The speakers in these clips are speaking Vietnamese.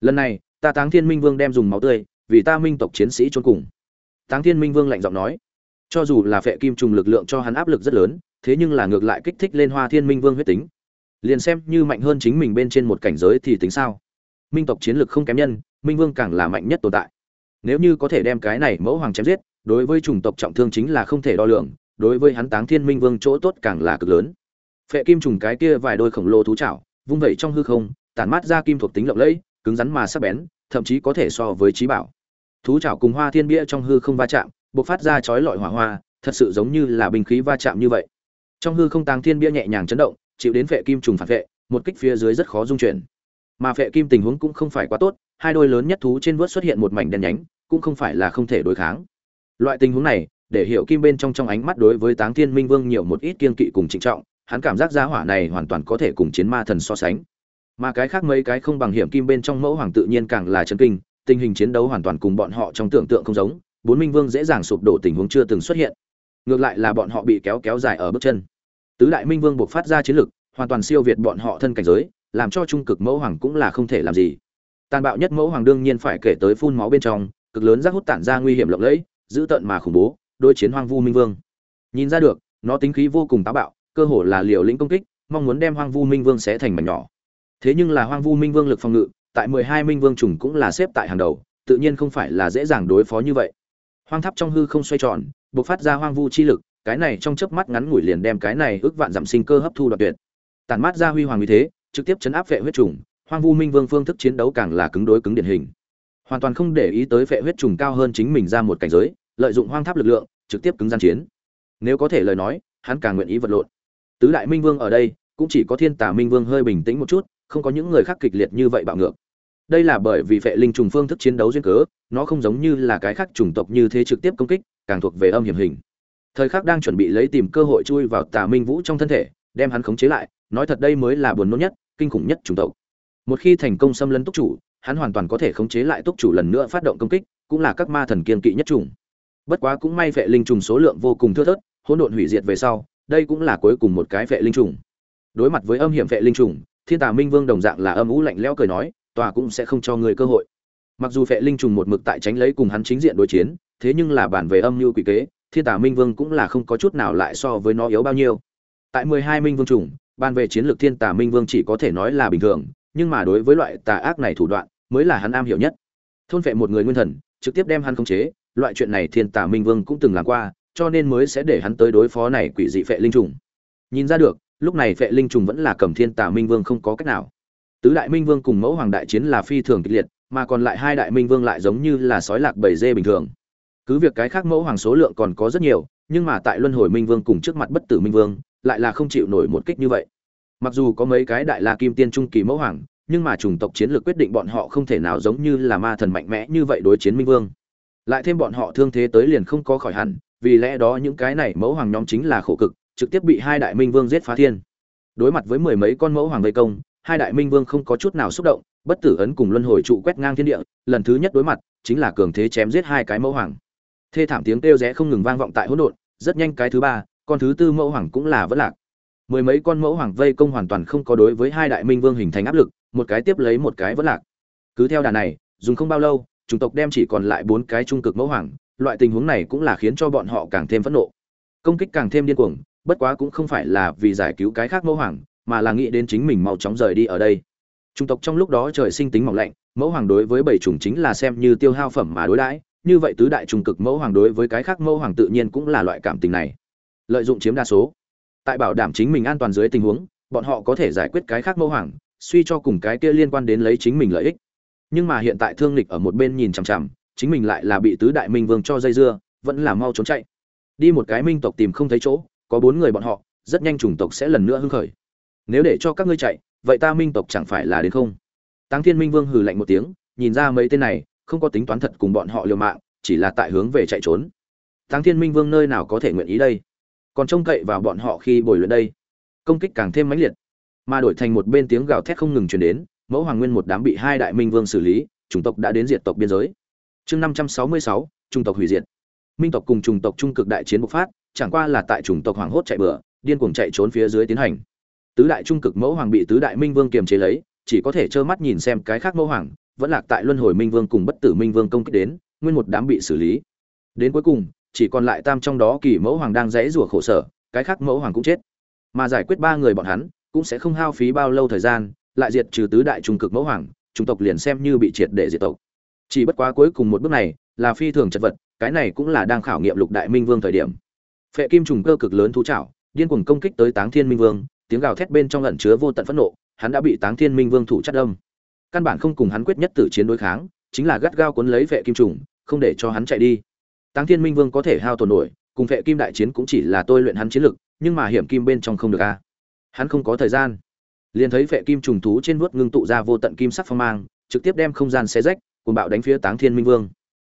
lần này, ta táng thiên minh vương đem dùng máu tươi, vì ta minh tộc chiến sĩ trốn cùng. Táng thiên minh vương lạnh giọng nói, cho dù là phệ kim trùng lực lượng cho hắn áp lực rất lớn, thế nhưng là ngược lại kích thích lên hoa thiên minh vương huyết tính. Liền xem như mạnh hơn chính mình bên trên một cảnh giới thì tính sao? Minh tộc chiến lực không kém nhân, minh vương càng là mạnh nhất tồn tại. Nếu như có thể đem cái này mẫu hoàng chém giết, đối với chủng tộc trọng thương chính là không thể đo lường, đối với hắn táng thiên minh vương chỗ tốt càng là cực lớn. Phệ kim trùng cái kia vài đôi khổng lồ thú chảo, vung vẩy trong hư không, tản mát ra kim thuộc tính lộng lẫy cứng rắn mà sắc bén, thậm chí có thể so với trí bảo. Thú chảo cùng hoa thiên bia trong hư không va chạm, bộc phát ra chói lọi hỏa hoa, thật sự giống như là binh khí va chạm như vậy. Trong hư không tàng thiên bia nhẹ nhàng chấn động, chịu đến phệ kim trùng phản vệ, một kích phía dưới rất khó dung chuyển. Mà phệ kim tình huống cũng không phải quá tốt, hai đôi lớn nhất thú trên vớt xuất hiện một mảnh đen nhánh, cũng không phải là không thể đối kháng. Loại tình huống này, để hiểu kim bên trong trong ánh mắt đối với táng thiên minh vương nhiều một ít kiên kỵ cùng trịnh trọng, hắn cảm giác gia hỏa này hoàn toàn có thể cùng chiến ma thần so sánh mà cái khác mấy cái không bằng hiểm kim bên trong mẫu hoàng tự nhiên càng là chân kinh, tình hình chiến đấu hoàn toàn cùng bọn họ trong tưởng tượng không giống, bốn minh vương dễ dàng sụp đổ tình huống chưa từng xuất hiện. Ngược lại là bọn họ bị kéo kéo dài ở bước chân. Tứ đại minh vương buộc phát ra chiến lực, hoàn toàn siêu việt bọn họ thân cảnh giới, làm cho trung cực mẫu hoàng cũng là không thể làm gì. Tàn bạo nhất mẫu hoàng đương nhiên phải kể tới phun máu bên trong, cực lớn rác hút tản ra nguy hiểm lộng lẫy, dữ tợn mà khủng bố đôi chiến hoang vu minh vương. Nhìn ra được, nó tính khí vô cùng táo bạo, cơ hồ là liều lĩnh công kích, mong muốn đem hoang vu minh vương sẽ thành mảnh nhỏ thế nhưng là hoang vu minh vương lực phòng ngự, tại mười hai minh vương trùng cũng là xếp tại hàng đầu, tự nhiên không phải là dễ dàng đối phó như vậy. Hoang tháp trong hư không xoay tròn, bộc phát ra hoang vu chi lực, cái này trong chớp mắt ngắn ngủi liền đem cái này ước vạn giảm sinh cơ hấp thu đoạt tuyệt. Tàn mát ra huy hoàng như thế, trực tiếp chấn áp vệ huyết trùng hoang vu minh vương phương thức chiến đấu càng là cứng đối cứng điển hình. Hoàn toàn không để ý tới vệ huyết trùng cao hơn chính mình ra một cảnh giới, lợi dụng hoang tháp lực lượng, trực tiếp cứng gian chiến. Nếu có thể lời nói, hắn càng nguyện ý vật lộn. Tứ đại minh vương ở đây, cũng chỉ có thiên tà minh vương hơi bình tĩnh một chút không có những người khác kịch liệt như vậy bạo ngược. Đây là bởi vì vệ linh trùng phương thức chiến đấu duyên cớ, nó không giống như là cái khác chủng tộc như thế trực tiếp công kích, càng thuộc về âm hiểm hình. Thời khắc đang chuẩn bị lấy tìm cơ hội chui vào tà minh vũ trong thân thể, đem hắn khống chế lại, nói thật đây mới là buồn nôn nhất, kinh khủng nhất chủng tộc. Một khi thành công xâm lấn túc chủ, hắn hoàn toàn có thể khống chế lại túc chủ lần nữa phát động công kích, cũng là các ma thần kiên kỵ nhất chủng. Bất quá cũng may vệ linh trùng số lượng vô cùng thưa thớt, hỗn độn hủy diệt về sau, đây cũng là cuối cùng một cái vệ linh trùng. Đối mặt với âm hiểm vệ linh trùng thiên tà minh vương đồng dạng là âm ú lạnh lẽo cười nói, tòa cũng sẽ không cho người cơ hội. Mặc dù Phệ linh trùng một mực tại tránh lấy cùng hắn chính diện đối chiến, thế nhưng là bản về âm mưu quỷ kế, thiên tà minh vương cũng là không có chút nào lại so với nó yếu bao nhiêu. Tại mười hai minh vương trùng ban về chiến lược thiên tà minh vương chỉ có thể nói là bình thường, nhưng mà đối với loại tà ác này thủ đoạn, mới là hắn am hiểu nhất. Thôn phệ một người nguyên thần, trực tiếp đem hắn khống chế, loại chuyện này thiên tà minh vương cũng từng làm qua, cho nên mới sẽ để hắn tới đối phó này quỷ dị phệ linh trùng. Nhìn ra được lúc này vệ linh trùng vẫn là cầm thiên tà minh vương không có cách nào. Tứ đại minh vương cùng mẫu hoàng đại chiến là phi thường kịch liệt, mà còn lại hai đại minh vương lại giống như là sói lạc bầy dê bình thường. Cứ việc cái khác mẫu hoàng số lượng còn có rất nhiều, nhưng mà tại luân hồi minh vương cùng trước mặt bất tử minh vương, lại là không chịu nổi một kích như vậy. Mặc dù có mấy cái đại la kim tiên trung kỳ mẫu hoàng, nhưng mà chủng tộc chiến lược quyết định bọn họ không thể nào giống như là ma thần mạnh mẽ như vậy đối chiến minh vương. Lại thêm bọn họ thương thế tới liền không có khỏi hẳn, vì lẽ đó những cái này mẫu hoàng nhóm chính là khổ cực trực tiếp bị hai đại minh vương giết phá thiên. Đối mặt với mười mấy con mẫu hoàng vây công, hai đại minh vương không có chút nào xúc động, bất tử ấn cùng luân hồi trụ quét ngang thiên địa, lần thứ nhất đối mặt, chính là cường thế chém giết hai cái mẫu hoàng. Thê thảm tiếng kêu rẽ không ngừng vang vọng tại hỗn độn, rất nhanh cái thứ ba, con thứ tư mẫu hoàng cũng là vẫn lạc. Mười mấy con mẫu hoàng vây công hoàn toàn không có đối với hai đại minh vương hình thành áp lực, một cái tiếp lấy một cái vẫn lạc. Cứ theo đà này, dùng không bao lâu, chủng tộc đem chỉ còn lại bốn cái trung cực mẫu hoàng, loại tình huống này cũng là khiến cho bọn họ càng thêm phẫn nộ. Công kích càng thêm điên cuồng bất quá cũng không phải là vì giải cứu cái khác mẫu hoàng, mà là nghĩ đến chính mình mau chóng rời đi ở đây. Chủng tộc trong lúc đó trời sinh tính mỏng lạnh, mẫu hoàng đối với bảy chủng chính là xem như tiêu hao phẩm mà đối đãi, như vậy tứ đại trung cực mẫu hoàng đối với cái khác mẫu hoàng tự nhiên cũng là loại cảm tình này. Lợi dụng chiếm đa số. Tại bảo đảm chính mình an toàn dưới tình huống, bọn họ có thể giải quyết cái khác mẫu hoàng, suy cho cùng cái kia liên quan đến lấy chính mình lợi ích. Nhưng mà hiện tại thương lịch ở một bên nhìn chằm chằm, chính mình lại là bị tứ đại minh vương cho dây dưa, vẫn là mau trốn chạy. Đi một cái minh tộc tìm không thấy chỗ có bốn người bọn họ, rất nhanh chủng tộc sẽ lần nữa hưng khởi. Nếu để cho các ngươi chạy, vậy ta minh tộc chẳng phải là đến không? Táng thiên minh vương hừ lạnh một tiếng, nhìn ra mấy tên này, không có tính toán thật cùng bọn họ liều mạng, chỉ là tại hướng về chạy trốn. Táng thiên minh vương nơi nào có thể nguyện ý đây? Còn trông cậy vào bọn họ khi bồi luyện đây. Công kích càng thêm mãnh liệt. Mà đổi thành một bên tiếng gào thét không ngừng truyền đến, mẫu hoàng nguyên một đám bị hai đại minh vương xử lý, chủng tộc đã đến diệt tộc biên giới. Chương năm trăm sáu mươi sáu, chủng tộc hủy diệt. Minh tộc cùng chủng tộc trung cực đại chiến bộc phát chẳng qua là tại chủng tộc hoàng hốt chạy bừa, điên cuồng chạy trốn phía dưới tiến hành. Tứ đại trung cực mẫu hoàng bị tứ đại minh vương kiềm chế lấy, chỉ có thể trơ mắt nhìn xem cái khác mẫu hoàng, vẫn lạc tại luân hồi minh vương cùng bất tử minh vương công kích đến, nguyên một đám bị xử lý. Đến cuối cùng, chỉ còn lại tam trong đó kỳ mẫu hoàng đang rẽ rủa khổ sở, cái khác mẫu hoàng cũng chết. Mà giải quyết ba người bọn hắn, cũng sẽ không hao phí bao lâu thời gian, lại diệt trừ tứ đại trung cực mẫu hoàng, chủng tộc liền xem như bị triệt để diệt tộc. Chỉ bất quá cuối cùng một bước này, là phi thường chật vật, cái này cũng là đang khảo nghiệm lục đại minh vương thời điểm phệ kim trùng cơ cực lớn thú chảo điên cuồng công kích tới táng thiên minh vương, tiếng gào thét bên trong ẩn chứa vô tận phẫn nộ, hắn đã bị táng thiên minh vương thủ chặt đâm. Căn bản không cùng hắn quyết nhất tử chiến đối kháng, chính là gắt gao cuốn lấy phệ kim trùng, không để cho hắn chạy đi. Táng thiên minh vương có thể hao tổn nổi, cùng phệ kim đại chiến cũng chỉ là tôi luyện hắn chiến lực, nhưng mà hiểm kim bên trong không được a. Hắn không có thời gian. Liền thấy phệ kim trùng thú trên vuốt ngưng tụ ra vô tận kim sắc phong mang, trực tiếp đem không gian xé rách cùng bạo đánh phía táng thiên minh vương.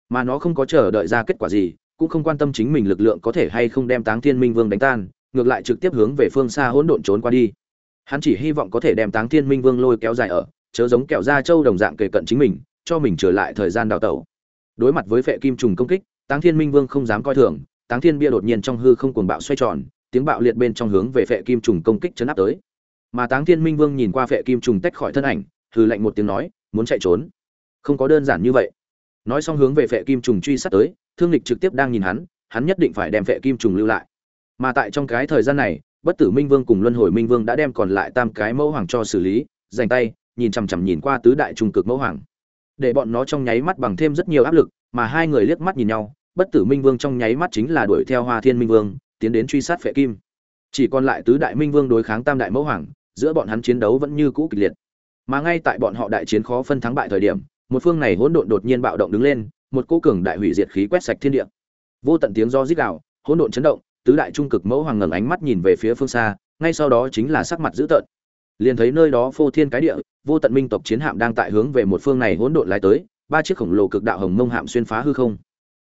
Mà nó không có chờ đợi ra kết quả gì cũng không quan tâm chính mình lực lượng có thể hay không đem táng thiên minh vương đánh tan, ngược lại trực tiếp hướng về phương xa hỗn độn trốn qua đi. Hắn chỉ hy vọng có thể đem táng thiên minh vương lôi kéo dài ở, chớ giống kẹo da trâu đồng dạng kề cận chính mình, cho mình trở lại thời gian đào tẩu. Đối mặt với phệ kim trùng công kích, táng thiên minh vương không dám coi thường, táng thiên bia đột nhiên trong hư không cuồng bạo xoay tròn, tiếng bạo liệt bên trong hướng về phệ kim trùng công kích chấn áp tới. Mà táng thiên minh vương nhìn qua phệ kim trùng tách khỏi thân ảnh, hừ lạnh một tiếng nói, muốn chạy trốn? Không có đơn giản như vậy. Nói xong hướng về phệ kim trùng truy sát tới thương lịch trực tiếp đang nhìn hắn hắn nhất định phải đem vệ kim trùng lưu lại. Mà tại trong cái thời gian này, bất tử minh vương cùng luân hồi minh vương đã đem còn lại tam cái mẫu hoàng cho xử lý, dành tay, nhìn chằm chằm nhìn qua tứ đại trung cực mẫu hoàng. Để bọn nó trong nháy mắt bằng thêm rất nhiều áp lực, mà hai người liếc mắt nhìn nhau, bất tử minh vương trong nháy mắt chính là đuổi theo hoa thiên minh vương, tiến đến truy sát phệ kim. Chỉ còn lại tứ đại minh vương đối kháng tam đại mẫu hoàng, giữa bọn hắn chiến đấu vẫn như cũ kịch liệt. Mà ngay tại bọn họ đại chiến khó phân thắng bại thời điểm, một phương này hỗn độn đột nhiên bạo động đứng lên một cỗ cường đại hủy diệt khí quét sạch thiên địa. Vô tận tiếng do rít gào, hỗn độn chấn động, tứ đại trung cực mẫu hoàng ngẩng ánh mắt nhìn về phía phương xa, ngay sau đó chính là sắc mặt dữ tợn. Liền thấy nơi đó phô thiên cái địa, vô tận minh tộc chiến hạm đang tại hướng về một phương này hỗn độn lái tới, ba chiếc khổng lồ cực đạo hồng mông hạm xuyên phá hư không.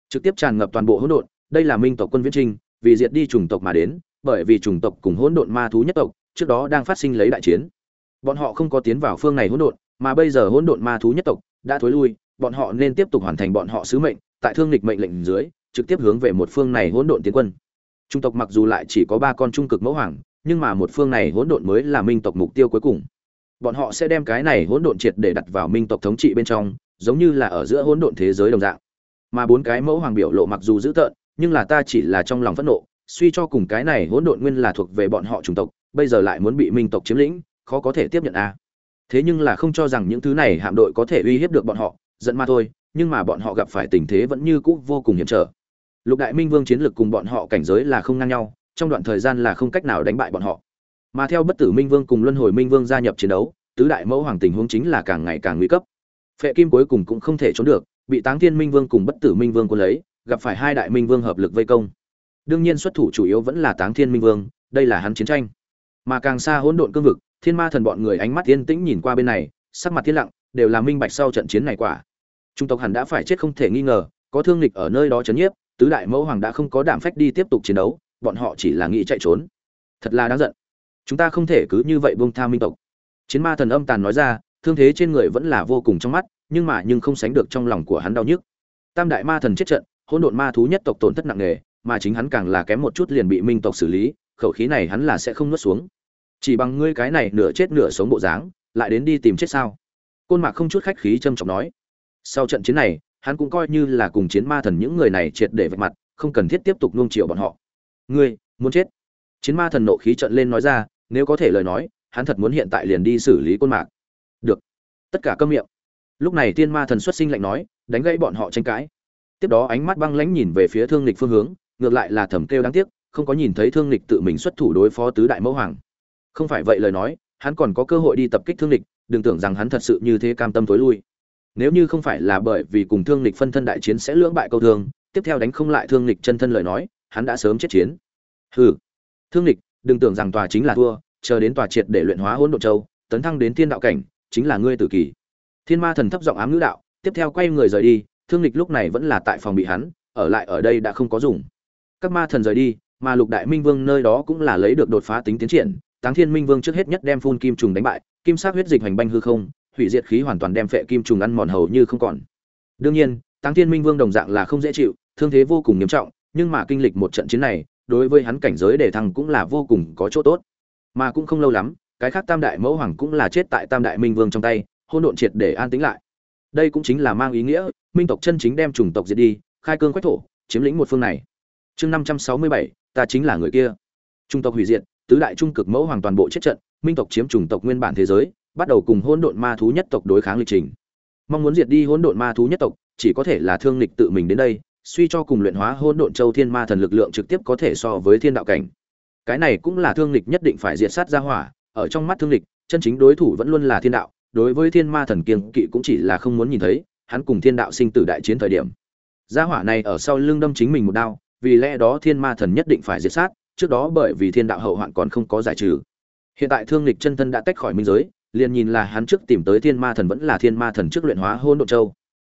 Trực tiếp tràn ngập toàn bộ hỗn độn, đây là minh tộc quân viễn trinh vì diệt đi chủng tộc mà đến, bởi vì chủng tộc cùng hỗn độn ma thú nhất tộc, trước đó đang phát sinh lấy đại chiến. Bọn họ không có tiến vào phương này hỗn độn, mà bây giờ hỗn độn ma thú nhất tộc đã thối lui bọn họ nên tiếp tục hoàn thành bọn họ sứ mệnh, tại thương lịch mệnh lệnh dưới, trực tiếp hướng về một phương này hỗn độn tiến quân. Trung tộc mặc dù lại chỉ có ba con trung cực mẫu hoàng, nhưng mà một phương này hỗn độn mới là minh tộc mục tiêu cuối cùng. Bọn họ sẽ đem cái này hỗn độn triệt để đặt vào minh tộc thống trị bên trong, giống như là ở giữa hỗn độn thế giới đồng dạng. Mà bốn cái mẫu hoàng biểu lộ mặc dù dữ tợn, nhưng là ta chỉ là trong lòng phẫn nộ, suy cho cùng cái này hỗn độn nguyên là thuộc về bọn họ chủng tộc, bây giờ lại muốn bị minh tộc chiếm lĩnh, khó có thể tiếp nhận a. À. thế nhưng là không cho rằng những thứ này hạm đội có thể uy hiếp được bọn họ giận ma thôi, nhưng mà bọn họ gặp phải tình thế vẫn như cũ vô cùng hiểm trở. Lục đại minh vương chiến lược cùng bọn họ cảnh giới là không ngang nhau, trong đoạn thời gian là không cách nào đánh bại bọn họ. Mà theo bất tử minh vương cùng luân hồi minh vương gia nhập chiến đấu, tứ đại mẫu hoàng tình huống chính là càng ngày càng nguy cấp. Phệ kim cuối cùng cũng không thể trốn được, bị táng thiên minh vương cùng bất tử minh vương cuốn lấy, gặp phải hai đại minh vương hợp lực vây công. Đương nhiên xuất thủ chủ yếu vẫn là táng thiên minh vương, đây là hắn chiến tranh. Mà càng xa hỗn độn cương vực, thiên ma thần bọn người ánh mắt yên tĩnh nhìn qua bên này, sắc mặt thiên lặng, đều là minh bạch sau trận chiến này quả trung tộc hẳn đã phải chết không thể nghi ngờ, có thương lịch ở nơi đó chấn nhiếp, tứ đại mẫu hoàng đã không có đảm phách đi tiếp tục chiến đấu, bọn họ chỉ là nghĩ chạy trốn. Thật là đáng giận. Chúng ta không thể cứ như vậy buông tha minh tộc. Chiến ma thần âm tàn nói ra, thương thế trên người vẫn là vô cùng trong mắt, nhưng mà nhưng không sánh được trong lòng của hắn đau nhức. Tam đại ma thần chết trận, hỗn độn ma thú nhất tộc tổn thất nặng nề, mà chính hắn càng là kém một chút liền bị minh tộc xử lý, khẩu khí này hắn là sẽ không nuốt xuống. Chỉ bằng ngươi cái này nửa chết nửa sống bộ dáng, lại đến đi tìm chết sao? Côn mạc không chút khách khí trâm trọng nói sau trận chiến này, hắn cũng coi như là cùng chiến ma thần những người này triệt để vạch mặt, không cần thiết tiếp tục nuông chiều bọn họ. Ngươi, muốn chết? Chiến ma thần nộ khí trận lên nói ra, nếu có thể lời nói, hắn thật muốn hiện tại liền đi xử lý côn mạc. Được. Tất cả câm miệng. Lúc này tiên ma thần xuất sinh lạnh nói, đánh gãy bọn họ tranh cãi. Tiếp đó ánh mắt băng lãnh nhìn về phía thương lịch phương hướng, ngược lại là thầm kêu đáng tiếc, không có nhìn thấy thương lịch tự mình xuất thủ đối phó tứ đại mẫu hoàng. Không phải vậy lời nói, hắn còn có cơ hội đi tập kích thương lịch đừng tưởng rằng hắn thật sự như thế cam tâm tối lui nếu như không phải là bởi vì cùng thương lịch phân thân đại chiến sẽ lưỡng bại câu thương, tiếp theo đánh không lại thương lịch chân thân lời nói, hắn đã sớm chết chiến. Hừ. Thương lịch đừng tưởng rằng tòa chính là thua, chờ đến tòa triệt để luyện hóa hỗn độn châu, tấn thăng đến thiên đạo cảnh, chính là ngươi tử kỳ. Thiên ma thần thấp giọng ám ngữ đạo, tiếp theo quay người rời đi, thương lịch lúc này vẫn là tại phòng bị hắn, ở lại ở đây đã không có dùng. Các ma thần rời đi, mà lục đại minh vương nơi đó cũng là lấy được đột phá tính tiến triển, táng thiên minh vương trước hết nhất đem phun kim trùng đánh bại, kim sắc huyết dịch hoành banh hư không hủy diệt khí hoàn toàn đem phệ kim trùng ăn mòn hầu như không còn. Đương nhiên, táng thiên minh vương đồng dạng là không dễ chịu, thương thế vô cùng nghiêm trọng, nhưng mà kinh lịch một trận chiến này, đối với hắn cảnh giới đề thăng cũng là vô cùng có chỗ tốt. Mà cũng không lâu lắm, cái khác tam đại mẫu hoàng cũng là chết tại tam đại minh vương trong tay hôn độn triệt để an tĩnh lại. Đây cũng chính là mang ý nghĩa, minh tộc chân chính đem chủng tộc diệt đi, khai cương quách thổ, chiếm lĩnh một phương này. Chương năm trăm sáu mươi bảy, ta chính là người kia. Trung tộc hủy diệt, tứ đại trung cực mẫu hoàng toàn bộ chết trận, minh tộc chiếm chủng tộc nguyên bản thế giới bắt đầu cùng hỗn độn ma thú nhất tộc đối kháng lịch trình. Mong muốn diệt đi hỗn độn ma thú nhất tộc, chỉ có thể là thương lịch tự mình đến đây, suy cho cùng luyện hóa hỗn độn châu thiên ma thần lực lượng trực tiếp có thể so với thiên đạo cảnh. Cái này cũng là thương lịch nhất định phải diệt sát ra hỏa, ở trong mắt thương lịch chân chính đối thủ vẫn luôn là thiên đạo, đối với thiên ma thần kiêng kỵ cũng chỉ là không muốn nhìn thấy, hắn cùng thiên đạo sinh tử đại chiến thời điểm. Gia hỏa này ở sau lưng đâm chính mình một đao, vì lẽ đó thiên ma thần nhất định phải diệt sát, trước đó bởi vì thiên đạo hậu hoạn còn không có giải trừ. Hiện tại thương lịch chân thân đã tách khỏi minh giới liền nhìn là hắn trước tìm tới thiên ma thần vẫn là thiên ma thần trước luyện hóa hôn độ châu.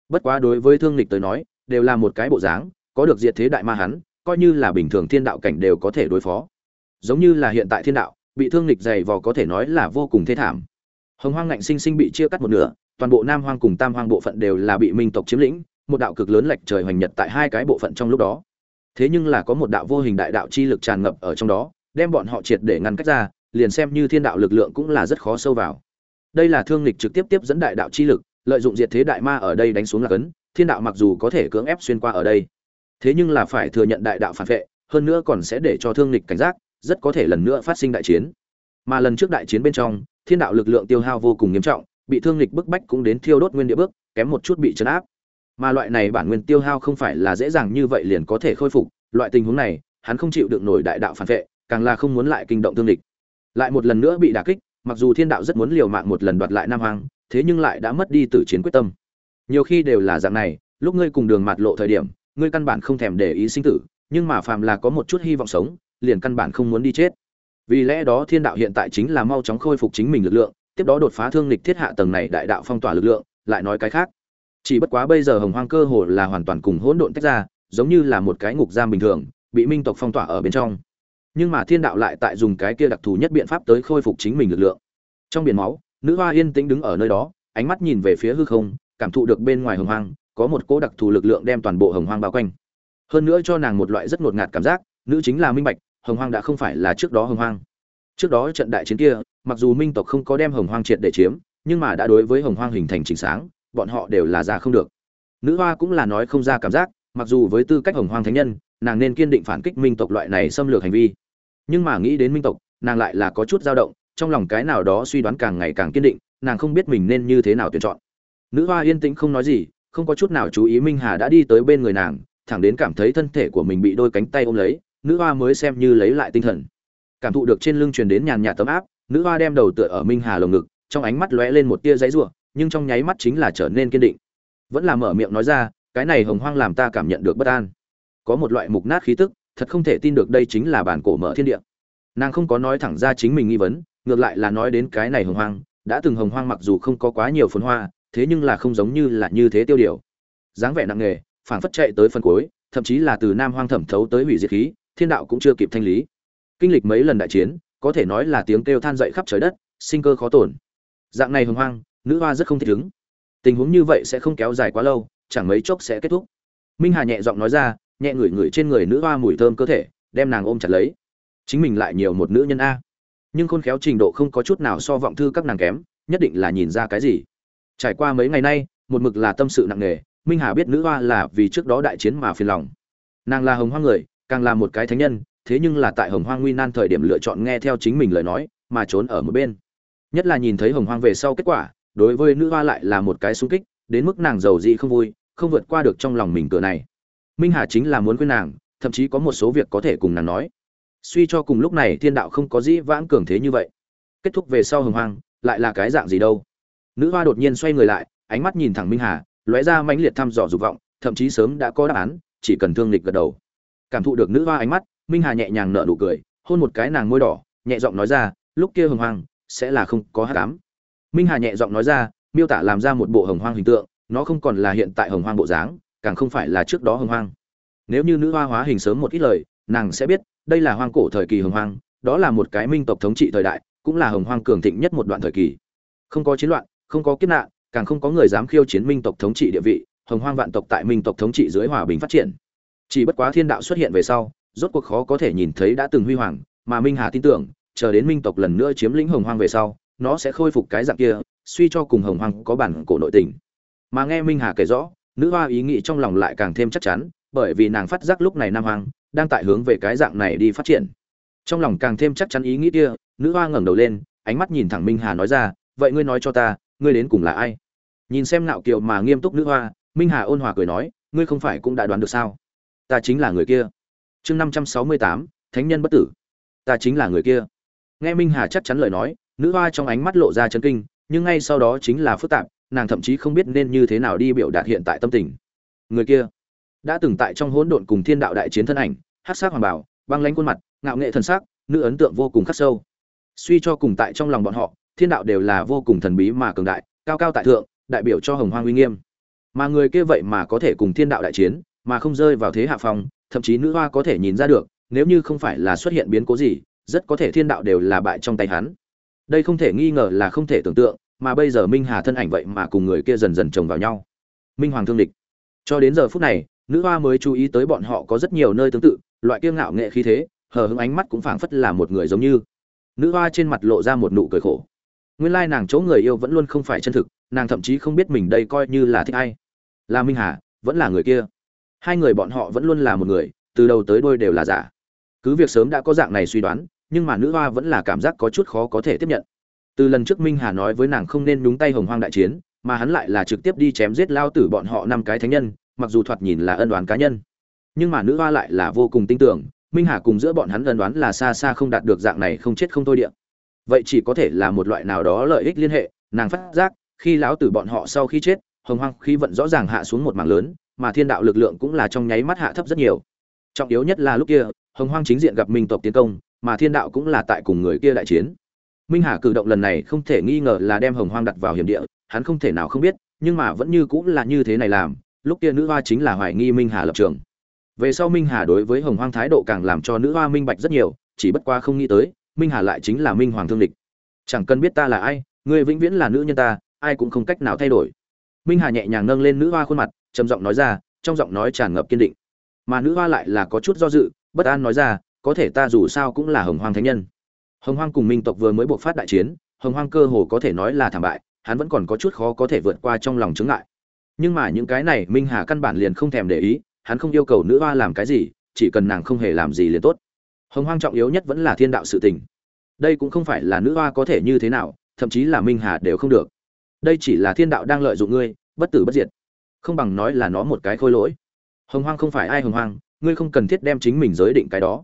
Bất quá đối với thương lịch tới nói, đều là một cái bộ dáng, có được diệt thế đại ma hắn, coi như là bình thường thiên đạo cảnh đều có thể đối phó. Giống như là hiện tại thiên đạo, bị thương lịch dày vò có thể nói là vô cùng thê thảm. Hồng hoang ngạnh sinh sinh bị chia cắt một nửa, toàn bộ nam hoang cùng tam hoang bộ phận đều là bị minh tộc chiếm lĩnh, một đạo cực lớn lệch trời hoành nhật tại hai cái bộ phận trong lúc đó. Thế nhưng là có một đạo vô hình đại đạo chi lực tràn ngập ở trong đó, đem bọn họ triệt để ngăn cách ra, liền xem như thiên đạo lực lượng cũng là rất khó sâu vào đây là thương lịch trực tiếp tiếp dẫn đại đạo chi lực, lợi dụng diệt thế đại ma ở đây đánh xuống là cấn, thiên đạo mặc dù có thể cưỡng ép xuyên qua ở đây, thế nhưng là phải thừa nhận đại đạo phản vệ, hơn nữa còn sẽ để cho thương lịch cảnh giác, rất có thể lần nữa phát sinh đại chiến. Mà lần trước đại chiến bên trong, thiên đạo lực lượng tiêu hao vô cùng nghiêm trọng, bị thương lịch bức bách cũng đến thiêu đốt nguyên địa bước, kém một chút bị chấn áp. Mà loại này bản nguyên tiêu hao không phải là dễ dàng như vậy liền có thể khôi phục, loại tình huống này, hắn không chịu được nổi đại đạo phản vệ, càng là không muốn lại kinh động thương lịch lại một lần nữa bị đả kích mặc dù thiên đạo rất muốn liều mạng một lần đoạt lại nam hoàng thế nhưng lại đã mất đi từ chiến quyết tâm. Nhiều khi đều là dạng này, lúc ngươi cùng đường mạt lộ thời điểm, ngươi căn bản không thèm để ý sinh tử, nhưng mà phàm là có một chút hy vọng sống, liền căn bản không muốn đi chết. Vì lẽ đó thiên đạo hiện tại chính là mau chóng khôi phục chính mình lực lượng, tiếp đó đột phá thương lịch thiết hạ tầng này đại đạo phong tỏa lực lượng, lại nói cái khác. Chỉ bất quá bây giờ hồng hoang cơ hồ là hoàn toàn cùng hỗn độn tách ra, giống như là một cái ngục giam bình thường, bị minh tộc phong tỏa ở bên trong nhưng mà thiên đạo lại tại dùng cái kia đặc thù nhất biện pháp tới khôi phục chính mình lực lượng. Trong biển máu, nữ hoa yên tĩnh đứng ở nơi đó, ánh mắt nhìn về phía hư không, cảm thụ được bên ngoài hồng hoang, có một cỗ đặc thù lực lượng đem toàn bộ hồng hoang bao quanh. Hơn nữa cho nàng một loại rất ngột ngạt cảm giác, nữ chính là minh bạch, hồng hoang đã không phải là trước đó hồng hoang. Trước đó trận đại chiến kia, mặc dù minh tộc không có đem hồng hoang triệt để chiếm, nhưng mà đã đối với hồng hoang hình thành chỉnh sáng, bọn họ đều là ra không được. Nữ hoa cũng là nói không ra cảm giác, mặc dù với tư cách hồng hoang thánh nhân, nàng nên kiên định phản kích minh tộc loại này xâm lược hành vi nhưng mà nghĩ đến minh tộc, nàng lại là có chút dao động, trong lòng cái nào đó suy đoán càng ngày càng kiên định, nàng không biết mình nên như thế nào tuyển chọn. Nữ hoa yên tĩnh không nói gì, không có chút nào chú ý minh hà đã đi tới bên người nàng, thẳng đến cảm thấy thân thể của mình bị đôi cánh tay ôm lấy, nữ hoa mới xem như lấy lại tinh thần. Cảm thụ được trên lưng truyền đến nhàn nhạt tấm áp, nữ hoa đem đầu tựa ở minh hà lồng ngực, trong ánh mắt lóe lên một tia giấy rủa, nhưng trong nháy mắt chính là trở nên kiên định. Vẫn là mở miệng nói ra, cái này hồng hoang làm ta cảm nhận được bất an. Có một loại mục nát khí tức thật không thể tin được đây chính là bản cổ mở thiên địa. Nàng không có nói thẳng ra chính mình nghi vấn, ngược lại là nói đến cái này hồng hoang, đã từng hồng hoang mặc dù không có quá nhiều phồn hoa, thế nhưng là không giống như là như thế tiêu điều. Dáng vẻ nặng nề, phảng phất chạy tới phần cuối, thậm chí là từ nam hoang thẩm thấu tới hủy diệt khí, thiên đạo cũng chưa kịp thanh lý. Kinh lịch mấy lần đại chiến, có thể nói là tiếng kêu than dậy khắp trời đất, sinh cơ khó tổn. Dạng này hồng hoang, nữ hoa rất không thích ứng tình huống như vậy sẽ không kéo dài quá lâu, chẳng mấy chốc sẽ kết thúc. Minh hà nhẹ giọng nói ra nhẹ ngửi ngửi trên người nữ hoa mùi thơm cơ thể, đem nàng ôm chặt lấy. Chính mình lại nhiều một nữ nhân a. Nhưng khôn khéo trình độ không có chút nào so vọng thư các nàng kém, nhất định là nhìn ra cái gì. Trải qua mấy ngày nay, một mực là tâm sự nặng nề, minh hà biết nữ hoa là vì trước đó đại chiến mà phiền lòng. Nàng là hồng hoang người, càng là một cái thánh nhân, thế nhưng là tại hồng hoang nguy nan thời điểm lựa chọn nghe theo chính mình lời nói, mà trốn ở một bên. Nhất là nhìn thấy hồng hoang về sau kết quả, đối với nữ hoa lại là một cái sung kích, đến mức nàng giàu dị không vui, không vượt qua được trong lòng mình cửa này minh hà chính là muốn khuyên nàng, thậm chí có một số việc có thể cùng nàng nói. Suy cho cùng lúc này thiên đạo không có dĩ vãng cường thế như vậy. Kết thúc về sau hồng hoang, lại là cái dạng gì đâu? Nữ hoa đột nhiên xoay người lại, ánh mắt nhìn thẳng minh hà, lóe ra mãnh liệt thăm dò dục vọng, thậm chí sớm đã có đáp án, chỉ cần thương lịch gật đầu. Cảm thụ được nữ hoa ánh mắt, minh hà nhẹ nhàng nở nụ cười, hôn một cái nàng môi đỏ, nhẹ giọng nói ra, lúc kia hồng hoang, sẽ là không có hát cám minh hà nhẹ giọng nói ra, miêu tả làm ra một bộ hồng hoang hình tượng, nó không còn là hiện tại hồng hoang bộ dáng càng không phải là trước đó hồng hoang. Nếu như nữ hoa hóa hình sớm một ít lời, nàng sẽ biết, đây là hoang cổ thời kỳ hồng hoang, đó là một cái minh tộc thống trị thời đại, cũng là hồng hoang cường thịnh nhất một đoạn thời kỳ. Không có chiến loạn, không có kiếp nạn, càng không có người dám khiêu chiến minh tộc thống trị địa vị hồng hoang vạn tộc tại minh tộc thống trị dưới hòa bình phát triển. Chỉ bất quá thiên đạo xuất hiện về sau, rốt cuộc khó có thể nhìn thấy đã từng huy hoàng, mà minh hà tin tưởng, chờ đến minh tộc lần nữa chiếm lĩnh hồng hoang về sau, nó sẽ khôi phục cái dạng kia, suy cho cùng hồng hoang có bản cổ nội tình. Mà nghe minh hà kể rõ nữ hoa ý nghĩ trong lòng lại càng thêm chắc chắn, bởi vì nàng phát giác lúc này nam hoàng đang tại hướng về cái dạng này đi phát triển. Trong lòng càng thêm chắc chắn ý nghĩ kia, nữ hoa ngẩng đầu lên, ánh mắt nhìn thẳng minh hà nói ra, vậy ngươi nói cho ta, ngươi đến cùng là ai? Nhìn xem nạo kiều mà nghiêm túc nữ hoa, minh hà ôn hòa cười nói, ngươi không phải cũng đã đoán được sao? Ta chính là người kia. Chương năm trăm sáu mươi tám, thánh nhân bất tử. Ta chính là người kia. Nghe minh hà chắc chắn lời nói, nữ hoa trong ánh mắt lộ ra chấn kinh, nhưng ngay sau đó chính là phức tạp nàng thậm chí không biết nên như thế nào đi biểu đạt hiện tại tâm tình. Người kia đã từng tại trong hỗn độn cùng thiên đạo đại chiến thân ảnh hát sắc hoàng bảo băng lánh khuôn mặt, ngạo nghệ thần sắc, nữ ấn tượng vô cùng khắc sâu. Suy cho cùng tại trong lòng bọn họ, thiên đạo đều là vô cùng thần bí mà cường đại, cao cao tại thượng, đại biểu cho hồng hoang uy nghiêm. Mà người kia vậy mà có thể cùng thiên đạo đại chiến, mà không rơi vào thế hạ phong, thậm chí nữ hoa có thể nhìn ra được, nếu như không phải là xuất hiện biến cố gì, rất có thể thiên đạo đều là bại trong tay hắn. Đây không thể nghi ngờ là không thể tưởng tượng mà bây giờ minh hà thân ảnh vậy mà cùng người kia dần dần chồng vào nhau. Minh hoàng thương địch. Cho đến giờ phút này, nữ hoa mới chú ý tới bọn họ có rất nhiều nơi tương tự, loại kiêu ngạo nghệ khí thế, hờ hững ánh mắt cũng phảng phất là một người giống như. Nữ hoa trên mặt lộ ra một nụ cười khổ. Nguyên lai nàng chỗ người yêu vẫn luôn không phải chân thực, nàng thậm chí không biết mình đây coi như là thích ai. Là minh hà, vẫn là người kia. Hai người bọn họ vẫn luôn là một người, từ đầu tới đôi đều là giả. Cứ việc sớm đã có dạng này suy đoán, nhưng mà nữ hoa vẫn là cảm giác có chút khó có thể tiếp nhận từ lần trước minh hà nói với nàng không nên nhúng tay hồng hoang đại chiến, mà hắn lại là trực tiếp đi chém giết lao tử bọn họ năm cái thánh nhân, mặc dù thoạt nhìn là ân đoán cá nhân. Nhưng mà nữ hoa lại là vô cùng tin tưởng, minh hà cùng giữa bọn hắn ân đoán là xa xa không đạt được dạng này không chết không thôi điện vậy chỉ có thể là một loại nào đó lợi ích liên hệ, nàng phát giác, khi lão tử bọn họ sau khi chết, hồng hoang khí vận rõ ràng hạ xuống một mảng lớn, mà thiên đạo lực lượng cũng là trong nháy mắt hạ thấp rất nhiều. Trọng yếu nhất là lúc kia, hồng hoang chính diện gặp minh tộc tiến công, mà thiên đạo cũng là tại cùng người kia đại chiến minh hà cử động lần này không thể nghi ngờ là đem hồng hoang đặt vào hiểm địa, hắn không thể nào không biết, nhưng mà vẫn như cũng là như thế này làm, lúc kia nữ hoa chính là hoài nghi minh hà lập trường. Về sau minh hà đối với hồng hoang thái độ càng làm cho nữ hoa minh bạch rất nhiều, chỉ bất qua không nghĩ tới, minh hà lại chính là minh hoàng thương địch. Chẳng cần biết ta là ai người vĩnh viễn là nữ nhân ta, ai cũng không cách nào thay đổi. Minh hà nhẹ nhàng nâng lên nữ hoa khuôn mặt, trầm giọng nói ra, trong giọng nói tràn ngập kiên định. Mà nữ hoa lại là có chút do dự, bất an nói ra, có thể ta dù sao cũng là hồng hoang thánh nhân hồng hoang cùng minh tộc vừa mới buộc phát đại chiến, hồng hoang cơ hồ có thể nói là thảm bại, hắn vẫn còn có chút khó có thể vượt qua trong lòng chướng ngại. Nhưng mà những cái này, minh hà căn bản liền không thèm để ý, hắn không yêu cầu nữ hoa làm cái gì, chỉ cần nàng không hề làm gì liền tốt. Hồng hoang trọng yếu nhất vẫn là thiên đạo sự tình. Đây cũng không phải là nữ hoa có thể như thế nào, thậm chí là minh hà đều không được. Đây chỉ là thiên đạo đang lợi dụng ngươi, bất tử bất diệt. Không bằng nói là nó một cái khôi lỗi. Hồng hoang không phải ai hồng hoang, ngươi không cần thiết đem chính mình giới định cái đó.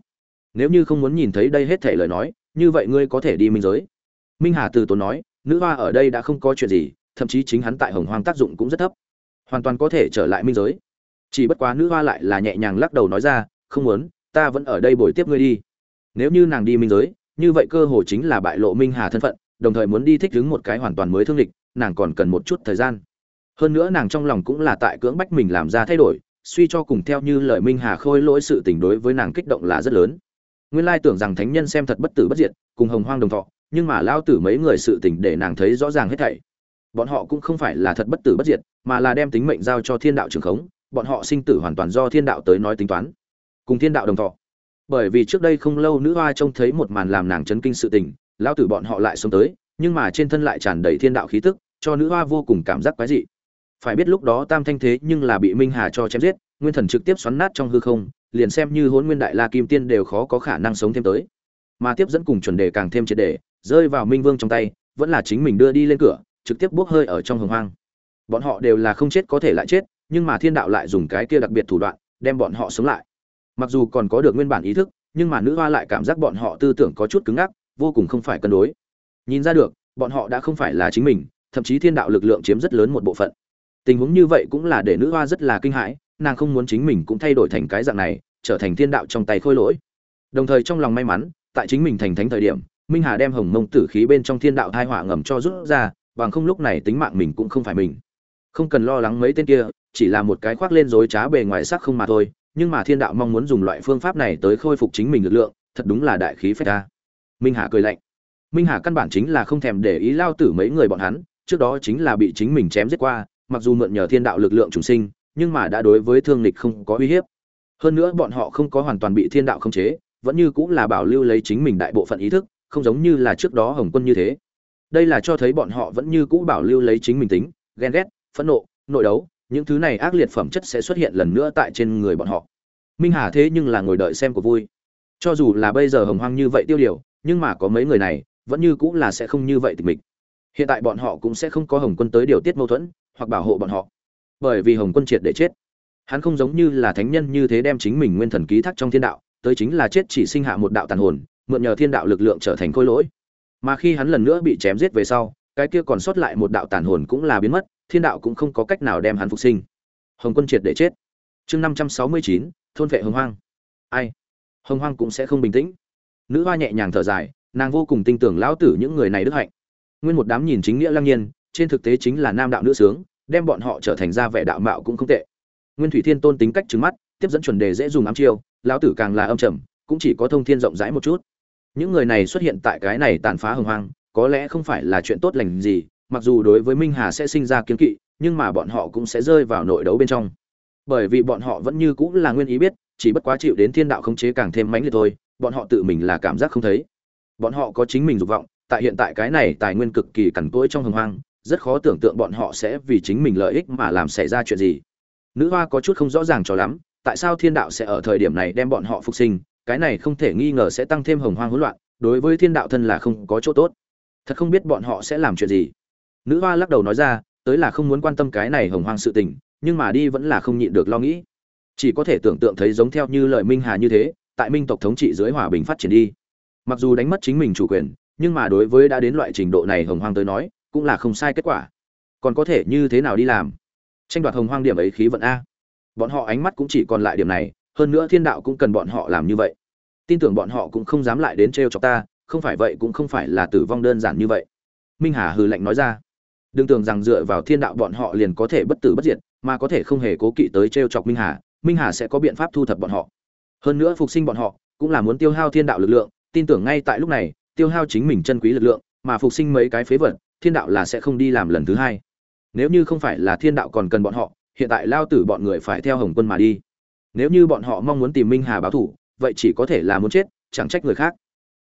Nếu như không muốn nhìn thấy đây hết thể lời nói như vậy ngươi có thể đi minh giới. Minh hà từ tốn nói, nữ hoa ở đây đã không có chuyện gì, thậm chí chính hắn tại hồng hoang tác dụng cũng rất thấp. Hoàn toàn có thể trở lại minh giới. Chỉ bất quá nữ hoa lại là nhẹ nhàng lắc đầu nói ra, không muốn, ta vẫn ở đây bồi tiếp ngươi đi. Nếu như nàng đi minh giới, như vậy cơ hồ chính là bại lộ minh hà thân phận, đồng thời muốn đi thích ứng một cái hoàn toàn mới thương lịch, nàng còn cần một chút thời gian. Hơn nữa nàng trong lòng cũng là tại cưỡng bách mình làm ra thay đổi, suy cho cùng theo như lời minh hà khôi lỗi sự tình đối với nàng kích động là rất lớn nguyên lai tưởng rằng thánh nhân xem thật bất tử bất diệt, cùng hồng hoang đồng thọ, nhưng mà lao tử mấy người sự tình để nàng thấy rõ ràng hết thảy. Bọn họ cũng không phải là thật bất tử bất diệt, mà là đem tính mệnh giao cho thiên đạo trường khống, bọn họ sinh tử hoàn toàn do thiên đạo tới nói tính toán. Cùng thiên đạo đồng thọ. Bởi vì trước đây không lâu nữ hoa trông thấy một màn làm nàng chấn kinh sự tình, lao tử bọn họ lại sống tới, nhưng mà trên thân lại tràn đầy thiên đạo khí tức, cho nữ hoa vô cùng cảm giác quái dị. Phải biết lúc đó tam thanh thế nhưng là bị minh hà cho chém giết, nguyên thần trực tiếp xoắn nát trong hư không liền xem như hôn nguyên đại la kim tiên đều khó có khả năng sống thêm tới. Mà tiếp dẫn cùng chuẩn đề càng thêm triệt đề rơi vào minh vương trong tay, vẫn là chính mình đưa đi lên cửa, trực tiếp buốc hơi ở trong hồng hoang. Bọn họ đều là không chết có thể lại chết, nhưng mà thiên đạo lại dùng cái kia đặc biệt thủ đoạn, đem bọn họ sống lại. Mặc dù còn có được nguyên bản ý thức, nhưng mà nữ hoa lại cảm giác bọn họ tư tưởng có chút cứng ngắc, vô cùng không phải cân đối. Nhìn ra được, bọn họ đã không phải là chính mình, thậm chí thiên đạo lực lượng chiếm rất lớn một bộ phận. Tình huống như vậy cũng là để nữ hoa rất là kinh hãi nàng không muốn chính mình cũng thay đổi thành cái dạng này, trở thành thiên đạo trong tay khôi lỗi. Đồng thời trong lòng may mắn, tại chính mình thành thánh thời điểm, minh hà đem hồng mông tử khí bên trong thiên đạo thai họa ngầm cho rút ra, bằng không lúc này tính mạng mình cũng không phải mình. Không cần lo lắng mấy tên kia, chỉ là một cái khoác lên dối trá bề ngoài sắc không mà thôi, nhưng mà thiên đạo mong muốn dùng loại phương pháp này tới khôi phục chính mình lực lượng, thật đúng là đại khí phách ta. Minh hà cười lạnh. Minh hà căn bản chính là không thèm để ý lao tử mấy người bọn hắn, trước đó chính là bị chính mình chém giết qua, mặc dù mượn nhờ thiên đạo lực lượng trùng sinh nhưng mà đã đối với thương lịch không có uy hiếp. Hơn nữa bọn họ không có hoàn toàn bị thiên đạo khống chế, vẫn như cũng là bảo lưu lấy chính mình đại bộ phận ý thức, không giống như là trước đó hồng quân như thế. Đây là cho thấy bọn họ vẫn như cũ bảo lưu lấy chính mình tính, ghen ghét, phẫn nộ, nội đấu, những thứ này ác liệt phẩm chất sẽ xuất hiện lần nữa tại trên người bọn họ. Minh hà thế nhưng là ngồi đợi xem của vui. Cho dù là bây giờ hồng hoang như vậy tiêu điều, nhưng mà có mấy người này, vẫn như cũng là sẽ không như vậy tịch mịch. Hiện tại bọn họ cũng sẽ không có hồng quân tới điều tiết mâu thuẫn, hoặc bảo hộ bọn họ bởi vì hồng quân triệt để chết. Hắn không giống như là thánh nhân như thế đem chính mình nguyên thần ký thác trong thiên đạo, tới chính là chết chỉ sinh hạ một đạo tàn hồn, mượn nhờ thiên đạo lực lượng trở thành khôi lỗi. Mà khi hắn lần nữa bị chém giết về sau, cái kia còn sót lại một đạo tàn hồn cũng là biến mất, thiên đạo cũng không có cách nào đem hắn phục sinh. Hồng quân triệt để chết. Chương năm trăm sáu mươi chín, thôn vệ hồng hoang. Ai? Hồng hoang cũng sẽ không bình tĩnh. Nữ hoa nhẹ nhàng thở dài, nàng vô cùng tin tưởng lão tử những người này đức hạnh. Nguyên một đám nhìn chính nghĩa lăng nhiên, trên thực tế chính là nam đạo nữ sướng đem bọn họ trở thành ra vẻ đạo mạo cũng không tệ. Nguyên thủy thiên tôn tính cách trứng mắt, tiếp dẫn chuẩn đề dễ dùng ám chiêu, lão tử càng là âm trầm, cũng chỉ có thông thiên rộng rãi một chút. Những người này xuất hiện tại cái này tàn phá hồng hoang, có lẽ không phải là chuyện tốt lành gì, mặc dù đối với minh hà sẽ sinh ra kiến kỵ, nhưng mà bọn họ cũng sẽ rơi vào nội đấu bên trong. Bởi vì bọn họ vẫn như cũng là nguyên ý biết, chỉ bất quá chịu đến thiên đạo khống chế càng thêm mãnh liệt thôi, bọn họ tự mình là cảm giác không thấy. Bọn họ có chính mình dục vọng, tại hiện tại cái này tài nguyên cực kỳ cằn cỗi trong hồng hoang rất khó tưởng tượng bọn họ sẽ vì chính mình lợi ích mà làm xảy ra chuyện gì. Nữ hoa có chút không rõ ràng cho lắm, tại sao thiên đạo sẽ ở thời điểm này đem bọn họ phục sinh, cái này không thể nghi ngờ sẽ tăng thêm hồng hoang hỗn loạn, đối với thiên đạo thân là không có chỗ tốt. Thật không biết bọn họ sẽ làm chuyện gì. Nữ hoa lắc đầu nói ra, tới là không muốn quan tâm cái này hồng hoang sự tình, nhưng mà đi vẫn là không nhịn được lo nghĩ. Chỉ có thể tưởng tượng thấy giống theo như lời minh hà như thế, tại minh tộc thống trị dưới hòa bình phát triển đi. Mặc dù đánh mất chính mình chủ quyền, nhưng mà đối với đã đến loại trình độ này hồng hoang tới nói cũng là không sai kết quả. Còn có thể như thế nào đi làm? Tranh đoạt hồng hoang điểm ấy khí vận a. Bọn họ ánh mắt cũng chỉ còn lại điểm này, hơn nữa thiên đạo cũng cần bọn họ làm như vậy. Tin tưởng bọn họ cũng không dám lại đến trêu chọc ta, không phải vậy cũng không phải là tử vong đơn giản như vậy. Minh hà hừ lạnh nói ra. Đừng tưởng rằng dựa vào thiên đạo bọn họ liền có thể bất tử bất diệt, mà có thể không hề cố kỵ tới trêu chọc minh hà minh hà sẽ có biện pháp thu thập bọn họ. Hơn nữa phục sinh bọn họ, cũng là muốn tiêu hao thiên đạo lực lượng, tin tưởng ngay tại lúc này, tiêu hao chính mình chân quý lực lượng, mà phục sinh mấy cái phế vật thiên đạo là sẽ không đi làm lần thứ hai. Nếu như không phải là thiên đạo còn cần bọn họ, hiện tại lao tử bọn người phải theo hồng quân mà đi. Nếu như bọn họ mong muốn tìm minh hà báo thủ, vậy chỉ có thể là muốn chết, chẳng trách người khác.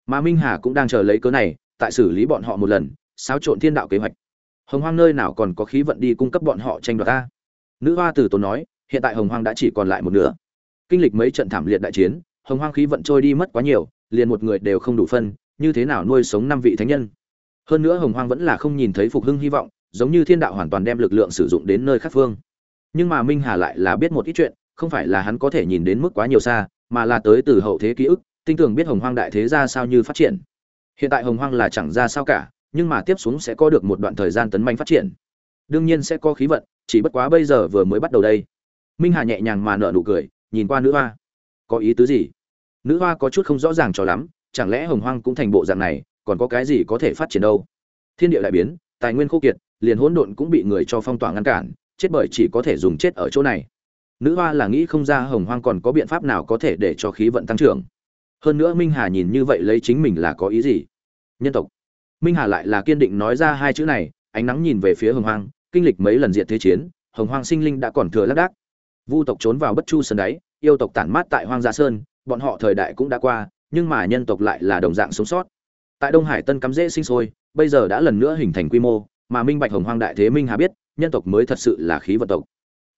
Mà minh hà cũng đang chờ lấy cớ này, tại xử lý bọn họ một lần, xáo trộn thiên đạo kế hoạch. Hồng hoang nơi nào còn có khí vận đi cung cấp bọn họ tranh đoạt ta? Nữ hoa tử tốn nói, hiện tại hồng hoang đã chỉ còn lại một nửa. Kinh lịch mấy trận thảm liệt đại chiến, hồng hoang khí vận trôi đi mất quá nhiều, liền một người đều không đủ phân, như thế nào nuôi sống năm vị thánh nhân? Hơn nữa hồng hoang vẫn là không nhìn thấy phục hưng hy vọng, giống như thiên đạo hoàn toàn đem lực lượng sử dụng đến nơi khác phương. Nhưng mà minh hà lại là biết một ít chuyện, không phải là hắn có thể nhìn đến mức quá nhiều xa, mà là tới từ hậu thế ký ức tinh tưởng biết hồng hoang đại thế ra sao như phát triển. Hiện tại hồng hoang là chẳng ra sao cả, nhưng mà tiếp xuống sẽ có được một đoạn thời gian tấn manh phát triển. Đương nhiên sẽ có khí vận, chỉ bất quá bây giờ vừa mới bắt đầu đây. Minh hà nhẹ nhàng mà nở nụ cười, nhìn qua nữ hoa. Có ý tứ gì? Nữ hoa có chút không rõ ràng cho lắm, chẳng lẽ hồng hoang cũng thành bộ dạng này còn có cái gì có thể phát triển đâu. Thiên địa đại biến, tài nguyên khô kiệt, liền hỗn độn cũng bị người cho phong tỏa ngăn cản, chết bởi chỉ có thể dùng chết ở chỗ này. Nữ hoa là nghĩ không ra hồng hoang còn có biện pháp nào có thể để cho khí vận tăng trưởng. Hơn nữa minh hà nhìn như vậy lấy chính mình là có ý gì? Nhân tộc. Minh hà lại là kiên định nói ra hai chữ này, ánh nắng nhìn về phía hồng hoang, kinh lịch mấy lần diện thế chiến, hồng hoang sinh linh đã còn thừa lác đác. Vu tộc trốn vào bất chu sơn đáy, yêu tộc tản mát tại hoang gia sơn, bọn họ thời đại cũng đã qua, nhưng mà nhân tộc lại là đồng dạng sống sót tại đông hải tân cắm dễ sinh sôi, bây giờ đã lần nữa hình thành quy mô, mà minh bạch hồng hoang đại thế minh hà biết, nhân tộc mới thật sự là khí vận tộc.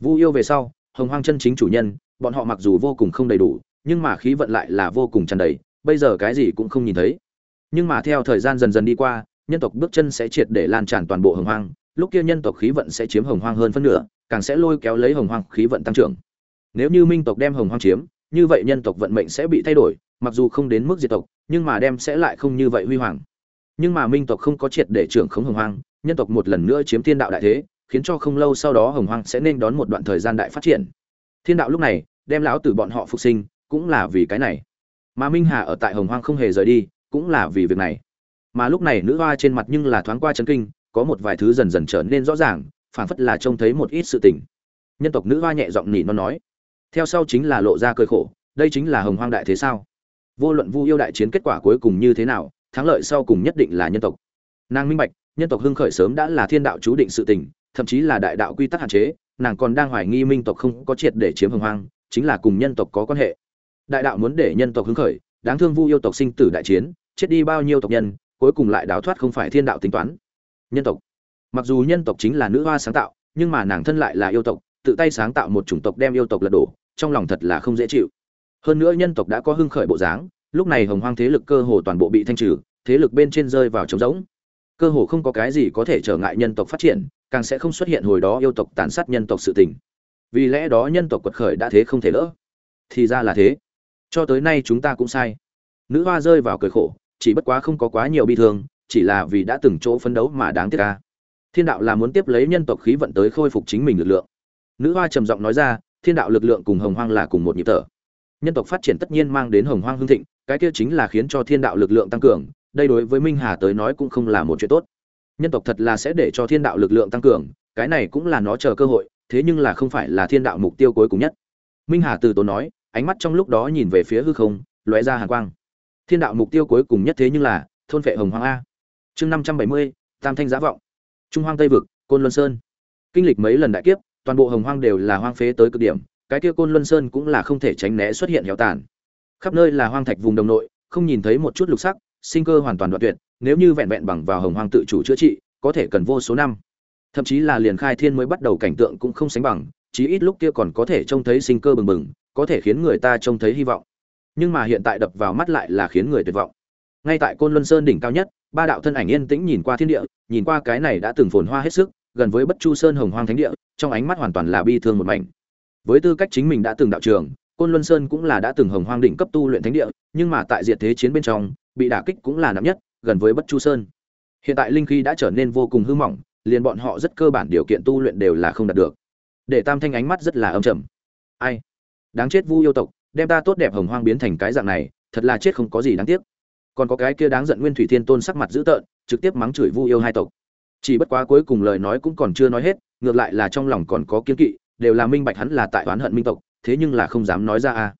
Vu yêu về sau, hồng hoang chân chính chủ nhân, bọn họ mặc dù vô cùng không đầy đủ, nhưng mà khí vận lại là vô cùng tràn đầy, bây giờ cái gì cũng không nhìn thấy. Nhưng mà theo thời gian dần dần đi qua, nhân tộc bước chân sẽ triệt để lan tràn toàn bộ hồng hoang, lúc kia nhân tộc khí vận sẽ chiếm hồng hoang hơn phân nửa, càng sẽ lôi kéo lấy hồng hoang khí vận tăng trưởng. Nếu như minh tộc đem hồng hoang chiếm, như vậy nhân tộc vận mệnh sẽ bị thay đổi mặc dù không đến mức diệt tộc, nhưng mà đem sẽ lại không như vậy huy hoàng. Nhưng mà minh tộc không có triệt để trưởng khống hồng hoang, nhân tộc một lần nữa chiếm thiên đạo đại thế, khiến cho không lâu sau đó hồng hoang sẽ nên đón một đoạn thời gian đại phát triển. Thiên đạo lúc này, đem lão tử bọn họ phục sinh, cũng là vì cái này. Mà minh hà ở tại hồng hoang không hề rời đi, cũng là vì việc này. Mà lúc này nữ hoa trên mặt nhưng là thoáng qua chấn kinh, có một vài thứ dần dần trở nên rõ ràng, phảng phất là trông thấy một ít sự tình. Nhân tộc nữ hoa nhẹ giọng nỉ nó nói, theo sau chính là lộ ra cơi khổ, đây chính là hồng hoang đại thế sao? Vô luận vu yêu đại chiến kết quả cuối cùng như thế nào, thắng lợi sau cùng nhất định là nhân tộc. Nàng minh bạch, nhân tộc hưng khởi sớm đã là thiên đạo chú định sự tình, thậm chí là đại đạo quy tắc hạn chế, nàng còn đang hoài nghi minh tộc không có triệt để chiếm hồng hoang, chính là cùng nhân tộc có quan hệ. Đại đạo muốn để nhân tộc hưng khởi, đáng thương vu yêu tộc sinh tử đại chiến, chết đi bao nhiêu tộc nhân, cuối cùng lại đào thoát không phải thiên đạo tính toán. Nhân tộc. Mặc dù nhân tộc chính là nữ hoa sáng tạo, nhưng mà nàng thân lại là yêu tộc, tự tay sáng tạo một chủng tộc đem yêu tộc lật đổ, trong lòng thật là không dễ chịu hơn nữa nhân tộc đã có hưng khởi bộ dáng, lúc này hồng hoang thế lực cơ hồ toàn bộ bị thanh trừ, thế lực bên trên rơi vào trống rỗng. Cơ hồ không có cái gì có thể trở ngại nhân tộc phát triển, càng sẽ không xuất hiện hồi đó yêu tộc tàn sát nhân tộc sự tình. Vì lẽ đó nhân tộc quật khởi đã thế không thể lỡ. Thì ra là thế. Cho tới nay chúng ta cũng sai. Nữ hoa rơi vào cười khổ, chỉ bất quá không có quá nhiều bi thương, chỉ là vì đã từng chỗ phấn đấu mà đáng tiếc ca thiên đạo là muốn tiếp lấy nhân tộc khí vận tới khôi phục chính mình lực lượng. Nữ hoa trầm giọng nói ra, thiên đạo lực lượng cùng hồng hoang là cùng một nhịp thở nhân tộc phát triển tất nhiên mang đến hồng hoang hương thịnh, cái kia chính là khiến cho thiên đạo lực lượng tăng cường, đây đối với minh hà tới nói cũng không là một chuyện tốt. Nhân tộc thật là sẽ để cho thiên đạo lực lượng tăng cường, cái này cũng là nó chờ cơ hội, thế nhưng là không phải là thiên đạo mục tiêu cuối cùng nhất. Minh hà từ tốn nói, ánh mắt trong lúc đó nhìn về phía hư không, lóe ra hàn quang. Thiên đạo mục tiêu cuối cùng nhất thế nhưng là thôn vệ hồng hoang a. Chương năm trăm bảy mươi, tam thanh giá vọng. Trung hoang tây vực, côn luân sơn. Kinh lịch mấy lần đại kiếp, toàn bộ hồng hoang đều là hoang phế tới cực điểm cái kia côn luân sơn cũng là không thể tránh né xuất hiện héo tàn. Khắp nơi là hoang thạch vùng đồng nội, không nhìn thấy một chút lục sắc, sinh cơ hoàn toàn đoạn tuyệt, nếu như vẹn vẹn bằng vào hồng hoang tự chủ chữa trị, có thể cần vô số năm. Thậm chí là liền khai thiên mới bắt đầu cảnh tượng cũng không sánh bằng, chí ít lúc kia còn có thể trông thấy sinh cơ bừng bừng, có thể khiến người ta trông thấy hy vọng. Nhưng mà hiện tại đập vào mắt lại là khiến người tuyệt vọng. Ngay tại côn luân sơn đỉnh cao nhất, ba đạo thân ảnh yên tĩnh nhìn qua thiên địa, nhìn qua cái này đã từng phồn hoa hết sức, gần với bất chu sơn hồng hoang thánh địa, trong ánh mắt hoàn toàn là bi thương một mảnh với tư cách chính mình đã từng đạo trường côn luân sơn cũng là đã từng hồng hoang đỉnh cấp tu luyện thánh địa, nhưng mà tại diện thế chiến bên trong, bị đả kích cũng là nặng nhất, gần với bất chu sơn. Hiện tại linh khí đã trở nên vô cùng hư mỏng, liền bọn họ rất cơ bản điều kiện tu luyện đều là không đạt được. Để tam thanh ánh mắt rất là âm trầm. Ai? Đáng chết vu yêu tộc, đem ta tốt đẹp hồng hoang biến thành cái dạng này, thật là chết không có gì đáng tiếc. Còn có cái kia đáng giận nguyên thủy thiên tôn sắc mặt dữ tợn, trực tiếp mắng chửi vu yêu hai tộc. Chỉ bất quá cuối cùng lời nói cũng còn chưa nói hết, ngược lại là trong lòng còn có kiên kỵ đều là minh bạch hắn là tại oán hận minh tộc, thế nhưng là không dám nói ra a.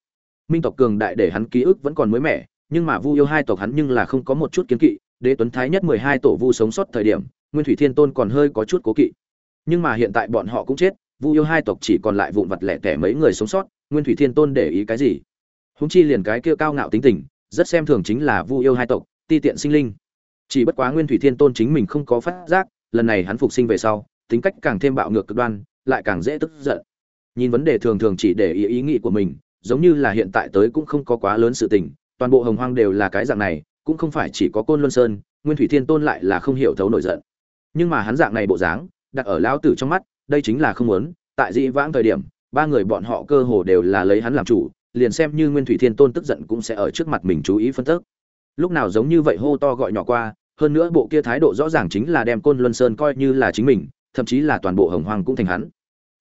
Minh tộc cường đại để hắn ký ức vẫn còn mới mẻ, nhưng mà vu yêu hai tộc hắn nhưng là không có một chút kiến kỵ, đế tuấn thái nhất mười hai tổ vu sống sót thời điểm, nguyên thủy thiên tôn còn hơi có chút cố kỵ. Nhưng mà hiện tại bọn họ cũng chết, vu yêu hai tộc chỉ còn lại vụn vặt lẻ tẻ mấy người sống sót, nguyên thủy thiên tôn để ý cái gì? Húng chi liền cái kia cao ngạo tính tình, rất xem thường chính là vu yêu hai tộc, ti tiện sinh linh. Chỉ bất quá nguyên thủy thiên tôn chính mình không có phát giác, lần này hắn phục sinh về sau, tính cách càng thêm bạo ngược cực đoan lại càng dễ tức giận. Nhìn vấn đề thường thường chỉ để ý ý nghĩ của mình, giống như là hiện tại tới cũng không có quá lớn sự tình, toàn bộ hồng hoang đều là cái dạng này, cũng không phải chỉ có côn luân sơn, nguyên thủy thiên tôn lại là không hiểu thấu nổi giận. Nhưng mà hắn dạng này bộ dáng, đặt ở lão tử trong mắt, đây chính là không muốn, tại dĩ vãng thời điểm, ba người bọn họ cơ hồ đều là lấy hắn làm chủ, liền xem như nguyên thủy thiên tôn tức giận cũng sẽ ở trước mặt mình chú ý phân tích lúc nào giống như vậy hô to gọi nhỏ qua, hơn nữa bộ kia thái độ rõ ràng chính là đem côn luân sơn coi như là chính mình thậm chí là toàn bộ hồng hoang cũng thành hắn.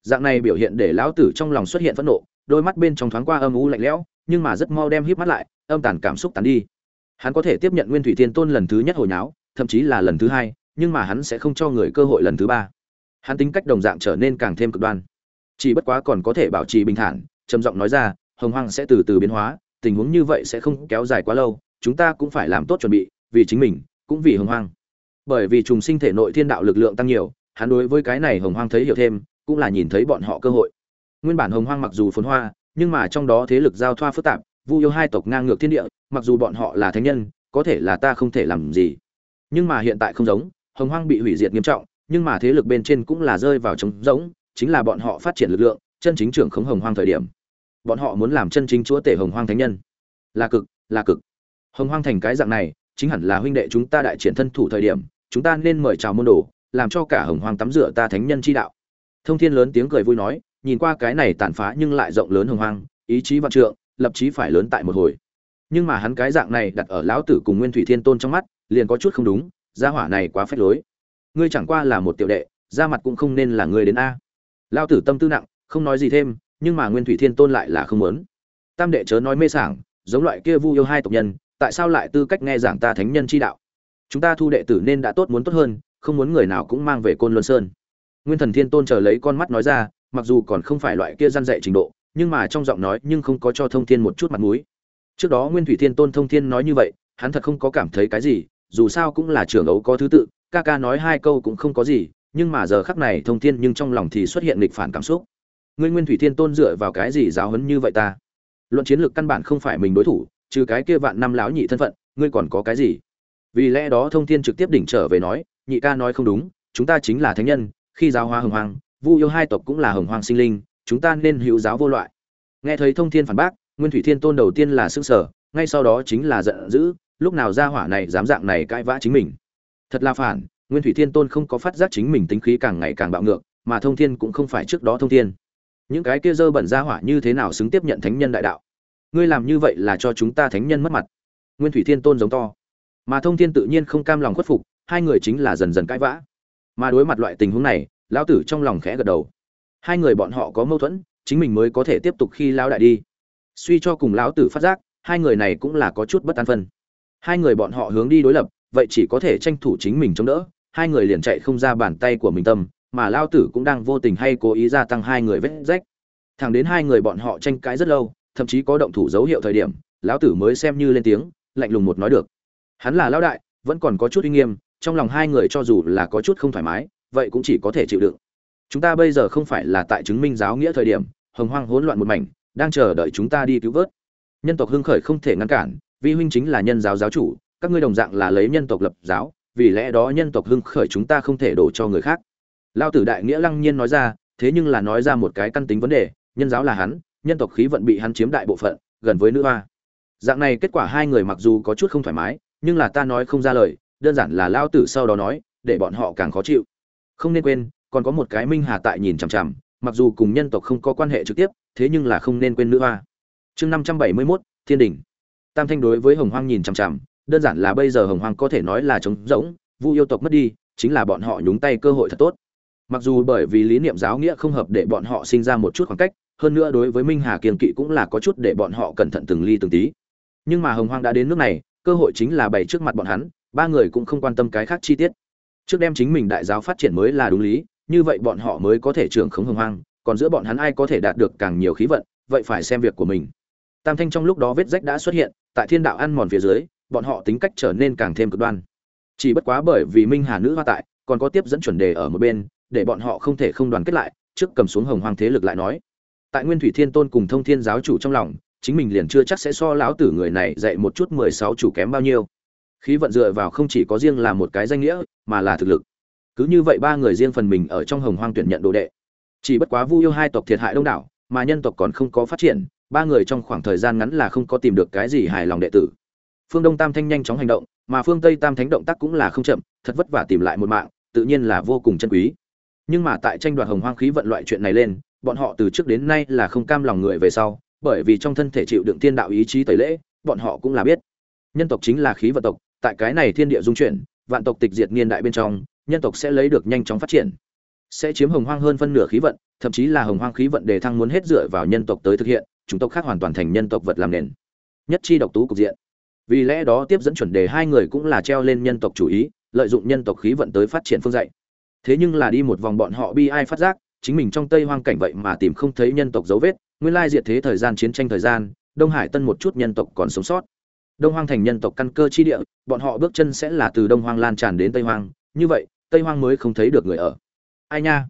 Dạng này biểu hiện để lão tử trong lòng xuất hiện phẫn nộ, đôi mắt bên trong thoáng qua âm u lạnh lẽo, nhưng mà rất mau đem híp mắt lại, âm tàn cảm xúc tàn đi. Hắn có thể tiếp nhận nguyên thủy thiên tôn lần thứ nhất hồi nháo, thậm chí là lần thứ hai, nhưng mà hắn sẽ không cho người cơ hội lần thứ ba. Hắn tính cách đồng dạng trở nên càng thêm cực đoan. Chỉ bất quá còn có thể bảo trì bình thản, trầm giọng nói ra, hồng hoang sẽ từ từ biến hóa, tình huống như vậy sẽ không kéo dài quá lâu, chúng ta cũng phải làm tốt chuẩn bị, vì chính mình, cũng vì hồng hoang. Bởi vì trùng sinh thể nội thiên đạo lực lượng tăng nhiều hắn đối với cái này hồng hoang thấy hiểu thêm, cũng là nhìn thấy bọn họ cơ hội. Nguyên bản hồng hoang mặc dù phồn hoa, nhưng mà trong đó thế lực giao thoa phức tạp, vu yêu hai tộc ngang ngược thiên địa, mặc dù bọn họ là thánh nhân, có thể là ta không thể làm gì. Nhưng mà hiện tại không giống, hồng hoang bị hủy diệt nghiêm trọng, nhưng mà thế lực bên trên cũng là rơi vào trống giống chính là bọn họ phát triển lực lượng, chân chính trưởng khống hồng hoang thời điểm. Bọn họ muốn làm chân chính chúa tể hồng hoang thánh nhân. Là cực là cực. Hồng hoang thành cái dạng này, chính hẳn là huynh đệ chúng ta đại triển thân thủ thời điểm, chúng ta nên mời chào môn đồ làm cho cả hồng hoang tắm rửa ta thánh nhân chi đạo. Thông thiên lớn tiếng cười vui nói, nhìn qua cái này tàn phá nhưng lại rộng lớn hồng hoang, ý chí vạn trượng, lập chí phải lớn tại một hồi. Nhưng mà hắn cái dạng này đặt ở lão tử cùng nguyên thủy thiên tôn trong mắt, liền có chút không đúng, gia hỏa này quá phép lối. Ngươi chẳng qua là một tiểu đệ, ra mặt cũng không nên là người đến a. Lão tử tâm tư nặng, không nói gì thêm, nhưng mà nguyên thủy thiên tôn lại là không muốn. Tam đệ chớ nói mê sảng, giống loại kia vu yêu hai tộc nhân, tại sao lại tư cách nghe giảng ta thánh nhân chi đạo? Chúng ta thu đệ tử nên đã tốt muốn tốt hơn không muốn người nào cũng mang về côn luân sơn. Nguyên thần thiên tôn chờ lấy con mắt nói ra, mặc dù còn không phải loại kia răn dạy trình độ, nhưng mà trong giọng nói nhưng không có cho thông thiên một chút mặt mũi. Trước đó nguyên thủy thiên tôn thông thiên nói như vậy, hắn thật không có cảm thấy cái gì, dù sao cũng là trưởng ấu có thứ tự, ca ca nói hai câu cũng không có gì, nhưng mà giờ khắc này thông thiên nhưng trong lòng thì xuất hiện nghịch phản cảm xúc. Ngươi nguyên thủy thiên tôn dựa vào cái gì giáo hấn như vậy ta? Luận chiến lược căn bản không phải mình đối thủ, trừ cái kia vạn năm láo nhị thân phận, ngươi còn có cái gì? Vì lẽ đó thông thiên trực tiếp đỉnh trở về nói nhị ca nói không đúng chúng ta chính là thánh nhân khi giáo hóa hồng hoàng, vu yêu hai tộc cũng là hồng hoàng sinh linh chúng ta nên hữu giáo vô loại. Nghe thấy thông thiên phản bác nguyên thủy thiên tôn đầu tiên là xương sở ngay sau đó chính là giận dữ lúc nào ra hỏa này dám dạng này cãi vã chính mình. Thật là phản nguyên thủy thiên tôn không có phát giác chính mình tính khí càng ngày càng bạo ngược mà thông thiên cũng không phải trước đó thông thiên. Những cái kia dơ bẩn ra hỏa như thế nào xứng tiếp nhận thánh nhân đại đạo? Ngươi làm như vậy là cho chúng ta thánh nhân mất mặt. Nguyên thủy thiên tôn giống to. Mà thông thiên tự nhiên không cam lòng khuất phục hai người chính là dần dần cãi vã. Mà đối mặt loại tình huống này, lão tử trong lòng khẽ gật đầu. Hai người bọn họ có mâu thuẫn, chính mình mới có thể tiếp tục khi lão đại đi. Suy cho cùng lão tử phát giác, hai người này cũng là có chút bất an phân. Hai người bọn họ hướng đi đối lập, vậy chỉ có thể tranh thủ chính mình chống đỡ, hai người liền chạy không ra bàn tay của mình tâm, mà lao tử cũng đang vô tình hay cố ý gia tăng hai người vết rách. Thẳng đến hai người bọn họ tranh cãi rất lâu, thậm chí có động thủ dấu hiệu thời điểm, lão tử mới xem như lên tiếng, lạnh lùng một nói được. Hắn là lão đại, vẫn còn có chút uy nghiêm trong lòng hai người cho dù là có chút không thoải mái, vậy cũng chỉ có thể chịu đựng. Chúng ta bây giờ không phải là tại chứng minh giáo nghĩa thời điểm, hồng hoang hỗn loạn một mảnh, đang chờ đợi chúng ta đi cứu vớt. Nhân tộc hưng khởi không thể ngăn cản, vi huynh chính là nhân giáo giáo chủ, các ngươi đồng dạng là lấy nhân tộc lập giáo, vì lẽ đó nhân tộc hưng khởi chúng ta không thể đổ cho người khác. Lao tử đại nghĩa lăng nhiên nói ra, thế nhưng là nói ra một cái căn tính vấn đề, nhân giáo là hắn, nhân tộc khí vận bị hắn chiếm đại bộ phận, gần với nữ hoa. Dạng này kết quả hai người mặc dù có chút không thoải mái, nhưng là ta nói không ra lời đơn giản là lao tử sau đó nói, để bọn họ càng khó chịu. Không nên quên, còn có một cái minh hà tại nhìn chằm chằm, mặc dù cùng nhân tộc không có quan hệ trực tiếp, thế nhưng là không nên quên nữ hoa. Chương năm trăm bảy mươi mốt, thiên đình. Tam thanh đối với hồng hoang nhìn chằm chằm, đơn giản là bây giờ hồng hoang có thể nói là trống rỗng, vu yêu tộc mất đi, chính là bọn họ nhúng tay cơ hội thật tốt. Mặc dù bởi vì lý niệm giáo nghĩa không hợp để bọn họ sinh ra một chút khoảng cách, hơn nữa đối với minh hà kiên kỵ cũng là có chút để bọn họ cẩn thận từng ly từng tí. Nhưng mà hồng hoang đã đến nước này, cơ hội chính là bày trước mặt bọn hắn ba người cũng không quan tâm cái khác chi tiết. Trước đem chính mình đại giáo phát triển mới là đúng lý, như vậy bọn họ mới có thể trưởng khống hồng hoang, còn giữa bọn hắn ai có thể đạt được càng nhiều khí vận, vậy phải xem việc của mình. Tam thanh trong lúc đó vết rách đã xuất hiện, tại thiên đạo ăn mòn phía dưới, bọn họ tính cách trở nên càng thêm cực đoan. Chỉ bất quá bởi vì minh hà nữ hoa tại, còn có tiếp dẫn chuẩn đề ở một bên, để bọn họ không thể không đoàn kết lại, trước cầm xuống hồng hoang thế lực lại nói. Tại nguyên thủy thiên tôn cùng thông thiên giáo chủ trong lòng, chính mình liền chưa chắc sẽ so lão tử người này dạy một chút mười sáu chủ kém bao nhiêu khí vận dựa vào không chỉ có riêng là một cái danh nghĩa, mà là thực lực. Cứ như vậy ba người riêng phần mình ở trong hồng hoang tuyển nhận đồ đệ. Chỉ bất quá vu yêu hai tộc thiệt hại đông đảo, mà nhân tộc còn không có phát triển, ba người trong khoảng thời gian ngắn là không có tìm được cái gì hài lòng đệ tử. Phương đông tam thanh nhanh chóng hành động, mà phương tây tam thánh động tác cũng là không chậm, thật vất vả tìm lại một mạng, tự nhiên là vô cùng chân quý. Nhưng mà tại tranh đoạt hồng hoang khí vận loại chuyện này lên, bọn họ từ trước đến nay là không cam lòng người về sau, bởi vì trong thân thể chịu đựng thiên đạo ý chí tẩy lễ, bọn họ cũng là biết. Nhân tộc chính là khí vận tộc tại cái này thiên địa dung chuyển, vạn tộc tịch diệt niên đại bên trong, nhân tộc sẽ lấy được nhanh chóng phát triển. Sẽ chiếm hồng hoang hơn phân nửa khí vận, thậm chí là hồng hoang khí vận đề thăng muốn hết dựa vào nhân tộc tới thực hiện chúng tộc khác hoàn toàn thành nhân tộc vật làm nền. Nhất chi độc tú cục diện. Vì lẽ đó tiếp dẫn chuẩn đề hai người cũng là treo lên nhân tộc chủ ý, lợi dụng nhân tộc khí vận tới phát triển phương dạy. Thế nhưng là đi một vòng bọn họ bi ai phát giác, chính mình trong tây hoang cảnh vậy mà tìm không thấy nhân tộc dấu vết, nguyên lai diệt thế thời gian chiến tranh thời gian, đông hải tân một chút nhân tộc còn sống sót đông hoang thành nhân tộc căn cơ chi địa, bọn họ bước chân sẽ là từ đông hoang lan tràn đến tây hoang. Như vậy, tây hoang mới không thấy được người ở. Ai nha?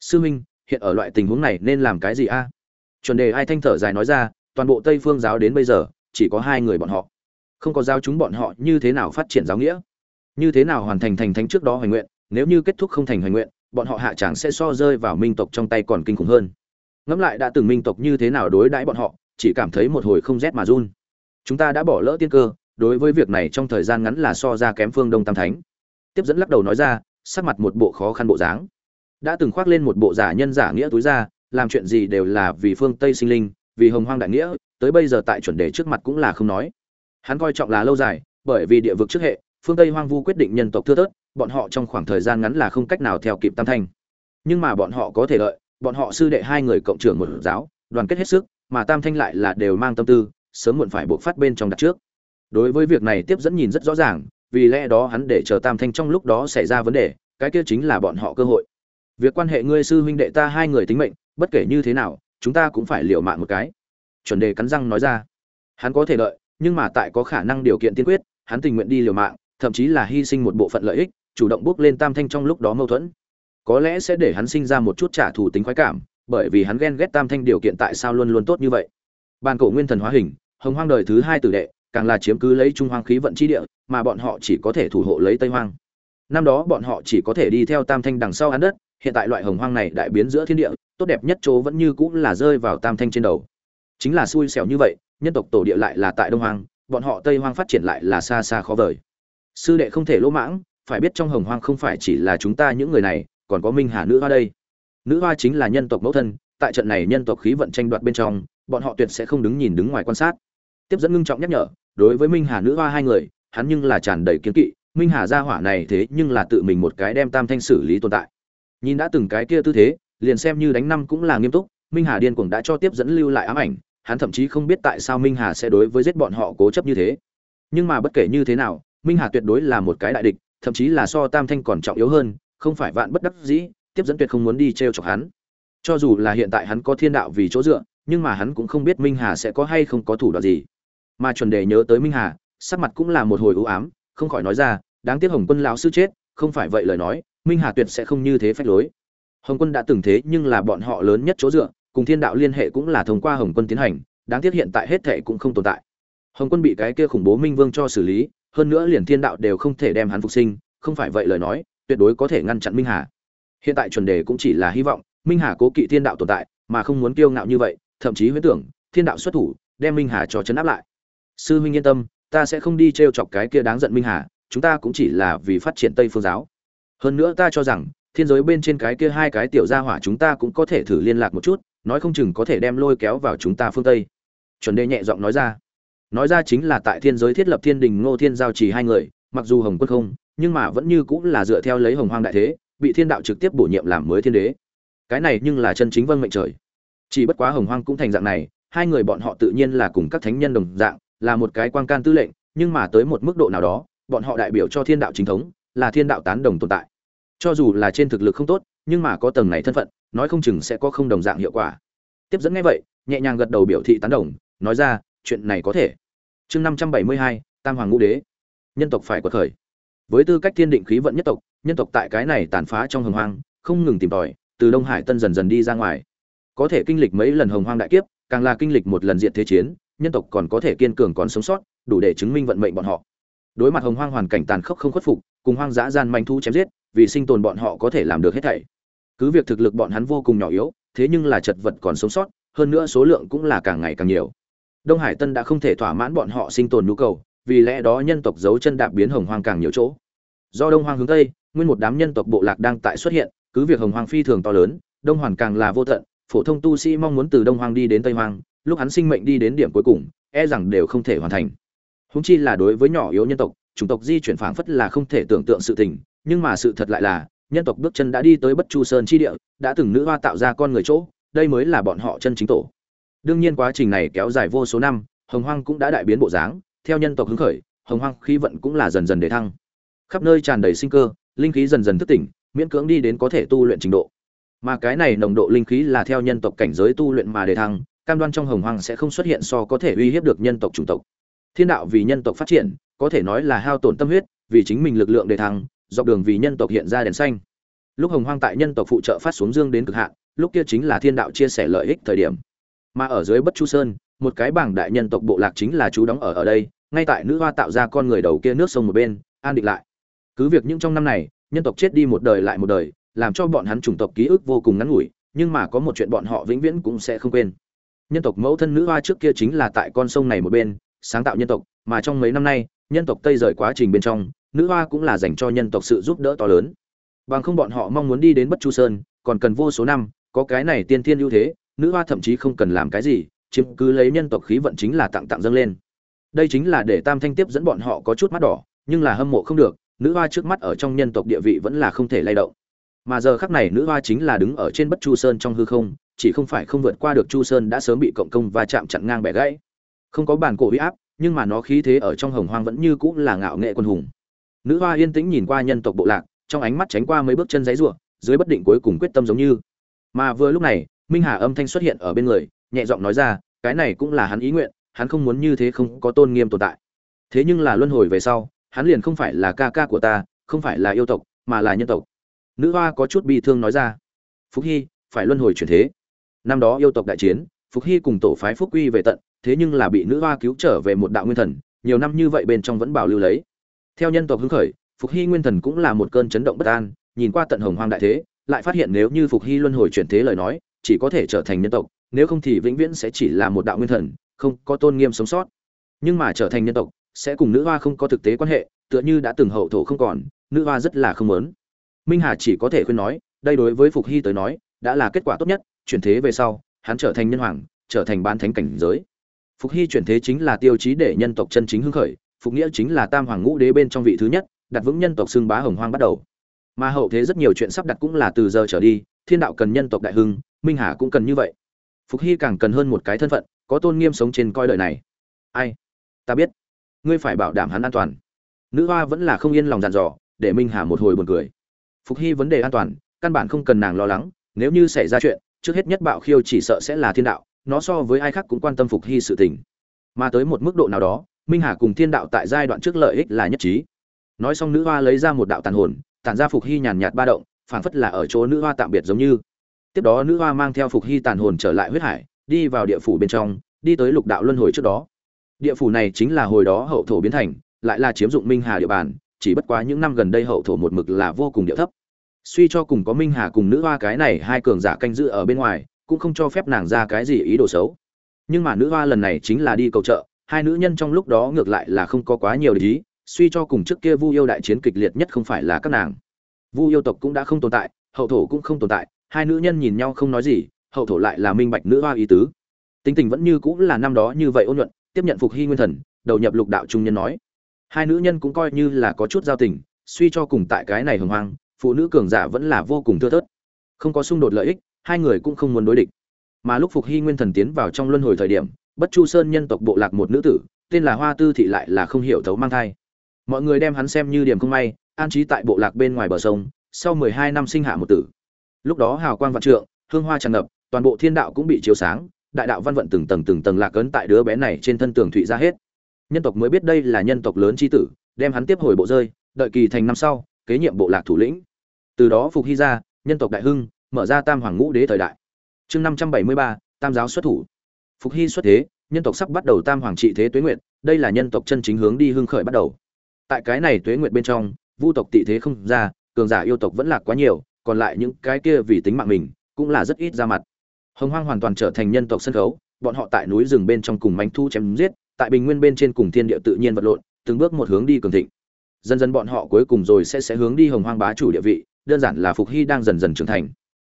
Sư huynh hiện ở loại tình huống này nên làm cái gì a? Chuẩn đề ai thanh thở dài nói ra, toàn bộ tây phương giáo đến bây giờ, chỉ có hai người bọn họ. Không có giáo chúng bọn họ như thế nào phát triển giáo nghĩa? Như thế nào hoàn thành thành thánh trước đó hoành nguyện? Nếu như kết thúc không thành hoành nguyện, bọn họ hạ chẳng sẽ so rơi vào minh tộc trong tay còn kinh khủng hơn. Ngẫm lại đã từng minh tộc như thế nào đối đãi bọn họ, chỉ cảm thấy một hồi không rét mà run chúng ta đã bỏ lỡ tiên cơ, đối với việc này trong thời gian ngắn là so ra kém phương đông tam thánh. Tiếp dẫn lắc đầu nói ra, sắc mặt một bộ khó khăn bộ dáng. Đã từng khoác lên một bộ giả nhân giả nghĩa túi ra, làm chuyện gì đều là vì phương tây sinh linh, vì hồng hoang đại nghĩa, tới bây giờ tại chuẩn đề trước mặt cũng là không nói. Hắn coi trọng là lâu dài, bởi vì địa vực trước hệ, phương tây hoang vu quyết định nhân tộc thưa thớt, bọn họ trong khoảng thời gian ngắn là không cách nào theo kịp tam thanh nhưng mà bọn họ có thể lợi, bọn họ sư đệ hai người cộng trưởng một giáo, đoàn kết hết sức, mà tam thanh lại là đều mang tâm tư sớm muộn phải buộc phát bên trong đặt trước. Đối với việc này tiếp dẫn nhìn rất rõ ràng, vì lẽ đó hắn để chờ tam thanh trong lúc đó xảy ra vấn đề, cái kia chính là bọn họ cơ hội. Việc quan hệ ngươi sư huynh đệ ta hai người tính mệnh, bất kể như thế nào, chúng ta cũng phải liều mạng một cái. Chuẩn đề cắn răng nói ra. Hắn có thể lợi nhưng mà tại có khả năng điều kiện tiên quyết, hắn tình nguyện đi liều mạng, thậm chí là hy sinh một bộ phận lợi ích, chủ động bước lên tam thanh trong lúc đó mâu thuẫn. Có lẽ sẽ để hắn sinh ra một chút trả thù tính khoái cảm, bởi vì hắn ghen ghét tam thanh điều kiện tại sao luôn luôn tốt như vậy. Bàn cổ nguyên thần hóa hình hồng hoang đời thứ hai tử đệ, càng là chiếm cứ lấy trung hoang khí vận chi địa, mà bọn họ chỉ có thể thủ hộ lấy tây hoang. Năm đó bọn họ chỉ có thể đi theo tam thanh đằng sau án đất, hiện tại loại hồng hoang này đại biến giữa thiên địa, tốt đẹp nhất chỗ vẫn như cũng là rơi vào tam thanh trên đầu. Chính là xui xẻo như vậy, nhân tộc tổ địa lại là tại đông hoang, bọn họ tây hoang phát triển lại là xa xa khó vời. Sư đệ không thể lỗ mãng, phải biết trong hồng hoang không phải chỉ là chúng ta những người này, còn có minh hà nữ hoa đây. Nữ hoa chính là nhân tộc mẫu thân, tại trận này nhân tộc khí vận tranh đoạt bên trong, bọn họ tuyệt sẽ không đứng nhìn đứng ngoài quan sát tiếp dẫn ngưng trọng nhắc nhở, đối với minh hà nữ hoa hai người, hắn nhưng là tràn đầy kiến kỵ, minh hà gia hỏa này thế nhưng là tự mình một cái đem tam thanh xử lý tồn tại. Nhìn đã từng cái kia tư thế, liền xem như đánh năm cũng là nghiêm túc, minh hà điên cuồng đã cho tiếp dẫn lưu lại ám ảnh, hắn thậm chí không biết tại sao minh hà sẽ đối với giết bọn họ cố chấp như thế. Nhưng mà bất kể như thế nào, minh hà tuyệt đối là một cái đại địch, thậm chí là so tam thanh còn trọng yếu hơn, không phải vạn bất đắc dĩ, tiếp dẫn tuyệt không muốn đi t r e o chọc hắn. Cho dù là hiện tại hắn có thiên đạo vì chỗ dựa, nhưng mà hắn cũng không biết minh hà sẽ có hay không có thủ đoạn gì mà chuẩn đề nhớ tới minh hà, sắc mặt cũng là một hồi ưu ám, không khỏi nói ra, đáng tiếc hồng quân lão sư chết, không phải vậy lời nói, minh hà tuyệt sẽ không như thế phách lối. Hồng quân đã từng thế nhưng là bọn họ lớn nhất chỗ dựa, cùng thiên đạo liên hệ cũng là thông qua hồng quân tiến hành, đáng tiếc hiện tại hết thệ cũng không tồn tại. Hồng quân bị cái kia khủng bố minh vương cho xử lý, hơn nữa liền thiên đạo đều không thể đem hắn phục sinh, không phải vậy lời nói, tuyệt đối có thể ngăn chặn minh hà. Hiện tại chuẩn đề cũng chỉ là hy vọng, minh hà cố kỵ thiên đạo tồn tại, mà không muốn kiêu ngạo như vậy, thậm chí huyễn tưởng, thiên đạo xuất thủ, đem minh hà cho chấn áp lại sư minh yên tâm, ta sẽ không đi t chọc cái kia đáng giận minh hà, chúng ta cũng chỉ là vì phát triển tây phương giáo. Hơn nữa ta cho rằng, thiên giới bên trên cái kia hai cái tiểu gia hỏa chúng ta cũng có thể thử liên lạc một chút, nói không chừng có thể đem lôi kéo vào chúng ta phương tây. Chuẩn đề nhẹ giọng nói ra. Nói ra chính là tại thiên giới thiết lập thiên đình ngô thiên giao trì hai người, mặc dù hồng quân không, nhưng mà vẫn như cũng là dựa theo lấy hồng hoang đại thế, bị thiên đạo trực tiếp bổ nhiệm làm mới thiên đế. Cái này nhưng là chân chính vâng mệnh trời. Chỉ bất quá hồng hoang cũng thành dạng này, hai người bọn họ tự nhiên là cùng các thánh nhân đồng dạng là một cái quan can tư lệnh, nhưng mà tới một mức độ nào đó, bọn họ đại biểu cho thiên đạo chính thống, là thiên đạo tán đồng tồn tại. Cho dù là trên thực lực không tốt, nhưng mà có tầng này thân phận, nói không chừng sẽ có không đồng dạng hiệu quả. Tiếp dẫn nghe vậy, nhẹ nhàng gật đầu biểu thị tán đồng, nói ra, chuyện này có thể. Chương năm trăm bảy mươi hai, tam hoàng ngũ đế. Nhân tộc phải quật khởi. Với tư cách thiên định khí vận nhất tộc, nhân tộc tại cái này tàn phá trong hồng hoang, không ngừng tìm tòi, từ đông hải tân dần dần đi ra ngoài. Có thể kinh lịch mấy lần hồng hoang đại kiếp, càng là kinh lịch một lần diện thế chiến nhân tộc còn có thể kiên cường còn sống sót, đủ để chứng minh vận mệnh bọn họ. Đối mặt hồng hoang hoàn cảnh tàn khốc không khuất phục, cùng hoang dã gian manh thu chém giết, vì sinh tồn bọn họ có thể làm được hết thảy. Cứ việc thực lực bọn hắn vô cùng nhỏ yếu, thế nhưng là chật vật còn sống sót, hơn nữa số lượng cũng là càng ngày càng nhiều. Đông hải tân đã không thể thỏa mãn bọn họ sinh tồn nhu cầu, vì lẽ đó nhân tộc giấu chân đạp biến hồng hoang càng nhiều chỗ. Do đông hoang hướng tây, nguyên một đám nhân tộc bộ lạc đang tại xuất hiện, cứ việc hồng hoang phi thường to lớn, đông hoàn càng là vô tận, phổ thông tu sĩ mong muốn từ đông hoang đi đến tây hoang lúc hắn sinh mệnh đi đến điểm cuối cùng e rằng đều không thể hoàn thành. Húng chi là đối với nhỏ yếu nhân tộc, chủng tộc di chuyển phảng phất là không thể tưởng tượng sự tình, nhưng mà sự thật lại là, nhân tộc bước chân đã đi tới bất chu sơn chi địa, đã từng nữ hoa tạo ra con người chỗ, đây mới là bọn họ chân chính tổ. Đương nhiên quá trình này kéo dài vô số năm, hồng hoang cũng đã đại biến bộ dáng, theo nhân tộc hứng khởi, hồng hoang khí vận cũng là dần dần để thăng. Khắp nơi tràn đầy sinh cơ, linh khí dần dần thức tỉnh, miễn cưỡng đi đến có thể tu luyện trình độ. Mà cái này nồng độ linh khí là theo nhân tộc cảnh giới tu luyện mà để thăng cam đoan trong hồng hoang sẽ không xuất hiện so có thể uy hiếp được nhân tộc chủng tộc. Thiên đạo vì nhân tộc phát triển, có thể nói là hao tổn tâm huyết, vì chính mình lực lượng để thăng, dọc đường vì nhân tộc hiện ra đèn xanh. Lúc hồng hoang tại nhân tộc phụ trợ phát xuống dương đến cực hạn, lúc kia chính là thiên đạo chia sẻ lợi ích thời điểm. Mà ở dưới bất chu sơn, một cái bảng đại nhân tộc bộ lạc chính là chú đóng ở ở đây, ngay tại nữ hoa tạo ra con người đầu kia nước sông một bên, an định lại. Cứ việc những trong năm này, nhân tộc chết đi một đời lại một đời, làm cho bọn hắn chủng tộc ký ức vô cùng ngắn ngủi, nhưng mà có một chuyện bọn họ vĩnh viễn cũng sẽ không quên nhân tộc mẫu thân nữ hoa trước kia chính là tại con sông này một bên, sáng tạo nhân tộc, mà trong mấy năm nay, nhân tộc tây rời quá trình bên trong, nữ hoa cũng là dành cho nhân tộc sự giúp đỡ to lớn. Bằng không bọn họ mong muốn đi đến bất chu sơn, còn cần vô số năm, có cái này tiên thiên ưu thế, nữ hoa thậm chí không cần làm cái gì, chiếm cứ lấy nhân tộc khí vận chính là tặng tặng dâng lên. Đây chính là để tam thanh tiếp dẫn bọn họ có chút mắt đỏ, nhưng là hâm mộ không được, nữ hoa trước mắt ở trong nhân tộc địa vị vẫn là không thể lay động mà giờ khắc này nữ hoa chính là đứng ở trên bất chu sơn trong hư không, chỉ không phải không vượt qua được chu sơn đã sớm bị cộng công và chạm chặn ngang bẻ gãy. Không có bản cổ huy áp, nhưng mà nó khí thế ở trong hồng hoang vẫn như cũng là ngạo nghệ quân hùng. Nữ hoa yên tĩnh nhìn qua nhân tộc bộ lạc, trong ánh mắt tránh qua mấy bước chân giấy ruộng dưới bất định cuối cùng quyết tâm giống như. Mà vừa lúc này, minh hà âm thanh xuất hiện ở bên người, nhẹ giọng nói ra, cái này cũng là hắn ý nguyện, hắn không muốn như thế không có tôn nghiêm tồn tại. Thế nhưng là luân hồi về sau, hắn liền không phải là ca ca của ta, không phải là yêu tộc, mà là nhân tộc nữ hoa có chút bi thương nói ra. Phúc hy, phải luân hồi chuyển thế. Năm đó yêu tộc đại chiến, phúc hy cùng tổ phái phúc quy về tận, thế nhưng là bị nữ hoa cứu trở về một đạo nguyên thần, nhiều năm như vậy bên trong vẫn bảo lưu lấy. Theo nhân tộc hứng khởi phục hy nguyên thần cũng là một cơn chấn động bất an, nhìn qua tận hồng hoang đại thế, lại phát hiện nếu như phục hy luân hồi chuyển thế lời nói, chỉ có thể trở thành nhân tộc, nếu không thì vĩnh viễn sẽ chỉ là một đạo nguyên thần, không có tôn nghiêm sống sót. Nhưng mà trở thành nhân tộc, sẽ cùng nữ hoa không có thực tế quan hệ, tựa như đã từng hậu thổ không còn, nữ hoa rất là không lớn minh hà chỉ có thể khuyên nói, đây đối với phục hy tới nói, đã là kết quả tốt nhất, chuyển thế về sau, hắn trở thành nhân hoàng, trở thành ban thánh cảnh giới. Phục hy chuyển thế chính là tiêu chí để nhân tộc chân chính hưng khởi, phục nghĩa chính là tam hoàng ngũ đế bên trong vị thứ nhất, đặt vững nhân tộc xưng bá hồng hoang bắt đầu. Mà hậu thế rất nhiều chuyện sắp đặt cũng là từ giờ trở đi, thiên đạo cần nhân tộc đại hưng, minh hà cũng cần như vậy. Phục hy càng cần hơn một cái thân phận, có tôn nghiêm sống trên coi đời này. Ai? Ta biết. Ngươi phải bảo đảm hắn an toàn. Nữ hoa vẫn là không yên lòng dặn dò, để minh hà một hồi buồn cười phục hy vấn đề an toàn, căn bản không cần nàng lo lắng, nếu như xảy ra chuyện, trước hết nhất bạo khiêu chỉ sợ sẽ là thiên đạo, nó so với ai khác cũng quan tâm phục hy sự tình. Mà tới một mức độ nào đó, minh hà cùng thiên đạo tại giai đoạn trước lợi ích là nhất trí. Nói xong nữ hoa lấy ra một đạo tàn hồn, tản ra phục hy nhàn nhạt ba động, phảng phất là ở chỗ nữ hoa tạm biệt giống như. Tiếp đó nữ hoa mang theo phục hy tàn hồn trở lại huyết hải, đi vào địa phủ bên trong, đi tới lục đạo luân hồi trước đó. Địa phủ này chính là hồi đó hậu thổ biến thành, lại là chiếm dụng minh hà địa bàn chỉ bất quá những năm gần đây hậu thổ một mực là vô cùng địa thấp. Suy cho cùng có minh hà cùng nữ hoa cái này hai cường giả canh giữ ở bên ngoài, cũng không cho phép nàng ra cái gì ý đồ xấu. Nhưng mà nữ hoa lần này chính là đi cầu trợ, hai nữ nhân trong lúc đó ngược lại là không có quá nhiều lý suy cho cùng trước kia vu yêu đại chiến kịch liệt nhất không phải là các nàng. Vu yêu tộc cũng đã không tồn tại, hậu thổ cũng không tồn tại, hai nữ nhân nhìn nhau không nói gì, hậu thổ lại là minh bạch nữ hoa ý tứ. Tính tình vẫn như cũng là năm đó như vậy ôn nhuận, tiếp nhận phục hy nguyên thần, đầu nhập lục đạo trung nhân nói hai nữ nhân cũng coi như là có chút giao tình, suy cho cùng tại cái này hồng hoang, phụ nữ cường giả vẫn là vô cùng thưa thớt. Không có xung đột lợi ích, hai người cũng không muốn đối địch. Mà lúc phục hy nguyên thần tiến vào trong luân hồi thời điểm, bất chu sơn nhân tộc bộ lạc một nữ tử, tên là hoa tư thị lại là không hiểu thấu mang thai. Mọi người đem hắn xem như điểm không may, an trí tại bộ lạc bên ngoài bờ sông, sau mười hai năm sinh hạ một tử. Lúc đó hào quang vạn trượng, hương hoa tràn ngập, toàn bộ thiên đạo cũng bị chiếu sáng, đại đạo văn vận từng tầng từng tầng lạc ấn tại đứa bé này trên thân tường thụy ra hết nhân tộc mới biết đây là nhân tộc lớn chi tử, đem hắn tiếp hồi bộ rơi, đợi kỳ thành năm sau, kế nhiệm bộ lạc thủ lĩnh. Từ đó phục hy ra, nhân tộc đại hưng, mở ra tam hoàng ngũ đế thời đại. Chương năm trăm bảy mươi ba, tam giáo xuất thủ. Phục hy xuất thế, nhân tộc sắp bắt đầu tam hoàng trị thế tuế nguyện đây là nhân tộc chân chính hướng đi hưng khởi bắt đầu. Tại cái này tuế nguyện bên trong, vu tộc tị thế không ra, cường giả yêu tộc vẫn lạc quá nhiều, còn lại những cái kia vì tính mạng mình, cũng là rất ít ra mặt. Hồng hoang hoàn toàn trở thành nhân tộc sân khấu bọn họ tại núi rừng bên trong cùng manh thu chém giết, tại bình nguyên bên trên cùng thiên địa tự nhiên vật lộn, từng bước một hướng đi cường thịnh. Dần dần bọn họ cuối cùng rồi sẽ sẽ hướng đi hồng hoang bá chủ địa vị, đơn giản là phục hy đang dần dần trưởng thành.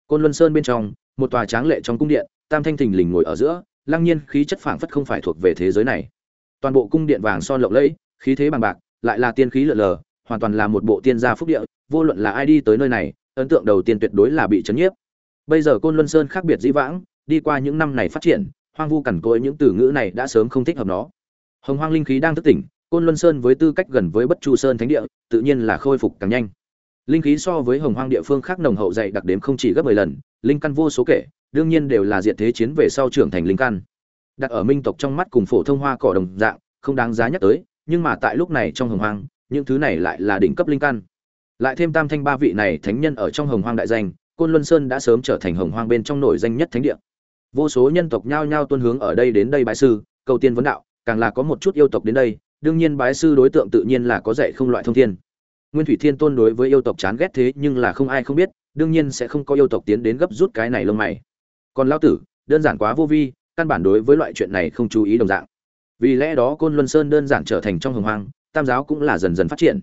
Côn luân sơn bên trong, một tòa tráng lệ trong cung điện, tam thanh thình lình ngồi ở giữa, lăng nhiên khí chất phảng phất không phải thuộc về thế giới này. Toàn bộ cung điện vàng son lộng lẫy, khí thế bằng bạc, lại là tiên khí lượn lờ, hoàn toàn là một bộ tiên gia phúc địa, vô luận là ai đi tới nơi này, ấn tượng đầu tiên tuyệt đối là bị chấn nhiếp. Bây giờ côn luân sơn khác biệt dĩ vãng, đi qua những năm này phát triển hoang vu cằn cỗi những từ ngữ này đã sớm không thích hợp nó. Hồng hoang linh khí đang thức tỉnh, côn luân sơn với tư cách gần với bất chu sơn thánh địa, tự nhiên là khôi phục càng nhanh. Linh khí so với hồng hoang địa phương khác nồng hậu dày đặc đếm không chỉ gấp mười lần, linh căn vô số kể, đương nhiên đều là diện thế chiến về sau trưởng thành linh căn. Đặt ở minh tộc trong mắt cùng phổ thông hoa cỏ đồng dạng, không đáng giá nhắc tới, nhưng mà tại lúc này trong hồng hoang, những thứ này lại là đỉnh cấp linh căn. Lại thêm tam thanh ba vị này thánh nhân ở trong hồng hoang đại danh, côn luân sơn đã sớm trở thành hồng hoang bên trong nổi danh nhất thánh địa vô số nhân tộc nhao nhao tuân hướng ở đây đến đây bái sư, cầu tiên vấn đạo, càng là có một chút yêu tộc đến đây, đương nhiên bái sư đối tượng tự nhiên là có dạy không loại thông thiên. Nguyên thủy thiên tôn đối với yêu tộc chán ghét thế nhưng là không ai không biết, đương nhiên sẽ không có yêu tộc tiến đến gấp rút cái này lông mày. Còn lao tử, đơn giản quá vô vi, căn bản đối với loại chuyện này không chú ý đồng dạng. Vì lẽ đó côn luân sơn đơn giản trở thành trong hồng hoang, tam giáo cũng là dần dần phát triển.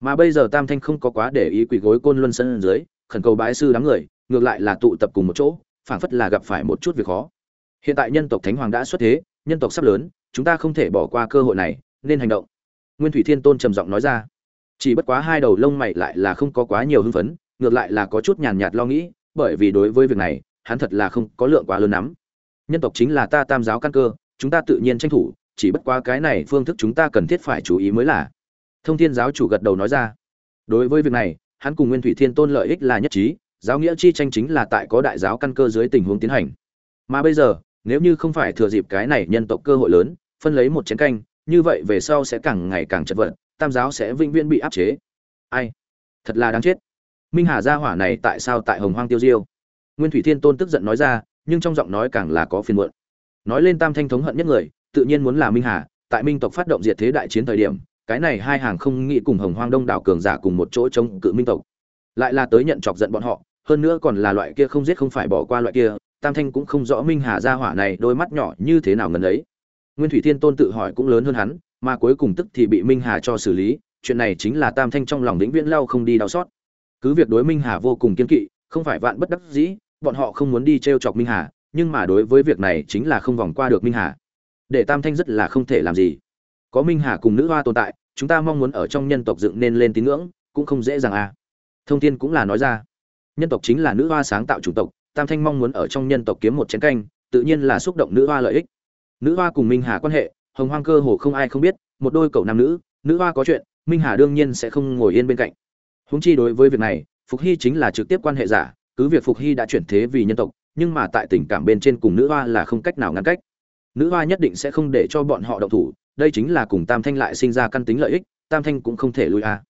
Mà bây giờ tam thanh không có quá để ý quỷ gối côn luân sơn dưới, khẩn cầu bái sư đám người, ngược lại là tụ tập cùng một chỗ phảng phất là gặp phải một chút việc khó. Hiện tại nhân tộc thánh hoàng đã xuất thế, nhân tộc sắp lớn, chúng ta không thể bỏ qua cơ hội này, nên hành động. Nguyên thủy thiên tôn trầm giọng nói ra. Chỉ bất quá hai đầu lông mày lại là không có quá nhiều hưng phấn, ngược lại là có chút nhàn nhạt lo nghĩ, bởi vì đối với việc này, hắn thật là không có lượng quá lớn lắm. Nhân tộc chính là ta tam giáo căn cơ, chúng ta tự nhiên tranh thủ, chỉ bất quá cái này phương thức chúng ta cần thiết phải chú ý mới là. Thông thiên giáo chủ gật đầu nói ra. Đối với việc này, hắn cùng nguyên thủy thiên tôn lợi ích là nhất trí giáo nghĩa chi tranh chính là tại có đại giáo căn cơ dưới tình huống tiến hành. Mà bây giờ, nếu như không phải thừa dịp cái này nhân tộc cơ hội lớn, phân lấy một chiến canh, như vậy về sau sẽ càng ngày càng chật vật, tam giáo sẽ vĩnh viễn bị áp chế. Ai? Thật là đáng chết. Minh hà gia hỏa này tại sao tại hồng hoang tiêu diêu? Nguyên thủy thiên tôn tức giận nói ra, nhưng trong giọng nói càng là có phiền muộn. Nói lên tam thanh thống hận nhất người, tự nhiên muốn là minh hà, tại minh tộc phát động diệt thế đại chiến thời điểm, cái này hai hàng không nghĩ cùng hồng hoang đông đảo cường giả cùng một chỗ chống cự minh tộc. Lại là tới nhận chọc giận bọn họ hơn nữa còn là loại kia không giết không phải bỏ qua loại kia, tam thanh cũng không rõ minh hà gia hỏa này đôi mắt nhỏ như thế nào ngần ấy. Nguyên thủy thiên tôn tự hỏi cũng lớn hơn hắn, mà cuối cùng tức thì bị minh hà cho xử lý, chuyện này chính là tam thanh trong lòng lĩnh viễn lao không đi đau xót. Cứ việc đối minh hà vô cùng kiên kỵ, không phải vạn bất đắc dĩ, bọn họ không muốn đi t r e o chọc minh hà, nhưng mà đối với việc này chính là không vòng qua được minh hà. Để tam thanh rất là không thể làm gì. Có minh hà cùng nữ hoa tồn tại, chúng ta mong muốn ở trong nhân tộc dựng nên lên tín ngưỡng, cũng không dễ dàng à. Thông tin cũng là nói ra nhân tộc chính là nữ hoa sáng tạo chủng tộc, tam thanh mong muốn ở trong nhân tộc kiếm một chén canh, tự nhiên là xúc động nữ hoa lợi ích. Nữ hoa cùng minh hà quan hệ, hồng hoang cơ hồ không ai không biết, một đôi cậu nam nữ nữ hoa có chuyện, minh hà đương nhiên sẽ không ngồi yên bên cạnh. Húng chi đối với việc này, phục hy chính là trực tiếp quan hệ giả, cứ việc phục hy đã chuyển thế vì nhân tộc, nhưng mà tại tình cảm bên trên cùng nữ hoa là không cách nào ngăn cách. Nữ hoa nhất định sẽ không để cho bọn họ động thủ, đây chính là cùng tam thanh lại sinh ra căn tính lợi ích, tam thanh cũng không thể lui a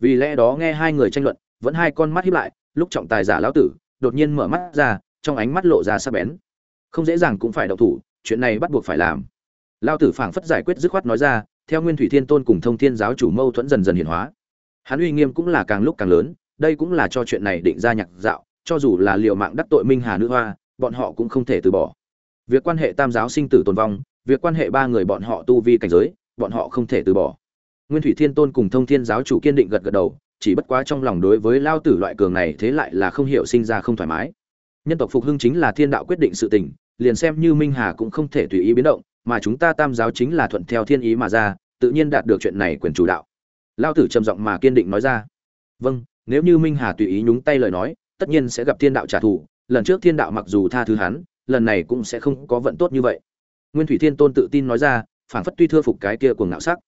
vì lẽ đó nghe hai người tranh luận, vẫn hai con mắt hiếp lại lúc trọng tài giả lão tử, đột nhiên mở mắt ra, trong ánh mắt lộ ra sắc bén. Không dễ dàng cũng phải động thủ, chuyện này bắt buộc phải làm. Lao tử phảng phất giải quyết dứt khoát nói ra, theo nguyên thủy thiên tôn cùng thông thiên giáo chủ mâu thuẫn dần dần hiển hóa. Hắn uy nghiêm cũng là càng lúc càng lớn, đây cũng là cho chuyện này định ra nhạc dạo, cho dù là liều mạng đắc tội minh hà nữ hoa, bọn họ cũng không thể từ bỏ. Việc quan hệ tam giáo sinh tử tồn vong, việc quan hệ ba người bọn họ tu vi cảnh giới, bọn họ không thể từ bỏ. Nguyên thủy thiên tôn cùng thông thiên giáo chủ kiên định gật gật đầu chỉ bất quá trong lòng đối với lao tử loại cường này thế lại là không hiểu sinh ra không thoải mái. Nhân tộc phục hưng chính là thiên đạo quyết định sự tình, liền xem như minh hà cũng không thể tùy ý biến động, mà chúng ta tam giáo chính là thuận theo thiên ý mà ra, tự nhiên đạt được chuyện này quyền chủ đạo. Lao tử trầm giọng mà kiên định nói ra. Vâng nếu như minh hà tùy ý nhúng tay lời nói, tất nhiên sẽ gặp thiên đạo trả thù, lần trước thiên đạo mặc dù tha thứ hắn, lần này cũng sẽ không có vận tốt như vậy. Nguyên thủy thiên tôn tự tin nói ra phản phất tuy thưa phục cái kia cuồng ngạo sắc.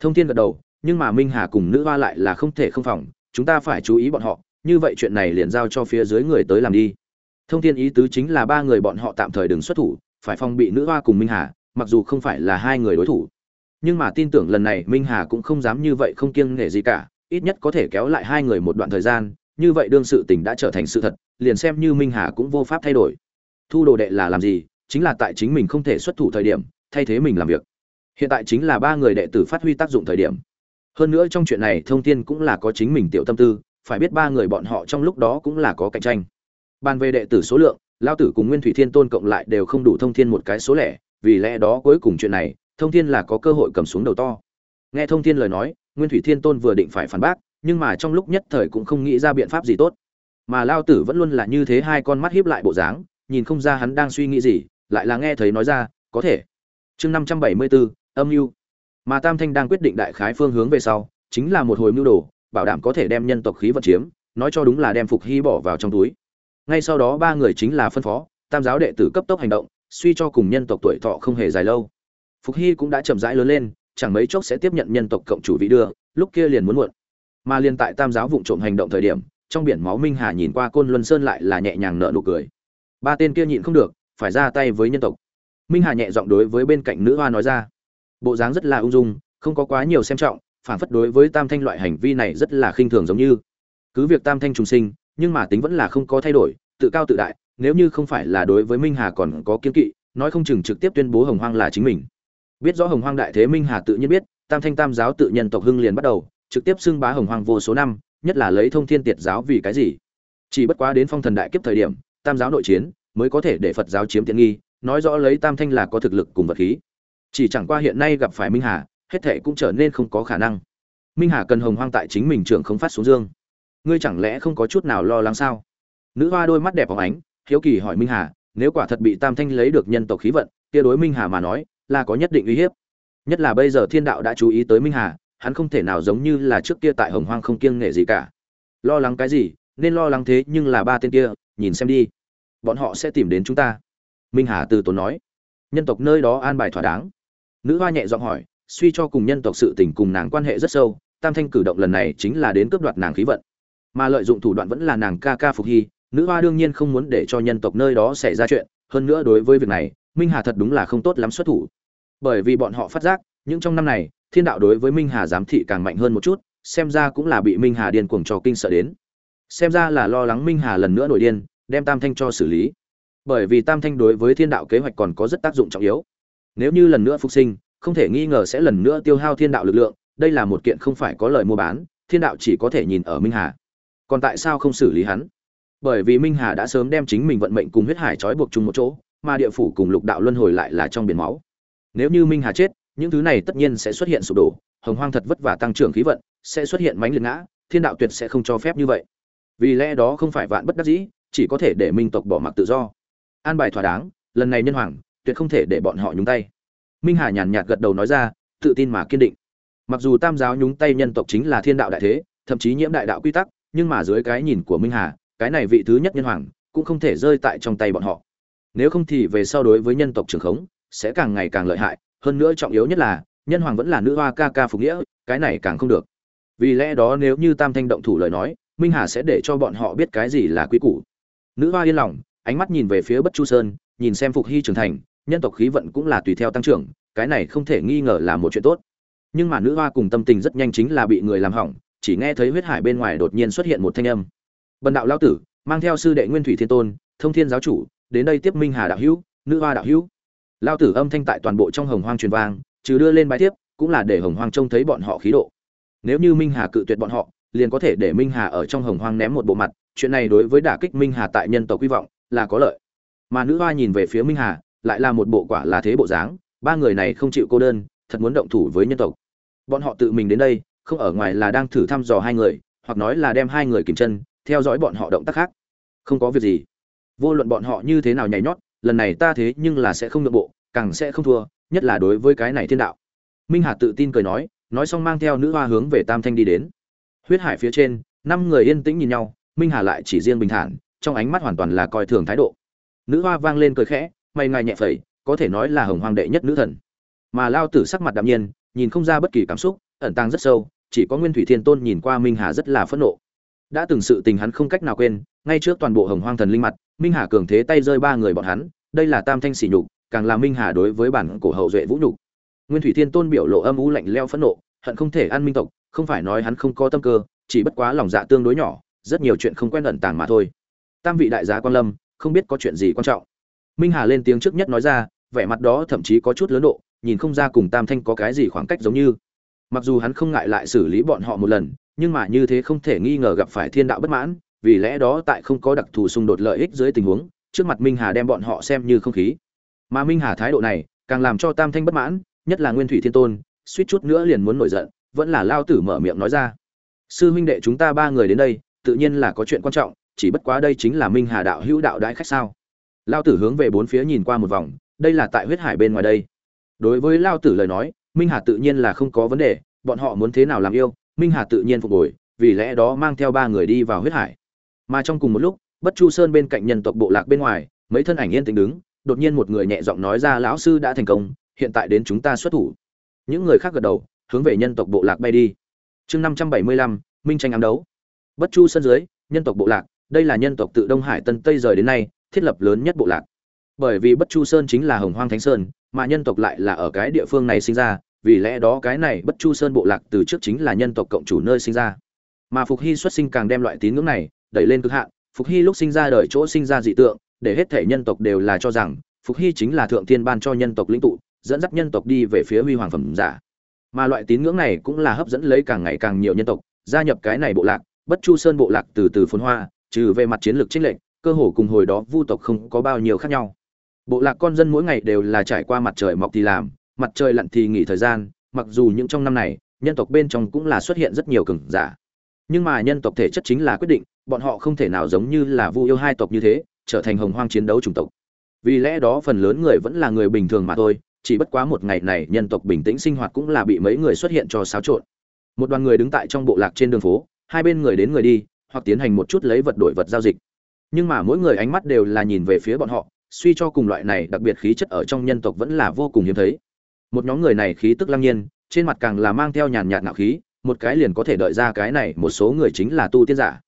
Thông thiên gật đầu nhưng mà minh hà cùng nữ hoa lại là không thể không phòng, chúng ta phải chú ý bọn họ, như vậy chuyện này liền giao cho phía dưới người tới làm đi. Thông thiên ý tứ chính là ba người bọn họ tạm thời đừng xuất thủ, phải phòng bị nữ hoa cùng minh hà, mặc dù không phải là hai người đối thủ. Nhưng mà tin tưởng lần này minh hà cũng không dám như vậy không kiêng nể gì cả, ít nhất có thể kéo lại hai người một đoạn thời gian, như vậy đương sự tình đã trở thành sự thật, liền xem như minh hà cũng vô pháp thay đổi. Thu đồ đệ là làm gì? Chính là tại chính mình không thể xuất thủ thời điểm, thay thế mình làm việc. Hiện tại chính là ba người đệ tử phát huy tác dụng thời điểm hơn nữa trong chuyện này thông thiên cũng là có chính mình tiểu tâm tư, phải biết ba người bọn họ trong lúc đó cũng là có cạnh tranh. Bàn về đệ tử số lượng lao tử cùng nguyên thủy thiên tôn cộng lại đều không đủ thông thiên một cái số lẻ, vì lẽ đó cuối cùng chuyện này, thông thiên là có cơ hội cầm xuống đầu to. Nghe thông thiên lời nói, nguyên thủy thiên tôn vừa định phải phản bác, nhưng mà trong lúc nhất thời cũng không nghĩ ra biện pháp gì tốt. Mà lao tử vẫn luôn là như thế hai con mắt hiếp lại bộ dáng, nhìn không ra hắn đang suy nghĩ gì, lại là nghe thấy nói ra, có thể. Chương năm trăm bảy mươi bốn âm mưu mà tam thanh đang quyết định đại khái phương hướng về sau, chính là một hồi mưu đồ, bảo đảm có thể đem nhân tộc khí vận chiếm, nói cho đúng là đem phục hy bỏ vào trong túi. Ngay sau đó ba người chính là phân phó, tam giáo đệ tử cấp tốc hành động, suy cho cùng nhân tộc tuổi thọ không hề dài lâu. Phục hy cũng đã chậm rãi lớn lên, chẳng mấy chốc sẽ tiếp nhận nhân tộc cộng chủ vị đưa, lúc kia liền muốn muộn. Mà liên tại tam giáo vụng trộm hành động thời điểm, trong biển máu minh hà nhìn qua côn luân sơn lại là nhẹ nhàng nở nụ cười. Ba tên kia nhịn không được, phải ra tay với nhân tộc. Minh hà nhẹ giọng đối với bên cạnh nữ hoa nói ra bộ dáng rất là ung dung, không có quá nhiều xem trọng, phản phất đối với tam thanh loại hành vi này rất là khinh thường giống như. Cứ việc tam thanh trùng sinh, nhưng mà tính vẫn là không có thay đổi, tự cao tự đại, nếu như không phải là đối với minh hà còn có kiên kỵ, nói không chừng trực tiếp tuyên bố hồng hoang là chính mình. Biết rõ hồng hoang đại thế minh hà tự nhiên biết, tam thanh tam giáo tự nhân tộc hưng liền bắt đầu, trực tiếp xưng bá hồng hoang vô số năm, nhất là lấy thông thiên tiệt giáo vì cái gì? Chỉ bất quá đến phong thần đại kiếp thời điểm, tam giáo nội chiến, mới có thể để phật giáo chiếm tiện nghi, nói rõ lấy tam thanh là có thực lực cùng vật khí chỉ chẳng qua hiện nay gặp phải minh hà, hết thệ cũng trở nên không có khả năng. Minh hà cần hồng hoang tại chính mình trưởng không phát xuống dương. Ngươi chẳng lẽ không có chút nào lo lắng sao? Nữ hoa đôi mắt đẹp phóng ánh, hiếu kỳ hỏi minh hà, nếu quả thật bị tam thanh lấy được nhân tộc khí vận, kia đối minh hà mà nói, là có nhất định uy hiếp. Nhất là bây giờ thiên đạo đã chú ý tới minh hà, hắn không thể nào giống như là trước kia tại hồng hoang không kiêng nghệ gì cả. Lo lắng cái gì? Nên lo lắng thế nhưng là ba tên kia, nhìn xem đi. Bọn họ sẽ tìm đến chúng ta. Minh hà từ tốn nói. Nhân tộc nơi đó an bài thỏa đáng nữ hoa nhẹ giọng hỏi, suy cho cùng nhân tộc sự tình cùng nàng quan hệ rất sâu, tam thanh cử động lần này chính là đến cướp đoạt nàng khí vận. Mà lợi dụng thủ đoạn vẫn là nàng ca ca phục hy, nữ hoa đương nhiên không muốn để cho nhân tộc nơi đó xảy ra chuyện, hơn nữa đối với việc này, minh hà thật đúng là không tốt lắm xuất thủ. Bởi vì bọn họ phát giác, những trong năm này, thiên đạo đối với minh hà giám thị càng mạnh hơn một chút, xem ra cũng là bị minh hà điên cuồng trò kinh sợ đến. Xem ra là lo lắng minh hà lần nữa nổi điên, đem tam thanh cho xử lý. Bởi vì tam thanh đối với thiên đạo kế hoạch còn có rất tác dụng trọng yếu nếu như lần nữa phục sinh, không thể nghi ngờ sẽ lần nữa tiêu hao thiên đạo lực lượng, đây là một kiện không phải có lời mua bán, thiên đạo chỉ có thể nhìn ở minh hà. Còn tại sao không xử lý hắn? Bởi vì minh hà đã sớm đem chính mình vận mệnh cùng huyết hải trói buộc chung một chỗ, mà địa phủ cùng lục đạo luân hồi lại là trong biển máu. Nếu như minh hà chết, những thứ này tất nhiên sẽ xuất hiện sụp đổ, hồng hoang thật vất vả tăng trưởng khí vận, sẽ xuất hiện mánh liệt ngã, thiên đạo tuyệt sẽ không cho phép như vậy. Vì lẽ đó không phải vạn bất đắc dĩ, chỉ có thể để minh tộc bỏ mặc tự do. An bài thỏa đáng, lần này nhân hoàng tuyệt không thể để bọn họ nhúng tay. Minh hà nhàn nhạt gật đầu nói ra, tự tin mà kiên định. Mặc dù tam giáo nhúng tay nhân tộc chính là thiên đạo đại thế, thậm chí nhiễm đại đạo quy tắc, nhưng mà dưới cái nhìn của minh hà, cái này vị thứ nhất nhân hoàng cũng không thể rơi tại trong tay bọn họ. Nếu không thì về sau đối với nhân tộc trường khống sẽ càng ngày càng lợi hại, hơn nữa trọng yếu nhất là, nhân hoàng vẫn là nữ hoa ca ca phục nghĩa, cái này càng không được. Vì lẽ đó nếu như tam thanh động thủ lời nói, minh hà sẽ để cho bọn họ biết cái gì là quý củ. Nữ hoa yên lòng, ánh mắt nhìn về phía bất chu sơn, nhìn xem phục hy trưởng thành nhân tộc khí vận cũng là tùy theo tăng trưởng, cái này không thể nghi ngờ là một chuyện tốt. Nhưng mà nữ hoa cùng tâm tình rất nhanh chính là bị người làm hỏng, chỉ nghe thấy huyết hải bên ngoài đột nhiên xuất hiện một thanh âm. Bần đạo Lão tử, mang theo sư đệ nguyên thủy thiên tôn, thông thiên giáo chủ, đến đây tiếp minh hà đạo hữu, nữ hoa đạo hữu. Lão tử âm thanh tại toàn bộ trong hồng hoang truyền vang, trừ đưa lên bài tiếp cũng là để hồng hoang trông thấy bọn họ khí độ. Nếu như minh hà cự tuyệt bọn họ, liền có thể để minh hà ở trong hồng hoang ném một bộ mặt, chuyện này đối với đả kích minh hà tại nhân tộc hy vọng là có lợi. Mà nữ hoa nhìn về phía minh hà lại là một bộ quả là thế bộ dáng, ba người này không chịu cô đơn, thật muốn động thủ với nhân tộc. Bọn họ tự mình đến đây, không ở ngoài là đang thử thăm dò hai người, hoặc nói là đem hai người kìm chân, theo dõi bọn họ động tác khác. Không có việc gì. Vô luận bọn họ như thế nào nhảy nhót, lần này ta thế nhưng là sẽ không nội bộ, càng sẽ không thua, nhất là đối với cái này thiên đạo. Minh hà tự tin cười nói nói xong mang theo nữ hoa hướng về tam thanh đi đến. Huyết hải phía trên, năm người yên tĩnh nhìn nhau, minh hà lại chỉ riêng bình thản, trong ánh mắt hoàn toàn là coi thường thái độ. Nữ hoa vang lên cười khẽ mày ngài nhẹ phẩy, có thể nói là hồng hoàng đệ nhất nữ thần. Mà lao tử sắc mặt đạm nhiên, nhìn không ra bất kỳ cảm xúc, ẩn tàng rất sâu, chỉ có nguyên thủy thiên tôn nhìn qua minh hà rất là phẫn nộ. Đã từng sự tình hắn không cách nào quên, ngay trước toàn bộ hồng hoang thần linh mặt, minh hà cường thế tay rơi ba người bọn hắn, đây là tam thanh sỉ nhục, càng là minh hà đối với bản cổ hậu duệ vũ nhục. Nguyên thủy thiên tôn biểu lộ âm u lạnh leo phẫn nộ, hận không thể ăn minh tộc, không phải nói hắn không có tâm cơ, chỉ bất quá lòng dạ tương đối nhỏ, rất nhiều chuyện không quen ẩn tàng mà thôi. Tam vị đại gia quan lâm, không biết có chuyện gì quan trọng minh hà lên tiếng trước nhất nói ra, vẻ mặt đó thậm chí có chút lớn độ, nhìn không ra cùng tam thanh có cái gì khoảng cách giống như. Mặc dù hắn không ngại lại xử lý bọn họ một lần, nhưng mà như thế không thể nghi ngờ gặp phải thiên đạo bất mãn, vì lẽ đó tại không có đặc thù xung đột lợi ích dưới tình huống, trước mặt minh hà đem bọn họ xem như không khí. Mà minh hà thái độ này, càng làm cho tam thanh bất mãn, nhất là nguyên thủy thiên tôn, suýt chút nữa liền muốn nổi giận, vẫn là lao tử mở miệng nói ra. Sư huynh đệ chúng ta ba người đến đây, tự nhiên là có chuyện quan trọng, chỉ bất quá đây chính là minh hà đạo hữu đạo đãi khách sao? Lao tử hướng về bốn phía nhìn qua một vòng, đây là tại huyết hải bên ngoài đây. Đối với lao tử lời nói, minh hà tự nhiên là không có vấn đề, bọn họ muốn thế nào làm yêu, minh hà tự nhiên phục hồi, vì lẽ đó mang theo ba người đi vào huyết hải. Mà trong cùng một lúc, bất chu sơn bên cạnh nhân tộc bộ lạc bên ngoài, mấy thân ảnh yên tĩnh đứng, đột nhiên một người nhẹ giọng nói ra, lão sư đã thành công, hiện tại đến chúng ta xuất thủ. Những người khác gật đầu, hướng về nhân tộc bộ lạc bay đi. Chương năm trăm bảy mươi lăm, minh tranh ám đấu. Bất chu sân dưới, nhân tộc bộ lạc, đây là nhân tộc tự đông hải tân tây rời đến nay thiết lập lớn nhất bộ lạc. Bởi vì bất chu sơn chính là hồng hoang thánh sơn, mà nhân tộc lại là ở cái địa phương này sinh ra, vì lẽ đó cái này bất chu sơn bộ lạc từ trước chính là nhân tộc cộng chủ nơi sinh ra. Mà phục hy xuất sinh càng đem loại tín ngưỡng này đẩy lên cực hạn, phục hy lúc sinh ra đời chỗ sinh ra dị tượng, để hết thể nhân tộc đều là cho rằng phục hy chính là thượng thiên ban cho nhân tộc lĩnh tụ, dẫn dắt nhân tộc đi về phía huy hoàng phẩm giả. Mà loại tín ngưỡng này cũng là hấp dẫn lấy càng ngày càng nhiều nhân tộc, gia nhập cái này bộ lạc, bất chu sơn bộ lạc từ từ phồn hoa, trừ về mặt chiến lược trích lệnh cơ hồ cùng hồi đó vu tộc không có bao nhiêu khác nhau. Bộ lạc con dân mỗi ngày đều là trải qua mặt trời mọc thì làm, mặt trời lặn thì nghỉ thời gian, mặc dù những trong năm này, nhân tộc bên trong cũng là xuất hiện rất nhiều cường giả. Nhưng mà nhân tộc thể chất chính là quyết định, bọn họ không thể nào giống như là vu yêu hai tộc như thế, trở thành hồng hoang chiến đấu chủng tộc. Vì lẽ đó phần lớn người vẫn là người bình thường mà thôi, chỉ bất quá một ngày này nhân tộc bình tĩnh sinh hoạt cũng là bị mấy người xuất hiện cho xáo trộn. Một đoàn người đứng tại trong bộ lạc trên đường phố, hai bên người đến người đi, hoặc tiến hành một chút lấy vật đổi vật giao dịch nhưng mà mỗi người ánh mắt đều là nhìn về phía bọn họ, suy cho cùng loại này đặc biệt khí chất ở trong nhân tộc vẫn là vô cùng hiếm thấy. Một nhóm người này khí tức lăng nhiên, trên mặt càng là mang theo nhàn nhạt nạo khí, một cái liền có thể đợi ra cái này, một số người chính là tu tiên giả.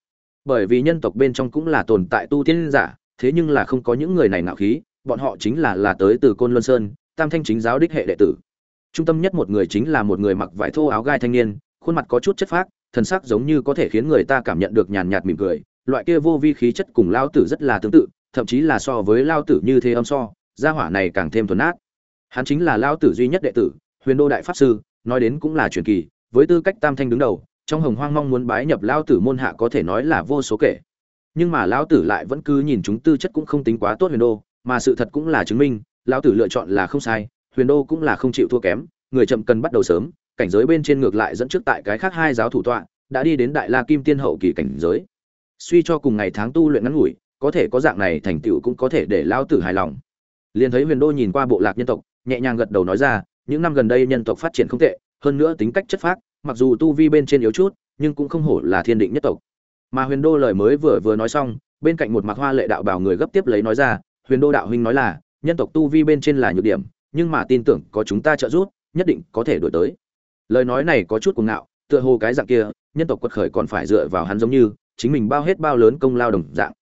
Bởi vì nhân tộc bên trong cũng là tồn tại tu tiên giả, thế nhưng là không có những người này nạo khí, bọn họ chính là là tới từ côn luân sơn, tam thanh chính giáo đích hệ đệ tử. Trung tâm nhất một người chính là một người mặc vải thô áo gai thanh niên, khuôn mặt có chút chất phác, thần sắc giống như có thể khiến người ta cảm nhận được nhàn nhạt mỉm cười loại kia vô vi khí chất cùng lao tử rất là tương tự, thậm chí là so với lao tử như thế âm so, gia hỏa này càng thêm thuần ác hắn chính là lao tử duy nhất đệ tử, huyền đô đại pháp sư, nói đến cũng là truyền kỳ, với tư cách tam thanh đứng đầu, trong hồng hoang mong muốn bái nhập lao tử môn hạ có thể nói là vô số kể. Nhưng mà lão tử lại vẫn cứ nhìn chúng tư chất cũng không tính quá tốt huyền đô, mà sự thật cũng là chứng minh lão tử lựa chọn là không sai, huyền đô cũng là không chịu thua kém, người chậm cần bắt đầu sớm, cảnh giới bên trên ngược lại dẫn trước tại cái khác hai giáo thủ tọa, đã đi đến đại la kim tiên hậu kỳ cảnh giới suy cho cùng ngày tháng tu luyện ngắn ngủi, có thể có dạng này thành tựu cũng có thể để lao tử hài lòng. Liền thấy huyền đô nhìn qua bộ lạc nhân tộc, nhẹ nhàng gật đầu nói ra, những năm gần đây nhân tộc phát triển không tệ, hơn nữa tính cách chất phác, mặc dù tu vi bên trên yếu chút, nhưng cũng không hổ là thiên định nhất tộc. Mà huyền đô lời mới vừa vừa nói xong, bên cạnh một mặc hoa lệ đạo bảo người gấp tiếp lấy nói ra, huyền đô đạo huynh nói là, nhân tộc tu vi bên trên là nhược điểm, nhưng mà tin tưởng có chúng ta trợ giúp, nhất định có thể đổi tới. Lời nói này có chút cuồng ngạo, tựa hồ cái dạng kia, nhân tộc quật khởi còn phải dựa vào hắn giống như chính mình bao hết bao lớn công lao đồng dạng.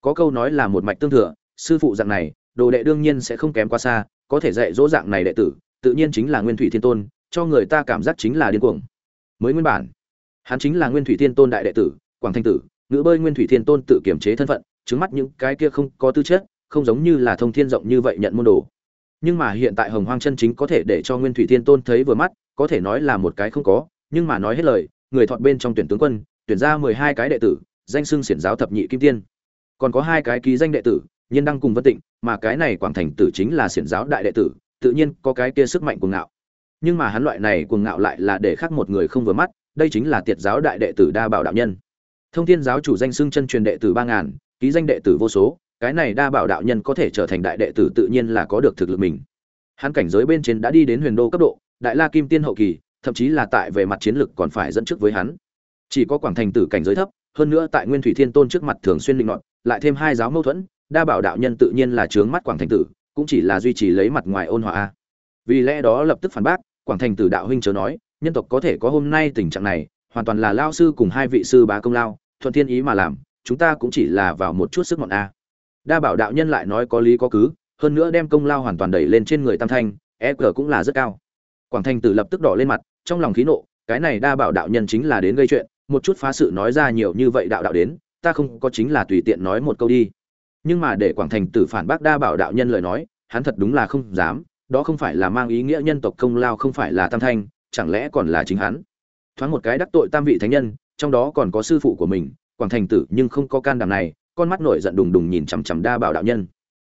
Có câu nói là một mạch tương thừa, sư phụ dạng này, đồ đệ đương nhiên sẽ không kém quá xa, có thể dạy dỗ dạng này đệ tử, tự nhiên chính là nguyên thủy thiên tôn, cho người ta cảm giác chính là điên cuồng. Mới nguyên bản, hắn chính là nguyên thủy thiên tôn đại đệ tử, quảng thanh tử, ngữ bơi nguyên thủy thiên tôn tự kiểm chế thân phận chứng mắt những cái kia không có tư chất, không giống như là thông thiên rộng như vậy nhận môn đồ. Nhưng mà hiện tại hồng hoang chân chính có thể để cho nguyên thủy thiên tôn thấy vừa mắt, có thể nói là một cái không có, nhưng mà nói hết lời, người thọt bên trong tuyển tướng quân tuyển ra mười hai cái đệ tử, danh xưng xiển giáo thập nhị kim tiên. Còn có hai cái ký danh đệ tử, nhiên đăng cùng vân tịnh, mà cái này quảng thành tử chính là xiển giáo đại đệ tử, tự nhiên có cái kia sức mạnh cuồng ngạo. Nhưng mà hắn loại này cuồng ngạo lại là để khác một người không vừa mắt, đây chính là tiệt giáo đại đệ tử đa bảo đạo nhân. Thông thiên giáo chủ danh xưng chân truyền đệ tử ba ngàn, ký danh đệ tử vô số, cái này đa bảo đạo nhân có thể trở thành đại đệ tử tự nhiên là có được thực lực mình. Hắn cảnh giới bên trên đã đi đến huyền đô cấp độ, đại la kim tiên hậu kỳ, thậm chí là tại về mặt chiến lực còn phải dẫn trước với hắn chỉ có quảng thành tử cảnh giới thấp, hơn nữa tại nguyên thủy thiên tôn trước mặt thường xuyên định luận lại thêm hai giáo mâu thuẫn, đa bảo đạo nhân tự nhiên là trướng mắt quảng thành tử, cũng chỉ là duy trì lấy mặt ngoài ôn hòa vì lẽ đó lập tức phản bác, quảng thành tử đạo huynh chớ nói, nhân tộc có thể có hôm nay tình trạng này, hoàn toàn là lao sư cùng hai vị sư bá công lao, thuận thiên ý mà làm, chúng ta cũng chỉ là vào một chút sức mọn a. Đa bảo đạo nhân lại nói có lý có cứ, hơn nữa đem công lao hoàn toàn đẩy lên trên người tam thanh e cờ cũng là rất cao. Quảng thành tử lập tức đỏ lên mặt, trong lòng khí nộ, cái này đa bảo đạo nhân chính là đến gây chuyện một chút phá sự nói ra nhiều như vậy đạo đạo đến, ta không có chính là tùy tiện nói một câu đi. Nhưng mà để quảng thành tử phản bác đa bảo đạo nhân lời nói, hắn thật đúng là không dám, đó không phải là mang ý nghĩa nhân tộc công lao không phải là tam thanh, chẳng lẽ còn là chính hắn? Thoáng một cái đắc tội tam vị thánh nhân, trong đó còn có sư phụ của mình, quảng thành tử nhưng không có can đảm này, con mắt nổi giận đùng đùng nhìn chằm chằm đa bảo đạo nhân.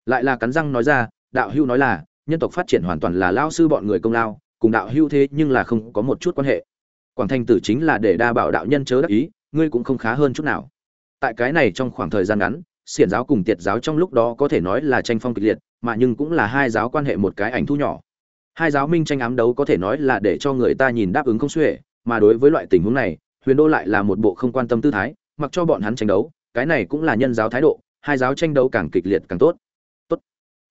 Lại là cắn răng nói ra, đạo hưu nói là, nhân tộc phát triển hoàn toàn là lao sư bọn người công lao, cùng đạo hưu thế nhưng là không có một chút quan hệ quảng thành tử chính là để đa bảo đạo nhân chớ đắc ý, ngươi cũng không khá hơn chút nào. Tại cái này trong khoảng thời gian ngắn, xiển giáo cùng tiệt giáo trong lúc đó có thể nói là tranh phong kịch liệt, mà nhưng cũng là hai giáo quan hệ một cái ảnh thu nhỏ. Hai giáo minh tranh ám đấu có thể nói là để cho người ta nhìn đáp ứng không xuể, mà đối với loại tình huống này, huyền đô lại là một bộ không quan tâm tư thái, mặc cho bọn hắn tranh đấu, cái này cũng là nhân giáo thái độ, hai giáo tranh đấu càng kịch liệt càng tốt. Tốt.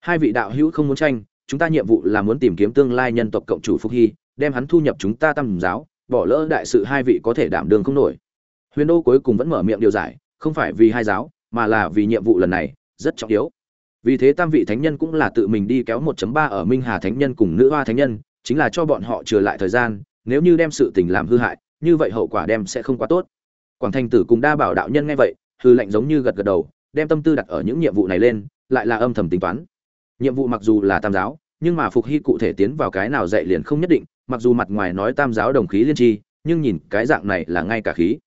Hai vị đạo hữu không muốn tranh, chúng ta nhiệm vụ là muốn tìm kiếm tương lai nhân tộc cộng chủ phúc hy, đem hắn thu nhập chúng ta tam giáo bỏ lỡ đại sự hai vị có thể đảm đường không nổi. Huyền đô cuối cùng vẫn mở miệng điều giải, không phải vì hai giáo, mà là vì nhiệm vụ lần này, rất trọng yếu. Vì thế tam vị thánh nhân cũng là tự mình đi kéo 1.3 ở minh hà thánh nhân cùng nữ hoa thánh nhân, chính là cho bọn họ trừ lại thời gian, nếu như đem sự tình làm hư hại, như vậy hậu quả đem sẽ không quá tốt. Quảng thành tử cùng đa bảo đạo nhân nghe vậy, hư lệnh giống như gật gật đầu, đem tâm tư đặt ở những nhiệm vụ này lên, lại là âm thầm tính toán. Nhiệm vụ mặc dù là tam giáo, nhưng mà phục hy cụ thể tiến vào cái nào dạy liền không nhất định mặc dù mặt ngoài nói tam giáo đồng khí liên tri, nhưng nhìn cái dạng này là ngay cả khí.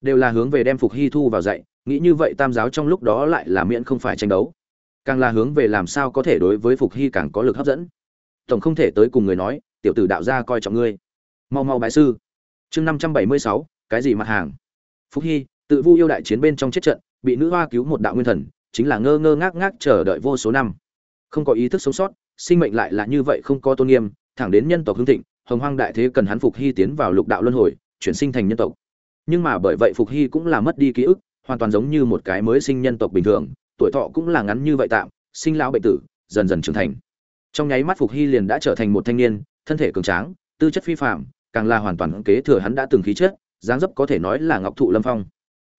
Đều là hướng về đem phục hy thu vào dạy, nghĩ như vậy tam giáo trong lúc đó lại là miễn không phải tranh đấu. Càng là hướng về làm sao có thể đối với phục hy càng có lực hấp dẫn. Tổng không thể tới cùng người nói, tiểu tử đạo gia coi trọng ngươi. Mau mau bái sư. Chương năm trăm bảy mươi sáu, cái gì mặt hàng? Phúc hy, tự vu yêu đại chiến bên trong chết trận, bị nữ hoa cứu một đạo nguyên thần, chính là ngơ ngơ ngác ngác chờ đợi vô số năm. Không có ý thức sống sót, sinh mệnh lại là như vậy không có tôn nghiêm, thẳng đến nhân tộc hương thịnh hồng hoang đại thế cần hắn phục hy tiến vào lục đạo luân hồi, chuyển sinh thành nhân tộc. Nhưng mà bởi vậy phục hy cũng là mất đi ký ức, hoàn toàn giống như một cái mới sinh nhân tộc bình thường, tuổi thọ cũng là ngắn như vậy tạm, sinh lão bệnh tử, dần dần trưởng thành. Trong nháy mắt phục hy liền đã trở thành một thanh niên, thân thể cường tráng, tư chất phi phạm càng là hoàn toàn kế thừa hắn đã từng khí chất, dáng dấp có thể nói là ngọc thụ lâm phong.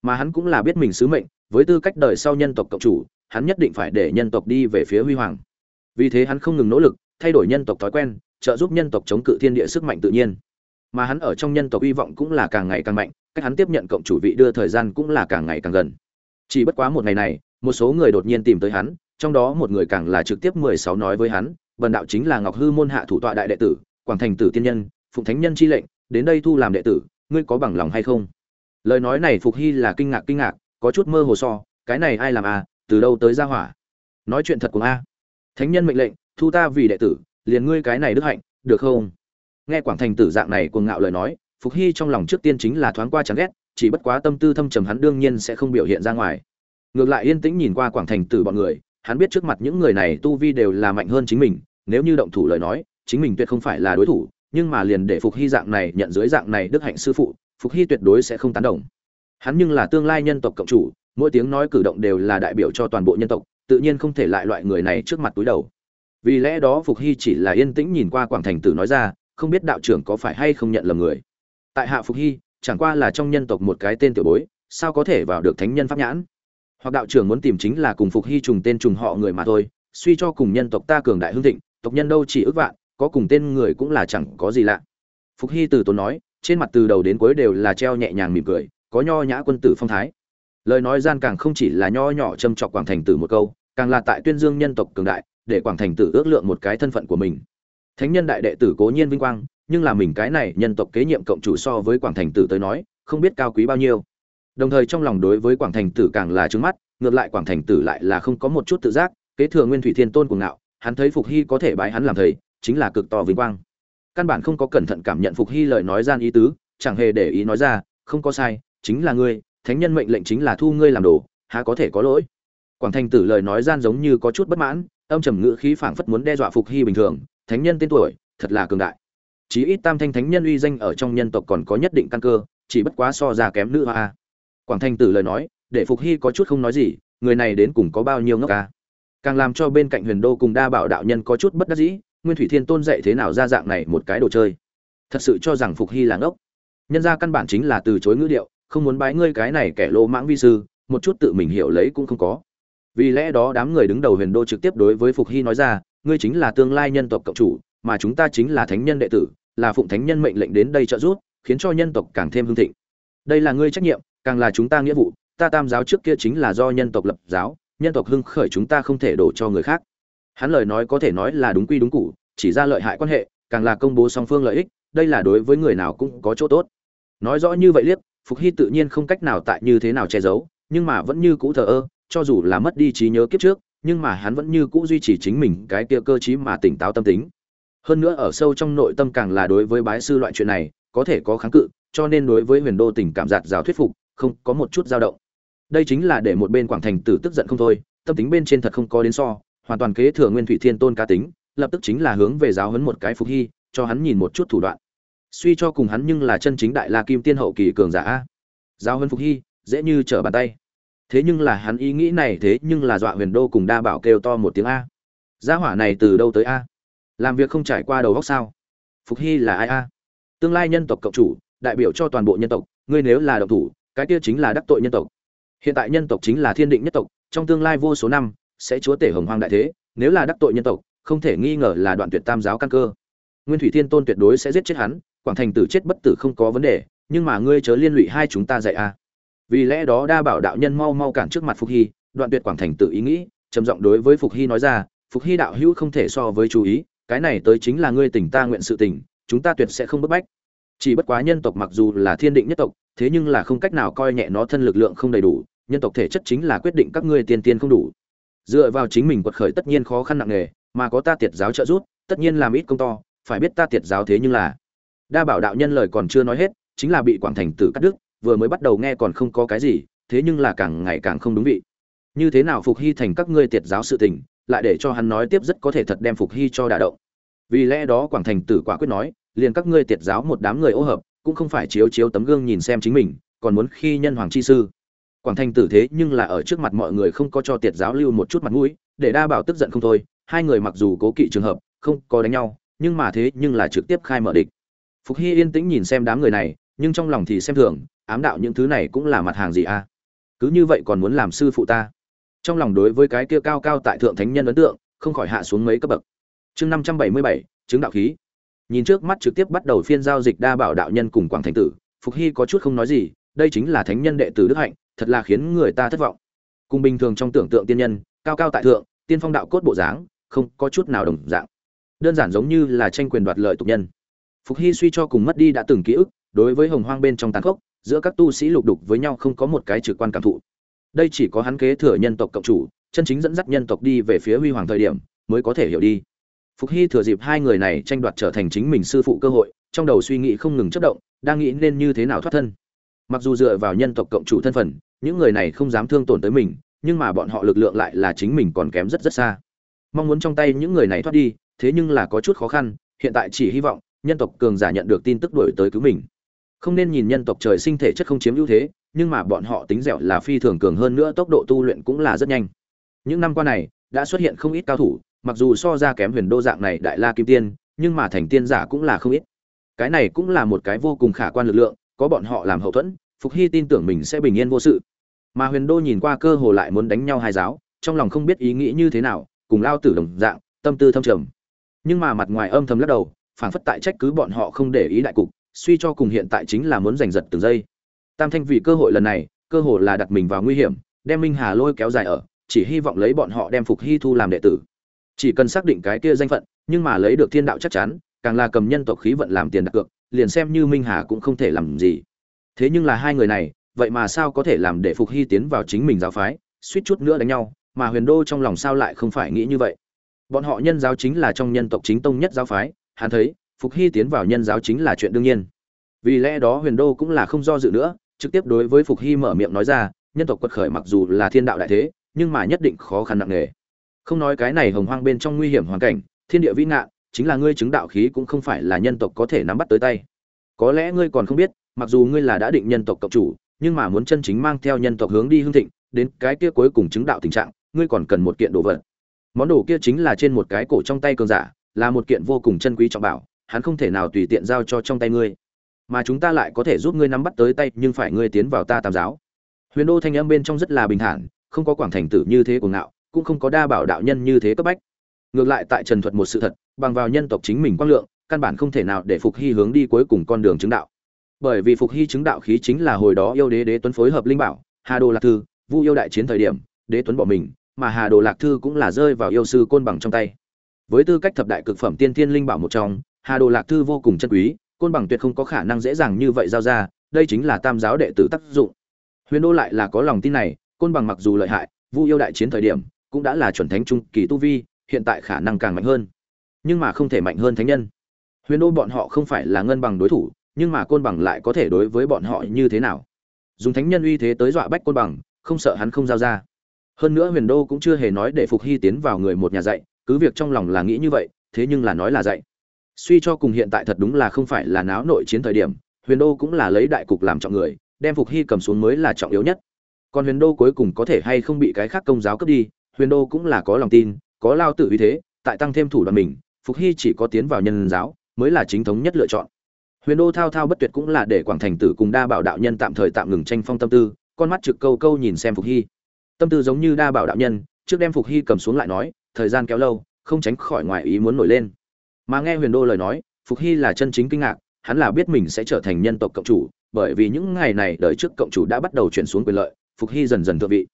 Mà hắn cũng là biết mình sứ mệnh, với tư cách đời sau nhân tộc cộng chủ, hắn nhất định phải để nhân tộc đi về phía huy hoàng. Vì thế hắn không ngừng nỗ lực, thay đổi nhân tộc thói quen trợ giúp nhân tộc chống cự thiên địa sức mạnh tự nhiên. Mà hắn ở trong nhân tộc hy vọng cũng là càng ngày càng mạnh, cách hắn tiếp nhận cộng chủ vị đưa thời gian cũng là càng ngày càng gần. Chỉ bất quá một ngày này, một số người đột nhiên tìm tới hắn, trong đó một người càng là trực tiếp mười sáu nói với hắn vần đạo chính là ngọc hư môn hạ thủ tọa đại đệ tử, quảng thành tử tiên nhân, phụng thánh nhân chi lệnh, đến đây thu làm đệ tử, ngươi có bằng lòng hay không? Lời nói này phục hy là kinh ngạc kinh ngạc, có chút mơ hồ so, cái này ai làm a từ đâu tới ra hỏa? Nói chuyện thật của a. Thánh nhân mệnh lệnh, thu ta vì đệ tử liền ngươi cái này đức hạnh, được không? Nghe quảng thành tử dạng này cuồng ngạo lời nói, phục hy trong lòng trước tiên chính là thoáng qua chán ghét, chỉ bất quá tâm tư thâm trầm hắn đương nhiên sẽ không biểu hiện ra ngoài. Ngược lại yên tĩnh nhìn qua quảng thành tử bọn người, hắn biết trước mặt những người này tu vi đều là mạnh hơn chính mình, nếu như động thủ lời nói, chính mình tuyệt không phải là đối thủ, nhưng mà liền để phục hy dạng này nhận dưới dạng này đức hạnh sư phụ, phục hy tuyệt đối sẽ không tán đồng. Hắn nhưng là tương lai nhân tộc cộng chủ, mỗi tiếng nói cử động đều là đại biểu cho toàn bộ nhân tộc, tự nhiên không thể lại loại người này trước mặt túi đầu vì lẽ đó phục hy chỉ là yên tĩnh nhìn qua quảng thành tử nói ra, không biết đạo trưởng có phải hay không nhận lầm người. Tại hạ phục hy, chẳng qua là trong nhân tộc một cái tên tiểu bối, sao có thể vào được thánh nhân pháp nhãn? Hoặc đạo trưởng muốn tìm chính là cùng phục hy trùng tên trùng họ người mà thôi, suy cho cùng nhân tộc ta cường đại hưng thịnh, tộc nhân đâu chỉ ước vạn, có cùng tên người cũng là chẳng có gì lạ. Phục hy từ tốn nói, trên mặt từ đầu đến cuối đều là treo nhẹ nhàng mỉm cười, có nho nhã quân tử phong thái. Lời nói gian càng không chỉ là nho nhỏ châm trọc quảng thành tử một câu, càng là tại tuyên dương nhân tộc cường đại để quảng thành tử ước lượng một cái thân phận của mình. Thánh nhân đại đệ tử cố nhiên vinh quang, nhưng là mình cái này nhân tộc kế nhiệm cộng chủ so với quảng thành tử tới nói, không biết cao quý bao nhiêu. Đồng thời trong lòng đối với quảng thành tử càng là trứng mắt, ngược lại quảng thành tử lại là không có một chút tự giác, kế thừa nguyên thủy thiên tôn của ngạo, hắn thấy phục hy có thể bái hắn làm thầy, chính là cực to vinh quang. Căn bản không có cẩn thận cảm nhận phục hy lời nói gian ý tứ, chẳng hề để ý nói ra, không có sai, chính là ngươi, thánh nhân mệnh lệnh chính là thu ngươi làm đồ, há có thể có lỗi? Quảng thành tử lời nói gian giống như có chút bất mãn âm trầm ngữ khí phảng phất muốn đe dọa phục hy bình thường, thánh nhân tên tuổi, thật là cường đại. Chí ít tam thanh thánh nhân uy danh ở trong nhân tộc còn có nhất định căn cơ, chỉ bất quá so ra kém nữ hoa quảng thanh tử lời nói, để phục hy có chút không nói gì, người này đến cùng có bao nhiêu ngốc ca càng làm cho bên cạnh huyền đô cùng đa bảo đạo nhân có chút bất đắc dĩ, nguyên thủy thiên tôn dạy thế nào ra dạng này một cái đồ chơi? Thật sự cho rằng phục hy là ngốc. Nhân ra căn bản chính là từ chối ngữ điệu, không muốn bái ngươi cái này kẻ lô mãng vi sư, một chút tự mình hiểu lấy cũng không có vì lẽ đó đám người đứng đầu huyền đô trực tiếp đối với phục hy nói ra, ngươi chính là tương lai nhân tộc cộng chủ, mà chúng ta chính là thánh nhân đệ tử, là phụng thánh nhân mệnh lệnh đến đây trợ giúp, khiến cho nhân tộc càng thêm hưng thịnh. Đây là ngươi trách nhiệm, càng là chúng ta nghĩa vụ, ta tam giáo trước kia chính là do nhân tộc lập giáo, nhân tộc hưng khởi chúng ta không thể đổ cho người khác. Hắn lời nói có thể nói là đúng quy đúng cụ chỉ ra lợi hại quan hệ, càng là công bố song phương lợi ích, đây là đối với người nào cũng có chỗ tốt. Nói rõ như vậy liếc, phục hy tự nhiên không cách nào tại như thế nào che giấu, nhưng mà vẫn như cũ thờ ơ cho dù là mất đi trí nhớ kiếp trước, nhưng mà hắn vẫn như cũ duy trì chính mình cái kia cơ trí mà tỉnh táo tâm tính. Hơn nữa ở sâu trong nội tâm càng là đối với bái sư loại chuyện này, có thể có kháng cự, cho nên đối với huyền đô tình cảm giạt rào thuyết phục, không có một chút dao động. Đây chính là để một bên quảng thành tử tức giận không thôi, tâm tính bên trên thật không có đến so, hoàn toàn kế thừa nguyên thủy thiên tôn cá tính, lập tức chính là hướng về giáo huấn một cái phục hy, cho hắn nhìn một chút thủ đoạn. Suy cho cùng hắn nhưng là chân chính đại la kim tiên hậu kỳ cường giả giáo huấn phục hy, dễ như trở bàn tay thế nhưng là hắn ý nghĩ này thế nhưng là dọa huyền đô cùng đa bảo kêu to một tiếng a. Gia hỏa này từ đâu tới a? Làm việc không trải qua đầu góc sao? Phục hy là ai a? Tương lai nhân tộc cộng chủ, đại biểu cho toàn bộ nhân tộc, ngươi nếu là độc thủ, cái kia chính là đắc tội nhân tộc. Hiện tại nhân tộc chính là thiên định nhất tộc, trong tương lai vô số năm, sẽ chúa tể hồng hoang đại thế, nếu là đắc tội nhân tộc, không thể nghi ngờ là đoạn tuyệt tam giáo căn cơ. Nguyên thủy thiên tôn tuyệt đối sẽ giết chết hắn, quảng thành tử chết bất tử không có vấn đề, nhưng mà ngươi chớ liên lụy hai chúng ta dạy a vì lẽ đó đa bảo đạo nhân mau mau cản trước mặt phục hy, đoạn tuyệt quảng thành tự ý nghĩ, trầm giọng đối với phục hy nói ra, phục hy đạo hữu không thể so với chú ý, cái này tới chính là ngươi tỉnh ta nguyện sự tỉnh, chúng ta tuyệt sẽ không bức bách. Chỉ bất quá nhân tộc mặc dù là thiên định nhất tộc, thế nhưng là không cách nào coi nhẹ nó thân lực lượng không đầy đủ, nhân tộc thể chất chính là quyết định các ngươi tiên tiên không đủ. Dựa vào chính mình quật khởi tất nhiên khó khăn nặng nề, mà có ta tiệt giáo trợ giúp, tất nhiên làm ít công to, phải biết ta tiệt giáo thế nhưng là. Đa bảo đạo nhân lời còn chưa nói hết, chính là bị quảng thành tử cắt đứt vừa mới bắt đầu nghe còn không có cái gì, thế nhưng là càng ngày càng không đúng vị. Như thế nào phục hy thành các ngươi tiệt giáo sự tình, lại để cho hắn nói tiếp rất có thể thật đem phục hy cho đả động. Vì lẽ đó quảng thành tử quả quyết nói, liền các ngươi tiệt giáo một đám người ô hợp, cũng không phải chiếu chiếu tấm gương nhìn xem chính mình, còn muốn khi nhân hoàng chi sư. Quảng thành tử thế nhưng là ở trước mặt mọi người không có cho tiệt giáo lưu một chút mặt mũi, để đa bảo tức giận không thôi, hai người mặc dù cố kỵ trường hợp, không có đánh nhau, nhưng mà thế nhưng là trực tiếp khai mở địch. Phục hy yên tĩnh nhìn xem đám người này, nhưng trong lòng thì xem thường ám đạo những thứ này cũng là mặt hàng gì a cứ như vậy còn muốn làm sư phụ ta? Trong lòng đối với cái kia cao cao tại thượng thánh nhân ấn tượng, không khỏi hạ xuống mấy cấp bậc. Chương năm trăm bảy mươi bảy, chứng đạo khí. Nhìn trước mắt trực tiếp bắt đầu phiên giao dịch đa bảo đạo nhân cùng quảng thành tử, phục hy có chút không nói gì, đây chính là thánh nhân đệ tử đức hạnh, thật là khiến người ta thất vọng. Cùng bình thường trong tưởng tượng tiên nhân, cao cao tại thượng, tiên phong đạo cốt bộ dáng, không có chút nào đồng dạng. Đơn giản giống như là tranh quyền đoạt lợi tục nhân. Phục hy suy cho cùng mất đi đã từng ký ức, đối với hồng hoang bên trong tàn khốc giữa các tu sĩ lục đục với nhau không có một cái trực quan cảm thụ. Đây chỉ có hắn kế thừa nhân tộc cộng chủ, chân chính dẫn dắt nhân tộc đi về phía huy hoàng thời điểm, mới có thể hiểu đi. Phục hy thừa dịp hai người này tranh đoạt trở thành chính mình sư phụ cơ hội, trong đầu suy nghĩ không ngừng chất động, đang nghĩ nên như thế nào thoát thân. Mặc dù dựa vào nhân tộc cộng chủ thân phận, những người này không dám thương tổn tới mình, nhưng mà bọn họ lực lượng lại là chính mình còn kém rất rất xa. Mong muốn trong tay những người này thoát đi, thế nhưng là có chút khó khăn, hiện tại chỉ hy vọng nhân tộc cường giả nhận được tin tức đuổi tới cứu mình không nên nhìn nhân tộc trời sinh thể chất không chiếm ưu thế, nhưng mà bọn họ tính dẻo là phi thường cường hơn nữa, tốc độ tu luyện cũng là rất nhanh. Những năm qua này, đã xuất hiện không ít cao thủ, mặc dù so ra kém huyền đô dạng này đại la kim tiên, nhưng mà thành tiên giả cũng là không ít. Cái này cũng là một cái vô cùng khả quan lực lượng, có bọn họ làm hậu thuẫn, phục hy tin tưởng mình sẽ bình yên vô sự. Mà huyền đô nhìn qua cơ hồ lại muốn đánh nhau hai giáo, trong lòng không biết ý nghĩ như thế nào, cùng lao tử đồng dạng, tâm tư thâm trầm. Nhưng mà mặt ngoài âm thầm lắc đầu, phảng phất tại trách cứ bọn họ không để ý đại cục suy cho cùng hiện tại chính là muốn giành giật từng giây. Tam thanh vì cơ hội lần này, cơ hội là đặt mình vào nguy hiểm, đem minh hà lôi kéo dài ở, chỉ hy vọng lấy bọn họ đem phục hy thu làm đệ tử. Chỉ cần xác định cái kia danh phận, nhưng mà lấy được thiên đạo chắc chắn, càng là cầm nhân tộc khí vận làm tiền đặt cược, liền xem như minh hà cũng không thể làm gì. Thế nhưng là hai người này, vậy mà sao có thể làm để phục hy tiến vào chính mình giáo phái, suýt chút nữa đánh nhau, mà huyền đô trong lòng sao lại không phải nghĩ như vậy? Bọn họ nhân giáo chính là trong nhân tộc chính tông nhất giáo phái, hắn thấy phục hy tiến vào nhân giáo chính là chuyện đương nhiên. Vì lẽ đó huyền đô cũng là không do dự nữa, trực tiếp đối với phục hy mở miệng nói ra, nhân tộc quật khởi mặc dù là thiên đạo đại thế, nhưng mà nhất định khó khăn nặng nề. Không nói cái này hồng hoang bên trong nguy hiểm hoàn cảnh, thiên địa vĩ nạn chính là ngươi chứng đạo khí cũng không phải là nhân tộc có thể nắm bắt tới tay. Có lẽ ngươi còn không biết, mặc dù ngươi là đã định nhân tộc cộng chủ, nhưng mà muốn chân chính mang theo nhân tộc hướng đi hương thịnh, đến cái kia cuối cùng chứng đạo tình trạng, ngươi còn cần một kiện đồ vật. Món đồ kia chính là trên một cái cổ trong tay cường giả, là một kiện vô cùng chân quý trọng bảo hắn không thể nào tùy tiện giao cho trong tay ngươi. Mà chúng ta lại có thể giúp ngươi nắm bắt tới tay, nhưng phải ngươi tiến vào ta tam giáo. Huyền đô thanh âm bên trong rất là bình thản, không có quảng thành tử như thế của ngạo, cũng không có đa bảo đạo nhân như thế cấp bách. Ngược lại tại trần thuật một sự thật, bằng vào nhân tộc chính mình quang lượng, căn bản không thể nào để phục hy hướng đi cuối cùng con đường chứng đạo. Bởi vì phục hy chứng đạo khí chính là hồi đó yêu đế đế tuấn phối hợp linh bảo, hà đồ lạc thư, vu yêu đại chiến thời điểm, đế tuấn bỏ mình, mà hà đồ lạc thư cũng là rơi vào yêu sư côn bằng trong tay. Với tư cách thập đại cực phẩm tiên thiên linh bảo một trong hà đồ lạc thư vô cùng chân quý, côn bằng tuyệt không có khả năng dễ dàng như vậy giao ra, đây chính là tam giáo đệ tử tác dụng. Huyền đô lại là có lòng tin này, côn bằng mặc dù lợi hại, vu yêu đại chiến thời điểm cũng đã là chuẩn thánh trung kỳ tu vi, hiện tại khả năng càng mạnh hơn. Nhưng mà không thể mạnh hơn thánh nhân. Huyền đô bọn họ không phải là ngân bằng đối thủ, nhưng mà côn bằng lại có thể đối với bọn họ như thế nào? Dùng thánh nhân uy thế tới dọa bách côn bằng, không sợ hắn không giao ra. Hơn nữa huyền đô cũng chưa hề nói để phục hy tiến vào người một nhà dạy, cứ việc trong lòng là nghĩ như vậy, thế nhưng là nói là dạy suy cho cùng hiện tại thật đúng là không phải là náo nội chiến thời điểm, huyền đô cũng là lấy đại cục làm trọng người, đem phục hy cầm xuống mới là trọng yếu nhất. Còn huyền đô cuối cùng có thể hay không bị cái khác công giáo cướp đi, huyền đô cũng là có lòng tin, có lao tự uy thế, tại tăng thêm thủ đoàn mình, phục hy chỉ có tiến vào nhân giáo, mới là chính thống nhất lựa chọn. Huyền đô thao thao bất tuyệt cũng là để quảng thành tử cùng đa bảo đạo nhân tạm thời tạm ngừng tranh phong tâm tư, con mắt trực câu câu nhìn xem phục hy. Tâm tư giống như đa bảo đạo nhân, trước đem phục hy cầm xuống lại nói, thời gian kéo lâu, không tránh khỏi ngoài ý muốn nổi lên mà nghe huyền đô lời nói, phục hy là chân chính kinh ngạc, hắn là biết mình sẽ trở thành nhân tộc cộng chủ, bởi vì những ngày này đời trước cộng chủ đã bắt đầu chuyển xuống quyền lợi, phục hy dần dần thượng vị.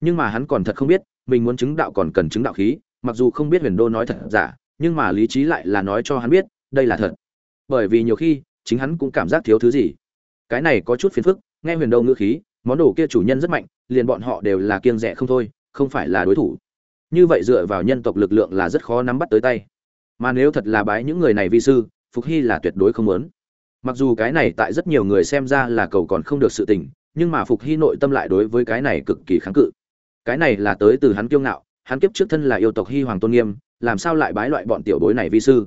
Nhưng mà hắn còn thật không biết, mình muốn chứng đạo còn cần chứng đạo khí, mặc dù không biết huyền đô nói thật giả, nhưng mà lý trí lại là nói cho hắn biết, đây là thật. Bởi vì nhiều khi, chính hắn cũng cảm giác thiếu thứ gì. Cái này có chút phiền phức, nghe huyền đô ngữ khí, món đồ kia chủ nhân rất mạnh, liền bọn họ đều là kiêng rẻ không thôi, không phải là đối thủ. Như vậy dựa vào nhân tộc lực lượng là rất khó nắm bắt tới tay mà nếu thật là bái những người này vi sư, phục hy là tuyệt đối không muốn. Mặc dù cái này tại rất nhiều người xem ra là cầu còn không được sự tình, nhưng mà phục hy nội tâm lại đối với cái này cực kỳ kháng cự. Cái này là tới từ hắn kiêu ngạo, hắn kiếp trước thân là yêu tộc hy hoàng tôn nghiêm, làm sao lại bái loại bọn tiểu bối này vi sư?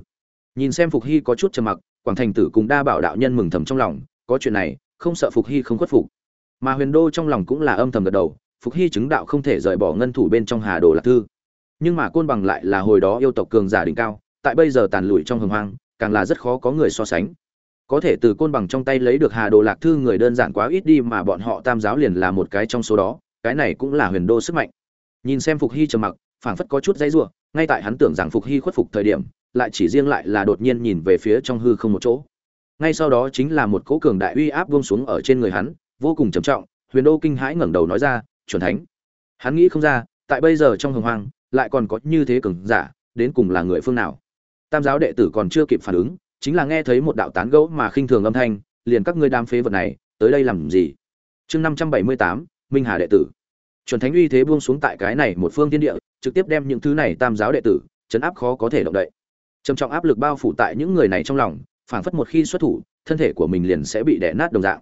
Nhìn xem phục hy có chút trầm mặc, quảng thành tử cùng đa bảo đạo nhân mừng thầm trong lòng, có chuyện này, không sợ phục hy không khuất phục. Mà huyền đô trong lòng cũng là âm thầm gật đầu, phục hy chứng đạo không thể rời bỏ ngân thủ bên trong hà đồ lạc thư. Nhưng mà côn bằng lại là hồi đó yêu tộc cường giả đỉnh cao tại bây giờ tàn lụi trong hồng hoang, càng là rất khó có người so sánh. Có thể từ côn bằng trong tay lấy được hà đồ lạc thư người đơn giản quá ít đi mà bọn họ tam giáo liền là một cái trong số đó, cái này cũng là huyền đô sức mạnh. Nhìn xem phục hy trầm mặc, phảng phất có chút dãy rủa, ngay tại hắn tưởng rằng phục hy khuất phục thời điểm, lại chỉ riêng lại là đột nhiên nhìn về phía trong hư không một chỗ. Ngay sau đó chính là một cỗ cường đại uy áp buông xuống ở trên người hắn, vô cùng trầm trọng, huyền đô kinh hãi ngẩng đầu nói ra, chuẩn thánh. Hắn nghĩ không ra, tại bây giờ trong hồng hoang, lại còn có như thế cường giả, đến cùng là người phương nào? Tam giáo đệ tử còn chưa kịp phản ứng, chính là nghe thấy một đạo tán gẫu mà khinh thường âm thanh, liền các ngươi đam phế vật này, tới đây làm gì? Chương năm trăm bảy mươi tám, minh hà đệ tử. Chuẩn thánh uy thế buông xuống tại cái này một phương thiên địa, trực tiếp đem những thứ này tam giáo đệ tử chấn áp khó có thể động đậy. Trầm trọng áp lực bao phủ tại những người này trong lòng, phảng phất một khi xuất thủ, thân thể của mình liền sẽ bị đè nát đồng dạng.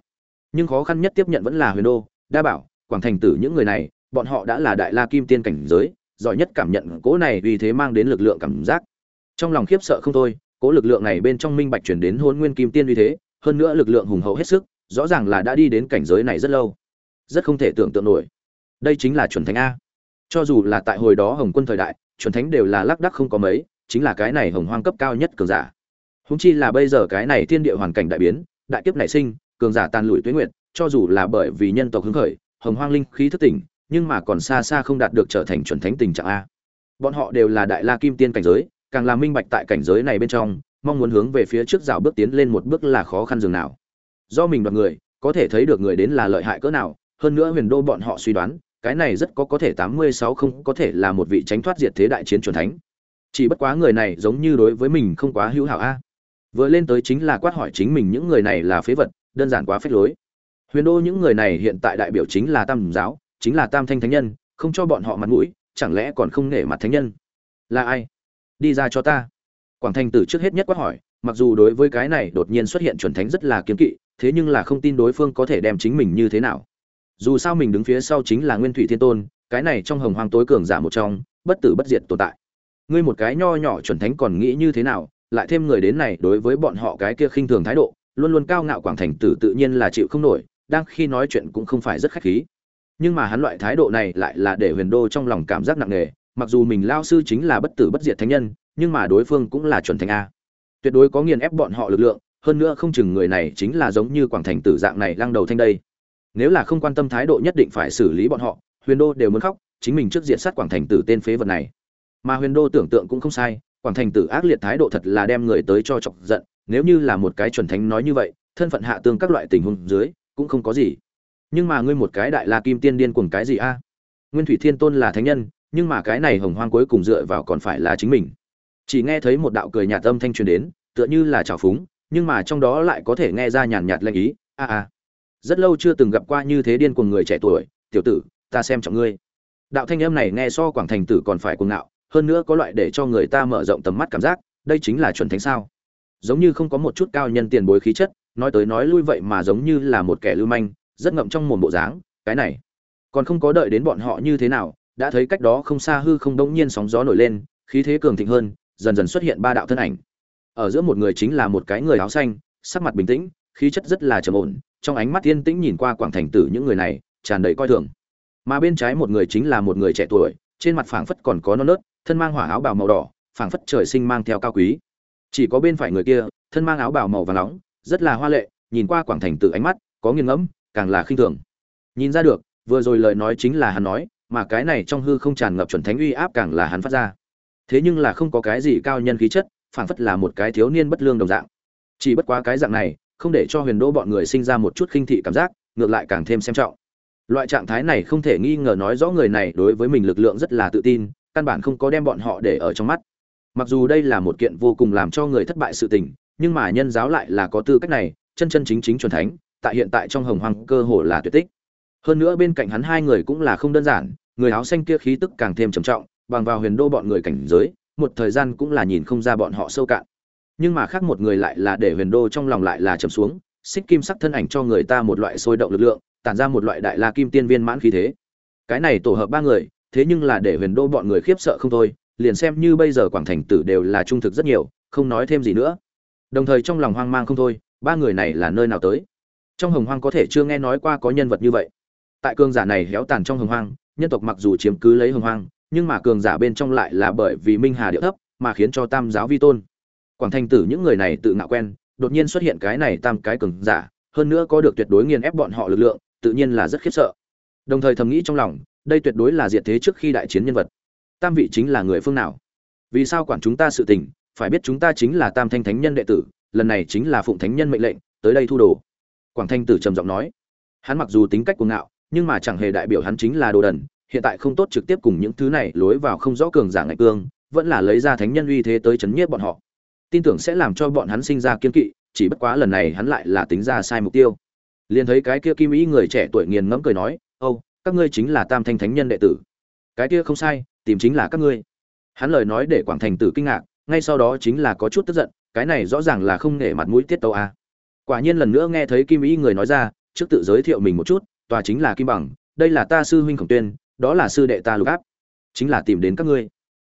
Nhưng khó khăn nhất tiếp nhận vẫn là huyền đô, đa bảo, quảng thành tử những người này, bọn họ đã là đại la kim tiên cảnh giới, giỏi nhất cảm nhận cỗ này uy thế mang đến lực lượng cảm giác trong lòng khiếp sợ không thôi cỗ lực lượng này bên trong minh bạch chuyển đến hôn nguyên kim tiên uy thế, hơn nữa lực lượng hùng hậu hết sức, rõ ràng là đã đi đến cảnh giới này rất lâu. Rất không thể tưởng tượng nổi. Đây chính là chuẩn thánh a. Cho dù là tại hồi đó hồng quân thời đại, chuẩn thánh đều là lác đắc không có mấy, chính là cái này hồng hoang cấp cao nhất cường giả. Húng chi là bây giờ cái này thiên địa hoàn cảnh đại biến, đại kiếp nảy sinh, cường giả tàn lụi tuế nguyện cho dù là bởi vì nhân tộc hứng khởi, hồng hoang linh khí thức tỉnh, nhưng mà còn xa xa không đạt được trở thành chuẩn thánh tình trạng a. Bọn họ đều là đại la kim tiên cảnh giới càng là minh bạch tại cảnh giới này bên trong, mong muốn hướng về phía trước rào bước tiến lên một bước là khó khăn dường nào. Do mình đoạt người, có thể thấy được người đến là lợi hại cỡ nào, hơn nữa huyền đô bọn họ suy đoán, cái này rất có có thể tám mươi sáu không có thể là một vị tránh thoát diệt thế đại chiến chuẩn thánh. Chỉ bất quá người này giống như đối với mình không quá hữu hảo a. Vừa lên tới chính là quát hỏi chính mình những người này là phế vật, đơn giản quá phết lối. Huyền đô những người này hiện tại đại biểu chính là tam giáo, chính là tam thanh thánh nhân, không cho bọn họ mặt mũi, chẳng lẽ còn không nể mặt thánh nhân? Là ai? Đi ra cho ta. Quảng thành tử trước hết nhất quát hỏi, mặc dù đối với cái này đột nhiên xuất hiện chuẩn thánh rất là kiếm kỵ, thế nhưng là không tin đối phương có thể đem chính mình như thế nào. Dù sao mình đứng phía sau chính là nguyên thủy thiên tôn, cái này trong hồng hoang tối cường giả một trong, bất tử bất diệt tồn tại. Ngươi một cái nho nhỏ chuẩn thánh còn nghĩ như thế nào, lại thêm người đến này đối với bọn họ cái kia khinh thường thái độ, luôn luôn cao ngạo quảng thành tử tự nhiên là chịu không nổi, đang khi nói chuyện cũng không phải rất khách khí. Nhưng mà hắn loại thái độ này lại là để huyền đô trong lòng cảm giác nặng nề mặc dù mình lao sư chính là bất tử bất diệt thánh nhân, nhưng mà đối phương cũng là chuẩn thánh a. Tuyệt đối có nghiền ép bọn họ lực lượng, hơn nữa không chừng người này chính là giống như quảng thành tử dạng này lăng đầu thanh đây. Nếu là không quan tâm thái độ nhất định phải xử lý bọn họ, huyền đô đều muốn khóc, chính mình trước diện sát quảng thành tử tên phế vật này. Mà huyền đô tưởng tượng cũng không sai, quảng thành tử ác liệt thái độ thật là đem người tới cho chọc giận, nếu như là một cái chuẩn thánh nói như vậy, thân phận hạ tương các loại tình huống dưới, cũng không có gì. Nhưng mà ngươi một cái đại la kim tiên điên cuồng cái gì a? Nguyên thủy thiên tôn là thánh nhân nhưng mà cái này hồng hoang cuối cùng dựa vào còn phải là chính mình. Chỉ nghe thấy một đạo cười nhạt âm thanh truyền đến, tựa như là trào phúng, nhưng mà trong đó lại có thể nghe ra nhàn nhạt lệnh ý, a a, rất lâu chưa từng gặp qua như thế điên cuồng người trẻ tuổi, tiểu tử, ta xem trọng ngươi. Đạo thanh âm này nghe so quảng thành tử còn phải cuồng ngạo, hơn nữa có loại để cho người ta mở rộng tầm mắt cảm giác, đây chính là chuẩn thánh sao? Giống như không có một chút cao nhân tiền bối khí chất, nói tới nói lui vậy mà giống như là một kẻ lưu manh, rất ngậm trong mồm bộ dáng, cái này, còn không có đợi đến bọn họ như thế nào đã thấy cách đó không xa hư không đông nhiên sóng gió nổi lên, khí thế cường thịnh hơn, dần dần xuất hiện ba đạo thân ảnh. Ở giữa một người chính là một cái người áo xanh, sắc mặt bình tĩnh, khí chất rất là trầm ổn, trong ánh mắt yên tĩnh nhìn qua quảng thành tử những người này, tràn đầy coi thường. Mà bên trái một người chính là một người trẻ tuổi, trên mặt phảng phất còn có non nớt, thân mang hỏa áo bào màu đỏ, phảng phất trời sinh mang theo cao quý. Chỉ có bên phải người kia, thân mang áo bào màu vàng nóng, rất là hoa lệ, nhìn qua quảng thành tử ánh mắt, có nghiêng ngẫm, càng là khinh thường. Nhìn ra được, vừa rồi lời nói chính là hắn nói mà cái này trong hư không tràn ngập chuẩn thánh uy áp càng là hắn phát ra. Thế nhưng là không có cái gì cao nhân khí chất, phảng phất là một cái thiếu niên bất lương đồng dạng. Chỉ bất quá cái dạng này, không để cho huyền đô bọn người sinh ra một chút khinh thị cảm giác, ngược lại càng thêm xem trọng. Loại trạng thái này không thể nghi ngờ nói rõ người này đối với mình lực lượng rất là tự tin, căn bản không có đem bọn họ để ở trong mắt. Mặc dù đây là một kiện vô cùng làm cho người thất bại sự tình, nhưng mà nhân giáo lại là có tư cách này, chân chân chính chính chuẩn thánh, tại hiện tại trong hồng hoang cơ hồ là tuyệt tích hơn nữa bên cạnh hắn hai người cũng là không đơn giản, người áo xanh kia khí tức càng thêm trầm trọng, bằng vào huyền đô bọn người cảnh giới, một thời gian cũng là nhìn không ra bọn họ sâu cạn. Nhưng mà khác một người lại là để huyền đô trong lòng lại là trầm xuống, xích kim sắc thân ảnh cho người ta một loại sôi động lực lượng, tản ra một loại đại la kim tiên viên mãn khí thế. Cái này tổ hợp ba người, thế nhưng là để huyền đô bọn người khiếp sợ không thôi, liền xem như bây giờ quảng thành tử đều là trung thực rất nhiều, không nói thêm gì nữa. Đồng thời trong lòng hoang mang không thôi, ba người này là nơi nào tới? Trong hồng hoang có thể chưa nghe nói qua có nhân vật như vậy tại cường giả này héo tàn trong hồng hoang, nhân tộc mặc dù chiếm cứ lấy hồng hoang, nhưng mà cường giả bên trong lại là bởi vì minh hà địa thấp, mà khiến cho tam giáo vi tôn. Quảng thành tử những người này tự ngạo quen, đột nhiên xuất hiện cái này tam cái cường giả, hơn nữa có được tuyệt đối nghiền ép bọn họ lực lượng, tự nhiên là rất khiếp sợ. Đồng thời thầm nghĩ trong lòng, đây tuyệt đối là diệt thế trước khi đại chiến nhân vật. Tam vị chính là người phương nào? Vì sao quản chúng ta sự tình, phải biết chúng ta chính là tam thanh thánh nhân đệ tử, lần này chính là phụng thánh nhân mệnh lệnh, tới đây thu đồ. Quảng thanh tử trầm giọng nói. Hắn mặc dù tính cách cuồng ngạo nhưng mà chẳng hề đại biểu hắn chính là đồ đần, hiện tại không tốt trực tiếp cùng những thứ này lối vào không rõ cường giả ngạch cương, vẫn là lấy ra thánh nhân uy thế tới chấn nhiếp bọn họ. Tin tưởng sẽ làm cho bọn hắn sinh ra kiên kỵ, chỉ bất quá lần này hắn lại là tính ra sai mục tiêu. Liền thấy cái kia kim ý người trẻ tuổi nghiền ngẫm cười nói, âu, các ngươi chính là tam thanh thánh nhân đệ tử. Cái kia không sai, tìm chính là các ngươi. Hắn lời nói để quảng thành tử kinh ngạc, ngay sau đó chính là có chút tức giận, cái này rõ ràng là không nể mặt mũi tiết tấu a. Quả nhiên lần nữa nghe thấy kim ý người nói ra, trước tự giới thiệu mình một chút tòa chính là kim bằng, đây là ta sư huynh khổng tuyên, đó là sư đệ ta lục áp. Chính là tìm đến các ngươi.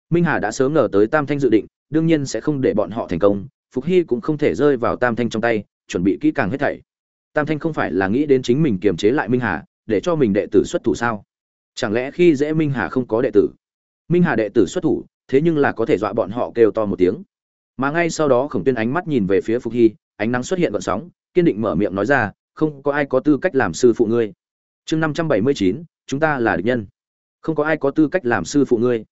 Minh hà đã sớm ngờ tới tam thanh dự định, đương nhiên sẽ không để bọn họ thành công, phục hy cũng không thể rơi vào tam thanh trong tay, chuẩn bị kỹ càng hết thảy. Tam thanh không phải là nghĩ đến chính mình kiềm chế lại minh hà, để cho mình đệ tử xuất thủ sao? Chẳng lẽ khi dễ minh hà không có đệ tử? Minh hà đệ tử xuất thủ, thế nhưng là có thể dọa bọn họ kêu to một tiếng. Mà ngay sau đó khổng tuyên ánh mắt nhìn về phía phục hy, ánh nắng xuất hiện gợn sóng, kiên định mở miệng nói ra, không có ai có tư cách làm sư phụ ngươi chương năm trăm bảy mươi chín, chúng ta là địch nhân. Không có ai có tư cách làm sư phụ ngươi.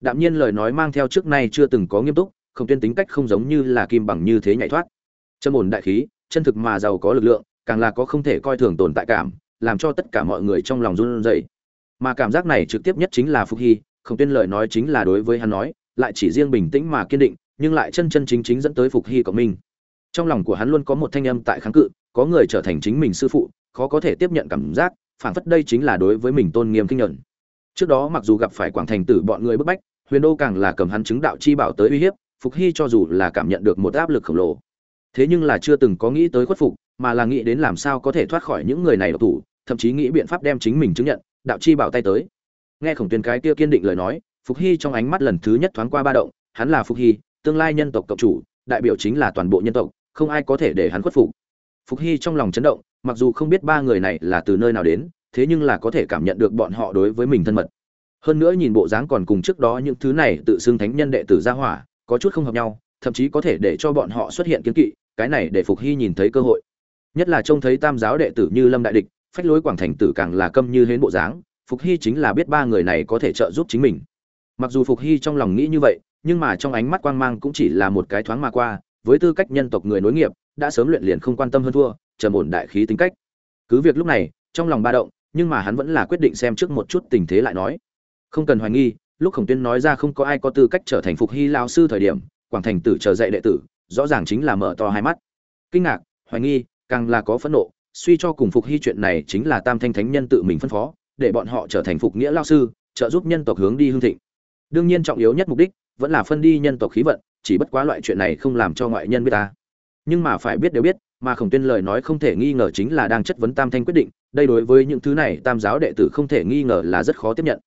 Đạm nhiên lời nói mang theo trước nay chưa từng có nghiêm túc, không tuyên tính cách không giống như là kim bằng như thế nhảy thoát. Chân ổn đại khí, chân thực mà giàu có lực lượng, càng là có không thể coi thường tồn tại cảm, làm cho tất cả mọi người trong lòng run rẩy. Mà cảm giác này trực tiếp nhất chính là phục hy, không tuyên lời nói chính là đối với hắn nói, lại chỉ riêng bình tĩnh mà kiên định, nhưng lại chân chân chính chính dẫn tới phục hy của mình trong lòng của hắn luôn có một thanh âm tại kháng cự, có người trở thành chính mình sư phụ, khó có thể tiếp nhận cảm giác phản phất đây chính là đối với mình tôn nghiêm kinh nhận trước đó mặc dù gặp phải quảng thành tử bọn người bức bách, huyền đô càng là cầm hắn chứng đạo chi bảo tới uy hiếp, phục hy cho dù là cảm nhận được một áp lực khổng lồ. Thế nhưng là chưa từng có nghĩ tới khuất phục, mà là nghĩ đến làm sao có thể thoát khỏi những người này độc thủ, thậm chí nghĩ biện pháp đem chính mình chứng nhận, đạo chi bảo tay tới. Nghe khổng tuyên cái kia kiên định lời nói, phục hy trong ánh mắt lần thứ nhất thoáng qua ba động, hắn là phục hy, tương lai nhân tộc cộng chủ, đại biểu chính là toàn bộ nhân tộc, không ai có thể để hắn khuất phục. Phục hy trong lòng chấn động mặc dù không biết ba người này là từ nơi nào đến, thế nhưng là có thể cảm nhận được bọn họ đối với mình thân mật. Hơn nữa nhìn bộ dáng còn cùng trước đó những thứ này tự xưng thánh nhân đệ tử gia hỏa, có chút không hợp nhau, thậm chí có thể để cho bọn họ xuất hiện kiến kỵ, cái này để phục hy nhìn thấy cơ hội. Nhất là trông thấy tam giáo đệ tử như lâm đại địch, phách lối quảng thành tử càng là câm như hến bộ dáng, phục hy chính là biết ba người này có thể trợ giúp chính mình. Mặc dù phục hy trong lòng nghĩ như vậy, nhưng mà trong ánh mắt quang mang cũng chỉ là một cái thoáng mà qua, với tư cách nhân tộc người nối nghiệp, đã sớm luyện liền không quan tâm hơn thua trầm ổn đại khí tính cách. Cứ việc lúc này, trong lòng ba động, nhưng mà hắn vẫn là quyết định xem trước một chút tình thế lại nói. Không cần hoài nghi, lúc khổng tuyên nói ra không có ai có tư cách trở thành phục hy lao sư thời điểm, quảng thành tử chờ dạy đệ tử, rõ ràng chính là mở to hai mắt. Kinh ngạc, hoài nghi, càng là có phẫn nộ, suy cho cùng phục hy chuyện này chính là tam thanh thánh nhân tự mình phân phó, để bọn họ trở thành phục nghĩa lao sư, trợ giúp nhân tộc hướng đi hương thịnh. Đương nhiên trọng yếu nhất mục đích, vẫn là phân đi nhân tộc khí vận, chỉ bất quá loại chuyện này không làm cho ngoại nhân biết ta. Nhưng mà phải biết đều biết mà khổng tuyên lời nói không thể nghi ngờ chính là đang chất vấn tam thanh quyết định, đây đối với những thứ này tam giáo đệ tử không thể nghi ngờ là rất khó tiếp nhận.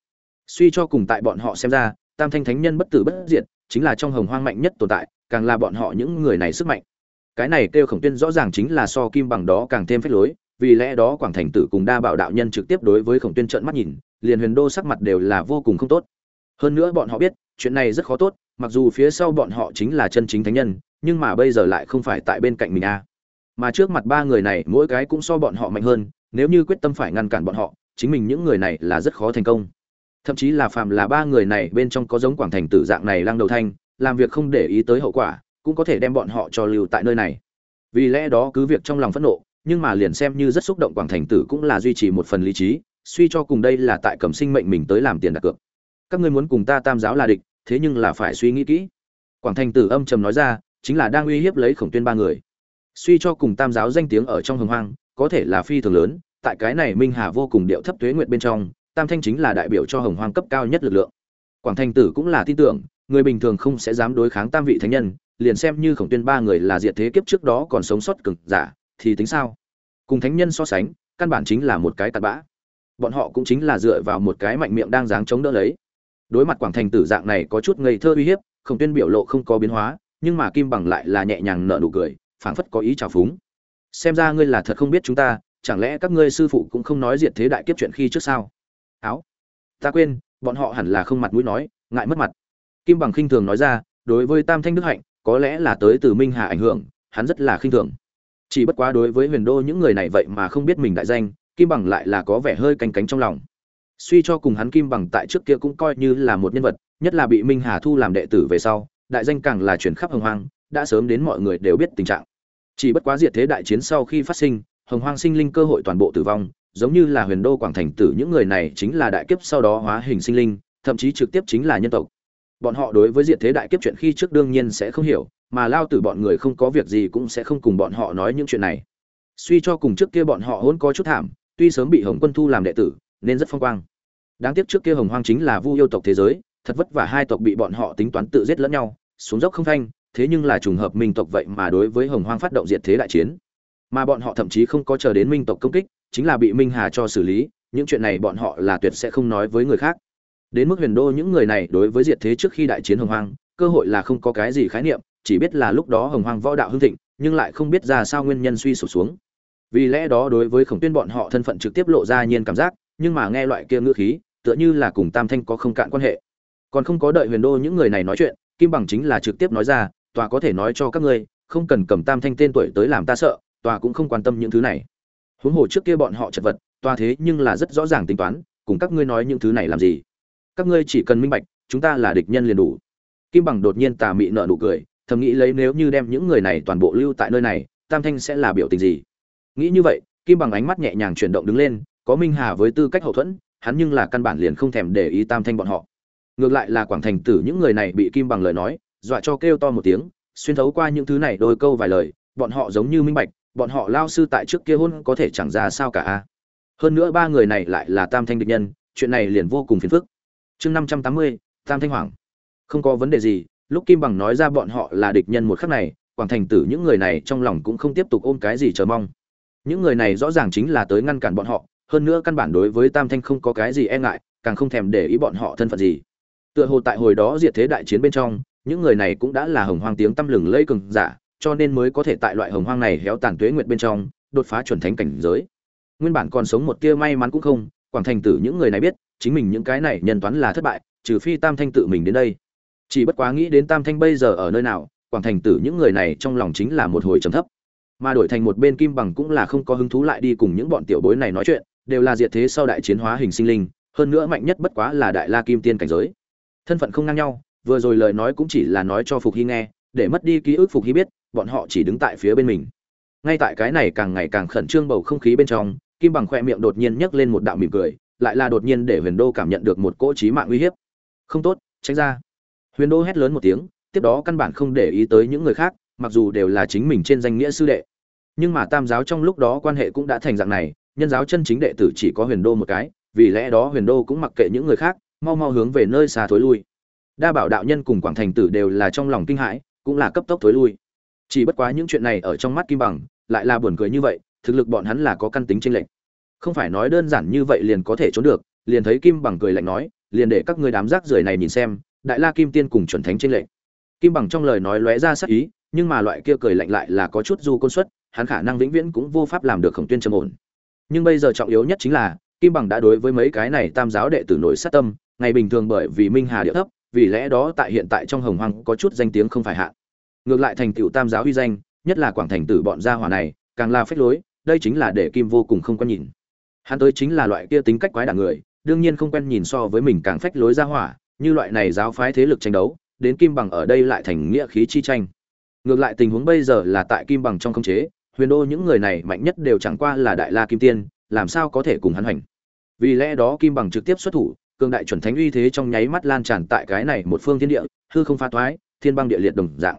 Suy cho cùng tại bọn họ xem ra, tam thanh thánh nhân bất tử bất diệt, chính là trong hồng hoang mạnh nhất tồn tại, càng là bọn họ những người này sức mạnh. Cái này kêu khổng tuyên rõ ràng chính là so kim bằng đó càng thêm phép lối, vì lẽ đó quảng thành tử cùng đa bảo đạo nhân trực tiếp đối với khổng tuyên trợn mắt nhìn, liền huyền đô sắc mặt đều là vô cùng không tốt. Hơn nữa bọn họ biết, chuyện này rất khó tốt, mặc dù phía sau bọn họ chính là chân chính thánh nhân, nhưng mà bây giờ lại không phải tại bên cạnh mình a mà trước mặt ba người này, mỗi cái cũng so bọn họ mạnh hơn, nếu như quyết tâm phải ngăn cản bọn họ, chính mình những người này là rất khó thành công. Thậm chí là phạm là ba người này bên trong có giống quảng thành tử dạng này lăng đầu thanh, làm việc không để ý tới hậu quả, cũng có thể đem bọn họ cho lưu tại nơi này. Vì lẽ đó cứ việc trong lòng phẫn nộ, nhưng mà liền xem như rất xúc động quảng thành tử cũng là duy trì một phần lý trí, suy cho cùng đây là tại cầm sinh mệnh mình tới làm tiền đặt cược. Các ngươi muốn cùng ta tam giáo là địch, thế nhưng là phải suy nghĩ kỹ. Quảng thành tử âm trầm nói ra, chính là đang uy hiếp lấy khổng tuyên ba người suy cho cùng tam giáo danh tiếng ở trong hồng hoang, có thể là phi thường lớn, tại cái này minh hà vô cùng điệu thấp tuế nguyện bên trong, tam thanh chính là đại biểu cho hồng hoang cấp cao nhất lực lượng. Quảng thành tử cũng là tin tưởng, người bình thường không sẽ dám đối kháng tam vị thánh nhân, liền xem như khổng tuyên ba người là diệt thế kiếp trước đó còn sống sót cực giả, thì tính sao? Cùng thánh nhân so sánh, căn bản chính là một cái tạt bã. Bọn họ cũng chính là dựa vào một cái mạnh miệng đang dáng chống đỡ lấy. Đối mặt quảng thành tử dạng này có chút ngây thơ uy hiếp, khổng tuyên biểu lộ không có biến hóa, nhưng mà kim bằng lại là nhẹ nhàng nở nụ cười phảng phất có ý trào phúng. Xem ra ngươi là thật không biết chúng ta, chẳng lẽ các ngươi sư phụ cũng không nói diện thế đại kiếp chuyện khi trước sao? Áo. Ta quên, bọn họ hẳn là không mặt mũi nói, ngại mất mặt. Kim bằng khinh thường nói ra, đối với tam thanh đức hạnh, có lẽ là tới từ minh hà ảnh hưởng, hắn rất là khinh thường. Chỉ bất quá đối với huyền đô những người này vậy mà không biết mình đại danh, kim bằng lại là có vẻ hơi canh cánh trong lòng. Suy cho cùng hắn kim bằng tại trước kia cũng coi như là một nhân vật, nhất là bị minh hà thu làm đệ tử về sau, đại danh càng là chuyển khắp hồng hoang, đã sớm đến mọi người đều biết tình trạng chỉ bất quá diệt thế đại chiến sau khi phát sinh, hồng hoang sinh linh cơ hội toàn bộ tử vong, giống như là huyền đô quảng thành tử, những người này chính là đại kiếp sau đó hóa hình sinh linh, thậm chí trực tiếp chính là nhân tộc. Bọn họ đối với diệt thế đại kiếp chuyện khi trước đương nhiên sẽ không hiểu, mà lao tử bọn người không có việc gì cũng sẽ không cùng bọn họ nói những chuyện này. Suy cho cùng trước kia bọn họ hôn có chút thảm, tuy sớm bị hồng quân thu làm đệ tử, nên rất phong quang. Đáng tiếc trước kia hồng hoang chính là vu yêu tộc thế giới, thật vất vả hai tộc bị bọn họ tính toán tự giết lẫn nhau, xuống dốc không thanh thế nhưng là trùng hợp minh tộc vậy mà đối với hồng hoang phát động diệt thế đại chiến. Mà bọn họ thậm chí không có chờ đến minh tộc công kích, chính là bị minh hà cho xử lý, những chuyện này bọn họ là tuyệt sẽ không nói với người khác. Đến mức huyền đô những người này đối với diệt thế trước khi đại chiến hồng hoang, cơ hội là không có cái gì khái niệm, chỉ biết là lúc đó hồng hoang võ đạo hưng thịnh, nhưng lại không biết ra sao nguyên nhân suy sụp xuống. Vì lẽ đó đối với khổng tuyên bọn họ thân phận trực tiếp lộ ra nhiên cảm giác, nhưng mà nghe loại kia ngữ khí, tựa như là cùng tam thanh có không cạn quan hệ. Còn không có đợi huyền đô những người này nói chuyện, kim bằng chính là trực tiếp nói ra tòa có thể nói cho các ngươi, không cần cầm tam thanh tên tuổi tới làm ta sợ, tòa cũng không quan tâm những thứ này. Huống hồ trước kia bọn họ chật vật, tòa thế nhưng là rất rõ ràng tính toán, cùng các ngươi nói những thứ này làm gì? Các ngươi chỉ cần minh bạch, chúng ta là địch nhân liền đủ. Kim bằng đột nhiên tà mị nợ nụ cười, thầm nghĩ lấy nếu như đem những người này toàn bộ lưu tại nơi này, tam thanh sẽ là biểu tình gì? Nghĩ như vậy, kim bằng ánh mắt nhẹ nhàng chuyển động đứng lên, có minh hà với tư cách hậu thuẫn, hắn nhưng là căn bản liền không thèm để ý tam thanh bọn họ. Ngược lại là quảng thành tử những người này bị kim bằng lời nói dọa cho kêu to một tiếng, xuyên thấu qua những thứ này đôi câu vài lời, bọn họ giống như minh bạch, bọn họ lao sư tại trước kia hôn có thể chẳng ra sao cả a. Hơn nữa ba người này lại là tam thanh địch nhân, chuyện này liền vô cùng phiền phức. Chương năm trăm tám mươi, tam thanh hoàng. Không có vấn đề gì, lúc kim bằng nói ra bọn họ là địch nhân một khắc này, quảng thành tử những người này trong lòng cũng không tiếp tục ôm cái gì chờ mong. Những người này rõ ràng chính là tới ngăn cản bọn họ, hơn nữa căn bản đối với tam thanh không có cái gì e ngại, càng không thèm để ý bọn họ thân phận gì. Tựa hồ tại hồi đó diệt thế đại chiến bên trong những người này cũng đã là hồng hoang tiếng tăm lừng lây cường giả, cho nên mới có thể tại loại hồng hoang này héo tàn tuế nguyệt bên trong, đột phá chuẩn thánh cảnh giới. Nguyên bản còn sống một tia may mắn cũng không, quảng thành tử những người này biết, chính mình những cái này nhân toán là thất bại, trừ phi tam thanh tự mình đến đây. Chỉ bất quá nghĩ đến tam thanh bây giờ ở nơi nào, quảng thành tử những người này trong lòng chính là một hồi trầm thấp. Mà đổi thành một bên kim bằng cũng là không có hứng thú lại đi cùng những bọn tiểu bối này nói chuyện, đều là diệt thế sau đại chiến hóa hình sinh linh, hơn nữa mạnh nhất bất quá là đại la kim tiên cảnh giới. Thân phận không ngang nhau vừa rồi lời nói cũng chỉ là nói cho phục hy nghe, để mất đi ký ức phục hy biết, bọn họ chỉ đứng tại phía bên mình. Ngay tại cái này càng ngày càng khẩn trương bầu không khí bên trong, kim bằng khoe miệng đột nhiên nhấc lên một đạo mỉm cười, lại là đột nhiên để huyền đô cảm nhận được một cỗ trí mạng uy hiếp. Không tốt, tránh ra. Huyền đô hét lớn một tiếng, tiếp đó căn bản không để ý tới những người khác, mặc dù đều là chính mình trên danh nghĩa sư đệ. Nhưng mà tam giáo trong lúc đó quan hệ cũng đã thành dạng này, nhân giáo chân chính đệ tử chỉ có huyền đô một cái, vì lẽ đó huyền đô cũng mặc kệ những người khác, mau mau hướng về nơi xa thối lui đa bảo đạo nhân cùng quảng thành tử đều là trong lòng kinh hãi, cũng là cấp tốc thối lui. Chỉ bất quá những chuyện này ở trong mắt kim bằng, lại là buồn cười như vậy, thực lực bọn hắn là có căn tính tranh lệch. Không phải nói đơn giản như vậy liền có thể trốn được, liền thấy kim bằng cười lạnh nói, liền để các ngươi đám rác rưởi này nhìn xem, đại la kim tiên cùng chuẩn thánh tranh lệch. Kim bằng trong lời nói lóe ra sắc ý, nhưng mà loại kia cười lạnh lại là có chút du côn suất, hắn khả năng vĩnh viễn cũng vô pháp làm được khổng tuyên trầm ổn. Nhưng bây giờ trọng yếu nhất chính là, kim bằng đã đối với mấy cái này tam giáo đệ tử nổi sát tâm, ngày bình thường bởi vì minh hà địa thấp vì lẽ đó tại hiện tại trong hồng hoang có chút danh tiếng không phải hạn. Ngược lại thành tựu tam giáo uy danh, nhất là quảng thành tử bọn gia hỏa này, càng là phách lối, đây chính là để kim vô cùng không quen nhìn. Hắn tới chính là loại kia tính cách quái đản người, đương nhiên không quen nhìn so với mình càng phách lối gia hỏa, như loại này giáo phái thế lực tranh đấu, đến kim bằng ở đây lại thành nghĩa khí chi tranh. Ngược lại tình huống bây giờ là tại kim bằng trong không chế, huyền đô những người này mạnh nhất đều chẳng qua là đại la kim tiên, làm sao có thể cùng hắn hành vì lẽ đó kim bằng trực tiếp xuất thủ cường đại chuẩn thánh uy thế trong nháy mắt lan tràn tại cái này một phương thiên địa, hư không pha thoái, thiên băng địa liệt đồng dạng.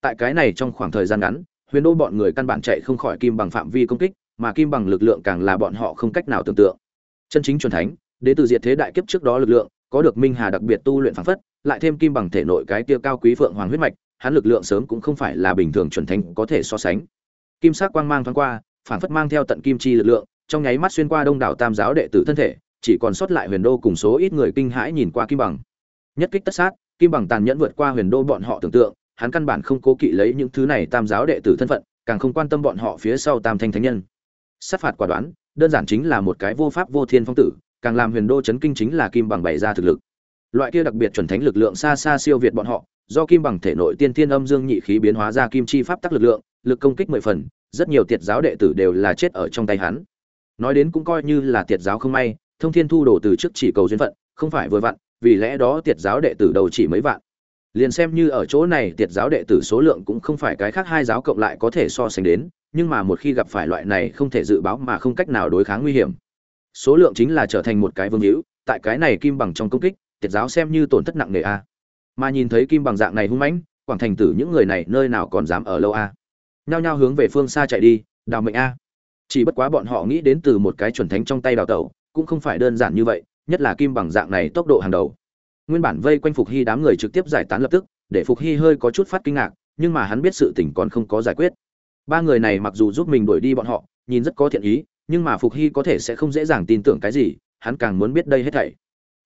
Tại cái này trong khoảng thời gian ngắn, huyền đô bọn người căn bản chạy không khỏi kim bằng phạm vi công kích, mà kim bằng lực lượng càng là bọn họ không cách nào tưởng tượng. Chân chính chuẩn thánh đến từ diệt thế đại kiếp trước đó lực lượng, có được minh hà đặc biệt tu luyện phản phất, lại thêm kim bằng thể nội cái tia cao quý phượng hoàng huyết mạch, hắn lực lượng sớm cũng không phải là bình thường chuẩn thánh có thể so sánh. Kim sắc quang mang thoáng qua, phản phất mang theo tận kim chi lực lượng, trong nháy mắt xuyên qua đông đảo tam giáo đệ tử thân thể chỉ còn sót lại huyền đô cùng số ít người kinh hãi nhìn qua kim bằng. Nhất kích tất sát, kim bằng tàn nhẫn vượt qua huyền đô bọn họ tưởng tượng, hắn căn bản không cố kỵ lấy những thứ này tam giáo đệ tử thân phận, càng không quan tâm bọn họ phía sau tam thanh thánh nhân. Sát phạt quả đoán, đơn giản chính là một cái vô pháp vô thiên phong tử, càng làm huyền đô chấn kinh chính là kim bằng bày ra thực lực. Loại kia đặc biệt chuẩn thánh lực lượng xa xa siêu việt bọn họ, do kim bằng thể nội tiên thiên âm dương nhị khí biến hóa ra kim chi pháp tắc lực lượng, lực công kích mười phần, rất nhiều tiệt giáo đệ tử đều là chết ở trong tay hắn. Nói đến cũng coi như là tiệt giáo không may thông thiên thu đồ từ trước chỉ cầu duyên phận, không phải vừa vặn, vì lẽ đó tiệt giáo đệ tử đầu chỉ mấy vạn. Liền xem như ở chỗ này tiệt giáo đệ tử số lượng cũng không phải cái khác hai giáo cộng lại có thể so sánh đến, nhưng mà một khi gặp phải loại này không thể dự báo mà không cách nào đối kháng nguy hiểm. Số lượng chính là trở thành một cái vương hữu, tại cái này kim bằng trong công kích, tiệt giáo xem như tổn thất nặng nề a. Mà nhìn thấy kim bằng dạng này hung mãnh, quảng thành tử những người này nơi nào còn dám ở lâu a. Nhao nhao hướng về phương xa chạy đi, đào mệnh a. Chỉ bất quá bọn họ nghĩ đến từ một cái chuẩn thánh trong tay đào tẩu cũng không phải đơn giản như vậy, nhất là kim bằng dạng này tốc độ hàng đầu. Nguyên bản vây quanh phục hy đám người trực tiếp giải tán lập tức, để phục hy hơi có chút phát kinh ngạc, nhưng mà hắn biết sự tình còn không có giải quyết. Ba người này mặc dù giúp mình đuổi đi bọn họ, nhìn rất có thiện ý, nhưng mà phục hy có thể sẽ không dễ dàng tin tưởng cái gì, hắn càng muốn biết đây hết thảy.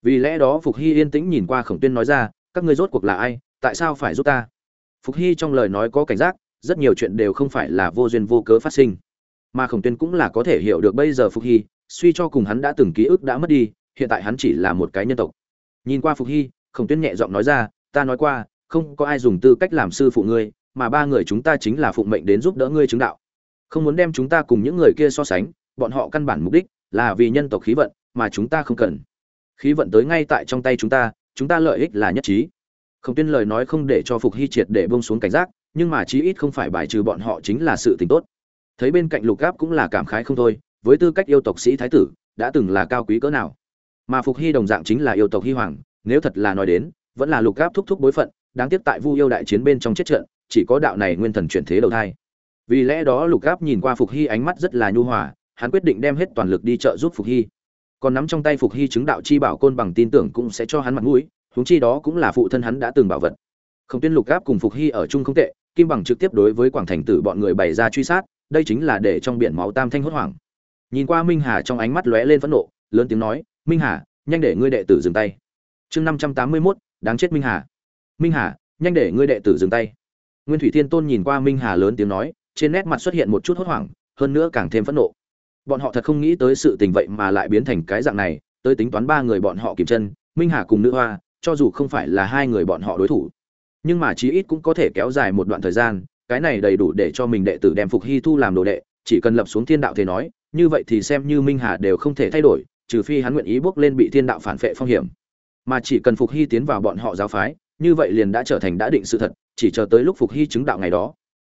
Vì lẽ đó phục hy yên tĩnh nhìn qua khổng tuyên nói ra, các ngươi rốt cuộc là ai? Tại sao phải giúp ta? Phục hy trong lời nói có cảnh giác, rất nhiều chuyện đều không phải là vô duyên vô cớ phát sinh. Mà khổng tuyên cũng là có thể hiểu được bây giờ phục hy suy cho cùng hắn đã từng ký ức đã mất đi, hiện tại hắn chỉ là một cái nhân tộc. Nhìn qua phục hy, khổng tuyên nhẹ giọng nói ra, ta nói qua, không có ai dùng tư cách làm sư phụ ngươi, mà ba người chúng ta chính là phụng mệnh đến giúp đỡ ngươi chứng đạo. Không muốn đem chúng ta cùng những người kia so sánh, bọn họ căn bản mục đích là vì nhân tộc khí vận, mà chúng ta không cần. Khí vận tới ngay tại trong tay chúng ta chúng ta lợi ích là nhất trí. Khổng tuyên lời nói không để cho phục hy triệt để bông xuống cảnh giác, nhưng mà chí ít không phải bài trừ bọn họ chính là sự tình tốt. Thấy bên cạnh lục gáp cũng là cảm khái không thôi với tư cách yêu tộc sĩ thái tử, đã từng là cao quý cỡ nào. Mà phục hy đồng dạng chính là yêu tộc hy hoàng, nếu thật là nói đến, vẫn là lục gáp thúc thúc bối phận, đáng tiếc tại vu yêu đại chiến bên trong chết trận, chỉ có đạo này nguyên thần chuyển thế đầu thai. Vì lẽ đó lục gáp nhìn qua phục hy ánh mắt rất là nhu hòa, hắn quyết định đem hết toàn lực đi trợ giúp phục hy. Còn nắm trong tay phục hy chứng đạo chi bảo côn bằng tin tưởng cũng sẽ cho hắn mặt mũi, huống chi đó cũng là phụ thân hắn đã từng bảo vật. Không tuyên lục gáp cùng phục hy ở chung không tệ, kim bằng trực tiếp đối với quảng thành tử bọn người bày ra truy sát, đây chính là để trong biển máu tam thanh hốt hoảng nhìn qua minh hà trong ánh mắt lóe lên phẫn nộ, lớn tiếng nói, minh hà, nhanh để ngươi đệ tử dừng tay. Chương năm trăm tám mươi mốt, đáng chết minh hà. Minh hà, nhanh để ngươi đệ tử dừng tay. Nguyên thủy thiên tôn nhìn qua minh hà lớn tiếng nói, trên nét mặt xuất hiện một chút hốt hoảng, hơn nữa càng thêm phẫn nộ. Bọn họ thật không nghĩ tới sự tình vậy mà lại biến thành cái dạng này, tới tính toán ba người bọn họ kịp chân, minh hà cùng nữ hoa, cho dù không phải là hai người bọn họ đối thủ, nhưng mà chí ít cũng có thể kéo dài một đoạn thời gian, cái này đầy đủ để cho mình đệ tử đem phục hy thu làm đồ đệ, chỉ cần lập xuống thiên đạo thế nói như vậy thì xem như minh hà đều không thể thay đổi, trừ phi hắn nguyện ý bước lên bị thiên đạo phản phệ phong hiểm. Mà chỉ cần phục hy tiến vào bọn họ giáo phái, như vậy liền đã trở thành đã định sự thật, chỉ chờ tới lúc phục hy chứng đạo ngày đó,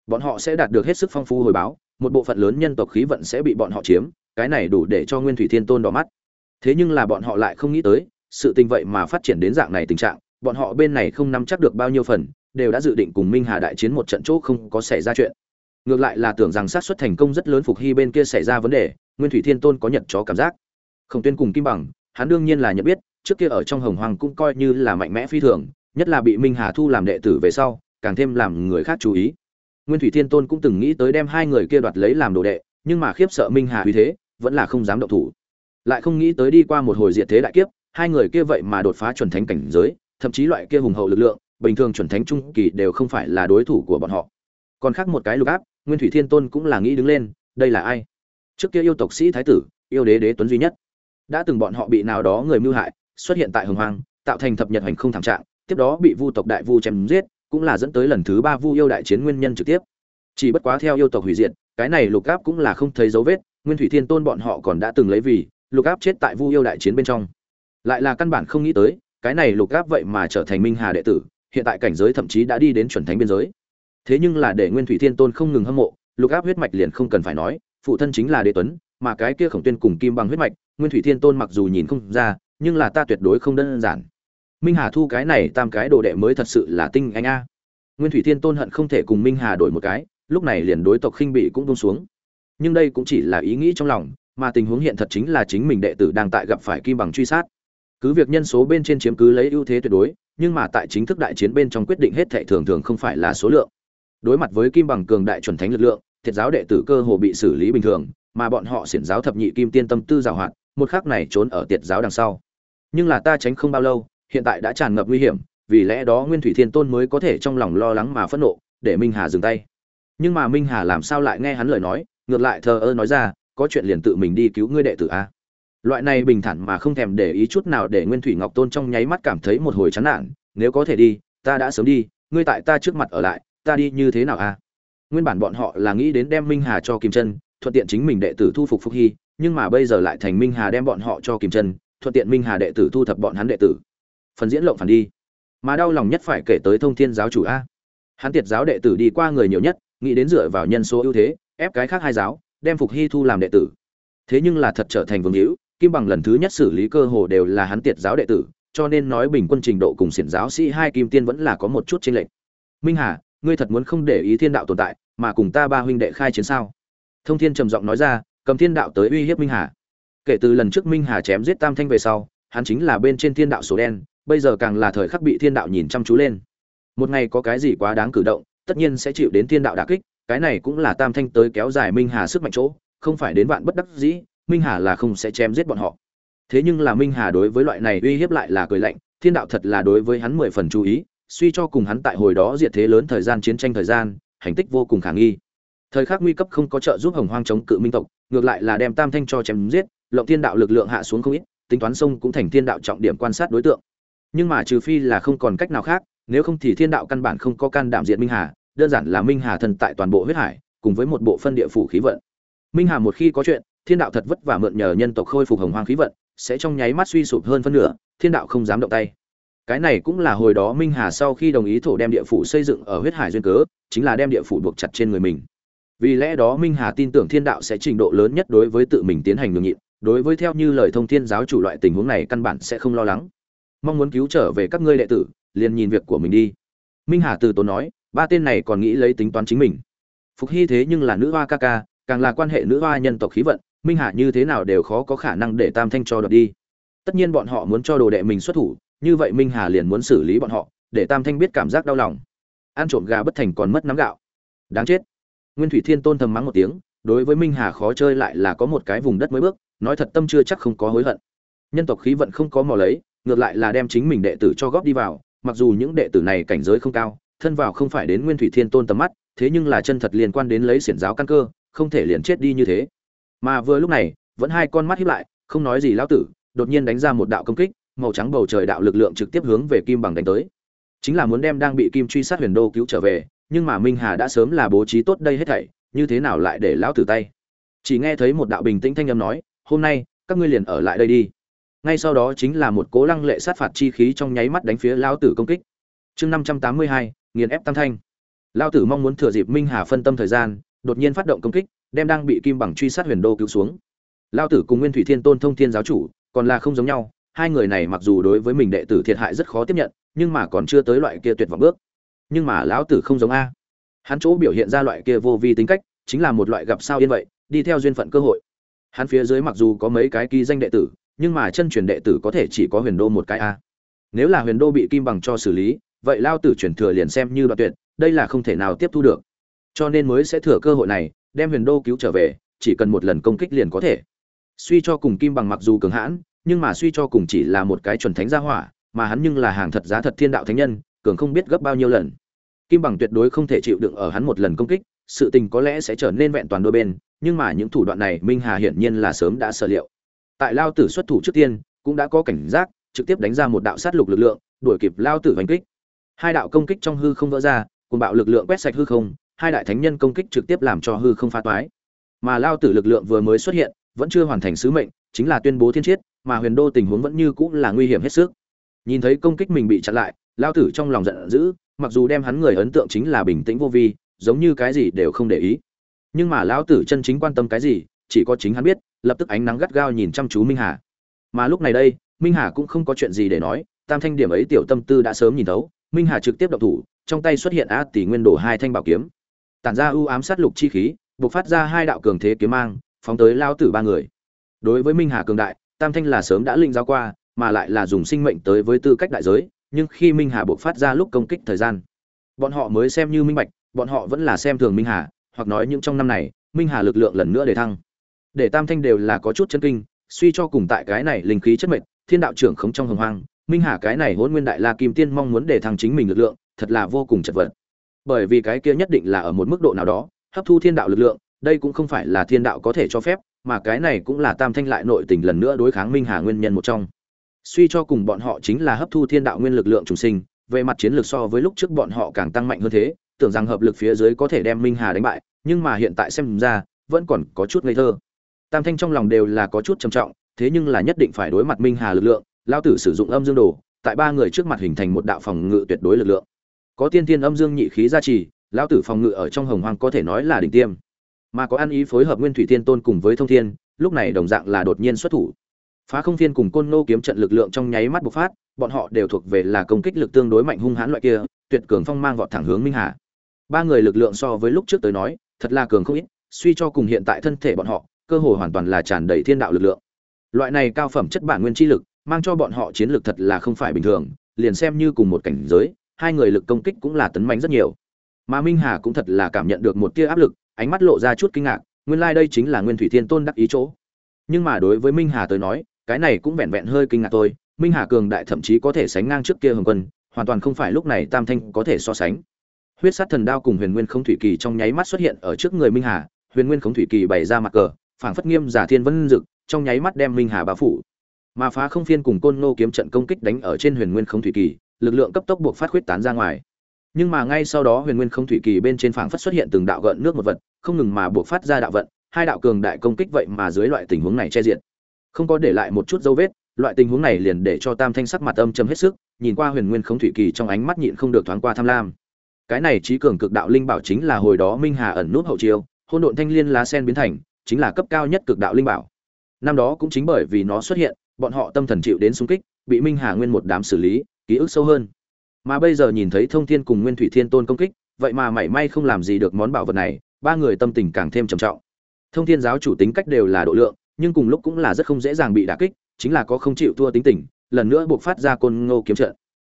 bọn họ sẽ đạt được hết sức phong phú hồi báo, một bộ phận lớn nhân tộc khí vận sẽ bị bọn họ chiếm, cái này đủ để cho nguyên thủy thiên tôn đỏ mắt. Thế nhưng là bọn họ lại không nghĩ tới, sự tình vậy mà phát triển đến dạng này tình trạng, bọn họ bên này không nắm chắc được bao nhiêu phần, đều đã dự định cùng minh hà đại chiến một trận chỗ không có xảy ra chuyện ngược lại là tưởng rằng sát suất thành công rất lớn phục hy bên kia xảy ra vấn đề, nguyên thủy thiên tôn có nhận chó cảm giác. Không tuyên cùng kim bằng, hắn đương nhiên là nhận biết, trước kia ở trong hồng hoàng cũng coi như là mạnh mẽ phi thường, nhất là bị minh hà thu làm đệ tử về sau, càng thêm làm người khác chú ý. Nguyên thủy thiên tôn cũng từng nghĩ tới đem hai người kia đoạt lấy làm đồ đệ, nhưng mà khiếp sợ minh hà uy thế, vẫn là không dám động thủ. Lại không nghĩ tới đi qua một hồi diệt thế đại kiếp, hai người kia vậy mà đột phá chuẩn thánh cảnh giới, thậm chí loại kia hùng hậu lực lượng, bình thường chuẩn thánh trung kỳ đều không phải là đối thủ của bọn họ. Còn khác một cái lục áp nguyên thủy thiên tôn cũng là nghĩ đứng lên, đây là ai? Trước kia yêu tộc sĩ thái tử, yêu đế đế tuấn duy nhất. Đã từng bọn họ bị nào đó người mưu hại, xuất hiện tại hồng hoang, tạo thành thập nhật hành không thảm trạng, tiếp đó bị vu tộc đại vu chém giết, cũng là dẫn tới lần thứ ba vu yêu đại chiến nguyên nhân trực tiếp. Chỉ bất quá theo yêu tộc hủy diệt, cái này lục áp cũng là không thấy dấu vết, nguyên thủy thiên tôn bọn họ còn đã từng lấy vì, lục áp chết tại vu yêu đại chiến bên trong. Lại là căn bản không nghĩ tới, cái này lục áp vậy mà trở thành minh hà đệ tử, hiện tại cảnh giới thậm chí đã đi đến chuẩn thánh biên giới thế nhưng là để nguyên thủy thiên tôn không ngừng hâm mộ, lục áp huyết mạch liền không cần phải nói, phụ thân chính là đế tuấn, mà cái kia khổng tuyên cùng kim bằng huyết mạch, nguyên thủy thiên tôn mặc dù nhìn không ra, nhưng là ta tuyệt đối không đơn giản. Minh hà thu cái này tam cái đồ đệ mới thật sự là tinh anh a. Nguyên thủy thiên tôn hận không thể cùng minh hà đổi một cái, lúc này liền đối tộc khinh bị cũng buông xuống. Nhưng đây cũng chỉ là ý nghĩ trong lòng, mà tình huống hiện thật chính là chính mình đệ tử đang tại gặp phải kim bằng truy sát. Cứ việc nhân số bên trên chiếm cứ lấy ưu thế tuyệt đối, nhưng mà tại chính thức đại chiến bên trong quyết định hết thệ thường thường không phải là số lượng đối mặt với kim bằng cường đại chuẩn thánh lực lượng, thiệt giáo đệ tử cơ hồ bị xử lý bình thường, mà bọn họ xiển giáo thập nhị kim tiên tâm tư giảo hoạt một khắc này trốn ở tiệt giáo đằng sau. Nhưng là ta tránh không bao lâu, hiện tại đã tràn ngập nguy hiểm, vì lẽ đó nguyên thủy thiên tôn mới có thể trong lòng lo lắng mà phẫn nộ, để minh hà dừng tay. Nhưng mà minh hà làm sao lại nghe hắn lời nói, ngược lại thờ ơ nói ra, có chuyện liền tự mình đi cứu ngươi đệ tử a. Loại này bình thản mà không thèm để ý chút nào để nguyên thủy ngọc tôn trong nháy mắt cảm thấy một hồi chán nản, nếu có thể đi, ta đã sớm đi, ngươi tại ta trước mặt ở lại ta đi như thế nào a nguyên bản bọn họ là nghĩ đến đem minh hà cho kim chân thuận tiện chính mình đệ tử thu phục phúc hy, nhưng mà bây giờ lại thành minh hà đem bọn họ cho kim chân thuận tiện minh hà đệ tử thu thập bọn hắn đệ tử. Phần diễn lộng phản đi. Mà đau lòng nhất phải kể tới thông thiên giáo chủ a. Hắn tiệt giáo đệ tử đi qua người nhiều nhất, nghĩ đến dựa vào nhân số ưu thế, ép cái khác hai giáo, đem phục hy thu làm đệ tử. Thế nhưng là thật trở thành vương hữu, kim bằng lần thứ nhất xử lý cơ hồ đều là hắn tiệt giáo đệ tử, cho nên nói bình quân trình độ cùng xiển giáo sĩ hai kim tiên vẫn là có một chút chênh lệch. Minh hà ngươi thật muốn không để ý thiên đạo tồn tại, mà cùng ta ba huynh đệ khai chiến sao? Thông thiên trầm giọng nói ra, cầm thiên đạo tới uy hiếp minh hà. Kể từ lần trước minh hà chém giết tam thanh về sau, hắn chính là bên trên thiên đạo số đen, bây giờ càng là thời khắc bị thiên đạo nhìn chăm chú lên. Một ngày có cái gì quá đáng cử động, tất nhiên sẽ chịu đến thiên đạo đả kích, cái này cũng là tam thanh tới kéo dài minh hà sức mạnh chỗ, không phải đến vạn bất đắc dĩ, minh hà là không sẽ chém giết bọn họ. Thế nhưng là minh hà đối với loại này uy hiếp lại là cười lạnh, thiên đạo thật là đối với hắn mười phần chú ý suy cho cùng hắn tại hồi đó diệt thế lớn thời gian chiến tranh thời gian, hành tích vô cùng khả nghi. Thời khắc nguy cấp không có trợ giúp hồng hoang chống cự minh tộc, ngược lại là đem tam thanh cho chém giết, lộng thiên đạo lực lượng hạ xuống không ít, tính toán sông cũng thành thiên đạo trọng điểm quan sát đối tượng. Nhưng mà trừ phi là không còn cách nào khác, nếu không thì thiên đạo căn bản không có can đảm diện minh hà, đơn giản là minh hà thần tại toàn bộ huyết hải, cùng với một bộ phân địa phủ khí vận. Minh hà một khi có chuyện, thiên đạo thật vất vả mượn nhờ nhân tộc khôi phục hồng hoang khí vận, sẽ trong nháy mắt suy sụp hơn phân nửa, thiên đạo không dám động tay cái này cũng là hồi đó minh hà sau khi đồng ý thổ đem địa phủ xây dựng ở huyết hải duyên cớ, chính là đem địa phủ buộc chặt trên người mình. Vì lẽ đó minh hà tin tưởng thiên đạo sẽ trình độ lớn nhất đối với tự mình tiến hành ngừng nhịn, đối với theo như lời thông thiên giáo chủ loại tình huống này căn bản sẽ không lo lắng. Mong muốn cứu trở về các ngươi đệ tử, liền nhìn việc của mình đi. Minh hà từ tốn nói, ba tên này còn nghĩ lấy tính toán chính mình. Phục hy thế nhưng là nữ hoa ca ca, càng là quan hệ nữ hoa nhân tộc khí vận, minh hà như thế nào đều khó có khả năng để tam thanh cho đợt đi. Tất nhiên bọn họ muốn cho đồ đệ mình xuất thủ như vậy minh hà liền muốn xử lý bọn họ, để tam thanh biết cảm giác đau lòng. Ăn trộm gà bất thành còn mất nắm gạo. Đáng chết. Nguyên thủy thiên tôn thầm mắng một tiếng, đối với minh hà khó chơi lại là có một cái vùng đất mới bước, nói thật tâm chưa chắc không có hối hận. Nhân tộc khí vận không có mò lấy, ngược lại là đem chính mình đệ tử cho góp đi vào, mặc dù những đệ tử này cảnh giới không cao, thân vào không phải đến nguyên thủy thiên tôn tầm mắt, thế nhưng là chân thật liên quan đến lấy xiển giáo căn cơ, không thể liền chết đi như thế. Mà vừa lúc này, vẫn hai con mắt hiếp lại, không nói gì lão tử, đột nhiên đánh ra một đạo công kích màu trắng bầu trời đạo lực lượng trực tiếp hướng về kim bằng đánh tới. Chính là muốn đem đang bị kim truy sát huyền đô cứu trở về, nhưng mà minh hà đã sớm là bố trí tốt đây hết thảy, như thế nào lại để lão tử tay? Chỉ nghe thấy một đạo bình tĩnh thanh âm nói, hôm nay, các ngươi liền ở lại đây đi. Ngay sau đó chính là một cố lăng lệ sát phạt chi khí trong nháy mắt đánh phía lão tử công kích. Chương năm trăm tám mươi hai, nghiền ép tam thanh. Lão tử mong muốn thừa dịp minh hà phân tâm thời gian, đột nhiên phát động công kích, đem đang bị kim bằng truy sát huyền đô cứu xuống. Lão tử cùng nguyên thủy thiên tôn thông thiên giáo chủ, còn là không giống nhau hai người này mặc dù đối với mình đệ tử thiệt hại rất khó tiếp nhận, nhưng mà còn chưa tới loại kia tuyệt vọng bước. Nhưng mà lão tử không giống a. Hắn chỗ biểu hiện ra loại kia vô vi tính cách, chính là một loại gặp sao yên vậy, đi theo duyên phận cơ hội. Hắn phía dưới mặc dù có mấy cái ký danh đệ tử, nhưng mà chân truyền đệ tử có thể chỉ có huyền đô một cái a. Nếu là huyền đô bị kim bằng cho xử lý, vậy lao tử chuyển thừa liền xem như đoạn tuyệt, đây là không thể nào tiếp thu được. Cho nên mới sẽ thừa cơ hội này, đem huyền đô cứu trở về, chỉ cần một lần công kích liền có thể. Suy cho cùng kim bằng mặc dù cường hãn nhưng mà suy cho cùng chỉ là một cái chuẩn thánh gia hỏa, mà hắn nhưng là hàng thật giá thật thiên đạo thánh nhân, cường không biết gấp bao nhiêu lần. Kim bằng tuyệt đối không thể chịu đựng ở hắn một lần công kích, sự tình có lẽ sẽ trở nên vẹn toàn đôi bên, nhưng mà những thủ đoạn này minh hà hiển nhiên là sớm đã sở liệu. Tại lao tử xuất thủ trước tiên, cũng đã có cảnh giác, trực tiếp đánh ra một đạo sát lục lực lượng, đuổi kịp lao tử hành kích. Hai đạo công kích trong hư không vỡ ra cùng bạo lực lượng quét sạch hư không, hai đại thánh nhân công kích trực tiếp làm cho hư không phá toái. Mà lao tử lực lượng vừa mới xuất hiện, vẫn chưa hoàn thành sứ mệnh, chính là tuyên bố thiên chiết mà huyền đô tình huống vẫn như cũng là nguy hiểm hết sức. Nhìn thấy công kích mình bị chặn lại lao tử trong lòng giận dữ, mặc dù đem hắn người ấn tượng chính là bình tĩnh vô vi, giống như cái gì đều không để ý. Nhưng mà lão tử chân chính quan tâm cái gì, chỉ có chính hắn biết, lập tức ánh nắng gắt gao nhìn chăm chú minh hà. Mà lúc này đây, minh hà cũng không có chuyện gì để nói, tam thanh điểm ấy tiểu tâm tư đã sớm nhìn thấu, minh hà trực tiếp động thủ, trong tay xuất hiện a tỷ nguyên đổ hai thanh bảo kiếm. Tản ra ưu ám sát lục chi khí buộc phát ra hai đạo cường thế kiếm mang, phóng tới lao tử ba người. Đối với minh hà cường đại tam thanh là sớm đã linh giáo qua, mà lại là dùng sinh mệnh tới với tư cách đại giới, nhưng khi minh hà buộc phát ra lúc công kích thời gian, bọn họ mới xem như minh bạch, bọn họ vẫn là xem thường minh hà, hoặc nói những trong năm này, minh hà lực lượng lần nữa để thăng. Để tam thanh đều là có chút chân kinh, suy cho cùng tại cái này linh khí chất mệnh, thiên đạo trưởng khống trong hồng hoang, minh hà cái này hôn nguyên đại la kim tiên mong muốn để thăng chính mình lực lượng, thật là vô cùng chật vật. Bởi vì cái kia nhất định là ở một mức độ nào đó, hấp thu thiên đạo lực lượng, đây cũng không phải là thiên đạo có thể cho phép mà cái này cũng là tam thanh lại nội tình lần nữa đối kháng minh hà nguyên nhân một trong. Suy cho cùng bọn họ chính là hấp thu thiên đạo nguyên lực lượng trùng sinh, về mặt chiến lược so với lúc trước bọn họ càng tăng mạnh hơn thế, tưởng rằng hợp lực phía dưới có thể đem minh hà đánh bại, nhưng mà hiện tại xem ra, vẫn còn có chút ngây thơ. Tam thanh trong lòng đều là có chút trầm trọng, thế nhưng là nhất định phải đối mặt minh hà lực lượng lao tử sử dụng âm dương đồ, tại ba người trước mặt hình thành một đạo phòng ngự tuyệt đối lực lượng. Có tiên tiên âm dương nhị khí gia trì lao tử phòng ngự ở trong hồng hoang có thể nói là đỉnh tiêm mà có ăn ý phối hợp nguyên thủy thiên tôn cùng với thông thiên, lúc này đồng dạng là đột nhiên xuất thủ. Phá không thiên cùng côn nô kiếm trận lực lượng trong nháy mắt bộc phát, bọn họ đều thuộc về là công kích lực tương đối mạnh hung hãn loại kia, tuyệt cường phong mang vọt thẳng hướng minh hà. Ba người lực lượng so với lúc trước tới nói, thật là cường không ít, suy cho cùng hiện tại thân thể bọn họ, cơ hồ hoàn toàn là tràn đầy thiên đạo lực lượng. Loại này cao phẩm chất bản nguyên chi lực, mang cho bọn họ chiến lược thật là không phải bình thường, liền xem như cùng một cảnh giới, hai người lực công kích cũng là tấn mạnh rất nhiều. Mà minh hà cũng thật là cảm nhận được một tia áp lực ánh mắt lộ ra chút kinh ngạc, nguyên lai đây chính là nguyên thủy thiên tôn đắc ý chỗ. Nhưng mà đối với minh hà tới nói, cái này cũng vẹn vẹn hơi kinh ngạc thôi, minh hà cường đại thậm chí có thể sánh ngang trước kia hồng quân, hoàn toàn không phải lúc này tam thanh có thể so sánh. Huyết sát thần đao cùng huyền nguyên không thủy kỳ trong nháy mắt xuất hiện ở trước người minh hà, huyền nguyên không thủy kỳ bày ra mặt cờ, phảng phất nghiêm giả thiên vân dực, trong nháy mắt đem minh hà bao phủ. Mà phá không phiên cùng côn nô kiếm trận công kích đánh ở trên huyền nguyên không thủy kỳ, lực lượng cấp tốc buộc phát huyết tán ra ngoài nhưng mà ngay sau đó huyền nguyên không thủy kỳ bên trên phảng phất xuất hiện từng đạo gợn nước một vật, không ngừng mà buộc phát ra đạo vận, hai đạo cường đại công kích vậy mà dưới loại tình huống này che diện không có để lại một chút dấu vết, loại tình huống này liền để cho tam thanh sắc mặt âm trầm hết sức, nhìn qua huyền nguyên không thủy kỳ trong ánh mắt nhịn không được thoáng qua tham lam. Cái này trí cường cực đạo linh bảo chính là hồi đó minh hà ẩn nút hậu chiêu hôn độn thanh liên lá sen biến thành, chính là cấp cao nhất cực đạo linh bảo. Năm đó cũng chính bởi vì nó xuất hiện, bọn họ tâm thần chịu đến xung kích, bị minh hà nguyên một đám xử lý, ký ức sâu hơn mà bây giờ nhìn thấy thông thiên cùng nguyên thủy thiên tôn công kích, vậy mà mảy may không làm gì được món bảo vật này, ba người tâm tình càng thêm trầm trọng. Thông thiên giáo chủ tính cách đều là độ lượng, nhưng cùng lúc cũng là rất không dễ dàng bị đả kích, chính là có không chịu thua tính tình, lần nữa buộc phát ra côn ngô kiếm trận.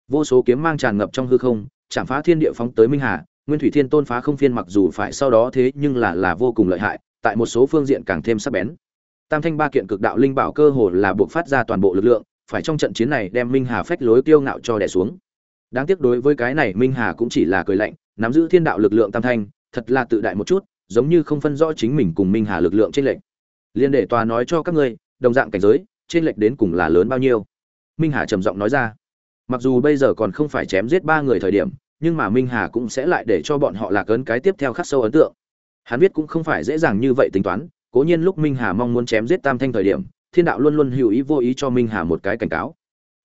Vô số kiếm mang tràn ngập trong hư không, chạm phá thiên địa phóng tới minh hà, nguyên thủy thiên tôn phá không phiên mặc dù phải sau đó thế nhưng là là vô cùng lợi hại, tại một số phương diện càng thêm sắc bén. Tam thanh ba kiện cực đạo linh bảo cơ hồ là buộc phát ra toàn bộ lực lượng, phải trong trận chiến này đem minh hà phách lối kiêu ngạo cho đẻ xuống đáng tiếc đối với cái này, minh hà cũng chỉ là cười lạnh, nắm giữ thiên đạo lực lượng tam thanh, thật là tự đại một chút, giống như không phân rõ chính mình cùng minh hà lực lượng trên lệnh liên để tòa nói cho các ngươi, đồng dạng cảnh giới trên lệnh đến cùng là lớn bao nhiêu? Minh hà trầm giọng nói ra. Mặc dù bây giờ còn không phải chém giết ba người thời điểm, nhưng mà minh hà cũng sẽ lại để cho bọn họ lạc ấn cái tiếp theo khắc sâu ấn tượng. Hắn biết cũng không phải dễ dàng như vậy tính toán, cố nhiên lúc minh hà mong muốn chém giết tam thanh thời điểm, thiên đạo luôn luôn hữu ý vô ý cho minh hà một cái cảnh cáo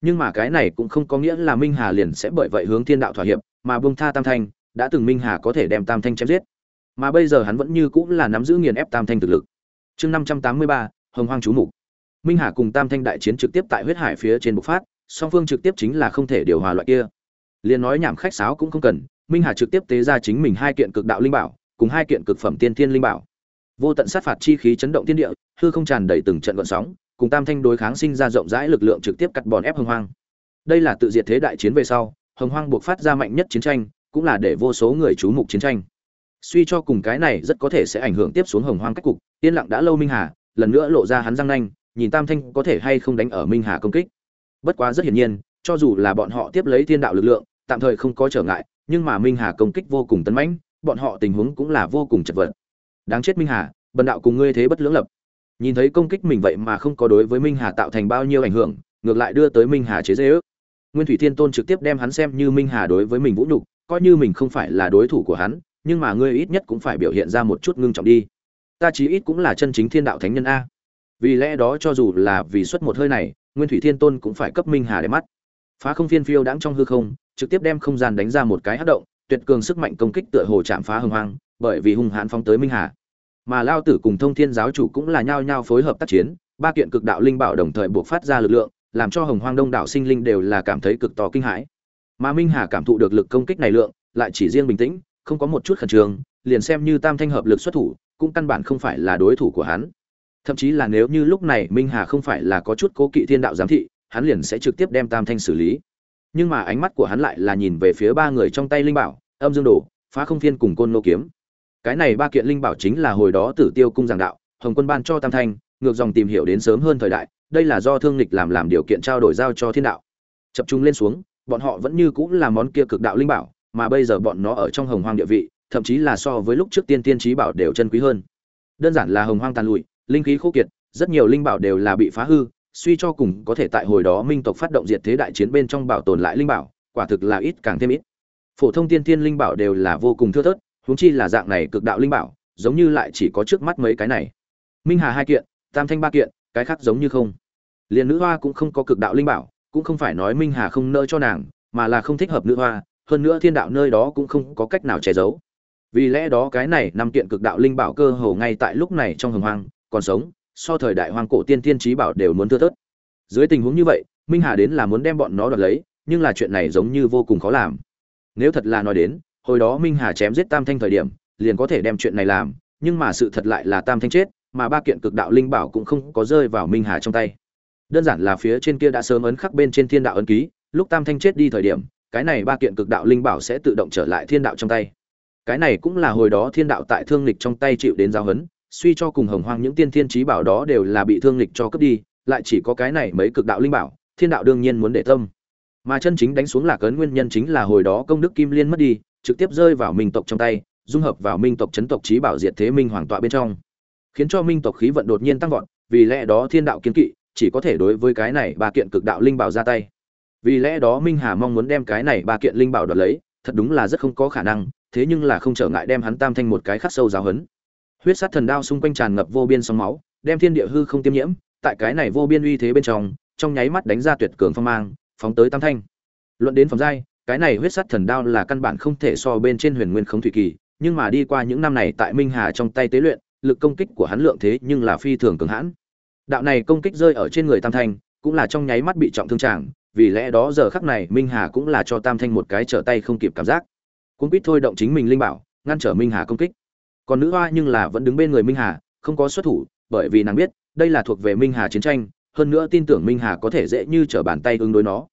nhưng mà cái này cũng không có nghĩa là minh hà liền sẽ bởi vậy hướng thiên đạo thỏa hiệp, mà bông tha tam thanh, đã từng minh hà có thể đem tam thanh chém giết. Mà bây giờ hắn vẫn như cũng là nắm giữ nghiền ép tam thanh thực lực. Chương năm trăm tám mươi ba, hồng hoang chú mục. Minh hà cùng tam thanh đại chiến trực tiếp tại huyết hải phía trên bộc phát, song phương trực tiếp chính là không thể điều hòa loại kia. Liền nói nhảm khách sáo cũng không cần, minh hà trực tiếp tế ra chính mình hai kiện cực đạo linh bảo, cùng hai kiện cực phẩm tiên thiên linh bảo. Vô tận sát phạt chi khí chấn động thiên địa, hư không tràn đầy từng trận gợn sóng cùng tam thanh đối kháng sinh ra rộng rãi lực lượng trực tiếp cắt bòn ép hồng hoang. Đây là tự diệt thế đại chiến về sau, hồng hoang buộc phát ra mạnh nhất chiến tranh, cũng là để vô số người chú mục chiến tranh. Suy cho cùng cái này rất có thể sẽ ảnh hưởng tiếp xuống hồng hoang cách cục, yên lặng đã lâu minh hà, lần nữa lộ ra hắn răng nanh, nhìn tam thanh có thể hay không đánh ở minh hà công kích. Bất quá rất hiển nhiên, cho dù là bọn họ tiếp lấy thiên đạo lực lượng, tạm thời không có trở ngại, nhưng mà minh hà công kích vô cùng tấn mãnh, bọn họ tình huống cũng là vô cùng chật vật. Đáng chết minh hà, bần đạo cùng ngươi thế bất lưỡng lập nhìn thấy công kích mình vậy mà không có đối với minh hà tạo thành bao nhiêu ảnh hưởng, ngược lại đưa tới minh hà chế dễ ước nguyên thủy thiên tôn trực tiếp đem hắn xem như minh hà đối với mình vũ nhục, coi như mình không phải là đối thủ của hắn, nhưng mà ngươi ít nhất cũng phải biểu hiện ra một chút ngưng trọng đi. Ta chí ít cũng là chân chính thiên đạo thánh nhân a. Vì lẽ đó cho dù là vì xuất một hơi này, nguyên thủy thiên tôn cũng phải cấp minh hà để mắt. Phá không phiên phiêu đãng trong hư không, trực tiếp đem không gian đánh ra một cái hát động, tuyệt cường sức mạnh công kích tựa hồ chạm phá hưng hoang bởi vì hung hãn phóng tới minh hà mà lao tử cùng thông thiên giáo chủ cũng là nhao nhao phối hợp tác chiến, ba kiện cực đạo linh bảo đồng thời buộc phát ra lực lượng, làm cho hồng hoang đông đảo sinh linh đều là cảm thấy cực to kinh hãi. Mà minh hà cảm thụ được lực công kích này lượng, lại chỉ riêng bình tĩnh, không có một chút khẩn trương, liền xem như tam thanh hợp lực xuất thủ, cũng căn bản không phải là đối thủ của hắn. Thậm chí là nếu như lúc này minh hà không phải là có chút cố kỵ thiên đạo giám thị, hắn liền sẽ trực tiếp đem tam thanh xử lý. Nhưng mà ánh mắt của hắn lại là nhìn về phía ba người trong tay linh bảo, âm dương đồ, phá không thiên cùng côn nô kiếm cái này ba kiện linh bảo chính là hồi đó tử tiêu cung giảng đạo, hồng quân ban cho tam thanh, ngược dòng tìm hiểu đến sớm hơn thời đại, đây là do thương lịch làm làm điều kiện trao đổi giao cho thiên đạo. Chập trung lên xuống, bọn họ vẫn như cũng là món kia cực đạo linh bảo, mà bây giờ bọn nó ở trong hồng hoang địa vị, thậm chí là so với lúc trước tiên tiên trí bảo đều chân quý hơn. Đơn giản là hồng hoang tàn lụi, linh khí khô kiệt, rất nhiều linh bảo đều là bị phá hư, suy cho cùng có thể tại hồi đó minh tộc phát động diệt thế đại chiến bên trong bảo tồn lại linh bảo, quả thực là ít càng thêm ít. Phổ thông tiên tiên linh bảo đều là vô cùng thưa thớt huống chi là dạng này cực đạo linh bảo, giống như lại chỉ có trước mắt mấy cái này. Minh hà hai kiện, tam thanh ba kiện, cái khác giống như không. Liền nữ hoa cũng không có cực đạo linh bảo, cũng không phải nói minh hà không nỡ cho nàng, mà là không thích hợp nữ hoa, hơn nữa thiên đạo nơi đó cũng không có cách nào che giấu. Vì lẽ đó cái này năm kiện cực đạo linh bảo cơ hồ ngay tại lúc này trong hồng hoang, còn sống, so thời đại hoang cổ tiên tiên trí bảo đều muốn thưa thớt. Dưới tình huống như vậy, minh hà đến là muốn đem bọn nó đoạt lấy, nhưng là chuyện này giống như vô cùng khó làm. Nếu thật là nói đến hồi đó minh hà chém giết tam thanh thời điểm liền có thể đem chuyện này làm nhưng mà sự thật lại là tam thanh chết mà ba kiện cực đạo linh bảo cũng không có rơi vào minh hà trong tay. Đơn giản là phía trên kia đã sớm ấn khắc bên trên thiên đạo ấn ký lúc tam thanh chết đi thời điểm cái này ba kiện cực đạo linh bảo sẽ tự động trở lại thiên đạo trong tay. Cái này cũng là hồi đó thiên đạo tại thương lịch trong tay chịu đến giáo hấn, suy cho cùng hồng hoang những tiên thiên trí bảo đó đều là bị thương lịch cho cướp đi lại chỉ có cái này mấy cực đạo linh bảo thiên đạo đương nhiên muốn để tâm. Mà chân chính đánh xuống lạc ấn nguyên nhân chính là hồi đó công đức kim liên mất đi trực tiếp rơi vào minh tộc trong tay, dung hợp vào minh tộc chấn tộc trí bảo diệt thế minh hoàng tọa bên trong. Khiến cho minh tộc khí vận đột nhiên tăng vọt, vì lẽ đó thiên đạo kiến kỵ, chỉ có thể đối với cái này ba kiện cực đạo linh bảo ra tay. Vì lẽ đó minh hà mong muốn đem cái này ba kiện linh bảo đoạt lấy, thật đúng là rất không có khả năng, thế nhưng là không trở ngại đem hắn tam thanh một cái khắc sâu giáo hấn huyết sát thần đao xung quanh tràn ngập vô biên sóng máu, đem thiên địa hư không tiêm nhiễm, tại cái này vô biên uy thế bên trong trong nháy mắt đánh ra tuyệt cường phong mang, phóng tới tam thanh. Luận đến phẩm giai cái này huyết sát thần đao là căn bản không thể so bên trên huyền nguyên khống thủy kỳ, nhưng mà đi qua những năm này tại minh hà trong tay tế luyện, lực công kích của hắn lượng thế nhưng là phi thường cường hãn. Đạo này công kích rơi ở trên người tam thanh, cũng là trong nháy mắt bị trọng thương trạng vì lẽ đó giờ khắc này minh hà cũng là cho tam thanh một cái trở tay không kịp cảm giác. Cũng biết thôi động chính mình linh bảo, ngăn trở minh hà công kích. Còn nữ hoa nhưng là vẫn đứng bên người minh hà, không có xuất thủ, bởi vì nàng biết, đây là thuộc về minh hà chiến tranh, hơn nữa tin tưởng minh hà có thể dễ như trở bàn tay ứng đối nó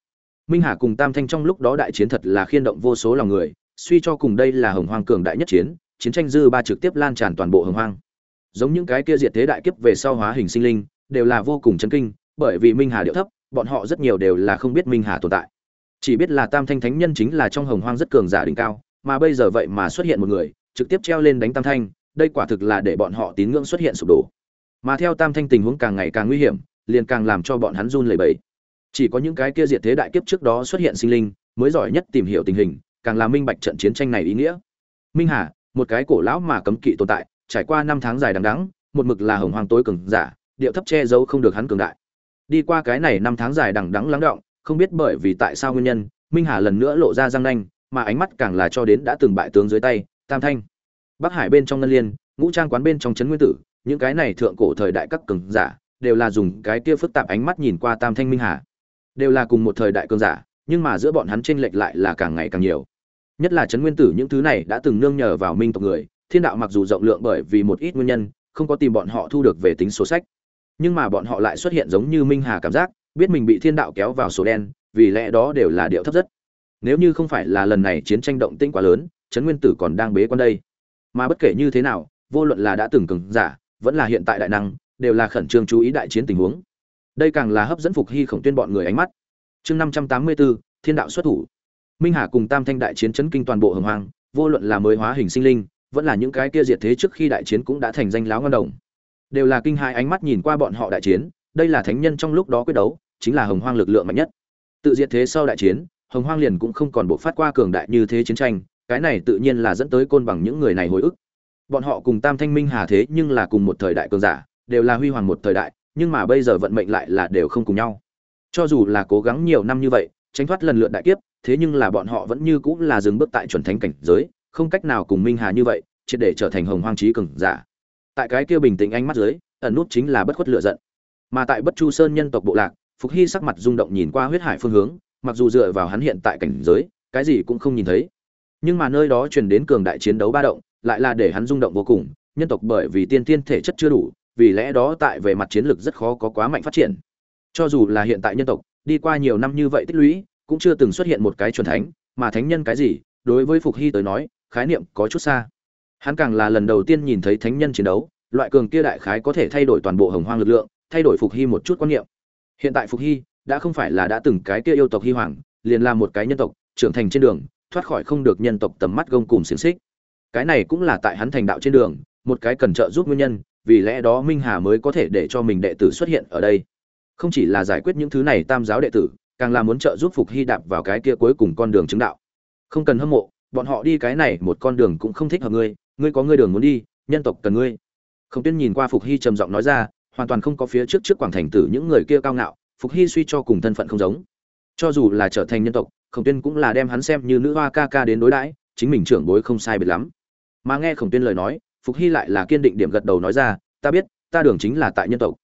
minh hà cùng tam thanh trong lúc đó đại chiến thật là khiên động vô số lòng người, suy cho cùng đây là hồng hoang cường đại nhất chiến chiến tranh dư ba trực tiếp lan tràn toàn bộ hồng hoang. Giống những cái kia diệt thế đại kiếp về sau hóa hình sinh linh, đều là vô cùng chấn kinh, bởi vì minh hà điệu thấp, bọn họ rất nhiều đều là không biết minh hà tồn tại. Chỉ biết là tam thanh thánh nhân chính là trong hồng hoang rất cường giả đỉnh cao, mà bây giờ vậy mà xuất hiện một người, trực tiếp treo lên đánh tam thanh, đây quả thực là để bọn họ tín ngưỡng xuất hiện sụp đổ. Mà theo tam thanh tình huống càng ngày càng nguy hiểm, liền càng làm cho bọn hắn run lẩy bẩy chỉ có những cái kia diệt thế đại kiếp trước đó xuất hiện sinh linh, mới giỏi nhất tìm hiểu tình hình, càng là minh bạch trận chiến tranh này ý nghĩa. Minh hà, một cái cổ lão mà cấm kỵ tồn tại, trải qua năm tháng dài đằng đẵng, một mực là hồng hoàng tối cường giả, điệu thấp che giấu không được hắn cường đại. Đi qua cái này năm tháng dài đằng đẵng lắng động, không biết bởi vì tại sao nguyên nhân, minh hà lần nữa lộ ra răng nanh, mà ánh mắt càng là cho đến đã từng bại tướng dưới tay, tam thanh. Bắc hải bên trong ngân liên, ngũ trang quán bên trong trấn nguyên tử, những cái này thượng cổ thời đại các cường giả, đều là dùng cái kia phức tạp ánh mắt nhìn qua tam thanh minh hà đều là cùng một thời đại cường giả, nhưng mà giữa bọn hắn chênh lệch lại là càng ngày càng nhiều. Nhất là trấn nguyên tử những thứ này đã từng nương nhờ vào minh tộc người, thiên đạo mặc dù rộng lượng bởi vì một ít nguyên nhân, không có tìm bọn họ thu được về tính số sách. Nhưng mà bọn họ lại xuất hiện giống như minh hà cảm giác, biết mình bị thiên đạo kéo vào số đen, vì lẽ đó đều là điệu thấp rất. Nếu như không phải là lần này chiến tranh động tĩnh quá lớn, trấn nguyên tử còn đang bế quan đây. Mà bất kể như thế nào, vô luận là đã từng cường giả, vẫn là hiện tại đại năng, đều là khẩn trương chú ý đại chiến tình huống đây càng là hấp dẫn phục hy khổng tuyên bọn người ánh mắt. Chương năm trăm tám mươi bốn thiên đạo xuất thủ. Minh hà cùng tam thanh đại chiến chấn kinh toàn bộ hồng hoàng vô luận là mới hóa hình sinh linh, vẫn là những cái kia diệt thế trước khi đại chiến cũng đã thành danh láo ngân đồng. Đều là kinh hai ánh mắt nhìn qua bọn họ đại chiến, đây là thánh nhân trong lúc đó quyết đấu, chính là hồng hoang lực lượng mạnh nhất. Tự diệt thế sau đại chiến, hồng hoang liền cũng không còn bộ phát qua cường đại như thế chiến tranh, cái này tự nhiên là dẫn tới côn bằng những người này hồi ức. Bọn họ cùng tam thanh minh hà thế nhưng là cùng một thời đại cường giả, đều là huy hoàng một thời đại nhưng mà bây giờ vận mệnh lại là đều không cùng nhau. Cho dù là cố gắng nhiều năm như vậy, tránh thoát lần lượt đại kiếp, thế nhưng là bọn họ vẫn như cũng là dừng bước tại chuẩn thánh cảnh giới, không cách nào cùng minh hà như vậy, triệt để trở thành hồng hoang trí cường giả. Tại cái kia bình tĩnh ánh mắt dưới, ẩn nút chính là bất khuất lựa giận. Mà tại bất chu sơn nhân tộc bộ lạc, phục hy sắc mặt rung động nhìn qua huyết hải phương hướng, mặc dù dựa vào hắn hiện tại cảnh giới, cái gì cũng không nhìn thấy. Nhưng mà nơi đó truyền đến cường đại chiến đấu ba động, lại là để hắn rung động vô cùng, nhân tộc bởi vì tiên tiên thể chất chưa đủ vì lẽ đó tại về mặt chiến lược rất khó có quá mạnh phát triển. Cho dù là hiện tại nhân tộc, đi qua nhiều năm như vậy tích lũy, cũng chưa từng xuất hiện một cái chuẩn thánh, mà thánh nhân cái gì, đối với phục hy tới nói, khái niệm có chút xa. Hắn càng là lần đầu tiên nhìn thấy thánh nhân chiến đấu, loại cường kia đại khái có thể thay đổi toàn bộ hồng hoang lực lượng, thay đổi phục hy một chút quan niệm. Hiện tại phục hy đã không phải là đã từng cái kia yêu tộc hy hoàng, liền là một cái nhân tộc, trưởng thành trên đường, thoát khỏi không được nhân tộc tầm mắt gông cùm xiển xích. Cái này cũng là tại hắn thành đạo trên đường, một cái cần trợ giúp nguyên nhân vì lẽ đó minh hà mới có thể để cho mình đệ tử xuất hiện ở đây. Không chỉ là giải quyết những thứ này tam giáo đệ tử, càng là muốn trợ giúp phục hy đạp vào cái kia cuối cùng con đường chứng đạo. Không cần hâm mộ, bọn họ đi cái này một con đường cũng không thích hợp ngươi ngươi có ngươi đường muốn đi, nhân tộc cần ngươi. Không tiên nhìn qua phục hy trầm giọng nói ra, hoàn toàn không có phía trước trước quảng thành tử những người kia cao ngạo, phục hy suy cho cùng thân phận không giống. Cho dù là trở thành nhân tộc, khổng tuyên cũng là đem hắn xem như nữ hoa ca ca đến đối đãi, chính mình trưởng bối không sai biệt lắm. Mà nghe khổng tuyên lời nói phục hy lại là kiên định điểm gật đầu nói ra, ta biết, ta đường chính là tại nhân tộc.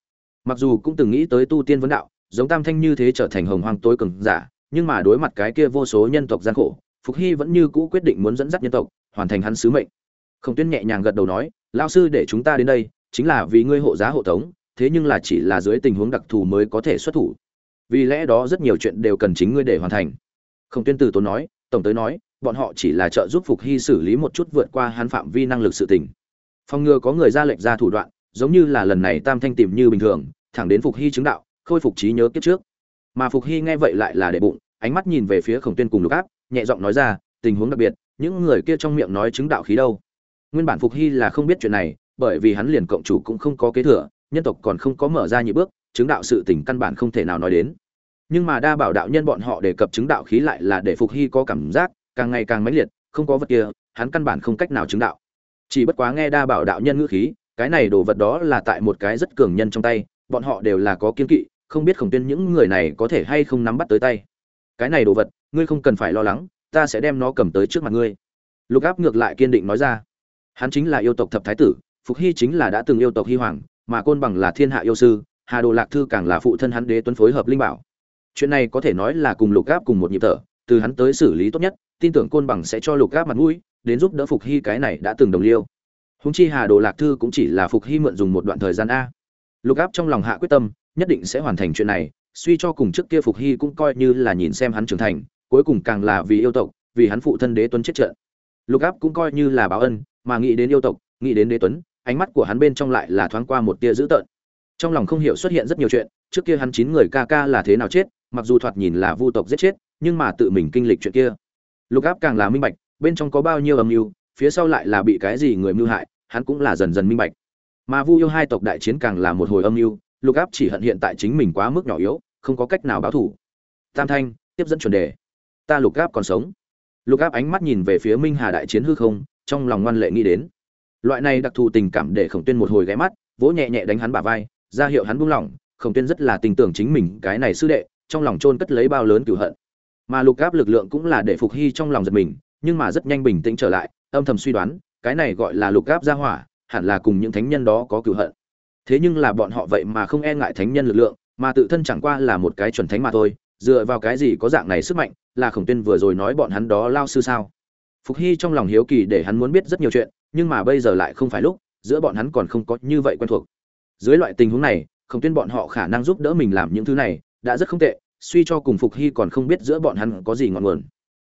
Mặc dù cũng từng nghĩ tới tu tiên vấn đạo, giống tam thanh như thế trở thành hồng hoang tối cường giả, nhưng mà đối mặt cái kia vô số nhân tộc gian khổ, phục hy vẫn như cũ quyết định muốn dẫn dắt nhân tộc, hoàn thành hắn sứ mệnh. Khổng tuyên nhẹ nhàng gật đầu nói lao sư để chúng ta đến đây, chính là vì ngươi hộ giá hộ tống, thế nhưng là chỉ là dưới tình huống đặc thù mới có thể xuất thủ. Vì lẽ đó rất nhiều chuyện đều cần chính ngươi để hoàn thành. Không tuyên từ tốn nói, tổng tới nói, bọn họ chỉ là trợ giúp phục hy xử lý một chút vượt qua hắn phạm vi năng lực sự tình phòng ngừa có người ra lệnh ra thủ đoạn, giống như là lần này tam thanh tìm như bình thường, thẳng đến phục hy chứng đạo, khôi phục trí nhớ kiếp trước. Mà phục hy nghe vậy lại là để bụng, ánh mắt nhìn về phía khổng tuyên cùng lục áp, nhẹ giọng nói ra, tình huống đặc biệt, những người kia trong miệng nói chứng đạo khí đâu? Nguyên bản phục hy là không biết chuyện này, bởi vì hắn liền cộng chủ cũng không có kế thừa, nhân tộc còn không có mở ra nhị bước, chứng đạo sự tình căn bản không thể nào nói đến. Nhưng mà đa bảo đạo nhân bọn họ đề cập chứng đạo khí lại là để phục hy có cảm giác, càng ngày càng mãnh liệt, không có vật kia, hắn căn bản không cách nào chứng đạo chỉ bất quá nghe đa bảo đạo nhân ngữ khí, cái này đồ vật đó là tại một cái rất cường nhân trong tay, bọn họ đều là có kiên kỵ, không biết khổng tuyên những người này có thể hay không nắm bắt tới tay. Cái này đồ vật, ngươi không cần phải lo lắng, ta sẽ đem nó cầm tới trước mặt ngươi. Lục áp ngược lại kiên định nói ra. Hắn chính là yêu tộc thập thái tử, phục hy chính là đã từng yêu tộc hy hoàng, mà côn bằng là thiên hạ yêu sư, hà đồ lạc thư càng là phụ thân hắn đế tuấn phối hợp linh bảo. Chuyện này có thể nói là cùng lục áp cùng một nhịp thở, từ hắn tới xử lý tốt nhất, tin tưởng côn bằng sẽ cho lục áp mặt mũi đến giúp đỡ phục hy cái này đã từng đồng liêu. Húng chi hà đồ lạc thư cũng chỉ là phục hy mượn dùng một đoạn thời gian a. Lục áp trong lòng hạ quyết tâm, nhất định sẽ hoàn thành chuyện này, suy cho cùng trước kia phục hy cũng coi như là nhìn xem hắn trưởng thành, cuối cùng càng là vì yêu tộc, vì hắn phụ thân đế tuấn chết trận. Lục áp cũng coi như là báo ân, mà nghĩ đến yêu tộc, nghĩ đến đế tuấn, ánh mắt của hắn bên trong lại là thoáng qua một tia dữ tợn. Trong lòng không hiểu xuất hiện rất nhiều chuyện, trước kia hắn chín người ca ca là thế nào chết, mặc dù thoạt nhìn là vu tộc giết chết, nhưng mà tự mình kinh lịch chuyện kia. Lục áp càng là minh bạch bên trong có bao nhiêu âm mưu, phía sau lại là bị cái gì người mưu hại, hắn cũng là dần dần minh bạch. Mà vu yêu hai tộc đại chiến càng là một hồi âm mưu, lục áp chỉ hận hiện tại chính mình quá mức nhỏ yếu, không có cách nào báo thủ. Tam thanh, tiếp dẫn chuẩn đề. Ta lục áp còn sống. Lục áp ánh mắt nhìn về phía minh hà đại chiến hư không, trong lòng ngoan lệ nghĩ đến. Loại này đặc thù tình cảm để khổng tuyên một hồi ghé mắt, vỗ nhẹ nhẹ đánh hắn bả vai, ra hiệu hắn buông lỏng. Khổng tuyên rất là tình tưởng chính mình, cái này sư đệ, trong lòng chôn cất lấy bao lớn cửu hận. Mà lục áp lực lượng cũng là để phục hy trong lòng giật mình nhưng mà rất nhanh bình tĩnh trở lại, âm thầm suy đoán, cái này gọi là lục áp gia hỏa, hẳn là cùng những thánh nhân đó có cửu hận. Thế nhưng là bọn họ vậy mà không e ngại thánh nhân lực lượng, mà tự thân chẳng qua là một cái chuẩn thánh mà thôi, dựa vào cái gì có dạng này sức mạnh, là khổng tuyên vừa rồi nói bọn hắn đó lao sư sao? Phục hy trong lòng hiếu kỳ để hắn muốn biết rất nhiều chuyện, nhưng mà bây giờ lại không phải lúc, giữa bọn hắn còn không có như vậy quen thuộc. Dưới loại tình huống này, khổng tuyên bọn họ khả năng giúp đỡ mình làm những thứ này, đã rất không tệ, suy cho cùng phục hy còn không biết giữa bọn hắn có gì ngọn nguồn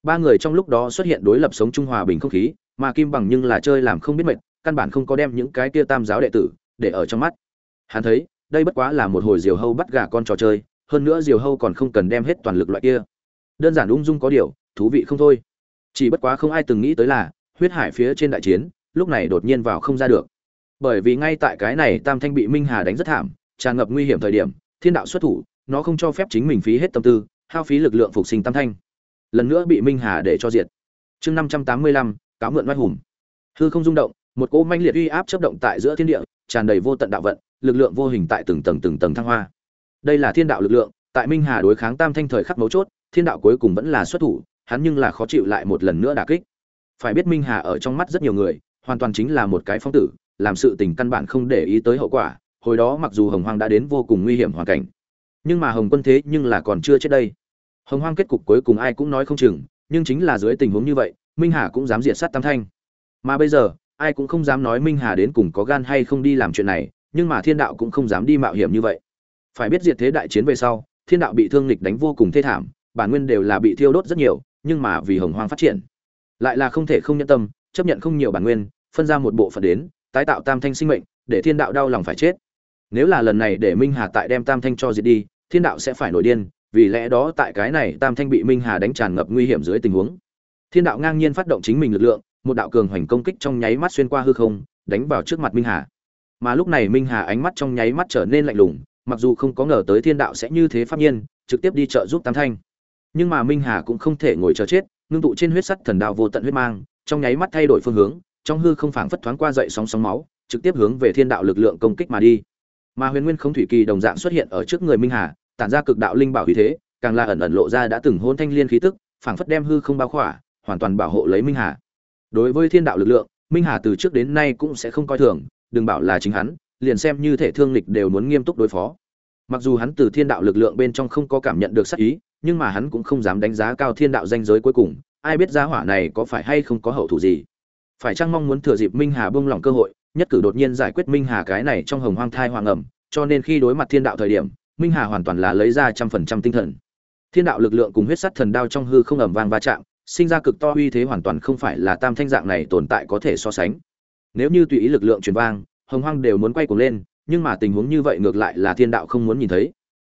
ba người trong lúc đó xuất hiện đối lập sống trung hòa bình không khí, mà kim bằng nhưng là chơi làm không biết mệt, căn bản không có đem những cái kia tam giáo đệ tử để ở trong mắt. Hắn thấy, đây bất quá là một hồi diều hâu bắt gà con trò chơi, hơn nữa diều hâu còn không cần đem hết toàn lực loại kia. Đơn giản ung dung có điều, thú vị không thôi. Chỉ bất quá không ai từng nghĩ tới là, huyết hải phía trên đại chiến, lúc này đột nhiên vào không ra được. Bởi vì ngay tại cái này tam thanh bị minh hà đánh rất thảm, tràn ngập nguy hiểm thời điểm, thiên đạo xuất thủ, nó không cho phép chính mình phí hết tâm tư, hao phí lực lượng phục sinh tam thanh lần nữa bị minh hà để cho diệt. Chương năm trăm tám mươi lăm, cáo mượn oai hùng. Hư không rung động, một cỗ manh liệt uy áp chấp động tại giữa thiên địa, tràn đầy vô tận đạo vận, lực lượng vô hình tại từng tầng từng tầng thăng hoa. Đây là thiên đạo lực lượng, tại minh hà đối kháng tam thanh thời khắc mấu chốt, thiên đạo cuối cùng vẫn là xuất thủ, hắn nhưng là khó chịu lại một lần nữa đả kích. Phải biết minh hà ở trong mắt rất nhiều người, hoàn toàn chính là một cái phong tử, làm sự tình căn bản không để ý tới hậu quả, hồi đó mặc dù hồng hoang đã đến vô cùng nguy hiểm hoàn cảnh. Nhưng mà hồng quân thế nhưng là còn chưa chết đây hồng hoang kết cục cuối cùng ai cũng nói không chừng, nhưng chính là dưới tình huống như vậy, minh hà cũng dám diệt sát tam thanh. Mà bây giờ, ai cũng không dám nói minh hà đến cùng có gan hay không đi làm chuyện này, nhưng mà thiên đạo cũng không dám đi mạo hiểm như vậy. Phải biết diệt thế đại chiến về sau, thiên đạo bị thương lịch đánh vô cùng thê thảm, bản nguyên đều là bị thiêu đốt rất nhiều, nhưng mà vì hồng hoang phát triển, lại là không thể không nhẫn tâm, chấp nhận không nhiều bản nguyên, phân ra một bộ phận đến, tái tạo tam thanh sinh mệnh, để thiên đạo đau lòng phải chết. Nếu là lần này để minh hà tại đem tam thanh cho diệt đi, thiên đạo sẽ phải nổi điên vì lẽ đó tại cái này tam thanh bị minh hà đánh tràn ngập nguy hiểm dưới tình huống. Thiên đạo ngang nhiên phát động chính mình lực lượng, một đạo cường hoành công kích trong nháy mắt xuyên qua hư không, đánh vào trước mặt minh hà. Mà lúc này minh hà ánh mắt trong nháy mắt trở nên lạnh lùng, mặc dù không có ngờ tới thiên đạo sẽ như thế pháp nhiên, trực tiếp đi trợ giúp tam thanh. Nhưng mà minh hà cũng không thể ngồi chờ chết, ngưng tụ trên huyết sắt thần đạo vô tận huyết mang, trong nháy mắt thay đổi phương hướng, trong hư không phảng phất thoáng qua dậy sóng sóng máu, trực tiếp hướng về thiên đạo lực lượng công kích mà đi. Mà huyền nguyên không thủy kỳ đồng dạng xuất hiện ở trước người minh hà tản ra cực đạo linh bảo uy thế, càng là ẩn ẩn lộ ra đã từng hôn thanh liên khí tức, phảng phất đem hư không bao khỏa, hoàn toàn bảo hộ lấy minh hà. Đối với thiên đạo lực lượng, minh hà từ trước đến nay cũng sẽ không coi thường, đừng bảo là chính hắn, liền xem như thể thương lịch đều muốn nghiêm túc đối phó. Mặc dù hắn từ thiên đạo lực lượng bên trong không có cảm nhận được sát ý, nhưng mà hắn cũng không dám đánh giá cao thiên đạo danh giới cuối cùng, ai biết giá hỏa này có phải hay không có hậu thủ gì. Phải chăng mong muốn thừa dịp minh hà bông lỏng cơ hội, nhất cử đột nhiên giải quyết minh hà cái này trong hồng hoang thai hoàng ẩm, cho nên khi đối mặt thiên đạo thời điểm minh hà hoàn toàn là lấy ra trăm phần trăm tinh thần. Thiên đạo lực lượng cùng huyết sắt thần đao trong hư không ẩm vang va chạm, sinh ra cực to uy thế hoàn toàn không phải là tam thanh dạng này tồn tại có thể so sánh. Nếu như tùy ý lực lượng truyền vang, hồng hoang đều muốn quay cuồng lên, nhưng mà tình huống như vậy ngược lại là thiên đạo không muốn nhìn thấy.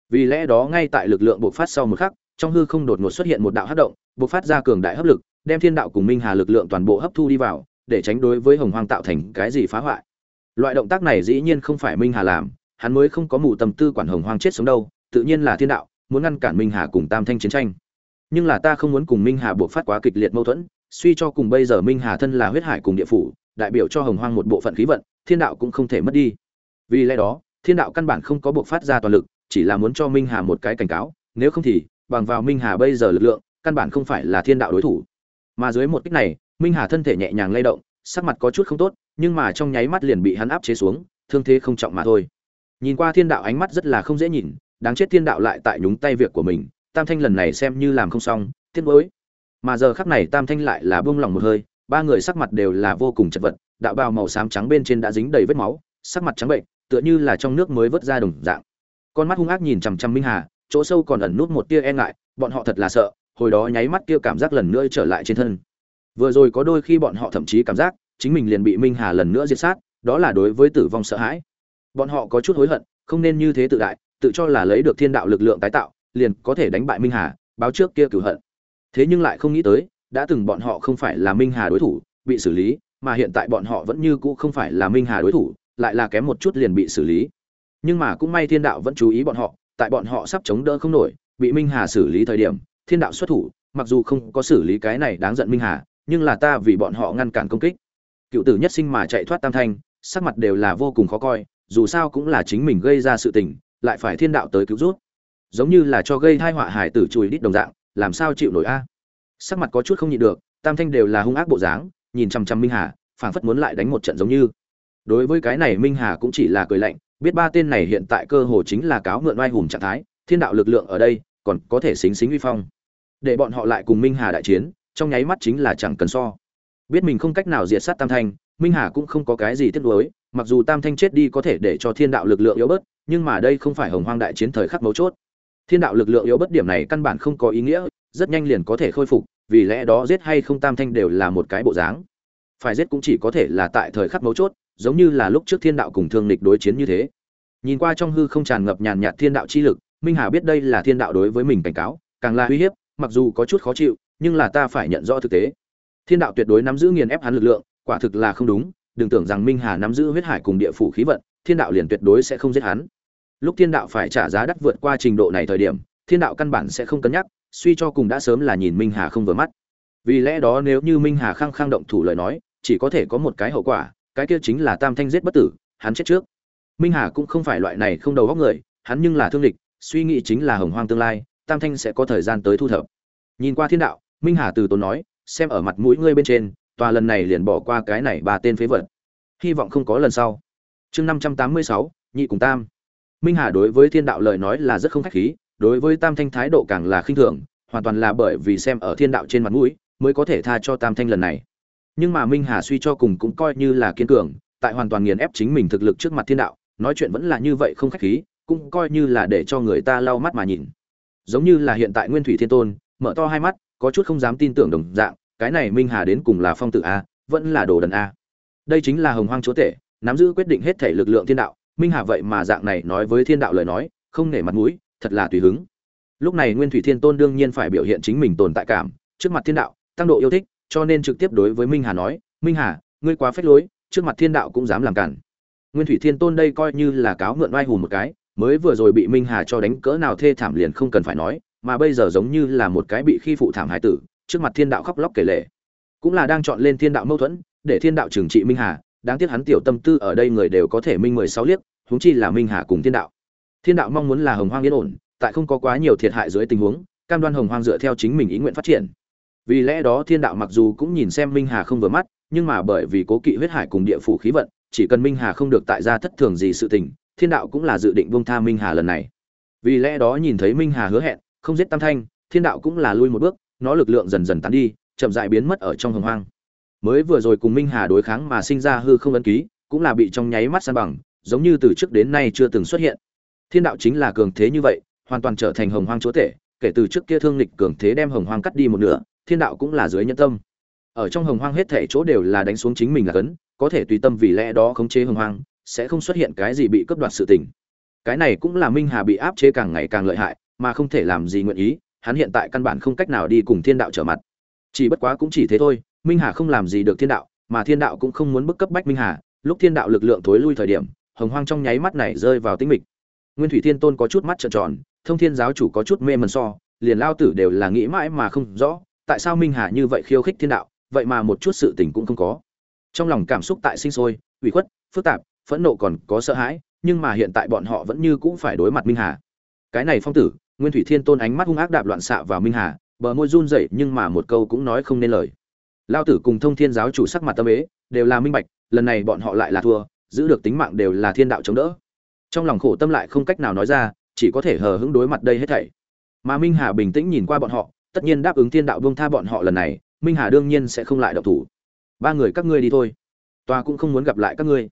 Vì lẽ đó ngay tại lực lượng bộc phát sau một khắc, trong hư không đột ngột xuất hiện một đạo hấp động, bộc phát ra cường đại hấp lực, đem thiên đạo cùng minh hà lực lượng toàn bộ hấp thu đi vào, để tránh đối với hồng hoang tạo thành cái gì phá hoại. Loại động tác này dĩ nhiên không phải minh hà làm hắn mới không có mù tâm tư quản hồng hoang chết sống đâu, tự nhiên là thiên đạo, muốn ngăn cản minh hà cùng tam thanh chiến tranh. Nhưng là ta không muốn cùng minh hà buộc phát quá kịch liệt mâu thuẫn, suy cho cùng bây giờ minh hà thân là huyết hải cùng địa phủ, đại biểu cho hồng hoang một bộ phận khí vận, thiên đạo cũng không thể mất đi. Vì lẽ đó, thiên đạo căn bản không có buộc phát ra toàn lực, chỉ là muốn cho minh hà một cái cảnh cáo, nếu không thì, bằng vào minh hà bây giờ lực lượng, căn bản không phải là thiên đạo đối thủ. Mà dưới một kích này, minh hà thân thể nhẹ nhàng lay động, sắc mặt có chút không tốt, nhưng mà trong nháy mắt liền bị hắn áp chế xuống, thương thế không trọng mà thôi nhìn qua thiên đạo ánh mắt rất là không dễ nhìn, đáng chết thiên đạo lại tại nhúng tay việc của mình. Tam thanh lần này xem như làm không xong, tiếc nuối. Mà giờ khắc này tam thanh lại là buông lỏng một hơi, ba người sắc mặt đều là vô cùng chật vật, đạo bào màu xám trắng bên trên đã dính đầy vết máu, sắc mặt trắng bệnh, tựa như là trong nước mới vớt ra đồng dạng. Con mắt hung ác nhìn chằm chằm minh hà, chỗ sâu còn ẩn nút một tia e ngại, bọn họ thật là sợ, hồi đó nháy mắt kia cảm giác lần nữa trở lại trên thân. Vừa rồi có đôi khi bọn họ thậm chí cảm giác, chính mình liền bị minh hà lần nữa diệt sát, đó là đối với tử vong sợ hãi bọn họ có chút hối hận, không nên như thế tự đại, tự cho là lấy được thiên đạo lực lượng tái tạo, liền có thể đánh bại minh hà, báo trước kia cửu hận. Thế nhưng lại không nghĩ tới, đã từng bọn họ không phải là minh hà đối thủ, bị xử lý, mà hiện tại bọn họ vẫn như cũ không phải là minh hà đối thủ, lại là kém một chút liền bị xử lý. Nhưng mà cũng may thiên đạo vẫn chú ý bọn họ, tại bọn họ sắp chống đỡ không nổi, bị minh hà xử lý thời điểm, thiên đạo xuất thủ, mặc dù không có xử lý cái này đáng giận minh hà, nhưng là ta vì bọn họ ngăn cản công kích. Cựu tử nhất sinh mà chạy thoát tam thanh, sắc mặt đều là vô cùng khó coi dù sao cũng là chính mình gây ra sự tình, lại phải thiên đạo tới cứu rút giống như là cho gây tai họa hải tử chùi đít đồng dạng, làm sao chịu nổi a? Sắc mặt có chút không nhịn được, tam thanh đều là hung ác bộ dáng, nhìn chăm chăm minh hà, phảng phất muốn lại đánh một trận giống như. Đối với cái này minh hà cũng chỉ là cười lạnh, biết ba tên này hiện tại cơ hồ chính là cáo mượn oai hùng trạng thái, thiên đạo lực lượng ở đây, còn có thể xính xính uy phong. Để bọn họ lại cùng minh hà đại chiến, trong nháy mắt chính là chẳng cần so. Biết mình không cách nào diệt sát tam thanh minh hà cũng không có cái gì tiếc nuối, mặc dù tam thanh chết đi có thể để cho thiên đạo lực lượng yếu bớt, nhưng mà đây không phải hồng hoang đại chiến thời khắc mấu chốt. Thiên đạo lực lượng yếu bớt điểm này căn bản không có ý nghĩa, rất nhanh liền có thể khôi phục, vì lẽ đó giết hay không tam thanh đều là một cái bộ dáng. Phải giết cũng chỉ có thể là tại thời khắc mấu chốt, giống như là lúc trước thiên đạo cùng thương lịch đối chiến như thế. Nhìn qua trong hư không tràn ngập nhàn nhạt thiên đạo chi lực, minh hà biết đây là thiên đạo đối với mình cảnh cáo, càng là uy hiếp, mặc dù có chút khó chịu, nhưng là ta phải nhận rõ thực tế. Thiên đạo tuyệt đối nắm giữ nghiền ép hắn lực lượng quả thực là không đúng, đừng tưởng rằng minh hà nắm giữ huyết hải cùng địa phủ khí vận, thiên đạo liền tuyệt đối sẽ không giết hắn. Lúc thiên đạo phải trả giá đắt vượt qua trình độ này thời điểm, thiên đạo căn bản sẽ không cân nhắc, suy cho cùng đã sớm là nhìn minh hà không vừa mắt. Vì lẽ đó nếu như minh hà khăng khăng động thủ lời nói, chỉ có thể có một cái hậu quả, cái kia chính là tam thanh giết bất tử, hắn chết trước. Minh hà cũng không phải loại này không đầu góc người, hắn nhưng là thương địch, suy nghĩ chính là hồng hoang tương lai, tam thanh sẽ có thời gian tới thu thập. Nhìn qua thiên đạo, minh hà từ tốn nói, xem ở mặt mũi ngươi bên trên tòa lần này liền bỏ qua cái này ba tên phế vật. Hy vọng không có lần sau. Chương năm trăm tám mươi sáu, nhị cùng tam. Minh hà đối với thiên đạo lời nói là rất không khách khí, đối với tam thanh thái độ càng là khinh thường, hoàn toàn là bởi vì xem ở thiên đạo trên mặt mũi mới có thể tha cho tam thanh lần này. Nhưng mà minh hà suy cho cùng cũng coi như là kiên cường, tại hoàn toàn nghiền ép chính mình thực lực trước mặt thiên đạo, nói chuyện vẫn là như vậy không khách khí, cũng coi như là để cho người ta lau mắt mà nhìn. Giống như là hiện tại nguyên thủy thiên tôn, mở to hai mắt, có chút không dám tin tưởng đồng dạng cái này minh hà đến cùng là phong tử a, vẫn là đồ đần a. Đây chính là hồng hoang chúa tể, nắm giữ quyết định hết thể lực lượng thiên đạo. Minh hà vậy mà dạng này nói với thiên đạo lời nói, không nể mặt mũi, thật là tùy hứng. Lúc này nguyên thủy thiên tôn đương nhiên phải biểu hiện chính mình tồn tại cảm, trước mặt thiên đạo, tăng độ yêu thích, cho nên trực tiếp đối với minh hà nói, minh hà, ngươi quá phép lối, trước mặt thiên đạo cũng dám làm cản. Nguyên thủy thiên tôn đây coi như là cáo mượn oai hùm một cái, mới vừa rồi bị minh hà cho đánh cỡ nào thê thảm liền không cần phải nói, mà bây giờ giống như là một cái bị khi phụ thảm hải tử trước mặt thiên đạo khóc lóc kể lể. Cũng là đang chọn lên thiên đạo mâu thuẫn, để thiên đạo trừng trị minh hà, đáng tiếc hắn tiểu tâm tư ở đây người đều có thể minh mười sáu liếc, huống chi là minh hà cùng thiên đạo. Thiên đạo mong muốn là hồng hoang yên ổn, tại không có quá nhiều thiệt hại dưới tình huống, cam đoan hồng hoang dựa theo chính mình ý nguyện phát triển. Vì lẽ đó thiên đạo mặc dù cũng nhìn xem minh hà không vừa mắt, nhưng mà bởi vì cố kỵ huyết hải cùng địa phủ khí vận, chỉ cần minh hà không được tại gia thất thường gì sự tình, thiên đạo cũng là dự định buông tha minh hà lần này. Vì lẽ đó nhìn thấy minh hà hứa hẹn, không giết tam thanh, thiên đạo cũng là lui một bước nó lực lượng dần dần tán đi, chậm dại biến mất ở trong hồng hoang. Mới vừa rồi cùng minh hà đối kháng mà sinh ra hư không ấn ký, cũng là bị trong nháy mắt san bằng, giống như từ trước đến nay chưa từng xuất hiện. Thiên đạo chính là cường thế như vậy, hoàn toàn trở thành hồng hoang chúa tể, kể từ trước kia thương lịch cường thế đem hồng hoang cắt đi một nửa, thiên đạo cũng là dưới nhân tâm. Ở trong hồng hoang hết thể chỗ đều là đánh xuống chính mình là cấn, có thể tùy tâm vì lẽ đó khống chế hồng hoang, sẽ không xuất hiện cái gì bị cướp đoạt sự tình. Cái này cũng là minh hà bị áp chế càng ngày càng lợi hại, mà không thể làm gì nguyện ý hắn hiện tại căn bản không cách nào đi cùng thiên đạo trở mặt. Chỉ bất quá cũng chỉ thế thôi, minh hà không làm gì được thiên đạo, mà thiên đạo cũng không muốn bức cấp bách minh hà. Lúc thiên đạo lực lượng thối lui thời điểm, hồng hoang trong nháy mắt này rơi vào tĩnh mịch. Nguyên thủy thiên tôn có chút mắt trợn tròn, thông thiên giáo chủ có chút mê mẩn so, liền lao tử đều là nghĩ mãi mà không rõ, tại sao minh hà như vậy khiêu khích thiên đạo, vậy mà một chút sự tình cũng không có. Trong lòng cảm xúc tại sinh sôi, ủy khuất, phức tạp, phẫn nộ còn có sợ hãi, nhưng mà hiện tại bọn họ vẫn như cũng phải đối mặt minh hà cái này phong tử, nguyên thủy thiên tôn ánh mắt hung ác đạp loạn xạ vào minh hà, bờ môi run rẩy nhưng mà một câu cũng nói không nên lời. Lao tử cùng thông thiên giáo chủ sắc mặt tâm ế, đều là minh bạch, lần này bọn họ lại là thua, giữ được tính mạng đều là thiên đạo chống đỡ. Trong lòng khổ tâm lại không cách nào nói ra, chỉ có thể hờ hững đối mặt đây hết thảy. Mà minh hà bình tĩnh nhìn qua bọn họ, tất nhiên đáp ứng thiên đạo buông tha bọn họ lần này, minh hà đương nhiên sẽ không lại động thủ. Ba người các ngươi đi thôi. Tòa cũng không muốn gặp lại các ngươi.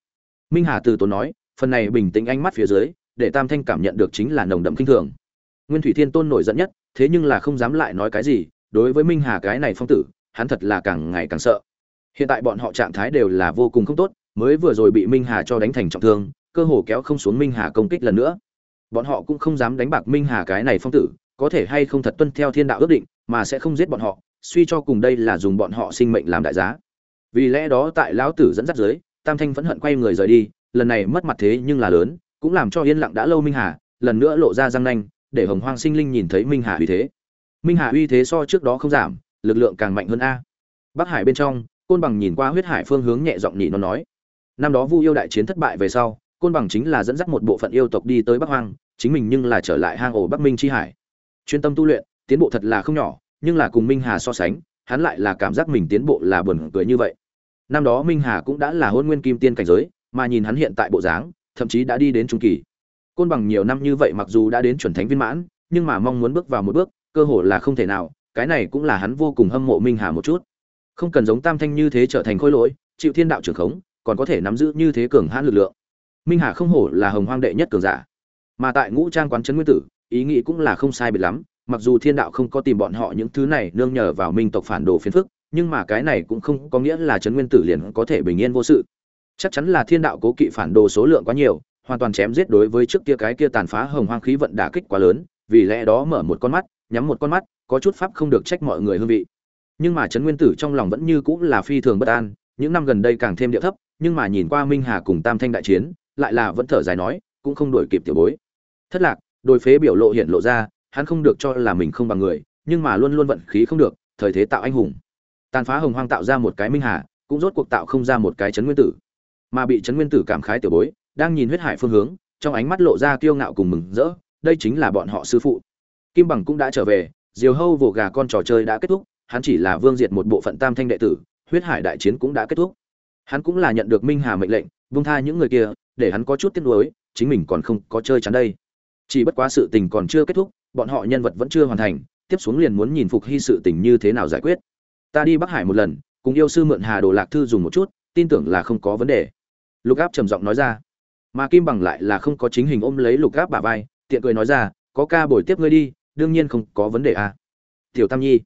Minh hà từ tốn nói, phần này bình tĩnh ánh mắt phía dưới để tam thanh cảm nhận được chính là nồng đậm kinh thường. Nguyên thủy thiên tôn nổi giận nhất, thế nhưng là không dám lại nói cái gì, đối với minh hà cái này phong tử, hắn thật là càng ngày càng sợ. Hiện tại bọn họ trạng thái đều là vô cùng không tốt, mới vừa rồi bị minh hà cho đánh thành trọng thương, cơ hồ kéo không xuống minh hà công kích lần nữa. Bọn họ cũng không dám đánh bạc minh hà cái này phong tử, có thể hay không thật tuân theo thiên đạo ước định, mà sẽ không giết bọn họ, suy cho cùng đây là dùng bọn họ sinh mệnh làm đại giá. Vì lẽ đó tại lão tử dẫn dắt dưới, tam thanh vẫn hận quay người rời đi, lần này mất mặt thế nhưng là lớn cũng làm cho yên lặng đã lâu minh hà, lần nữa lộ ra răng nanh, để hồng hoang sinh linh nhìn thấy minh hà uy thế. Minh hà uy thế so trước đó không giảm, lực lượng càng mạnh hơn a. Bắc hải bên trong, côn bằng nhìn qua huyết hải phương hướng nhẹ giọng nhị nó nói. Năm đó vu yêu đại chiến thất bại về sau, côn bằng chính là dẫn dắt một bộ phận yêu tộc đi tới bắc hoang, chính mình nhưng là trở lại hang ổ bắc minh chi hải. Chuyên tâm tu luyện, tiến bộ thật là không nhỏ, nhưng là cùng minh hà so sánh, hắn lại là cảm giác mình tiến bộ là buồn cười như vậy. Năm đó minh hà cũng đã là hôn nguyên kim tiên cảnh giới, mà nhìn hắn hiện tại bộ dáng thậm chí đã đi đến trung kỳ. Côn bằng nhiều năm như vậy mặc dù đã đến chuẩn thánh viên mãn, nhưng mà mong muốn bước vào một bước, cơ hội là không thể nào, cái này cũng là hắn vô cùng hâm mộ minh hà một chút. Không cần giống tam thanh như thế trở thành khôi lỗi, chịu thiên đạo trưởng khống, còn có thể nắm giữ như thế cường hãn lực lượng. Minh hà không hổ là hồng hoang đệ nhất cường giả. Mà tại ngũ trang quán trấn nguyên tử, ý nghĩ cũng là không sai biệt lắm, mặc dù thiên đạo không có tìm bọn họ những thứ này nương nhờ vào minh tộc phản đồ phiền phức, nhưng mà cái này cũng không có nghĩa là trấn nguyên tử liền có thể bình yên vô sự chắc chắn là thiên đạo cố kỵ phản đồ số lượng quá nhiều, hoàn toàn chém giết đối với trước kia cái kia tàn phá hồng hoang khí vận đả kích quá lớn, vì lẽ đó mở một con mắt, nhắm một con mắt, có chút pháp không được trách mọi người hương vị. Nhưng mà trấn nguyên tử trong lòng vẫn như cũng là phi thường bất an, những năm gần đây càng thêm địa thấp, nhưng mà nhìn qua minh hà cùng tam thanh đại chiến, lại là vẫn thở dài nói, cũng không đổi kịp tiểu bối. Thất lạc đôi phế biểu lộ hiện lộ ra, hắn không được cho là mình không bằng người, nhưng mà luôn luôn vận khí không được, thời thế tạo anh hùng. Tàn phá hồng hoang tạo ra một cái minh hà, cũng rốt cuộc tạo không ra một cái chấn nguyên tử mà bị trấn nguyên tử cảm khái tiểu bối, đang nhìn huyết hải phương hướng, trong ánh mắt lộ ra kiêu ngạo cùng mừng rỡ, đây chính là bọn họ sư phụ. Kim bằng cũng đã trở về, diều hâu vồ gà con trò chơi đã kết thúc, hắn chỉ là vương diệt một bộ phận tam thanh đệ tử, huyết hải đại chiến cũng đã kết thúc. Hắn cũng là nhận được minh hà mệnh lệnh, vung tha những người kia, để hắn có chút tiếc nuối, chính mình còn không có chơi chắn đây. Chỉ bất quá sự tình còn chưa kết thúc, bọn họ nhân vật vẫn chưa hoàn thành, tiếp xuống liền muốn nhìn phục hy sự tình như thế nào giải quyết. Ta đi bắc hải một lần, cùng yêu sư mượn hà đồ lạc thư dùng một chút, tin tưởng là không có vấn đề lục áp trầm giọng nói ra. Mà kim bằng lại là không có chính hình ôm lấy lục áp bả vai, tiện cười nói ra, có ca bồi tiếp ngươi đi, đương nhiên không có vấn đề à. tiểu tam nhi.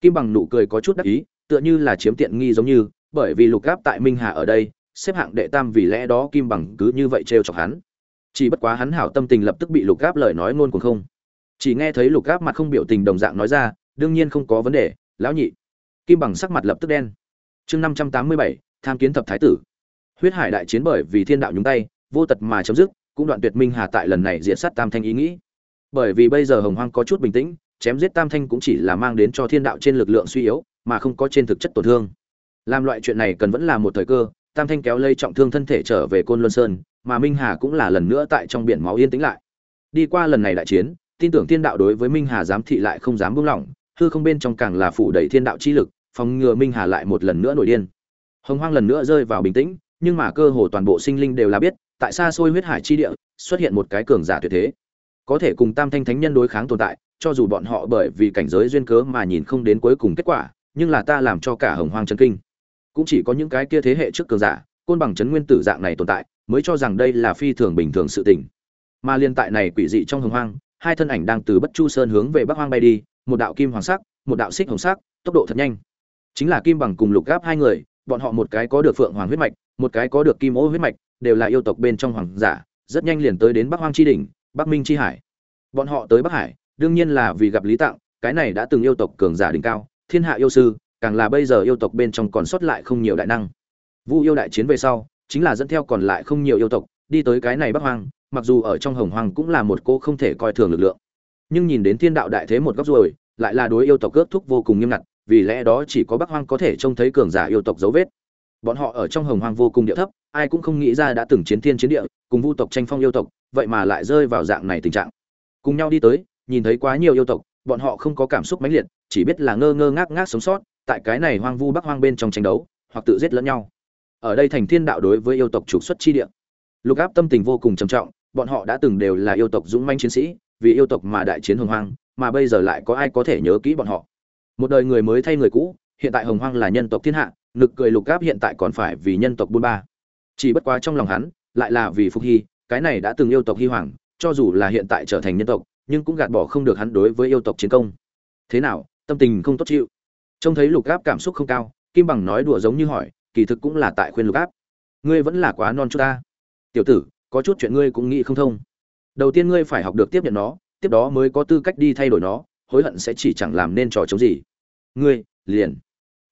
Kim bằng nụ cười có chút đắc ý, tựa như là chiếm tiện nghi giống như, bởi vì lục áp tại minh hà ở đây, xếp hạng đệ tam vì lẽ đó kim bằng cứ như vậy trêu chọc hắn. Chỉ bất quá hắn hảo tâm tình lập tức bị lục áp lời nói ngôn cuồng không. Chỉ nghe thấy lục áp mặt không biểu tình đồng dạng nói ra, đương nhiên không có vấn đề, lão nhị. Kim bằng sắc mặt lập tức đen. Chương năm trăm tám mươi bảy, tham kiến thập thái tử huyết hải đại chiến bởi vì thiên đạo nhúng tay, vô tật mà chấm dứt, cũng đoạn tuyệt minh hà tại lần này diện sát tam thanh ý nghĩ. Bởi vì bây giờ hồng hoang có chút bình tĩnh, chém giết tam thanh cũng chỉ là mang đến cho thiên đạo trên lực lượng suy yếu, mà không có trên thực chất tổn thương. Làm loại chuyện này cần vẫn là một thời cơ, tam thanh kéo lây trọng thương thân thể trở về côn luân sơn, mà minh hà cũng là lần nữa tại trong biển máu yên tĩnh lại. Đi qua lần này đại chiến, tin tưởng thiên đạo đối với minh hà giám thị lại không dám buông lỏng, hư không bên trong càng là phủ đầy thiên đạo chi lực, phòng ngừa minh hà lại một lần nữa nổi điên. Hồng hoang lần nữa rơi vào bình tĩnh nhưng mà cơ hồ toàn bộ sinh linh đều là biết, tại xa xôi huyết hải chi địa, xuất hiện một cái cường giả tuyệt thế. Có thể cùng tam thanh thánh nhân đối kháng tồn tại, cho dù bọn họ bởi vì cảnh giới duyên cớ mà nhìn không đến cuối cùng kết quả, nhưng là ta làm cho cả hồng hoang chấn kinh. Cũng chỉ có những cái kia thế hệ trước cường giả, côn bằng chấn nguyên tử dạng này tồn tại, mới cho rằng đây là phi thường bình thường sự tình. Mà liên tại này quỷ dị trong hồng hoang, hai thân ảnh đang từ bất chu sơn hướng về bắc hoang bay đi, một đạo kim hoàng sắc, một đạo xích hồng sắc, tốc độ thật nhanh. Chính là kim bằng cùng lục gáp hai người, bọn họ một cái có được phượng hoàng huyết mạch một cái có được kim ô huyết mạch, đều là yêu tộc bên trong hoàng giả, rất nhanh liền tới đến bắc hoang tri đỉnh, bắc minh tri hải. Bọn họ tới bắc hải, đương nhiên là vì gặp lý tạng, cái này đã từng yêu tộc cường giả đỉnh cao, thiên hạ yêu sư, càng là bây giờ yêu tộc bên trong còn sót lại không nhiều đại năng. Vu yêu đại chiến về sau, chính là dẫn theo còn lại không nhiều yêu tộc, đi tới cái này bắc hoang, mặc dù ở trong hồng hoang cũng là một cô không thể coi thường lực lượng. Nhưng nhìn đến thiên đạo đại thế một góc rồi, lại là đối yêu tộc cướp thúc vô cùng nghiêm ngặt, vì lẽ đó chỉ có bắc hoang có thể trông thấy cường giả yêu tộc dấu vết bọn họ ở trong hồng hoang vô cùng địa thấp, ai cũng không nghĩ ra đã từng chiến thiên chiến địa, cùng vu tộc tranh phong yêu tộc, vậy mà lại rơi vào dạng này tình trạng. Cùng nhau đi tới, nhìn thấy quá nhiều yêu tộc, bọn họ không có cảm xúc mãnh liệt, chỉ biết là ngơ ngơ ngác ngác sống sót, tại cái này hoang vu bắc hoang bên trong tranh đấu, hoặc tự giết lẫn nhau. Ở đây thành thiên đạo đối với yêu tộc trục xuất chi địa. Lục áp tâm tình vô cùng trầm trọng, bọn họ đã từng đều là yêu tộc dũng manh chiến sĩ, vì yêu tộc mà đại chiến hồng hoang, mà bây giờ lại có ai có thể nhớ kỹ bọn họ. Một đời người mới thay người cũ, hiện tại hồng hoang là nhân tộc thiên hạ nực cười lục áp hiện tại còn phải vì nhân tộc buôn ba. Chỉ bất quá trong lòng hắn, lại là vì phục hy, cái này đã từng yêu tộc hy hoàng, cho dù là hiện tại trở thành nhân tộc, nhưng cũng gạt bỏ không được hắn đối với yêu tộc chiến công. Thế nào, tâm tình không tốt chịu? Trông thấy lục áp cảm xúc không cao, kim bằng nói đùa giống như hỏi, kỳ thực cũng là tại khuyên lục áp ngươi vẫn là quá non chút ta. Tiểu tử, có chút chuyện ngươi cũng nghĩ không thông. Đầu tiên ngươi phải học được tiếp nhận nó, tiếp đó mới có tư cách đi thay đổi nó, hối hận sẽ chỉ chẳng làm nên trò chống gì. Ngươi, liền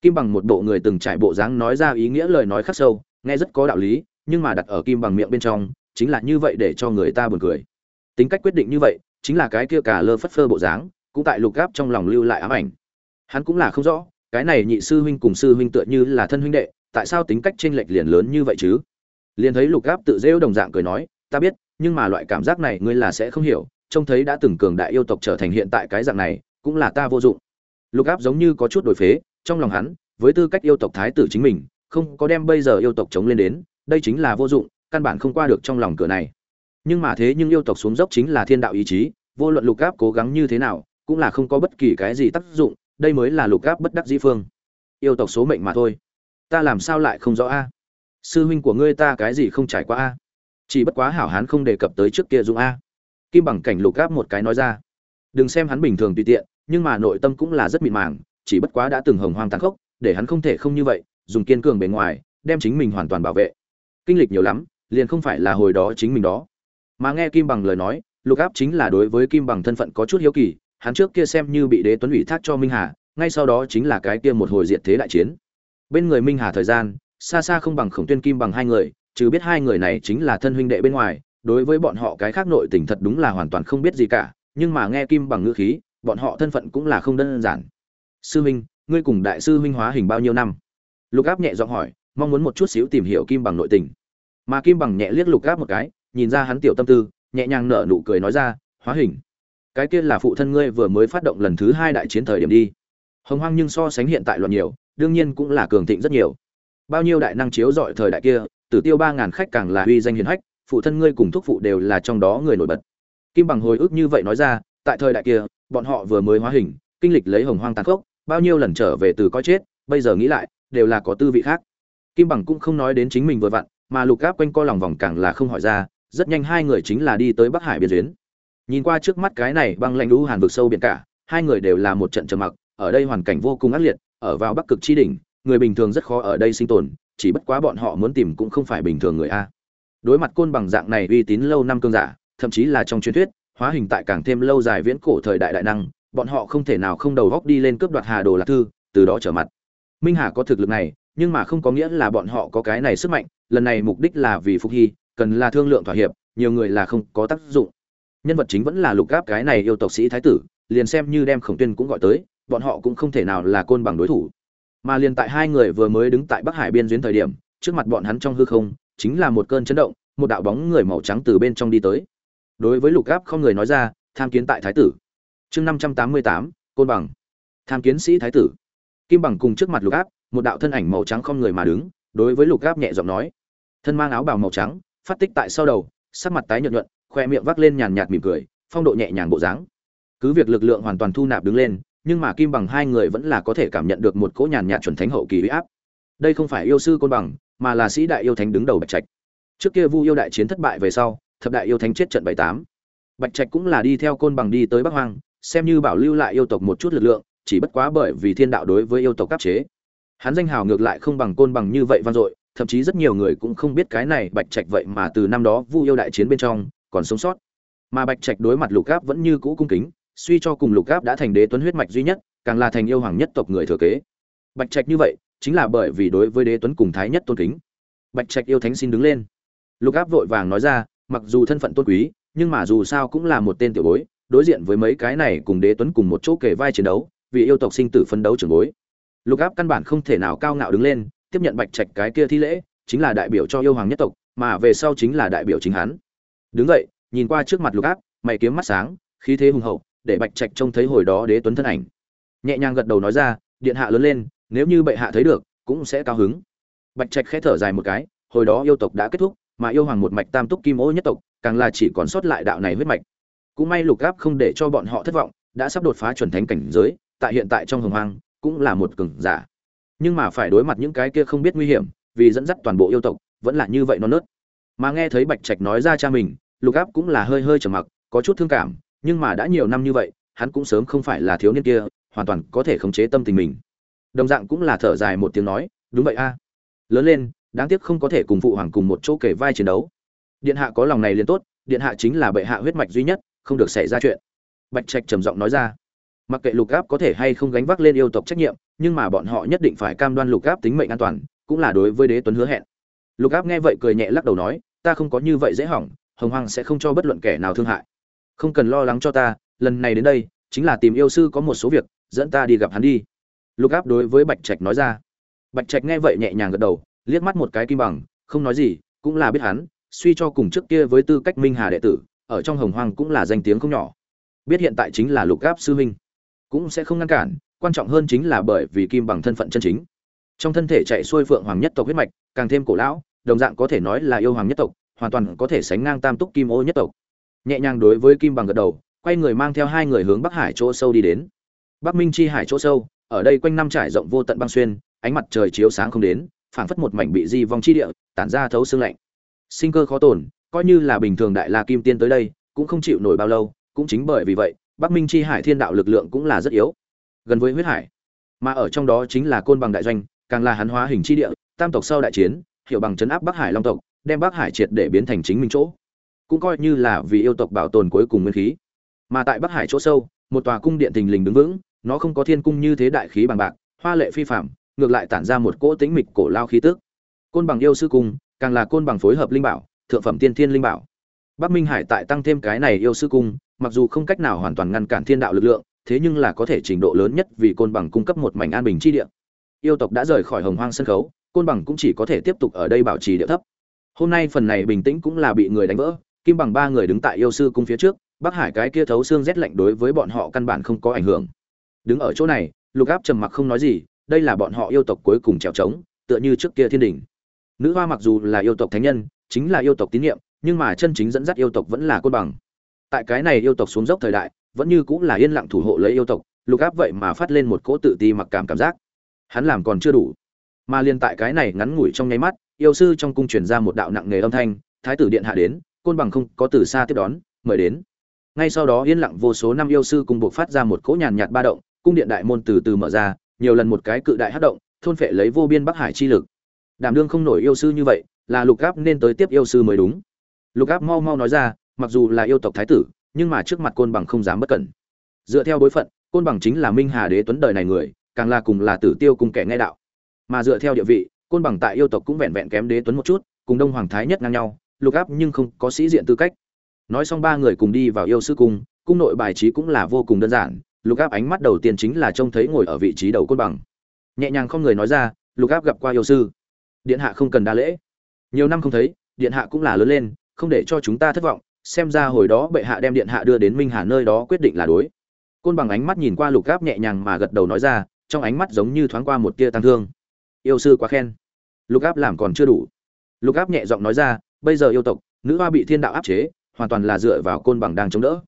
kim bằng một bộ người từng trải bộ dáng nói ra ý nghĩa lời nói khắc sâu, nghe rất có đạo lý, nhưng mà đặt ở kim bằng miệng bên trong, chính là như vậy để cho người ta buồn cười. Tính cách quyết định như vậy, chính là cái kia cả lơ phất phơ bộ dáng, cũng tại lục gáp trong lòng lưu lại ám ảnh. Hắn cũng là không rõ, cái này nhị sư huynh cùng sư huynh tựa như là thân huynh đệ, tại sao tính cách chênh lệch liền lớn như vậy chứ? Liền thấy lục gáp tự rêu đồng dạng cười nói, ta biết, nhưng mà loại cảm giác này ngươi là sẽ không hiểu, trông thấy đã từng cường đại yêu tộc trở thành hiện tại cái dạng này, cũng là ta vô dụng. Lục áp giống như có chút đổi phế trong lòng hắn, với tư cách yêu tộc thái tử chính mình, không có đem bây giờ yêu tộc chống lên đến, đây chính là vô dụng, căn bản không qua được trong lòng cửa này. Nhưng mà thế nhưng yêu tộc xuống dốc chính là thiên đạo ý chí, vô luận lục áp cố gắng như thế nào, cũng là không có bất kỳ cái gì tác dụng, đây mới là lục áp bất đắc dĩ phương. Yêu tộc số mệnh mà thôi. Ta làm sao lại không rõ a? Sư huynh của ngươi ta cái gì không trải qua a? Chỉ bất quá hảo hán không đề cập tới trước kia dụng a. Kim bằng cảnh lục áp một cái nói ra. Đừng xem hắn bình thường tùy tiện, nhưng mà nội tâm cũng là rất mịn màng chỉ bất quá đã từng hồng hoang tàn khốc, để hắn không thể không như vậy, dùng kiên cường bề ngoài, đem chính mình hoàn toàn bảo vệ. Kinh lịch nhiều lắm, liền không phải là hồi đó chính mình đó. Mà nghe kim bằng lời nói, lục áp chính là đối với kim bằng thân phận có chút hiếu kỳ, hắn trước kia xem như bị đế tuấn ủy thác cho minh hà, ngay sau đó chính là cái kia một hồi diệt thế đại chiến. Bên người minh hà thời gian, xa xa không bằng khổng tuyên kim bằng hai người chứ biết hai người này chính là thân huynh đệ bên ngoài, đối với bọn họ cái khác nội tình thật đúng là hoàn toàn không biết gì cả, nhưng mà nghe kim bằng ngữ khí, bọn họ thân phận cũng là không đơn giản sư huynh, ngươi cùng đại sư huynh hóa hình bao nhiêu năm? Lục áp nhẹ giọng hỏi, mong muốn một chút xíu tìm hiểu kim bằng nội tình. Mà kim bằng nhẹ liếc lục áp một cái, nhìn ra hắn tiểu tâm tư, nhẹ nhàng nở nụ cười nói ra, hóa hình? Cái kia là phụ thân ngươi vừa mới phát động lần thứ hai đại chiến thời điểm đi. Hồng hoang nhưng so sánh hiện tại loạn nhiều, đương nhiên cũng là cường thịnh rất nhiều. Bao nhiêu đại năng chiếu dọi thời đại kia, tử tiêu ba ngàn khách càng là uy danh hiền hách, phụ thân ngươi cùng thúc phụ đều là trong đó người nổi bật. Kim bằng hồi ức như vậy nói ra, tại thời đại kia, bọn họ vừa mới hóa hình, kinh lịch lấy hồng hoang tàn khốc bao nhiêu lần trở về từ coi chết, bây giờ nghĩ lại, đều là có tư vị khác. Kim bằng cũng không nói đến chính mình vừa vặn, mà lục gáp quanh co lòng vòng càng là không hỏi ra, rất nhanh hai người chính là đi tới bắc hải biên duyến nhìn qua trước mắt cái này băng lạnh lũ hàn vực sâu biển cả, hai người đều là một trận trầm mặc, ở đây hoàn cảnh vô cùng ác liệt, ở vào bắc cực chi đỉnh, người bình thường rất khó ở đây sinh tồn, chỉ bất quá bọn họ muốn tìm cũng không phải bình thường người a. Đối mặt côn bằng dạng này uy tín lâu năm cương giả, thậm chí là trong truyền thuyết, hóa hình tại càng thêm lâu dài viễn cổ thời đại đại năng bọn họ không thể nào không đầu góc đi lên cướp đoạt hà đồ lạc thư, từ đó trở mặt. Minh hà có thực lực này, nhưng mà không có nghĩa là bọn họ có cái này sức mạnh, lần này mục đích là vì phục hy, cần là thương lượng thỏa hiệp, nhiều người là không có tác dụng. Nhân vật chính vẫn là lục gáp cái này yêu tộc sĩ thái tử, liền xem như đem khổng tuyên cũng gọi tới, bọn họ cũng không thể nào là côn bằng đối thủ. Mà liền tại hai người vừa mới đứng tại bắc hải biên duyên thời điểm, trước mặt bọn hắn trong hư không, chính là một cơn chấn động, một đạo bóng người màu trắng từ bên trong đi tới. Đối với lục gáp không người nói ra, tham kiến tại thái tử chương năm trăm tám mươi tám, côn bằng. Tham kiến sĩ thái tử. Kim bằng cùng trước mặt lục áp, một đạo thân ảnh màu trắng không người mà đứng, đối với lục áp nhẹ giọng nói. Thân mang áo bào màu trắng, phát tích tại sau đầu, sắc mặt tái nhợt nhuận, khoe miệng vác lên nhàn nhạt mỉm cười, phong độ nhẹ nhàng bộ dáng. Cứ việc lực lượng hoàn toàn thu nạp đứng lên, nhưng mà kim bằng hai người vẫn là có thể cảm nhận được một cỗ nhàn nhạt chuẩn thánh hậu kỳ uy áp. Đây không phải yêu sư côn bằng, mà là sĩ đại yêu thánh đứng đầu bạch trạch. Trước kia vu yêu đại chiến thất bại về sau, thập đại yêu thánh chết trận bảy tám. Bạch trạch cũng là đi theo côn bằng đi tới bắc hoang xem như bảo lưu lại yêu tộc một chút lực lượng, chỉ bất quá bởi vì thiên đạo đối với yêu tộc áp chế. Hắn danh hào ngược lại không bằng côn bằng như vậy vang dội, thậm chí rất nhiều người cũng không biết cái này bạch trạch vậy mà từ năm đó vu yêu đại chiến bên trong, còn sống sót. Mà bạch trạch đối mặt lục áp vẫn như cũ cung kính, suy cho cùng lục áp đã thành đế tuấn huyết mạch duy nhất, càng là thành yêu hoàng nhất tộc người thừa kế. Bạch trạch như vậy, chính là bởi vì đối với đế tuấn cùng thái nhất tôn kính. Bạch trạch yêu thánh xin đứng lên. Lục áp vội vàng nói ra, mặc dù thân phận tôn quý, nhưng mà dù sao cũng là một tên tiểu bối đối diện với mấy cái này cùng đế tuấn cùng một chỗ kề vai chiến đấu, vì yêu tộc sinh tử phân đấu trưởng bối. Lục áp căn bản không thể nào cao ngạo đứng lên, tiếp nhận bạch trạch cái kia thi lễ, chính là đại biểu cho yêu hoàng nhất tộc, mà về sau chính là đại biểu chính hắn. Đứng vậy nhìn qua trước mặt lục áp, mày kiếm mắt sáng, khí thế hùng hậu, để bạch trạch trông thấy hồi đó đế tuấn thân ảnh. Nhẹ nhàng gật đầu nói ra, điện hạ lớn lên, nếu như bệ hạ thấy được, cũng sẽ cao hứng. Bạch trạch khẽ thở dài một cái, hồi đó yêu tộc đã kết thúc, mà yêu hoàng một mạch tam túc kim ô nhất tộc, càng là chỉ còn sót lại đạo này huyết mạch cũng may lục áp không để cho bọn họ thất vọng, đã sắp đột phá chuẩn thánh cảnh giới, tại hiện tại trong hồng hoang, cũng là một cường giả. Nhưng mà phải đối mặt những cái kia không biết nguy hiểm, vì dẫn dắt toàn bộ yêu tộc, vẫn là như vậy non nớt. Mà nghe thấy bạch trạch nói ra cha mình, lục áp cũng là hơi hơi trầm mặc, có chút thương cảm, nhưng mà đã nhiều năm như vậy, hắn cũng sớm không phải là thiếu niên kia, hoàn toàn có thể khống chế tâm tình mình. Đồng dạng cũng là thở dài một tiếng nói, đúng vậy a. Lớn lên, đáng tiếc không có thể cùng phụ hoàng cùng một chỗ kể vai chiến đấu. Điện hạ có lòng này liền tốt, điện hạ chính là bệ hạ huyết mạch duy nhất không được xảy ra chuyện. Bạch trạch trầm giọng nói ra, mặc kệ lục áp có thể hay không gánh vác lên yêu tộc trách nhiệm, nhưng mà bọn họ nhất định phải cam đoan lục áp tính mệnh an toàn, cũng là đối với đế tuấn hứa hẹn. Lục áp nghe vậy cười nhẹ lắc đầu nói, ta không có như vậy dễ hỏng, hồng hoàng sẽ không cho bất luận kẻ nào thương hại. Không cần lo lắng cho ta, lần này đến đây, chính là tìm yêu sư có một số việc, dẫn ta đi gặp hắn đi. Lục áp đối với bạch trạch nói ra. Bạch trạch nghe vậy nhẹ nhàng gật đầu, liếc mắt một cái kim bằng, không nói gì, cũng là biết hắn, suy cho cùng trước kia với tư cách minh hà đệ tử ở trong hồng hoang cũng là danh tiếng không nhỏ. Biết hiện tại chính là lục áp sư huynh. Cũng sẽ không ngăn cản, quan trọng hơn chính là bởi vì kim bằng thân phận chân chính. Trong thân thể chạy xuôi phượng hoàng nhất tộc huyết mạch, càng thêm cổ lão, đồng dạng có thể nói là yêu hoàng nhất tộc, hoàn toàn có thể sánh ngang tam túc kim ô nhất tộc. Nhẹ nhàng đối với kim bằng gật đầu, quay người mang theo hai người hướng bắc hải chỗ sâu đi đến. Bắc minh chi hải chỗ sâu, ở đây quanh năm trải rộng vô tận băng xuyên, ánh mặt trời chiếu sáng không đến, phảng phất một mảnh bị di vong chi địa, tản ra thấu xương lạnh. Sinh cơ khó tồn coi như là bình thường đại la kim tiên tới đây, cũng không chịu nổi bao lâu, cũng chính bởi vì vậy, bắc minh chi hải thiên đạo lực lượng cũng là rất yếu. Gần với huyết hải, mà ở trong đó chính là côn bằng đại doanh, càng là hắn hóa hình chi địa, tam tộc sau đại chiến hiệu bằng chấn áp bắc hải long tộc, đem bắc hải triệt để biến thành chính mình chỗ. Cũng coi như là vì yêu tộc bảo tồn cuối cùng nguyên khí. Mà tại bắc hải chỗ sâu, một tòa cung điện thình lình đứng vững, nó không có thiên cung như thế đại khí bằng bạc, hoa lệ phi phạm ngược lại tản ra một cỗ tĩnh mịch cổ lao khí tức. Côn bằng yêu sư cung, càng là côn bằng phối hợp linh bảo thượng phẩm tiên thiên linh bảo. Bắc minh hải tại tăng thêm cái này yêu sư cung, mặc dù không cách nào hoàn toàn ngăn cản thiên đạo lực lượng, thế nhưng là có thể trình độ lớn nhất vì côn bằng cung cấp một mảnh an bình chi địa. Yêu tộc đã rời khỏi hồng hoang sân khấu, côn bằng cũng chỉ có thể tiếp tục ở đây bảo trì địa thấp. Hôm nay phần này bình tĩnh cũng là bị người đánh vỡ, kim bằng ba người đứng tại yêu sư cung phía trước, bắc hải cái kia thấu xương rét lạnh đối với bọn họ căn bản không có ảnh hưởng. Đứng ở chỗ này, lục áp trầm mặc không nói gì, đây là bọn họ yêu tộc cuối cùng trèo trống, tựa như trước kia thiên đình nữ hoa mặc dù là yêu tộc thánh nhân chính là yêu tộc tín nhiệm, nhưng mà chân chính dẫn dắt yêu tộc vẫn là côn bằng. Tại cái này yêu tộc xuống dốc thời đại, vẫn như cũng là yên lặng thủ hộ lấy yêu tộc, lục áp vậy mà phát lên một cỗ tự ti mặc cảm cảm giác. Hắn làm còn chưa đủ. Mà liên tại cái này ngắn ngủi trong nháy mắt, yêu sư trong cung truyền ra một đạo nặng nề âm thanh, thái tử điện hạ đến, côn bằng không có từ xa tiếp đón, mời đến. Ngay sau đó yên lặng vô số năm yêu sư cùng buộc phát ra một cỗ nhàn nhạt ba động, cung điện đại môn từ từ mở ra, nhiều lần một cái cự đại hát động, thôn phệ lấy vô biên bắc hải chi lực. Đảm đương không nổi yêu sư như vậy là lục áp nên tới tiếp yêu sư mới đúng. Lục áp mau mau nói ra, mặc dù là yêu tộc thái tử, nhưng mà trước mặt côn bằng không dám bất cẩn. Dựa theo bối phận, côn bằng chính là minh hà đế tuấn đời này người, càng là cùng là tử tiêu cùng kẻ nghe đạo. Mà dựa theo địa vị, côn bằng tại yêu tộc cũng vẹn vẹn kém đế tuấn một chút, cùng đông hoàng thái nhất ngang nhau, lục áp nhưng không có sĩ diện tư cách. Nói xong ba người cùng đi vào yêu sư cung cung nội bài trí cũng là vô cùng đơn giản, lục áp ánh mắt đầu tiên chính là trông thấy ngồi ở vị trí đầu côn bằng. Nhẹ nhàng không người nói ra, lục áp gặp qua yêu sư. Điện hạ không cần đa lễ nhiều năm không thấy, điện hạ cũng là lớn lên, không để cho chúng ta thất vọng, xem ra hồi đó bệ hạ đem điện hạ đưa đến minh hà nơi đó quyết định là đối. Côn bằng ánh mắt nhìn qua lục áp nhẹ nhàng mà gật đầu nói ra, trong ánh mắt giống như thoáng qua một tia tăng thương. Yêu sư quá khen. Lục áp làm còn chưa đủ. Lục áp nhẹ giọng nói ra, bây giờ yêu tộc, nữ hoa bị thiên đạo áp chế, hoàn toàn là dựa vào côn bằng đang chống đỡ.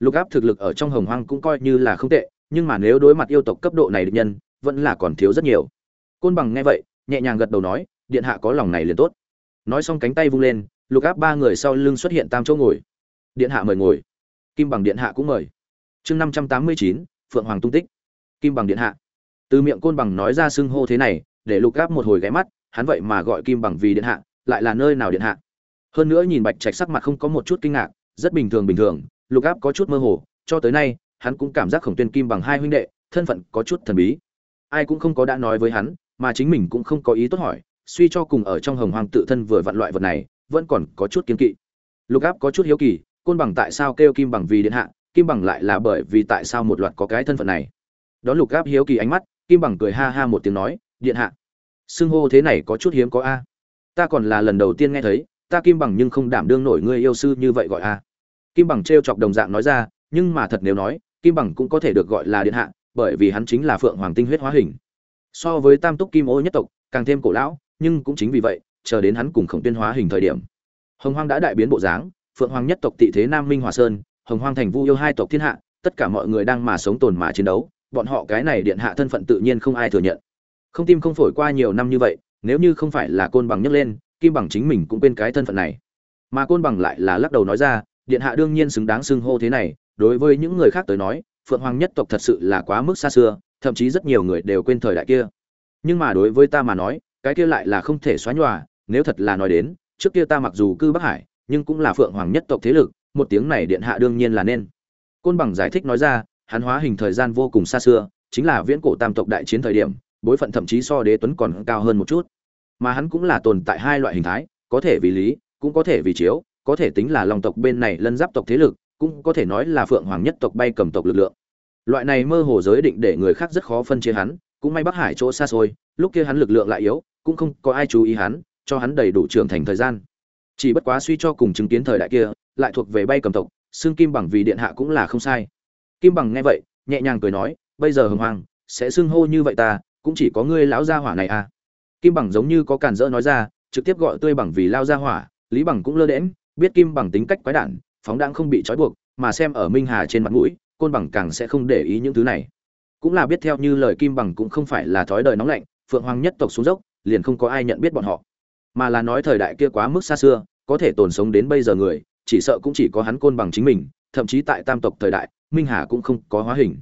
Lục áp thực lực ở trong hồng hoang cũng coi như là không tệ, nhưng mà nếu đối mặt yêu tộc cấp độ này địch nhân, vẫn là còn thiếu rất nhiều. Côn bằng nghe vậy, nhẹ nhàng gật đầu nói, điện hạ có lòng này liền tốt nói xong cánh tay vung lên, lục áp ba người sau lưng xuất hiện tam chỗ ngồi. Điện hạ mời ngồi. Kim bằng điện hạ cũng mời. Chương năm trăm tám mươi chín, phượng hoàng tung tích. Kim bằng điện hạ. Từ miệng côn bằng nói ra xưng hô thế này, để lục áp một hồi ghé mắt, hắn vậy mà gọi kim bằng vì điện hạ, lại là nơi nào điện hạ? Hơn nữa nhìn bạch trạch sắc mặt không có một chút kinh ngạc, rất bình thường bình thường, lục áp có chút mơ hồ, cho tới nay, hắn cũng cảm giác khổng tuyên kim bằng hai huynh đệ, thân phận có chút thần bí. Ai cũng không có đã nói với hắn, mà chính mình cũng không có ý tốt hỏi suy cho cùng ở trong hồng hoang tự thân vừa vặn loại vật này, vẫn còn có chút kiên kỵ. Lục áp có chút hiếu kỳ, côn bằng tại sao kêu kim bằng vì điện hạ, kim bằng lại là bởi vì tại sao một loạt có cái thân phận này? Đó lục áp hiếu kỳ ánh mắt, kim bằng cười ha ha một tiếng nói, điện hạ, xưng hô thế này có chút hiếm có a. Ta còn là lần đầu tiên nghe thấy, ta kim bằng nhưng không đảm đương nổi ngươi yêu sư như vậy gọi a. Kim bằng t chọc đồng dạng nói ra, nhưng mà thật nếu nói, kim bằng cũng có thể được gọi là điện hạ, bởi vì hắn chính là phượng hoàng tinh huyết hóa hình. So với tam túc kim ô nhất tộc, càng thêm cổ lão nhưng cũng chính vì vậy, chờ đến hắn cùng khổng tuyên hóa hình thời điểm. Hồng hoang đã đại biến bộ dáng, phượng hoàng nhất tộc tị thế nam minh hòa sơn, hồng hoang thành vu yêu hai tộc thiên hạ, tất cả mọi người đang mà sống tồn mà chiến đấu, bọn họ cái này điện hạ thân phận tự nhiên không ai thừa nhận. Không tim không phổi qua nhiều năm như vậy, nếu như không phải là côn bằng nhấc lên, kim bằng chính mình cũng quên cái thân phận này. Mà côn bằng lại là lắc đầu nói ra, điện hạ đương nhiên xứng đáng xưng hô thế này, đối với những người khác tới nói, phượng hoàng nhất tộc thật sự là quá mức xa xưa, thậm chí rất nhiều người đều quên thời đại kia. Nhưng mà đối với ta mà nói cái kia lại là không thể xóa nhòa, nếu thật là nói đến, trước kia ta mặc dù cư bắc hải, nhưng cũng là phượng hoàng nhất tộc thế lực, một tiếng này điện hạ đương nhiên là nên. Côn bằng giải thích nói ra, hắn hóa hình thời gian vô cùng xa xưa, chính là viễn cổ tam tộc đại chiến thời điểm, bối phận thậm chí so đế tuấn còn cao hơn một chút. Mà hắn cũng là tồn tại hai loại hình thái, có thể vì lý, cũng có thể vì chiếu, có thể tính là lòng tộc bên này lân giáp tộc thế lực, cũng có thể nói là phượng hoàng nhất tộc bay cầm tộc lực lượng. Loại này mơ hồ giới định để người khác rất khó phân chia hắn, cũng may bắc hải chỗ xa xôi, lúc kia hắn lực lượng lại yếu cũng không có ai chú ý hắn, cho hắn đầy đủ trưởng thành thời gian. Chỉ bất quá suy cho cùng chứng kiến thời đại kia, lại thuộc về bay cầm tộc, xương kim bằng vì điện hạ cũng là không sai. Kim bằng nghe vậy, nhẹ nhàng cười nói, bây giờ hồng hoàng, sẽ xưng hô như vậy ta, cũng chỉ có ngươi lão gia hỏa này à. Kim bằng giống như có cản rỡ nói ra, trực tiếp gọi tươi bằng vì lao gia hỏa, lý bằng cũng lơ đễm biết kim bằng tính cách quái đản, phóng đãng không bị trói buộc, mà xem ở minh hà trên mặt mũi, côn bằng càng sẽ không để ý những thứ này. Cũng là biết theo như lời kim bằng cũng không phải là thói đời nóng lạnh, phượng hoàng nhất tộc xuống dốc liền không có ai nhận biết bọn họ. Mà là nói thời đại kia quá mức xa xưa, có thể tồn sống đến bây giờ người, chỉ sợ cũng chỉ có hắn côn bằng chính mình, thậm chí tại tam tộc thời đại, minh hà cũng không có hóa hình.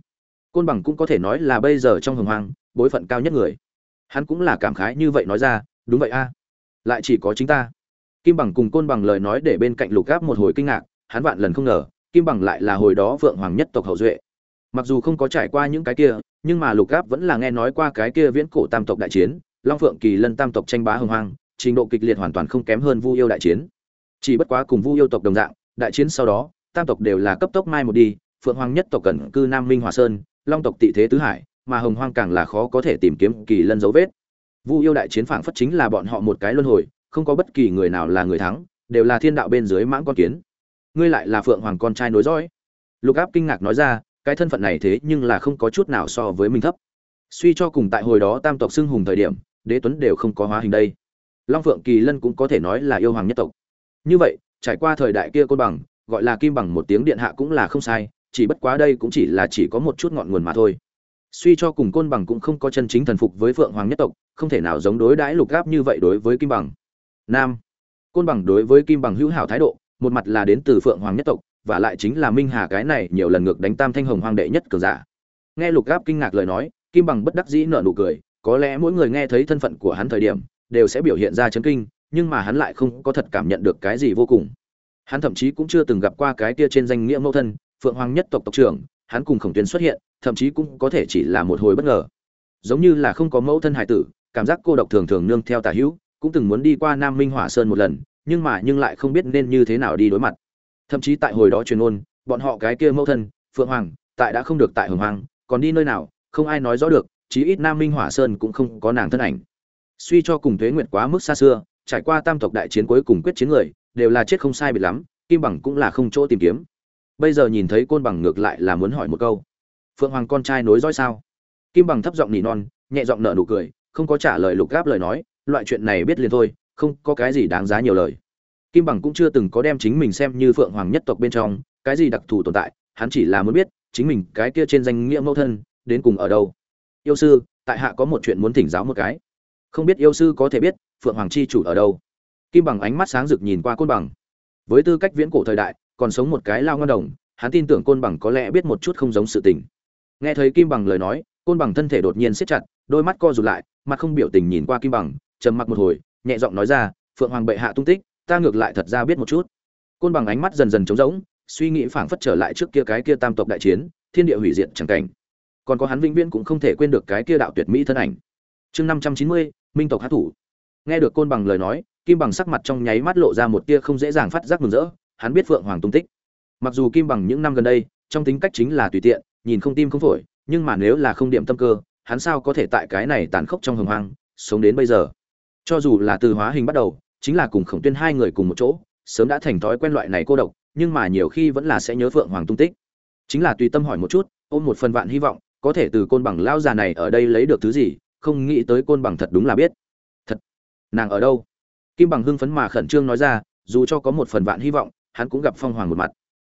Côn bằng cũng có thể nói là bây giờ trong hồng hoang, bối phận cao nhất người. Hắn cũng là cảm khái như vậy nói ra, đúng vậy a, lại chỉ có chính ta. Kim bằng cùng côn bằng lời nói để bên cạnh lục gáp một hồi kinh ngạc, hắn vạn lần không ngờ, kim bằng lại là hồi đó vượng hoàng nhất tộc hậu duệ. Mặc dù không có trải qua những cái kia, nhưng mà lục gáp vẫn là nghe nói qua cái kia viễn cổ tam tộc đại chiến long phượng kỳ lân tam tộc tranh bá hồng hoang, trình độ kịch liệt hoàn toàn không kém hơn vu yêu đại chiến. Chỉ bất quá cùng vu yêu tộc đồng dạng, đại chiến sau đó, tam tộc đều là cấp tốc mai một đi, phượng hoàng nhất tộc cẩn cư nam minh hòa sơn, long tộc tị thế tứ hải, mà hồng hoang càng là khó có thể tìm kiếm kỳ lân dấu vết. Vu yêu đại chiến phảng phất chính là bọn họ một cái luân hồi, không có bất kỳ người nào là người thắng, đều là thiên đạo bên dưới mãng con kiến. Ngươi lại là phượng hoàng con trai nối dõi. Lục áp kinh ngạc nói ra, cái thân phận này thế nhưng là không có chút nào so với mình thấp. Suy cho cùng tại hồi đó tam tộc xưng hùng thời điểm đế tuấn đều không có hóa hình đây. Long phượng kỳ lân cũng có thể nói là yêu hoàng nhất tộc. Như vậy, trải qua thời đại kia côn bằng, gọi là kim bằng một tiếng điện hạ cũng là không sai, chỉ bất quá đây cũng chỉ là chỉ có một chút ngọn nguồn mà thôi. Suy cho cùng côn bằng cũng không có chân chính thần phục với phượng hoàng nhất tộc, không thể nào giống đối đãi lục gáp như vậy đối với kim bằng. Nam, côn bằng đối với kim bằng hữu hảo thái độ, một mặt là đến từ phượng hoàng nhất tộc, và lại chính là minh hà cái này nhiều lần ngược đánh tam thanh hồng hoàng đệ nhất cờ giả. Nghe lục gáp kinh ngạc lời nói, kim bằng bất đắc dĩ nở nụ cười có lẽ mỗi người nghe thấy thân phận của hắn thời điểm, đều sẽ biểu hiện ra chấn kinh, nhưng mà hắn lại không có thật cảm nhận được cái gì vô cùng. Hắn thậm chí cũng chưa từng gặp qua cái kia trên danh nghĩa mẫu thân, phượng hoàng nhất tộc tộc trưởng, hắn cùng khổng tuyến xuất hiện, thậm chí cũng có thể chỉ là một hồi bất ngờ. Giống như là không có mẫu thân hải tử, cảm giác cô độc thường thường nương theo tà hữu, cũng từng muốn đi qua nam minh hỏa sơn một lần, nhưng mà nhưng lại không biết nên như thế nào đi đối mặt. Thậm chí tại hồi đó truyền ôn, bọn họ cái kia mẫu thân, phượng hoàng, tại đã không được tại hồng hoàng, còn đi nơi nào, không ai nói rõ được chí ít nam minh hỏa sơn cũng không có nàng thân ảnh. Suy cho cùng thuế nguyệt quá mức xa xưa, trải qua tam tộc đại chiến cuối cùng quyết chiến người, đều là chết không sai biệt lắm, kim bằng cũng là không chỗ tìm kiếm. Bây giờ nhìn thấy côn bằng ngược lại là muốn hỏi một câu. Phượng hoàng con trai nối dõi sao? Kim bằng thấp giọng nỉ non, nhẹ giọng nở nụ cười, không có trả lời lục gáp lời nói, loại chuyện này biết liền thôi, không có cái gì đáng giá nhiều lời. Kim bằng cũng chưa từng có đem chính mình xem như phượng hoàng nhất tộc bên trong, cái gì đặc thù tồn tại, hắn chỉ là muốn biết, chính mình cái kia trên danh nghĩa mẫu thân, đến cùng ở đâu yêu sư, tại hạ có một chuyện muốn thỉnh giáo một cái. Không biết yêu sư có thể biết, phượng hoàng chi chủ ở đâu? Kim bằng ánh mắt sáng rực nhìn qua côn bằng. Với tư cách viễn cổ thời đại, còn sống một cái lao ngon đồng, hắn tin tưởng côn bằng có lẽ biết một chút không giống sự tình. Nghe thấy kim bằng lời nói, côn bằng thân thể đột nhiên siết chặt, đôi mắt co rụt lại, mặt không biểu tình nhìn qua kim bằng, trầm mặc một hồi, nhẹ giọng nói ra, phượng hoàng bệ hạ tung tích, ta ngược lại thật ra biết một chút. Côn bằng ánh mắt dần dần trống rỗng, suy nghĩ phảng phất trở lại trước kia cái kia tam tộc đại chiến, thiên địa hủy diệt chẳng cảnh còn có hắn vĩnh viễn cũng không thể quên được cái kia đạo tuyệt mỹ thân ảnh. Chương năm trăm chín mươi, minh tộc hát thủ. Nghe được côn bằng lời nói, kim bằng sắc mặt trong nháy mắt lộ ra một tia không dễ dàng phát giác mừng rỡ, hắn biết phượng hoàng tung tích. Mặc dù kim bằng những năm gần đây, trong tính cách chính là tùy tiện, nhìn không tim không phổi, nhưng mà nếu là không điểm tâm cơ, hắn sao có thể tại cái này tàn khốc trong hồng hoang, sống đến bây giờ? Cho dù là từ hóa hình bắt đầu, chính là cùng khổng tuyên hai người cùng một chỗ, sớm đã thành thói quen loại này cô độc, nhưng mà nhiều khi vẫn là sẽ nhớ phượng hoàng tung tích. Chính là tùy tâm hỏi một chút, ôm một phần vạn hy vọng có thể từ côn bằng lao già này ở đây lấy được thứ gì, không nghĩ tới côn bằng thật đúng là biết. Thật, nàng ở đâu? Kim bằng hưng phấn mà khẩn trương nói ra, dù cho có một phần vạn hy vọng, hắn cũng gặp phong hoàng một mặt.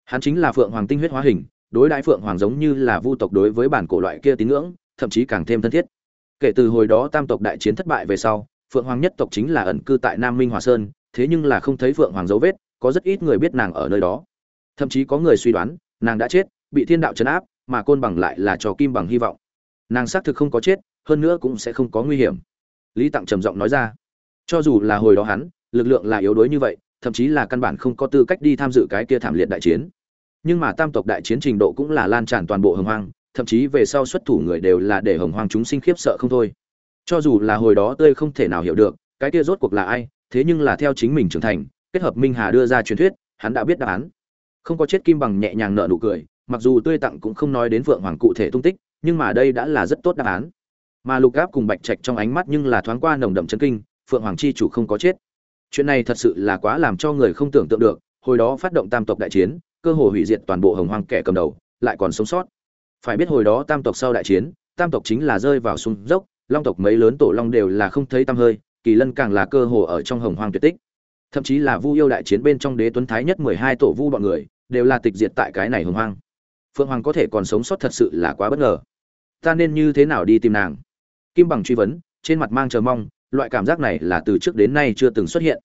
Hắn chính là phượng hoàng tinh huyết hóa hình, đối đại phượng hoàng giống như là vu tộc đối với bản cổ loại kia tín ngưỡng, thậm chí càng thêm thân thiết. Kể từ hồi đó tam tộc đại chiến thất bại về sau, phượng hoàng nhất tộc chính là ẩn cư tại nam minh hòa sơn, thế nhưng là không thấy phượng hoàng dấu vết, có rất ít người biết nàng ở nơi đó. Thậm chí có người suy đoán, nàng đã chết, bị thiên đạo chấn áp mà côn bằng lại là cho kim bằng hy vọng. Nàng xác thực không có chết, hơn nữa cũng sẽ không có nguy hiểm. Lý tặng trầm giọng nói ra. Cho dù là hồi đó hắn, lực lượng là yếu đuối như vậy, thậm chí là căn bản không có tư cách đi tham dự cái kia thảm liệt đại chiến. Nhưng mà tam tộc đại chiến trình độ cũng là lan tràn toàn bộ hồng hoang, thậm chí về sau xuất thủ người đều là để hồng hoang chúng sinh khiếp sợ không thôi. Cho dù là hồi đó tươi không thể nào hiểu được, cái kia rốt cuộc là ai, thế nhưng là theo chính mình trưởng thành, kết hợp minh hà đưa ra truyền thuyết, hắn đã biết đáp án. Không có chết kim bằng nhẹ nhàng nợ nụ cười mặc dù tươi tặng cũng không nói đến phượng hoàng cụ thể tung tích, nhưng mà đây đã là rất tốt đáp án. Mà lục gáp cùng bạch trạch trong ánh mắt nhưng là thoáng qua nồng đậm chân kinh, phượng hoàng chi chủ không có chết. Chuyện này thật sự là quá làm cho người không tưởng tượng được, hồi đó phát động tam tộc đại chiến, cơ hồ hủy diệt toàn bộ hồng hoang kẻ cầm đầu, lại còn sống sót. Phải biết hồi đó tam tộc sau đại chiến, tam tộc chính là rơi vào sung dốc, long tộc mấy lớn tổ long đều là không thấy tăm hơi, kỳ lân càng là cơ hồ ở trong hồng hoang tuyệt tích. Thậm chí là vu yêu đại chiến bên trong đế tuấn thái nhất mười hai tổ vu bọn người, đều là tịch diệt tại cái này hồng hoang phượng hoàng có thể còn sống sót thật sự là quá bất ngờ. Ta nên như thế nào đi tìm nàng? Kim bằng truy vấn, trên mặt mang chờ mong, loại cảm giác này là từ trước đến nay chưa từng xuất hiện.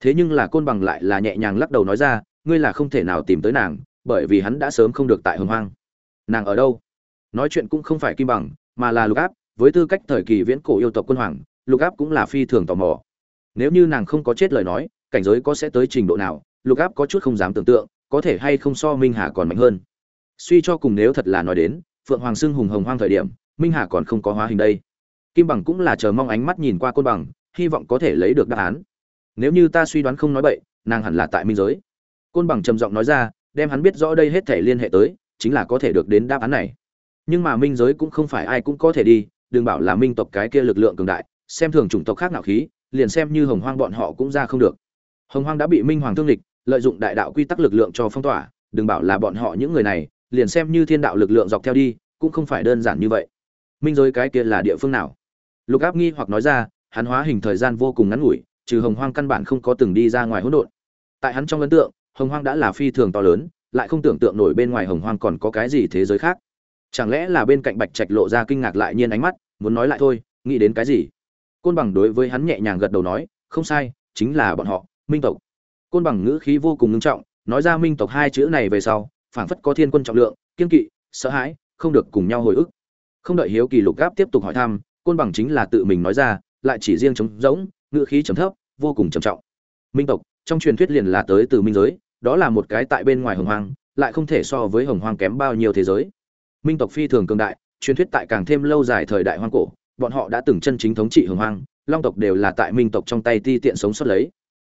Thế nhưng là côn bằng lại là nhẹ nhàng lắc đầu nói ra, ngươi là không thể nào tìm tới nàng, bởi vì hắn đã sớm không được tại hồng hoang. Nàng ở đâu? Nói chuyện cũng không phải kim bằng, mà là lục áp, với tư cách thời kỳ viễn cổ yêu tộc quân hoàng, lục áp cũng là phi thường tò mò. Nếu như nàng không có chết lời nói, cảnh giới có sẽ tới trình độ nào, lục áp có chút không dám tưởng tượng, có thể hay không so minh hà còn mạnh hơn suy cho cùng nếu thật là nói đến, phượng hoàng xưng hùng hồng hoang thời điểm, minh hà còn không có hóa hình đây. Kim bằng cũng là chờ mong ánh mắt nhìn qua côn bằng, hy vọng có thể lấy được đáp án. Nếu như ta suy đoán không nói bậy, nàng hẳn là tại minh giới. Côn bằng trầm giọng nói ra, đem hắn biết rõ đây hết thể liên hệ tới, chính là có thể được đến đáp án này. Nhưng mà minh giới cũng không phải ai cũng có thể đi, đừng bảo là minh tộc cái kia lực lượng cường đại, xem thường chủng tộc khác nào khí, liền xem như hồng hoang bọn họ cũng ra không được. Hồng hoang đã bị minh hoàng thương lịch lợi dụng đại đạo quy tắc lực lượng cho phong tỏa, đừng bảo là bọn họ những người này liền xem như thiên đạo lực lượng dọc theo đi, cũng không phải đơn giản như vậy. Minh giới cái kia là địa phương nào? Lục áp nghi hoặc nói ra, hắn hóa hình thời gian vô cùng ngắn ngủi, trừ hồng hoang căn bản không có từng đi ra ngoài hỗn độn. Tại hắn trong ấn tượng, hồng hoang đã là phi thường to lớn, lại không tưởng tượng nổi bên ngoài hồng hoang còn có cái gì thế giới khác. Chẳng lẽ là bên cạnh bạch trạch lộ ra kinh ngạc lại nhiên ánh mắt, muốn nói lại thôi, nghĩ đến cái gì? Côn bằng đối với hắn nhẹ nhàng gật đầu nói, không sai, chính là bọn họ, minh tộc. Côn bằng ngữ khí vô cùng ngưng trọng, nói ra minh tộc hai chữ này về sau phảng phất có thiên quân trọng lượng, kiên kỵ, sợ hãi, không được cùng nhau hồi ức. Không đợi hiếu kỳ lục gáp tiếp tục hỏi thăm, côn bằng chính là tự mình nói ra, lại chỉ riêng trống rỗng, ngữ khí trầm thấp, vô cùng trầm trọng. Minh tộc, trong truyền thuyết liền là tới từ minh giới, đó là một cái tại bên ngoài hồng hoang, lại không thể so với hồng hoang kém bao nhiêu thế giới. Minh tộc phi thường cường đại, truyền thuyết tại càng thêm lâu dài thời đại hoang cổ, bọn họ đã từng chân chính thống trị hồng hoang, long tộc đều là tại minh tộc trong tay ti tiện sống sót lấy.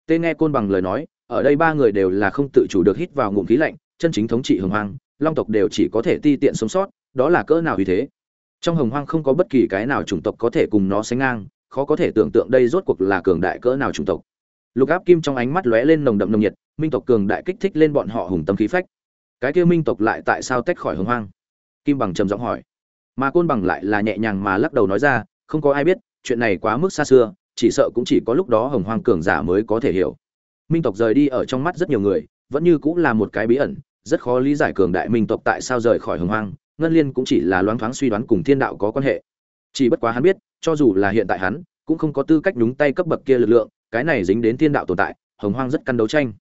Tê nghe côn bằng lời nói, ở đây ba người đều là không tự chủ được hít vào ngụm khí lạnh chân chính thống trị hồng hoang, long tộc đều chỉ có thể ti tiện sống sót, đó là cỡ nào vì thế. Trong hồng hoang không có bất kỳ cái nào chủng tộc có thể cùng nó sánh ngang, khó có thể tưởng tượng đây rốt cuộc là cường đại cỡ nào chủng tộc. Lục áp kim trong ánh mắt lóe lên nồng đậm nồng nhiệt, minh tộc cường đại kích thích lên bọn họ hùng tâm khí phách. Cái kia minh tộc lại tại sao tách khỏi hồng hoang? Kim bằng trầm giọng hỏi. Mà côn bằng lại là nhẹ nhàng mà lắc đầu nói ra, không có ai biết, chuyện này quá mức xa xưa, chỉ sợ cũng chỉ có lúc đó hồng hoang cường giả mới có thể hiểu. Minh tộc rời đi ở trong mắt rất nhiều người vẫn như cũng là một cái bí ẩn, rất khó lý giải cường đại minh tộc tại sao rời khỏi hồng hoang, ngân liên cũng chỉ là loáng thoáng suy đoán cùng thiên đạo có quan hệ. Chỉ bất quá hắn biết, cho dù là hiện tại hắn, cũng không có tư cách nhúng tay cấp bậc kia lực lượng, cái này dính đến thiên đạo tồn tại, hồng hoang rất căn đấu tranh.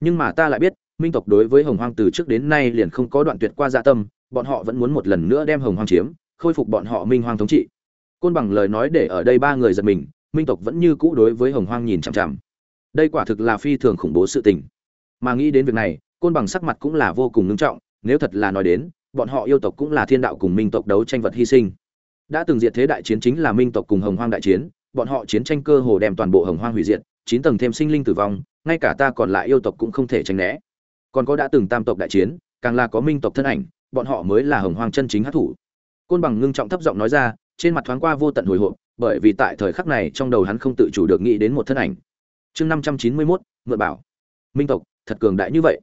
Nhưng mà ta lại biết, minh tộc đối với hồng hoang từ trước đến nay liền không có đoạn tuyệt qua dạ tâm, bọn họ vẫn muốn một lần nữa đem hồng hoang chiếm, khôi phục bọn họ minh hoang thống trị. Côn bằng lời nói để ở đây ba người giật mình, minh tộc vẫn như cũ đối với hồng hoang nhìn chằm chằm. Đây quả thực là phi thường khủng bố sự tình mà nghĩ đến việc này, côn bằng sắc mặt cũng là vô cùng ngưng trọng, nếu thật là nói đến, bọn họ yêu tộc cũng là thiên đạo cùng minh tộc đấu tranh vật hy sinh. Đã từng diệt thế đại chiến chính là minh tộc cùng hồng hoang đại chiến, bọn họ chiến tranh cơ hồ đem toàn bộ hồng hoang hủy diệt, chín tầng thêm sinh linh tử vong, ngay cả ta còn lại yêu tộc cũng không thể tránh né. Còn có đã từng tam tộc đại chiến, càng là có minh tộc thân ảnh, bọn họ mới là hồng hoang chân chính hát thủ. Côn bằng ngưng trọng thấp giọng nói ra, trên mặt thoáng qua vô tận hồi hộp, bởi vì tại thời khắc này trong đầu hắn không tự chủ được nghĩ đến một thân ảnh. Chương năm trăm chín mươi mốt, mượn bảo. Minh tộc thật cường đại như vậy.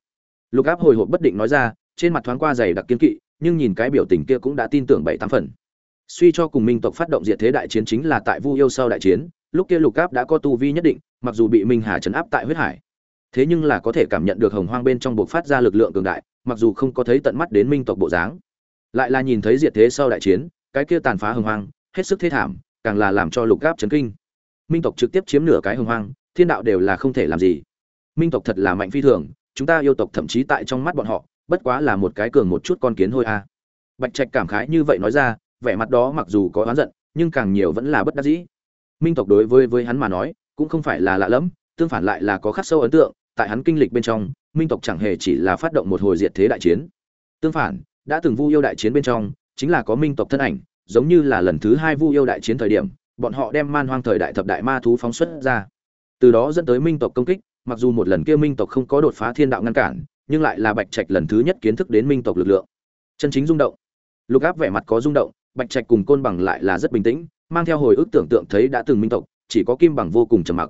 Lục áp hồi hộp bất định nói ra, trên mặt thoáng qua dày đặc kiên kỵ, nhưng nhìn cái biểu tình kia cũng đã tin tưởng bảy tám phần. Suy cho cùng minh tộc phát động diệt thế đại chiến chính là tại vu yêu sau đại chiến, lúc kia lục áp đã có tu vi nhất định, mặc dù bị minh hà chấn áp tại huyết hải. Thế nhưng là có thể cảm nhận được hồng hoang bên trong buộc phát ra lực lượng cường đại, mặc dù không có thấy tận mắt đến minh tộc bộ dáng. Lại là nhìn thấy diệt thế sau đại chiến, cái kia tàn phá hồng hoang, hết sức thế thảm, càng là làm cho lục áp chấn kinh. Minh tộc trực tiếp chiếm nửa cái hồng hoang, thiên đạo đều là không thể làm gì minh tộc thật là mạnh phi thường, chúng ta yêu tộc thậm chí tại trong mắt bọn họ, bất quá là một cái cường một chút con kiến thôi a. Bạch trạch cảm khái như vậy nói ra, vẻ mặt đó mặc dù có oán giận, nhưng càng nhiều vẫn là bất đắc dĩ. Minh tộc đối với với hắn mà nói, cũng không phải là lạ lẫm, tương phản lại là có khắc sâu ấn tượng, tại hắn kinh lịch bên trong, minh tộc chẳng hề chỉ là phát động một hồi diệt thế đại chiến. Tương phản, đã từng vu yêu đại chiến bên trong, chính là có minh tộc thân ảnh, giống như là lần thứ hai vu yêu đại chiến thời điểm, bọn họ đem man hoang thời đại thập đại ma thú phóng xuất ra. Từ đó dẫn tới minh tộc công kích mặc dù một lần kia minh tộc không có đột phá thiên đạo ngăn cản, nhưng lại là bạch trạch lần thứ nhất kiến thức đến minh tộc lực lượng. Chân chính rung động. Lục áp vẻ mặt có rung động, bạch trạch cùng côn bằng lại là rất bình tĩnh, mang theo hồi ức tưởng tượng thấy đã từng minh tộc, chỉ có kim bằng vô cùng trầm mặc.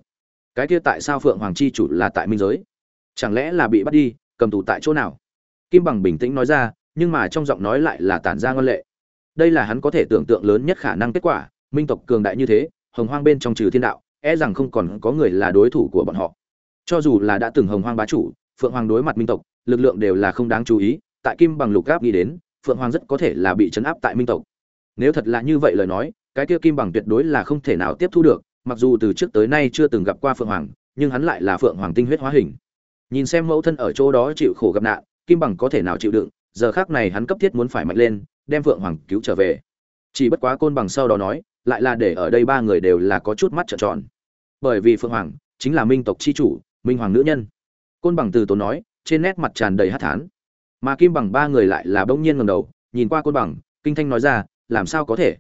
Cái kia tại sao phượng hoàng chi chủ là tại minh giới? Chẳng lẽ là bị bắt đi, cầm tù tại chỗ nào? Kim bằng bình tĩnh nói ra, nhưng mà trong giọng nói lại là tản ra ngân lệ. Đây là hắn có thể tưởng tượng lớn nhất khả năng kết quả, minh tộc cường đại như thế, hồng hoang bên trong trừ thiên đạo e rằng không còn có người là đối thủ của bọn họ cho dù là đã từng hồng hoang bá chủ, phượng hoàng đối mặt minh tộc, lực lượng đều là không đáng chú ý, tại kim bằng lục gáp nghĩ đến, phượng hoàng rất có thể là bị chấn áp tại minh tộc. Nếu thật là như vậy lời nói, cái kia kim bằng tuyệt đối là không thể nào tiếp thu được, mặc dù từ trước tới nay chưa từng gặp qua phượng hoàng, nhưng hắn lại là phượng hoàng tinh huyết hóa hình. Nhìn xem mẫu thân ở chỗ đó chịu khổ gặp nạn, kim bằng có thể nào chịu đựng, giờ khác này hắn cấp thiết muốn phải mạnh lên, đem phượng hoàng cứu trở về. Chỉ bất quá côn bằng sau đó nói, lại là để ở đây ba người đều là có chút mắt trợn tròn. Bởi vì phượng hoàng chính là minh tộc chi chủ minh hoàng nữ nhân. Côn bằng từ tốn nói, trên nét mặt tràn đầy hát thán. Mà kim bằng ba người lại là bỗng nhiên ngầm đầu, nhìn qua côn bằng, kinh thanh nói ra, làm sao có thể?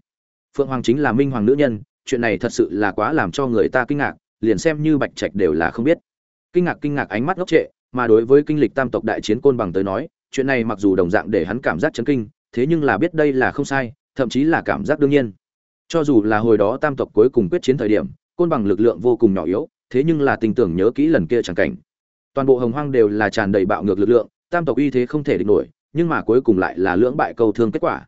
Phượng hoàng chính là minh hoàng nữ nhân, chuyện này thật sự là quá làm cho người ta kinh ngạc, liền xem như bạch trạch đều là không biết. Kinh ngạc kinh ngạc ánh mắt ngốc trệ, mà đối với kinh lịch tam tộc đại chiến côn bằng tới nói, chuyện này mặc dù đồng dạng để hắn cảm giác chấn kinh, thế nhưng là biết đây là không sai, thậm chí là cảm giác đương nhiên. Cho dù là hồi đó tam tộc cuối cùng quyết chiến thời điểm, côn bằng lực lượng vô cùng nhỏ yếu thế nhưng là tình tưởng nhớ kỹ lần kia chẳng cảnh. Toàn bộ hồng hoang đều là tràn đầy bạo ngược lực lượng, tam tộc uy thế không thể địch nổi, nhưng mà cuối cùng lại là lưỡng bại câu thương kết quả.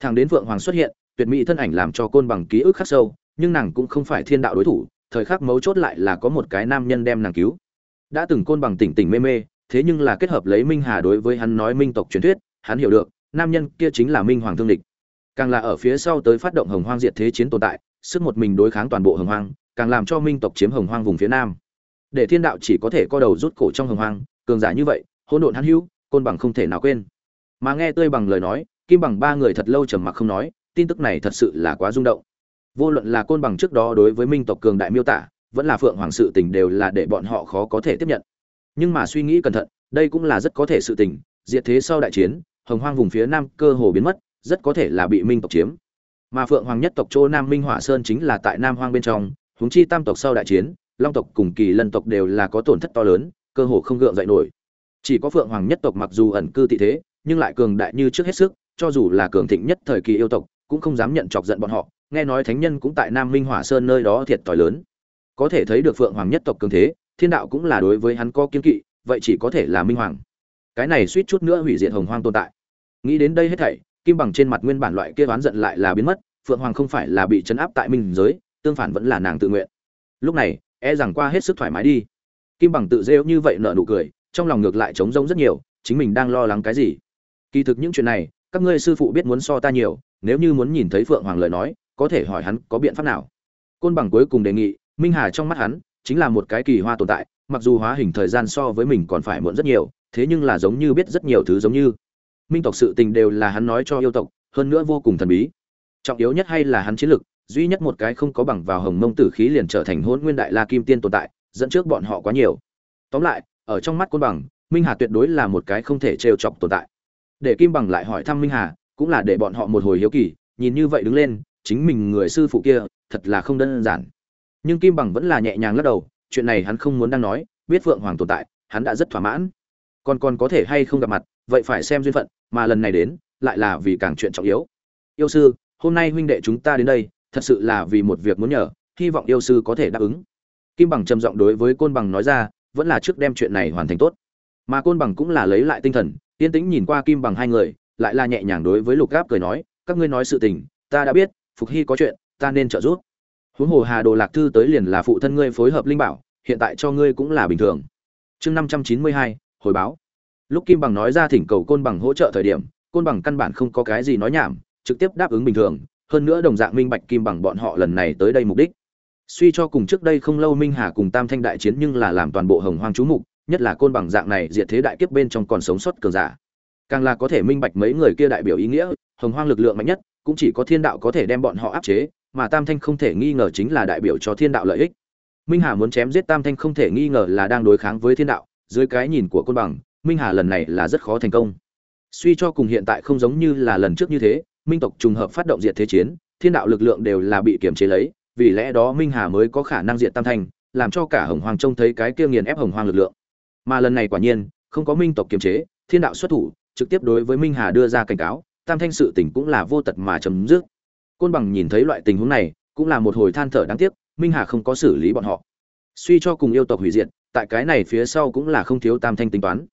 Thằng đến vượng hoàng xuất hiện, tuyệt mỹ thân ảnh làm cho côn bằng ký ức khắc sâu, nhưng nàng cũng không phải thiên đạo đối thủ, thời khắc mấu chốt lại là có một cái nam nhân đem nàng cứu. Đã từng côn bằng tỉnh tỉnh mê mê, thế nhưng là kết hợp lấy minh hà đối với hắn nói minh tộc truyền thuyết, hắn hiểu được, nam nhân kia chính là minh hoàng thương địch. Càng là ở phía sau tới phát động hồng hoang diệt thế chiến tồn tại, sức một mình đối kháng toàn bộ hồng hoang càng làm cho minh tộc chiếm hồng hoang vùng phía nam. Để thiên đạo chỉ có thể co đầu rút cổ trong hồng hoang, cường giả như vậy, hỗn độn hắn hữu, côn bằng không thể nào quên. Mà nghe tươi bằng lời nói, kim bằng ba người thật lâu trầm mặc không nói, tin tức này thật sự là quá rung động. Vô luận là côn bằng trước đó đối với minh tộc cường đại miêu tả, vẫn là phượng hoàng sự tình đều là để bọn họ khó có thể tiếp nhận. Nhưng mà suy nghĩ cẩn thận, đây cũng là rất có thể sự tình, diệt thế sau đại chiến, hồng hoang vùng phía nam cơ hồ biến mất, rất có thể là bị minh tộc chiếm. Mà phượng hoàng nhất tộc chỗ nam minh hỏa sơn chính là tại nam hoang bên trong huống chi tam tộc sau đại chiến, long tộc cùng kỳ lân tộc đều là có tổn thất to lớn, cơ hồ không gượng dậy nổi. Chỉ có phượng hoàng nhất tộc mặc dù ẩn cư tị thế, nhưng lại cường đại như trước hết sức, cho dù là cường thịnh nhất thời kỳ yêu tộc, cũng không dám nhận chọc giận bọn họ. Nghe nói thánh nhân cũng tại nam minh hỏa sơn nơi đó thiệt thòi lớn. Có thể thấy được phượng hoàng nhất tộc cường thế, thiên đạo cũng là đối với hắn có kiên kỵ, vậy chỉ có thể là minh hoàng. Cái này suýt chút nữa hủy diệt hồng hoang tồn tại. Nghĩ đến đây hết thảy, kim bằng trên mặt nguyên bản loại kia oán giận lại là biến mất, phượng hoàng không phải là bị chấn áp tại minh giới tương phản vẫn là nàng tự nguyện. Lúc này e rằng qua hết sức thoải mái đi. Kim bằng tự rêu như vậy nở nụ cười, trong lòng ngược lại trống rỗng rất nhiều, chính mình đang lo lắng cái gì. Kỳ thực những chuyện này, các ngươi sư phụ biết muốn so ta nhiều, nếu như muốn nhìn thấy phượng hoàng lời nói, có thể hỏi hắn có biện pháp nào. Côn bằng cuối cùng đề nghị, minh hà trong mắt hắn chính là một cái kỳ hoa tồn tại, mặc dù hóa hình thời gian so với mình còn phải muộn rất nhiều, thế nhưng là giống như biết rất nhiều thứ giống như. Minh tộc sự tình đều là hắn nói cho yêu tộc, hơn nữa vô cùng thần bí. Trọng yếu nhất hay là hắn chiến lực duy nhất một cái không có bằng vào hồng mông tử khí liền trở thành hôn nguyên đại la kim tiên tồn tại, dẫn trước bọn họ quá nhiều. Tóm lại, ở trong mắt côn bằng, minh hà tuyệt đối là một cái không thể trêu chọc tồn tại. Để kim bằng lại hỏi thăm minh hà, cũng là để bọn họ một hồi hiếu kỳ, nhìn như vậy đứng lên, chính mình người sư phụ kia, thật là không đơn giản. Nhưng kim bằng vẫn là nhẹ nhàng lắc đầu, chuyện này hắn không muốn đang nói, biết vượng hoàng tồn tại, hắn đã rất thỏa mãn. Còn còn có thể hay không gặp mặt, vậy phải xem duyên phận, mà lần này đến, lại là vì càng chuyện trọng yếu. Yêu sư, hôm nay huynh đệ chúng ta đến đây thật sự là vì một việc muốn nhờ, hy vọng yêu sư có thể đáp ứng. Kim bằng trầm giọng đối với côn bằng nói ra, vẫn là trước đem chuyện này hoàn thành tốt. Mà côn bằng cũng là lấy lại tinh thần, yên tĩnh nhìn qua kim bằng hai người, lại là nhẹ nhàng đối với lục gáp cười nói, các ngươi nói sự tình, ta đã biết, phục hy có chuyện, ta nên trợ giúp. Huống hồ hà đồ lạc thư tới liền là phụ thân ngươi phối hợp linh bảo, hiện tại cho ngươi cũng là bình thường. Chương năm trăm chín mươi hai, hồi báo. Lúc kim bằng nói ra thỉnh cầu côn bằng hỗ trợ thời điểm, côn bằng căn bản không có cái gì nói nhảm, trực tiếp đáp ứng bình thường hơn nữa đồng dạng minh bạch kim bằng bọn họ lần này tới đây mục đích. Suy cho cùng trước đây không lâu minh hà cùng tam thanh đại chiến nhưng là làm toàn bộ hồng hoang chú mục, nhất là côn bằng dạng này diệt thế đại kiếp bên trong còn sống sót cường giả. Càng là có thể minh bạch mấy người kia đại biểu ý nghĩa, hồng hoang lực lượng mạnh nhất, cũng chỉ có thiên đạo có thể đem bọn họ áp chế, mà tam thanh không thể nghi ngờ chính là đại biểu cho thiên đạo lợi ích. Minh hà muốn chém giết tam thanh không thể nghi ngờ là đang đối kháng với thiên đạo, dưới cái nhìn của côn bằng, minh hà lần này là rất khó thành công. Suy cho cùng hiện tại không giống như là lần trước như thế minh tộc trùng hợp phát động diệt thế chiến, thiên đạo lực lượng đều là bị kiềm chế lấy, vì lẽ đó minh hà mới có khả năng diệt tam thanh, làm cho cả hồng hoàng trông thấy cái kia nghiền ép hồng hoàng lực lượng. Mà lần này quả nhiên, không có minh tộc kiềm chế, thiên đạo xuất thủ, trực tiếp đối với minh hà đưa ra cảnh cáo, tam thanh sự tình cũng là vô tật mà chấm dứt. Côn bằng nhìn thấy loại tình huống này, cũng là một hồi than thở đáng tiếc, minh hà không có xử lý bọn họ. Suy cho cùng yêu tộc hủy diệt, tại cái này phía sau cũng là không thiếu tam thanh tính toán.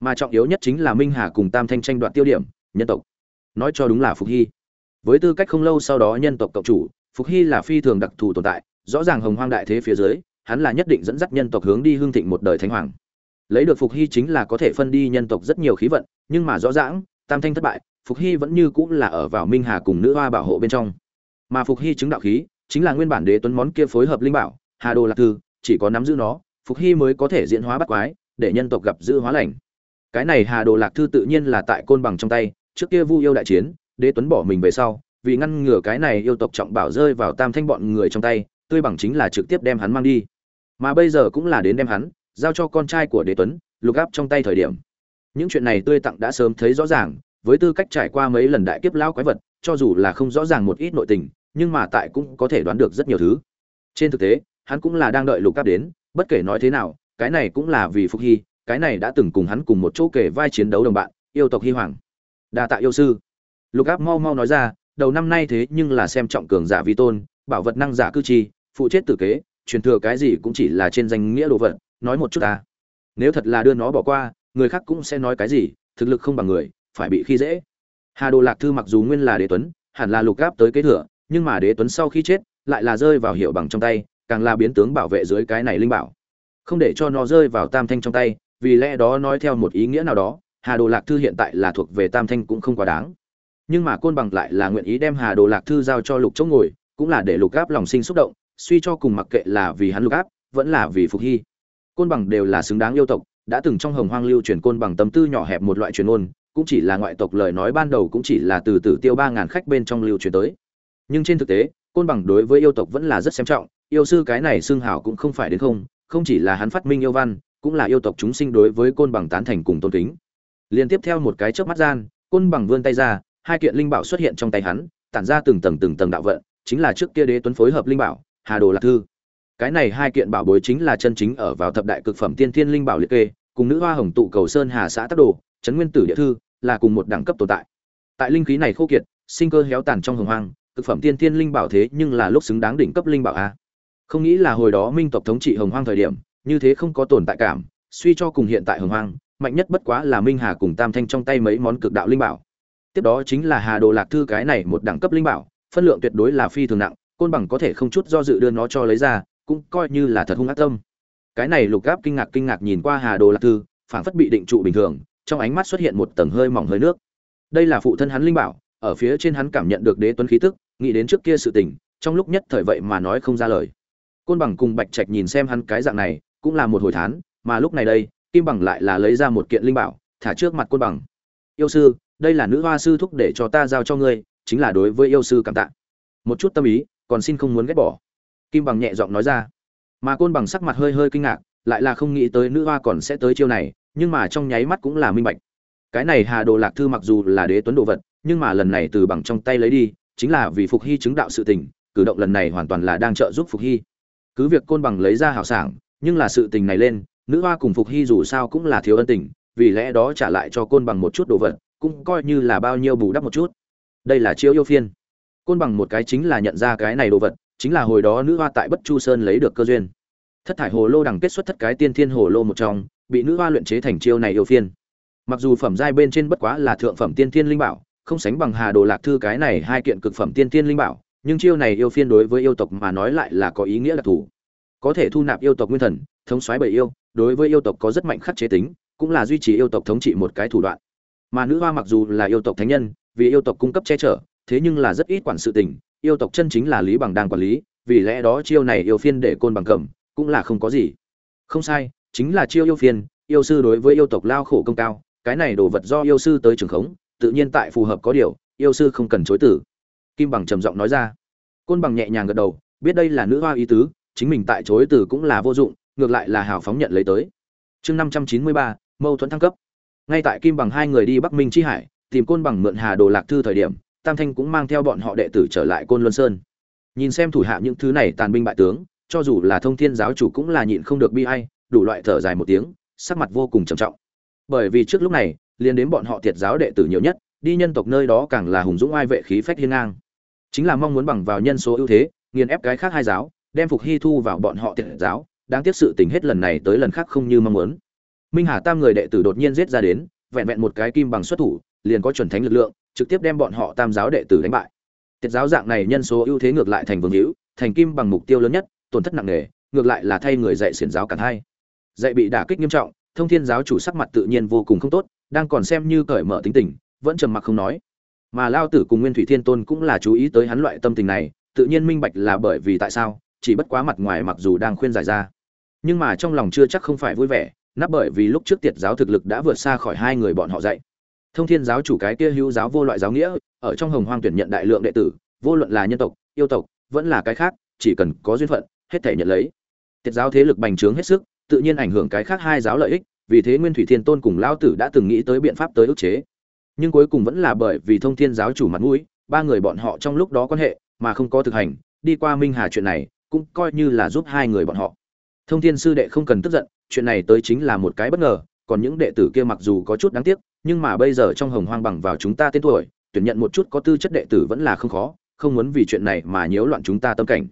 Mà trọng yếu nhất chính là minh hà cùng tam thanh tranh đoạt tiêu điểm, nhân tộc nói cho đúng là phục hy. Với tư cách không lâu sau đó nhân tộc cộng chủ, phục hy là phi thường đặc thù tồn tại, rõ ràng hồng hoang đại thế phía dưới, hắn là nhất định dẫn dắt nhân tộc hướng đi hương thịnh một đời thánh hoàng. Lấy được phục hy chính là có thể phân đi nhân tộc rất nhiều khí vận, nhưng mà rõ ràng, tam thanh thất bại, phục hy vẫn như cũng là ở vào minh hà cùng nữ hoa bảo hộ bên trong. Mà phục hy chứng đạo khí, chính là nguyên bản đế tuấn món kia phối hợp linh bảo, hà đồ lạc thư, chỉ có nắm giữ nó, phục hy mới có thể diễn hóa bắt quái, để nhân tộc gặp giữ hóa lành. Cái này hà đồ lạc thư tự nhiên là tại côn bằng trong tay trước kia vu yêu đại chiến, đế tuấn bỏ mình về sau, vì ngăn ngừa cái này yêu tộc trọng bảo rơi vào tam thanh bọn người trong tay, tươi bằng chính là trực tiếp đem hắn mang đi. Mà bây giờ cũng là đến đem hắn, giao cho con trai của đế tuấn, lục áp trong tay thời điểm. Những chuyện này tươi tặng đã sớm thấy rõ ràng, với tư cách trải qua mấy lần đại kiếp lao quái vật, cho dù là không rõ ràng một ít nội tình, nhưng mà tại cũng có thể đoán được rất nhiều thứ. Trên thực tế, hắn cũng là đang đợi lục áp đến, bất kể nói thế nào, cái này cũng là vì phục hy, cái này đã từng cùng hắn cùng một chỗ kể vai chiến đấu đồng bạn, yêu tộc hy hoàng đa tạ yêu sư. Lục áp mau mau nói ra, đầu năm nay thế nhưng là xem trọng cường giả vi tôn, bảo vật năng giả cư chi phụ chết tử kế, truyền thừa cái gì cũng chỉ là trên danh nghĩa đồ vật, nói một chút ta. Nếu thật là đưa nó bỏ qua, người khác cũng sẽ nói cái gì, thực lực không bằng người, phải bị khi dễ. Hà đồ lạc thư mặc dù nguyên là đế tuấn, hẳn là lục áp tới kế thừa, nhưng mà đế tuấn sau khi chết, lại là rơi vào hiệu bằng trong tay, càng là biến tướng bảo vệ dưới cái này linh bảo. Không để cho nó rơi vào tam thanh trong tay, vì lẽ đó nói theo một ý nghĩa nào đó hà đồ lạc thư hiện tại là thuộc về tam thanh cũng không quá đáng. Nhưng mà côn bằng lại là nguyện ý đem hà đồ lạc thư giao cho lục chỗ ngồi cũng là để lục áp lòng sinh xúc động suy cho cùng mặc kệ là vì hắn lục áp vẫn là vì phục hy. Côn bằng đều là xứng đáng yêu tộc đã từng trong hồng hoang lưu truyền côn bằng tâm tư nhỏ hẹp một loại truyền ngôn, cũng chỉ là ngoại tộc lời nói ban đầu cũng chỉ là từ từ tiêu ba ngàn khách bên trong lưu truyền tới. Nhưng trên thực tế côn bằng đối với yêu tộc vẫn là rất xem trọng yêu sư cái này xưng hảo cũng không phải đến không không chỉ là hắn phát minh yêu văn cũng là yêu tộc chúng sinh đối với côn bằng tán thành cùng tôn kính liên tiếp theo một cái chớp mắt gian, côn bằng vươn tay ra, hai kiện linh bảo xuất hiện trong tay hắn, tản ra từng tầng từng tầng đạo vận, chính là trước kia đế tuấn phối hợp linh bảo, hà đồ lạc thư. Cái này hai kiện bảo bối chính là chân chính ở vào thập đại cực phẩm tiên thiên linh bảo liệt kê, cùng nữ hoa hồng tụ cầu sơn hà xã tắc đồ, trấn nguyên tử địa thư, là cùng một đẳng cấp tồn tại. Tại linh khí này khô kiệt, sinh cơ héo tàn trong hồng hoang, cực phẩm tiên thiên linh bảo thế nhưng là lúc xứng đáng đỉnh cấp linh bảo a. Không nghĩ là hồi đó minh tộc thống trị hồng hoang thời điểm, như thế không có tồn tại cảm, suy cho cùng hiện tại hồng hoang mạnh nhất bất quá là minh hà cùng tam thanh trong tay mấy món cực đạo linh bảo. Tiếp đó chính là hà đồ lạc thư cái này một đẳng cấp linh bảo, phân lượng tuyệt đối là phi thường nặng, côn bằng có thể không chút do dự đưa nó cho lấy ra, cũng coi như là thật hung ác tâm. Cái này lục gáp kinh ngạc kinh ngạc nhìn qua hà đồ lạc thư, phảng phất bị định trụ bình thường, trong ánh mắt xuất hiện một tầng hơi mỏng hơi nước. Đây là phụ thân hắn linh bảo, ở phía trên hắn cảm nhận được đế tuấn khí tức, nghĩ đến trước kia sự tình, trong lúc nhất thời vậy mà nói không ra lời. Côn bằng cùng bạch trạch nhìn xem hắn cái dạng này, cũng là một hồi thán, mà lúc này đây kim bằng lại là lấy ra một kiện linh bảo, thả trước mặt côn bằng. Yêu sư, đây là nữ hoa sư thúc để cho ta giao cho ngươi, chính là đối với yêu sư cảm tạ. Một chút tâm ý, còn xin không muốn ghét bỏ. Kim bằng nhẹ giọng nói ra. Mà côn bằng sắc mặt hơi hơi kinh ngạc, lại là không nghĩ tới nữ hoa còn sẽ tới chiêu này, nhưng mà trong nháy mắt cũng là minh bạch. Cái này hà đồ lạc thư mặc dù là đế tuấn đồ vật, nhưng mà lần này từ bằng trong tay lấy đi, chính là vì phục hy chứng đạo sự tình, cử động lần này hoàn toàn là đang trợ giúp phục hy. Cứ việc côn bằng lấy ra hảo sảng, nhưng là sự tình này lên nữ hoa cùng phục hy dù sao cũng là thiếu ân tình, vì lẽ đó trả lại cho côn bằng một chút đồ vật, cũng coi như là bao nhiêu bù đắp một chút. Đây là chiêu yêu phiên. Côn bằng một cái chính là nhận ra cái này đồ vật, chính là hồi đó nữ hoa tại bất chu sơn lấy được cơ duyên. Thất thải hồ lô đằng kết xuất thất cái tiên thiên hồ lô một trong, bị nữ hoa luyện chế thành chiêu này yêu phiên. Mặc dù phẩm giai bên trên bất quá là thượng phẩm tiên thiên linh bảo, không sánh bằng hà đồ lạc thư cái này hai kiện cực phẩm tiên thiên linh bảo, nhưng chiêu này yêu phiên đối với yêu tộc mà nói lại là có ý nghĩa đặc thù. Có thể thu nạp yêu tộc nguyên thần thống soái bầy yêu, đối với yêu tộc có rất mạnh khắc chế tính, cũng là duy trì yêu tộc thống trị một cái thủ đoạn. Mà nữ hoa mặc dù là yêu tộc thánh nhân, vì yêu tộc cung cấp che chở, thế nhưng là rất ít quản sự tình, yêu tộc chân chính là lý bằng đang quản lý, vì lẽ đó chiêu này yêu phiên để côn bằng cầm, cũng là không có gì. Không sai, chính là chiêu yêu phiên, yêu sư đối với yêu tộc lao khổ công cao, cái này đồ vật do yêu sư tới trường khống, tự nhiên tại phù hợp có điều, yêu sư không cần chối tử kim bằng trầm giọng nói ra. Côn bằng nhẹ nhàng gật đầu, biết đây là nữ hoa ý tứ, chính mình tại chối từ cũng là vô dụng ngược lại là hào phóng nhận lấy tới. Chương năm trăm chín mươi ba, mâu thuẫn thăng cấp. Ngay tại kim bằng hai người đi bắc minh chi hải, tìm côn bằng mượn hà đồ lạc thư thời điểm, tam thanh cũng mang theo bọn họ đệ tử trở lại côn luân sơn. Nhìn xem thủ hạ những thứ này tàn binh bại tướng, cho dù là thông thiên giáo chủ cũng là nhịn không được bi ai, đủ loại thở dài một tiếng, sắc mặt vô cùng trầm trọng. Bởi vì trước lúc này liên đến bọn họ thiệt giáo đệ tử nhiều nhất, đi nhân tộc nơi đó càng là hùng dũng ai vệ khí phách hiên ngang. Chính là mong muốn bằng vào nhân số ưu thế, nghiền ép cái khác hai giáo, đem phục hy thu vào bọn họ thiệt giáo đáng tiếc sự tình hết lần này tới lần khác không như mong muốn. Minh hà tam người đệ tử đột nhiên giết ra đến, vẹn vẹn một cái kim bằng xuất thủ, liền có chuẩn thánh lực lượng, trực tiếp đem bọn họ tam giáo đệ tử đánh bại. Tiết giáo dạng này nhân số ưu thế ngược lại thành vương hữu, thành kim bằng mục tiêu lớn nhất, tổn thất nặng nề, ngược lại là thay người dạy xiển giáo cả hai dạy bị đả kích nghiêm trọng, thông thiên giáo chủ sắc mặt tự nhiên vô cùng không tốt, đang còn xem như cởi mở tính tình, vẫn trầm mặc không nói. Mà lao tử cùng nguyên thủy thiên tôn cũng là chú ý tới hắn loại tâm tình này, tự nhiên minh bạch là bởi vì tại sao, chỉ bất quá mặt ngoài mặc dù đang khuyên giải ra nhưng mà trong lòng chưa chắc không phải vui vẻ, nắp bởi vì lúc trước tiệt giáo thực lực đã vượt xa khỏi hai người bọn họ dạy. Thông thiên giáo chủ cái kia hữu giáo vô loại giáo nghĩa, ở trong hồng hoang tuyển nhận đại lượng đệ tử, vô luận là nhân tộc, yêu tộc, vẫn là cái khác, chỉ cần có duyên phận, hết thể nhận lấy. Tiệt giáo thế lực bành trướng hết sức, tự nhiên ảnh hưởng cái khác hai giáo lợi ích, vì thế nguyên thủy thiên tôn cùng lao tử đã từng nghĩ tới biện pháp tới ức chế. Nhưng cuối cùng vẫn là bởi vì thông thiên giáo chủ mặt mũi, ba người bọn họ trong lúc đó quan hệ mà không có thực hành, đi qua minh hà chuyện này, cũng coi như là giúp hai người bọn họ thông thiên sư đệ không cần tức giận, chuyện này tới chính là một cái bất ngờ, còn những đệ tử kia mặc dù có chút đáng tiếc, nhưng mà bây giờ trong hồng hoang bằng vào chúng ta tên tuổi, tuyển nhận một chút có tư chất đệ tử vẫn là không khó, không muốn vì chuyện này mà nhiễu loạn chúng ta tâm cảnh.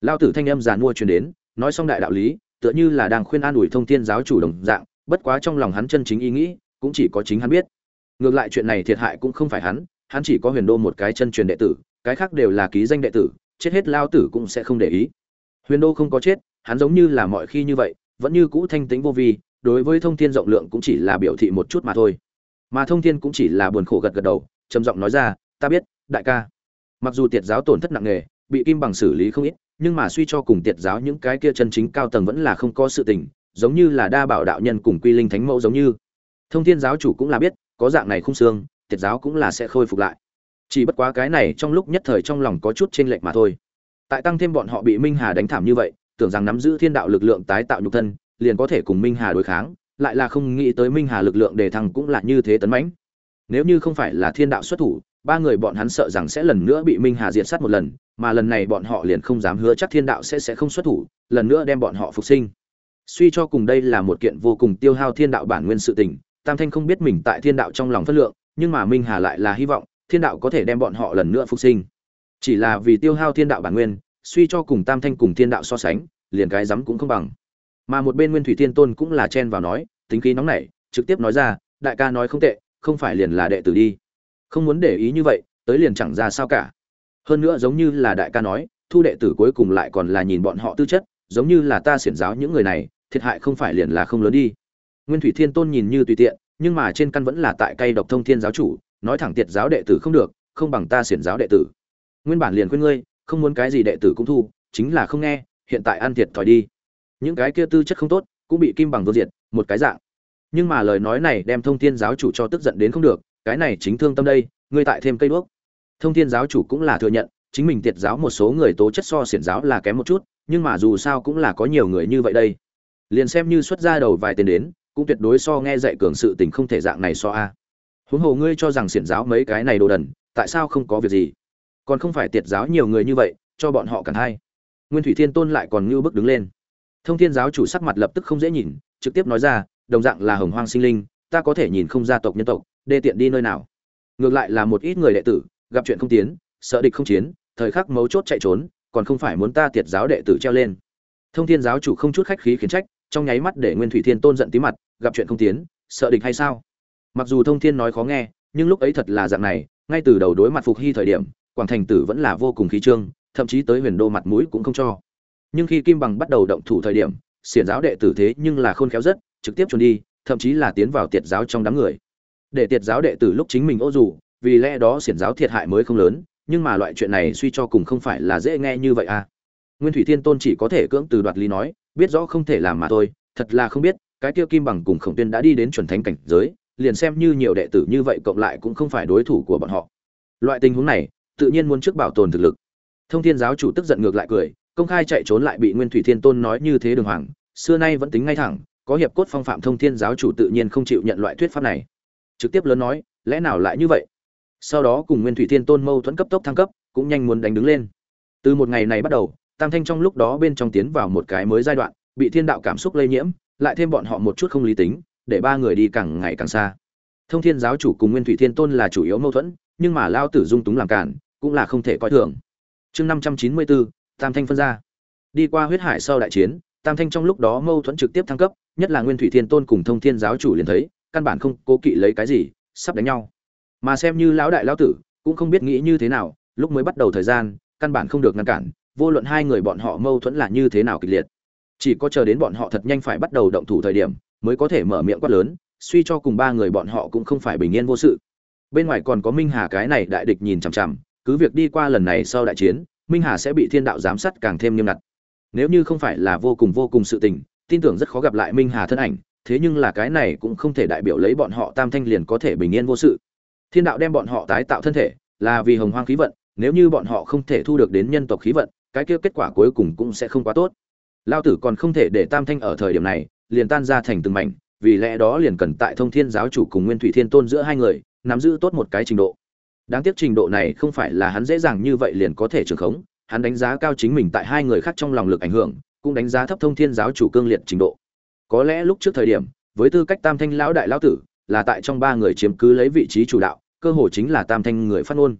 Lao tử thanh âm giàn mua truyền đến, nói xong đại đạo lý, tựa như là đang khuyên an ủi thông thiên giáo chủ đồng dạng, bất quá trong lòng hắn chân chính ý nghĩ, cũng chỉ có chính hắn biết. Ngược lại chuyện này thiệt hại cũng không phải hắn hắn chỉ có huyền đô một cái chân truyền đệ tử, cái khác đều là ký danh đệ tử, chết hết lao tử cũng sẽ không để ý. Huyền đô không có chết hắn giống như là mọi khi như vậy, vẫn như cũ thanh tính vô vi, đối với thông thiên rộng lượng cũng chỉ là biểu thị một chút mà thôi. Mà thông thiên cũng chỉ là buồn khổ gật gật đầu, trầm giọng nói ra, ta biết, đại ca. Mặc dù tiệt giáo tổn thất nặng nề, bị kim bằng xử lý không ít, nhưng mà suy cho cùng tiệt giáo những cái kia chân chính cao tầng vẫn là không có sự tình, giống như là đa bảo đạo nhân cùng quy linh thánh mẫu giống như. Thông thiên giáo chủ cũng là biết, có dạng này không xương, tiệt giáo cũng là sẽ khôi phục lại. Chỉ bất quá cái này trong lúc nhất thời trong lòng có chút chênh lệch mà thôi. Tại tăng thêm bọn họ bị minh hà đánh thảm như vậy tưởng rằng nắm giữ thiên đạo lực lượng tái tạo nhục thân, liền có thể cùng minh hà đối kháng, lại là không nghĩ tới minh hà lực lượng đề thăng cũng là như thế tấn mãnh. Nếu như không phải là thiên đạo xuất thủ, ba người bọn hắn sợ rằng sẽ lần nữa bị minh hà diệt sát một lần, mà lần này bọn họ liền không dám hứa chắc thiên đạo sẽ sẽ không xuất thủ, lần nữa đem bọn họ phục sinh. Suy cho cùng đây là một kiện vô cùng tiêu hao thiên đạo bản nguyên sự tình, tam thanh không biết mình tại thiên đạo trong lòng phất lượng, nhưng mà minh hà lại là hy vọng thiên đạo có thể đem bọn họ lần nữa phục sinh. Chỉ là vì tiêu hao thiên đạo bản nguyên suy cho cùng tam thanh cùng thiên đạo so sánh, liền cái rắm cũng không bằng. Mà một bên nguyên thủy thiên tôn cũng là chen vào nói, tính khí nóng nảy, trực tiếp nói ra, đại ca nói không tệ, không phải liền là đệ tử đi. Không muốn để ý như vậy, tới liền chẳng ra sao cả. Hơn nữa giống như là đại ca nói, thu đệ tử cuối cùng lại còn là nhìn bọn họ tư chất, giống như là ta xiển giáo những người này, thiệt hại không phải liền là không lớn đi. Nguyên thủy thiên tôn nhìn như tùy tiện, nhưng mà trên căn vẫn là tại cây độc thông thiên giáo chủ, nói thẳng tiệt giáo đệ tử không được, không bằng ta xiển giáo đệ tử. Nguyên bản liền khuyên ngươi không muốn cái gì đệ tử cũng thu, chính là không nghe, hiện tại ăn thiệt thòi đi. Những cái kia tư chất không tốt, cũng bị kim bằng vô diệt, một cái dạng. Nhưng mà lời nói này đem thông thiên giáo chủ cho tức giận đến không được, cái này chính thương tâm đây, ngươi tại thêm cây đuốc. Thông thiên giáo chủ cũng là thừa nhận, chính mình tiệt giáo một số người tố chất so xiển giáo là kém một chút, nhưng mà dù sao cũng là có nhiều người như vậy đây. Liền xem như xuất ra đầu vài tiền đến, cũng tuyệt đối so nghe dạy cường sự tình không thể dạng này so a. Huống hồ ngươi cho rằng xiển giáo mấy cái này đồ đần, tại sao không có việc gì? Còn không phải tiệt giáo nhiều người như vậy, cho bọn họ càng hay. Nguyên thủy thiên tôn lại còn ngưu bức đứng lên. Thông thiên giáo chủ sắc mặt lập tức không dễ nhìn, trực tiếp nói ra, đồng dạng là hồng hoang sinh linh, ta có thể nhìn không gia tộc nhân tộc, đê tiện đi nơi nào. Ngược lại là một ít người đệ tử, gặp chuyện không tiến, sợ địch không chiến, thời khắc mấu chốt chạy trốn, còn không phải muốn ta tiệt giáo đệ tử treo lên. Thông thiên giáo chủ không chút khách khí khiển trách, trong nháy mắt để nguyên thủy thiên tôn giận tí mặt, gặp chuyện không tiến, sợ địch hay sao? Mặc dù thông thiên nói khó nghe, nhưng lúc ấy thật là dạng này, ngay từ đầu đối mặt phục hy thời điểm quảng thành tử vẫn là vô cùng khí trương, thậm chí tới huyền đô mặt mũi cũng không cho. Nhưng khi kim bằng bắt đầu động thủ thời điểm, xiển giáo đệ tử thế nhưng là khôn khéo rất, trực tiếp trốn đi, thậm chí là tiến vào tiệt giáo trong đám người. Để tiệt giáo đệ tử lúc chính mình ô dù, vì lẽ đó xiển giáo thiệt hại mới không lớn, nhưng mà loại chuyện này suy cho cùng không phải là dễ nghe như vậy à. Nguyên thủy thiên tôn chỉ có thể cưỡng từ đoạt lý nói, biết rõ không thể làm mà thôi, thật là không biết, cái kia kim bằng cùng khổng tuyên đã đi đến chuẩn thánh cảnh giới, liền xem như nhiều đệ tử như vậy cộng lại cũng không phải đối thủ của bọn họ. Loại tình huống này tự nhiên muốn trước bảo tồn thực lực. Thông thiên giáo chủ tức giận ngược lại cười, công khai chạy trốn lại bị nguyên thủy thiên tôn nói như thế đường hoàng, xưa nay vẫn tính ngay thẳng, có hiệp cốt phong phạm thông thiên giáo chủ tự nhiên không chịu nhận loại thuyết pháp này. Trực tiếp lớn nói, lẽ nào lại như vậy? Sau đó cùng nguyên thủy thiên tôn mâu thuẫn cấp tốc thăng cấp, cũng nhanh muốn đánh đứng lên. Từ một ngày này bắt đầu, tam thanh trong lúc đó bên trong tiến vào một cái mới giai đoạn, bị thiên đạo cảm xúc lây nhiễm, lại thêm bọn họ một chút không lý tính, để ba người đi càng ngày càng xa. Thông thiên giáo chủ cùng nguyên thủy thiên tôn là chủ yếu mâu thuẫn nhưng mà lao tử dung túng làm cản, cũng là không thể coi thường. Chương năm trăm chín mươi bốn tam thanh phân ra. Đi qua huyết hải sau đại chiến, tam thanh trong lúc đó mâu thuẫn trực tiếp thăng cấp, nhất là nguyên thủy thiên tôn cùng thông thiên giáo chủ liền thấy, căn bản không cố kỵ lấy cái gì, sắp đánh nhau. Mà xem như lão đại lão tử, cũng không biết nghĩ như thế nào, lúc mới bắt đầu thời gian, căn bản không được ngăn cản, vô luận hai người bọn họ mâu thuẫn là như thế nào kịch liệt. Chỉ có chờ đến bọn họ thật nhanh phải bắt đầu động thủ thời điểm, mới có thể mở miệng quát lớn, suy cho cùng ba người bọn họ cũng không phải bình yên vô sự bên ngoài còn có minh hà cái này đại địch nhìn chằm chằm, cứ việc đi qua lần này sau đại chiến, minh hà sẽ bị thiên đạo giám sát càng thêm nghiêm ngặt. Nếu như không phải là vô cùng vô cùng sự tình, tin tưởng rất khó gặp lại minh hà thân ảnh, thế nhưng là cái này cũng không thể đại biểu lấy bọn họ tam thanh liền có thể bình yên vô sự. Thiên đạo đem bọn họ tái tạo thân thể, là vì hồng hoang khí vận, nếu như bọn họ không thể thu được đến nhân tộc khí vận, cái kia kết quả cuối cùng cũng sẽ không quá tốt. Lao tử còn không thể để tam thanh ở thời điểm này, liền tan ra thành từng mảnh, vì lẽ đó liền cần tại thông thiên giáo chủ cùng nguyên thủy thiên tôn giữa hai người nắm giữ tốt một cái trình độ. Đáng tiếc trình độ này không phải là hắn dễ dàng như vậy liền có thể trường khống, hắn đánh giá cao chính mình tại hai người khác trong lòng lực ảnh hưởng, cũng đánh giá thấp thông thiên giáo chủ cương liệt trình độ. Có lẽ lúc trước thời điểm, với tư cách tam thanh lão đại lão tử, là tại trong ba người chiếm cứ lấy vị trí chủ đạo, cơ hồ chính là tam thanh người phát ngôn.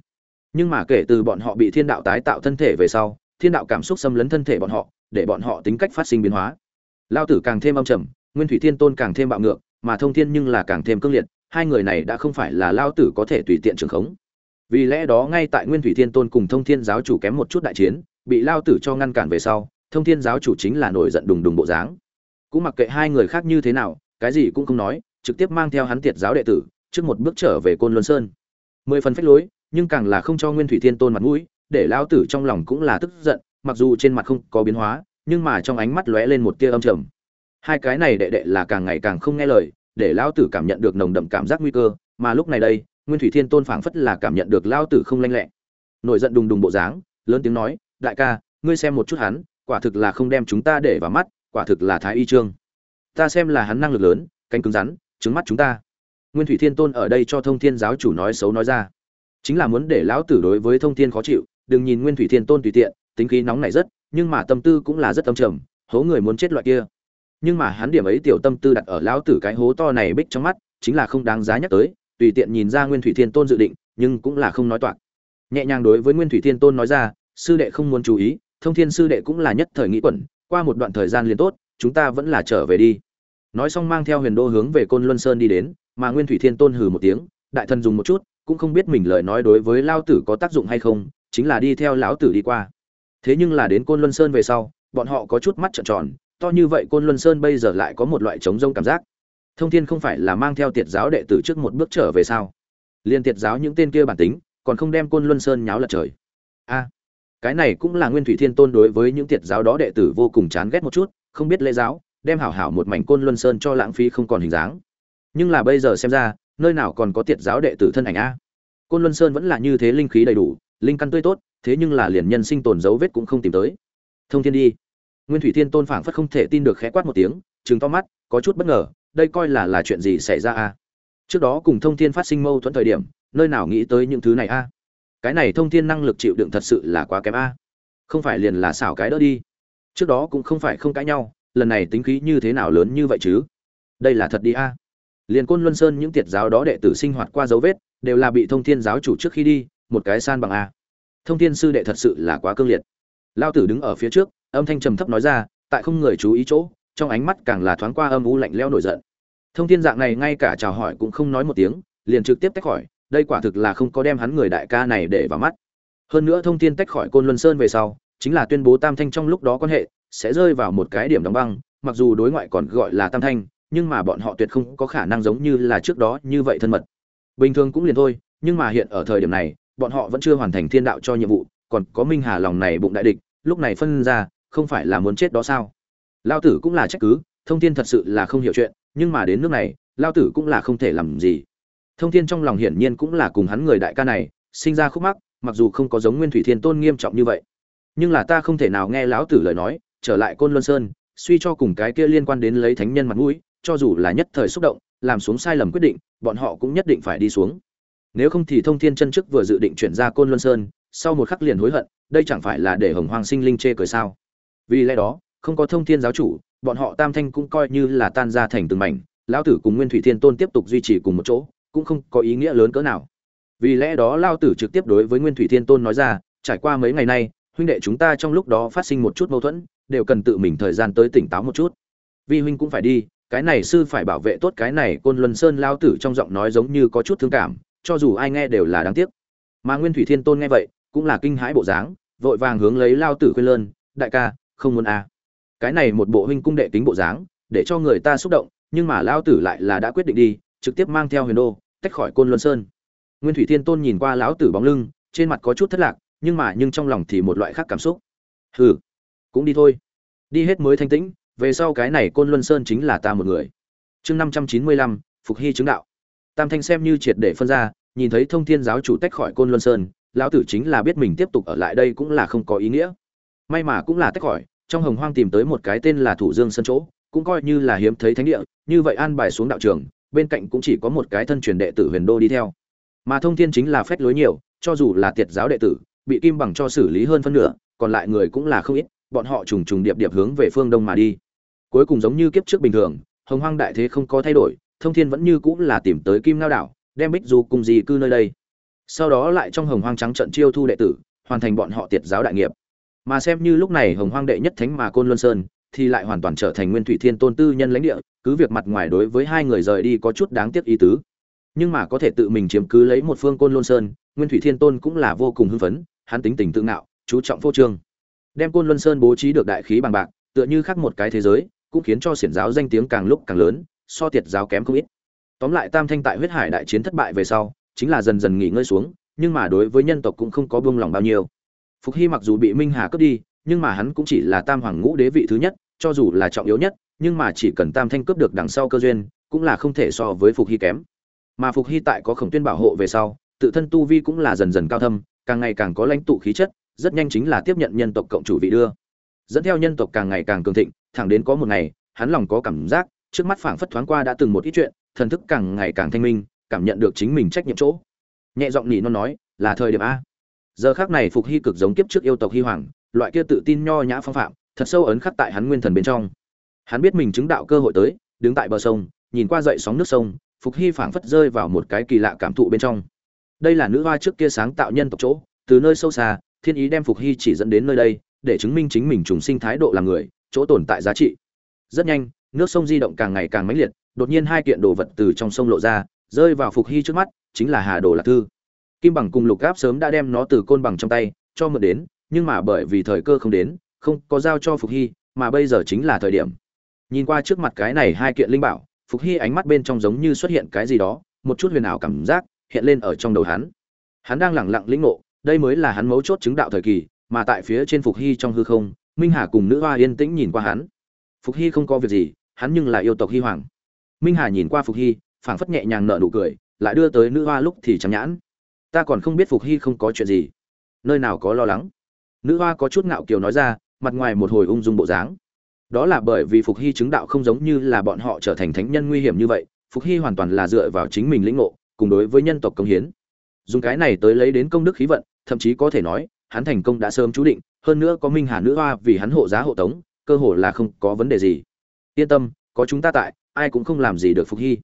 Nhưng mà kể từ bọn họ bị thiên đạo tái tạo thân thể về sau, thiên đạo cảm xúc xâm lấn thân thể bọn họ, để bọn họ tính cách phát sinh biến hóa. Lao tử càng thêm âm trầm, nguyên thủy thiên tôn càng thêm bạo ngược, mà thông thiên nhưng là càng thêm cương liệt hai người này đã không phải là lao tử có thể tùy tiện trường khống. Vì lẽ đó ngay tại nguyên thủy thiên tôn cùng thông thiên giáo chủ kém một chút đại chiến, bị lao tử cho ngăn cản về sau, thông thiên giáo chủ chính là nổi giận đùng đùng bộ dáng. Cũng mặc kệ hai người khác như thế nào, cái gì cũng không nói, trực tiếp mang theo hắn tiệt giáo đệ tử, trước một bước trở về côn luân sơn. Mười phần phách lối, nhưng càng là không cho nguyên thủy thiên tôn mặt mũi, để lao tử trong lòng cũng là tức giận, mặc dù trên mặt không có biến hóa, nhưng mà trong ánh mắt lóe lên một tia âm trầm. Hai cái này đệ đệ là càng ngày càng không nghe lời để lão tử cảm nhận được nồng đậm cảm giác nguy cơ, mà lúc này đây, nguyên thủy thiên tôn phảng phất là cảm nhận được lao tử không lanh lẹ. Nổi giận đùng đùng bộ dáng, lớn tiếng nói, đại ca, ngươi xem một chút hắn, quả thực là không đem chúng ta để vào mắt, quả thực là thái y trương. Ta xem là hắn năng lực lớn, cánh cứng rắn, trứng mắt chúng ta. Nguyên thủy thiên tôn ở đây cho thông thiên giáo chủ nói xấu nói ra. Chính là muốn để lão tử đối với thông thiên khó chịu, đừng nhìn nguyên thủy thiên tôn tùy tiện, tính khí nóng này rất, nhưng mà tâm tư cũng là rất tâm trầm, hố người muốn chết loại kia nhưng mà hắn điểm ấy tiểu tâm tư đặt ở lão tử cái hố to này bích trong mắt, chính là không đáng giá nhắc tới, tùy tiện nhìn ra nguyên thủy thiên tôn dự định, nhưng cũng là không nói toạc. Nhẹ nhàng đối với nguyên thủy thiên tôn nói ra, sư đệ không muốn chú ý, thông thiên sư đệ cũng là nhất thời nghĩ quẩn, qua một đoạn thời gian liền tốt, chúng ta vẫn là trở về đi. Nói xong mang theo huyền đô hướng về côn luân sơn đi đến, mà nguyên thủy thiên tôn hừ một tiếng, đại thần dùng một chút, cũng không biết mình lời nói đối với lao tử có tác dụng hay không, chính là đi theo lão tử đi qua. Thế nhưng là đến côn luân sơn về sau, bọn họ có chút mắt trợn tròn to như vậy côn luân sơn bây giờ lại có một loại trống rông cảm giác. Thông thiên không phải là mang theo tiệt giáo đệ tử trước một bước trở về sao? Liên tiệt giáo những tên kia bản tính, còn không đem côn luân sơn nháo lật trời. A, cái này cũng là nguyên thủy thiên tôn đối với những tiệt giáo đó đệ tử vô cùng chán ghét một chút, không biết lễ giáo, đem hảo hảo một mảnh côn luân sơn cho lãng phí không còn hình dáng. Nhưng là bây giờ xem ra, nơi nào còn có tiệt giáo đệ tử thân ảnh a? Côn luân sơn vẫn là như thế linh khí đầy đủ, linh căn tươi tốt, thế nhưng là liền nhân sinh tồn dấu vết cũng không tìm tới. Thông thiên đi nguyên thủy thiên tôn phảng phất không thể tin được khẽ quát một tiếng chừng to mắt, có chút bất ngờ, đây coi là là chuyện gì xảy ra a? Trước đó cùng thông thiên phát sinh mâu thuẫn thời điểm, nơi nào nghĩ tới những thứ này a? Cái này thông thiên năng lực chịu đựng thật sự là quá kém a. Không phải liền là xảo cái đỡ đi. Trước đó cũng không phải không cãi nhau, lần này tính khí như thế nào lớn như vậy chứ? Đây là thật đi a. Liền côn luân sơn những tiệt giáo đó đệ tử sinh hoạt qua dấu vết, đều là bị thông thiên giáo chủ trước khi đi, một cái san bằng a. Thông thiên sư đệ thật sự là quá cương liệt. Lao tử đứng ở phía trước âm thanh trầm thấp nói ra, tại không người chú ý chỗ, trong ánh mắt càng là thoáng qua âm u lạnh lẽo nổi giận. Thông thiên dạng này ngay cả chào hỏi cũng không nói một tiếng, liền trực tiếp tách khỏi, đây quả thực là không có đem hắn người đại ca này để vào mắt. Hơn nữa thông thiên tách khỏi côn luân sơn về sau, chính là tuyên bố tam thanh trong lúc đó quan hệ, sẽ rơi vào một cái điểm đóng băng, mặc dù đối ngoại còn gọi là tam thanh, nhưng mà bọn họ tuyệt không có khả năng giống như là trước đó như vậy thân mật. Bình thường cũng liền thôi, nhưng mà hiện ở thời điểm này, bọn họ vẫn chưa hoàn thành thiên đạo cho nhiệm vụ, còn có minh hà lòng này bụng đại địch, lúc này phân ra không phải là muốn chết đó sao? Lao tử cũng là trách cứ, thông thiên thật sự là không hiểu chuyện, nhưng mà đến nước này, lao tử cũng là không thể làm gì. Thông thiên trong lòng hiển nhiên cũng là cùng hắn người đại ca này, sinh ra khúc mắc, mặc dù không có giống nguyên thủy thiên tôn nghiêm trọng như vậy. Nhưng là ta không thể nào nghe lão tử lời nói, trở lại côn luân sơn, suy cho cùng cái kia liên quan đến lấy thánh nhân mặt mũi, cho dù là nhất thời xúc động, làm xuống sai lầm quyết định, bọn họ cũng nhất định phải đi xuống. Nếu không thì thông thiên chân chức vừa dự định chuyển ra côn luân sơn, sau một khắc liền hối hận, đây chẳng phải là để hồng hoàng sinh linh chê cười sao? Vì lẽ đó, không có thông thiên giáo chủ, bọn họ tam thanh cũng coi như là tan ra thành từng mảnh, lão tử cùng nguyên thủy thiên tôn tiếp tục duy trì cùng một chỗ, cũng không có ý nghĩa lớn cỡ nào. Vì lẽ đó lao tử trực tiếp đối với nguyên thủy thiên tôn nói ra, trải qua mấy ngày nay, huynh đệ chúng ta trong lúc đó phát sinh một chút mâu thuẫn, đều cần tự mình thời gian tới tỉnh táo một chút. Vi huynh cũng phải đi, cái này sư phải bảo vệ tốt cái này côn luân sơn lao tử trong giọng nói giống như có chút thương cảm, cho dù ai nghe đều là đáng tiếc. Mà nguyên thủy thiên tôn nghe vậy, cũng là kinh hãi bộ dáng, vội vàng hướng lấy lao tử khuyên lơn, đại ca không muốn à. cái này một bộ huynh cung đệ tính bộ dáng, để cho người ta xúc động, nhưng mà Lão tử lại là đã quyết định đi, trực tiếp mang theo huyền đô, tách khỏi côn luân sơn. Nguyên thủy thiên tôn nhìn qua lão tử bóng lưng, trên mặt có chút thất lạc, nhưng mà nhưng trong lòng thì một loại khác cảm xúc. Hừ, cũng đi thôi. Đi hết mới thanh tĩnh, về sau cái này côn luân sơn chính là ta một người. Chương năm trăm chín mươi lăm, phục hy chứng đạo. Tam thanh xem như triệt để phân ra, nhìn thấy thông thiên giáo chủ tách khỏi côn luân sơn, lão tử chính là biết mình tiếp tục ở lại đây cũng là không có ý nghĩa. May mà cũng là tách khỏi trong hồng hoang tìm tới một cái tên là thủ dương sân chỗ, cũng coi như là hiếm thấy thánh địa, như vậy an bài xuống đạo trường, bên cạnh cũng chỉ có một cái thân truyền đệ tử huyền đô đi theo. Mà thông thiên chính là phách lối nhiều, cho dù là tiệt giáo đệ tử, bị kim bằng cho xử lý hơn phân nửa, còn lại người cũng là không ít, bọn họ trùng trùng điệp điệp hướng về phương đông mà đi. Cuối cùng giống như kiếp trước bình thường, hồng hoang đại thế không có thay đổi, thông thiên vẫn như cũng là tìm tới kim lao đảo, đem bích du cùng gì cư nơi đây. Sau đó lại trong hồng hoang trắng trận chiêu thu đệ tử, hoàn thành bọn họ tiệt giáo đại nghiệp mà xem như lúc này hồng hoang đệ nhất thánh mà côn luân sơn, thì lại hoàn toàn trở thành nguyên thủy thiên tôn tư nhân lãnh địa, cứ việc mặt ngoài đối với hai người rời đi có chút đáng tiếc ý tứ. Nhưng mà có thể tự mình chiếm cứ lấy một phương côn luân sơn, nguyên thủy thiên tôn cũng là vô cùng hưng phấn, hắn tính tình tự ngạo, chú trọng phô trương. Đem côn luân sơn bố trí được đại khí bằng bạc, tựa như khác một cái thế giới, cũng khiến cho xiển giáo danh tiếng càng lúc càng lớn, so tiệt giáo kém không ít. Tóm lại tam thanh tại huyết hải đại chiến thất bại về sau, chính là dần dần nghỉ ngơi xuống, nhưng mà đối với nhân tộc cũng không có buông lòng bao nhiêu phục hy mặc dù bị minh hà cướp đi, nhưng mà hắn cũng chỉ là tam hoàng ngũ đế vị thứ nhất, cho dù là trọng yếu nhất, nhưng mà chỉ cần tam thanh cướp được đằng sau cơ duyên, cũng là không thể so với phục hy kém. Mà phục hy tại có khổng tuyên bảo hộ về sau, tự thân tu vi cũng là dần dần cao thâm, càng ngày càng có lãnh tụ khí chất, rất nhanh chính là tiếp nhận nhân tộc cộng chủ vị đưa. Dẫn theo nhân tộc càng ngày càng cường thịnh, thẳng đến có một ngày, hắn lòng có cảm giác, trước mắt phảng phất thoáng qua đã từng một ít chuyện, thần thức càng ngày càng thanh minh, cảm nhận được chính mình trách nhiệm chỗ. Nhẹ giọng nhị nó nói, là thời điểm a giờ khác này phục hy cực giống kiếp trước yêu tộc hy hoàng, loại kia tự tin nho nhã phong phạm, thật sâu ấn khắc tại hắn nguyên thần bên trong. Hắn biết mình chứng đạo cơ hội tới, đứng tại bờ sông, nhìn qua dậy sóng nước sông, phục hy phảng phất rơi vào một cái kỳ lạ cảm thụ bên trong. Đây là nữ hoa trước kia sáng tạo nhân tộc chỗ, từ nơi sâu xa, thiên ý đem phục hy chỉ dẫn đến nơi đây, để chứng minh chính mình trùng sinh thái độ làm người, chỗ tồn tại giá trị. Rất nhanh, nước sông di động càng ngày càng mãnh liệt, đột nhiên hai kiện đồ vật từ trong sông lộ ra, rơi vào phục hy trước mắt, chính là hà đồ lạc thư kim bằng cùng lục gáp sớm đã đem nó từ côn bằng trong tay, cho mượn đến, nhưng mà bởi vì thời cơ không đến, không có giao cho phục hy, mà bây giờ chính là thời điểm. Nhìn qua trước mặt cái này hai kiện linh bảo, phục hy ánh mắt bên trong giống như xuất hiện cái gì đó, một chút huyền ảo cảm giác hiện lên ở trong đầu hắn. Hắn đang lẳng lặng lĩnh ngộ, đây mới là hắn mấu chốt chứng đạo thời kỳ, mà tại phía trên phục hy trong hư không, minh hà cùng nữ hoa yên tĩnh nhìn qua hắn. Phục hy không có việc gì, hắn nhưng là yêu tộc hy hoàng. Minh hà nhìn qua phục hy, phảng phất nhẹ nhàng nở nụ cười, lại đưa tới nữ hoa lúc thì chẳng nhãn ta còn không biết phục hy không có chuyện gì. Nơi nào có lo lắng? Nữ hoa có chút ngạo kiều nói ra, mặt ngoài một hồi ung dung bộ dáng. Đó là bởi vì phục hy chứng đạo không giống như là bọn họ trở thành thánh nhân nguy hiểm như vậy, phục hy hoàn toàn là dựa vào chính mình lĩnh ngộ, cùng đối với nhân tộc công hiến. Dùng cái này tới lấy đến công đức khí vận, thậm chí có thể nói, hắn thành công đã sớm chú định, hơn nữa có minh hà nữ hoa vì hắn hộ giá hộ tống, cơ hồ là không có vấn đề gì. Yên tâm, có chúng ta tại, ai cũng không làm gì được phục hy.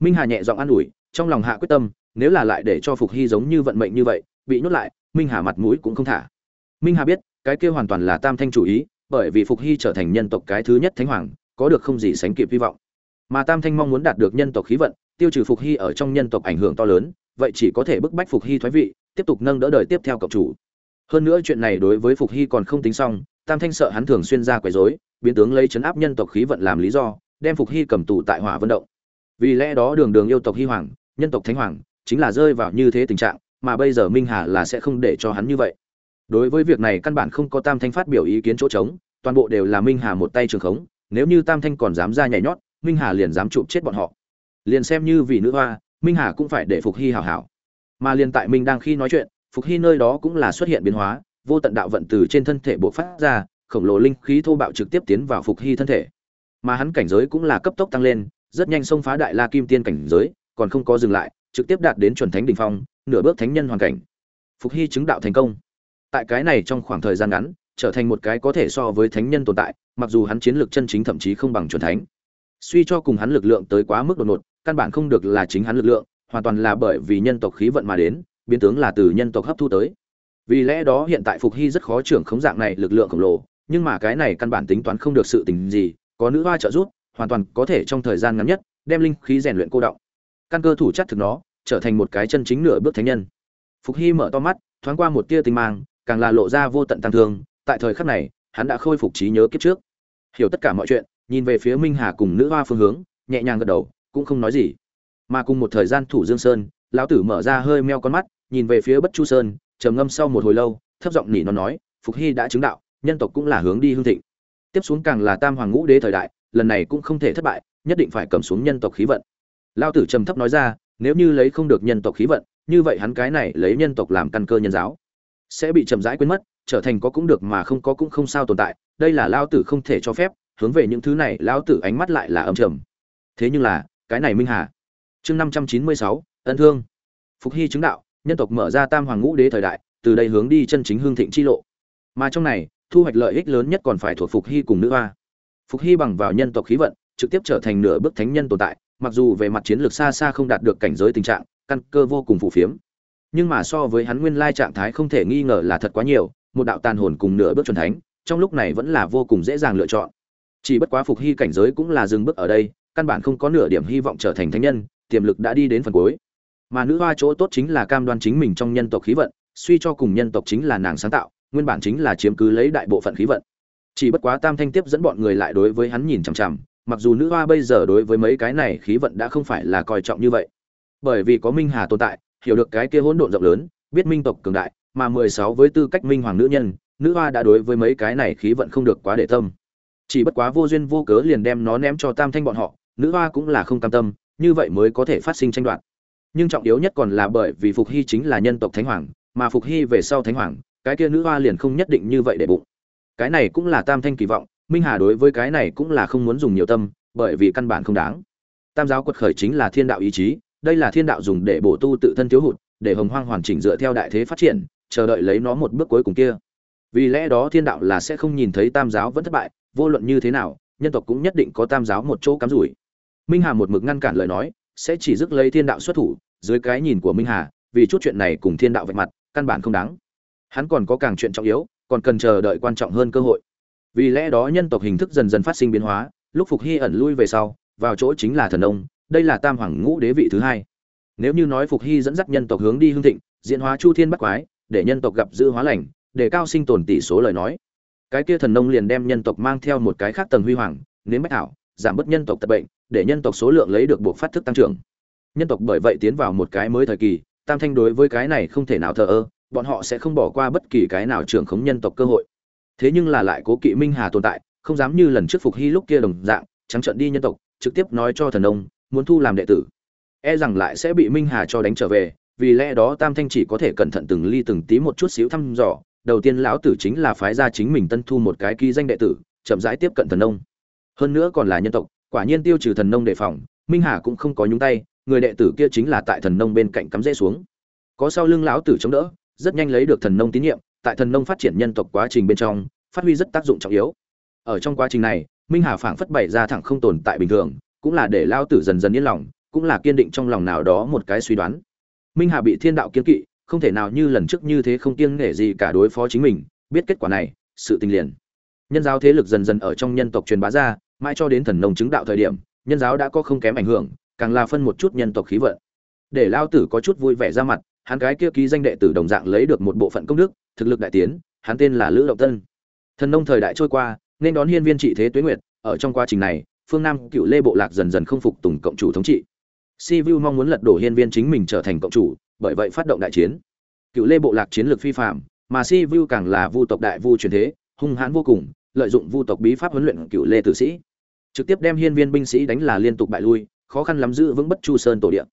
Minh hà nhẹ giọng an ủi, trong lòng hạ quyết tâm nếu là lại để cho phục hy giống như vận mệnh như vậy, bị nhốt lại, minh hà mặt mũi cũng không thả. Minh hà biết, cái kia hoàn toàn là tam thanh chủ ý, bởi vì phục hy trở thành nhân tộc cái thứ nhất thánh hoàng, có được không gì sánh kịp hy vọng. Mà tam thanh mong muốn đạt được nhân tộc khí vận, tiêu trừ phục hy ở trong nhân tộc ảnh hưởng to lớn, vậy chỉ có thể bức bách phục hy thoái vị, tiếp tục nâng đỡ đời tiếp theo cộng chủ. Hơn nữa chuyện này đối với phục hy còn không tính xong, tam thanh sợ hắn thường xuyên ra quấy rối, biến tướng lấy chấn áp nhân tộc khí vận làm lý do, đem phục hy cầm tù tại hỏa vận động. Vì lẽ đó đường đường yêu tộc hy hoàng, nhân tộc thánh hoàng chính là rơi vào như thế tình trạng, mà bây giờ minh hà là sẽ không để cho hắn như vậy. Đối với việc này căn bản không có tam thanh phát biểu ý kiến chỗ trống, toàn bộ đều là minh hà một tay trường khống, nếu như tam thanh còn dám ra nhảy nhót, minh hà liền dám chụp chết bọn họ. Liền xem như vì nữ hoa, minh hà cũng phải để phục hy hảo hảo. Mà liền tại minh đang khi nói chuyện, phục hy nơi đó cũng là xuất hiện biến hóa, vô tận đạo vận từ trên thân thể bộc phát ra, khổng lồ linh khí thô bạo trực tiếp tiến vào phục hy thân thể. Mà hắn cảnh giới cũng là cấp tốc tăng lên, rất nhanh xông phá đại la kim tiên cảnh giới, còn không có dừng lại trực tiếp đạt đến chuẩn thánh đỉnh phong, nửa bước thánh nhân hoàn cảnh. Phục hy chứng đạo thành công. Tại cái này trong khoảng thời gian ngắn, trở thành một cái có thể so với thánh nhân tồn tại, mặc dù hắn chiến lược chân chính thậm chí không bằng chuẩn thánh. Suy cho cùng hắn lực lượng tới quá mức đột ngột, căn bản không được là chính hắn lực lượng, hoàn toàn là bởi vì nhân tộc khí vận mà đến, biến tướng là từ nhân tộc hấp thu tới. Vì lẽ đó hiện tại phục hy rất khó trưởng khống dạng này lực lượng khổng lồ, nhưng mà cái này căn bản tính toán không được sự tình gì, có nữ hoa trợ giúp, hoàn toàn có thể trong thời gian ngắn nhất, đem linh khí rèn luyện cô động căn cơ thủ chắc thực nó, trở thành một cái chân chính nửa bước thánh nhân. Phục hy mở to mắt, thoáng qua một tia tinh mang, càng là lộ ra vô tận tăng thương. Tại thời khắc này, hắn đã khôi phục trí nhớ kiếp trước. Hiểu tất cả mọi chuyện, nhìn về phía minh hà cùng nữ hoa phương hướng, nhẹ nhàng gật đầu, cũng không nói gì. Mà cùng một thời gian thủ dương sơn, lão tử mở ra hơi meo con mắt, nhìn về phía bất chu sơn, trầm ngâm sau một hồi lâu, thấp giọng nỉ nó nói, phục hy đã chứng đạo, nhân tộc cũng là hướng đi hương thịnh. Tiếp xuống càng là tam hoàng ngũ đế thời đại, lần này cũng không thể thất bại, nhất định phải cầm xuống nhân tộc khí vận lao tử trầm thấp nói ra, nếu như lấy không được nhân tộc khí vận, như vậy hắn cái này lấy nhân tộc làm căn cơ nhân giáo, sẽ bị chậm rãi quên mất, trở thành có cũng được mà không có cũng không sao tồn tại, đây là lao tử không thể cho phép, hướng về những thứ này, lao tử ánh mắt lại là âm trầm. Thế nhưng là, cái này minh hà. Chương năm trăm chín mươi sáu, ân thương. Phục hy chứng đạo, nhân tộc mở ra tam hoàng ngũ đế thời đại, từ đây hướng đi chân chính hương thịnh chi lộ. Mà trong này, thu hoạch lợi ích lớn nhất còn phải thuộc phục hy cùng nữ hoa. Phục hy bằng vào nhân tộc khí vận, trực tiếp trở thành nửa bước thánh nhân tồn tại mặc dù về mặt chiến lược xa xa không đạt được cảnh giới tình trạng, căn cơ vô cùng phù phiếm. Nhưng mà so với hắn nguyên lai trạng thái không thể nghi ngờ là thật quá nhiều, một đạo tàn hồn cùng nửa bước chuẩn thánh, trong lúc này vẫn là vô cùng dễ dàng lựa chọn. Chỉ bất quá phục hy cảnh giới cũng là dừng bước ở đây, căn bản không có nửa điểm hy vọng trở thành thánh nhân, tiềm lực đã đi đến phần cuối. Mà nữ hoa chỗ tốt chính là cam đoan chính mình trong nhân tộc khí vận, suy cho cùng nhân tộc chính là nàng sáng tạo, nguyên bản chính là chiếm cứ lấy đại bộ phận khí vận. Chỉ bất quá tam thanh tiếp dẫn bọn người lại đối với hắn nhìn chằm chằm mặc dù nữ hoa bây giờ đối với mấy cái này khí vận đã không phải là coi trọng như vậy. Bởi vì có minh hà tồn tại, hiểu được cái kia hỗn độn rộng lớn, biết minh tộc cường đại, mà mười sáu với tư cách minh hoàng nữ nhân, nữ hoa đã đối với mấy cái này khí vận không được quá để tâm. Chỉ bất quá vô duyên vô cớ liền đem nó ném cho tam thanh bọn họ, nữ hoa cũng là không cam tâm, như vậy mới có thể phát sinh tranh đoạt. Nhưng trọng yếu nhất còn là bởi vì phục hy chính là nhân tộc thánh hoàng, mà phục hy về sau thánh hoàng, cái kia nữ hoa liền không nhất định như vậy để bụng. Cái này cũng là tam thanh kỳ vọng minh hà đối với cái này cũng là không muốn dùng nhiều tâm, bởi vì căn bản không đáng. Tam giáo quật khởi chính là thiên đạo ý chí, đây là thiên đạo dùng để bổ tu tự thân thiếu hụt, để hồng hoang hoàn chỉnh dựa theo đại thế phát triển, chờ đợi lấy nó một bước cuối cùng kia. Vì lẽ đó thiên đạo là sẽ không nhìn thấy tam giáo vẫn thất bại, vô luận như thế nào, nhân tộc cũng nhất định có tam giáo một chỗ cắm rủi. Minh hà một mực ngăn cản lời nói, sẽ chỉ dứt lấy thiên đạo xuất thủ, dưới cái nhìn của minh hà, vì chút chuyện này cùng thiên đạo vạch mặt, căn bản không đáng. Hắn còn có càng chuyện trọng yếu, còn cần chờ đợi quan trọng hơn cơ hội vì lẽ đó nhân tộc hình thức dần dần phát sinh biến hóa, lúc phục hy ẩn lui về sau, vào chỗ chính là thần ông, đây là tam hoàng ngũ đế vị thứ hai. Nếu như nói phục hy dẫn dắt nhân tộc hướng đi hương thịnh, diễn hóa chu thiên bắt quái, để nhân tộc gặp dư hóa lành, để cao sinh tồn tỷ số lời nói, cái kia thần nông liền đem nhân tộc mang theo một cái khác tầng huy hoàng, nếm bách thảo, giảm bớt nhân tộc tật bệnh, để nhân tộc số lượng lấy được buộc phát thức tăng trưởng. Nhân tộc bởi vậy tiến vào một cái mới thời kỳ, tam thanh đối với cái này không thể nào thờ ơ, bọn họ sẽ không bỏ qua bất kỳ cái nào trưởng khống nhân tộc cơ hội thế nhưng là lại cố kỵ minh hà tồn tại, không dám như lần trước phục hy lúc kia đồng dạng, trắng trợn đi nhân tộc, trực tiếp nói cho thần ông, muốn thu làm đệ tử. E rằng lại sẽ bị minh hà cho đánh trở về, vì lẽ đó tam thanh chỉ có thể cẩn thận từng ly từng tí một chút xíu thăm dò. Đầu tiên lão tử chính là phái ra chính mình tân thu một cái ký danh đệ tử, chậm rãi tiếp cận thần nông hơn nữa còn là nhân tộc, quả nhiên tiêu trừ thần nông đề phòng, minh hà cũng không có nhúng tay, người đệ tử kia chính là tại thần nông bên cạnh cắm rễ xuống. Có sau lưng lão tử chống đỡ, rất nhanh lấy được thần nông tín nhiệm tại thần nông phát triển nhân tộc quá trình bên trong, phát huy rất tác dụng trọng yếu. Ở trong quá trình này, minh hà phảng phất bày ra thẳng không tồn tại bình thường, cũng là để lao tử dần dần yên lòng, cũng là kiên định trong lòng nào đó một cái suy đoán. Minh hà bị thiên đạo kiên kỵ, không thể nào như lần trước như thế không kiêng nể gì cả đối phó chính mình, biết kết quả này, sự tình liền. Nhân giáo thế lực dần dần ở trong nhân tộc truyền bá ra, mãi cho đến thần nông chứng đạo thời điểm, nhân giáo đã có không kém ảnh hưởng, càng là phân một chút nhân tộc khí vận. Để lao tử có chút vui vẻ ra mặt, hắn cái kia ký danh đệ tử đồng dạng lấy được một bộ phận công đức thực lực đại tiến, hắn tên là lữ động tân. Thần nông thời đại trôi qua, nên đón hiên viên trị thế tuế nguyệt, ở trong quá trình này, phương nam cựu lê bộ lạc dần dần không phục tùng cộng chủ thống trị. Si vu mong muốn lật đổ hiên viên chính mình trở thành cộng chủ, bởi vậy phát động đại chiến. Cựu lê bộ lạc chiến lược phi phạm, mà si vu càng là vu tộc đại vu truyền thế, hung hãn vô cùng, lợi dụng vu tộc bí pháp huấn luyện cựu lê tử sĩ. Trực tiếp đem hiên viên binh sĩ đánh là liên tục bại lui, khó khăn lắm giữ vững bất chu sơn tổ địa.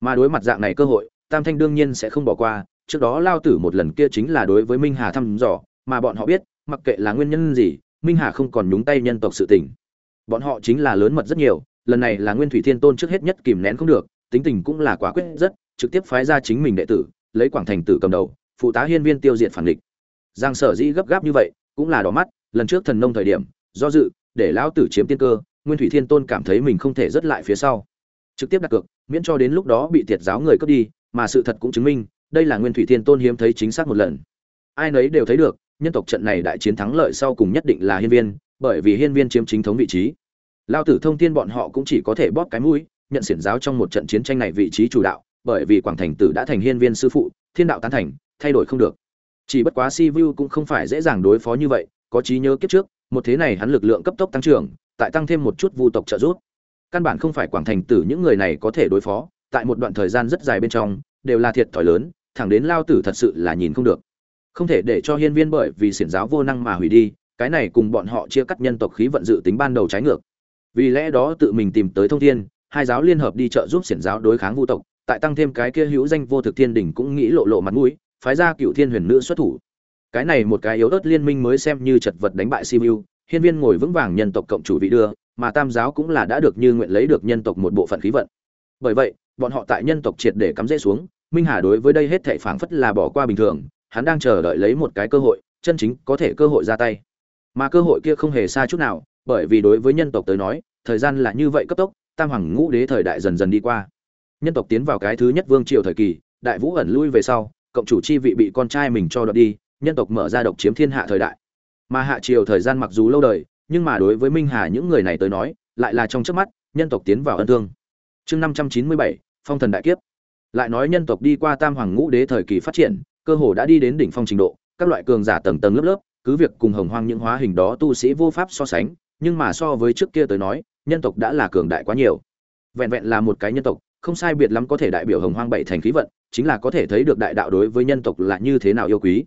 Mà đối mặt dạng này cơ hội, tam thanh đương nhiên sẽ không bỏ qua trước đó lao tử một lần kia chính là đối với minh hà thăm dò, mà bọn họ biết, mặc kệ là nguyên nhân gì, minh hà không còn nhúng tay nhân tộc sự tình. Bọn họ chính là lớn mật rất nhiều, lần này là nguyên thủy thiên tôn trước hết nhất kìm nén không được, tính tình cũng là quả quyết rất, trực tiếp phái ra chính mình đệ tử, lấy quảng thành tử cầm đầu, phụ tá hiên viên tiêu diệt phản địch. Giang sở dĩ gấp gáp như vậy, cũng là đỏ mắt, lần trước thần nông thời điểm, do dự, để lão tử chiếm tiên cơ, nguyên thủy thiên tôn cảm thấy mình không thể rớt lại phía sau. Trực tiếp đặt cược, miễn cho đến lúc đó bị thiệt giáo người cướp đi, mà sự thật cũng chứng minh đây là nguyên thủy thiên tôn hiếm thấy chính xác một lần. Ai nấy đều thấy được, nhân tộc trận này đại chiến thắng lợi sau cùng nhất định là hiên viên, bởi vì hiên viên chiếm chính thống vị trí. Lao tử thông thiên bọn họ cũng chỉ có thể bóp cái mũi, nhận xiển giáo trong một trận chiến tranh này vị trí chủ đạo, bởi vì quảng thành tử đã thành hiên viên sư phụ, thiên đạo tán thành, thay đổi không được. Chỉ bất quá si vu cũng không phải dễ dàng đối phó như vậy, có trí nhớ kiếp trước, một thế này hắn lực lượng cấp tốc tăng trưởng, tại tăng thêm một chút vu tộc trợ giúp. Căn bản không phải quảng thành tử những người này có thể đối phó, tại một đoạn thời gian rất dài bên trong đều là thiệt thòi lớn, thẳng đến lao tử thật sự là nhìn không được. Không thể để cho hiên viên bởi vì xiển giáo vô năng mà hủy đi, cái này cùng bọn họ chia cắt nhân tộc khí vận dự tính ban đầu trái ngược. Vì lẽ đó tự mình tìm tới thông thiên, hai giáo liên hợp đi trợ giúp xiển giáo đối kháng vũ tộc, tại tăng thêm cái kia hữu danh vô thực thiên đỉnh cũng nghĩ lộ lộ mặt mũi, phái ra cựu thiên huyền nữ xuất thủ. Cái này một cái yếu ớt liên minh mới xem như chật vật đánh bại simu hiên viên ngồi vững vàng nhân tộc cộng chủ vị đưa, mà tam giáo cũng là đã được như nguyện lấy được nhân tộc một bộ phận khí vận. Bởi vậy, bọn họ tại nhân tộc triệt để cắm rễ xuống minh hà đối với đây hết thảy phảng phất là bỏ qua bình thường, hắn đang chờ đợi lấy một cái cơ hội, chân chính có thể cơ hội ra tay. Mà cơ hội kia không hề xa chút nào, bởi vì đối với nhân tộc tới nói, thời gian là như vậy cấp tốc, tam hoàng ngũ đế thời đại dần dần đi qua. Nhân tộc tiến vào cái thứ nhất vương triều thời kỳ, đại vũ ẩn lui về sau, cộng chủ chi vị bị con trai mình cho đoạt đi, nhân tộc mở ra độc chiếm thiên hạ thời đại. Mà hạ triều thời gian mặc dù lâu đời, nhưng mà đối với minh hà những người này tới nói, lại là trong trước mắt, nhân tộc tiến vào ân thương. Chương năm trăm chín mươi bảy, phong thần đại kiếp lại nói nhân tộc đi qua tam hoàng ngũ đế thời kỳ phát triển, cơ hồ đã đi đến đỉnh phong trình độ, các loại cường giả tầng tầng lớp lớp, cứ việc cùng hồng hoang những hóa hình đó tu sĩ vô pháp so sánh, nhưng mà so với trước kia tới nói, nhân tộc đã là cường đại quá nhiều. Vẹn vẹn là một cái nhân tộc, không sai biệt lắm có thể đại biểu hồng hoang bảy thành khí vận, chính là có thể thấy được đại đạo đối với nhân tộc là như thế nào yêu quý.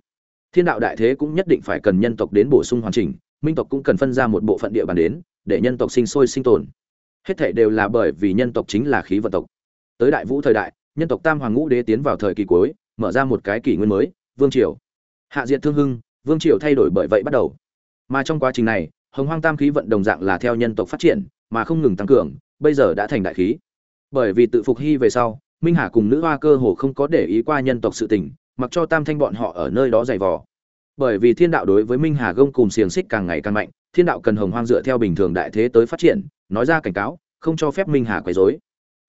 Thiên đạo đại thế cũng nhất định phải cần nhân tộc đến bổ sung hoàn chỉnh, minh tộc cũng cần phân ra một bộ phận địa bàn đến, để nhân tộc sinh sôi sinh tồn. Hết thể đều là bởi vì nhân tộc chính là khí vận tộc. Tới đại vũ thời đại nhân tộc tam hoàng ngũ đế tiến vào thời kỳ cuối, mở ra một cái kỷ nguyên mới, vương triều. Hạ diệt thương hưng, vương triều thay đổi bởi vậy bắt đầu. Mà trong quá trình này, hồng hoang tam khí vận đồng dạng là theo nhân tộc phát triển, mà không ngừng tăng cường, bây giờ đã thành đại khí. Bởi vì tự phục hy về sau, minh hà cùng nữ hoa cơ hồ không có để ý qua nhân tộc sự tình, mặc cho tam thanh bọn họ ở nơi đó dày vò. Bởi vì thiên đạo đối với minh hà gông cùng xiềng xích càng ngày càng mạnh, thiên đạo cần hồng hoang dựa theo bình thường đại thế tới phát triển, nói ra cảnh cáo, không cho phép minh hà quấy rối.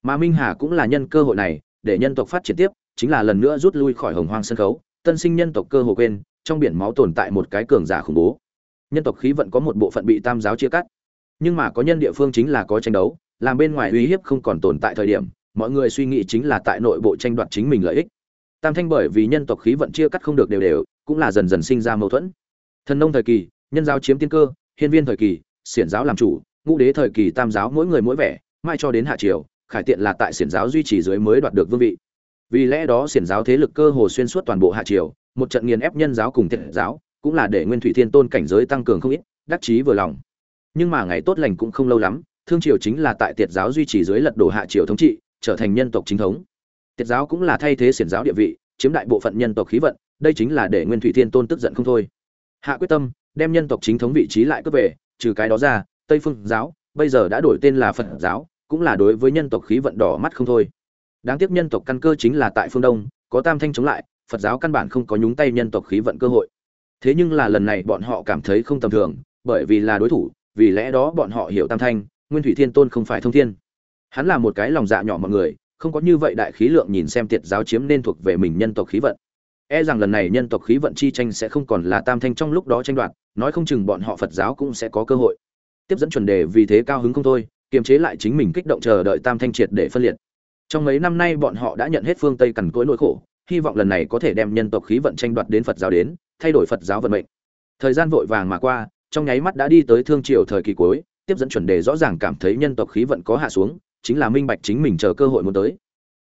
Mà minh hà cũng là nhân cơ hội này để nhân tộc phát triển tiếp, chính là lần nữa rút lui khỏi hồng hoang sân khấu, tân sinh nhân tộc cơ hồ quên, trong biển máu tồn tại một cái cường giả khủng bố. Nhân tộc khí vận có một bộ phận bị tam giáo chia cắt, nhưng mà có nhân địa phương chính là có tranh đấu, làm bên ngoài uy hiếp không còn tồn tại thời điểm, mọi người suy nghĩ chính là tại nội bộ tranh đoạt chính mình lợi ích. Tam thanh bởi vì nhân tộc khí vận chia cắt không được đều đều, cũng là dần dần sinh ra mâu thuẫn. Thần nông thời kỳ, nhân giáo chiếm tiên cơ, hiên viên thời kỳ, xiển giáo làm chủ, ngũ đế thời kỳ tam giáo mỗi người mỗi vẻ, mai cho đến hạ triều khải tiện là tại xiển giáo duy trì dưới mới đoạt được vương vị. Vì lẽ đó xiển giáo thế lực cơ hồ xuyên suốt toàn bộ hạ triều, một trận nghiền ép nhân giáo cùng thiện giáo, cũng là để nguyên thủy thiên tôn cảnh giới tăng cường không ít, đắc chí vừa lòng. Nhưng mà ngày tốt lành cũng không lâu lắm, thương triều chính là tại tiệt giáo duy trì dưới lật đổ hạ triều thống trị, trở thành nhân tộc chính thống. Tiệt giáo cũng là thay thế xiển giáo địa vị, chiếm đại bộ phận nhân tộc khí vận, đây chính là để nguyên thủy thiên tôn tức giận không thôi. Hạ quyết tâm, đem nhân tộc chính thống vị trí lại cướp về, trừ cái đó ra, tây phương giáo, bây giờ đã đổi tên là phật giáo cũng là đối với nhân tộc khí vận đỏ mắt không thôi. Đáng tiếc nhân tộc căn cơ chính là tại phương đông, có tam thanh chống lại, phật giáo căn bản không có nhúng tay nhân tộc khí vận cơ hội. Thế nhưng là lần này bọn họ cảm thấy không tầm thường, bởi vì là đối thủ, vì lẽ đó bọn họ hiểu tam thanh, nguyên thủy thiên tôn không phải thông thiên. Hắn là một cái lòng dạ nhỏ mọi người, không có như vậy đại khí lượng nhìn xem tiệt giáo chiếm nên thuộc về mình nhân tộc khí vận. E rằng lần này nhân tộc khí vận chi tranh sẽ không còn là tam thanh trong lúc đó tranh đoạt, nói không chừng bọn họ phật giáo cũng sẽ có cơ hội. Tiếp dẫn chuẩn đề vì thế cao hứng không thôi kiềm chế lại chính mình kích động chờ đợi tam thanh triệt để phân liệt. Trong mấy năm nay bọn họ đã nhận hết phương tây cằn cỗi nỗi khổ, hy vọng lần này có thể đem nhân tộc khí vận tranh đoạt đến phật giáo đến, thay đổi phật giáo vận mệnh. Thời gian vội vàng mà qua, trong nháy mắt đã đi tới thương triều thời kỳ cuối, tiếp dẫn chuẩn đề rõ ràng cảm thấy nhân tộc khí vận có hạ xuống, chính là minh bạch chính mình chờ cơ hội muốn tới.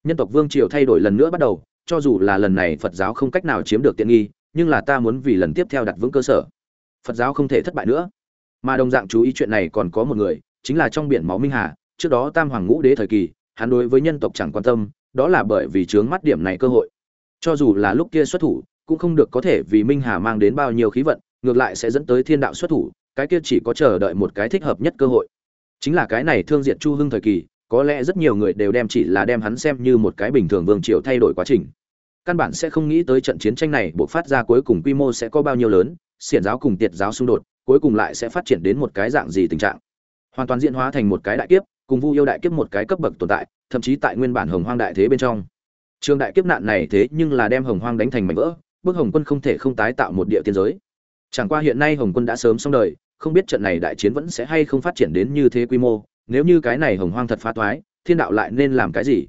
Nhân tộc vương triều thay đổi lần nữa bắt đầu, cho dù là lần này phật giáo không cách nào chiếm được tiện nghi, nhưng là ta muốn vì lần tiếp theo đặt vững cơ sở. Phật giáo không thể thất bại nữa. Mà đồng dạng chú ý chuyện này còn có một người chính là trong biển máu minh hà, trước đó tam hoàng ngũ đế thời kỳ, hắn đối với nhân tộc chẳng quan tâm, đó là bởi vì chướng mắt điểm này cơ hội. Cho dù là lúc kia xuất thủ, cũng không được có thể vì minh hà mang đến bao nhiêu khí vận, ngược lại sẽ dẫn tới thiên đạo xuất thủ, cái kia chỉ có chờ đợi một cái thích hợp nhất cơ hội. Chính là cái này thương diệt chu hưng thời kỳ, có lẽ rất nhiều người đều đem chỉ là đem hắn xem như một cái bình thường vương triều thay đổi quá trình. Căn bản sẽ không nghĩ tới trận chiến tranh này buộc phát ra cuối cùng quy mô sẽ có bao nhiêu lớn, xiển giáo cùng tiệt giáo xung đột, cuối cùng lại sẽ phát triển đến một cái dạng gì tình trạng hoàn toàn diễn hóa thành một cái đại kiếp, cùng vu yêu đại kiếp một cái cấp bậc tồn tại, thậm chí tại nguyên bản hồng hoang đại thế bên trong. Trường đại kiếp nạn này thế nhưng là đem hồng hoang đánh thành mảnh vỡ, bức hồng quân không thể không tái tạo một địa tiên giới. Chẳng qua hiện nay hồng quân đã sớm xong đời, không biết trận này đại chiến vẫn sẽ hay không phát triển đến như thế quy mô, nếu như cái này hồng hoang thật phá toái, thiên đạo lại nên làm cái gì?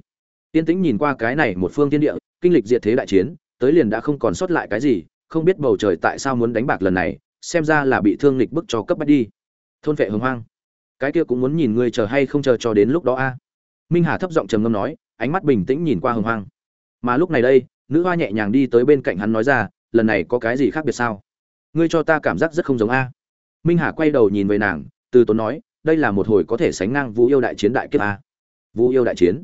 Tiên tĩnh nhìn qua cái này một phương thiên địa, kinh lịch diệt thế đại chiến, tới liền đã không còn sót lại cái gì, không biết bầu trời tại sao muốn đánh bạc lần này, xem ra là bị thương lịch bức cho cấp bách đi. Thôn vệ hồng hoang cái kia cũng muốn nhìn ngươi chờ hay không chờ cho đến lúc đó a. Minh hà thấp giọng trầm ngâm nói, ánh mắt bình tĩnh nhìn qua hồng hoang. Mà lúc này đây, nữ hoa nhẹ nhàng đi tới bên cạnh hắn nói ra, lần này có cái gì khác biệt sao? Ngươi cho ta cảm giác rất không giống a. Minh hà quay đầu nhìn về nàng, từ tốn nói, đây là một hồi có thể sánh ngang vũ yêu đại chiến đại kiếp a. Vũ yêu đại chiến.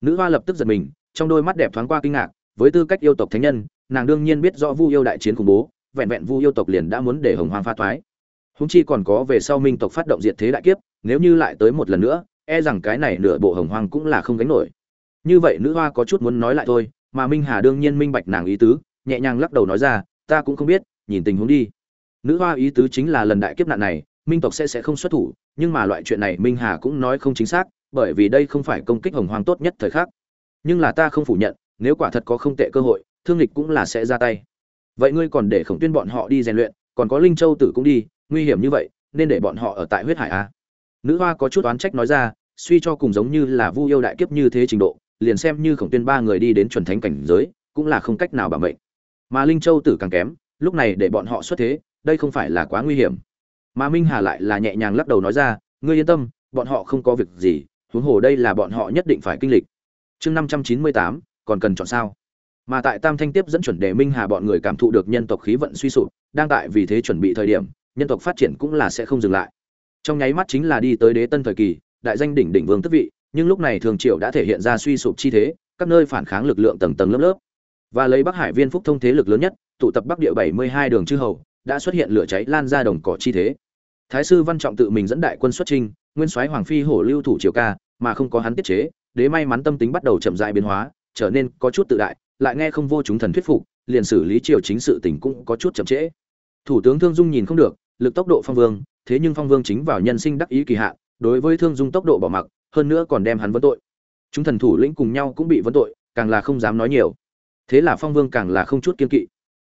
Nữ hoa lập tức giật mình, trong đôi mắt đẹp thoáng qua kinh ngạc, với tư cách yêu tộc thánh nhân, nàng đương nhiên biết rõ vu yêu đại chiến khủng bố, vẹn vẹn vu yêu tộc liền đã muốn để hồng hoang pha thoái. Húng chi còn có về sau minh tộc phát động diệt thế đại kiếp nếu như lại tới một lần nữa e rằng cái này nửa bộ hồng hoang cũng là không gánh nổi. Như vậy nữ hoa có chút muốn nói lại thôi, mà minh hà đương nhiên minh bạch nàng ý tứ, nhẹ nhàng lắc đầu nói ra, ta cũng không biết, nhìn tình huống đi. Nữ hoa ý tứ chính là lần đại kiếp nạn này, minh tộc sẽ sẽ không xuất thủ, nhưng mà loại chuyện này minh hà cũng nói không chính xác, bởi vì đây không phải công kích hồng hoang tốt nhất thời khắc. Nhưng là ta không phủ nhận, nếu quả thật có không tệ cơ hội, thương lịch cũng là sẽ ra tay. Vậy ngươi còn để khổng tuyên bọn họ đi rèn luyện, còn có linh châu tử cũng đi, nguy hiểm như vậy, nên để bọn họ ở tại huyết hải à? Nữ hoa có chút oán trách nói ra, suy cho cùng giống như là vu yêu đại kiếp như thế trình độ, liền xem như khổng tuyên ba người đi đến chuẩn thánh cảnh giới, cũng là không cách nào bảo mệnh. Mà linh châu tử càng kém, lúc này để bọn họ xuất thế, đây không phải là quá nguy hiểm. Mà minh hà lại là nhẹ nhàng lắc đầu nói ra, ngươi yên tâm, bọn họ không có việc gì, huống hồ đây là bọn họ nhất định phải kinh lịch. Chương năm trăm chín mươi tám, còn cần chọn sao? Mà tại tam thanh tiếp dẫn chuẩn đề minh hà bọn người cảm thụ được nhân tộc khí vận suy sụp, đang tại vì thế chuẩn bị thời điểm, nhân tộc phát triển cũng là sẽ không dừng lại trong nháy mắt chính là đi tới đế tân thời kỳ, đại danh đỉnh đỉnh vương tức vị, nhưng lúc này thường triệu đã thể hiện ra suy sụp chi thế, các nơi phản kháng lực lượng tầng tầng lớp lớp. Và lấy bắc hải viên phúc thông thế lực lớn nhất, tụ tập bắc địa bảy mươi hai đường chư hầu, đã xuất hiện lửa cháy lan ra đồng cỏ chi thế. Thái sư văn trọng tự mình dẫn đại quân xuất trinh nguyên soái hoàng phi hổ lưu thủ triều ca, mà không có hắn tiết chế, đế may mắn tâm tính bắt đầu chậm rãi biến hóa, trở nên có chút tự đại, lại nghe không vô chúng thần thuyết phục, liền xử lý triều chính sự tình cũng có chút chậm trễ. Thủ tướng thương dung nhìn không được, lực tốc độ phong vương thế nhưng phong vương chính vào nhân sinh đắc ý kỳ hạn, đối với thương dung tốc độ bỏ mặc, hơn nữa còn đem hắn vấn tội. Chúng thần thủ lĩnh cùng nhau cũng bị vấn tội, càng là không dám nói nhiều. Thế là phong vương càng là không chút kiên kỵ.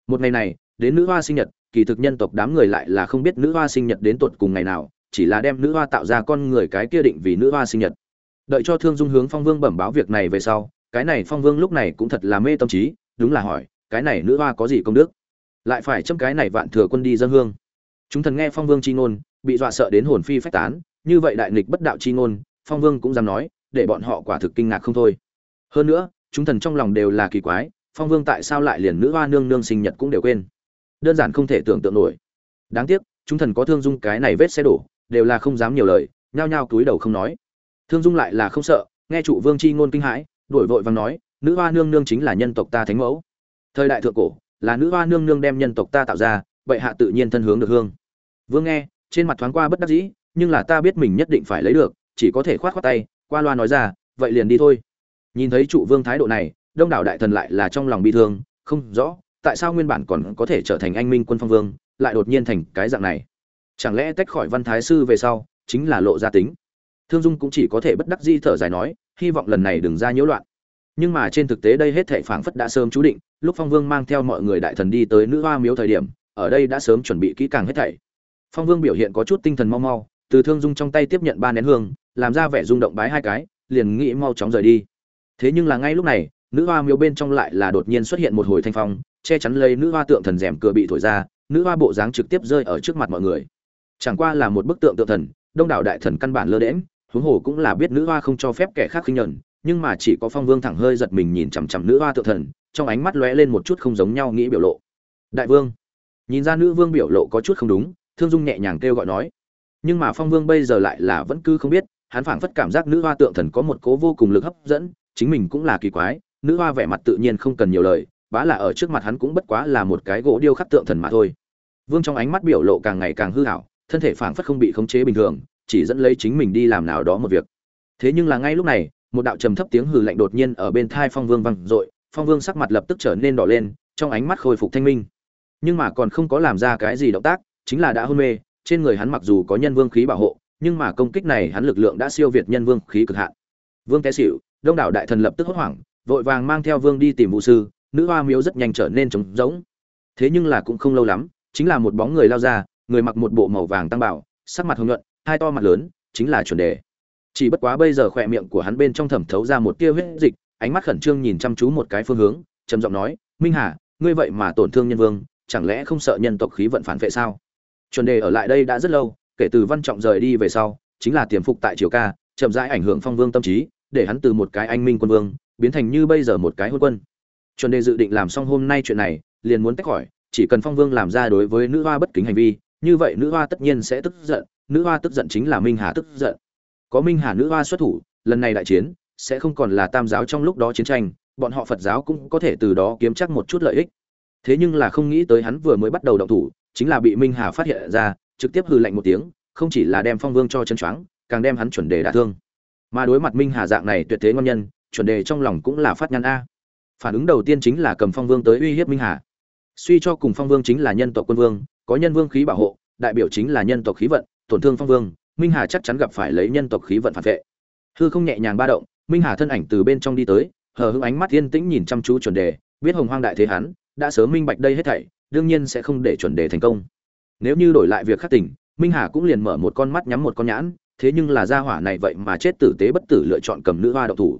Một ngày này, đến nữ hoa sinh nhật, kỳ thực nhân tộc đám người lại là không biết nữ hoa sinh nhật đến tột cùng ngày nào, chỉ là đem nữ hoa tạo ra con người cái kia định vì nữ hoa sinh nhật. Đợi cho thương dung hướng phong vương bẩm báo việc này về sau, cái này phong vương lúc này cũng thật là mê tâm trí, đúng là hỏi, cái này nữ hoa có gì công đức? Lại phải châm cái này vạn thừa quân đi dân hương chúng thần nghe phong vương chi ngôn, bị dọa sợ đến hồn phi phách tán, như vậy đại nghịch bất đạo chi ngôn, phong vương cũng dám nói, để bọn họ quả thực kinh ngạc không thôi. Hơn nữa, chúng thần trong lòng đều là kỳ quái, phong vương tại sao lại liền nữ hoa nương nương sinh nhật cũng đều quên. Đơn giản không thể tưởng tượng nổi. Đáng tiếc, chúng thần có thương dung cái này vết xe đổ, đều là không dám nhiều lời, nhao nhao túi đầu không nói. Thương dung lại là không sợ, nghe trụ vương chi ngôn kinh hãi, đổi vội vàng nói, nữ hoa nương nương chính là nhân tộc ta thánh mẫu. Thời đại thượng cổ, là nữ hoa nương nương đem nhân tộc ta tạo ra vậy hạ tự nhiên thân hướng được hương. Vương nghe, trên mặt thoáng qua bất đắc dĩ, nhưng là ta biết mình nhất định phải lấy được, chỉ có thể khoát khoát tay, qua loa nói ra, vậy liền đi thôi. Nhìn thấy trụ vương thái độ này, đông đảo đại thần lại là trong lòng bi thương, không rõ, tại sao nguyên bản còn có thể trở thành anh minh quân phong vương, lại đột nhiên thành cái dạng này. Chẳng lẽ tách khỏi văn thái sư về sau, chính là lộ gia tính? Thương dung cũng chỉ có thể bất đắc di thở dài nói, hy vọng lần này đừng ra nhiễu loạn. Nhưng mà trên thực tế đây hết thảy phảng phất đã sớm chú định, lúc phong vương mang theo mọi người đại thần đi tới nữ hoa miếu thời điểm ở đây đã sớm chuẩn bị kỹ càng hết thảy. Phong vương biểu hiện có chút tinh thần mau mau, từ thương dung trong tay tiếp nhận ba nén hương, làm ra vẻ rung động bái hai cái, liền nghĩ mau chóng rời đi. Thế nhưng là ngay lúc này, nữ hoa miếu bên trong lại là đột nhiên xuất hiện một hồi thanh phong, che chắn lấy nữ hoa tượng thần rèm cửa bị thổi ra, nữ hoa bộ dáng trực tiếp rơi ở trước mặt mọi người. Chẳng qua là một bức tượng tượng thần, đông đảo đại thần căn bản lơ đễm huống hồ cũng là biết nữ hoa không cho phép kẻ khác khinh nhẫn, nhưng mà chỉ có phong vương thẳng hơi giật mình nhìn chằm chằm nữ hoa tượng thần, trong ánh mắt lóe lên một chút không giống nhau nghĩ biểu lộ. Đại vương nhìn ra nữ vương biểu lộ có chút không đúng, thương dung nhẹ nhàng kêu gọi nói. Nhưng mà phong vương bây giờ lại là vẫn cứ không biết, hắn phảng phất cảm giác nữ hoa tượng thần có một cố vô cùng lực hấp dẫn, chính mình cũng là kỳ quái, nữ hoa vẻ mặt tự nhiên không cần nhiều lời, bá là ở trước mặt hắn cũng bất quá là một cái gỗ điêu khắc tượng thần mà thôi. Vương trong ánh mắt biểu lộ càng ngày càng hư hảo thân thể phảng phất không bị khống chế bình thường, chỉ dẫn lấy chính mình đi làm nào đó một việc. Thế nhưng là ngay lúc này, một đạo trầm thấp tiếng hừ lạnh đột nhiên ở bên thai phong vương vang dội, phong vương sắc mặt lập tức trở nên đỏ lên, trong ánh mắt khôi phục thanh minh nhưng mà còn không có làm ra cái gì động tác, chính là đã hôn mê, trên người hắn mặc dù có nhân vương khí bảo hộ, nhưng mà công kích này hắn lực lượng đã siêu việt nhân vương khí cực hạn. Vương té xỉu, đông đảo đại thần lập tức hốt hoảng, vội vàng mang theo vương đi tìm vũ sư, nữ hoa miếu rất nhanh trở nên trống rỗng. Thế nhưng là cũng không lâu lắm, chính là một bóng người lao ra, người mặc một bộ màu vàng tăng bảo, sắc mặt hồng nhuận, hai to mặt lớn, chính là chuẩn đề. Chỉ bất quá bây giờ khỏe miệng của hắn bên trong thẩm thấu ra một tia huyết dịch, ánh mắt khẩn trương nhìn chăm chú một cái phương hướng, trầm giọng nói, minh hà, ngươi vậy mà tổn thương nhân vương chẳng lẽ không sợ nhân tộc khí vận phản vệ sao? Chuẩn đề ở lại đây đã rất lâu, kể từ văn trọng rời đi về sau, chính là tiềm phục tại triều ca, chậm rãi ảnh hưởng phong vương tâm trí, để hắn từ một cái anh minh quân vương, biến thành như bây giờ một cái hôn quân. Chuẩn đề dự định làm xong hôm nay chuyện này, liền muốn tách khỏi, chỉ cần phong vương làm ra đối với nữ hoa bất kính hành vi, như vậy nữ hoa tất nhiên sẽ tức giận, nữ hoa tức giận chính là minh hà tức giận. Có minh hà nữ hoa xuất thủ, lần này đại chiến, sẽ không còn là tam giáo trong lúc đó chiến tranh, bọn họ phật giáo cũng có thể từ đó kiếm chắc một chút lợi ích thế nhưng là không nghĩ tới hắn vừa mới bắt đầu động thủ, chính là bị minh hà phát hiện ra, trực tiếp hư lạnh một tiếng, không chỉ là đem phong vương cho chân choáng, càng đem hắn chuẩn đề đả thương. Mà đối mặt minh hà dạng này tuyệt thế ngon nhân, chuẩn đề trong lòng cũng là phát nhăn a. Phản ứng đầu tiên chính là cầm phong vương tới uy hiếp minh hà. Suy cho cùng phong vương chính là nhân tộc quân vương, có nhân vương khí bảo hộ, đại biểu chính là nhân tộc khí vận, tổn thương phong vương, minh hà chắc chắn gặp phải lấy nhân tộc khí vận phản vệ. Hư không nhẹ nhàng ba động, minh hà thân ảnh từ bên trong đi tới, hờ hững ánh mắt yên tĩnh nhìn chăm chú chuẩn đề, biết hồng hoang đại thế hắn đã sớm minh bạch đây hết thảy, đương nhiên sẽ không để chuẩn đề thành công. Nếu như đổi lại việc khắc tỉnh, minh hà cũng liền mở một con mắt nhắm một con nhãn, thế nhưng là gia hỏa này vậy mà chết tử tế bất tử lựa chọn cầm nữ hoa độc thủ.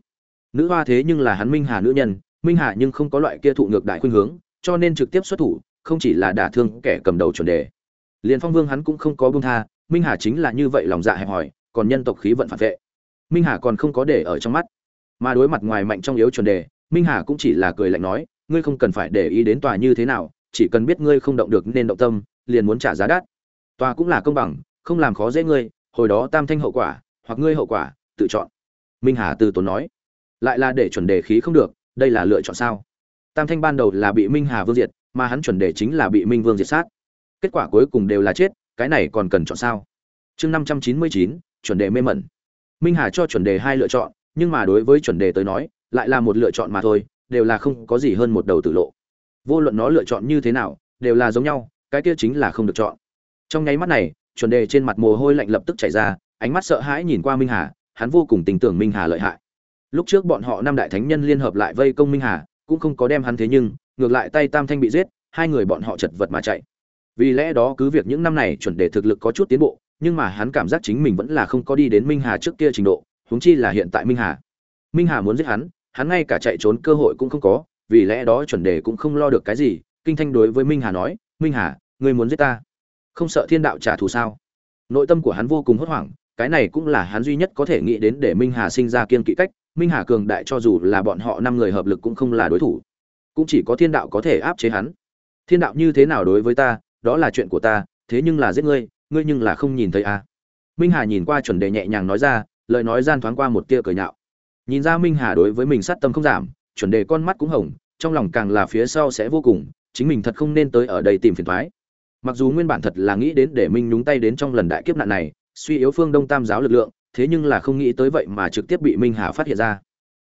Nữ hoa thế nhưng là hắn minh hà nữ nhân, minh hà nhưng không có loại kia thụ ngược đại khuynh hướng, cho nên trực tiếp xuất thủ, không chỉ là đả thương kẻ cầm đầu chuẩn đề. Liền phong vương hắn cũng không có buông tha, minh hà chính là như vậy lòng dạ hẹp hòi, còn nhân tộc khí vận phản vệ. Minh hà còn không có để ở trong mắt. Mà đối mặt ngoài mạnh trong yếu chuẩn đề, minh hà cũng chỉ là cười lạnh nói ngươi không cần phải để ý đến tòa như thế nào, chỉ cần biết ngươi không động được nên động tâm, liền muốn trả giá đắt. Tòa cũng là công bằng, không làm khó dễ ngươi, hồi đó tam thanh hậu quả, hoặc ngươi hậu quả, tự chọn. Minh hà từ tốn nói, lại là để chuẩn đề khí không được, đây là lựa chọn sao? Tam thanh ban đầu là bị minh hà vương diệt, mà hắn chuẩn đề chính là bị minh vương diệt sát. Kết quả cuối cùng đều là chết, cái này còn cần chọn sao? Chương năm trăm chín mươi chín, chuẩn đề mê mẩn. Minh hà cho chuẩn đề hai lựa chọn, nhưng mà đối với chuẩn đề tới nói, lại là một lựa chọn mà thôi đều là không có gì hơn một đầu tử lộ. Vô luận nó lựa chọn như thế nào, đều là giống nhau, cái kia chính là không được chọn. Trong nháy mắt này, chuẩn đề trên mặt mồ hôi lạnh lập tức chảy ra, ánh mắt sợ hãi nhìn qua minh hà, hắn vô cùng tình tưởng minh hà lợi hại. Lúc trước bọn họ năm đại thánh nhân liên hợp lại vây công minh hà, cũng không có đem hắn thế nhưng, ngược lại tay tam thanh bị giết, hai người bọn họ chật vật mà chạy. Vì lẽ đó cứ việc những năm này chuẩn đề thực lực có chút tiến bộ, nhưng mà hắn cảm giác chính mình vẫn là không có đi đến minh hà trước kia trình độ, huống chi là hiện tại minh hà. Minh hà muốn giết hắn hắn ngay cả chạy trốn cơ hội cũng không có, vì lẽ đó chuẩn đề cũng không lo được cái gì. Kinh thanh đối với minh hà nói, minh hà, ngươi muốn giết ta? Không sợ thiên đạo trả thù sao? Nội tâm của hắn vô cùng hốt hoảng, cái này cũng là hắn duy nhất có thể nghĩ đến để minh hà sinh ra kiên kỵ cách. Minh hà cường đại cho dù là bọn họ năm người hợp lực cũng không là đối thủ. Cũng chỉ có thiên đạo có thể áp chế hắn. Thiên đạo như thế nào đối với ta? Đó là chuyện của ta, thế nhưng là giết ngươi ngươi nhưng là không nhìn thấy à. minh hà nhìn qua chuẩn đề nhẹ nhàng nói ra, lời nói gian thoáng qua một tia cười nhạo nhìn ra minh hà đối với mình sát tâm không giảm, chuẩn đề con mắt cũng hồng, trong lòng càng là phía sau sẽ vô cùng, chính mình thật không nên tới ở đây tìm phiền thoái. Mặc dù nguyên bản thật là nghĩ đến để minh nhúng tay đến trong lần đại kiếp nạn này, suy yếu phương đông tam giáo lực lượng, thế nhưng là không nghĩ tới vậy mà trực tiếp bị minh hà phát hiện ra.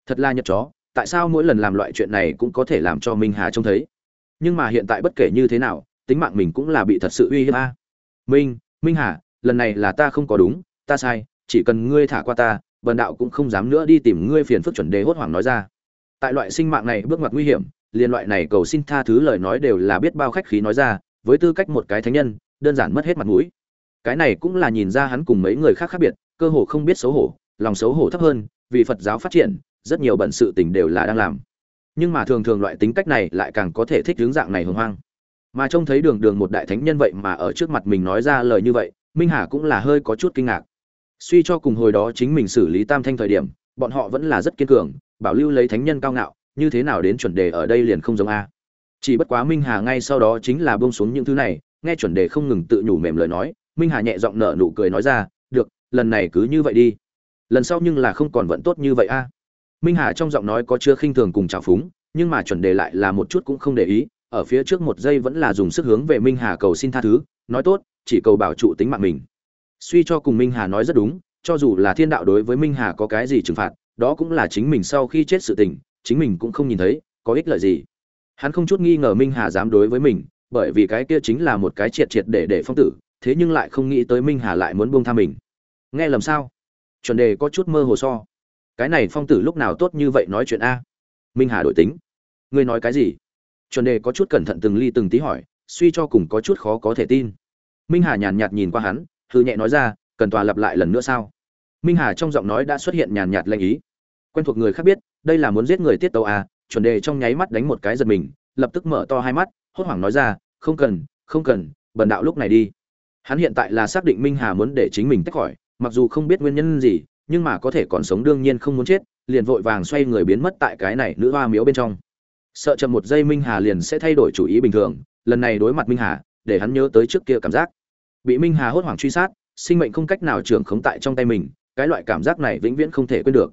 Thật là nhật chó, tại sao mỗi lần làm loại chuyện này cũng có thể làm cho minh hà trông thấy? Nhưng mà hiện tại bất kể như thế nào, tính mạng mình cũng là bị thật sự uy hiếp a. Minh minh hà, lần này là ta không có đúng, ta sai, chỉ cần ngươi thả qua ta bần đạo cũng không dám nữa đi tìm ngươi phiền phức chuẩn đề hốt hoảng nói ra. Tại loại sinh mạng này bước ngoặt nguy hiểm liên loại này cầu xin tha thứ lời nói đều là biết bao khách khí nói ra, với tư cách một cái thánh nhân, đơn giản mất hết mặt mũi. Cái này cũng là nhìn ra hắn cùng mấy người khác khác biệt, cơ hồ không biết xấu hổ, lòng xấu hổ thấp hơn, vì phật giáo phát triển, rất nhiều bận sự tình đều là đang làm. Nhưng mà thường thường loại tính cách này lại càng có thể thích hướng dạng này hồng hoang. Mà trông thấy đường đường một đại thánh nhân vậy mà ở trước mặt mình nói ra lời như vậy, minh hà cũng là hơi có chút kinh ngạc suy cho cùng hồi đó chính mình xử lý tam thanh thời điểm, bọn họ vẫn là rất kiên cường, bảo lưu lấy thánh nhân cao ngạo, như thế nào đến chuẩn đề ở đây liền không giống a. Chỉ bất quá minh hà ngay sau đó chính là bông xuống những thứ này, nghe chuẩn đề không ngừng tự nhủ mềm lời nói, minh hà nhẹ giọng nở nụ cười nói ra, được, lần này cứ như vậy đi. Lần sau nhưng là không còn vẫn tốt như vậy a. Minh hà trong giọng nói có chưa khinh thường cùng trào phúng, nhưng mà chuẩn đề lại là một chút cũng không để ý, ở phía trước một giây vẫn là dùng sức hướng về minh hà cầu xin tha thứ, nói tốt, chỉ cầu bảo trụ tính mạng mình suy cho cùng minh hà nói rất đúng, cho dù là thiên đạo đối với minh hà có cái gì trừng phạt, đó cũng là chính mình sau khi chết sự tình, chính mình cũng không nhìn thấy, có ích lợi gì. Hắn không chút nghi ngờ minh hà dám đối với mình, bởi vì cái kia chính là một cái triệt triệt để để phong tử, thế nhưng lại không nghĩ tới minh hà lại muốn buông tha mình. Nghe lầm sao? Chuẩn đề có chút mơ hồ so. Cái này phong tử lúc nào tốt như vậy nói chuyện a? Minh hà đổi tính. Ngươi nói cái gì? Chuẩn đề có chút cẩn thận từng ly từng tí hỏi, suy cho cùng có chút khó có thể tin. Minh hà nhàn nhạt nhìn qua hắn hư nhẹ nói ra, cần tòa lặp lại lần nữa sao? Minh hà trong giọng nói đã xuất hiện nhàn nhạt lanh ý. Quen thuộc người khác biết, đây là muốn giết người tiết tàu à chuẩn đề trong nháy mắt đánh một cái giật mình, lập tức mở to hai mắt, hốt hoảng nói ra, không cần không cần, bần đạo lúc này đi. Hắn hiện tại là xác định minh hà muốn để chính mình tách khỏi, mặc dù không biết nguyên nhân gì, nhưng mà có thể còn sống đương nhiên không muốn chết, liền vội vàng xoay người biến mất tại cái này nữ hoa miếu bên trong. Sợ chậm một giây minh hà liền sẽ thay đổi chủ ý bình thường, lần này đối mặt minh hà, để hắn nhớ tới trước kia cảm giác bị minh hà hốt hoảng truy sát, sinh mệnh không cách nào trưởng khống tại trong tay mình, cái loại cảm giác này vĩnh viễn không thể quên được.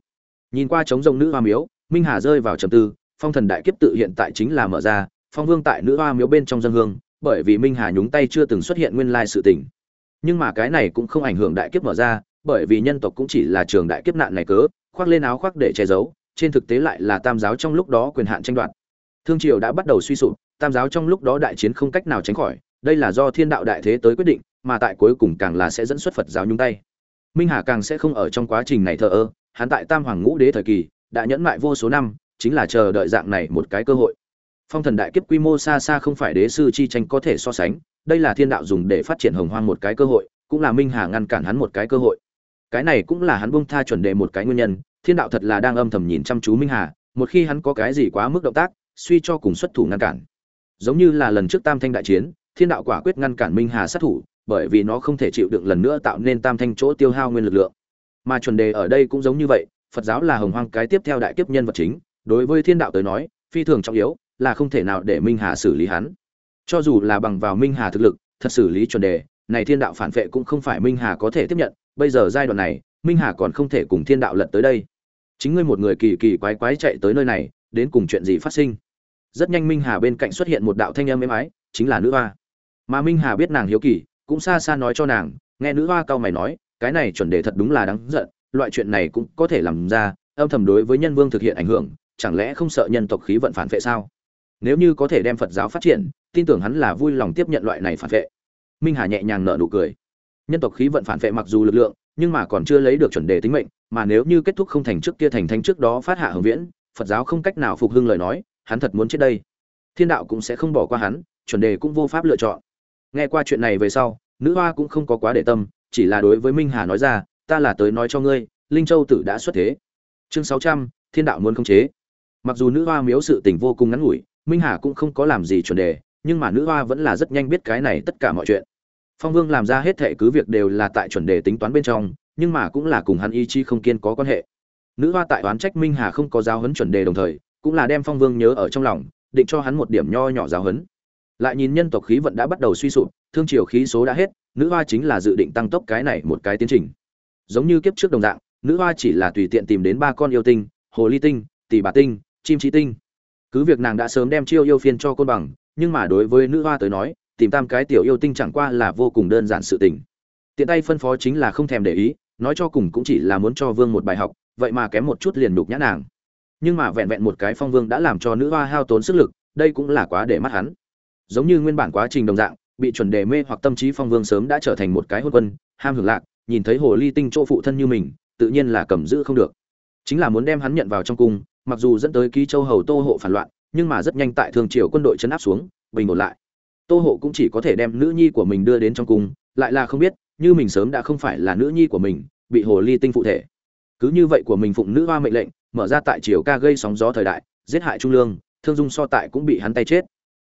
Nhìn qua trống rồng nữ hoa miếu, minh hà rơi vào trầm tư, phong thần đại kiếp tự hiện tại chính là mở ra, phong vương tại nữ hoa miếu bên trong dân hương, bởi vì minh hà nhúng tay chưa từng xuất hiện nguyên lai sự tình. Nhưng mà cái này cũng không ảnh hưởng đại kiếp mở ra, bởi vì nhân tộc cũng chỉ là trường đại kiếp nạn này cớ, khoác lên áo khoác để che giấu, trên thực tế lại là tam giáo trong lúc đó quyền hạn tranh đoạt. Thương triều đã bắt đầu suy sụp, tam giáo trong lúc đó đại chiến không cách nào tránh khỏi, đây là do thiên đạo đại thế tới quyết định mà tại cuối cùng càng là sẽ dẫn xuất phật giáo nhung tay. Minh hà càng sẽ không ở trong quá trình này thờ ơ, hắn tại tam hoàng ngũ đế thời kỳ, đã nhẫn mại vô số năm, chính là chờ đợi dạng này một cái cơ hội. Phong thần đại kiếp quy mô xa xa không phải đế sư chi tranh có thể so sánh, đây là thiên đạo dùng để phát triển hồng hoang một cái cơ hội, cũng là minh hà ngăn cản hắn một cái cơ hội. Cái này cũng là hắn buông tha chuẩn đề một cái nguyên nhân, thiên đạo thật là đang âm thầm nhìn chăm chú minh hà, một khi hắn có cái gì quá mức động tác, suy cho cùng xuất thủ ngăn cản. Giống như là lần trước tam thanh đại chiến, thiên đạo quả quyết ngăn cản minh hà sát thủ bởi vì nó không thể chịu đựng lần nữa tạo nên tam thanh chỗ tiêu hao nguyên lực lượng. Mà chuẩn đề ở đây cũng giống như vậy, phật giáo là hồng hoang cái tiếp theo đại kiếp nhân vật chính, đối với thiên đạo tới nói, phi thường trọng yếu, là không thể nào để minh hà xử lý hắn. Cho dù là bằng vào minh hà thực lực, thật xử lý chuẩn đề, này thiên đạo phản vệ cũng không phải minh hà có thể tiếp nhận. Bây giờ giai đoạn này, minh hà còn không thể cùng thiên đạo lật tới đây. Chính ngươi một người kỳ kỳ quái quái chạy tới nơi này, đến cùng chuyện gì phát sinh? Rất nhanh minh hà bên cạnh xuất hiện một đạo thanh âm êm ái, chính là nữ hoa. Mà minh hà biết nàng hiếu kỳ cũng xa xa nói cho nàng, nghe nữ hoa cao mày nói, cái này chuẩn đề thật đúng là đáng giận, loại chuyện này cũng có thể làm ra, âm thầm đối với nhân vương thực hiện ảnh hưởng, chẳng lẽ không sợ nhân tộc khí vận phản vệ sao? Nếu như có thể đem phật giáo phát triển, tin tưởng hắn là vui lòng tiếp nhận loại này phản vệ. Minh hà nhẹ nhàng nở nụ cười. Nhân tộc khí vận phản vệ mặc dù lực lượng, nhưng mà còn chưa lấy được chuẩn đề tính mệnh, mà nếu như kết thúc không thành trước kia thành thanh trước đó phát hạ hồng viễn, phật giáo không cách nào phục hưng lời nói, hắn thật muốn chết đây. Thiên đạo cũng sẽ không bỏ qua hắn, chuẩn đề cũng vô pháp lựa chọn nghe qua chuyện này về sau, nữ hoa cũng không có quá để tâm, chỉ là đối với minh hà nói ra, ta là tới nói cho ngươi, linh châu tử đã xuất thế. Chương sáu trăm, thiên đạo muốn khống chế. Mặc dù nữ hoa miếu sự tình vô cùng ngắn ngủi, minh hà cũng không có làm gì chuẩn đề, nhưng mà nữ hoa vẫn là rất nhanh biết cái này tất cả mọi chuyện. Phong vương làm ra hết thệ cứ việc đều là tại chuẩn đề tính toán bên trong, nhưng mà cũng là cùng hắn ý chí không kiên có quan hệ. Nữ hoa tại oán trách minh hà không có giáo hấn chuẩn đề đồng thời, cũng là đem phong vương nhớ ở trong lòng, định cho hắn một điểm nho nhỏ giáo hấn lại nhìn nhân tộc khí vận đã bắt đầu suy sụp, thương triều khí số đã hết, nữ hoa chính là dự định tăng tốc cái này một cái tiến trình. Giống như kiếp trước đồng dạng, nữ hoa chỉ là tùy tiện tìm đến ba con yêu tinh, hồ ly tinh, tỷ bà tinh, chim trí tinh. Cứ việc nàng đã sớm đem chiêu yêu phiên cho côn bằng, nhưng mà đối với nữ hoa tới nói, tìm tam cái tiểu yêu tinh chẳng qua là vô cùng đơn giản sự tình. Tiện tay phân phó chính là không thèm để ý, nói cho cùng cũng chỉ là muốn cho vương một bài học, vậy mà kém một chút liền đục nhã nàng. Nhưng mà vẹn vẹn một cái phong vương đã làm cho nữ hoa hao tốn sức lực, đây cũng là quá để mắt hắn giống như nguyên bản quá trình đồng dạng, bị chuẩn đề mê hoặc tâm trí phong vương sớm đã trở thành một cái hôn quân, ham hưởng lạc, nhìn thấy hồ ly tinh chỗ phụ thân như mình, tự nhiên là cầm giữ không được. Chính là muốn đem hắn nhận vào trong cung, mặc dù dẫn tới ký châu hầu tô hộ phản loạn, nhưng mà rất nhanh tại thường triều quân đội chấn áp xuống, bình ổn lại. Tô hộ cũng chỉ có thể đem nữ nhi của mình đưa đến trong cung, lại là không biết, như mình sớm đã không phải là nữ nhi của mình, bị hồ ly tinh phụ thể. Cứ như vậy của mình phụng nữ hoa mệnh lệnh, mở ra tại triều ca gây sóng gió thời đại, giết hại trung lương, thương dung so tại cũng bị hắn tay chết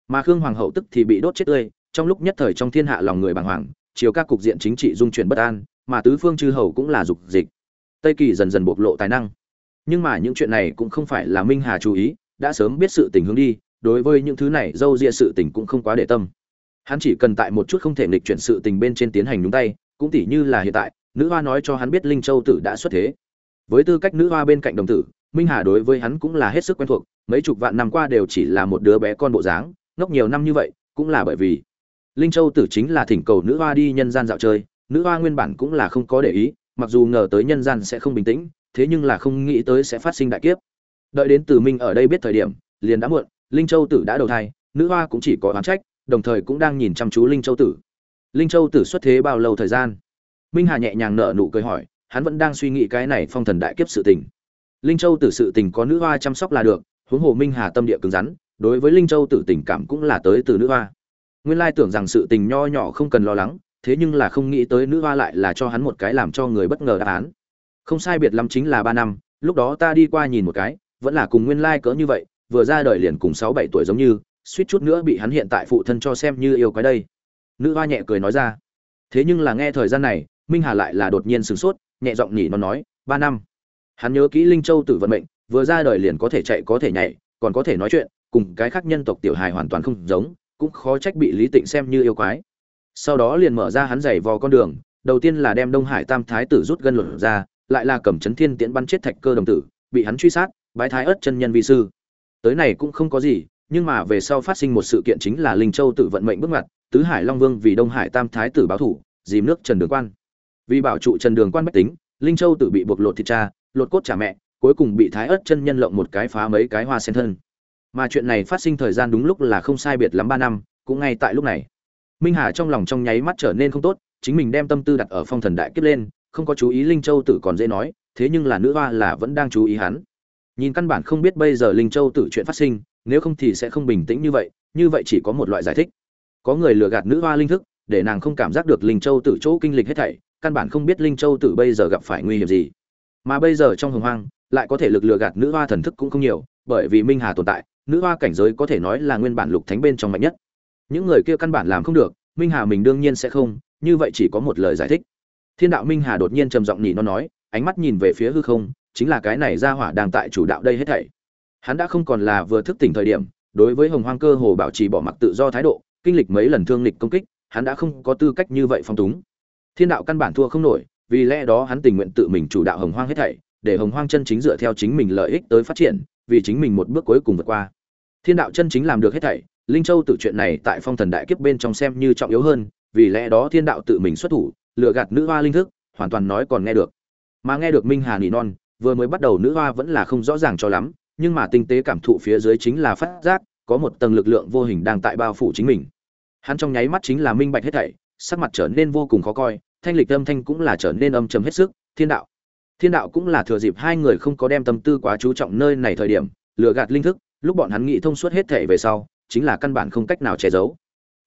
mà khương hoàng hậu tức thì bị đốt chết tươi, trong lúc nhất thời trong thiên hạ lòng người bàng hoàng chiều các cục diện chính trị dung chuyển bất an, mà tứ phương chư hầu cũng là dục dịch. Tây kỳ dần dần bộc lộ tài năng. Nhưng mà những chuyện này cũng không phải là minh hà chú ý, đã sớm biết sự tình hướng đi, đối với những thứ này dâu ria sự tình cũng không quá để tâm. Hắn chỉ cần tại một chút không thể nghịch chuyển sự tình bên trên tiến hành đúng tay, cũng tỉ như là hiện tại, nữ hoa nói cho hắn biết linh châu tử đã xuất thế. Với tư cách nữ hoa bên cạnh đồng tử, minh hà đối với hắn cũng là hết sức quen thuộc, mấy chục vạn năm qua đều chỉ là một đứa bé con bộ dáng ngốc nhiều năm như vậy, cũng là bởi vì linh châu tử chính là thỉnh cầu nữ hoa đi nhân gian dạo chơi, nữ hoa nguyên bản cũng là không có để ý, mặc dù ngờ tới nhân gian sẽ không bình tĩnh, thế nhưng là không nghĩ tới sẽ phát sinh đại kiếp. Đợi đến từ minh ở đây biết thời điểm, liền đã muộn, linh châu tử đã đầu thai, nữ hoa cũng chỉ có oán trách, đồng thời cũng đang nhìn chăm chú linh châu tử. Linh châu tử xuất thế bao lâu thời gian? Minh hà nhẹ nhàng nở nụ cười hỏi, hắn vẫn đang suy nghĩ cái này phong thần đại kiếp sự tình. Linh châu tử sự tình có nữ hoa chăm sóc là được, huống hồ minh hà tâm địa cứng rắn đối với linh châu tử tình cảm cũng là tới từ nữ hoa. Nguyên lai tưởng rằng sự tình nho nhỏ không cần lo lắng, thế nhưng là không nghĩ tới nữ hoa lại là cho hắn một cái làm cho người bất ngờ đáp án. Không sai biệt lắm chính là ba năm, lúc đó ta đi qua nhìn một cái, vẫn là cùng nguyên lai cỡ như vậy, vừa ra đời liền cùng sáu bảy tuổi giống như, suýt chút nữa bị hắn hiện tại phụ thân cho xem như yêu cái đây. Nữ hoa nhẹ cười nói ra. Thế nhưng là nghe thời gian này, minh hà lại là đột nhiên sửng sốt, nhẹ giọng nhỉ nó nói, ba năm. Hắn nhớ kỹ linh châu tử vận mệnh, vừa ra đời liền có thể chạy có thể nhảy, còn có thể nói chuyện cùng cái khác nhân tộc tiểu hài hoàn toàn không giống, cũng khó trách bị lý tịnh xem như yêu quái. Sau đó liền mở ra hắn giày vò con đường, đầu tiên là đem đông hải tam thái tử rút gân luận ra, lại là cầm chấn thiên tiễn bắn chết thạch cơ đồng tử, bị hắn truy sát, bái thái ớt chân nhân vi sư. Tới này cũng không có gì, nhưng mà về sau phát sinh một sự kiện chính là linh châu tự vận mệnh bước ngoặt, tứ hải long vương vì đông hải tam thái tử báo thủ, dìm nước trần đường quan. Vì bảo trụ trần đường quan bách tính, linh châu tự bị buộc lột thịt cha, lột cốt trả mẹ, cuối cùng bị thái ớt chân nhân lộng một cái phá mấy cái hoa sen thân mà chuyện này phát sinh thời gian đúng lúc là không sai biệt lắm ba năm, cũng ngay tại lúc này. Minh hà trong lòng trong nháy mắt trở nên không tốt, chính mình đem tâm tư đặt ở phong thần đại kiếp lên, không có chú ý linh châu tử còn dễ nói, thế nhưng là nữ hoa là vẫn đang chú ý hắn. Nhìn căn bản không biết bây giờ linh châu tử chuyện phát sinh, nếu không thì sẽ không bình tĩnh như vậy như vậy chỉ có một loại giải thích. Có người lừa gạt nữ hoa linh thức, để nàng không cảm giác được linh châu tử chỗ kinh lịch hết thảy, căn bản không biết linh châu tử bây giờ gặp phải nguy hiểm gì. Mà bây giờ trong hồng hoang, lại có thể lực lừa gạt nữ hoa thần thức cũng không nhiều, bởi vì minh hà tồn tại nữ hoa cảnh giới có thể nói là nguyên bản lục thánh bên trong mạnh nhất. Những người kia căn bản làm không được, minh hà mình đương nhiên sẽ không, như vậy chỉ có một lời giải thích. Thiên đạo minh hà đột nhiên trầm giọng nhỉ nó nói, ánh mắt nhìn về phía hư không, chính là cái này ra hỏa đang tại chủ đạo đây hết thảy. Hắn đã không còn là vừa thức tỉnh thời điểm, đối với hồng hoang cơ hồ bảo trì bỏ mặc tự do thái độ, kinh lịch mấy lần thương lịch công kích, hắn đã không có tư cách như vậy phong túng. Thiên đạo căn bản thua không nổi, vì lẽ đó hắn tình nguyện tự mình chủ đạo hồng hoang hết thảy, để hồng hoang chân chính dựa theo chính mình lợi ích tới phát triển, vì chính mình một bước cuối cùng vượt qua thiên đạo chân chính làm được hết thảy, linh châu tự chuyện này tại phong thần đại kiếp bên trong xem như trọng yếu hơn, vì lẽ đó thiên đạo tự mình xuất thủ lựa gạt nữ hoa linh thức, hoàn toàn nói còn nghe được. Mà nghe được minh hà nỉ non, vừa mới bắt đầu nữ hoa vẫn là không rõ ràng cho lắm, nhưng mà tinh tế cảm thụ phía dưới chính là phát giác, có một tầng lực lượng vô hình đang tại bao phủ chính mình. Hắn trong nháy mắt chính là minh bạch hết thảy, sắc mặt trở nên vô cùng khó coi, thanh lịch âm thanh cũng là trở nên âm trầm hết sức, thiên đạo thiên đạo cũng là thừa dịp hai người không có đem tâm tư quá chú trọng nơi này thời điểm lựa gạt linh thức lúc bọn hắn nghĩ thông suốt hết thảy về sau, chính là căn bản không cách nào che giấu.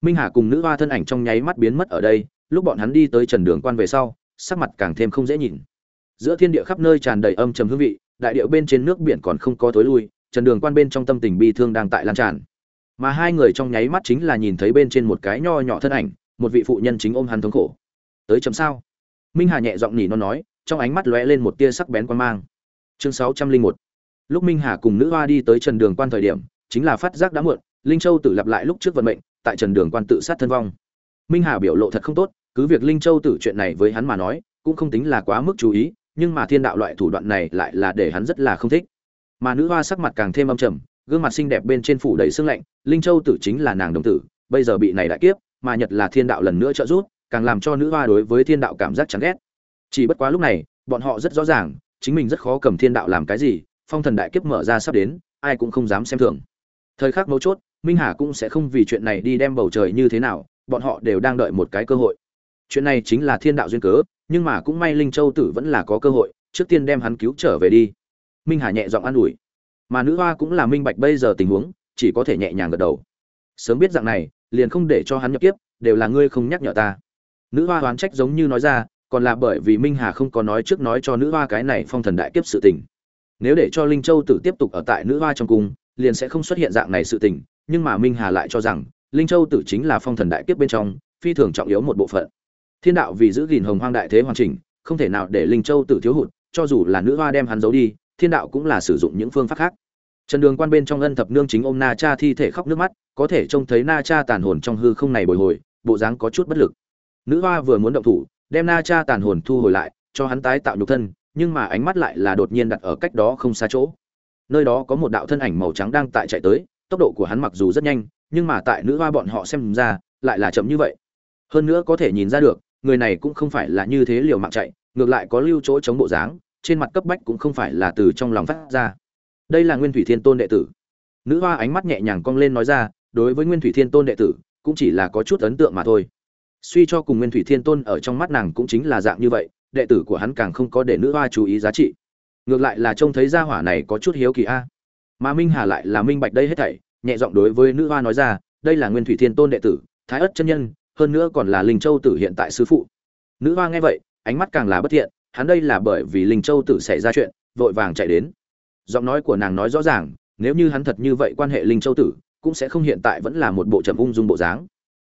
Minh hà cùng nữ hoa thân ảnh trong nháy mắt biến mất ở đây, lúc bọn hắn đi tới trần đường quan về sau, sắc mặt càng thêm không dễ nhìn. Giữa thiên địa khắp nơi tràn đầy âm trầm hương vị, đại điệu bên trên nước biển còn không có tối lui, trần đường quan bên trong tâm tình bi thương đang tại lan tràn. Mà hai người trong nháy mắt chính là nhìn thấy bên trên một cái nho nhỏ thân ảnh, một vị phụ nhân chính ôm hắn thống khổ. Tới chấm sao? Minh hà nhẹ giọng nhỉ nó nói, trong ánh mắt lóe lên một tia sắc bén quan mang. Chương sáu trăm linh một lúc minh hà cùng nữ hoa đi tới trần đường quan thời điểm, chính là phát giác đã muộn, linh châu tử lặp lại lúc trước vận mệnh, tại trần đường quan tự sát thân vong. Minh hà biểu lộ thật không tốt, cứ việc linh châu tử chuyện này với hắn mà nói, cũng không tính là quá mức chú ý, nhưng mà thiên đạo loại thủ đoạn này lại là để hắn rất là không thích. Mà nữ hoa sắc mặt càng thêm âm trầm, gương mặt xinh đẹp bên trên phủ đầy sương lạnh, linh châu tử chính là nàng đồng tử, bây giờ bị này đại kiếp, mà nhật là thiên đạo lần nữa trợ giúp, càng làm cho nữ hoa đối với thiên đạo cảm giác chán ghét. Chỉ bất quá lúc này, bọn họ rất rõ ràng, chính mình rất khó cầm thiên đạo làm cái gì phong thần đại kiếp mở ra sắp đến, ai cũng không dám xem thường. Thời khắc mấu chốt, minh hà cũng sẽ không vì chuyện này đi đem bầu trời như thế nào, bọn họ đều đang đợi một cái cơ hội. Chuyện này chính là thiên đạo duyên cớ, nhưng mà cũng may linh châu tử vẫn là có cơ hội, trước tiên đem hắn cứu trở về đi. Minh hà nhẹ giọng an ủi. Mà nữ hoa cũng là minh bạch bây giờ tình huống, chỉ có thể nhẹ nhàng gật đầu. Sớm biết dạng này, liền không để cho hắn nhập kiếp, đều là ngươi không nhắc nhở ta. Nữ hoa oán trách giống như nói ra, còn là bởi vì minh hà không có nói trước nói cho nữ hoa cái này phong thần đại kiếp sự tình nếu để cho linh châu tử tiếp tục ở tại nữ hoa trong cung, liền sẽ không xuất hiện dạng này sự tình, nhưng mà minh hà lại cho rằng, linh châu tử chính là phong thần đại kiếp bên trong, phi thường trọng yếu một bộ phận. Thiên đạo vì giữ gìn hồng hoang đại thế hoàn chỉnh, không thể nào để linh châu tử thiếu hụt, cho dù là nữ hoa đem hắn giấu đi, thiên đạo cũng là sử dụng những phương pháp khác. Trần đường quan bên trong ân thập nương chính ôm na cha thi thể khóc nước mắt, có thể trông thấy na cha tàn hồn trong hư không này bồi hồi, bộ dáng có chút bất lực. Nữ hoa vừa muốn động thủ, đem na cha tàn hồn thu hồi lại, cho hắn tái tạo nhục thân nhưng mà ánh mắt lại là đột nhiên đặt ở cách đó không xa chỗ. Nơi đó có một đạo thân ảnh màu trắng đang tại chạy tới, tốc độ của hắn mặc dù rất nhanh, nhưng mà tại nữ hoa bọn họ xem ra, lại là chậm như vậy. Hơn nữa có thể nhìn ra được, người này cũng không phải là như thế liều mạng chạy, ngược lại có lưu chỗ chống bộ dáng, trên mặt cấp bách cũng không phải là từ trong lòng phát ra. Đây là nguyên thủy thiên tôn đệ tử. Nữ hoa ánh mắt nhẹ nhàng cong lên nói ra, đối với nguyên thủy thiên tôn đệ tử, cũng chỉ là có chút ấn tượng mà thôi. Suy cho cùng nguyên thủy thiên tôn ở trong mắt nàng cũng chính là dạng như vậy đệ tử của hắn càng không có để nữ hoa chú ý giá trị. Ngược lại là trông thấy gia hỏa này có chút hiếu kỳ a. Mà minh hà lại là minh bạch đây hết thảy, nhẹ giọng đối với nữ hoa nói ra, đây là nguyên thủy thiên tôn đệ tử, thái ất chân nhân, hơn nữa còn là linh châu tử hiện tại sư phụ. Nữ hoa nghe vậy, ánh mắt càng là bất thiện, hắn đây là bởi vì linh châu tử xảy ra chuyện, vội vàng chạy đến. Giọng nói của nàng nói rõ ràng, nếu như hắn thật như vậy quan hệ linh châu tử, cũng sẽ không hiện tại vẫn là một bộ trầm ung dung bộ dáng.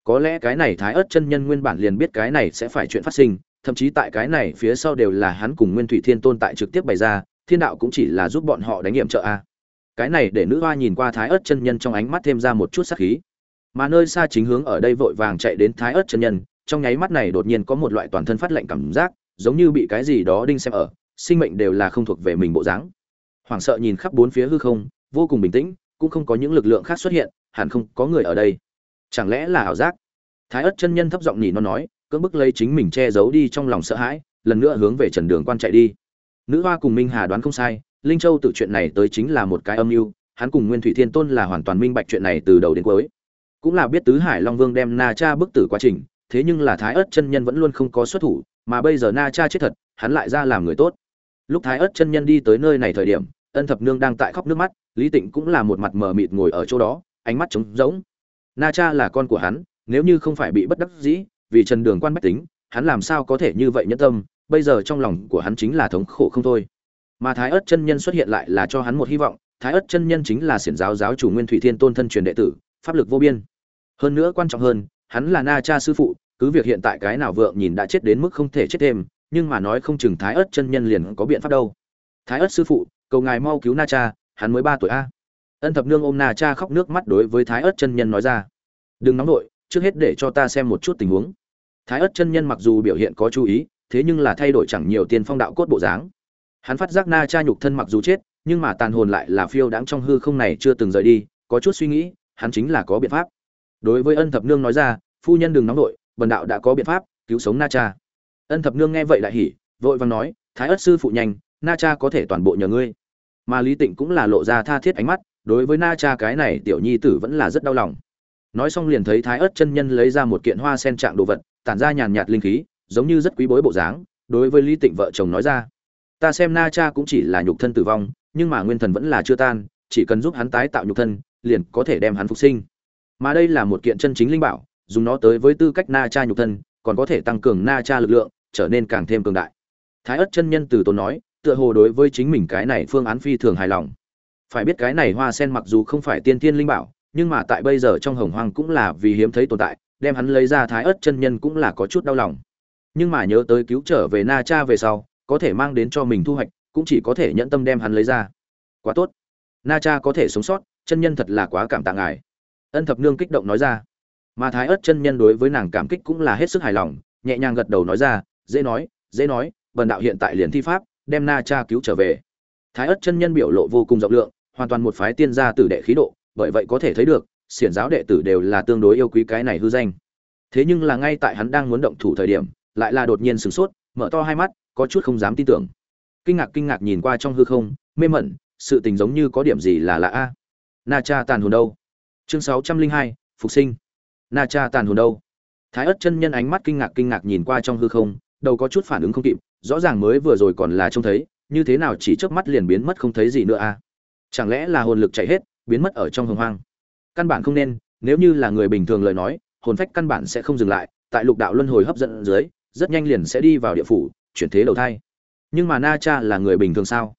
Có lẽ cái này thái ớt chân nhân nguyên bản liền biết cái này sẽ phải chuyện phát sinh thậm chí tại cái này phía sau đều là hắn cùng nguyên thủy thiên tôn tại trực tiếp bày ra, thiên đạo cũng chỉ là giúp bọn họ đánh nghiệm trợ a. Cái này để nữ hoa nhìn qua thái ớt chân nhân trong ánh mắt thêm ra một chút sắc khí. Mà nơi xa chính hướng ở đây vội vàng chạy đến thái ớt chân nhân, trong nháy mắt này đột nhiên có một loại toàn thân phát lệnh cảm giác, giống như bị cái gì đó đinh xem ở, sinh mệnh đều là không thuộc về mình bộ dáng. Hoảng sợ nhìn khắp bốn phía hư không, vô cùng bình tĩnh, cũng không có những lực lượng khác xuất hiện, hẳn không có người ở đây. Chẳng lẽ là ảo giác? Thái ất chân nhân thấp giọng nhỉ nó nói cưỡng bức lấy chính mình che giấu đi trong lòng sợ hãi, lần nữa hướng về trần đường quan chạy đi. Nữ hoa cùng minh hà đoán không sai, linh châu tự chuyện này tới chính là một cái âm mưu, hắn cùng nguyên thủy thiên tôn là hoàn toàn minh bạch chuyện này từ đầu đến cuối. Cũng là biết tứ hải long vương đem na cha bức tử quá trình, thế nhưng là thái ất chân nhân vẫn luôn không có xuất thủ, mà bây giờ na cha chết thật, hắn lại ra làm người tốt. Lúc thái ất chân nhân đi tới nơi này thời điểm, ân thập nương đang tại khóc nước mắt, lý tịnh cũng là một mặt mờ mịt ngồi ở chỗ đó, ánh mắt trống rỗng. Na cha là con của hắn, nếu như không phải bị bất đắc dĩ vì trần đường quan bách tính, hắn làm sao có thể như vậy nhẫn tâm, bây giờ trong lòng của hắn chính là thống khổ không thôi. Mà thái ớt chân nhân xuất hiện lại là cho hắn một hy vọng, thái ớt chân nhân chính là xiển giáo giáo chủ nguyên thủy thiên tôn thân truyền đệ tử, pháp lực vô biên. Hơn nữa quan trọng hơn, hắn là na cha sư phụ, cứ việc hiện tại cái nào vượng nhìn đã chết đến mức không thể chết thêm, nhưng mà nói không chừng thái ớt chân nhân liền có biện pháp đâu. Thái ớt sư phụ, cầu ngài mau cứu na cha, hắn mới ba tuổi a. Ân thập nương ôm na cha khóc nước mắt đối với thái ớt chân nhân nói ra. Đừng nóng nổi trước hết để cho ta xem một chút tình huống thái ất chân nhân mặc dù biểu hiện có chú ý, thế nhưng là thay đổi chẳng nhiều tiên phong đạo cốt bộ dáng. Hắn phát giác na cha nhục thân mặc dù chết, nhưng mà tàn hồn lại là phiêu đáng trong hư không này chưa từng rời đi, có chút suy nghĩ, hắn chính là có biện pháp. Đối với ân thập nương nói ra, phu nhân đừng nóng nội bần đạo đã có biện pháp, cứu sống na cha. Ân thập nương nghe vậy lại hỉ, vội vàng nói, thái ất sư phụ nhanh, na cha có thể toàn bộ nhờ ngươi. Mà lý tịnh cũng là lộ ra tha thiết ánh mắt, đối với na cha cái này tiểu nhi tử vẫn là rất đau lòng. Nói xong liền thấy thái ớt chân nhân lấy ra một kiện hoa sen trạng đồ vật tản ra nhàn nhạt linh khí, giống như rất quý bối bộ dáng, đối với lý tịnh vợ chồng nói ra. Ta xem na cha cũng chỉ là nhục thân tử vong, nhưng mà nguyên thần vẫn là chưa tan, chỉ cần giúp hắn tái tạo nhục thân, liền có thể đem hắn phục sinh. Mà đây là một kiện chân chính linh bảo, dùng nó tới với tư cách na cha nhục thân, còn có thể tăng cường na cha lực lượng, trở nên càng thêm cường đại. Thái ất chân nhân từ tốn nói, tựa hồ đối với chính mình cái này phương án phi thường hài lòng. Phải biết cái này hoa sen mặc dù không phải tiên thiên linh bảo, nhưng mà tại bây giờ trong hồng hoang cũng là vì hiếm thấy tồn tại đem hắn lấy ra thái ớt chân nhân cũng là có chút đau lòng. Nhưng mà nhớ tới cứu trở về na cha về sau, có thể mang đến cho mình thu hoạch, cũng chỉ có thể nhẫn tâm đem hắn lấy ra. Quá tốt. Na cha có thể sống sót, chân nhân thật là quá cảm tạ ngài. Ân thập nương kích động nói ra. Mà thái ớt chân nhân đối với nàng cảm kích cũng là hết sức hài lòng, nhẹ nhàng gật đầu nói ra, dễ nói dễ nói, bần đạo hiện tại liền thi pháp, đem na cha cứu trở về. Thái ớt chân nhân biểu lộ vô cùng rộng lượng, hoàn toàn một phái tiên gia tử đệ khí độ, bởi vậy có thể thấy được xiển giáo đệ tử đều là tương đối yêu quý cái này hư danh. Thế nhưng là ngay tại hắn đang muốn động thủ thời điểm, lại là đột nhiên sửng sốt, mở to hai mắt, có chút không dám tin tưởng. Kinh ngạc kinh ngạc nhìn qua trong hư không, mê mẩn, sự tình giống như có điểm gì là lạ a. Na cha tàn hồn đâu. Chương sáu trăm linh hai, phục sinh. Na cha tàn hồn đâu. Thái ất chân nhân ánh mắt kinh ngạc kinh ngạc nhìn qua trong hư không, đầu có chút phản ứng không kịp, rõ ràng mới vừa rồi còn là trông thấy, như thế nào chỉ trước mắt liền biến mất không thấy gì nữa a. Chẳng lẽ là hồn lực chạy hết, biến mất ở trong hồng hoang? Căn bản không nên, nếu như là người bình thường lời nói, hồn phách căn bản sẽ không dừng lại, tại lục đạo luân hồi hấp dẫn dưới, rất nhanh liền sẽ đi vào địa phủ, chuyển thế đầu thai. Nhưng mà na cha là người bình thường sao?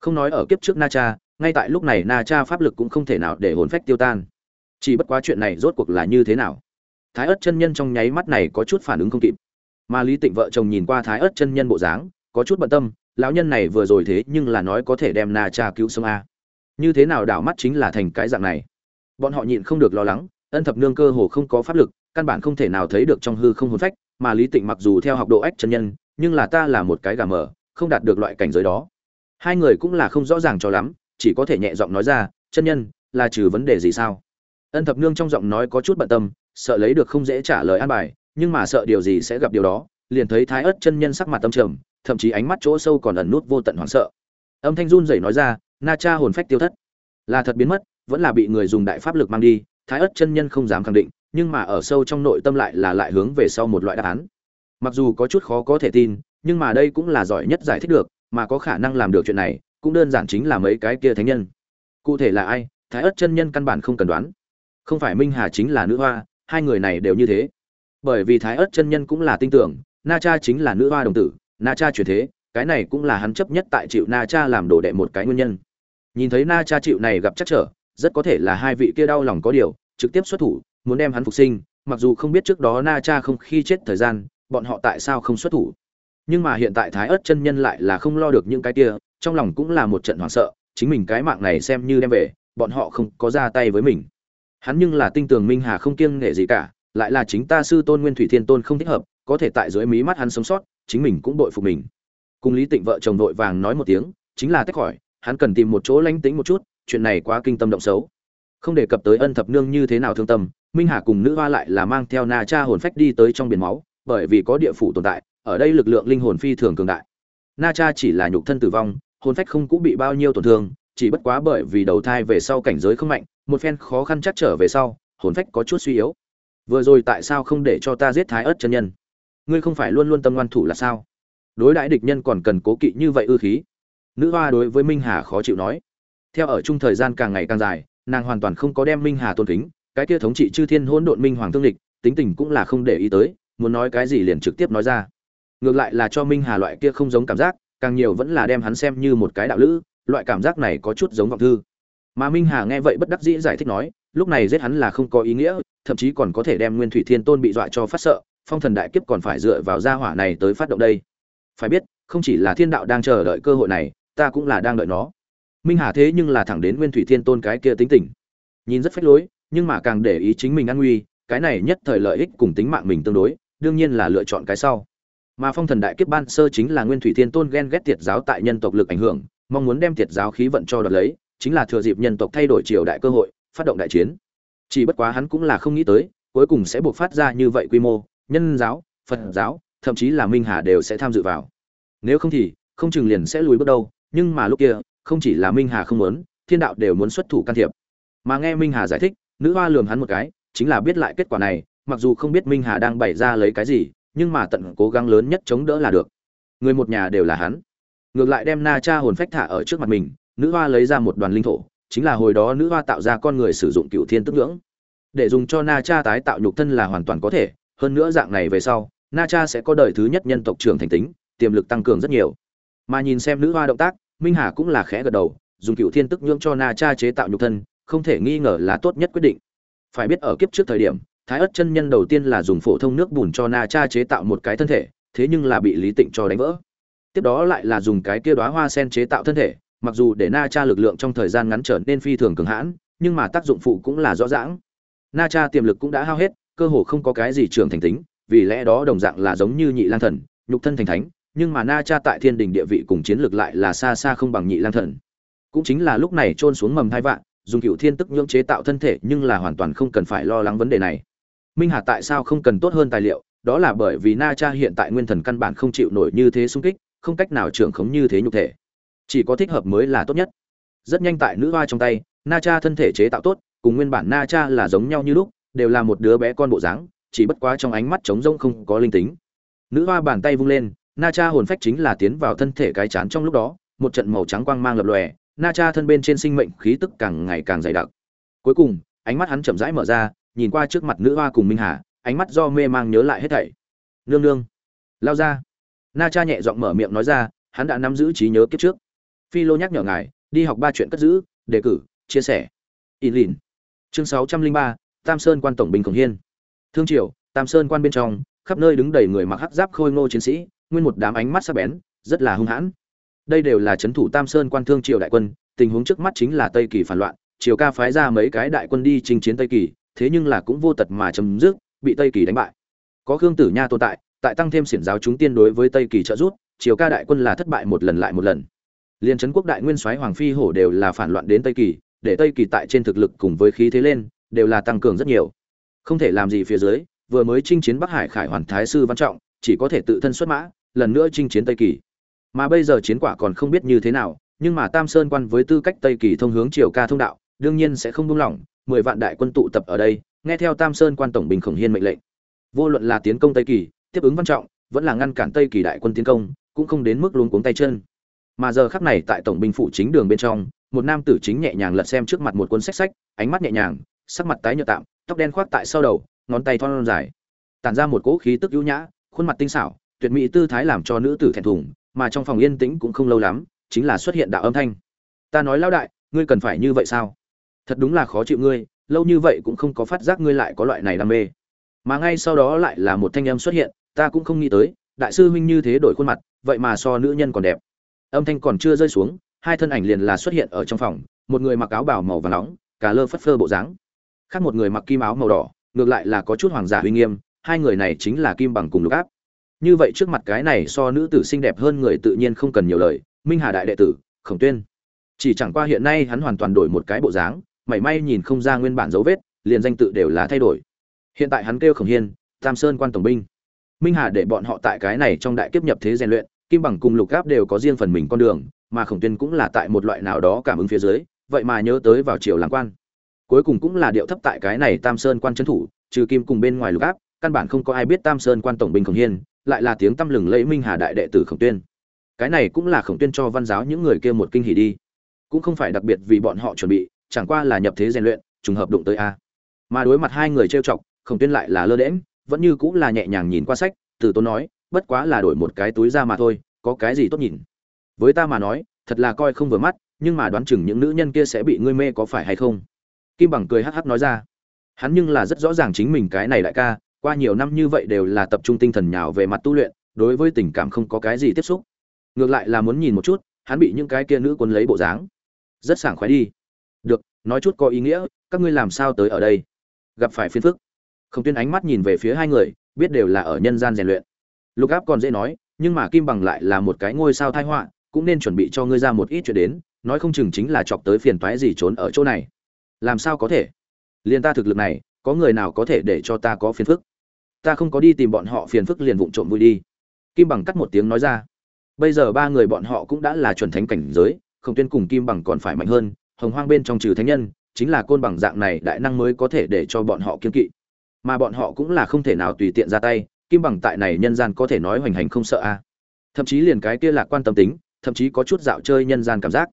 Không nói ở kiếp trước na cha, ngay tại lúc này na cha pháp lực cũng không thể nào để hồn phách tiêu tan. Chỉ bất quá chuyện này rốt cuộc là như thế nào? Thái ớt chân nhân trong nháy mắt này có chút phản ứng không kịp. Mà lý tịnh vợ chồng nhìn qua thái ớt chân nhân bộ dáng, có chút bận tâm, lão nhân này vừa rồi thế nhưng là nói có thể đem na cha cứu sống a. Như thế nào đảo mắt chính là thành cái dạng này? Bọn họ nhịn không được lo lắng, ân thập nương cơ hồ không có pháp lực, căn bản không thể nào thấy được trong hư không hồn phách, mà lý tịnh mặc dù theo học độ ách chân nhân, nhưng là ta là một cái gà mờ, không đạt được loại cảnh giới đó. Hai người cũng là không rõ ràng cho lắm, chỉ có thể nhẹ giọng nói ra, chân nhân, là trừ vấn đề gì sao? Ân thập nương trong giọng nói có chút bận tâm, sợ lấy được không dễ trả lời an bài, nhưng mà sợ điều gì sẽ gặp điều đó, liền thấy thái ớt chân nhân sắc mặt tâm trầm, thậm chí ánh mắt chỗ sâu còn ẩn nút vô tận hoảng sợ. Âm thanh run rẩy nói ra, na cha hồn phách tiêu thất. Là thật biến mất vẫn là bị người dùng đại pháp lực mang đi, thái ất chân nhân không dám khẳng định, nhưng mà ở sâu trong nội tâm lại là lại hướng về sau một loại đáp án. Mặc dù có chút khó có thể tin, nhưng mà đây cũng là giỏi nhất giải thích được, mà có khả năng làm được chuyện này, cũng đơn giản chính là mấy cái kia thánh nhân. Cụ thể là ai, thái ất chân nhân căn bản không cần đoán. Không phải minh hà chính là nữ hoa, hai người này đều như thế. Bởi vì thái ất chân nhân cũng là tin tưởng, na cha chính là nữ hoa đồng tử, na cha chuyển thế, cái này cũng là hắn chấp nhất tại chịu na cha làm đồ đệ một cái nguyên nhân. Nhìn thấy na cha chịu này gặp chắc trở rất có thể là hai vị kia đau lòng có điều, trực tiếp xuất thủ, muốn đem hắn phục sinh, mặc dù không biết trước đó na cha không khi chết thời gian, bọn họ tại sao không xuất thủ. Nhưng mà hiện tại thái ớt chân nhân lại là không lo được những cái kia, trong lòng cũng là một trận hoảng sợ, chính mình cái mạng này xem như đem về, bọn họ không có ra tay với mình. Hắn nhưng là tinh tường minh hà không kiêng nghệ gì cả, lại là chính ta sư tôn nguyên thủy thiên tôn không thích hợp, có thể tại dưới mí mắt hắn sống sót, chính mình cũng đội phục mình. Cùng lý tịnh vợ chồng đội vàng nói một tiếng, chính là tách khỏi, hắn cần tìm một chỗ lánh tính một chút chuyện này quá kinh tâm động xấu. Không đề cập tới ân thập nương như thế nào thương tâm, minh hà cùng nữ hoa lại là mang theo na cha hồn phách đi tới trong biển máu, bởi vì có địa phủ tồn tại, ở đây lực lượng linh hồn phi thường cường đại. Na cha chỉ là nhục thân tử vong, hồn phách không cũng bị bao nhiêu tổn thương, chỉ bất quá bởi vì đầu thai về sau cảnh giới không mạnh, một phen khó khăn chắc trở về sau, hồn phách có chút suy yếu. Vừa rồi tại sao không để cho ta giết thái ớt chân nhân? Ngươi không phải luôn luôn tâm ngoan thủ là sao? Đối đãi địch nhân còn cần cố kỵ như vậy ư khí. Nữ hoa đối với minh hà khó chịu nói theo ở chung thời gian càng ngày càng dài, nàng hoàn toàn không có đem minh hà tôn kính, cái kia thống trị chư thiên hỗn độn minh hoàng thương địch, tính tình cũng là không để ý tới, muốn nói cái gì liền trực tiếp nói ra. Ngược lại là cho minh hà loại kia không giống cảm giác, càng nhiều vẫn là đem hắn xem như một cái đạo lữ, loại cảm giác này có chút giống vọng thư. Mà minh hà nghe vậy bất đắc dĩ giải thích nói, lúc này giết hắn là không có ý nghĩa, thậm chí còn có thể đem nguyên thủy thiên tôn bị dọa cho phát sợ, phong thần đại kiếp còn phải dựa vào gia hỏa này tới phát động đây. Phải biết, không chỉ là thiên đạo đang chờ đợi cơ hội này, ta cũng là đang đợi nó minh hà thế nhưng là thẳng đến nguyên thủy thiên tôn cái kia tính tình. Nhìn rất phách lối, nhưng mà càng để ý chính mình an nguy, cái này nhất thời lợi ích cùng tính mạng mình tương đối, đương nhiên là lựa chọn cái sau. Mà phong thần đại kiếp ban sơ chính là nguyên thủy thiên tôn ghen ghét tiệt giáo tại nhân tộc lực ảnh hưởng, mong muốn đem tiệt giáo khí vận cho đoạt lấy, chính là thừa dịp nhân tộc thay đổi triều đại cơ hội, phát động đại chiến. Chỉ bất quá hắn cũng là không nghĩ tới, cuối cùng sẽ buộc phát ra như vậy quy mô, nhân giáo, phật giáo, thậm chí là minh hà đều sẽ tham dự vào. Nếu không thì, không chừng liền sẽ lùi bước đâu, nhưng mà lúc kia không chỉ là minh hà không muốn, thiên đạo đều muốn xuất thủ can thiệp. Mà nghe minh hà giải thích, nữ hoa lườm hắn một cái, chính là biết lại kết quả này, mặc dù không biết minh hà đang bày ra lấy cái gì, nhưng mà tận cố gắng lớn nhất chống đỡ là được. Người một nhà đều là hắn. Ngược lại đem na cha hồn phách thả ở trước mặt mình, nữ hoa lấy ra một đoàn linh thổ, chính là hồi đó nữ hoa tạo ra con người sử dụng cựu thiên tức ngưỡng. Để dùng cho na cha tái tạo nhục thân là hoàn toàn có thể, hơn nữa dạng này về sau, na cha sẽ có đời thứ nhất nhân tộc trưởng thành tính, tiềm lực tăng cường rất nhiều. Mà nhìn xem nữ hoa động tác minh hà cũng là khẽ gật đầu, dùng cựu thiên tức nhưỡng cho na cha chế tạo nhục thân, không thể nghi ngờ là tốt nhất quyết định. Phải biết ở kiếp trước thời điểm, thái ất chân nhân đầu tiên là dùng phổ thông nước bùn cho na cha chế tạo một cái thân thể, thế nhưng là bị lý tịnh cho đánh vỡ. Tiếp đó lại là dùng cái kia đóa hoa sen chế tạo thân thể, mặc dù để na cha lực lượng trong thời gian ngắn trở nên phi thường cường hãn, nhưng mà tác dụng phụ cũng là rõ ràng. Na cha tiềm lực cũng đã hao hết, cơ hồ không có cái gì trưởng thành tính, vì lẽ đó đồng dạng là giống như nhị lang thần, nhục thân thành thánh nhưng mà na cha tại thiên đình địa vị cùng chiến lược lại là xa xa không bằng nhị lang thần. Cũng chính là lúc này trôn xuống mầm hai vạn, dùng cựu thiên tức nhưỡng chế tạo thân thể nhưng là hoàn toàn không cần phải lo lắng vấn đề này. Minh hà tại sao không cần tốt hơn tài liệu? Đó là bởi vì na cha hiện tại nguyên thần căn bản không chịu nổi như thế xung kích, không cách nào trưởng khống như thế nhục thể. Chỉ có thích hợp mới là tốt nhất. Rất nhanh tại nữ hoa trong tay, na cha thân thể chế tạo tốt, cùng nguyên bản na cha là giống nhau như lúc, đều là một đứa bé con bộ dáng, chỉ bất quá trong ánh mắt trống rỗng không có linh tính. Nữ hoa bàn tay vung lên na cha hồn phách chính là tiến vào thân thể cái chán trong lúc đó, một trận màu trắng quang mang lập lòe, na cha thân bên trên sinh mệnh khí tức càng ngày càng dày đặc. Cuối cùng, ánh mắt hắn chậm rãi mở ra, nhìn qua trước mặt nữ hoa cùng minh hà, ánh mắt do mê mang nhớ lại hết thảy. Nương nương. Lao ra. Na cha nhẹ giọng mở miệng nói ra, hắn đã nắm giữ trí nhớ kiếp trước. Phi lô nhắc nhở ngài, đi học ba chuyện cất giữ, đề cử, chia sẻ. In lìn. Chương sáu trăm linh ba, tam sơn quan tổng binh khổng hiên. Thương triều, tam sơn quan bên trong, khắp nơi đứng đầy người mặc hắc giáp khôi ngô chiến sĩ nguyên một đám ánh mắt sắc bén, rất là hung hãn. Đây đều là chấn thủ tam sơn quan thương triều đại quân, tình huống trước mắt chính là tây kỳ phản loạn, triều ca phái ra mấy cái đại quân đi chinh chiến tây kỳ, thế nhưng là cũng vô tật mà chấm dứt, bị tây kỳ đánh bại. Có khương tử nha tồn tại tại tăng thêm xiển giáo chúng tiên đối với tây kỳ trợ giúp, triều ca đại quân là thất bại một lần lại một lần. Liên trấn quốc đại nguyên soái hoàng phi hổ đều là phản loạn đến tây kỳ, để tây kỳ tại trên thực lực cùng với khí thế lên, đều là tăng cường rất nhiều. Không thể làm gì phía dưới, vừa mới chinh chiến bắc hải khải hoàn thái sư văn trọng chỉ có thể tự thân xuất mã, lần nữa chinh chiến tây kỳ. Mà bây giờ chiến quả còn không biết như thế nào, nhưng mà tam sơn quan với tư cách tây kỳ thông hướng triều ca thông đạo, đương nhiên sẽ không buông lỏng, mười vạn đại quân tụ tập ở đây, nghe theo tam sơn quan tổng bình khổng hiên mệnh lệnh. Vô luận là tiến công tây kỳ, tiếp ứng văn trọng, vẫn là ngăn cản tây kỳ đại quân tiến công, cũng không đến mức luống cuống tay chân. Mà giờ khắc này tại tổng binh phủ chính đường bên trong, một nam tử chính nhẹ nhàng lật xem trước mặt một cuốn sách sách, ánh mắt nhẹ nhàng, sắc mặt tái nhợt tạm, tóc đen khoác tại sau đầu, ngón tay thon dài. Tản ra một cỗ khí tức ưu nhã khuôn mặt tinh xảo, tuyệt mỹ tư thái làm cho nữ tử thẹn thùng, mà trong phòng yên tĩnh cũng không lâu lắm, chính là xuất hiện đạo âm thanh. Ta nói lão đại, ngươi cần phải như vậy sao? Thật đúng là khó chịu ngươi, lâu như vậy cũng không có phát giác ngươi lại có loại này đam mê. Mà ngay sau đó lại là một thanh âm xuất hiện, ta cũng không nghĩ tới, đại sư huynh như thế đổi khuôn mặt, vậy mà so nữ nhân còn đẹp. Âm thanh còn chưa rơi xuống, hai thân ảnh liền là xuất hiện ở trong phòng, một người mặc áo bảo màu và nóng cả lơ phất phơ bộ dáng. Khác một người mặc kim áo màu đỏ, ngược lại là có chút hoàng giả uy nghiêm hai người này chính là kim bằng cùng lục áp. Như vậy trước mặt cái này so nữ tử xinh đẹp hơn người tự nhiên không cần nhiều lời, minh hà đại đệ tử, khổng tuyên. Chỉ chẳng qua hiện nay hắn hoàn toàn đổi một cái bộ dáng, mảy may nhìn không ra nguyên bản dấu vết, liền danh tự đều là thay đổi. Hiện tại hắn kêu khổng hiên, tam sơn quan tổng binh. Minh hà để bọn họ tại cái này trong đại kiếp nhập thế rèn luyện, kim bằng cùng lục áp đều có riêng phần mình con đường, mà khổng tuyên cũng là tại một loại nào đó cảm ứng phía dưới, vậy mà nhớ tới vào triều làm quan. Cuối cùng cũng là điệu thấp tại cái này tam sơn quan trấn thủ, trừ kim cùng bên ngoài lục áp căn bản không có ai biết tam sơn quan tổng binh khổng hiên, lại là tiếng tăm lừng lẫy minh hà đại đệ tử khổng tuyên. Cái này cũng là khổng tuyên cho văn giáo những người kia một kinh hỉ đi. Cũng không phải đặc biệt vì bọn họ chuẩn bị, chẳng qua là nhập thế rèn luyện, trùng hợp đụng tới a. Mà đối mặt hai người trêu chọc, khổng tuyên lại là lơ đễm vẫn như cũng là nhẹ nhàng nhìn qua sách, từ tốn nói, bất quá là đổi một cái túi ra mà thôi, có cái gì tốt nhìn? Với ta mà nói, thật là coi không vừa mắt, nhưng mà đoán chừng những nữ nhân kia sẽ bị ngươi mê có phải hay không? Kim bằng cười hắc hắc nói ra. Hắn nhưng là rất rõ ràng chính mình cái này đại ca qua nhiều năm như vậy đều là tập trung tinh thần nhào về mặt tu luyện, đối với tình cảm không có cái gì tiếp xúc. Ngược lại là muốn nhìn một chút, hắn bị những cái kia nữ quân lấy bộ dáng. Rất sảng khoái đi. Được, nói chút có ý nghĩa, các ngươi làm sao tới ở đây? Gặp phải phiền phức. Không tuyên ánh mắt nhìn về phía hai người, biết đều là ở nhân gian rèn luyện. Lục áp còn dễ nói, nhưng mà kim bằng lại là một cái ngôi sao thai họa, cũng nên chuẩn bị cho ngươi ra một ít chuyện đến, nói không chừng chính là chọc tới phiền toái gì trốn ở chỗ này. Làm sao có thể? Liền ta thực lực này có người nào có thể để cho ta có phiền phức? Ta không có đi tìm bọn họ phiền phức liền vụng trộm vui đi. Kim bằng cắt một tiếng nói ra. Bây giờ ba người bọn họ cũng đã là chuẩn thánh cảnh giới không tuyên cùng kim bằng còn phải mạnh hơn, hồng hoang bên trong trừ thánh nhân, chính là côn bằng dạng này đại năng mới có thể để cho bọn họ kiên kỵ. Mà bọn họ cũng là không thể nào tùy tiện ra tay, kim bằng tại này nhân gian có thể nói hoành hành không sợ a. Thậm chí liền cái kia lạc quan tâm tính, thậm chí có chút dạo chơi nhân gian cảm giác.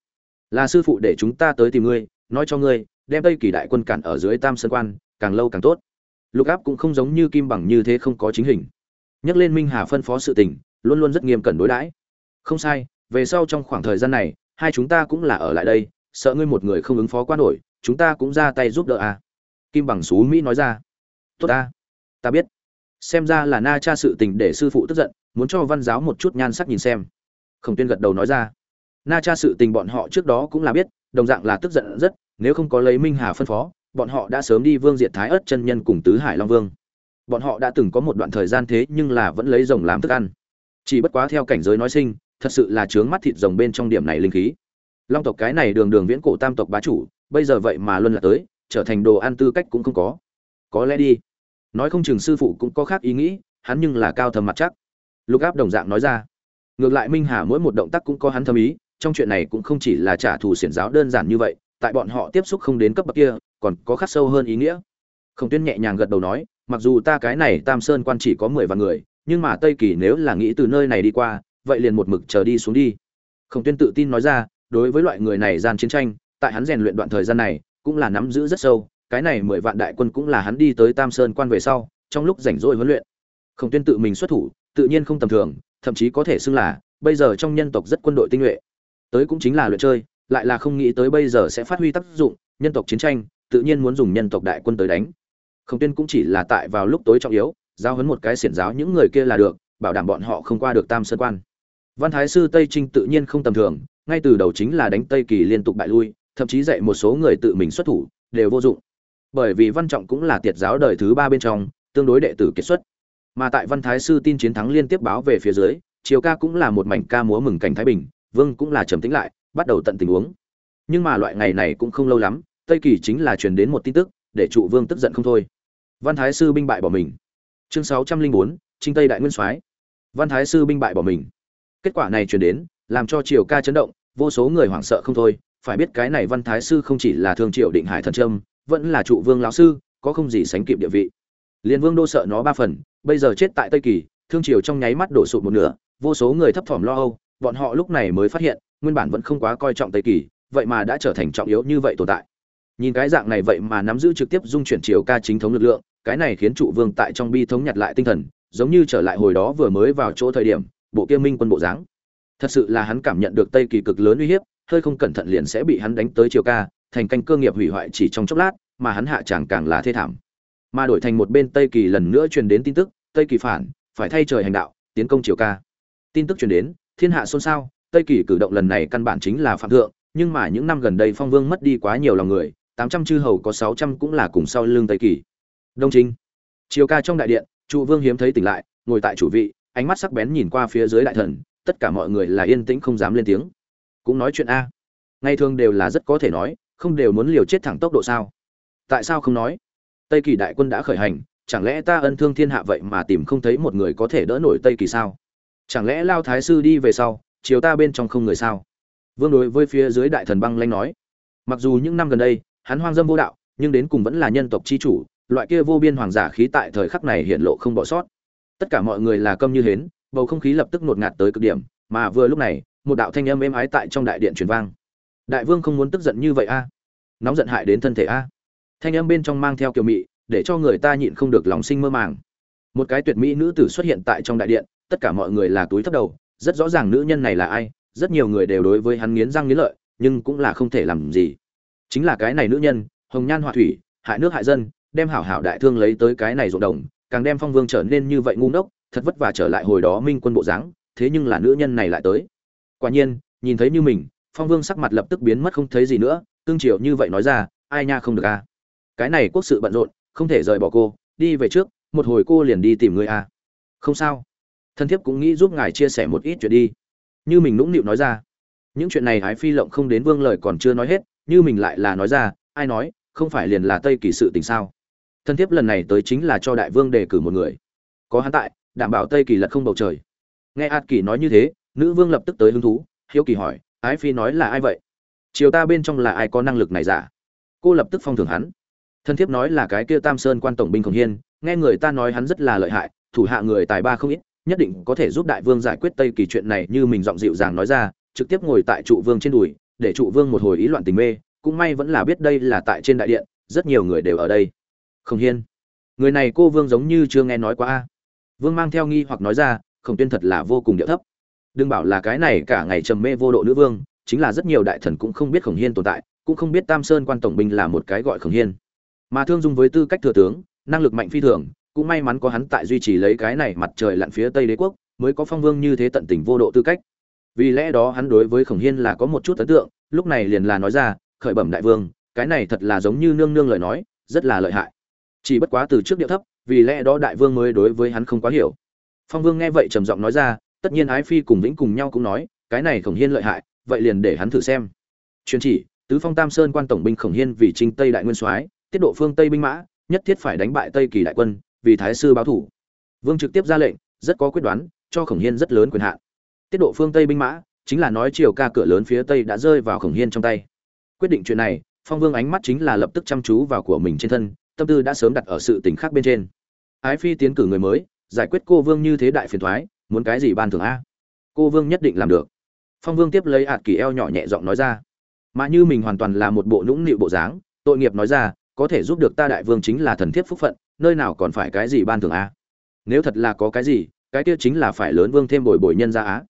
Là sư phụ để chúng ta tới tìm ngươi, nói cho ngươi, đem tây kỳ đại quân cản ở dưới tam sơn quan càng lâu càng tốt. Lục áp cũng không giống như kim bằng như thế không có chính hình. Nhắc lên minh hà phân phó sự tình, luôn luôn rất nghiêm cẩn đối đãi. Không sai, về sau trong khoảng thời gian này, hai chúng ta cũng là ở lại đây, sợ ngươi một người không ứng phó quá nổi, chúng ta cũng ra tay giúp đỡ à. kim bằng xú mỹ nói ra. Tốt ta. Ta biết. Xem ra là na cha sự tình để sư phụ tức giận, muốn cho văn giáo một chút nhan sắc nhìn xem. Khổng tuyên gật đầu nói ra. Na cha sự tình bọn họ trước đó cũng là biết, đồng dạng là tức giận rất, nếu không có lấy minh hà phân phó bọn họ đã sớm đi vương diệt thái ớt chân nhân cùng tứ hải long vương. Bọn họ đã từng có một đoạn thời gian thế nhưng là vẫn lấy rồng làm thức ăn. Chỉ bất quá theo cảnh giới nói sinh, thật sự là chướng mắt thịt rồng bên trong điểm này linh khí. Long tộc cái này đường đường viễn cổ tam tộc bá chủ, bây giờ vậy mà luân là tới, trở thành đồ ăn tư cách cũng không có. Có lẽ đi. Nói không chừng sư phụ cũng có khác ý nghĩ, hắn nhưng là cao thầm mặt chắc. Lục áp đồng dạng nói ra. Ngược lại minh hà mỗi một động tác cũng có hắn thâm ý, trong chuyện này cũng không chỉ là trả thù xiển giáo đơn giản như vậy, tại bọn họ tiếp xúc không đến cấp bậc kia còn có khắc sâu hơn ý nghĩa. Khổng tuyên nhẹ nhàng gật đầu nói, mặc dù ta cái này tam sơn quan chỉ có mười vạn người, nhưng mà tây kỳ nếu là nghĩ từ nơi này đi qua, vậy liền một mực chờ đi xuống đi. Khổng tuyên tự tin nói ra, đối với loại người này gian chiến tranh, tại hắn rèn luyện đoạn thời gian này, cũng là nắm giữ rất sâu, cái này mười vạn đại quân cũng là hắn đi tới tam sơn quan về sau, trong lúc rảnh rỗi huấn luyện. Khổng tuyên tự mình xuất thủ, tự nhiên không tầm thường, thậm chí có thể xưng là, bây giờ trong nhân tộc rất quân đội tinh nhuệ. Tới cũng chính là luyện chơi, lại là không nghĩ tới bây giờ sẽ phát huy tác dụng, nhân tộc chiến tranh tự nhiên muốn dùng nhân tộc đại quân tới đánh. Khổng tuyên cũng chỉ là tại vào lúc tối trọng yếu, giao hấn một cái xiển giáo những người kia là được, bảo đảm bọn họ không qua được tam sơn quan. Văn thái sư tây trinh tự nhiên không tầm thường, ngay từ đầu chính là đánh tây kỳ liên tục bại lui, thậm chí dạy một số người tự mình xuất thủ, đều vô dụng. Bởi vì văn trọng cũng là tiệt giáo đời thứ ba bên trong, tương đối đệ tử kết xuất. Mà tại văn thái sư tin chiến thắng liên tiếp báo về phía dưới, triều ca cũng là một mảnh ca múa mừng cảnh thái bình, vương cũng là trầm tĩnh lại, bắt đầu tận tình uống. Nhưng mà loại ngày này cũng không lâu lắm tây kỳ chính là truyền đến một tin tức, để trụ vương tức giận không thôi. Văn thái sư binh bại bỏ mình. Chương sáu trăm linh bốn, trinh tây đại nguyên soái. Văn thái sư binh bại bỏ mình. Kết quả này truyền đến, làm cho triều ca chấn động, vô số người hoảng sợ không thôi. Phải biết cái này văn thái sư không chỉ là thương triệu định hải thần trâm vẫn là trụ vương lão sư, có không gì sánh kịp địa vị. Liên vương đô sợ nó ba phần, bây giờ chết tại tây kỳ, thương triều trong nháy mắt đổ sụt một nửa, vô số người thấp thỏm lo âu, bọn họ lúc này mới phát hiện, nguyên bản vẫn không quá coi trọng tây kỳ, vậy mà đã trở thành trọng yếu như vậy tồn tại nhìn cái dạng này vậy mà nắm giữ trực tiếp dung chuyển triều ca chính thống lực lượng, cái này khiến trụ vương tại trong bi thống nhặt lại tinh thần, giống như trở lại hồi đó vừa mới vào chỗ thời điểm, bộ kia minh quân bộ dáng. Thật sự là hắn cảm nhận được tây kỳ cực lớn uy hiếp, hơi không cẩn thận liền sẽ bị hắn đánh tới triều ca, thành canh cơ nghiệp hủy hoại chỉ trong chốc lát, mà hắn hạ chẳng càng là thê thảm. Mà đổi thành một bên tây kỳ lần nữa truyền đến tin tức, tây kỳ phản, phải thay trời hành đạo, tiến công triều ca. Tin tức truyền đến, thiên hạ xôn xao, tây kỳ cử động lần này căn bản chính là phạm thượng, nhưng mà những năm gần đây phong vương mất đi quá nhiều lòng người tám trăm chư hầu có sáu trăm cũng là cùng sau lưng tây kỳ. Đông trinh. Triều ca trong đại điện, trụ vương hiếm thấy tỉnh lại, ngồi tại chủ vị, ánh mắt sắc bén nhìn qua phía dưới đại thần, tất cả mọi người là yên tĩnh không dám lên tiếng. Cũng nói chuyện a. Ngày thường đều là rất có thể nói, không đều muốn liều chết thẳng tốc độ sao? Tại sao không nói? Tây kỳ đại quân đã khởi hành, chẳng lẽ ta ân thương thiên hạ vậy mà tìm không thấy một người có thể đỡ nổi tây kỳ sao? Chẳng lẽ lao thái sư đi về sau chiều ta bên trong không người sao? Vương đối với phía dưới đại thần băng lanh nói. Mặc dù những năm gần đây hắn hoang dâm vô đạo, nhưng đến cùng vẫn là nhân tộc chi chủ, loại kia vô biên hoàng giả khí tại thời khắc này hiện lộ không bỏ sót. Tất cả mọi người là câm như hến, bầu không khí lập tức ngột ngạt tới cực điểm, mà vừa lúc này, một đạo thanh âm êm ái tại trong đại điện truyền vang. Đại vương không muốn tức giận như vậy a. Nóng giận hại đến thân thể a. Thanh âm bên trong mang theo kiều mị, để cho người ta nhịn không được lòng sinh mơ màng. Một cái tuyệt mỹ nữ tử xuất hiện tại trong đại điện, tất cả mọi người là túi thấp đầu, rất rõ ràng nữ nhân này là ai, rất nhiều người đều đối với hắn nghiến răng nghiến lợi, nhưng cũng là không thể làm gì chính là cái này nữ nhân, hồng nhan họa thủy, hại nước hại dân, đem hảo hảo đại thương lấy tới cái này ruộng đồng, càng đem phong vương trở nên như vậy ngu ngốc, thật vất vả trở lại hồi đó minh quân bộ dáng, thế nhưng là nữ nhân này lại tới. Quả nhiên, nhìn thấy như mình, phong vương sắc mặt lập tức biến mất không thấy gì nữa, tương triều như vậy nói ra, ai nha không được a. Cái này quốc sự bận rộn, không thể rời bỏ cô, đi về trước, một hồi cô liền đi tìm người a. Không sao. Thân thiếp cũng nghĩ giúp ngài chia sẻ một ít chuyện đi. Như mình nũng nịu nói ra. Những chuyện này hái phi lộng không đến vương lời còn chưa nói hết như mình lại là nói ra, ai nói, không phải liền là tây kỳ sự tình sao? Thân thiếp lần này tới chính là cho đại vương đề cử một người. Có hắn tại, đảm bảo tây kỳ lật không bầu trời. Nghe ạt kỳ nói như thế, nữ vương lập tức tới hứng thú, hiếu kỳ hỏi, ái phi nói là ai vậy? Chiều ta bên trong là ai có năng lực này giả? Cô lập tức phong thưởng hắn. Thân thiếp nói là cái kia tam sơn quan tổng binh khổng hiên, nghe người ta nói hắn rất là lợi hại, thủ hạ người tài ba không ít, nhất định có thể giúp đại vương giải quyết tây kỳ chuyện này như mình giọng dịu dàng nói ra, trực tiếp ngồi tại trụ vương trên đùi để trụ vương một hồi ý loạn tình mê, cũng may vẫn là biết đây là tại trên đại điện, rất nhiều người đều ở đây. Khổng hiên, người này cô vương giống như chưa nghe nói qua a. Vương mang theo nghi hoặc nói ra, khổng tuyên thật là vô cùng điệu thấp. Đừng bảo là cái này cả ngày trầm mê vô độ nữ vương, chính là rất nhiều đại thần cũng không biết khổng hiên tồn tại, cũng không biết tam sơn quan tổng binh là một cái gọi khổng hiên. Mà thương dung với tư cách thừa tướng, năng lực mạnh phi thường, cũng may mắn có hắn tại duy trì lấy cái này mặt trời lặn phía tây đế quốc, mới có phong vương như thế tận tình vô độ tư cách vì lẽ đó hắn đối với khổng hiên là có một chút ấn tượng, lúc này liền là nói ra, khởi bẩm đại vương, cái này thật là giống như nương nương lời nói, rất là lợi hại. Chỉ bất quá từ trước điệu thấp, vì lẽ đó đại vương mới đối với hắn không quá hiểu. Phong vương nghe vậy trầm giọng nói ra, tất nhiên ái phi cùng vĩnh cùng nhau cũng nói, cái này khổng hiên lợi hại, vậy liền để hắn thử xem. Truyền chỉ, tứ phong tam sơn quan tổng binh khổng hiên vì trinh tây đại nguyên soái, tiết độ phương tây binh mã, nhất thiết phải đánh bại tây kỳ đại quân, vì thái sư báo thủ. Vương trực tiếp ra lệnh, rất có quyết đoán, cho khổng hiên rất lớn quyền hạn tiết độ phương tây binh mã, chính là nói chiều ca cửa lớn phía tây đã rơi vào khổng hiên trong tay. Quyết định chuyện này, phong vương ánh mắt chính là lập tức chăm chú vào của mình trên thân, tâm tư đã sớm đặt ở sự tình khác bên trên. Ái phi tiến cử người mới, giải quyết cô vương như thế đại phiền thoái muốn cái gì ban thưởng a? Cô vương nhất định làm được. Phong vương tiếp lấy ạt kỳ eo nhỏ nhẹ giọng nói ra. Mà như mình hoàn toàn là một bộ nũng nịu bộ dáng, tội nghiệp nói ra, có thể giúp được ta đại vương chính là thần thiếp phúc phận, nơi nào còn phải cái gì ban thưởng a? Nếu thật là có cái gì, cái kia chính là phải lớn vương thêm bồi bồi nhân ra á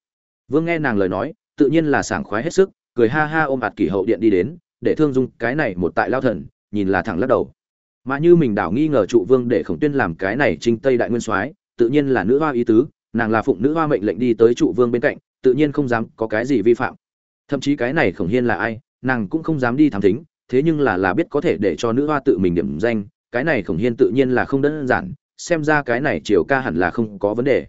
vương nghe nàng lời nói, tự nhiên là sảng khoái hết sức, cười ha ha ôm ạt kỷ hậu điện đi đến, để thương dung cái này một tại lao thần, nhìn là thẳng lắc đầu. Mà như mình đảo nghi ngờ trụ vương để khổng tuyên làm cái này trinh tây đại nguyên soái, tự nhiên là nữ hoa ý tứ, nàng là phụng nữ hoa mệnh lệnh đi tới trụ vương bên cạnh, tự nhiên không dám có cái gì vi phạm. Thậm chí cái này khổng hiên là ai, nàng cũng không dám đi thám thính, thế nhưng là là biết có thể để cho nữ hoa tự mình điểm danh, cái này khổng hiên tự nhiên là không đơn giản, xem ra cái này triều ca hẳn là không có vấn đề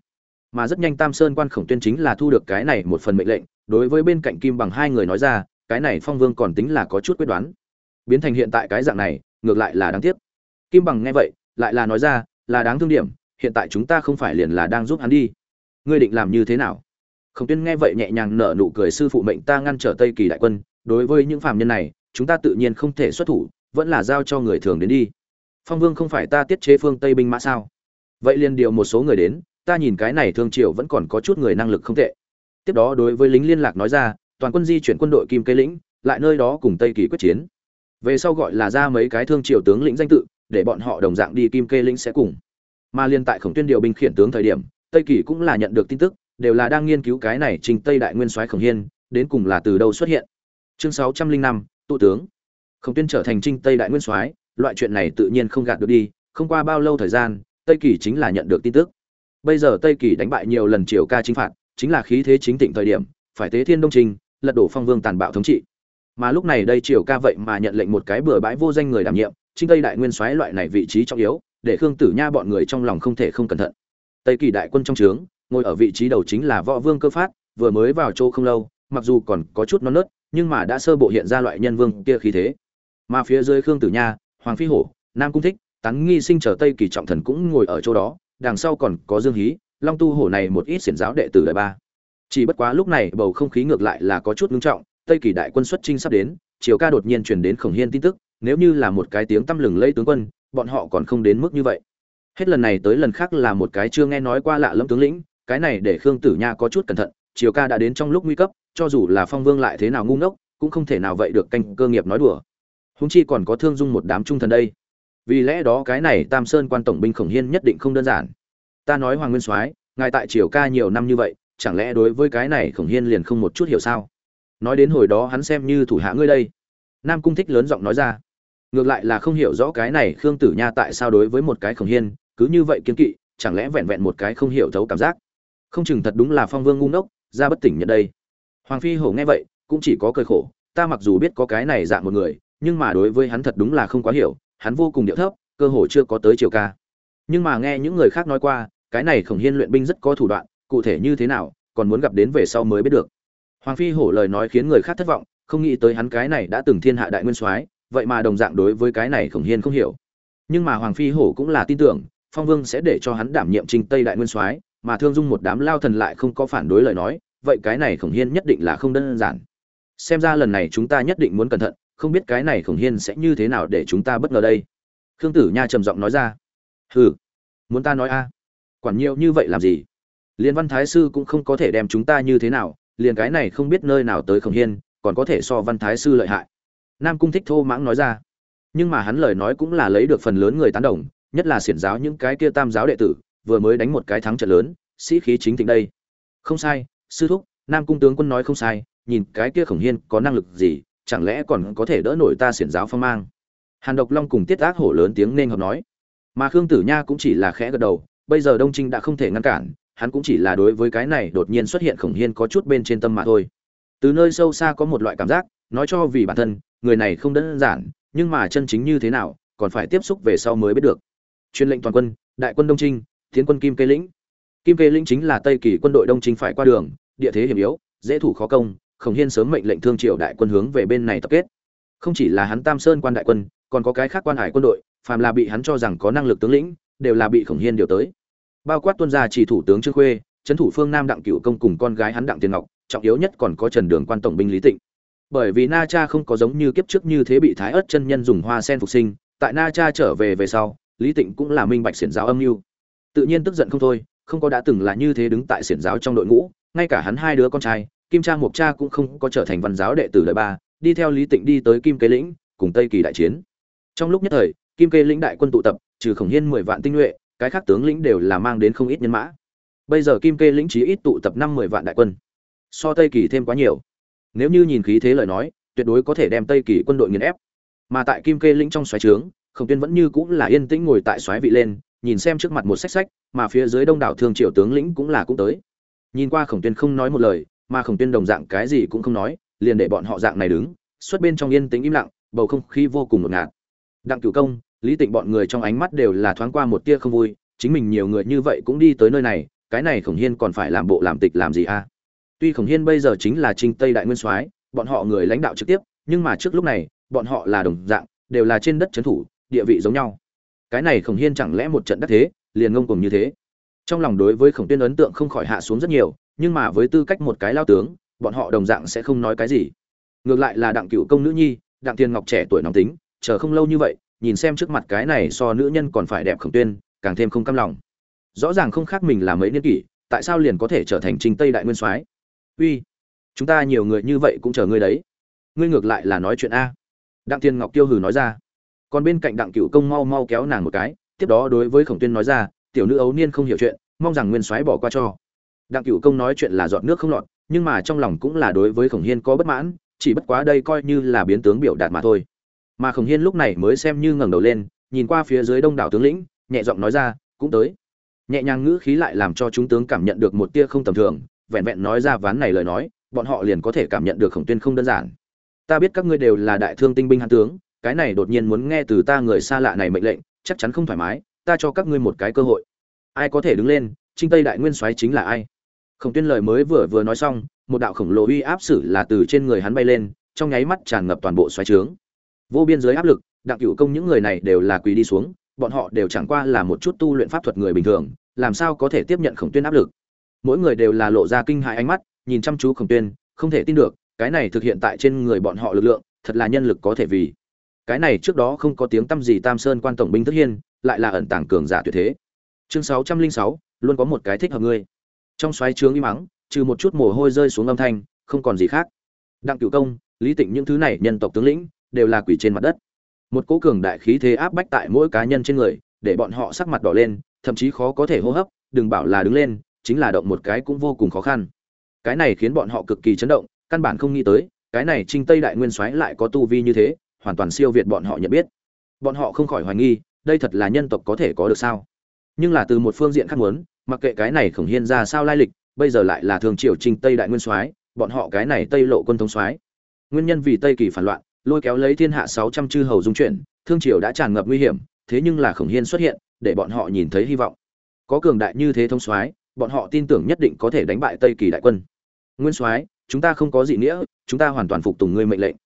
mà rất nhanh tam sơn quan khổng tuyên chính là thu được cái này một phần mệnh lệnh, đối với bên cạnh kim bằng hai người nói ra, cái này phong vương còn tính là có chút quyết đoán. Biến thành hiện tại cái dạng này, ngược lại là đáng tiếc. Kim bằng nghe vậy, lại là nói ra, là đáng thương điểm, hiện tại chúng ta không phải liền là đang giúp hắn đi. Ngươi định làm như thế nào? Khổng tuyên nghe vậy nhẹ nhàng nở nụ cười, sư phụ mệnh ta ngăn trở tây kỳ đại quân, đối với những phàm nhân này, chúng ta tự nhiên không thể xuất thủ, vẫn là giao cho người thường đến đi. Phong vương không phải ta tiết chế phương tây binh mã sao? Vậy liền điều một số người đến ta nhìn cái này thương triều vẫn còn có chút người năng lực không tệ. Tiếp đó đối với lính liên lạc nói ra, toàn quân di chuyển quân đội kim cây lĩnh, lại nơi đó cùng tây kỳ quyết chiến. Về sau gọi là ra mấy cái thương triều tướng lĩnh danh tự, để bọn họ đồng dạng đi kim kê lĩnh sẽ cùng. Mà liên tại khổng tuyên điều binh khiển tướng thời điểm, tây kỳ cũng là nhận được tin tức, đều là đang nghiên cứu cái này trình tây đại nguyên soái khổng hiên, đến cùng là từ đâu xuất hiện. Chương sáu trăm linh năm, tụ tướng. Khổng tuyên trở thành trinh tây đại nguyên soái, loại chuyện này tự nhiên không gạt được đi, không qua bao lâu thời gian, tây kỳ chính là nhận được tin tức bây giờ tây kỳ đánh bại nhiều lần triều ca chính phạt, chính là khí thế chính tịnh thời điểm, phải tế thiên đông trình, lật đổ phong vương tàn bạo thống trị. Mà lúc này đây triều ca vậy mà nhận lệnh một cái bừa bãi vô danh người đảm nhiệm, trinh tây đại nguyên soái loại này vị trí trọng yếu, để khương tử nha bọn người trong lòng không thể không cẩn thận. Tây kỳ đại quân trong trướng, ngồi ở vị trí đầu chính là võ vương cơ phát, vừa mới vào chỗ không lâu, mặc dù còn có chút non nớt, nhưng mà đã sơ bộ hiện ra loại nhân vương kia khí thế. Mà phía dưới khương tử nha, hoàng phi hổ, nam cung thích, tán nghi sinh trở tây kỳ trọng thần cũng ngồi ở chỗ đó đằng sau còn có dương hí, long tu hổ này một ít xiển giáo đệ tử đời ba. Chỉ bất quá lúc này bầu không khí ngược lại là có chút ngưng trọng, tây kỳ đại quân xuất trinh sắp đến chiều ca đột nhiên truyền đến khổng hiên tin tức, nếu như là một cái tiếng tăm lừng lây tướng quân, bọn họ còn không đến mức như vậy. Hết lần này tới lần khác là một cái chưa nghe nói qua lạ lẫm tướng lĩnh, cái này để khương tử nha có chút cẩn thận chiều ca đã đến trong lúc nguy cấp, cho dù là phong vương lại thế nào ngu ngốc, cũng không thể nào vậy được canh cơ nghiệp nói đùa. Húng chi còn có thương dung một đám trung thần đây vì lẽ đó cái này tam sơn quan tổng binh khổng hiên nhất định không đơn giản. Ta nói hoàng nguyên soái, ngài tại triều ca nhiều năm như vậy, chẳng lẽ đối với cái này khổng hiên liền không một chút hiểu sao? Nói đến hồi đó hắn xem như thủ hạ ngươi đây. Nam cung thích lớn giọng nói ra. Ngược lại là không hiểu rõ cái này khương tử nha tại sao đối với một cái khổng hiên, cứ như vậy kiên kỵ, chẳng lẽ vẹn vẹn một cái không hiểu thấu cảm giác? Không chừng thật đúng là phong vương ngu ngốc, ra bất tỉnh nhận đây. Hoàng phi hổ nghe vậy, cũng chỉ có cười khổ, ta mặc dù biết có cái này dạng một người, nhưng mà đối với hắn thật đúng là không quá hiểu hắn vô cùng điệu thấp, cơ hồ chưa có tới chiều ca. Nhưng mà nghe những người khác nói qua, cái này khổng hiên luyện binh rất có thủ đoạn, cụ thể như thế nào, còn muốn gặp đến về sau mới biết được. Hoàng phi hổ lời nói khiến người khác thất vọng, không nghĩ tới hắn cái này đã từng thiên hạ đại nguyên soái, vậy mà đồng dạng đối với cái này khổng hiên không hiểu. Nhưng mà hoàng phi hổ cũng là tin tưởng, phong vương sẽ để cho hắn đảm nhiệm trình tây đại nguyên soái, mà thương dung một đám lao thần lại không có phản đối lời nói, vậy cái này khổng hiên nhất định là không đơn giản. Xem ra lần này chúng ta nhất định muốn cẩn thận không biết cái này khổng hiên sẽ như thế nào để chúng ta bất ngờ đây. Khương tử nha trầm giọng nói ra. Hừ, muốn ta nói a? Quản nhiều như vậy làm gì? Liên văn thái sư cũng không có thể đem chúng ta như thế nào, liền cái này không biết nơi nào tới khổng hiên, còn có thể so văn thái sư lợi hại. Nam cung thích thô mãng nói ra. Nhưng mà hắn lời nói cũng là lấy được phần lớn người tán đồng, nhất là xiển giáo những cái kia tam giáo đệ tử, vừa mới đánh một cái thắng trận lớn, sĩ khí chính thịnh đây. Không sai, sư thúc, nam cung tướng quân nói không sai, nhìn cái kia khổng hiên có năng lực gì chẳng lẽ còn có thể đỡ nổi ta xiển giáo phong mang? Hàn độc long cùng tiết ác hổ lớn tiếng nên hợp nói. Mà khương tử nha cũng chỉ là khẽ gật đầu, bây giờ đông trinh đã không thể ngăn cản, hắn cũng chỉ là đối với cái này đột nhiên xuất hiện khổng hiên có chút bên trên tâm mà thôi. Từ nơi sâu xa có một loại cảm giác, nói cho vì bản thân, người này không đơn giản, nhưng mà chân chính như thế nào, còn phải tiếp xúc về sau mới biết được. Truyền lệnh toàn quân, đại quân đông trinh tiến quân kim kê lĩnh. Kim kê lĩnh chính là tây kỳ quân đội đông trinh phải qua đường, địa thế hiểm yếu, dễ thủ khó công khổng hiên sớm mệnh lệnh thương triều đại quân hướng về bên này tập kết. Không chỉ là hắn tam sơn quan đại quân, còn có cái khác quan hải quân đội, phàm là bị hắn cho rằng có năng lực tướng lĩnh, đều là bị khổng hiên điều tới. Bao quát tuân gia chỉ thủ tướng trương khuê, trấn thủ phương nam đặng cửu công cùng con gái hắn đặng tiền ngọc, trọng yếu nhất còn có trần đường quan tổng binh lý tịnh. Bởi vì na cha không có giống như kiếp trước như thế bị thái ớt chân nhân dùng hoa sen phục sinh, tại na cha trở về về sau, lý tịnh cũng là minh bạch xiển giáo âm mưu. Tự nhiên tức giận không thôi, không có đã từng là như thế đứng tại xiển giáo trong đội ngũ, ngay cả hắn hai đứa con trai kim trang mộc cha cũng không có trở thành văn giáo đệ tử đời ba, đi theo lý tịnh đi tới kim kế lĩnh, cùng tây kỳ đại chiến. Trong lúc nhất thời, kim kế lĩnh đại quân tụ tập, trừ khổng hiên mười vạn tinh nhuệ, cái khác tướng lĩnh đều là mang đến không ít nhân mã. Bây giờ kim kê lĩnh chí ít tụ tập năm mười vạn đại quân. So tây kỳ thêm quá nhiều. Nếu như nhìn khí thế lời nói, tuyệt đối có thể đem tây kỳ quân đội nghiền ép. Mà tại kim kê lĩnh trong xoáy trướng, khổng tuyên vẫn như cũng là yên tĩnh ngồi tại xoáy vị lên, nhìn xem trước mặt một sách sách, mà phía dưới đông đảo thương triệu tướng lĩnh cũng là cũng tới. Nhìn qua khổng tuyên không nói một lời mà khổng tuyên đồng dạng cái gì cũng không nói, liền để bọn họ dạng này đứng xuất bên trong yên tĩnh im lặng, bầu không khí vô cùng ngột ngạt. Đặng cửu công, lý tịnh bọn người trong ánh mắt đều là thoáng qua một tia không vui, chính mình nhiều người như vậy cũng đi tới nơi này, cái này khổng hiên còn phải làm bộ làm tịch làm gì a à? tuy khổng hiên bây giờ chính là trinh tây đại nguyên soái, bọn họ người lãnh đạo trực tiếp, nhưng mà trước lúc này, bọn họ là đồng dạng, đều là trên đất trấn thủ, địa vị giống nhau. Cái này khổng hiên chẳng lẽ một trận đắc thế, liền ngông cùng như thế? Trong lòng đối với khổng tuyên ấn tượng không khỏi hạ xuống rất nhiều nhưng mà với tư cách một cái lao tướng, bọn họ đồng dạng sẽ không nói cái gì. Ngược lại là đặng cựu công nữ nhi, đặng thiên ngọc trẻ tuổi nóng tính, chờ không lâu như vậy, nhìn xem trước mặt cái này so nữ nhân còn phải đẹp khổng tuyên, càng thêm không căm lòng. Rõ ràng không khác mình là mấy niên kỷ, tại sao liền có thể trở thành trinh tây đại nguyên soái? Uy, chúng ta nhiều người như vậy cũng chờ ngươi đấy. Ngươi ngược lại là nói chuyện a. Đặng thiên ngọc tiêu hừ nói ra. Còn bên cạnh đặng cựu công mau mau kéo nàng một cái, tiếp đó đối với khổng tuyên nói ra, tiểu nữ ấu niên không hiểu chuyện, mong rằng nguyên soái bỏ qua cho đặng cửu công nói chuyện là dọn nước không lọt, nhưng mà trong lòng cũng là đối với khổng hiên có bất mãn, chỉ bất quá đây coi như là biến tướng biểu đạt mà thôi. Mà khổng hiên lúc này mới xem như ngẩng đầu lên, nhìn qua phía dưới đông đảo tướng lĩnh, nhẹ giọng nói ra, cũng tới. Nhẹ nhàng ngữ khí lại làm cho chúng tướng cảm nhận được một tia không tầm thường, vẹn vẹn nói ra ván này lời nói, bọn họ liền có thể cảm nhận được khổng tuyên không đơn giản. Ta biết các ngươi đều là đại thương tinh binh hán tướng, cái này đột nhiên muốn nghe từ ta người xa lạ này mệnh lệnh, chắc chắn không thoải mái, ta cho các ngươi một cái cơ hội. Ai có thể đứng lên, trinh tây đại nguyên soái chính là ai? Khổng tuyên lời mới vừa vừa nói xong, một đạo khổng lồ uy áp sử là từ trên người hắn bay lên, trong nháy mắt tràn ngập toàn bộ xoáy trướng. Vô biên giới áp lực, đặng cửu công những người này đều là quỳ đi xuống, bọn họ đều chẳng qua là một chút tu luyện pháp thuật người bình thường, làm sao có thể tiếp nhận khổng tuyên áp lực? Mỗi người đều là lộ ra kinh hại ánh mắt, nhìn chăm chú khổng tuyên, không thể tin được, cái này thực hiện tại trên người bọn họ lực lượng, thật là nhân lực có thể vì. Cái này trước đó không có tiếng tăm gì tam sơn quan tổng binh thức hiên, lại là ẩn tàng cường giả tuyệt thế. Chương sáu trăm linh sáu, luôn có một cái thích hợp ngươi trong xoáy trướng im mắng trừ một chút mồ hôi rơi xuống âm thanh, không còn gì khác. Đặng cửu công, lý tịnh những thứ này nhân tộc tướng lĩnh, đều là quỷ trên mặt đất. Một cỗ cường đại khí thế áp bách tại mỗi cá nhân trên người, để bọn họ sắc mặt đỏ lên, thậm chí khó có thể hô hấp, đừng bảo là đứng lên, chính là động một cái cũng vô cùng khó khăn. Cái này khiến bọn họ cực kỳ chấn động, căn bản không nghĩ tới, cái này trinh tây đại nguyên soái lại có tu vi như thế, hoàn toàn siêu việt bọn họ nhận biết. Bọn họ không khỏi hoài nghi, đây thật là nhân tộc có thể có được sao? Nhưng là từ một phương diện khác muốn, mặc kệ cái này khổng hiên ra sao lai lịch, bây giờ lại là thường triều trinh tây đại nguyên soái, bọn họ cái này tây lộ quân thống soái. Nguyên nhân vì tây kỳ phản loạn, lôi kéo lấy thiên hạ sáu trăm chư hầu dung chuyển, thương triều đã tràn ngập nguy hiểm, thế nhưng là khổng hiên xuất hiện, để bọn họ nhìn thấy hy vọng. Có cường đại như thế thông soái, bọn họ tin tưởng nhất định có thể đánh bại tây kỳ đại quân. Nguyên soái, chúng ta không có gì nghĩa, chúng ta hoàn toàn phục tùng ngươi mệnh lệnh.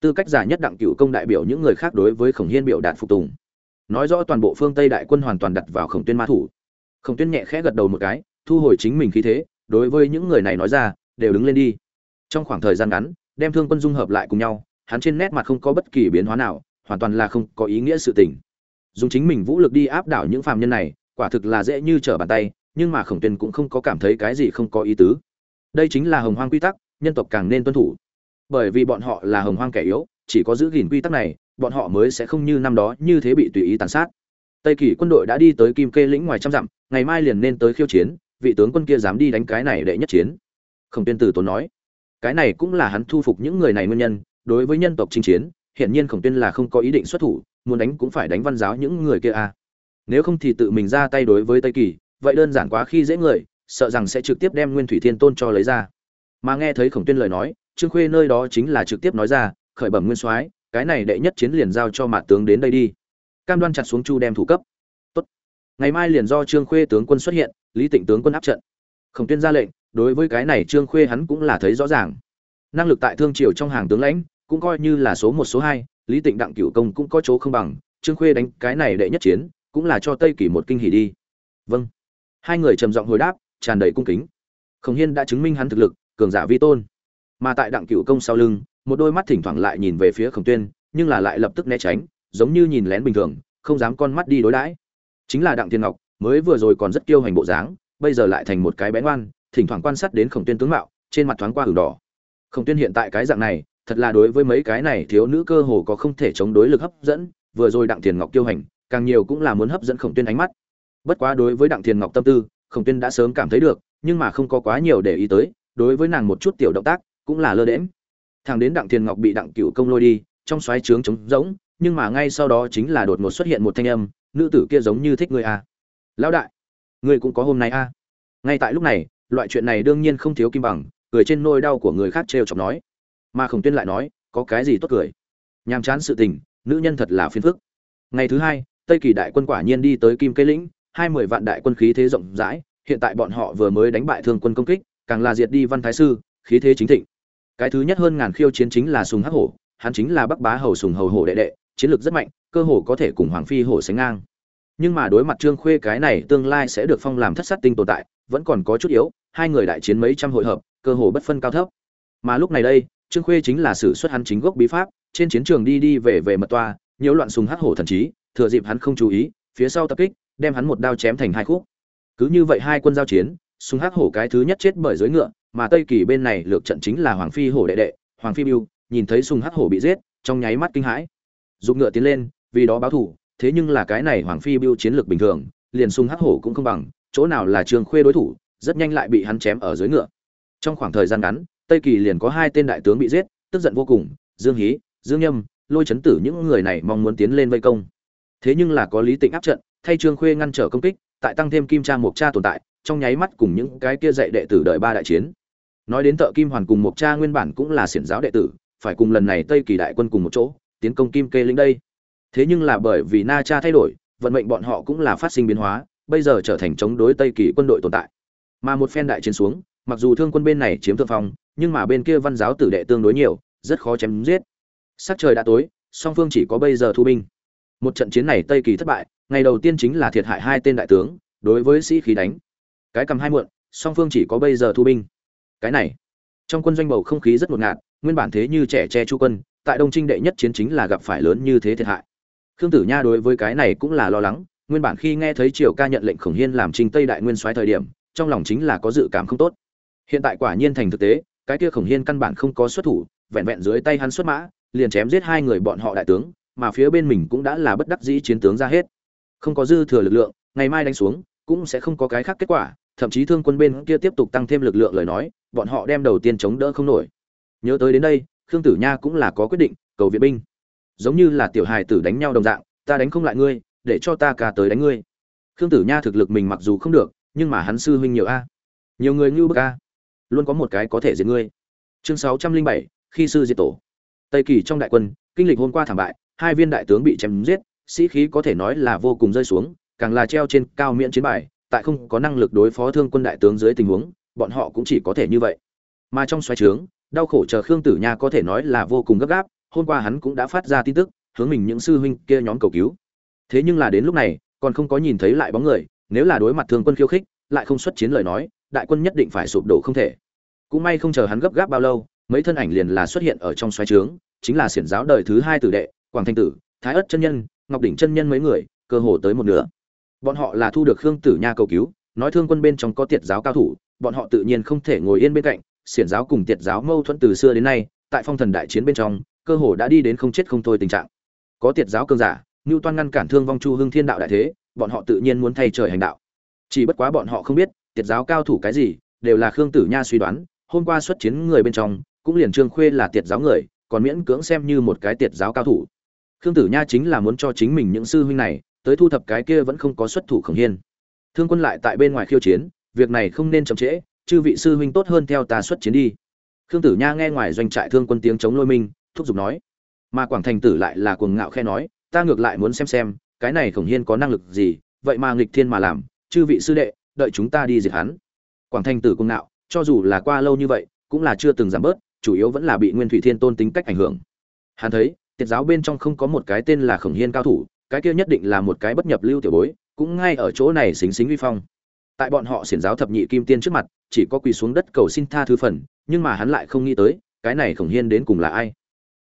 Tư cách giả nhất đặng cựu công đại biểu những người khác đối với khổng hiên biểu đạt phục tùng nói rõ toàn bộ phương tây đại quân hoàn toàn đặt vào khổng tuyên ma thủ. Khổng tuyên nhẹ khẽ gật đầu một cái, thu hồi chính mình khí thế, đối với những người này nói ra, đều đứng lên đi. Trong khoảng thời gian ngắn, đem thương quân dung hợp lại cùng nhau, hắn trên nét mặt không có bất kỳ biến hóa nào, hoàn toàn là không có ý nghĩa sự tình. Dùng chính mình vũ lực đi áp đảo những phàm nhân này, quả thực là dễ như trở bàn tay, nhưng mà khổng tuyên cũng không có cảm thấy cái gì không có ý tứ. Đây chính là hồng hoang quy tắc, nhân tộc càng nên tuân thủ. Bởi vì bọn họ là hồng hoang kẻ yếu, chỉ có giữ gìn quy tắc này bọn họ mới sẽ không như năm đó như thế bị tùy ý tàn sát. Tây kỳ quân đội đã đi tới kim kê lĩnh ngoài trăm dặm, ngày mai liền nên tới khiêu chiến, vị tướng quân kia dám đi đánh cái này đệ nhất chiến. Khổng tuyên tử tốn nói, cái này cũng là hắn thu phục những người này nguyên nhân, đối với nhân tộc chinh chiến, hiển nhiên khổng tuyên là không có ý định xuất thủ, muốn đánh cũng phải đánh văn giáo những người kia à. nếu không thì tự mình ra tay đối với tây kỳ vậy đơn giản quá khi dễ người, sợ rằng sẽ trực tiếp đem nguyên thủy thiên tôn cho lấy ra. Mà nghe thấy khổng tuyên lời nói, trương khuê nơi đó chính là trực tiếp nói ra, khởi bẩm nguyên soái cái này đệ nhất chiến liền giao cho mạt tướng đến đây đi. Cam đoan chặt xuống chu đem thủ cấp. Tốt. Ngày mai liền do trương khuê tướng quân xuất hiện, lý tịnh tướng quân áp trận. Khổng tuyên ra lệnh, đối với cái này trương khuê hắn cũng là thấy rõ ràng. Năng lực tại thương triều trong hàng tướng lãnh, cũng coi như là số một, số hai, lý tịnh đặng cửu công cũng có chỗ không bằng, trương khuê đánh cái này đệ nhất chiến, cũng là cho tây kỳ một kinh hỉ đi. Vâng. Hai người trầm giọng hồi đáp, tràn đầy cung kính. Khổng hiên đã chứng minh hắn thực lực, cường giả vi tôn. Mà tại đặng cửu công sau lưng một đôi mắt thỉnh thoảng lại nhìn về phía khổng tuyên, nhưng là lại lập tức né tránh, giống như nhìn lén bình thường, không dám con mắt đi đối đãi. Chính là đặng thiên ngọc, mới vừa rồi còn rất kiêu hành bộ dáng, bây giờ lại thành một cái bén oan thỉnh thoảng quan sát đến khổng tuyên tướng mạo, trên mặt thoáng qua hừng đỏ. Khổng tuyên hiện tại cái dạng này, thật là đối với mấy cái này thiếu nữ cơ hồ có không thể chống đối lực hấp dẫn, vừa rồi đặng Thiên ngọc kiêu hành, càng nhiều cũng là muốn hấp dẫn khổng tuyên ánh mắt. Bất quá đối với đặng Thiên ngọc tâm tư, khổng tuyên đã sớm cảm thấy được, nhưng mà không có quá nhiều để ý tới, đối với nàng một chút tiểu động tác, cũng là lơ đễm thằng đến đặng thiền ngọc bị đặng cựu công lôi đi, trong xoáy trướng trống rỗng, nhưng mà ngay sau đó chính là đột ngột xuất hiện một thanh âm, nữ tử kia giống như thích người a à. lão đại người cũng có hôm nay a à. ngay tại lúc này, loại chuyện này đương nhiên không thiếu kim bằng, cười trên nôi đau của người khác trêu chọc nói mà khổng tuyên lại nói, có cái gì tốt cười nhàm chán sự tình, nữ nhân thật là phiền phức ngày thứ hai, tây kỳ đại quân quả nhiên đi tới kim cây lĩnh, hai mươi vạn đại quân khí thế rộng rãi, hiện tại bọn họ vừa mới đánh bại thương quân công kích, càng là diệt đi văn thái sư, khí thế chính thịnh cái thứ nhất hơn ngàn khiêu chiến chính là sùng hắc hổ, hắn chính là bắc bá hầu sùng hầu hổ đệ đệ, chiến lược rất mạnh, cơ hồ có thể cùng hoàng phi hổ sánh ngang. Nhưng mà đối mặt trương khuê cái này tương lai sẽ được phong làm thất sát tinh tồn tại, vẫn còn có chút yếu, hai người đại chiến mấy trăm hội hợp, cơ hồ bất phân cao thấp. Mà lúc này đây, trương khuê chính là sử xuất hắn chính gốc bí pháp, trên chiến trường đi đi về về mật toa, nhiễu loạn sùng hắc hổ thần trí, thừa dịp hắn không chú ý, phía sau tập kích, đem hắn một đao chém thành hai khúc. Cứ như vậy hai quân giao chiến, sùng hắc hổ cái thứ nhất chết bởi dưới ngựa mà tây kỳ bên này lược trận chính là hoàng phi hổ đệ đệ, hoàng phi biêu, nhìn thấy sùng hắc hổ bị giết, trong nháy mắt kinh hãi. Dùng ngựa tiến lên, vì đó báo thù thế nhưng là cái này hoàng phi biêu chiến lược bình thường, liền sùng hắc hổ cũng không bằng, chỗ nào là trường khuê đối thủ, rất nhanh lại bị hắn chém ở dưới ngựa. Trong khoảng thời gian ngắn, tây kỳ liền có hai tên đại tướng bị giết, tức giận vô cùng, dương hí, dương nhâm, lôi chấn tử những người này mong muốn tiến lên vây công. Thế nhưng là có lý tịnh áp trận, thay trương khuê ngăn trở công kích, tại tăng thêm kim cha mộc cha tồn tại, trong nháy mắt cùng những cái kia dạy đệ tử đợi ba đại chiến nói đến thợ kim hoàn cùng mộc cha nguyên bản cũng là xiển giáo đệ tử, phải cùng lần này tây kỳ đại quân cùng một chỗ, tiến công kim kê linh đây. Thế nhưng là bởi vì na cha thay đổi, vận mệnh bọn họ cũng là phát sinh biến hóa, bây giờ trở thành chống đối tây kỳ quân đội tồn tại. Mà một phen đại chiến xuống, mặc dù thương quân bên này chiếm thượng phong, nhưng mà bên kia văn giáo tử đệ tương đối nhiều, rất khó chém giết. Sắc trời đã tối, song phương chỉ có bây giờ thu binh. Một trận chiến này tây kỳ thất bại, ngày đầu tiên chính là thiệt hại hai tên đại tướng, đối với sĩ khí đánh. Cái cầm hai muộn, song phương chỉ có bây giờ thu binh cái này. Trong quân doanh bầu không khí rất ngột ngạt, nguyên bản thế như trẻ che chu quân, tại đông trinh đệ nhất chiến chính là gặp phải lớn như thế thiệt hại. Khương tử nha đối với cái này cũng là lo lắng, nguyên bản khi nghe thấy triều ca nhận lệnh khổng hiên làm trinh tây đại nguyên soái thời điểm, trong lòng chính là có dự cảm không tốt. Hiện tại quả nhiên thành thực tế, cái kia khổng hiên căn bản không có xuất thủ, vẹn vẹn dưới tay hắn xuất mã, liền chém giết hai người bọn họ đại tướng, mà phía bên mình cũng đã là bất đắc dĩ chiến tướng ra hết. Không có dư thừa lực lượng, ngày mai đánh xuống, cũng sẽ không có cái khác kết quả, thậm chí thương quân bên kia tiếp tục tăng thêm lực lượng lời nói bọn họ đem đầu tiên chống đỡ không nổi. Nhớ tới đến đây, khương tử nha cũng là có quyết định, cầu viện binh. Giống như là tiểu hài tử đánh nhau đồng dạng, ta đánh không lại ngươi, để cho ta cả tới đánh ngươi. Khương tử nha thực lực mình mặc dù không được, nhưng mà hắn sư huynh nhiều a. Nhiều người như bức a. Luôn có một cái có thể giết ngươi. Chương sáu trăm linh bảy, khi sư diệt tổ. Tây kỳ trong đại quân, kinh lịch hôm qua thảm bại, hai viên đại tướng bị chém giết, sĩ khí có thể nói là vô cùng rơi xuống, càng là treo trên cao miễn chiến bài, tại không có năng lực đối phó thương quân đại tướng dưới tình huống bọn họ cũng chỉ có thể như vậy. Mà trong xoáy trướng, đau khổ chờ khương tử nha có thể nói là vô cùng gấp gáp, hôm qua hắn cũng đã phát ra tin tức, hướng mình những sư huynh kia nhóm cầu cứu. Thế nhưng là đến lúc này, còn không có nhìn thấy lại bóng người, nếu là đối mặt thương quân khiêu khích, lại không xuất chiến lời nói, đại quân nhất định phải sụp đổ không thể. Cũng may không chờ hắn gấp gáp bao lâu, mấy thân ảnh liền là xuất hiện ở trong xoáy trướng, chính là xiển giáo đời thứ hai tử đệ, quảng thanh tử, thái ất chân nhân, ngọc đỉnh chân nhân mấy người, cơ hồ tới một nửa. Bọn họ là thu được khương tử nha cầu cứu nói thương quân bên trong có tiệt giáo cao thủ, bọn họ tự nhiên không thể ngồi yên bên cạnh, xiển giáo cùng tiệt giáo mâu thuẫn từ xưa đến nay, tại phong thần đại chiến bên trong, cơ hồ đã đi đến không chết không thôi tình trạng. Có tiệt giáo cường giả ngưu toan ngăn cản thương vong chu hưng thiên đạo đại thế, bọn họ tự nhiên muốn thay trời hành đạo. Chỉ bất quá bọn họ không biết, tiệt giáo cao thủ cái gì, đều là khương tử nha suy đoán, hôm qua xuất chiến người bên trong, cũng liền trương khuê là tiệt giáo người, còn miễn cưỡng xem như một cái tiệt giáo cao thủ. Khương tử nha chính là muốn cho chính mình những sư huynh này, tới thu thập cái kia vẫn không có xuất thủ khổng hiên thương quân lại tại bên ngoài khiêu chiến, việc này không nên chậm trễ, chư vị sư huynh tốt hơn theo ta xuất chiến đi. Khương tử nha nghe ngoài doanh trại thương quân tiếng chống lôi minh thúc giục nói, mà quảng thành tử lại là cuồng ngạo khe nói, ta ngược lại muốn xem xem, cái này khổng hiên có năng lực gì, vậy mà nghịch thiên mà làm, chư vị sư đệ, đợi chúng ta đi diệt hắn. Quảng thành tử cuồng ngạo, cho dù là qua lâu như vậy, cũng là chưa từng giảm bớt, chủ yếu vẫn là bị nguyên thủy thiên tôn tính cách ảnh hưởng. Hắn thấy tiệt giáo bên trong không có một cái tên là khổng hiên cao thủ, cái kia nhất định là một cái bất nhập lưu tiểu bối cũng ngay ở chỗ này xính xính vi phong. Tại bọn họ xiển giáo thập nhị kim tiên trước mặt, chỉ có quỳ xuống đất cầu xin tha thứ phần, nhưng mà hắn lại không nghĩ tới, cái này khổng hiên đến cùng là ai?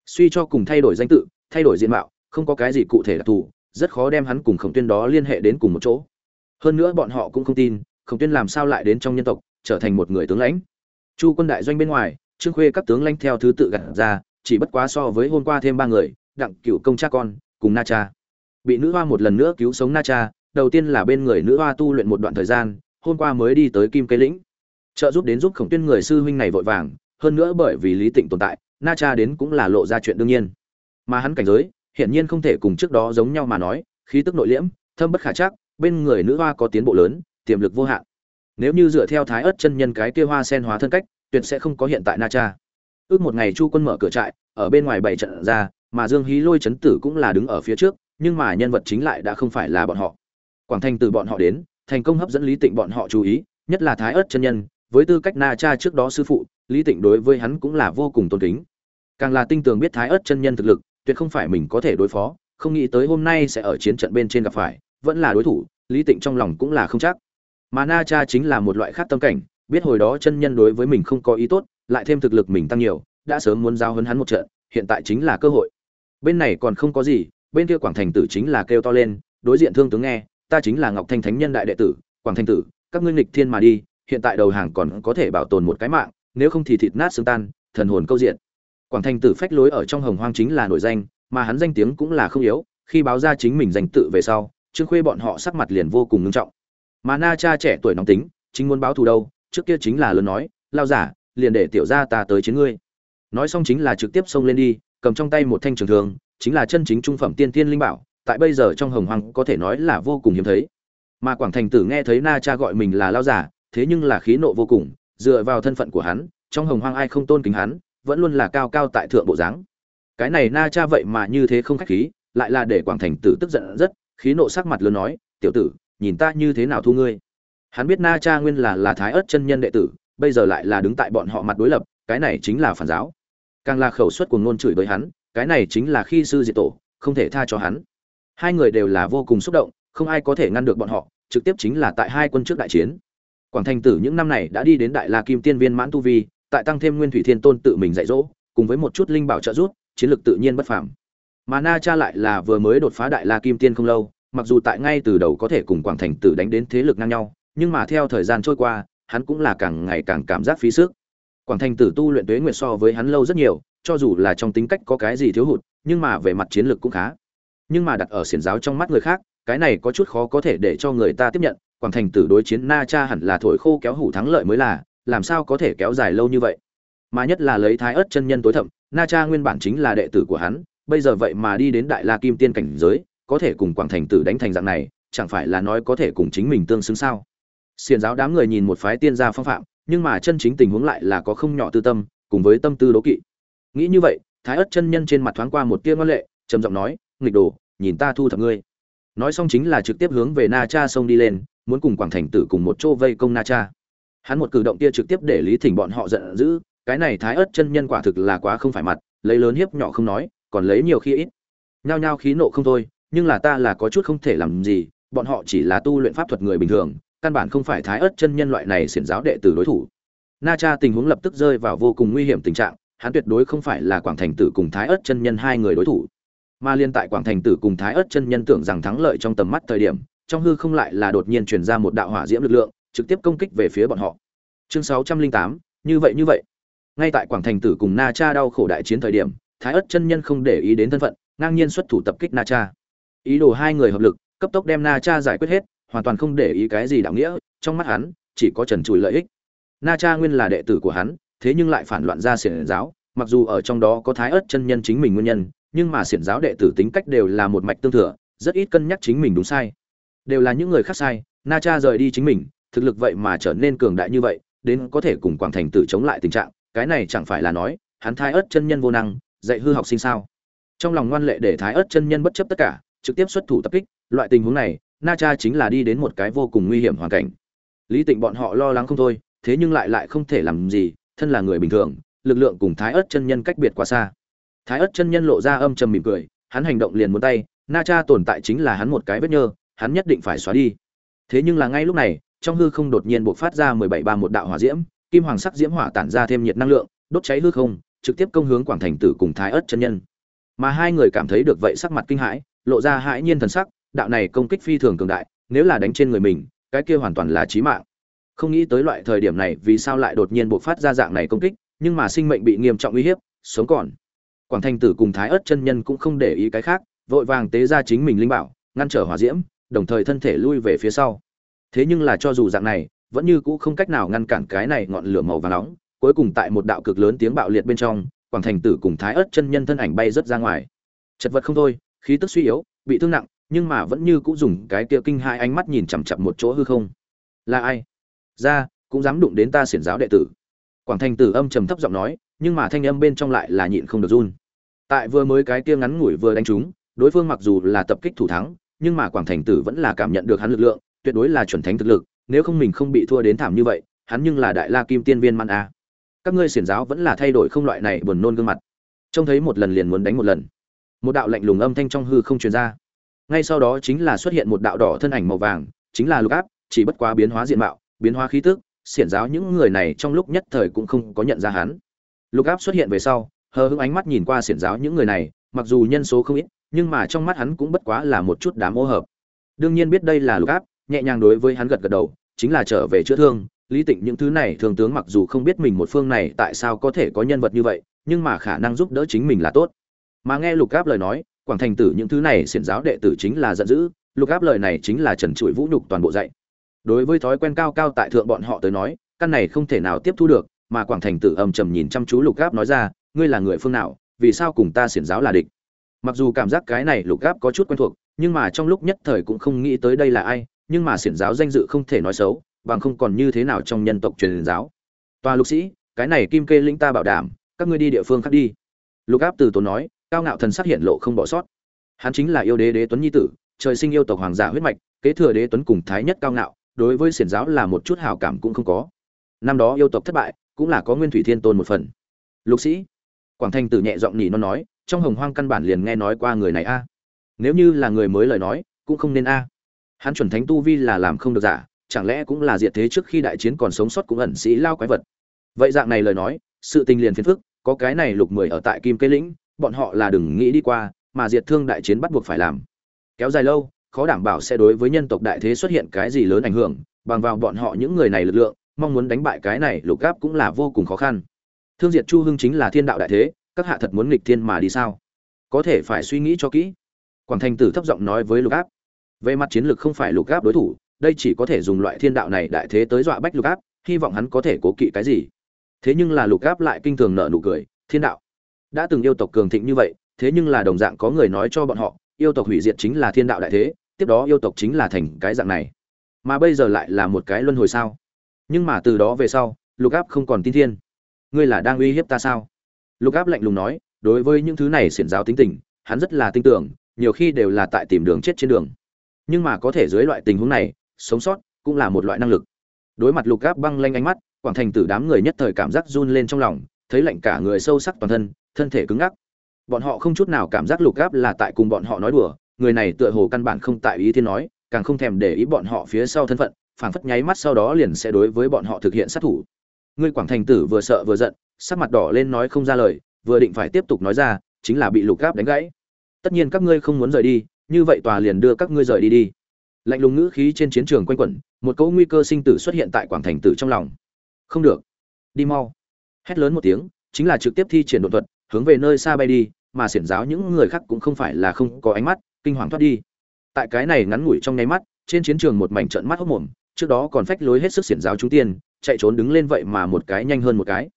Suy cho cùng thay đổi danh tự, thay đổi diện mạo, không có cái gì cụ thể đặc thù, rất khó đem hắn cùng khổng tuyên đó liên hệ đến cùng một chỗ. Hơn nữa bọn họ cũng không tin, khổng tuyên làm sao lại đến trong nhân tộc, trở thành một người tướng lãnh. Chu quân đại doanh bên ngoài, trương khuê các tướng lãnh theo thứ tự gặt ra, chỉ bất quá so với hôm qua thêm ba người, đặng cựu công cha con, cùng na cha. Bị nữ hoa một lần nữa cứu sống na cha đầu tiên là bên người nữ hoa tu luyện một đoạn thời gian, hôm qua mới đi tới kim cây lĩnh. Trợ giúp đến giúp khổng tuyên người sư huynh này vội vàng, hơn nữa bởi vì lý tịnh tồn tại, na cha đến cũng là lộ ra chuyện đương nhiên. Mà hắn cảnh giới, hiển nhiên không thể cùng trước đó giống nhau mà nói, khí tức nội liễm, thâm bất khả chắc, bên người nữ hoa có tiến bộ lớn, tiềm lực vô hạn. Nếu như dựa theo thái ớt chân nhân cái kia hoa sen hóa thân cách, tuyệt sẽ không có hiện tại na cha. Ước một ngày chu quân mở cửa trại, ở bên ngoài bảy trận ra, mà dương hí lôi chấn tử cũng là đứng ở phía trước, nhưng mà nhân vật chính lại đã không phải là bọn họ quảng thành từ bọn họ đến, thành công hấp dẫn lý tịnh bọn họ chú ý, nhất là thái ớt chân nhân, với tư cách na cha trước đó sư phụ, lý tịnh đối với hắn cũng là vô cùng tôn kính. Càng là tinh tường biết thái ớt chân nhân thực lực, tuyệt không phải mình có thể đối phó, không nghĩ tới hôm nay sẽ ở chiến trận bên trên gặp phải, vẫn là đối thủ, lý tịnh trong lòng cũng là không chắc. Mà na cha chính là một loại khác tâm cảnh, biết hồi đó chân nhân đối với mình không có ý tốt, lại thêm thực lực mình tăng nhiều, đã sớm muốn giao hấn hắn một trận, hiện tại chính là cơ hội. Bên này còn không có gì, bên kia quảng thành tử chính là kêu to lên, đối diện thương tướng nghe ta chính là ngọc thanh thánh nhân đại đệ tử, quảng thanh tử, các ngươi nghịch thiên mà đi, hiện tại đầu hàng còn có thể bảo tồn một cái mạng, nếu không thì thịt nát xương tan, thần hồn câu diện. Quảng thanh tử phách lối ở trong hồng hoang chính là nổi danh, mà hắn danh tiếng cũng là không yếu, khi báo ra chính mình danh tự về sau, trương khuê bọn họ sắc mặt liền vô cùng ngưng trọng. Mà na cha trẻ tuổi nóng tính, chính muốn báo thù đâu, trước kia chính là lớn nói, lao giả, liền để tiểu gia ta tới chiến ngươi. Nói xong chính là trực tiếp xông lên đi, cầm trong tay một thanh trường thường chính là chân chính trung phẩm tiên tiên linh bảo tại bây giờ trong hồng hoang có thể nói là vô cùng hiếm thấy. Mà quảng thành tử nghe thấy na cha gọi mình là lao giả thế nhưng là khí nộ vô cùng, dựa vào thân phận của hắn, trong hồng hoang ai không tôn kính hắn, vẫn luôn là cao cao tại thượng bộ dáng. Cái này na cha vậy mà như thế không khách khí, lại là để quảng thành tử tức giận rất, khí nộ sắc mặt lớn nói, tiểu tử, nhìn ta như thế nào thu ngươi? Hắn biết na cha nguyên là là thái ớt chân nhân đệ tử, bây giờ lại là đứng tại bọn họ mặt đối lập, cái này chính là phản giáo. Càng là khẩu suất của ngôn chửi với hắn, cái này chính là khi sư diệt tổ, không thể tha cho hắn hai người đều là vô cùng xúc động, không ai có thể ngăn được bọn họ, trực tiếp chính là tại hai quân trước đại chiến. Quảng thành tử những năm này đã đi đến đại la kim tiên viên mãn tu vi, tại tăng thêm nguyên thủy thiên tôn tự mình dạy dỗ, cùng với một chút linh bảo trợ giúp, chiến lược tự nhiên bất phàm. Mà na cha lại là vừa mới đột phá đại la kim tiên không lâu, mặc dù tại ngay từ đầu có thể cùng quảng thành tử đánh đến thế lực ngang nhau, nhưng mà theo thời gian trôi qua, hắn cũng là càng ngày càng cảm giác phí sức. Quảng thành tử tu luyện tuế nguyệt so với hắn lâu rất nhiều, cho dù là trong tính cách có cái gì thiếu hụt, nhưng mà về mặt chiến lược cũng khá nhưng mà đặt ở xiển giáo trong mắt người khác, cái này có chút khó có thể để cho người ta tiếp nhận, quảng thành tử đối chiến na cha hẳn là thổi khô kéo hủ thắng lợi mới là, làm sao có thể kéo dài lâu như vậy? Mà nhất là lấy thái ớt chân nhân tối thậm, na cha nguyên bản chính là đệ tử của hắn, bây giờ vậy mà đi đến đại la kim tiên cảnh giới, có thể cùng quảng thành tử đánh thành dạng này, chẳng phải là nói có thể cùng chính mình tương xứng sao? Xiền giáo đám người nhìn một phái tiên gia phong phạm, nhưng mà chân chính tình huống lại là có không nhỏ tư tâm, cùng với tâm tư đố kỵ. Nghĩ như vậy, thái ớt chân nhân trên mặt thoáng qua một tia ngân lệ, trầm giọng nói nghịch đồ, nhìn ta thu thập ngươi. Nói xong chính là trực tiếp hướng về na cha sông đi lên, muốn cùng quảng thành tử cùng một chỗ vây công na cha. Hắn một cử động kia trực tiếp để lý thỉnh bọn họ giận dữ, cái này thái ớt chân nhân quả thực là quá không phải mặt, lấy lớn hiếp nhỏ không nói, còn lấy nhiều khi ít. Nhao nhao khí nộ không thôi, nhưng là ta là có chút không thể làm gì, bọn họ chỉ là tu luyện pháp thuật người bình thường, căn bản không phải thái ớt chân nhân loại này xiển giáo đệ tử đối thủ. Na cha tình huống lập tức rơi vào vô cùng nguy hiểm tình trạng, hắn tuyệt đối không phải là quảng thành tử cùng thái ớt chân nhân hai người đối thủ mà liên tại quảng thành tử cùng thái ớt chân nhân tưởng rằng thắng lợi trong tầm mắt thời điểm, trong hư không lại là đột nhiên truyền ra một đạo hỏa diễm lực lượng, trực tiếp công kích về phía bọn họ. Chương sáu trăm linh tám, như vậy như vậy. Ngay tại quảng thành tử cùng na cha đau khổ đại chiến thời điểm, thái ớt chân nhân không để ý đến thân phận, ngang nhiên xuất thủ tập kích na cha. Ý đồ hai người hợp lực, cấp tốc đem na cha giải quyết hết, hoàn toàn không để ý cái gì đạo nghĩa, trong mắt hắn, chỉ có trần trùi lợi ích. Na cha nguyên là đệ tử của hắn, thế nhưng lại phản loạn ra xiển giáo, mặc dù ở trong đó có thái ớt chân nhân chính mình nguyên nhân nhưng mà xiển giáo đệ tử tính cách đều là một mạch tương thừa, rất ít cân nhắc chính mình đúng sai. Đều là những người khác sai, na cha rời đi chính mình, thực lực vậy mà trở nên cường đại như vậy, đến có thể cùng quảng thành tử chống lại tình trạng, cái này chẳng phải là nói, hắn thái ớt chân nhân vô năng, dạy hư học sinh sao? Trong lòng ngoan lệ để thái ớt chân nhân bất chấp tất cả, trực tiếp xuất thủ tập kích, loại tình huống này, na cha chính là đi đến một cái vô cùng nguy hiểm hoàn cảnh. Lý tịnh bọn họ lo lắng không thôi, thế nhưng lại lại không thể làm gì, thân là người bình thường, lực lượng cùng thái ớt chân nhân cách biệt quá xa thái ớt chân nhân lộ ra âm trầm mỉm cười, hắn hành động liền muốn tay, na cha tồn tại chính là hắn một cái vết nhơ, hắn nhất định phải xóa đi. Thế nhưng là ngay lúc này, trong hư không đột nhiên buộc phát ra mười bảy ba một đạo hỏa diễm, kim hoàng sắc diễm hỏa tản ra thêm nhiệt năng lượng, đốt cháy hư không, trực tiếp công hướng quảng thành tử cùng thái ớt chân nhân. Mà hai người cảm thấy được vậy sắc mặt kinh hãi, lộ ra hãi nhiên thần sắc, đạo này công kích phi thường cường đại, nếu là đánh trên người mình, cái kia hoàn toàn là chí mạng. Không nghĩ tới loại thời điểm này vì sao lại đột nhiên buộc phát ra dạng này công kích, nhưng mà sinh mệnh bị nghiêm trọng uy hiếp, sống còn quảng thành tử cùng thái ớt chân nhân cũng không để ý cái khác, vội vàng tế ra chính mình linh bảo, ngăn trở hỏa diễm, đồng thời thân thể lui về phía sau. Thế nhưng là cho dù dạng này, vẫn như cũ không cách nào ngăn cản cái này ngọn lửa màu vàng nóng. Cuối cùng tại một đạo cực lớn tiếng bạo liệt bên trong, quảng thành tử cùng thái ớt chân nhân thân ảnh bay rất ra ngoài. Chật vật không thôi, khí tức suy yếu, bị thương nặng, nhưng mà vẫn như cũ dùng cái kia kinh hai ánh mắt nhìn chằm chặp một chỗ hư không. Là ai? Ra, cũng dám đụng đến ta xiển giáo đệ tử. Quảng thành tử âm trầm thấp giọng nói, nhưng mà thanh âm bên trong lại là nhịn không được run tại vừa mới cái kia ngắn ngủi vừa đánh trúng, đối phương mặc dù là tập kích thủ thắng, nhưng mà quảng thành tử vẫn là cảm nhận được hắn lực lượng, tuyệt đối là chuẩn thánh thực lực, nếu không mình không bị thua đến thảm như vậy, hắn nhưng là đại la kim tiên viên man a. Các ngươi xiển giáo vẫn là thay đổi không loại này buồn nôn gương mặt. Trông thấy một lần liền muốn đánh một lần. Một đạo lạnh lùng âm thanh trong hư không truyền ra. Ngay sau đó chính là xuất hiện một đạo đỏ thân ảnh màu vàng, chính là lục áp, chỉ bất quá biến hóa diện mạo, biến hóa khí tức, xiển giáo những người này trong lúc nhất thời cũng không có nhận ra hắn. Lục áp xuất hiện về sau hờ hững ánh mắt nhìn qua xiển giáo những người này, mặc dù nhân số không ít, nhưng mà trong mắt hắn cũng bất quá là một chút đám ô hợp. Đương nhiên biết đây là lục áp, nhẹ nhàng đối với hắn gật gật đầu, chính là trở về chữa thương. Lý tịnh những thứ này thường tướng mặc dù không biết mình một phương này tại sao có thể có nhân vật như vậy, nhưng mà khả năng giúp đỡ chính mình là tốt. Mà nghe lục áp lời nói, quảng thành tử những thứ này xiển giáo đệ tử chính là giận dữ, lục áp lời này chính là trần trụi vũ nhục toàn bộ dạy. Đối với thói quen cao cao tại thượng bọn họ tới nói, căn này không thể nào tiếp thu được, mà quảng thành tử âm trầm nhìn chăm chú lục áp nói ra ngươi là người phương nào, vì sao cùng ta xiển giáo là địch? Mặc dù cảm giác cái này lục áp có chút quen thuộc, nhưng mà trong lúc nhất thời cũng không nghĩ tới đây là ai, nhưng mà xiển giáo danh dự không thể nói xấu, bằng không còn như thế nào trong nhân tộc truyền giáo. Toa lục sĩ, cái này kim kê linh ta bảo đảm, các ngươi đi địa phương khác đi. Lục áp từ tốn nói, cao ngạo thần sắc hiện lộ không bỏ sót. Hắn chính là yêu đế đế tuấn nhi tử, trời sinh yêu tộc hoàng giả huyết mạch, kế thừa đế tuấn cùng thái nhất cao ngạo, đối với xiển giáo là một chút hào cảm cũng không có. Năm đó yêu tộc thất bại, cũng là có nguyên thủy thiên tôn một phần. Lục sĩ quảng thanh tử nhẹ giọng nhỉ nó nói, trong hồng hoang căn bản liền nghe nói qua người này a. Nếu như là người mới lời nói, cũng không nên a. Hắn chuẩn thánh tu vi là làm không được giả, chẳng lẽ cũng là diệt thế trước khi đại chiến còn sống sót cũng ẩn sĩ lao quái vật? Vậy dạng này lời nói, sự tình liền phiền phức, có cái này lục mười ở tại kim cây lĩnh, bọn họ là đừng nghĩ đi qua, mà diệt thương đại chiến bắt buộc phải làm. Kéo dài lâu, khó đảm bảo sẽ đối với nhân tộc đại thế xuất hiện cái gì lớn ảnh hưởng, bằng vào bọn họ những người này lực lượng, mong muốn đánh bại cái này lục gáp cũng là vô cùng khó khăn thương diệt chu hưng chính là thiên đạo đại thế, các hạ thật muốn nghịch thiên mà đi sao? Có thể phải suy nghĩ cho kỹ. Quảng thành tử thấp giọng nói với lục áp. Về mặt chiến lược không phải lục áp đối thủ, đây chỉ có thể dùng loại thiên đạo này đại thế tới dọa bách lục áp, hy vọng hắn có thể cố kỵ cái gì. Thế nhưng là lục áp lại kinh thường nợ nụ cười, thiên đạo. Đã từng yêu tộc cường thịnh như vậy, thế nhưng là đồng dạng có người nói cho bọn họ, yêu tộc hủy diệt chính là thiên đạo đại thế, tiếp đó yêu tộc chính là thành cái dạng này. Mà bây giờ lại là một cái luân hồi sao? Nhưng mà từ đó về sau, lục áp không còn tin thiên ngươi là đang uy hiếp ta sao? Lục áp lạnh lùng nói, đối với những thứ này xiển giáo tính tình, hắn rất là tin tưởng, nhiều khi đều là tại tìm đường chết trên đường. Nhưng mà có thể dưới loại tình huống này, sống sót cũng là một loại năng lực. Đối mặt lục áp băng lanh ánh mắt, quảng thành tử đám người nhất thời cảm giác run lên trong lòng, thấy lạnh cả người sâu sắc toàn thân thân thể cứng ngắc. Bọn họ không chút nào cảm giác lục áp là tại cùng bọn họ nói đùa, người này tựa hồ căn bản không tại ý thiên nói, càng không thèm để ý bọn họ phía sau thân phận, phảng phất nháy mắt sau đó liền sẽ đối với bọn họ thực hiện sát thủ ngươi quảng thành tử vừa sợ vừa giận, sắc mặt đỏ lên nói không ra lời, vừa định phải tiếp tục nói ra, chính là bị lục Gáp đánh gãy. Tất nhiên các ngươi không muốn rời đi, như vậy tòa liền đưa các ngươi rời đi đi. Lạnh lùng ngữ khí trên chiến trường quanh quẩn, một cỗ nguy cơ sinh tử xuất hiện tại quảng thành tử trong lòng. Không được. Đi mau. Hét lớn một tiếng, chính là trực tiếp thi triển đột thuật, hướng về nơi xa bay đi, mà xiển giáo những người khác cũng không phải là không có ánh mắt, kinh hoàng thoát đi. Tại cái này ngắn ngủi trong nháy mắt, trên chiến trường một mảnh trận mắt hốc mồm, trước đó còn phách lối hết sức xiển giáo chúng tiên chạy trốn đứng lên vậy mà một cái nhanh hơn một cái.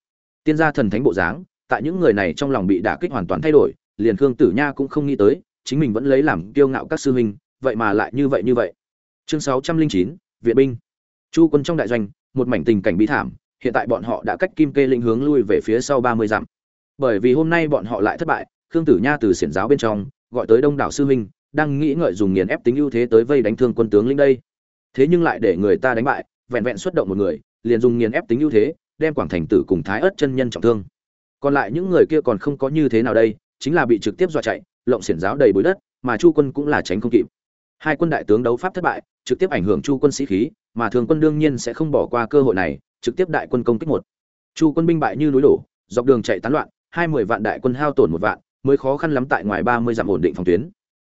Tiên gia thần thánh bộ dáng, tại những người này trong lòng bị đả kích hoàn toàn thay đổi, liền khương tử nha cũng không nghĩ tới, chính mình vẫn lấy làm kiêu ngạo các sư huynh, vậy mà lại như vậy như vậy. Chương sáu trăm linh chín, viện binh. Chu quân trong đại doanh, một mảnh tình cảnh bí thảm, hiện tại bọn họ đã cách kim kê lĩnh hướng lui về phía sau ba mươi dặm. Bởi vì hôm nay bọn họ lại thất bại, khương tử nha từ xiển giáo bên trong, gọi tới đông đảo sư huynh, đang nghĩ ngợi dùng nghiền ép tính ưu thế tới vây đánh thương quân tướng lĩnh đây. Thế nhưng lại để người ta đánh bại, vẹn vẹn xuất động một người liền dùng nghiền ép tính ưu thế, đem quảng thành tử cùng thái ớt chân nhân trọng thương. Còn lại những người kia còn không có như thế nào đây, chính là bị trực tiếp dọa chạy, lộng xiển giáo đầy bụi đất, mà chu quân cũng là tránh không kịp. Hai quân đại tướng đấu pháp thất bại, trực tiếp ảnh hưởng chu quân sĩ khí, mà thường quân đương nhiên sẽ không bỏ qua cơ hội này, trực tiếp đại quân công kích một. Chu quân binh bại như núi đổ, dọc đường chạy tán loạn, hai mươi vạn đại quân hao tổn một vạn, mới khó khăn lắm tại ngoài ba mươi dặm ổn định phòng tuyến.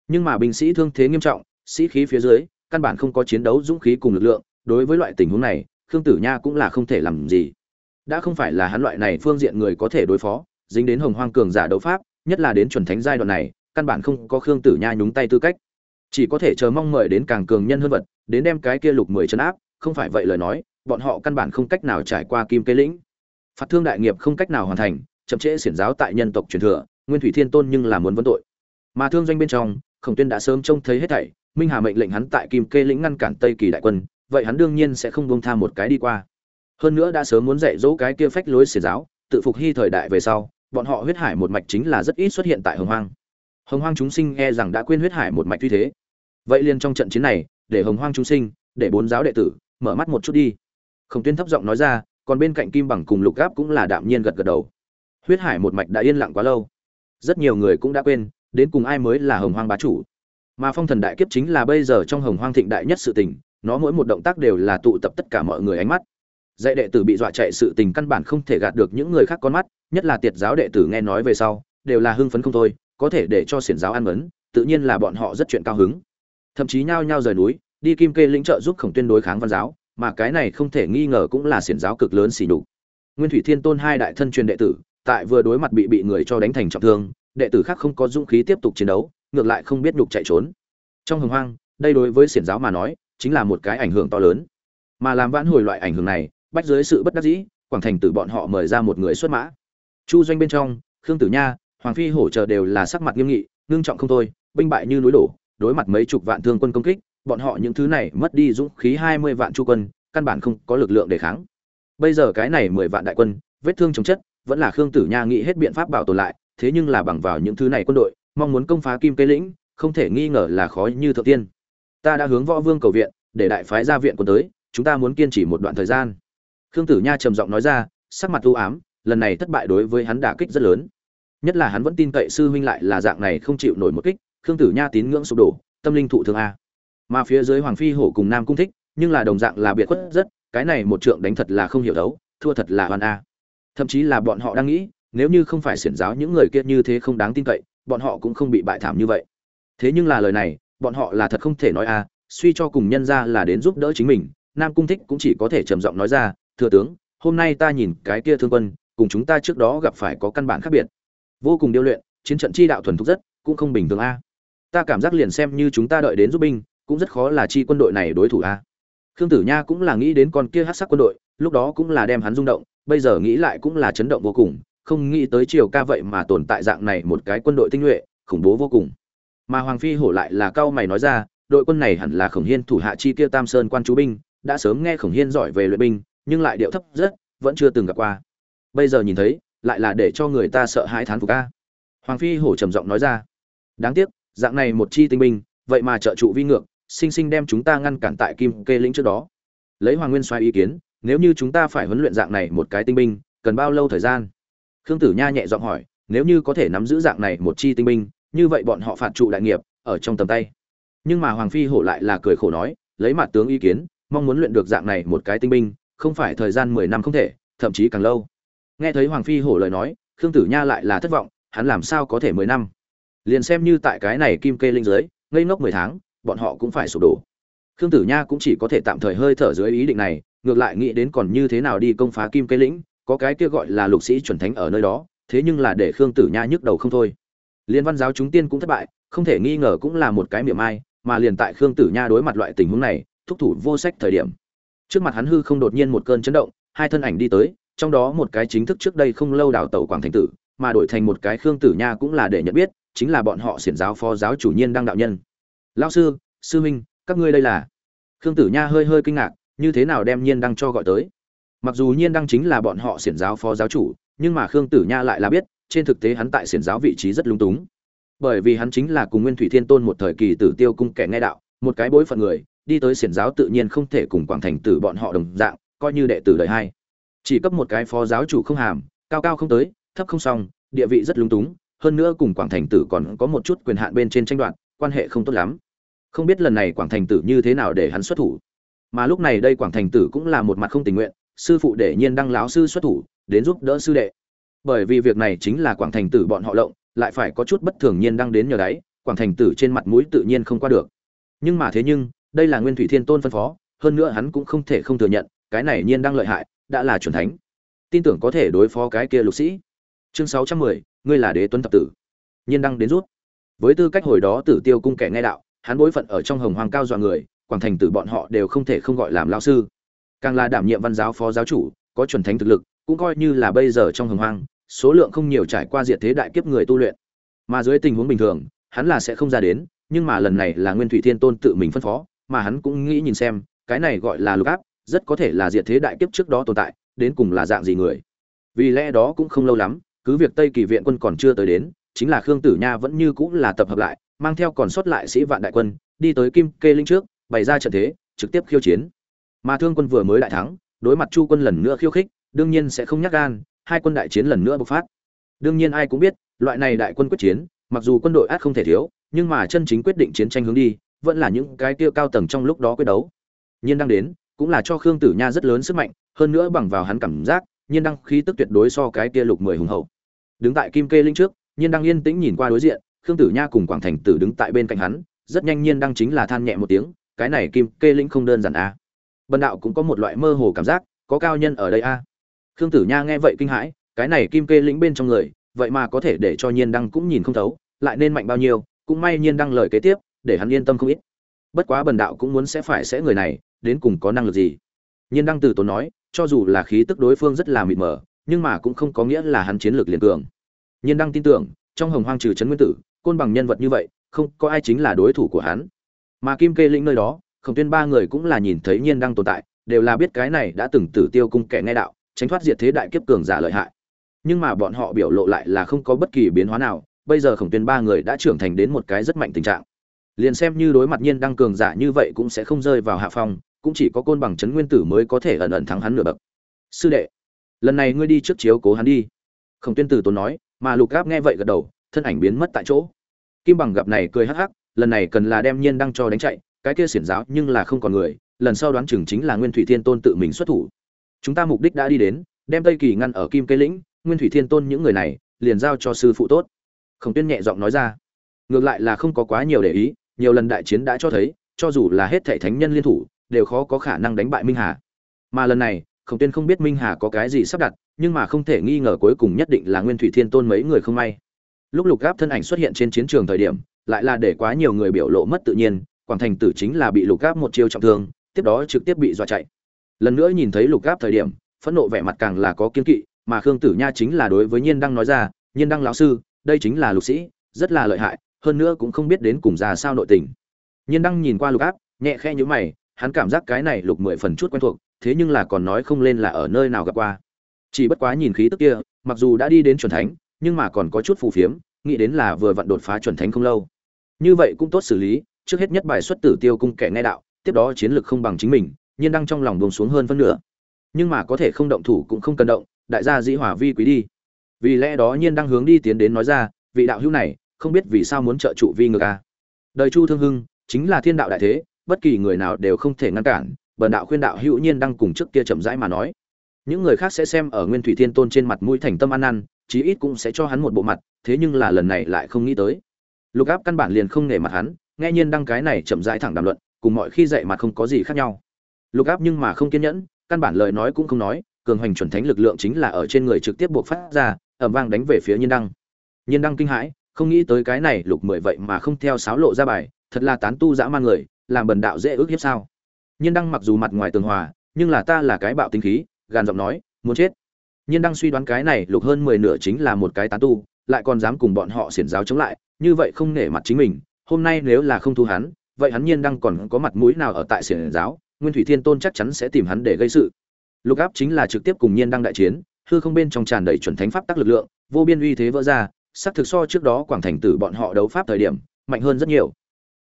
Nhưng mà binh sĩ thương thế nghiêm trọng, sĩ khí phía dưới, căn bản không có chiến đấu dũng khí cùng lực lượng, đối với loại tình huống này khương tử nha cũng là không thể làm gì. Đã không phải là hắn loại này phương diện người có thể đối phó, dính đến hồng hoang cường giả đấu pháp, nhất là đến chuẩn thánh giai đoạn này, căn bản không có khương tử nha nhúng tay tư cách. Chỉ có thể chờ mong mời đến càng cường nhân hơn vật, đến đem cái kia lục mười chấn áp, không phải vậy lời nói, bọn họ căn bản không cách nào trải qua kim cây lĩnh. Phạt thương đại nghiệp không cách nào hoàn thành, chậm trễ xiển giáo tại nhân tộc truyền thừa, nguyên thủy thiên tôn nhưng là muốn vấn tội. Mà thương doanh bên trong, khổng tuyên đã sớm trông thấy hết thảy, minh hà mệnh lệnh hắn tại kim kê lĩnh ngăn cản tây kỳ đại quân vậy hắn đương nhiên sẽ không buông tha một cái đi qua. Hơn nữa đã sớm muốn dạy dỗ cái kia phách lối xiển giáo, tự phục hy thời đại về sau, bọn họ huyết hải một mạch chính là rất ít xuất hiện tại hồng hoang. Hồng hoang chúng sinh e rằng đã quên huyết hải một mạch tuy thế. Vậy liền trong trận chiến này, để hồng hoang chúng sinh, để bốn giáo đệ tử, mở mắt một chút đi. Khổng tuyên thấp giọng nói ra, còn bên cạnh kim bằng cùng lục gáp cũng là đạm nhiên gật gật đầu. Huyết hải một mạch đã yên lặng quá lâu. Rất nhiều người cũng đã quên, đến cùng ai mới là hồng hoang bá chủ. Mà phong thần đại kiếp chính là bây giờ trong hồng hoang thịnh đại nhất sự tình nó mỗi một động tác đều là tụ tập tất cả mọi người ánh mắt. Dạy đệ tử bị dọa chạy sự tình căn bản không thể gạt được những người khác con mắt, nhất là tiệt giáo đệ tử nghe nói về sau, đều là hưng phấn không thôi, có thể để cho xiển giáo ăn mấn, tự nhiên là bọn họ rất chuyện cao hứng. Thậm chí nhao nhao rời núi, đi kim kê lĩnh trợ giúp khổng tuyên đối kháng văn giáo, mà cái này không thể nghi ngờ cũng là xiển giáo cực lớn xỉ nhục. Nguyên thủy thiên tôn hai đại thân truyền đệ tử, tại vừa đối mặt bị bị người cho đánh thành trọng thương, đệ tử khác không có dũng khí tiếp tục chiến đấu, ngược lại không biết nhục chạy trốn. Trong hồng hoang, đây đối với xiển giáo mà nói chính là một cái ảnh hưởng to lớn. Mà làm vãn hồi loại ảnh hưởng này, bách dưới sự bất đắc dĩ, quảng thành tử bọn họ mời ra một người xuất mã. Chu doanh bên trong, khương tử nha, hoàng phi hổ trợ đều là sắc mặt nghiêm nghị, ngưng trọng không thôi, binh bại như núi đổ, đối mặt mấy chục vạn thương quân công kích, bọn họ những thứ này mất đi dũng khí hai mươi vạn chu quân, căn bản không có lực lượng để kháng. Bây giờ cái này mười vạn đại quân, vết thương chống chất, vẫn là khương tử nha nghĩ hết biện pháp bảo tồn lại, thế nhưng là bằng vào những thứ này quân đội, mong muốn công phá kim cây lĩnh, không thể nghi ngờ là khó như thượng tiên ta đã hướng võ vương cầu viện, để đại phái ra viện quân tới, chúng ta muốn kiên trì một đoạn thời gian. Khương tử nha trầm giọng nói ra, sắc mặt u ám, lần này thất bại đối với hắn đả kích rất lớn. Nhất là hắn vẫn tin cậy sư huynh lại là dạng này không chịu nổi một kích, khương tử nha tín ngưỡng sụp đổ, tâm linh thụ thương a. Mà phía dưới hoàng phi hổ cùng nam cung thích, nhưng là đồng dạng là biệt khuất rất, cái này một trượng đánh thật là không hiểu đấu, thua thật là hoàn a. Thậm chí là bọn họ đang nghĩ, nếu như không phải xiển giáo những người kia như thế không đáng tin cậy, bọn họ cũng không bị bại thảm như vậy. Thế nhưng là lời này bọn họ là thật không thể nói a suy cho cùng nhân ra là đến giúp đỡ chính mình, nam cung thích cũng chỉ có thể trầm giọng nói ra, thừa tướng, hôm nay ta nhìn cái kia thương quân, cùng chúng ta trước đó gặp phải có căn bản khác biệt. Vô cùng điêu luyện, chiến trận chi đạo thuần thục rất, cũng không bình thường a ta cảm giác liền xem như chúng ta đợi đến giúp binh, cũng rất khó là chi quân đội này đối thủ a khương tử nha cũng là nghĩ đến con kia hát sắc quân đội, lúc đó cũng là đem hắn rung động, bây giờ nghĩ lại cũng là chấn động vô cùng, không nghĩ tới triều ca vậy mà tồn tại dạng này một cái quân đội tinh nhuệ, khủng bố vô cùng mà hoàng phi hổ lại là cao mày nói ra, đội quân này hẳn là khổng hiên thủ hạ chi kia tam sơn quan chú binh, đã sớm nghe khổng hiên giỏi về luyện binh, nhưng lại điệu thấp rất, vẫn chưa từng gặp qua. Bây giờ nhìn thấy, lại là để cho người ta sợ hãi thán phục ca hoàng phi hổ trầm giọng nói ra. Đáng tiếc, dạng này một chi tinh binh, vậy mà trợ trụ vi ngược, sinh sinh đem chúng ta ngăn cản tại kim kê lĩnh trước đó. Lấy hoàng nguyên xoay ý kiến, nếu như chúng ta phải huấn luyện dạng này một cái tinh binh, cần bao lâu thời gian? Khương tử nha nhẹ giọng hỏi, nếu như có thể nắm giữ dạng này một chi tinh binh như vậy bọn họ phạt trụ đại nghiệp, ở trong tầm tay. Nhưng mà hoàng phi hổ lại là cười khổ nói, lấy mặt tướng ý kiến, mong muốn luyện được dạng này một cái tinh binh, không phải thời gian mười năm không thể, thậm chí càng lâu. Nghe thấy hoàng phi hổ lời nói, khương tử nha lại là thất vọng, hắn làm sao có thể mười năm? Liền xem như tại cái này kim kê linh giới ngây ngốc mười tháng, bọn họ cũng phải sụp đổ. Khương tử nha cũng chỉ có thể tạm thời hơi thở dưới ý định này, ngược lại nghĩ đến còn như thế nào đi công phá kim kê lĩnh, có cái kia gọi là lục sĩ chuẩn thánh ở nơi đó, thế nhưng là để khương tử nha nhức đầu không thôi liên văn giáo chúng tiên cũng thất bại, không thể nghi ngờ cũng là một cái miệng ai, mà liền tại khương tử nha đối mặt loại tình huống này, thúc thủ vô sách thời điểm. Trước mặt hắn hư không đột nhiên một cơn chấn động, hai thân ảnh đi tới, trong đó một cái chính thức trước đây không lâu đào tẩu quảng thành tử, mà đổi thành một cái khương tử nha cũng là để nhận biết, chính là bọn họ xiển giáo phó giáo chủ nhiên đăng đạo nhân. Lao sư sư huynh, các ngươi đây là? Khương tử nha hơi hơi kinh ngạc, như thế nào đem nhiên đăng cho gọi tới? Mặc dù nhiên đăng chính là bọn họ xiển giáo phó giáo chủ, nhưng mà khương tử nha lại là biết trên thực tế hắn tại xiển giáo vị trí rất lung túng. Bởi vì hắn chính là cùng nguyên thủy thiên tôn một thời kỳ tử tiêu cung kẻ nghe đạo, một cái bối phận người, đi tới xiển giáo tự nhiên không thể cùng quảng thành tử bọn họ đồng dạng, coi như đệ tử đời hai. Chỉ cấp một cái phó giáo chủ không hàm, cao cao không tới, thấp không xong địa vị rất lung túng, hơn nữa cùng quảng thành tử còn có một chút quyền hạn bên trên tranh đoạt, quan hệ không tốt lắm. Không biết lần này quảng thành tử như thế nào để hắn xuất thủ. Mà lúc này đây quảng thành tử cũng là một mặt không tình nguyện, sư phụ để nhiên đăng láo sư xuất thủ, đến giúp đỡ sư đệ bởi vì việc này chính là quảng thành tử bọn họ lộng, lại phải có chút bất thường nhiên đăng đến nhờ đáy, quảng thành tử trên mặt mũi tự nhiên không qua được. Nhưng mà thế nhưng, đây là nguyên thủy thiên tôn phân phó, hơn nữa hắn cũng không thể không thừa nhận, cái này nhiên đăng lợi hại, đã là chuẩn thánh. Tin tưởng có thể đối phó cái kia lục sĩ. Chương sáu trăm mười, ngươi là đế tuấn thập tử. Nhiên đăng đến rút. Với tư cách hồi đó tử tiêu cung kẻ nghe đạo, hắn bối phận ở trong hồng hoàng cao dọa người, quảng thành tử bọn họ đều không thể không gọi làm lao sư. Càng là đảm nhiệm văn giáo phó giáo chủ, có chuẩn thánh thực lực, cũng coi như là bây giờ trong hồng hoàng số lượng không nhiều trải qua diệt thế đại kiếp người tu luyện. Mà dưới tình huống bình thường, hắn là sẽ không ra đến, nhưng mà lần này là nguyên thủy thiên tôn tự mình phân phó, mà hắn cũng nghĩ nhìn xem, cái này gọi là lục áp, rất có thể là diệt thế đại kiếp trước đó tồn tại, đến cùng là dạng gì người. Vì lẽ đó cũng không lâu lắm, cứ việc tây kỳ viện quân còn chưa tới đến, chính là khương tử nha vẫn như cũng là tập hợp lại, mang theo còn sót lại sĩ vạn đại quân, đi tới kim kê linh trước, bày ra trận thế, trực tiếp khiêu chiến. Mà thương quân vừa mới đại thắng, đối mặt chu quân lần nữa khiêu khích, đương nhiên sẽ không nhắc gan hai quân đại chiến lần nữa bộc phát đương nhiên ai cũng biết, loại này đại quân quyết chiến, mặc dù quân đội át không thể thiếu, nhưng mà chân chính quyết định chiến tranh hướng đi, vẫn là những cái kia cao tầng trong lúc đó quyết đấu nhiên đang đến, cũng là cho khương tử nha rất lớn sức mạnh, hơn nữa bằng vào hắn cảm giác, nhiên đăng khí tức tuyệt đối so cái kia lục mười hùng hậu đứng tại kim kê linh trước, nhiên đăng yên tĩnh nhìn qua đối diện, khương tử nha cùng quảng thành tử đứng tại bên cạnh hắn, rất nhanh nhiên đăng chính là than nhẹ một tiếng, cái này kim kê linh không đơn giản a à. bần đạo cũng có một loại mơ hồ cảm giác, có cao nhân ở đây a à khương tử nha nghe vậy kinh hãi, cái này kim kê lĩnh bên trong người, vậy mà có thể để cho nhiên đăng cũng nhìn không thấu, lại nên mạnh bao nhiêu, cũng may nhiên đăng lời kế tiếp, để hắn yên tâm không ít. Bất quá bần đạo cũng muốn sẽ phải sẽ người này, đến cùng có năng lực gì? Nhiên đăng từ tốn nói, cho dù là khí tức đối phương rất là mịt mờ, nhưng mà cũng không có nghĩa là hắn chiến lược liền cường. Nhiên đăng tin tưởng, trong hồng hoang trừ trấn nguyên tử, côn bằng nhân vật như vậy, không có ai chính là đối thủ của hắn. Mà kim kê lĩnh nơi đó, khổng tuyên ba người cũng là nhìn thấy nhiên đăng tồn tại, đều là biết cái này đã từng tử tiêu cung kẻ nghe đạo tránh thoát diệt thế đại kiếp cường giả lợi hại. Nhưng mà bọn họ biểu lộ lại là không có bất kỳ biến hóa nào, bây giờ khổng tuyên ba người đã trưởng thành đến một cái rất mạnh tình trạng. Liền xem như đối mặt nhiên đăng cường giả như vậy cũng sẽ không rơi vào hạ phong, cũng chỉ có côn bằng chấn nguyên tử mới có thể ẩn ẩn thắng hắn nửa bậc. Sư đệ, lần này ngươi đi trước chiếu cố hắn đi. Khổng tuyên tử tốn nói, mà lục gáp nghe vậy gật đầu, thân ảnh biến mất tại chỗ. Kim bằng gặp này cười hắc hắc, lần này cần là đem nhiên đăng cho đánh chạy, cái kia xiển giáo nhưng là không còn người, lần sau đoán chừng chính là nguyên thủy thiên tôn tự mình xuất thủ chúng ta mục đích đã đi đến, đem tây kỳ ngăn ở kim cây lĩnh, nguyên thủy thiên tôn những người này, liền giao cho sư phụ tốt. Khổng tuyên nhẹ giọng nói ra. Ngược lại là không có quá nhiều để ý, nhiều lần đại chiến đã cho thấy, cho dù là hết thảy thánh nhân liên thủ, đều khó có khả năng đánh bại minh hà. Mà lần này, khổng tuyên không biết minh hà có cái gì sắp đặt, nhưng mà không thể nghi ngờ cuối cùng nhất định là nguyên thủy thiên tôn mấy người không may. Lúc lục gáp thân ảnh xuất hiện trên chiến trường thời điểm, lại là để quá nhiều người biểu lộ mất tự nhiên, quảng thành tử chính là bị lục gáp một chiêu trọng thương, tiếp đó trực tiếp bị dọa chạy lần nữa nhìn thấy lục gáp thời điểm, phẫn nộ vẻ mặt càng là có kiên kỵ, mà khương tử nha chính là đối với nhiên đăng nói ra, nhiên đăng lão sư, đây chính là lục sĩ, rất là lợi hại, hơn nữa cũng không biết đến cùng ra sao nội tình. Nhiên đăng nhìn qua lục áp nhẹ khe nhữ mày, hắn cảm giác cái này lục mười phần chút quen thuộc, thế nhưng là còn nói không lên là ở nơi nào gặp qua. Chỉ bất quá nhìn khí tức kia, mặc dù đã đi đến chuẩn thánh, nhưng mà còn có chút phù phiếm, nghĩ đến là vừa vặn đột phá chuẩn thánh không lâu. Như vậy cũng tốt xử lý, trước hết nhất bài xuất tử tiêu cung kẻ nghe đạo, tiếp đó chiến lược không bằng chính mình nhiên đăng trong lòng buông xuống hơn phân nửa. Nhưng mà có thể không động thủ cũng không cần động đại gia dĩ hỏa vi quý đi. Vì lẽ đó nhiên đăng hướng đi tiến đến nói ra vị đạo hữu này không biết vì sao muốn trợ trụ vi ngược a đời chu thương hưng chính là thiên đạo đại thế bất kỳ người nào đều không thể ngăn cản bần đạo khuyên đạo hữu nhiên đăng cùng trước kia chậm rãi mà nói. Những người khác sẽ xem ở nguyên thủy thiên tôn trên mặt mũi thành tâm ăn ăn, chí ít cũng sẽ cho hắn một bộ mặt thế nhưng là lần này lại không nghĩ tới. Lục áp căn bản liền không nể mặt hắn nghe nhiên đăng cái này chậm rãi thẳng đàm luận cùng mọi khi dạy mặt không có gì khác nhau lục áp nhưng mà không kiên nhẫn, căn bản lời nói cũng không nói, cường hoành chuẩn thánh lực lượng chính là ở trên người trực tiếp buộc phát ra ẩm vang đánh về phía nhiên đăng. Nhiên đăng kinh hãi, không nghĩ tới cái này lục mười vậy mà không theo sáo lộ ra bài, thật là tán tu dã man người, làm bần đạo dễ ước hiếp sao? Nhiên đăng mặc dù mặt ngoài tường hòa, nhưng là ta là cái bạo tinh khí, gàn giọng nói, muốn chết. Nhiên đăng suy đoán cái này lục hơn mười nửa chính là một cái tán tu, lại còn dám cùng bọn họ xiển giáo chống lại, như vậy không nể mặt chính mình, hôm nay nếu là không thu hắn, vậy hắn nhiên đăng còn có mặt mũi nào ở tại xiển giáo? Nguyên thủy thiên tôn chắc chắn sẽ tìm hắn để gây sự. Lục áp chính là trực tiếp cùng nhiên đăng đại chiến, hư không bên trong tràn đầy chuẩn thánh pháp tắc lực lượng, vô biên uy thế vỡ ra sắc thực so trước đó quảng thành tử bọn họ đấu pháp thời điểm, mạnh hơn rất nhiều.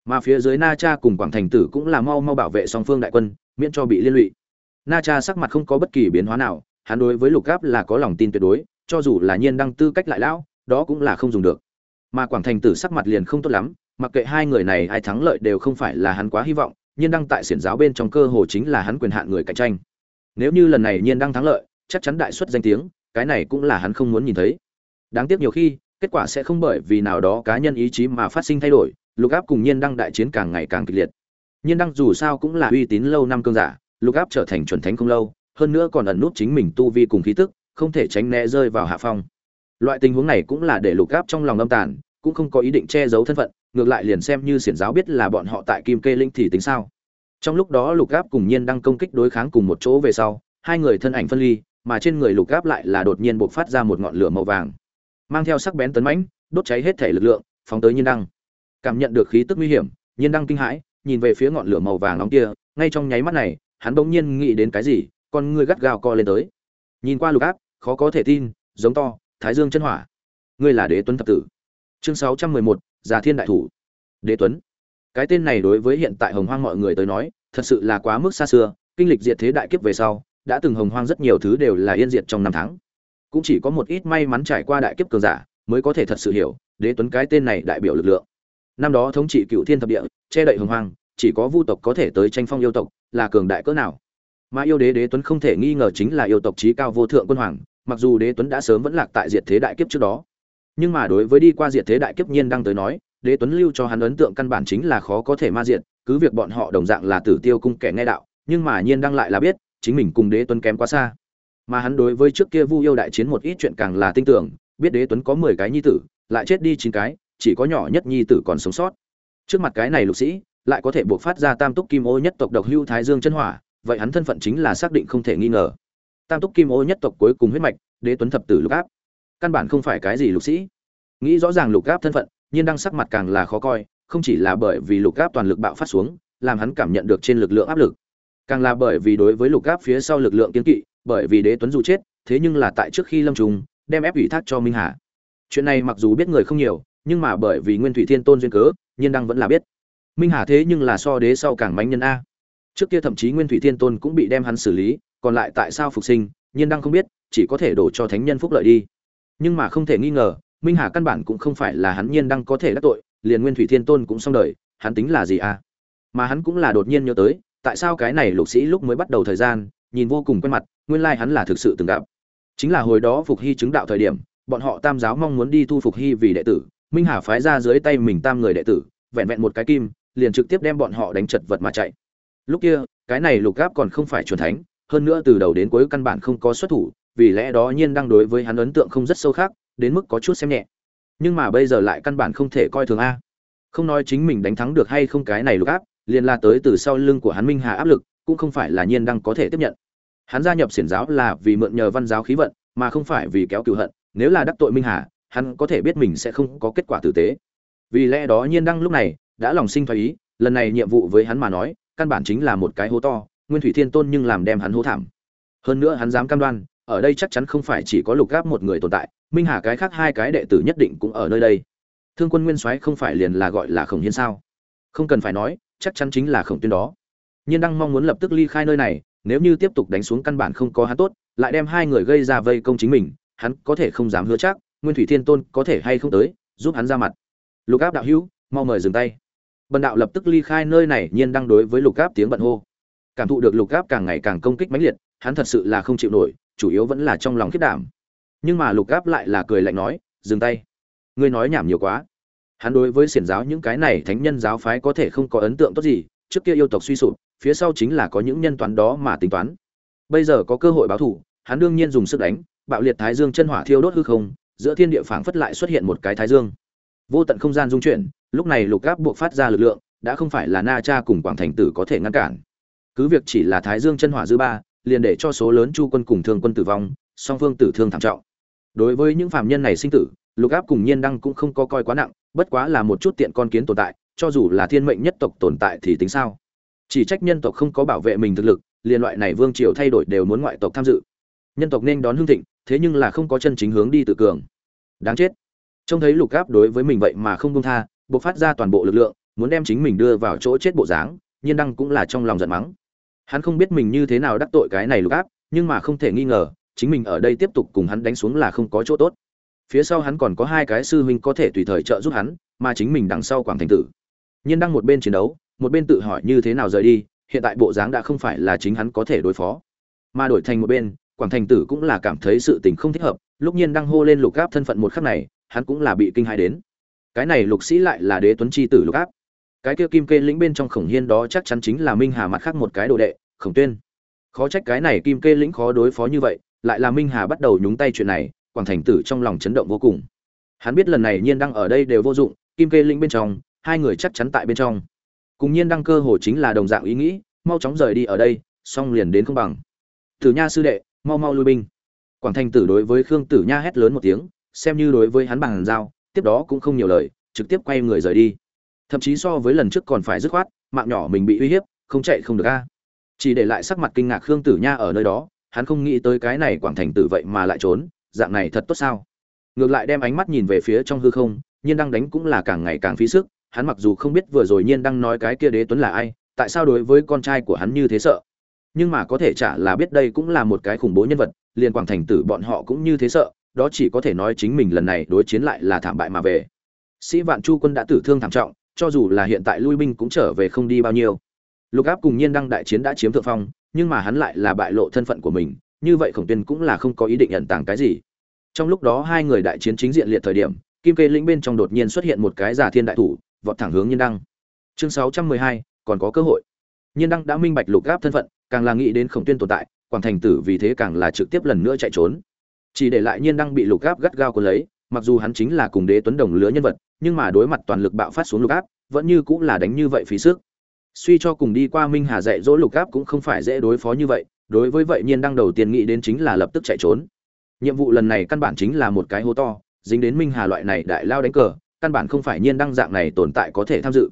Mà phía dưới na cha cùng quảng thành tử cũng là mau mau bảo vệ song phương đại quân, miễn cho bị liên lụy. Na cha sắc mặt không có bất kỳ biến hóa nào, hắn đối với lục gáp là có lòng tin tuyệt đối, cho dù là nhiên đăng tư cách lại lão, đó cũng là không dùng được. Mà quảng thành tử sắc mặt liền không tốt lắm, mặc kệ hai người này ai thắng lợi đều không phải là hắn quá hy vọng nhiên đăng tại xiển giáo bên trong cơ hồ chính là hắn quyền hạn người cạnh tranh. Nếu như lần này nhiên đăng thắng lợi, chắc chắn đại xuất danh tiếng, cái này cũng là hắn không muốn nhìn thấy. Đáng tiếc nhiều khi, kết quả sẽ không bởi vì nào đó cá nhân ý chí mà phát sinh thay đổi, lục áp cùng nhiên đăng đại chiến càng ngày càng kịch liệt. Nhiên đăng dù sao cũng là uy tín lâu năm cương giả, lục áp trở thành chuẩn thánh không lâu, hơn nữa còn ẩn nút chính mình tu vi cùng khí tức, không thể tránh né rơi vào hạ phong. Loại tình huống này cũng là để lục áp trong lòng âm tàn, cũng không có ý định che giấu thân phận ngược lại liền xem như xiển giáo biết là bọn họ tại kim kê linh thì tính sao. Trong lúc đó lục áp cùng nhiên đang công kích đối kháng cùng một chỗ về sau, hai người thân ảnh phân ly, mà trên người lục áp lại là đột nhiên bộc phát ra một ngọn lửa màu vàng. Mang theo sắc bén tấn mãnh, đốt cháy hết thể lực lượng, phóng tới nhiên đăng. Cảm nhận được khí tức nguy hiểm, nhiên đăng kinh hãi, nhìn về phía ngọn lửa màu vàng nóng kia, ngay trong nháy mắt này, hắn bỗng nhiên nghĩ đến cái gì, con ngươi gắt gao co lên tới. Nhìn qua lục áp khó có thể tin, giống to, thái dương chân hỏa. Ngươi là đế tuấn thập tử. Chương sáu trăm mười một già thiên đại thủ. Đế tuấn. Cái tên này đối với hiện tại hồng hoang mọi người tới nói, thật sự là quá mức xa xưa. Kinh lịch diệt thế đại kiếp về sau, đã từng hồng hoang rất nhiều thứ đều là yên diệt trong năm tháng. Cũng chỉ có một ít may mắn trải qua đại kiếp cường giả mới có thể thật sự hiểu, đế tuấn cái tên này đại biểu lực lượng. Năm đó thống trị cựu thiên thập địa, che đậy hồng hoang, chỉ có vu tộc có thể tới tranh phong yêu tộc, là cường đại cỡ nào. Mà yêu đế đế tuấn không thể nghi ngờ chính là yêu tộc trí cao vô thượng quân hoàng, mặc dù đế tuấn đã sớm vẫn lạc tại diệt thế đại kiếp trước đó nhưng mà đối với đi qua diệt thế đại kiếp nhiên đang tới nói, đế tuấn lưu cho hắn ấn tượng căn bản chính là khó có thể ma diệt, cứ việc bọn họ đồng dạng là tử tiêu cung kẻ nghe đạo, nhưng mà nhiên đang lại là biết, chính mình cùng đế tuấn kém quá xa. Mà hắn đối với trước kia vu yêu đại chiến một ít chuyện càng là tin tưởng, biết đế tuấn có mười cái nhi tử, lại chết đi chín cái, chỉ có nhỏ nhất nhi tử còn sống sót. Trước mặt cái này lục sĩ, lại có thể buộc phát ra tam túc kim ô nhất tộc độc hưu thái dương chân hỏa, vậy hắn thân phận chính là xác định không thể nghi ngờ. Tam túc kim ô nhất tộc cuối cùng huyết mạch, đế tuấn thập tử lục áp căn bản không phải cái gì lục sĩ. Nghĩ rõ ràng lục áp thân phận, nhiên đang sắc mặt càng là khó coi, không chỉ là bởi vì lục áp toàn lực bạo phát xuống, làm hắn cảm nhận được trên lực lượng áp lực, càng là bởi vì đối với lục áp phía sau lực lượng kiến kỵ, bởi vì đế tuấn dù chết, thế nhưng là tại trước khi lâm trùng, đem ép ủy thác cho minh hà. Chuyện này mặc dù biết người không nhiều, nhưng mà bởi vì nguyên thủy thiên tôn duyên cớ, nhiên đăng vẫn là biết. Minh hà thế nhưng là so đế sau càng mánh nhân a. Trước kia thậm chí nguyên thủy thiên tôn cũng bị đem hắn xử lý, còn lại tại sao phục sinh, nhiên đăng không biết, chỉ có thể đổ cho thánh nhân phúc lợi đi nhưng mà không thể nghi ngờ, minh hà căn bản cũng không phải là hắn nhiên đang có thể đắc tội, liền nguyên thủy thiên tôn cũng xong đời, hắn tính là gì à? Mà hắn cũng là đột nhiên nhớ tới, tại sao cái này lục sĩ lúc mới bắt đầu thời gian, nhìn vô cùng quen mặt, nguyên lai hắn là thực sự từng gặp. Chính là hồi đó phục hy chứng đạo thời điểm, bọn họ tam giáo mong muốn đi thu phục hy vì đệ tử, minh hà phái ra dưới tay mình tam người đệ tử, vẹn vẹn một cái kim, liền trực tiếp đem bọn họ đánh chật vật mà chạy. Lúc kia, cái này lục gáp còn không phải chuẩn thánh, hơn nữa từ đầu đến cuối căn bản không có xuất thủ vì lẽ đó nhiên đang đối với hắn ấn tượng không rất sâu khác, đến mức có chút xem nhẹ. Nhưng mà bây giờ lại căn bản không thể coi thường a. Không nói chính mình đánh thắng được hay không cái này lục áp, liền là tới từ sau lưng của hắn minh hà áp lực, cũng không phải là nhiên đang có thể tiếp nhận. Hắn gia nhập xiển giáo là vì mượn nhờ văn giáo khí vận, mà không phải vì kéo cựu hận, nếu là đắc tội minh hà, hắn có thể biết mình sẽ không có kết quả tử tế. Vì lẽ đó nhiên đăng lúc này, đã lòng sinh thoái ý, lần này nhiệm vụ với hắn mà nói, căn bản chính là một cái hố to, nguyên thủy thiên tôn nhưng làm đem hắn hố thảm. Hơn nữa hắn dám cam đoan ở đây chắc chắn không phải chỉ có lục gáp một người tồn tại, minh hà cái khác hai cái đệ tử nhất định cũng ở nơi đây. Thương quân nguyên soái không phải liền là gọi là khổng hiên sao? Không cần phải nói, chắc chắn chính là khổng tuyên đó. Nhiên đăng mong muốn lập tức ly khai nơi này, nếu như tiếp tục đánh xuống căn bản không có hắn tốt, lại đem hai người gây ra vây công chính mình, hắn có thể không dám hứa chắc, nguyên thủy thiên tôn có thể hay không tới, giúp hắn ra mặt. Lục áp đạo hữu, mau mời dừng tay. Bần đạo lập tức ly khai nơi này, nhiên đang đối với lục áp tiếng bận hô. Cảm thụ được lục áp càng ngày càng công kích mãnh liệt, hắn thật sự là không chịu nổi chủ yếu vẫn là trong lòng khiết đảm. Nhưng mà lục áp lại là cười lạnh nói, dừng tay. Ngươi nói nhảm nhiều quá. Hắn đối với xiển giáo những cái này thánh nhân giáo phái có thể không có ấn tượng tốt gì, trước kia yêu tộc suy sụp, phía sau chính là có những nhân toán đó mà tính toán. Bây giờ có cơ hội báo thù, hắn đương nhiên dùng sức đánh, bạo liệt thái dương chân hỏa thiêu đốt hư không, giữa thiên địa phảng phất lại xuất hiện một cái thái dương. Vô tận không gian dung chuyển, lúc này lục gáp buộc phát ra lực lượng, đã không phải là na cha cùng quảng thành tử có thể ngăn cản. Cứ việc chỉ là thái dương chân hỏa dư ba liền để cho số lớn chu quân cùng thương quân tử vong, song phương tử thương thảm trọng. Đối với những phạm nhân này sinh tử, lục áp cùng nhiên đăng cũng không có coi quá nặng, bất quá là một chút tiện con kiến tồn tại, cho dù là thiên mệnh nhất tộc tồn tại thì tính sao? Chỉ trách nhân tộc không có bảo vệ mình thực lực liên loại này vương triều thay đổi đều muốn ngoại tộc tham dự. Nhân tộc nên đón hương thịnh, thế nhưng là không có chân chính hướng đi tự cường. Đáng chết. Trông thấy lục áp đối với mình vậy mà không công tha buộc phát ra toàn bộ lực lượng, muốn đem chính mình đưa vào chỗ chết bộ dáng, nhiên đăng cũng là trong lòng giận mắng hắn không biết mình như thế nào đắc tội cái này lục áp, nhưng mà không thể nghi ngờ, chính mình ở đây tiếp tục cùng hắn đánh xuống là không có chỗ tốt. Phía sau hắn còn có hai cái sư huynh có thể tùy thời trợ giúp hắn, mà chính mình đằng sau quảng thành tử. Nhiên đăng một bên chiến đấu, một bên tự hỏi như thế nào rời đi, hiện tại bộ dáng đã không phải là chính hắn có thể đối phó. Mà đổi thành một bên, quảng thành tử cũng là cảm thấy sự tình không thích hợp, lúc nhiên đang hô lên lục áp thân phận một khắc này, hắn cũng là bị kinh hãi đến. Cái này lục sĩ lại là đế tuấn chi tử lục áp. Cái kia kim kê lĩnh bên trong khổng hiên đó chắc chắn chính là minh hà mặt khác một cái đồ đệ khổng tuyên. Khó trách cái này kim kê lĩnh khó đối phó như vậy, lại là minh hà bắt đầu nhúng tay chuyện này, quảng thành tử trong lòng chấn động vô cùng. Hắn biết lần này nhiên đăng ở đây đều vô dụng, kim kê lĩnh bên trong, hai người chắc chắn tại bên trong. Cùng nhiên đăng cơ hồ chính là đồng dạng ý nghĩ, mau chóng rời đi ở đây, xong liền đến không bằng. Tử nha sư đệ, mau mau lui binh. Quảng thành tử đối với khương tử nha hét lớn một tiếng, xem như đối với hắn bằng giao, tiếp đó cũng không nhiều lời, trực tiếp quay người rời đi. Thậm chí so với lần trước còn phải dứt khoát, mạng nhỏ mình bị uy hiếp, không chạy không được a chỉ để lại sắc mặt kinh ngạc khương tử nha ở nơi đó, hắn không nghĩ tới cái này quảng thành tử vậy mà lại trốn, dạng này thật tốt sao? Ngược lại đem ánh mắt nhìn về phía trong hư không, nhiên đang đánh cũng là càng ngày càng phí sức, hắn mặc dù không biết vừa rồi nhiên đang nói cái kia đế tuấn là ai, tại sao đối với con trai của hắn như thế sợ? Nhưng mà có thể chả là biết đây cũng là một cái khủng bố nhân vật, liền quảng thành tử bọn họ cũng như thế sợ, đó chỉ có thể nói chính mình lần này đối chiến lại là thảm bại mà về. Sĩ vạn chu quân đã tử thương thảm trọng, cho dù là hiện tại lui binh cũng trở về không đi bao nhiêu lục áp cùng nhiên đăng đại chiến đã chiếm thượng phong, nhưng mà hắn lại là bại lộ thân phận của mình, như vậy khổng tuyên cũng là không có ý định nhận tàng cái gì. Trong lúc đó hai người đại chiến chính diện liệt thời điểm, kim kê lĩnh bên trong đột nhiên xuất hiện một cái giả thiên đại thủ, vọt thẳng hướng nhiên đăng. Chương sáu trăm mười hai, còn có cơ hội. Nhiên đăng đã minh bạch lục áp thân phận, càng là nghĩ đến khổng tuyên tồn tại, quảng thành tử vì thế càng là trực tiếp lần nữa chạy trốn. Chỉ để lại nhiên đăng bị lục áp gắt gao cuốn lấy, mặc dù hắn chính là cùng đế tuấn đồng lứa nhân vật, nhưng mà đối mặt toàn lực bạo phát xuống lục áp, vẫn như cũng là đánh như vậy phí sức suy cho cùng đi qua minh hà dạy dỗ lục gáp cũng không phải dễ đối phó như vậy, đối với vậy nhiên đăng đầu tiên nghĩ đến chính là lập tức chạy trốn. Nhiệm vụ lần này căn bản chính là một cái hố to, dính đến minh hà loại này đại lao đánh cờ, căn bản không phải nhiên đăng dạng này tồn tại có thể tham dự.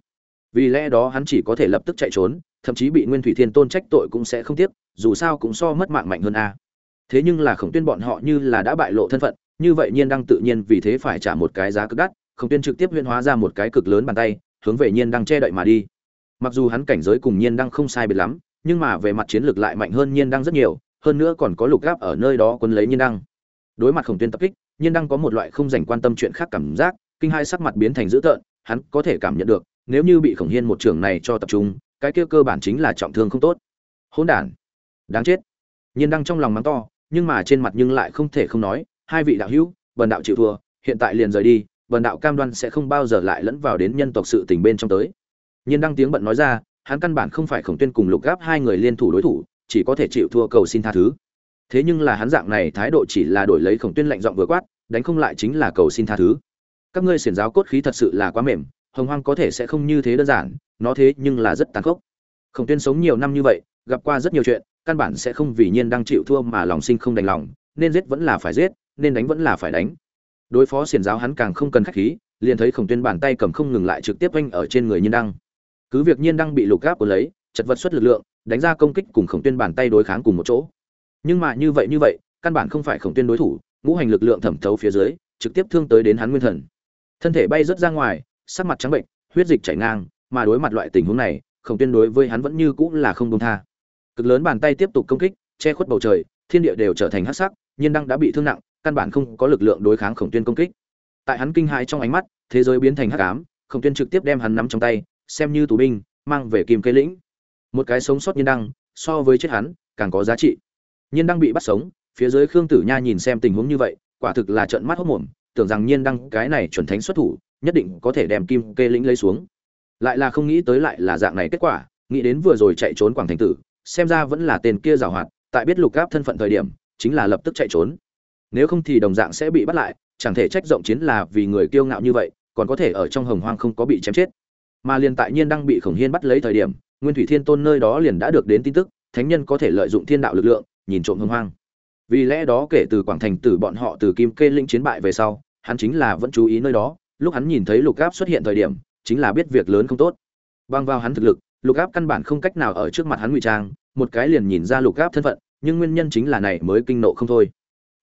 Vì lẽ đó hắn chỉ có thể lập tức chạy trốn, thậm chí bị nguyên thủy thiên tôn trách tội cũng sẽ không tiếc, dù sao cũng so mất mạng mạnh hơn a. Thế nhưng là khổng tuyên bọn họ như là đã bại lộ thân phận, như vậy nhiên đăng tự nhiên vì thế phải trả một cái giá cực đắt, khổng tuyên trực tiếp huyên hóa ra một cái cực lớn bàn tay, hướng về nhiên đăng che đậy mà đi mặc dù hắn cảnh giới cùng nhiên đang không sai biệt lắm, nhưng mà về mặt chiến lược lại mạnh hơn nhiên đang rất nhiều, hơn nữa còn có lục gáp ở nơi đó quân lấy nhiên đăng. Đối mặt khổng tuyên tập kích, nhiên đăng có một loại không dành quan tâm chuyện khác cảm giác, kinh hai sắc mặt biến thành dữ tợn, hắn có thể cảm nhận được, nếu như bị khổng hiên một trường này cho tập trung, cái kia cơ bản chính là trọng thương không tốt. Hỗn đản. Đáng chết. Nhiên đăng trong lòng mắng to, nhưng mà trên mặt nhưng lại không thể không nói, hai vị đạo hữu bần đạo chịu thua, hiện tại liền rời đi bần đạo cam đoan sẽ không bao giờ lại lẫn vào đến nhân tộc sự tình bên trong tới nhiên đăng tiếng bận nói ra, hắn căn bản không phải khổng tuyên cùng lục gáp hai người liên thủ đối thủ, chỉ có thể chịu thua cầu xin tha thứ. Thế nhưng là hắn dạng này thái độ chỉ là đổi lấy khổng tuyên lạnh giọng vừa quát, đánh không lại chính là cầu xin tha thứ. Các ngươi xiển giáo cốt khí thật sự là quá mềm, hồng hoang có thể sẽ không như thế đơn giản, nó thế nhưng là rất tàn khốc. Khổng tuyên sống nhiều năm như vậy, gặp qua rất nhiều chuyện, căn bản sẽ không vì nhiên đang chịu thua mà lòng sinh không đành lòng, nên giết vẫn là phải giết, nên đánh vẫn là phải đánh. Đối phó xiển giáo hắn càng không cần khách khí, liền thấy khổng tuyên bàn tay cầm không ngừng lại trực tiếp oanh ở trên người nhiên đăng cứ việc nhiên đăng bị lục gáp của lấy, chật vật xuất lực lượng, đánh ra công kích cùng khổng tuyên bàn tay đối kháng cùng một chỗ. Nhưng mà như vậy như vậy, căn bản không phải khổng tuyên đối thủ, ngũ hành lực lượng thẩm thấu phía dưới, trực tiếp thương tới đến hắn nguyên thần. Thân thể bay rớt ra ngoài, sắc mặt trắng bệnh, huyết dịch chảy ngang, mà đối mặt loại tình huống này, khổng tuyên đối với hắn vẫn như cũng là không công tha. Cực lớn bàn tay tiếp tục công kích, che khuất bầu trời, thiên địa đều trở thành hắc sắc, nhiên đăng đã bị thương nặng, căn bản không có lực lượng đối kháng khổng tuyên công kích. Tại hắn kinh hãi trong ánh mắt, thế giới biến thành hắc ám, khổng tuyên trực tiếp đem hắn nắm trong tay xem như tù binh, mang về kim cây lĩnh. Một cái sống sót nhiên đăng, so với chết hắn, càng có giá trị. Nhiên đăng bị bắt sống, phía dưới khương tử nha nhìn xem tình huống như vậy, quả thực là trận mắt hốc mồm, tưởng rằng nhiên đăng cái này chuẩn thánh xuất thủ, nhất định có thể đem kim kê lĩnh lấy xuống. Lại là không nghĩ tới lại là dạng này kết quả, nghĩ đến vừa rồi chạy trốn quảng thành tử, xem ra vẫn là tên kia giảo hoạt, tại biết lục gáp thân phận thời điểm, chính là lập tức chạy trốn. Nếu không thì đồng dạng sẽ bị bắt lại, chẳng thể trách rộng chiến là vì người kiêu ngạo như vậy, còn có thể ở trong hồng hoang không có bị chém chết mà liền tại nhiên đang bị khổng hiên bắt lấy thời điểm, nguyên thủy thiên tôn nơi đó liền đã được đến tin tức, thánh nhân có thể lợi dụng thiên đạo lực lượng, nhìn trộm hưng hoang. Vì lẽ đó kể từ quảng thành tử bọn họ từ kim kê linh chiến bại về sau, hắn chính là vẫn chú ý nơi đó, lúc hắn nhìn thấy lục áp xuất hiện thời điểm, chính là biết việc lớn không tốt. Băng vào hắn thực lực, lục áp căn bản không cách nào ở trước mặt hắn ngụy trang, một cái liền nhìn ra lục áp thân phận, nhưng nguyên nhân chính là này mới kinh nộ không thôi.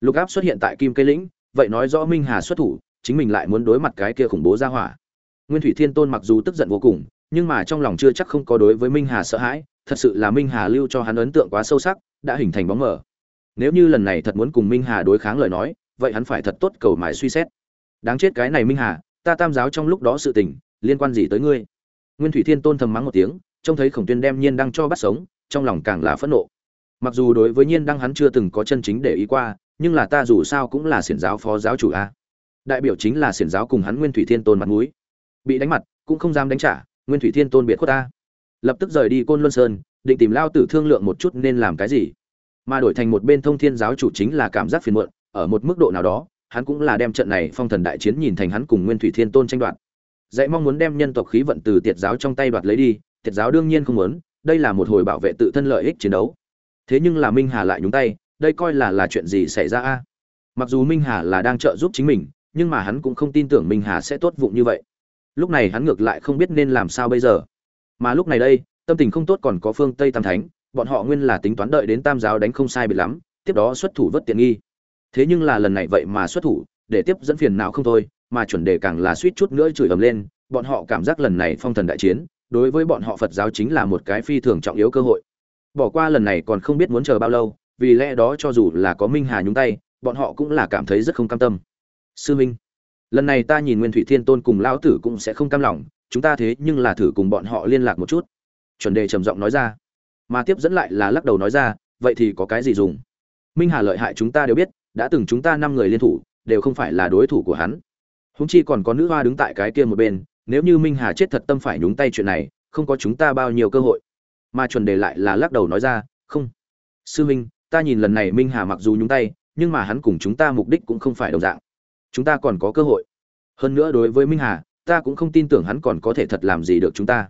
Lục áp xuất hiện tại kim cây lĩnh, vậy nói rõ minh hà xuất thủ, chính mình lại muốn đối mặt cái kia khủng bố ra hỏa nguyên thủy thiên tôn mặc dù tức giận vô cùng, nhưng mà trong lòng chưa chắc không có đối với minh hà sợ hãi, thật sự là minh hà lưu cho hắn ấn tượng quá sâu sắc, đã hình thành bóng mờ. Nếu như lần này thật muốn cùng minh hà đối kháng lời nói, vậy hắn phải thật tốt cầu mài suy xét. Đáng chết cái này minh hà, ta tam giáo trong lúc đó sự tình, liên quan gì tới ngươi? Nguyên thủy thiên tôn thầm mắng một tiếng, trông thấy khổng tuyên đem nhiên đăng cho bắt sống, trong lòng càng là phẫn nộ. Mặc dù đối với nhiên đăng hắn chưa từng có chân chính để ý qua, nhưng là ta dù sao cũng là xiển giáo phó giáo chủ a. Đại biểu chính là xiển giáo cùng hắn nguyên thủy thiên tôn mặt mũi bị đánh mặt, cũng không dám đánh trả, nguyên thủy thiên tôn biệt khuất ta. Lập tức rời đi côn luân sơn, định tìm lao tử thương lượng một chút nên làm cái gì. Mà đổi thành một bên thông thiên giáo chủ chính là cảm giác phiền muộn, ở một mức độ nào đó, hắn cũng là đem trận này phong thần đại chiến nhìn thành hắn cùng nguyên thủy thiên tôn tranh đoạt. Dạy mong muốn đem nhân tộc khí vận từ tiệt giáo trong tay đoạt lấy đi, tiệt giáo đương nhiên không muốn, đây là một hồi bảo vệ tự thân lợi ích chiến đấu. Thế nhưng là minh hà lại nhúng tay, đây coi là là chuyện gì xảy ra a? Mặc dù minh hà là đang trợ giúp chính mình, nhưng mà hắn cũng không tin tưởng minh hà sẽ tốt vụng như vậy lúc này hắn ngược lại không biết nên làm sao bây giờ. Mà lúc này đây, tâm tình không tốt còn có phương tây tam thánh, bọn họ nguyên là tính toán đợi đến tam giáo đánh không sai biệt lắm, tiếp đó xuất thủ vất tiện nghi. Thế nhưng là lần này vậy mà xuất thủ, để tiếp dẫn phiền não không thôi, mà chuẩn đề càng là suýt chút nữa chửi ầm lên, bọn họ cảm giác lần này phong thần đại chiến, đối với bọn họ phật giáo chính là một cái phi thường trọng yếu cơ hội. Bỏ qua lần này còn không biết muốn chờ bao lâu, vì lẽ đó cho dù là có minh hà nhúng tay, bọn họ cũng là cảm thấy rất không cam tâm. Sư minh lần này ta nhìn nguyên thủy thiên tôn cùng lão tử cũng sẽ không cam lòng, chúng ta thế nhưng là thử cùng bọn họ liên lạc một chút. Chuẩn đề trầm giọng nói ra. Mà tiếp dẫn lại là lắc đầu nói ra, vậy thì có cái gì dùng? Minh hà lợi hại chúng ta đều biết, đã từng chúng ta năm người liên thủ, đều không phải là đối thủ của hắn. Húng chi còn có nữ hoa đứng tại cái kia một bên, nếu như minh hà chết thật tâm phải nhúng tay chuyện này, không có chúng ta bao nhiêu cơ hội. Mà chuẩn đề lại là lắc đầu nói ra, không. Sư minh, ta nhìn lần này minh hà mặc dù nhúng tay, nhưng mà hắn cùng chúng ta mục đích cũng không phải đồng dạng chúng ta còn có cơ hội. Hơn nữa đối với minh hà, ta cũng không tin tưởng hắn còn có thể thật làm gì được chúng ta.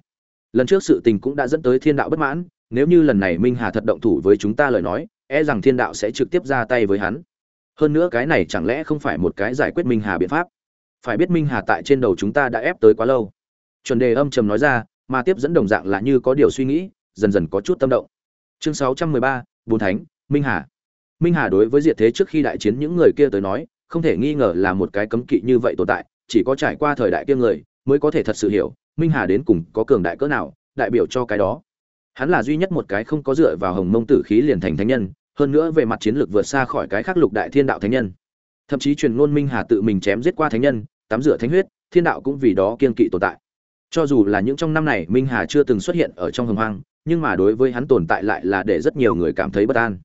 Lần trước sự tình cũng đã dẫn tới thiên đạo bất mãn, nếu như lần này minh hà thật động thủ với chúng ta lời nói e rằng thiên đạo sẽ trực tiếp ra tay với hắn. Hơn nữa cái này chẳng lẽ không phải một cái giải quyết minh hà biện pháp? Phải biết minh hà tại trên đầu chúng ta đã ép tới quá lâu. Chuẩn đề âm trầm nói ra, mà tiếp dẫn đồng dạng là như có điều suy nghĩ, dần dần có chút tâm động. Chương sáu trăm mười ba, bốn thánh, minh hà. Minh hà đối với diệt thế trước khi đại chiến những người kia tới nói không thể nghi ngờ là một cái cấm kỵ như vậy tồn tại, chỉ có trải qua thời đại kia người mới có thể thật sự hiểu, minh hà đến cùng có cường đại cỡ nào, đại biểu cho cái đó. Hắn là duy nhất một cái không có dựa vào hồng mông tử khí liền thành thánh nhân, hơn nữa về mặt chiến lược vượt xa khỏi cái khác lục đại thiên đạo thánh nhân. Thậm chí truyền ngôn minh hà tự mình chém giết qua thánh nhân, tắm rửa thánh huyết, thiên đạo cũng vì đó kiên kỵ tồn tại. Cho dù là những trong năm này minh hà chưa từng xuất hiện ở trong hồng hoang, nhưng mà đối với hắn tồn tại lại là để rất nhiều người cảm thấy bất an.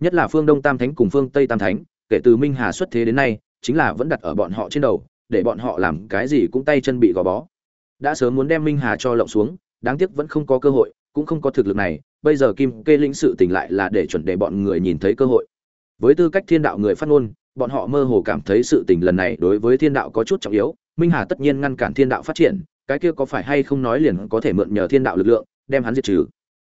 Nhất là phương đông tam thánh cùng phương tây tam thánh kể từ minh hà xuất thế đến nay, chính là vẫn đặt ở bọn họ trên đầu, để bọn họ làm cái gì cũng tay chân bị gò bó. Đã sớm muốn đem minh hà cho lộng xuống, đáng tiếc vẫn không có cơ hội, cũng không có thực lực này, bây giờ kim kê lĩnh sự tỉnh lại là để chuẩn để bọn người nhìn thấy cơ hội. Với tư cách thiên đạo người phát ngôn, bọn họ mơ hồ cảm thấy sự tình lần này đối với thiên đạo có chút trọng yếu, minh hà tất nhiên ngăn cản thiên đạo phát triển, cái kia có phải hay không nói liền có thể mượn nhờ thiên đạo lực lượng, đem hắn diệt trừ.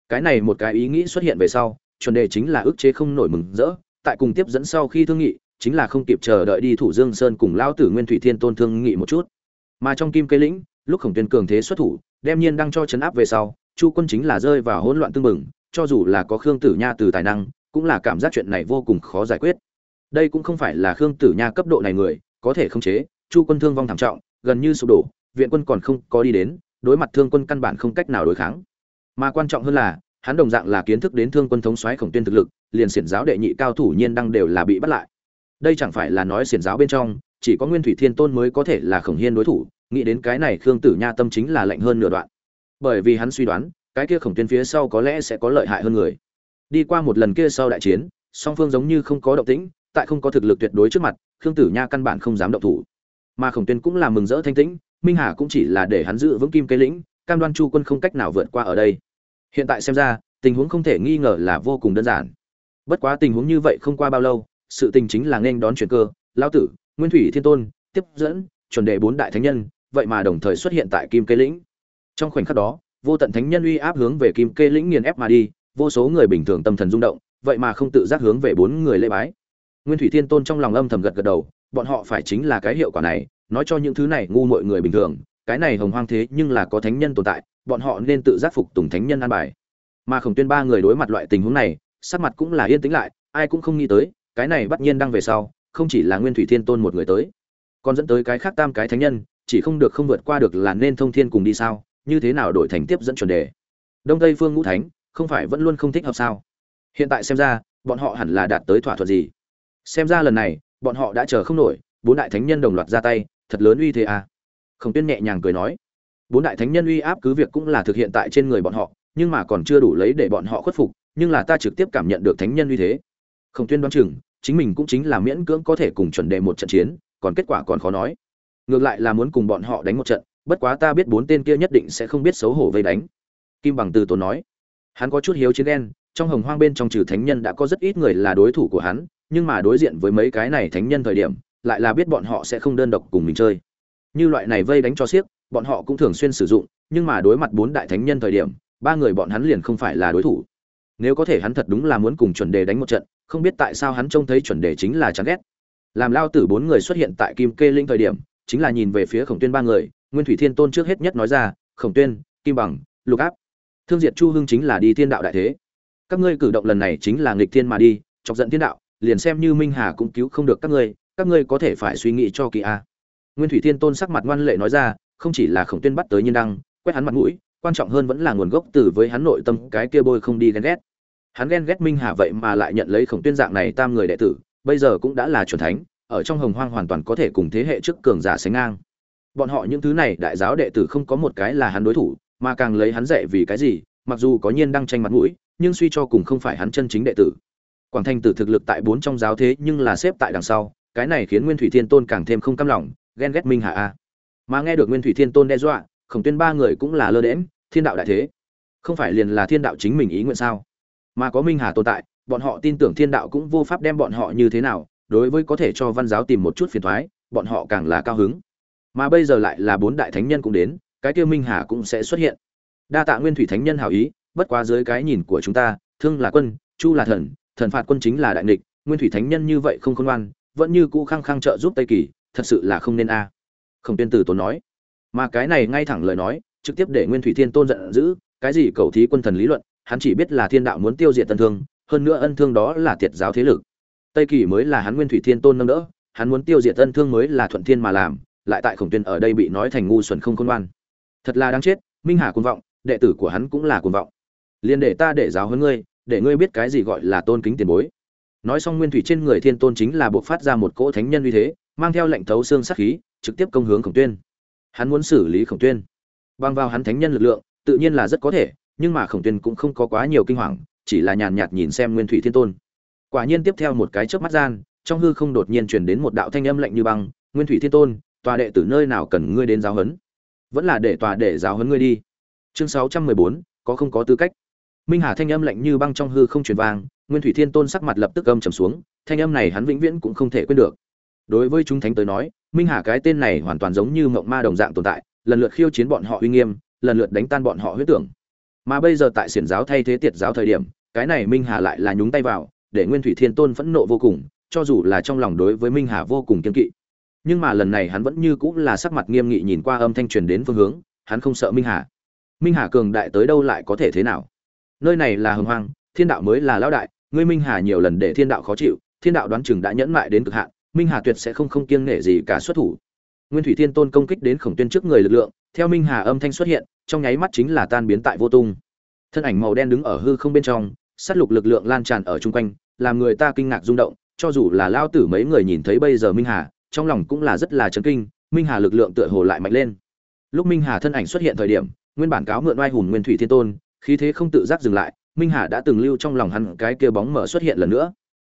Cái này một cái ý nghĩ xuất hiện về sau, chuẩn đề chính là ức chế không nổi mừng rỡ tại cùng tiếp dẫn sau khi thương nghị, chính là không kịp chờ đợi đi thủ dương sơn cùng lão tử nguyên thủy thiên tôn thương nghị một chút. Mà trong kim cây lĩnh, lúc khổng tuyên cường thế xuất thủ, đem nhiên đang cho chấn áp về sau, chu quân chính là rơi vào hỗn loạn tương mừng cho dù là có khương tử nha từ tài năng, cũng là cảm giác chuyện này vô cùng khó giải quyết. Đây cũng không phải là khương tử nha cấp độ này người, có thể khống chế, chu quân thương vong thảm trọng, gần như sụp đổ, viện quân còn không có đi đến, đối mặt thương quân căn bản không cách nào đối kháng. Mà quan trọng hơn là hắn đồng dạng là kiến thức đến thương quân thống xoáy khổng tuyên thực lực, liền xiển giáo đệ nhị cao thủ nhiên đăng đều là bị bắt lại. Đây chẳng phải là nói xiển giáo bên trong, chỉ có nguyên thủy thiên tôn mới có thể là khổng hiên đối thủ, nghĩ đến cái này khương tử nha tâm chính là lạnh hơn nửa đoạn. Bởi vì hắn suy đoán, cái kia khổng tuyên phía sau có lẽ sẽ có lợi hại hơn người. Đi qua một lần kia sau đại chiến, song phương giống như không có động tĩnh, tại không có thực lực tuyệt đối trước mặt, khương tử nha căn bản không dám động thủ. Mà khổng tuyên cũng là mừng rỡ thanh tĩnh, minh hà cũng chỉ là để hắn giữ vững kim cây lĩnh, cam đoan chu quân không cách nào vượt qua ở đây hiện tại xem ra, tình huống không thể nghi ngờ là vô cùng đơn giản. Bất quá tình huống như vậy không qua bao lâu, sự tình chính là nên đón chuyển cơ. Lao tử, nguyên thủy thiên tôn, tiếp dẫn, chuẩn đề bốn đại thánh nhân, vậy mà đồng thời xuất hiện tại kim kê lĩnh. Trong khoảnh khắc đó, vô tận thánh nhân uy áp hướng về kim kê lĩnh nghiền ép mà đi, vô số người bình thường tâm thần rung động, vậy mà không tự giác hướng về bốn người lễ bái. Nguyên thủy thiên tôn trong lòng âm thầm gật gật đầu, bọn họ phải chính là cái hiệu quả này, nói cho những thứ này ngu mọi người bình thường, cái này hồng hoang thế nhưng là có thánh nhân tồn tại bọn họ nên tự giác phục tùng thánh nhân an bài. Mà khổng tuyên ba người đối mặt loại tình huống này, sắc mặt cũng là yên tĩnh lại, ai cũng không nghĩ tới, cái này bắt nhiên đang về sau, không chỉ là nguyên thủy thiên tôn một người tới, còn dẫn tới cái khác tam cái thánh nhân, chỉ không được không vượt qua được là nên thông thiên cùng đi sao, như thế nào đổi thành tiếp dẫn chuẩn đề. Đông tây phương ngũ thánh, không phải vẫn luôn không thích hợp sao? Hiện tại xem ra, bọn họ hẳn là đạt tới thỏa thuận gì? Xem ra lần này, bọn họ đã chờ không nổi, bốn đại thánh nhân đồng loạt ra tay, thật lớn uy thế à? Khổng tuyên nhẹ nhàng cười nói bốn đại thánh nhân uy áp cứ việc cũng là thực hiện tại trên người bọn họ, nhưng mà còn chưa đủ lấy để bọn họ khuất phục, nhưng là ta trực tiếp cảm nhận được thánh nhân uy thế. Khổng tuyên đoán chừng, chính mình cũng chính là miễn cưỡng có thể cùng chuẩn đề một trận chiến, còn kết quả còn khó nói. Ngược lại là muốn cùng bọn họ đánh một trận, bất quá ta biết bốn tên kia nhất định sẽ không biết xấu hổ vây đánh. Kim bằng từ tốn nói, hắn có chút hiếu chiến đen trong hồng hoang bên trong trừ thánh nhân đã có rất ít người là đối thủ của hắn, nhưng mà đối diện với mấy cái này thánh nhân thời điểm, lại là biết bọn họ sẽ không đơn độc cùng mình chơi. Như loại này vây đánh cho xiếc bọn họ cũng thường xuyên sử dụng, nhưng mà đối mặt bốn đại thánh nhân thời điểm, ba người bọn hắn liền không phải là đối thủ. Nếu có thể hắn thật đúng là muốn cùng chuẩn đề đánh một trận, không biết tại sao hắn trông thấy chuẩn đề chính là chán ghét. Làm lao tử bốn người xuất hiện tại kim kê linh thời điểm, chính là nhìn về phía khổng tuyên ba người, nguyên thủy thiên tôn trước hết nhất nói ra, khổng tuyên, kim bằng, lục áp, thương diệt chu hưng chính là đi thiên đạo đại thế. Các ngươi cử động lần này chính là nghịch thiên mà đi, chọc giận thiên đạo, liền xem như minh hà cũng cứu không được các ngươi các ngươi có thể phải suy nghĩ cho kỳ a. Nguyên thủy thiên tôn sắc mặt ngoan lệ nói ra không chỉ là khổng tuyên bắt tới nhiên đăng, quét hắn mặt mũi, quan trọng hơn vẫn là nguồn gốc từ với hắn nội tâm, cái kia bôi không đi ghen ghét. Hắn ghen ghét minh hà vậy mà lại nhận lấy khổng tuyên dạng này tam người đệ tử, bây giờ cũng đã là truyền thánh, ở trong hồng hoang hoàn toàn có thể cùng thế hệ trước cường giả sánh ngang. Bọn họ những thứ này đại giáo đệ tử không có một cái là hắn đối thủ, mà càng lấy hắn dạy vì cái gì, mặc dù có nhiên đang tranh mặt mũi, nhưng suy cho cùng không phải hắn chân chính đệ tử. Quảng thanh tử thực lực tại bốn trong giáo thế nhưng là xếp tại đằng sau, cái này khiến nguyên thủy thiên tôn càng thêm không cam lòng, ghen ghét minh hà a mà nghe được nguyên thủy thiên tôn đe dọa, khổng tuyên ba người cũng là lơ đễm thiên đạo đại thế. Không phải liền là thiên đạo chính mình ý nguyện sao? Mà có minh hà tồn tại, bọn họ tin tưởng thiên đạo cũng vô pháp đem bọn họ như thế nào, đối với có thể cho văn giáo tìm một chút phiền thoái, bọn họ càng là cao hứng. Mà bây giờ lại là bốn đại thánh nhân cũng đến, cái kia minh hà cũng sẽ xuất hiện. Đa tạ nguyên thủy thánh nhân hảo ý, bất quá dưới cái nhìn của chúng ta, thương là quân, chu là thần thần phạt quân chính là đại nghịch, nguyên thủy thánh nhân như vậy không khôn ngoan, vẫn như cũ khăng khăng trợ giúp tây kỳ, thật sự là không nên a. à không tiên tử tốn nói. Mà cái này ngay thẳng lời nói, trực tiếp để nguyên thủy thiên tôn giận dữ, cái gì cầu thí quân thần lý luận, hắn chỉ biết là thiên đạo muốn tiêu diệt tân thương, hơn nữa ân thương đó là tiệt giáo thế lực. Tây kỳ mới là hắn nguyên thủy thiên tôn nâng đỡ, hắn muốn tiêu diệt ân thương mới là thuận thiên mà làm, lại tại khổng tuyên ở đây bị nói thành ngu xuẩn không khôn ngoan. Thật là đáng chết, minh hà cuồng vọng, đệ tử của hắn cũng là cuồng vọng. Liền để ta để giáo hơn ngươi, để ngươi biết cái gì gọi là tôn kính tiền bối. Nói xong nguyên thủy trên người thiên tôn chính là buộc phát ra một cỗ thánh nhân uy thế, mang theo lệnh thấu xương sát khí trực tiếp công hướng khổng tuyên. Hắn muốn xử lý khổng tuyên. Bằng vào hắn thánh nhân lực lượng, tự nhiên là rất có thể, nhưng mà khổng tuyên cũng không có quá nhiều kinh hoàng, chỉ là nhàn nhạt nhìn xem nguyên thủy thiên tôn. Quả nhiên tiếp theo một cái chớp mắt gian, trong hư không đột nhiên truyền đến một đạo thanh âm lạnh như băng, nguyên thủy thiên tôn, tòa đệ tử nơi nào cần ngươi đến giáo huấn? Vẫn là để tòa để giáo huấn ngươi đi. Chương sáu trăm mười bốn, có không có tư cách. Minh hà thanh âm lạnh như băng trong hư không truyền vang, nguyên thủy thiên tôn sắc mặt lập tức âm trầm xuống, thanh âm này hắn vĩnh viễn cũng không thể quên được. Đối với chúng thánh tới nói minh hà cái tên này hoàn toàn giống như mộng ma đồng dạng tồn tại, lần lượt khiêu chiến bọn họ uy nghiêm, lần lượt đánh tan bọn họ huyết tưởng. Mà bây giờ tại xiển giáo thay thế tiệt giáo thời điểm, cái này minh hà lại là nhúng tay vào, để nguyên thủy thiên tôn phẫn nộ vô cùng, cho dù là trong lòng đối với minh hà vô cùng kiên kỵ. Nhưng mà lần này hắn vẫn như cũng là sắc mặt nghiêm nghị nhìn qua âm thanh truyền đến phương hướng, hắn không sợ minh hà. Minh hà cường đại tới đâu lại có thể thế nào? Nơi này là hồng hoang, thiên đạo mới là lão đại, ngươi minh hà nhiều lần để thiên đạo khó chịu, thiên đạo đoán chừng đã nhẫn mại đến cực hạn minh hà tuyệt sẽ không không kiêng nể gì cả xuất thủ. Nguyên thủy thiên tôn công kích đến khổng tuyên trước người lực lượng, theo minh hà âm thanh xuất hiện, trong nháy mắt chính là tan biến tại vô tung. Thân ảnh màu đen đứng ở hư không bên trong, sát lục lực lượng lan tràn ở chung quanh, làm người ta kinh ngạc rung động, cho dù là lao tử mấy người nhìn thấy bây giờ minh hà, trong lòng cũng là rất là chấn kinh, minh hà lực lượng tựa hồ lại mạnh lên. Lúc minh hà thân ảnh xuất hiện thời điểm, nguyên bản cáo mượn oai hùng nguyên thủy thiên tôn, khí thế không tự giác dừng lại, minh hà đã từng lưu trong lòng hắn cái kia bóng mở xuất hiện lần nữa.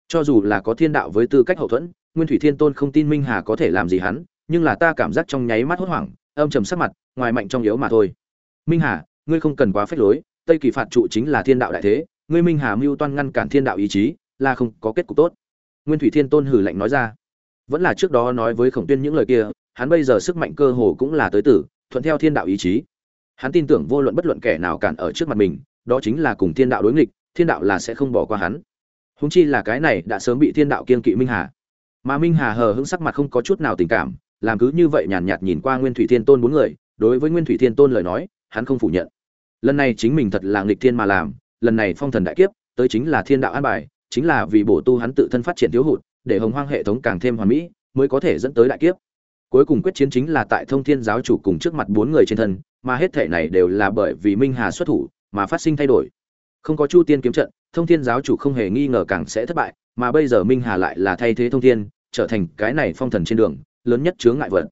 Cho dù là có thiên đạo với tư cách hậu thuẫn nguyên thủy thiên tôn không tin minh hà có thể làm gì hắn, nhưng là ta cảm giác trong nháy mắt hốt hoảng, âm trầm sắc mặt, ngoài mạnh trong yếu mà thôi. Minh hà, ngươi không cần quá phép lối, tây kỳ phạt trụ chính là thiên đạo đại thế, ngươi minh hà mưu toan ngăn cản thiên đạo ý chí, là không có kết cục tốt. Nguyên thủy thiên tôn hử lạnh nói ra. Vẫn là trước đó nói với khổng tuyên những lời kia, hắn bây giờ sức mạnh cơ hồ cũng là tới tử, thuận theo thiên đạo ý chí. Hắn tin tưởng vô luận bất luận kẻ nào cản ở trước mặt mình, đó chính là cùng thiên đạo đối nghịch, thiên đạo là sẽ không bỏ qua hắn. Húng chi là cái này đã sớm bị thiên đạo kiên kỵ minh hà mà minh hà hờ hững sắc mặt không có chút nào tình cảm làm cứ như vậy nhàn nhạt, nhạt nhìn qua nguyên thủy thiên tôn bốn người đối với nguyên thủy thiên tôn lời nói hắn không phủ nhận. Lần này chính mình thật là nghịch thiên mà làm lần này phong thần đại kiếp tới chính là thiên đạo an bài chính là vì bổ tu hắn tự thân phát triển thiếu hụt để hồng hoang hệ thống càng thêm hoàn mỹ mới có thể dẫn tới đại kiếp. Cuối cùng quyết chiến chính là tại thông thiên giáo chủ cùng trước mặt bốn người trên thân mà hết thể này đều là bởi vì minh hà xuất thủ mà phát sinh thay đổi. Không có chu tiên kiếm trận thông thiên giáo chủ không hề nghi ngờ càng sẽ thất bại mà bây giờ minh hà lại là thay thế thông thiên, trở thành cái này phong thần trên đường, lớn nhất chướng ngại vật.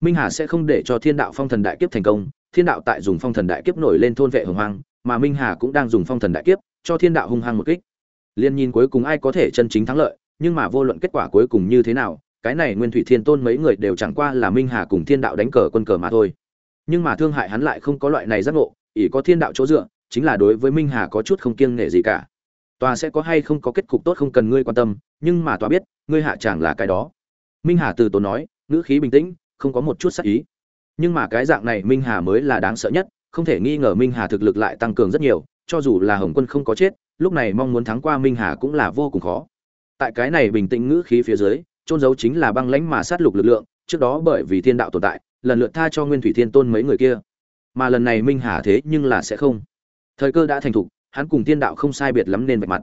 Minh hà sẽ không để cho thiên đạo phong thần đại kiếp thành công, thiên đạo tại dùng phong thần đại kiếp nổi lên thôn vệ hồng hoang, mà minh hà cũng đang dùng phong thần đại kiếp cho thiên đạo hung hăng một kích. Liên nhìn cuối cùng ai có thể chân chính thắng lợi, nhưng mà vô luận kết quả cuối cùng như thế nào, cái này nguyên thủy thiên tôn mấy người đều chẳng qua là minh hà cùng thiên đạo đánh cờ quân cờ mà thôi. Nhưng mà thương hại hắn lại không có loại này giác ngộ, ỷ có thiên đạo chỗ dựa, chính là đối với minh hà có chút không kiêng nể gì cả tòa sẽ có hay không có kết cục tốt không cần ngươi quan tâm, nhưng mà tòa biết, ngươi hạ chẳng là cái đó. Minh hà từ tốn nói, ngữ khí bình tĩnh, không có một chút sắc ý. Nhưng mà cái dạng này minh hà mới là đáng sợ nhất, không thể nghi ngờ minh hà thực lực lại tăng cường rất nhiều, cho dù là hồng quân không có chết, lúc này mong muốn thắng qua minh hà cũng là vô cùng khó. Tại cái này bình tĩnh ngữ khí phía dưới trôn giấu chính là băng lãnh mà sát lục lực lượng, trước đó bởi vì thiên đạo tồn tại, lần lượt tha cho nguyên thủy thiên tôn mấy người kia. Mà lần này minh hà thế nhưng là sẽ không. Thời cơ đã thành thục hắn cùng thiên đạo không sai biệt lắm nên vạch mặt.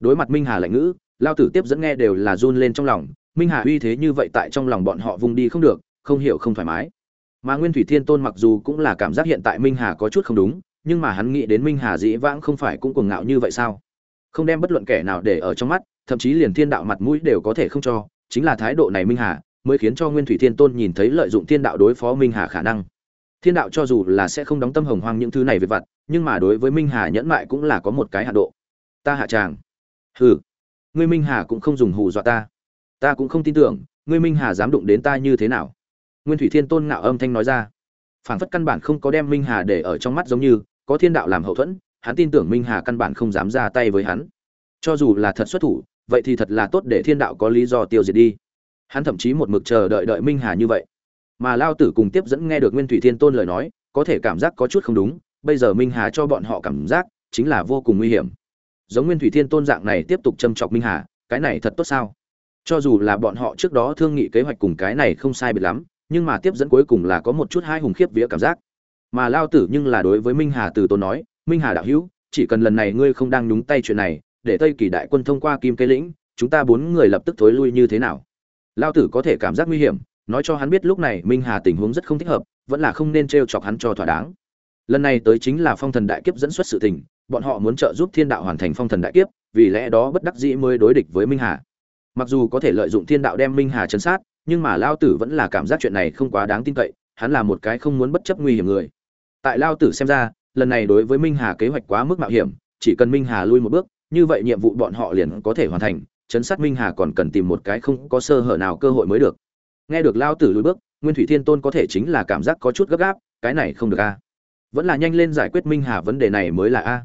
Đối mặt minh hà lạnh ngữ, lao tử tiếp dẫn nghe đều là run lên trong lòng, minh hà uy thế như vậy tại trong lòng bọn họ vùng đi không được, không hiểu không thoải mái. Mà nguyên thủy thiên tôn mặc dù cũng là cảm giác hiện tại minh hà có chút không đúng, nhưng mà hắn nghĩ đến minh hà dĩ vãng không phải cũng cuồng ngạo như vậy sao? Không đem bất luận kẻ nào để ở trong mắt, thậm chí liền thiên đạo mặt mũi đều có thể không cho, chính là thái độ này minh hà, mới khiến cho nguyên thủy thiên tôn nhìn thấy lợi dụng thiên đạo đối phó minh hà khả năng thiên đạo cho dù là sẽ không đóng tâm hồng hoang những thứ này về vặt, nhưng mà đối với minh hà nhẫn mại cũng là có một cái hạ độ. Ta hạ tràng. Hừ. Ngươi minh hà cũng không dùng hù dọa ta. Ta cũng không tin tưởng, ngươi minh hà dám đụng đến ta như thế nào. Nguyên thủy thiên tôn ngạo âm thanh nói ra. Phảng phất căn bản không có đem minh hà để ở trong mắt giống như, có thiên đạo làm hậu thuẫn, hắn tin tưởng minh hà căn bản không dám ra tay với hắn. Cho dù là thật xuất thủ, vậy thì thật là tốt để thiên đạo có lý do tiêu diệt đi. Hắn thậm chí một mực chờ đợi đợi minh hà như vậy mà lao tử cùng tiếp dẫn nghe được nguyên thủy thiên tôn lời nói, có thể cảm giác có chút không đúng, bây giờ minh hà cho bọn họ cảm giác chính là vô cùng nguy hiểm. Giống nguyên thủy thiên tôn dạng này tiếp tục châm chọc minh hà, cái này thật tốt sao? Cho dù là bọn họ trước đó thương nghị kế hoạch cùng cái này không sai biệt lắm, nhưng mà tiếp dẫn cuối cùng là có một chút hai hùng khiếp vía cảm giác. Mà lao tử nhưng là đối với minh hà từ tôn nói, minh hà đạo hữu, chỉ cần lần này ngươi không đang nhúng tay chuyện này, để tây kỳ đại quân thông qua kim cây lĩnh, chúng ta bốn người lập tức thối lui như thế nào? Lao tử có thể cảm giác nguy hiểm nói cho hắn biết lúc này minh hà tình huống rất không thích hợp, vẫn là không nên t r e o chọc hắn cho thỏa đáng. Lần này tới chính là phong thần đại kiếp dẫn xuất sự tình, bọn họ muốn trợ giúp thiên đạo hoàn thành phong thần đại kiếp, vì lẽ đó bất đắc dĩ mới đối địch với minh hà. Mặc dù có thể lợi dụng thiên đạo đem minh hà chấn sát, nhưng mà lao tử vẫn là cảm giác chuyện này không quá đáng tin cậy, hắn là một cái không muốn bất chấp nguy hiểm người. Tại lao tử xem ra, lần này đối với minh hà kế hoạch quá mức mạo hiểm, chỉ cần minh hà lui một bước, như vậy nhiệm vụ bọn họ liền có thể hoàn thành, chấn sát minh hà còn cần tìm một cái không có sơ hở nào cơ hội mới được nghe được lao tử lùi bước, nguyên thủy thiên tôn có thể chính là cảm giác có chút gấp gáp, cái này không được a. Vẫn là nhanh lên giải quyết minh hà vấn đề này mới là a.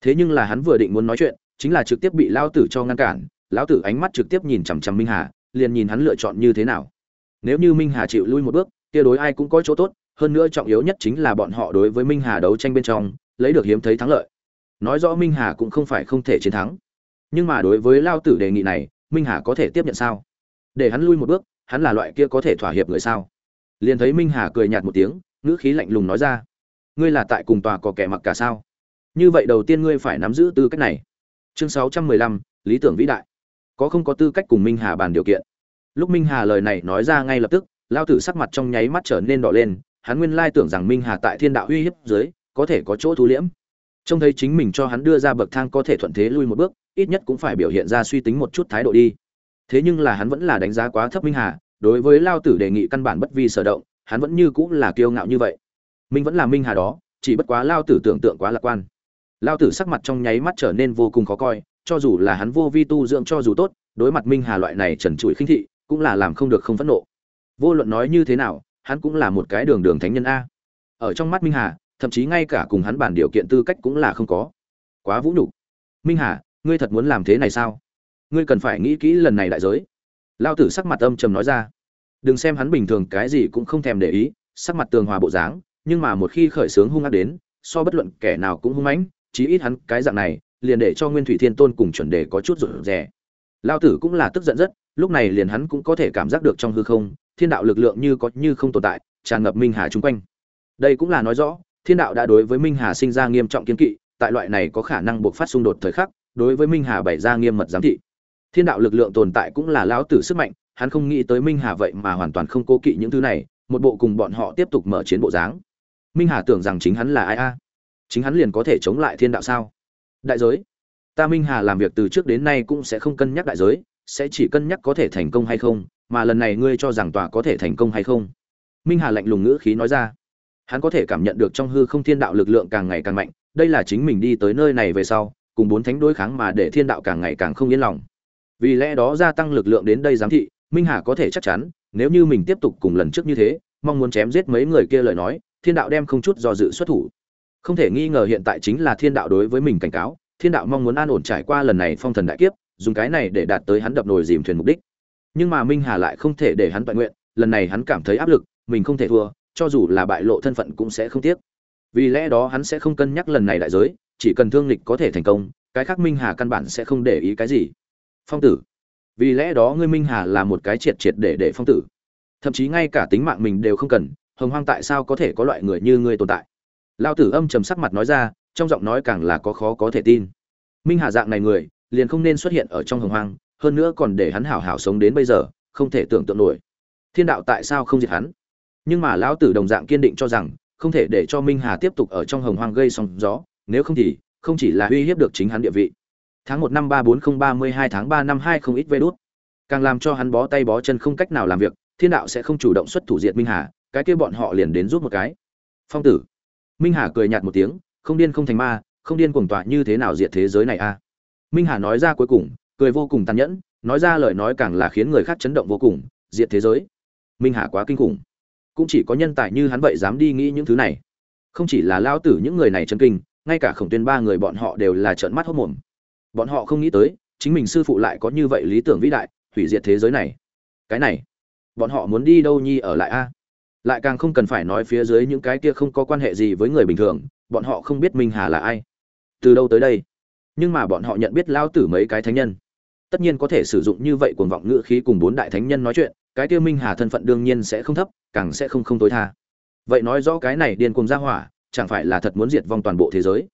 Thế nhưng là hắn vừa định muốn nói chuyện, chính là trực tiếp bị lao tử cho ngăn cản, lão tử ánh mắt trực tiếp nhìn chằm chằm minh hà, liền nhìn hắn lựa chọn như thế nào. Nếu như minh hà chịu lui một bước, kia đối ai cũng có chỗ tốt, hơn nữa trọng yếu nhất chính là bọn họ đối với minh hà đấu tranh bên trong, lấy được hiếm thấy thắng lợi. Nói rõ minh hà cũng không phải không thể chiến thắng. Nhưng mà đối với lao tử đề nghị này, minh hà có thể tiếp nhận sao? Để hắn lui một bước hắn là loại kia có thể thỏa hiệp người sao? Liền thấy minh hà cười nhạt một tiếng, ngữ khí lạnh lùng nói ra, ngươi là tại cùng tòa có kẻ mặc cả sao? Như vậy đầu tiên ngươi phải nắm giữ tư cách này. Chương sáu trăm mười lăm, lý tưởng vĩ đại. Có không có tư cách cùng minh hà bàn điều kiện? Lúc minh hà lời này nói ra ngay lập tức, lao tử sắc mặt trong nháy mắt trở nên đỏ lên, hắn nguyên lai tưởng rằng minh hà tại thiên đạo uy hiếp dưới, có thể có chỗ thu liễm. Trông thấy chính mình cho hắn đưa ra bậc thang có thể thuận thế lui một bước, ít nhất cũng phải biểu hiện ra suy tính một chút thái độ đi thế nhưng là hắn vẫn là đánh giá quá thấp minh hà, đối với lao tử đề nghị căn bản bất vi sở động, hắn vẫn như cũng là kiêu ngạo như vậy. Minh vẫn là minh hà đó, chỉ bất quá lao tử tưởng tượng quá lạc quan. Lao tử sắc mặt trong nháy mắt trở nên vô cùng khó coi, cho dù là hắn vô vi tu dưỡng cho dù tốt, đối mặt minh hà loại này trần trụi khinh thị, cũng là làm không được không phẫn nộ. Vô luận nói như thế nào, hắn cũng là một cái đường đường thánh nhân a. Ở trong mắt minh hà, thậm chí ngay cả cùng hắn bản điều kiện tư cách cũng là không có. Quá vũ nhục. Minh hà, ngươi thật muốn làm thế này sao? Ngươi cần phải nghĩ kỹ lần này đại giới. Lao tử sắc mặt âm trầm nói ra. Đừng xem hắn bình thường cái gì cũng không thèm để ý, sắc mặt tường hòa bộ dáng, nhưng mà một khi khởi sướng hung ác đến, so bất luận kẻ nào cũng hung mãnh, chí ít hắn cái dạng này, liền để cho nguyên thủy thiên tôn cùng chuẩn đề có chút rụt rè. Lao tử cũng là tức giận rất, lúc này liền hắn cũng có thể cảm giác được trong hư không, thiên đạo lực lượng như có như không tồn tại, tràn ngập minh hà chung quanh. Đây cũng là nói rõ, thiên đạo đã đối với minh hà sinh ra nghiêm trọng kiên kỵ, tại loại này có khả năng buộc phát xung đột thời khắc, đối với minh hà bày ra nghiêm mật giám thị thiên đạo lực lượng tồn tại cũng là lão tử sức mạnh, hắn không nghĩ tới minh hà vậy mà hoàn toàn không cố kỵ những thứ này, một bộ cùng bọn họ tiếp tục mở chiến bộ dáng. Minh hà tưởng rằng chính hắn là ai a? Chính hắn liền có thể chống lại thiên đạo sao? Đại giới. Ta minh hà làm việc từ trước đến nay cũng sẽ không cân nhắc đại giới, sẽ chỉ cân nhắc có thể thành công hay không, mà lần này ngươi cho rằng tòa có thể thành công hay không? Minh hà lạnh lùng ngữ khí nói ra. Hắn có thể cảm nhận được trong hư không thiên đạo lực lượng càng ngày càng mạnh, đây là chính mình đi tới nơi này về sau, cùng bốn thánh đối kháng mà để thiên đạo càng ngày càng không yên lòng vì lẽ đó gia tăng lực lượng đến đây giám thị, minh hà có thể chắc chắn, nếu như mình tiếp tục cùng lần trước như thế, mong muốn chém giết mấy người kia lời nói, thiên đạo đem không chút do dự xuất thủ. Không thể nghi ngờ hiện tại chính là thiên đạo đối với mình cảnh cáo, thiên đạo mong muốn an ổn trải qua lần này phong thần đại kiếp, dùng cái này để đạt tới hắn đập nồi dìm thuyền mục đích. Nhưng mà minh hà lại không thể để hắn toàn nguyện, lần này hắn cảm thấy áp lực, mình không thể thua, cho dù là bại lộ thân phận cũng sẽ không tiếc. Vì lẽ đó hắn sẽ không cân nhắc lần này đại giới, chỉ cần thương lịch có thể thành công, cái khác minh hà căn bản sẽ không để ý cái gì phong tử. Vì lẽ đó ngươi minh hà là một cái triệt triệt để để phong tử. Thậm chí ngay cả tính mạng mình đều không cần, hồng hoang tại sao có thể có loại người như ngươi tồn tại? Lao tử âm trầm sắc mặt nói ra, trong giọng nói càng là có khó có thể tin. Minh hà dạng này người, liền không nên xuất hiện ở trong hồng hoang, hơn nữa còn để hắn hảo hảo sống đến bây giờ, không thể tưởng tượng nổi. Thiên đạo tại sao không diệt hắn? Nhưng mà lão tử đồng dạng kiên định cho rằng, không thể để cho minh hà tiếp tục ở trong hồng hoang gây sóng gió, nếu không thì, không chỉ là uy hiếp được chính hắn địa vị tháng một năm ba bốn không ba mươi hai tháng ba năm hai không ít vê đốt càng làm cho hắn bó tay bó chân không cách nào làm việc, thiên đạo sẽ không chủ động xuất thủ diệt minh hà, cái kia bọn họ liền đến giúp một cái. Phong tử. Minh hà cười nhạt một tiếng, không điên không thành ma, không điên cuồng tọa như thế nào diệt thế giới này a? À? Minh hà nói ra cuối cùng, cười vô cùng tàn nhẫn, nói ra lời nói càng là khiến người khác chấn động vô cùng, diệt thế giới. Minh hà quá kinh khủng. Cũng chỉ có nhân tài như hắn vậy dám đi nghĩ những thứ này. Không chỉ là lao tử những người này chân kinh, ngay cả khổng tuyên ba người bọn họ đều là trợn mắt hốt mồm bọn họ không nghĩ tới, chính mình sư phụ lại có như vậy lý tưởng vĩ đại, hủy diệt thế giới này. Cái này, bọn họ muốn đi đâu nhi ở lại a? Lại càng không cần phải nói phía dưới những cái kia không có quan hệ gì với người bình thường, bọn họ không biết minh hà là ai. Từ đâu tới đây? Nhưng mà bọn họ nhận biết lao tử mấy cái thánh nhân. Tất nhiên có thể sử dụng như vậy cuồng vọng ngữ khí cùng bốn đại thánh nhân nói chuyện, cái kia minh hà thân phận đương nhiên sẽ không thấp, càng sẽ không không tối tha. Vậy nói rõ cái này điên cuồng ra hỏa, chẳng phải là thật muốn diệt vong toàn bộ thế giới?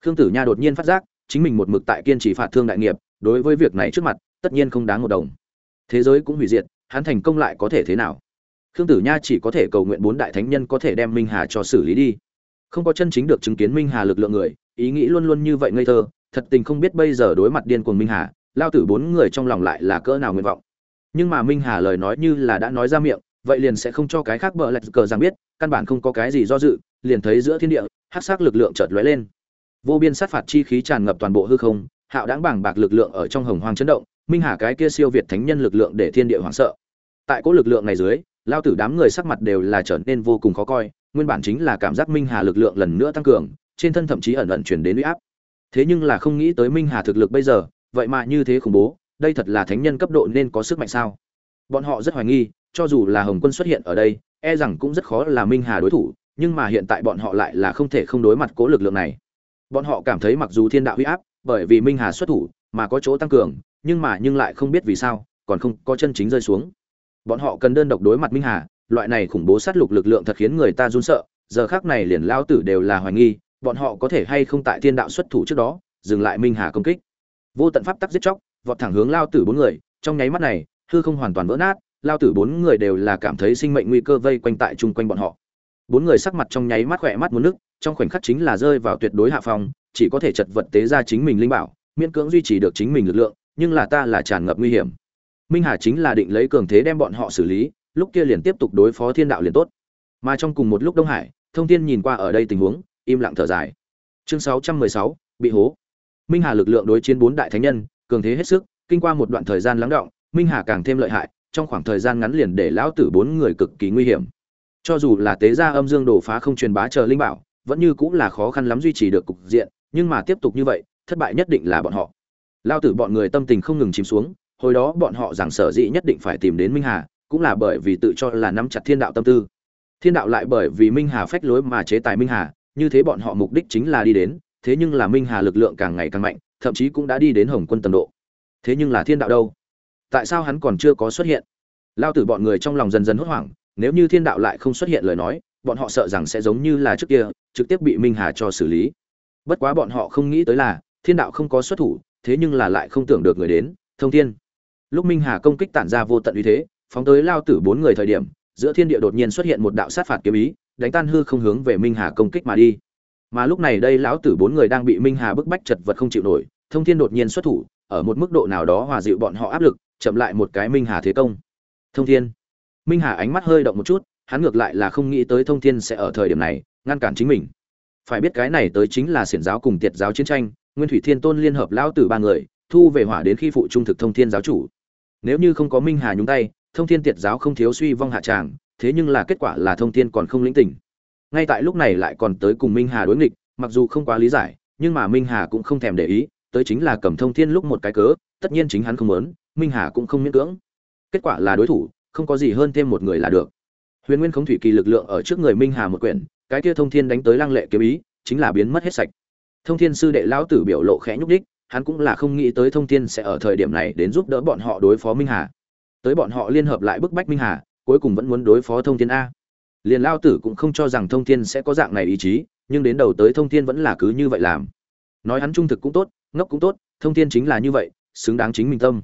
Khương tử nha đột nhiên phát giác chính mình một mực tại kiên trì phạt thương đại nghiệp, đối với việc này trước mặt, tất nhiên không đáng một đồng. Thế giới cũng hủy diệt, hắn thành công lại có thể thế nào? Khương tử nha chỉ có thể cầu nguyện bốn đại thánh nhân có thể đem minh hà cho xử lý đi. Không có chân chính được chứng kiến minh hà lực lượng người, ý nghĩ luôn luôn như vậy ngây thơ, thật tình không biết bây giờ đối mặt điên cuồng minh hà, lao tử bốn người trong lòng lại là cỡ nào nguyện vọng. Nhưng mà minh hà lời nói như là đã nói ra miệng, vậy liền sẽ không cho cái khác bợ lạch cờ rằng biết, căn bản không có cái gì do dự, liền thấy giữa thiên địa hát sắc lực lượng chợt lóe lên vô biên sát phạt chi khí tràn ngập toàn bộ hư không, hạo đáng bảng bạc lực lượng ở trong hồng hoang chấn động, minh hà cái kia siêu việt thánh nhân lực lượng để thiên địa hoảng sợ. Tại cỗ lực lượng này dưới, lao tử đám người sắc mặt đều là trở nên vô cùng khó coi, nguyên bản chính là cảm giác minh hà lực lượng lần nữa tăng cường, trên thân thậm chí ẩn ẩn chuyển đến uy áp. Thế nhưng là không nghĩ tới minh hà thực lực bây giờ, vậy mà như thế khủng bố, đây thật là thánh nhân cấp độ nên có sức mạnh sao? Bọn họ rất hoài nghi, cho dù là hồng quân xuất hiện ở đây e rằng cũng rất khó là minh hà đối thủ, nhưng mà hiện tại bọn họ lại là không thể không đối mặt cố lực lượng này bọn họ cảm thấy mặc dù thiên đạo huy áp, bởi vì minh hà xuất thủ mà có chỗ tăng cường, nhưng mà nhưng lại không biết vì sao, còn không có chân chính rơi xuống. Bọn họ cần đơn độc đối mặt minh hà, loại này khủng bố sát lục lực lượng thật khiến người ta run sợ, giờ khác này liền lao tử đều là hoài nghi, bọn họ có thể hay không tại thiên đạo xuất thủ trước đó, dừng lại minh hà công kích. Vô tận pháp tắc giết chóc, vọt thẳng hướng lao tử bốn người, trong nháy mắt này, hư không hoàn toàn vỡ nát, lao tử bốn người đều là cảm thấy sinh mệnh nguy cơ vây quanh tại chung quanh bọn họ bốn người sắc mặt trong nháy mắt khỏe mắt muốn nước trong khoảnh khắc chính là rơi vào tuyệt đối hạ phòng chỉ có thể chật vật tế ra chính mình linh bảo miễn cưỡng duy trì được chính mình lực lượng nhưng là ta là tràn ngập nguy hiểm. Minh hà chính là định lấy cường thế đem bọn họ xử lý lúc kia liền tiếp tục đối phó thiên đạo liền tốt. Mà trong cùng một lúc đông hải thông thiên nhìn qua ở đây tình huống im lặng thở dài. Chương 616, bị hố. Minh hà lực lượng đối chiến bốn đại thánh nhân cường thế hết sức kinh qua một đoạn thời gian lắng động minh hà càng thêm lợi hại trong khoảng thời gian ngắn liền để lão tử bốn người cực kỳ nguy hiểm cho dù là tế gia âm dương đổ phá không truyền bá chờ linh bảo, vẫn như cũng là khó khăn lắm duy trì được cục diện, nhưng mà tiếp tục như vậy, thất bại nhất định là bọn họ. Lao tử bọn người tâm tình không ngừng chìm xuống, hồi đó bọn họ rằng sở dĩ nhất định phải tìm đến minh hà, cũng là bởi vì tự cho là nắm chặt thiên đạo tâm tư. Thiên đạo lại bởi vì minh hà phách lối mà chế tài minh hà, như thế bọn họ mục đích chính là đi đến, thế nhưng là minh hà lực lượng càng ngày càng mạnh, thậm chí cũng đã đi đến hồng quân tầm độ. Thế nhưng là thiên đạo đâu? Tại sao hắn còn chưa có xuất hiện? Lao tử bọn người trong lòng dần dần hốt hoảng nếu như thiên đạo lại không xuất hiện lời nói, bọn họ sợ rằng sẽ giống như là trước kia, trực tiếp bị minh hà cho xử lý. Bất quá bọn họ không nghĩ tới là, thiên đạo không có xuất thủ, thế nhưng là lại không tưởng được người đến, thông thiên. Lúc minh hà công kích tản ra vô tận uy thế, phóng tới lao tử bốn người thời điểm, giữa thiên địa đột nhiên xuất hiện một đạo sát phạt kiếm ý, đánh tan hư không hướng về minh hà công kích mà đi. Mà lúc này đây lão tử bốn người đang bị minh hà bức bách chật vật không chịu nổi, thông thiên đột nhiên xuất thủ, ở một mức độ nào đó hòa dịu bọn họ áp lực, chậm lại một cái minh hà thế công. Thông thiên minh hà ánh mắt hơi động một chút, hắn ngược lại là không nghĩ tới thông thiên sẽ ở thời điểm này, ngăn cản chính mình. Phải biết cái này tới chính là xiển giáo cùng tiệt giáo chiến tranh, nguyên thủy thiên tôn liên hợp lão tử ba người, thu về hỏa đến khi phụ trung thực thông thiên giáo chủ. Nếu như không có minh hà nhúng tay, thông thiên tiệt giáo không thiếu suy vong hạ tràng, thế nhưng là kết quả là thông thiên còn không lĩnh tỉnh. Ngay tại lúc này lại còn tới cùng minh hà đối nghịch, mặc dù không quá lý giải, nhưng mà minh hà cũng không thèm để ý, tới chính là cầm thông thiên lúc một cái cớ, tất nhiên chính hắn không muốn, minh hà cũng không miễn cưỡng. Kết quả là đối thủ không có gì hơn thêm một người là được. Huyền nguyên khống thủy kỳ lực lượng ở trước người minh hà một quyển, cái kia thông thiên đánh tới lăng lệ kiếm ý, chính là biến mất hết sạch. Thông thiên sư đệ lão tử biểu lộ khẽ nhúc đích hắn cũng là không nghĩ tới thông thiên sẽ ở thời điểm này đến giúp đỡ bọn họ đối phó minh hà. Tới bọn họ liên hợp lại bức bách minh hà, cuối cùng vẫn muốn đối phó thông thiên a. Liền lao tử cũng không cho rằng thông thiên sẽ có dạng này ý chí, nhưng đến đầu tới thông thiên vẫn là cứ như vậy làm. Nói hắn trung thực cũng tốt, ngốc cũng tốt, thông thiên chính là như vậy, xứng đáng chính mình tâm.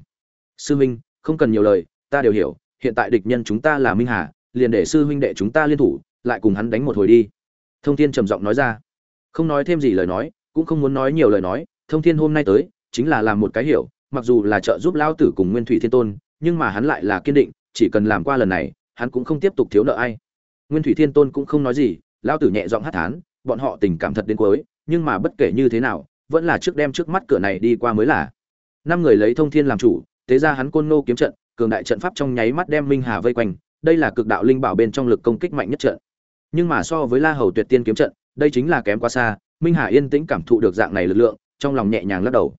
Sư minh, không cần nhiều lời, ta đều hiểu hiện tại địch nhân chúng ta là minh hà, liền để sư huynh đệ chúng ta liên thủ, lại cùng hắn đánh một hồi đi. Thông thiên trầm giọng nói ra. Không nói thêm gì lời nói, cũng không muốn nói nhiều lời nói, thông thiên hôm nay tới, chính là làm một cái hiểu, mặc dù là trợ giúp lao tử cùng nguyên thủy thiên tôn, nhưng mà hắn lại là kiên định, chỉ cần làm qua lần này, hắn cũng không tiếp tục thiếu nợ ai. Nguyên thủy thiên tôn cũng không nói gì lao tử nhẹ giọng hát thán, bọn họ tình cảm thật đến cuối, nhưng mà bất kể như thế nào, vẫn là trước đem trước mắt cửa này đi qua mới là. Năm người lấy thông thiên làm chủ tế ra hắn côn nô kiếm trận cường đại trận pháp trong nháy mắt đem minh hà vây quanh, đây là cực đạo linh bảo bên trong lực công kích mạnh nhất trận. Nhưng mà so với la hầu tuyệt tiên kiếm trận, đây chính là kém quá xa, minh hà yên tĩnh cảm thụ được dạng này lực lượng, trong lòng nhẹ nhàng lắc đầu.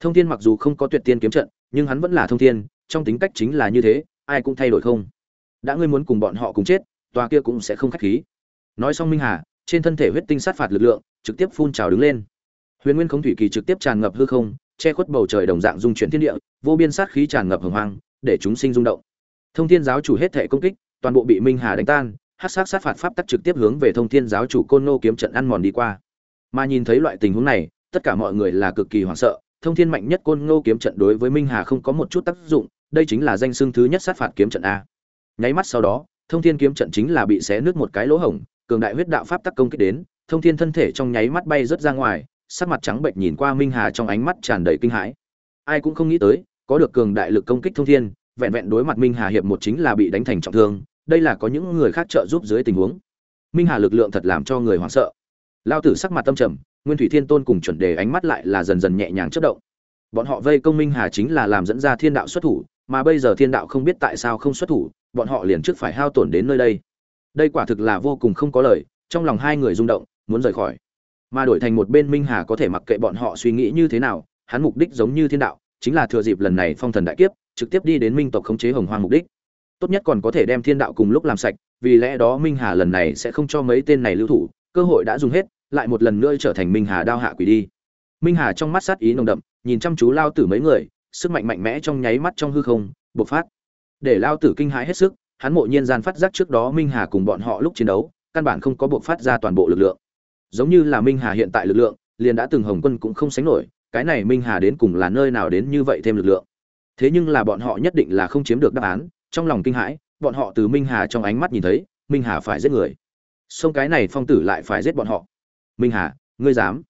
Thông thiên mặc dù không có tuyệt tiên kiếm trận, nhưng hắn vẫn là thông thiên, trong tính cách chính là như thế, ai cũng thay đổi không. Đã ngươi muốn cùng bọn họ cùng chết, tòa kia cũng sẽ không khách khí. Nói xong minh hà, trên thân thể huyết tinh sát phạt lực lượng, trực tiếp phun trào đứng lên. Huyền nguyên không thủy kỳ trực tiếp tràn ngập hư không, che khuất bầu trời đồng dạng dung chuyển thiên địa, vô biên sát khí tràn ngập hồng hoang để chúng sinh rung động. Thông thiên giáo chủ hết thể công kích, toàn bộ bị minh hà đánh tan, hắc sát sát phạt pháp tắc trực tiếp hướng về thông thiên giáo chủ côn nô kiếm trận ăn mòn đi qua. Mà nhìn thấy loại tình huống này, tất cả mọi người là cực kỳ hoảng sợ, thông thiên mạnh nhất côn ngô kiếm trận đối với minh hà không có một chút tác dụng, đây chính là danh xưng thứ nhất sát phạt kiếm trận a. Nháy mắt sau đó, thông thiên kiếm trận chính là bị xé nứt một cái lỗ hổng, cường đại huyết đạo pháp tắc công kích đến, thông thiên thân thể trong nháy mắt bay rất ra ngoài, sắc mặt trắng bệch nhìn qua minh hà trong ánh mắt tràn đầy kinh hãi. Ai cũng không nghĩ tới có được cường đại lực công kích thông thiên, vẹn vẹn đối mặt minh hà hiệp một chính là bị đánh thành trọng thương, đây là có những người khác trợ giúp dưới tình huống. Minh hà lực lượng thật làm cho người hoảng sợ. Lao tử sắc mặt tâm trầm, nguyên thủy thiên tôn cùng chuẩn đề ánh mắt lại là dần dần nhẹ nhàng chớp động. Bọn họ vây công minh hà chính là làm dẫn ra thiên đạo xuất thủ, mà bây giờ thiên đạo không biết tại sao không xuất thủ, bọn họ liền trước phải hao tổn đến nơi đây. Đây quả thực là vô cùng không có lời, trong lòng hai người rung động, muốn rời khỏi. Mà đổi thành một bên minh hà có thể mặc kệ bọn họ suy nghĩ như thế nào, hắn mục đích giống như thiên đạo chính là thừa dịp lần này phong thần đại kiếp, trực tiếp đi đến minh tộc khống chế hồng hoang mục đích. Tốt nhất còn có thể đem thiên đạo cùng lúc làm sạch, vì lẽ đó minh hà lần này sẽ không cho mấy tên này lưu thủ, cơ hội đã dùng hết, lại một lần nữa trở thành minh hà đao hạ quỷ đi. Minh hà trong mắt sát ý nồng đậm, nhìn chăm chú lao tử mấy người, sức mạnh mạnh mẽ trong nháy mắt trong hư không, bộc phát. Để lao tử kinh hãi hết sức, hắn mộ nhiên gian phát giác trước đó minh hà cùng bọn họ lúc chiến đấu, căn bản không có bộc phát ra toàn bộ lực lượng. Giống như là minh hà hiện tại lực lượng, liền đã từng hồng quân cũng không sánh nổi cái này minh hà đến cùng là nơi nào đến như vậy thêm lực lượng? Thế nhưng là bọn họ nhất định là không chiếm được đáp án, trong lòng kinh hãi, bọn họ từ minh hà trong ánh mắt nhìn thấy, minh hà phải giết người. Sông cái này phong tử lại phải giết bọn họ. Minh hà, ngươi dám?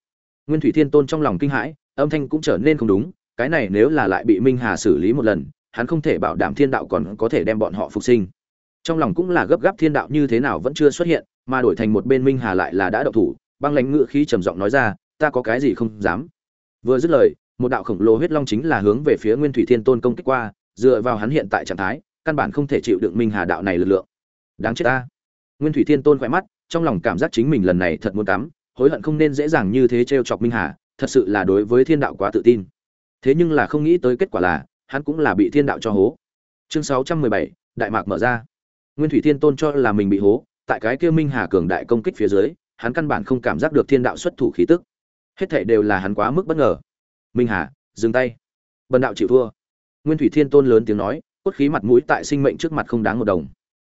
Nguyên thủy thiên tôn trong lòng kinh hãi, âm thanh cũng trở nên không đúng, cái này nếu là lại bị minh hà xử lý một lần, hắn không thể bảo đảm thiên đạo còn có thể đem bọn họ phục sinh. Trong lòng cũng là gấp gáp thiên đạo như thế nào vẫn chưa xuất hiện, mà đổi thành một bên minh hà lại là đã đậu thủ, băng lãnh ngự khí trầm giọng nói ra, ta có cái gì không dám? Vừa dứt lời một đạo khổng lồ huyết long chính là hướng về phía nguyên thủy thiên tôn công kích qua dựa vào hắn hiện tại trạng thái căn bản không thể chịu đựng minh hà đạo này lực lượng. Đáng chết ta. Nguyên thủy thiên tôn khỏe mắt trong lòng cảm giác chính mình lần này thật muốn tắm, hối hận không nên dễ dàng như thế trêu chọc minh hà thật sự là đối với thiên đạo quá tự tin. Thế nhưng là không nghĩ tới kết quả là hắn cũng là bị thiên đạo cho hố. Chương sáu trăm mười bảy đại mạc mở ra. Nguyên thủy thiên tôn cho là mình bị hố tại cái kia minh hà cường đại công kích phía dưới hắn căn bản không cảm giác được thiên đạo xuất thủ khí tức hết thảy đều là hắn quá mức bất ngờ. Minh hà, dừng tay. Bần đạo chịu thua. Nguyên thủy thiên tôn lớn tiếng nói, cốt khí mặt mũi tại sinh mệnh trước mặt không đáng một đồng.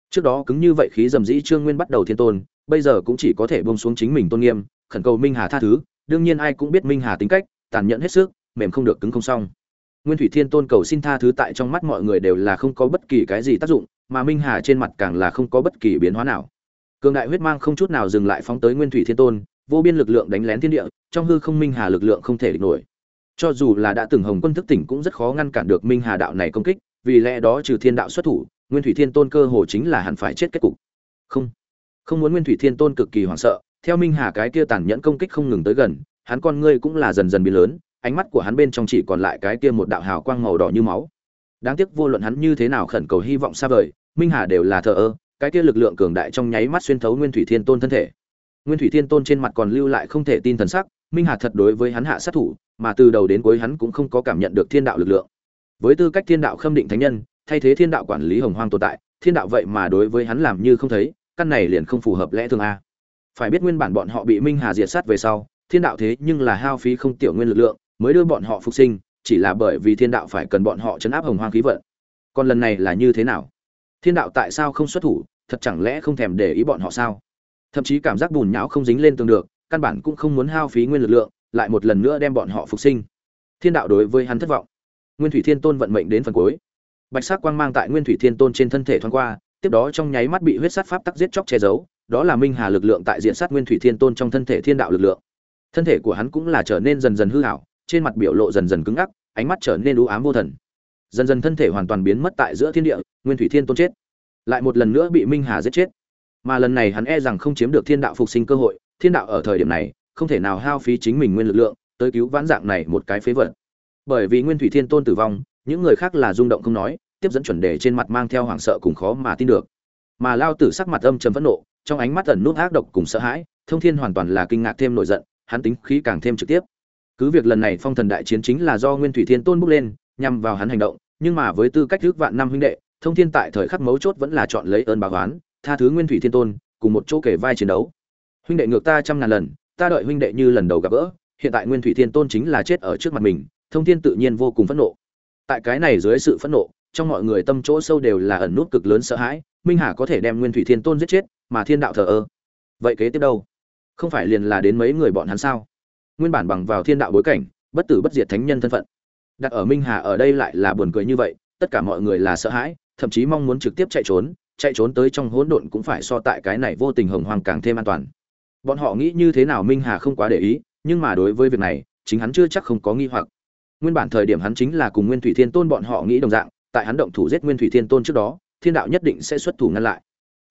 Trước đó cứng như vậy khí dầm dĩ trương nguyên bắt đầu thiên tôn, bây giờ cũng chỉ có thể buông xuống chính mình tôn nghiêm, khẩn cầu minh hà tha thứ, đương nhiên ai cũng biết minh hà tính cách, tàn nhẫn hết sức, mềm không được cứng không xong. Nguyên thủy thiên tôn cầu xin tha thứ tại trong mắt mọi người đều là không có bất kỳ cái gì tác dụng, mà minh hà trên mặt càng là không có bất kỳ biến hóa nào. Cường đại huyết mang không chút nào dừng lại phóng tới nguyên thủy thiên tôn vô biên lực lượng đánh lén thiên địa, trong hư không minh hà lực lượng không thể địch nổi. Cho dù là đã từng hồng quân thức tỉnh cũng rất khó ngăn cản được minh hà đạo này công kích, vì lẽ đó trừ thiên đạo xuất thủ, nguyên thủy thiên tôn cơ hồ chính là hẳn phải chết kết cục. Không không muốn nguyên thủy thiên tôn cực kỳ hoảng sợ, theo minh hà cái kia tàn nhẫn công kích không ngừng tới gần, hắn con ngươi cũng là dần dần biến lớn, ánh mắt của hắn bên trong chỉ còn lại cái kia một đạo hào quang màu đỏ như máu. Đáng tiếc vô luận hắn như thế nào khẩn cầu hy vọng xa vời, minh hà đều là thờ ơ, cái kia lực lượng cường đại trong nháy mắt xuyên thấu nguyên thủy thiên tôn thân thể nguyên thủy thiên tôn trên mặt còn lưu lại không thể tin thần sắc, minh hà thật đối với hắn hạ sát thủ, mà từ đầu đến cuối hắn cũng không có cảm nhận được thiên đạo lực lượng. Với tư cách thiên đạo khâm định thánh nhân, thay thế thiên đạo quản lý hồng hoang tồn tại, thiên đạo vậy mà đối với hắn làm như không thấy, căn này liền không phù hợp lẽ thường a. Phải biết nguyên bản bọn họ bị minh hà diệt sát về sau, thiên đạo thế nhưng là hao phí không tiểu nguyên lực lượng, mới đưa bọn họ phục sinh, chỉ là bởi vì thiên đạo phải cần bọn họ chấn áp hồng hoang khí vận. Còn lần này là như thế nào? Thiên đạo tại sao không xuất thủ, thật chẳng lẽ không thèm để ý bọn họ sao? Thậm chí cảm giác bùn nhão không dính lên tường được, căn bản cũng không muốn hao phí nguyên lực lượng, lại một lần nữa đem bọn họ phục sinh. Thiên đạo đối với hắn thất vọng. Nguyên thủy thiên tôn vận mệnh đến phần cuối. Bạch sắc quang mang tại nguyên thủy thiên tôn trên thân thể thoáng qua, tiếp đó trong nháy mắt bị huyết sát pháp tắc giết chóc che giấu, đó là minh hà lực lượng tại diện sát nguyên thủy thiên tôn trong thân thể thiên đạo lực lượng. Thân thể của hắn cũng là trở nên dần dần hư hảo trên mặt biểu lộ dần dần cứng ngắc, ánh mắt trở nên u ám vô thần. Dần dần thân thể hoàn toàn biến mất tại giữa thiên địa, nguyên thủy thiên tôn chết. Lại một lần nữa bị minh hà giết chết mà lần này hắn e rằng không chiếm được thiên đạo phục sinh cơ hội, thiên đạo ở thời điểm này, không thể nào hao phí chính mình nguyên lực lượng, tới cứu vãn dạng này một cái phế vật. Bởi vì nguyên thủy thiên tôn tử vong, những người khác là rung động không nói, tiếp dẫn chuẩn đề trên mặt mang theo hoảng sợ cùng khó mà tin được. Mà lao tử sắc mặt âm trầm phẫn nộ, trong ánh mắt ẩn nút ác độc cùng sợ hãi, thông thiên hoàn toàn là kinh ngạc thêm nổi giận, hắn tính khí càng thêm trực tiếp. Cứ việc lần này phong thần đại chiến chính là do nguyên thủy thiên tôn bước lên, nhằm vào hắn hành động, nhưng mà với tư cách thước vạn năm huynh đệ, thông thiên tại thời khắc mấu chốt vẫn là chọn lấy ơn báo oán tha thứ nguyên thủy thiên tôn, cùng một chỗ kể vai chiến đấu. Huynh đệ ngược ta trăm ngàn lần, ta đợi huynh đệ như lần đầu gặp gỡ, hiện tại nguyên thủy thiên tôn chính là chết ở trước mặt mình, thông thiên tự nhiên vô cùng phẫn nộ. Tại cái này dưới sự phẫn nộ, trong mọi người tâm chỗ sâu đều là ẩn nút cực lớn sợ hãi, minh hà có thể đem nguyên thủy thiên tôn giết chết, mà thiên đạo thờ ơ. Vậy kế tiếp đâu? Không phải liền là đến mấy người bọn hắn sao? Nguyên bản bằng vào thiên đạo bối cảnh, bất tử bất diệt thánh nhân thân phận. Đặt ở minh hà ở đây lại là buồn cười như vậy, tất cả mọi người là sợ hãi, thậm chí mong muốn trực tiếp chạy trốn chạy trốn tới trong hỗn độn cũng phải so tại cái này vô tình hồng hoàng càng thêm an toàn. Bọn họ nghĩ như thế nào minh hà không quá để ý, nhưng mà đối với việc này, chính hắn chưa chắc không có nghi hoặc. Nguyên bản thời điểm hắn chính là cùng nguyên thủy thiên tôn bọn họ nghĩ đồng dạng, tại hắn động thủ giết nguyên thủy thiên tôn trước đó, thiên đạo nhất định sẽ xuất thủ ngăn lại.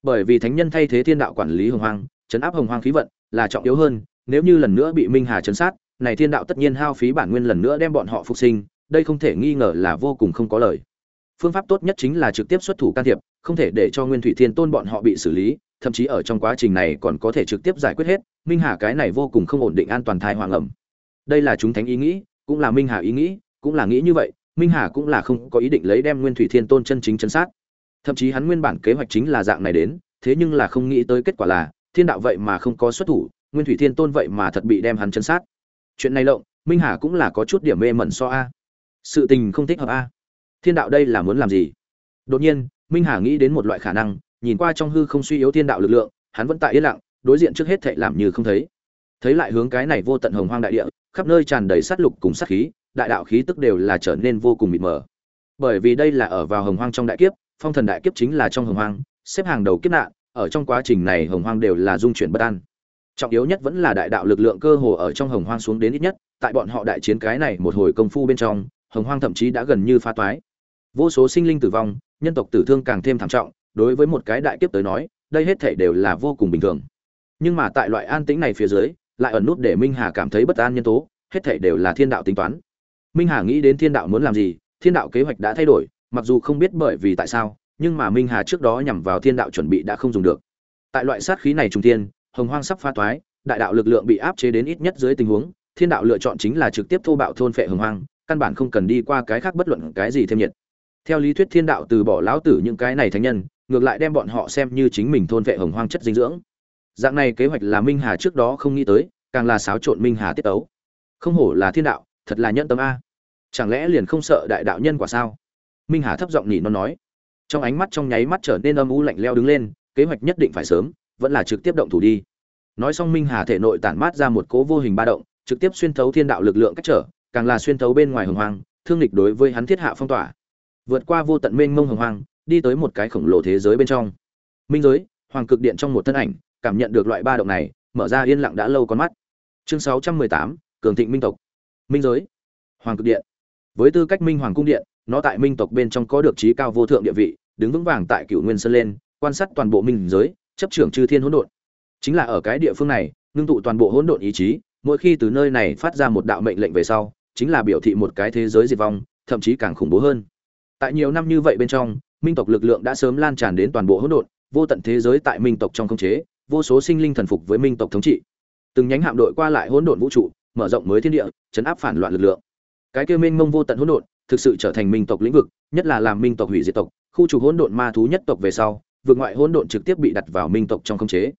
Bởi vì thánh nhân thay thế thiên đạo quản lý hồng hoang, chấn áp hồng hoang khí vận là trọng yếu hơn, nếu như lần nữa bị minh hà chấn sát, này thiên đạo tất nhiên hao phí bản nguyên lần nữa đem bọn họ phục sinh, đây không thể nghi ngờ là vô cùng không có lời phương pháp tốt nhất chính là trực tiếp xuất thủ can thiệp, không thể để cho nguyên thủy thiên tôn bọn họ bị xử lý, thậm chí ở trong quá trình này còn có thể trực tiếp giải quyết hết. Minh hà cái này vô cùng không ổn định an toàn thai hoàng ẩm. Đây là chúng thánh ý nghĩ, cũng là minh hà ý nghĩ, cũng là nghĩ như vậy, minh hà cũng là không có ý định lấy đem nguyên thủy thiên tôn chân chính chân sát. Thậm chí hắn nguyên bản kế hoạch chính là dạng này đến, thế nhưng là không nghĩ tới kết quả là, thiên đạo vậy mà không có xuất thủ, nguyên thủy thiên tôn vậy mà thật bị đem hắn chân sát. Chuyện này lộng, minh hà cũng là có chút điểm mê mẩn so a. Sự tình không thích hợp a thiên đạo đây là muốn làm gì? Đột nhiên, minh hà nghĩ đến một loại khả năng, nhìn qua trong hư không suy yếu thiên đạo lực lượng, hắn vẫn tại yên lặng, đối diện trước hết thệ làm như không thấy. Thấy lại hướng cái này vô tận hồng hoang đại địa, khắp nơi tràn đầy sát lục cùng sát khí, đại đạo khí tức đều là trở nên vô cùng mịt mờ. Bởi vì đây là ở vào hồng hoang trong đại kiếp, phong thần đại kiếp chính là trong hồng hoang, xếp hàng đầu kiếp nạn, ở trong quá trình này hồng hoang đều là dung chuyển bất an. Trọng yếu nhất vẫn là đại đạo lực lượng cơ hồ ở trong hồng hoang xuống đến ít nhất, tại bọn họ đại chiến cái này một hồi công phu bên trong, hồng hoang thậm chí đã gần như phá toái vô số sinh linh tử vong, nhân tộc tử thương càng thêm thảm trọng, đối với một cái đại kiếp tới nói, đây hết thể đều là vô cùng bình thường. Nhưng mà tại loại an tĩnh này phía dưới, lại ẩn nút để minh hà cảm thấy bất an nhân tố, hết thể đều là thiên đạo tính toán. Minh hà nghĩ đến thiên đạo muốn làm gì, thiên đạo kế hoạch đã thay đổi, mặc dù không biết bởi vì tại sao, nhưng mà minh hà trước đó nhằm vào thiên đạo chuẩn bị đã không dùng được. Tại loại sát khí này trung thiên, hồng hoang sắp pha toái, đại đạo lực lượng bị áp chế đến ít nhất dưới tình huống, thiên đạo lựa chọn chính là trực tiếp thô bạo thôn phệ hồng hoang, căn bản không cần đi qua cái khác bất luận cái gì thêm nhiệt theo lý thuyết thiên đạo từ bỏ lão tử những cái này thánh nhân, ngược lại đem bọn họ xem như chính mình thôn vệ hồng hoang chất dinh dưỡng. Dạng này kế hoạch là minh hà trước đó không nghĩ tới, càng là xáo trộn minh hà tiết ấu không hổ là thiên đạo, thật là nhân tâm a. Chẳng lẽ liền không sợ đại đạo nhân quả sao? Minh hà thấp giọng nhỉ nó nói. Trong ánh mắt trong nháy mắt trở nên âm u lạnh leo đứng lên, kế hoạch nhất định phải sớm, vẫn là trực tiếp động thủ đi. Nói xong minh hà thể nội tản mát ra một cố vô hình ba động, trực tiếp xuyên thấu thiên đạo lực lượng cách trở, càng là xuyên thấu bên ngoài hồng hoang, thương lịch đối với hắn thiết hạ phong tỏa vượt qua vô tận mênh mông hồng hoang đi tới một cái khổng lồ thế giới bên trong. Minh giới hoàng cực điện trong một thân ảnh cảm nhận được loại ba động này mở ra yên lặng đã lâu con mắt. Chương 618, cường thịnh minh tộc. Minh giới hoàng cực điện. Với tư cách minh hoàng cung điện nó tại minh tộc bên trong có được trí cao vô thượng địa vị đứng vững vàng tại cựu nguyên sơn lên quan sát toàn bộ minh giới chấp trưởng chư thiên hỗn độn. Chính là ở cái địa phương này ngưng tụ toàn bộ hỗn độn ý chí mỗi khi từ nơi này phát ra một đạo mệnh lệnh về sau chính là biểu thị một cái thế giới diệt vong thậm chí càng khủng bố hơn tại nhiều năm như vậy bên trong, minh tộc lực lượng đã sớm lan tràn đến toàn bộ hỗn độn, vô tận thế giới tại minh tộc trong khống chế, vô số sinh linh thần phục với minh tộc thống trị. Từng nhánh hạm đội qua lại hỗn độn vũ trụ, mở rộng mới thiên địa, chấn áp phản loạn lực lượng. Cái kia minh mông vô tận hỗn độn, thực sự trở thành minh tộc lĩnh vực, nhất là làm minh tộc hủy diệt tộc, khu trục hỗn độn ma thú nhất tộc về sau, vượt ngoại hỗn độn trực tiếp bị đặt vào minh tộc trong khống chế.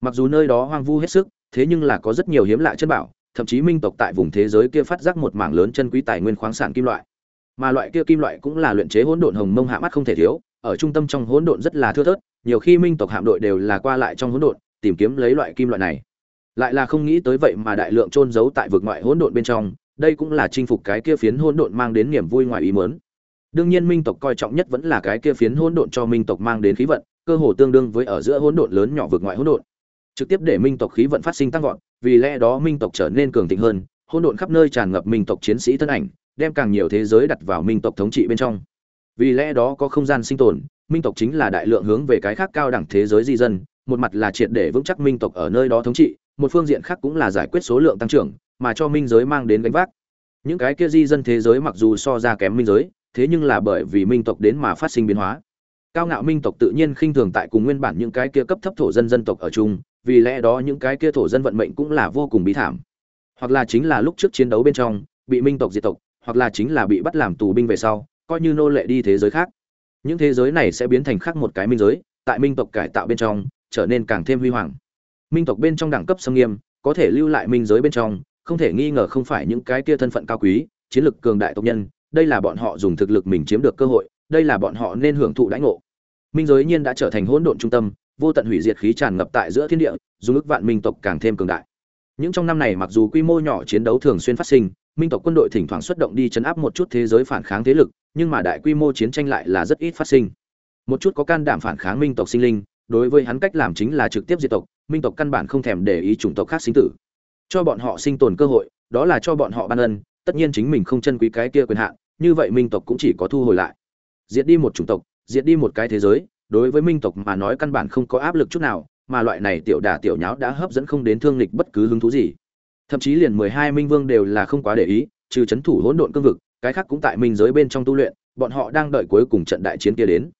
Mặc dù nơi đó hoang vu hết sức, thế nhưng là có rất nhiều hiếm lạ chân bảo, thậm chí minh tộc tại vùng thế giới kia phát giác một mảng lớn chân quý tài nguyên khoáng sản kim loại mà loại kia kim loại cũng là luyện chế hỗn độn hồng mông hạ mắt không thể thiếu, ở trung tâm trong hỗn độn rất là thưa thớt, nhiều khi minh tộc hạm đội đều là qua lại trong hỗn độn, tìm kiếm lấy loại kim loại này. Lại là không nghĩ tới vậy mà đại lượng trôn giấu tại vực ngoại hỗn độn bên trong, đây cũng là chinh phục cái kia phiến hỗn độn mang đến niềm vui ngoài ý muốn. Đương nhiên minh tộc coi trọng nhất vẫn là cái kia phiến hỗn độn cho minh tộc mang đến khí vận, cơ hồ tương đương với ở giữa hỗn độn lớn nhỏ vực ngoại hỗn độn. Trực tiếp để minh tộc khí vận phát sinh tăng vọt, vì lẽ đó minh tộc trở nên cường thịnh hơn, hỗn độn khắp nơi tràn ngập minh tộc chiến sĩ thân ảnh đem càng nhiều thế giới đặt vào minh tộc thống trị bên trong. Vì lẽ đó có không gian sinh tồn, minh tộc chính là đại lượng hướng về cái khác cao đẳng thế giới di dân, một mặt là triệt để vững chắc minh tộc ở nơi đó thống trị, một phương diện khác cũng là giải quyết số lượng tăng trưởng, mà cho minh giới mang đến gánh vác. Những cái kia di dân thế giới mặc dù so ra kém minh giới, thế nhưng là bởi vì minh tộc đến mà phát sinh biến hóa. Cao ngạo minh tộc tự nhiên khinh thường tại cùng nguyên bản những cái kia cấp thấp thổ dân dân tộc ở chung, vì lẽ đó những cái kia thổ dân vận mệnh cũng là vô cùng bí thảm. Hoặc là chính là lúc trước chiến đấu bên trong, bị minh tộc diệt tộc hoặc là chính là bị bắt làm tù binh về sau, coi như nô lệ đi thế giới khác. Những thế giới này sẽ biến thành khác một cái minh giới, tại minh tộc cải tạo bên trong, trở nên càng thêm huy hoàng. Minh tộc bên trong đẳng cấp sâm nghiêm, có thể lưu lại minh giới bên trong, không thể nghi ngờ không phải những cái kia thân phận cao quý, chiến lược cường đại tộc nhân, đây là bọn họ dùng thực lực mình chiếm được cơ hội, đây là bọn họ nên hưởng thụ đãi ngộ. Minh giới nhiên đã trở thành hỗn độn trung tâm, vô tận hủy diệt khí tràn ngập tại giữa thiên địa, dùng ức vạn minh tộc càng thêm cường đại. Những trong năm này mặc dù quy mô nhỏ chiến đấu thường xuyên phát sinh minh tộc quân đội thỉnh thoảng xuất động đi chấn áp một chút thế giới phản kháng thế lực, nhưng mà đại quy mô chiến tranh lại là rất ít phát sinh. Một chút có can đảm phản kháng minh tộc sinh linh, đối với hắn cách làm chính là trực tiếp diệt tộc, minh tộc căn bản không thèm để ý chủng tộc khác sinh tử. Cho bọn họ sinh tồn cơ hội, đó là cho bọn họ ban ân, tất nhiên chính mình không chân quý cái kia quyền hạn, như vậy minh tộc cũng chỉ có thu hồi lại. Diệt đi một chủng tộc, diệt đi một cái thế giới, đối với minh tộc mà nói căn bản không có áp lực chút nào, mà loại này tiểu đả tiểu nháo đã hấp dẫn không đến thương lịch bất cứ hứng thú gì thậm chí liền mười hai minh vương đều là không quá để ý, trừ c thủ hỗn độn cương vực, cái khác cũng tại minh giới bên trong tu luyện, bọn họ đang đợi cuối cùng trận đại chiến kia đến.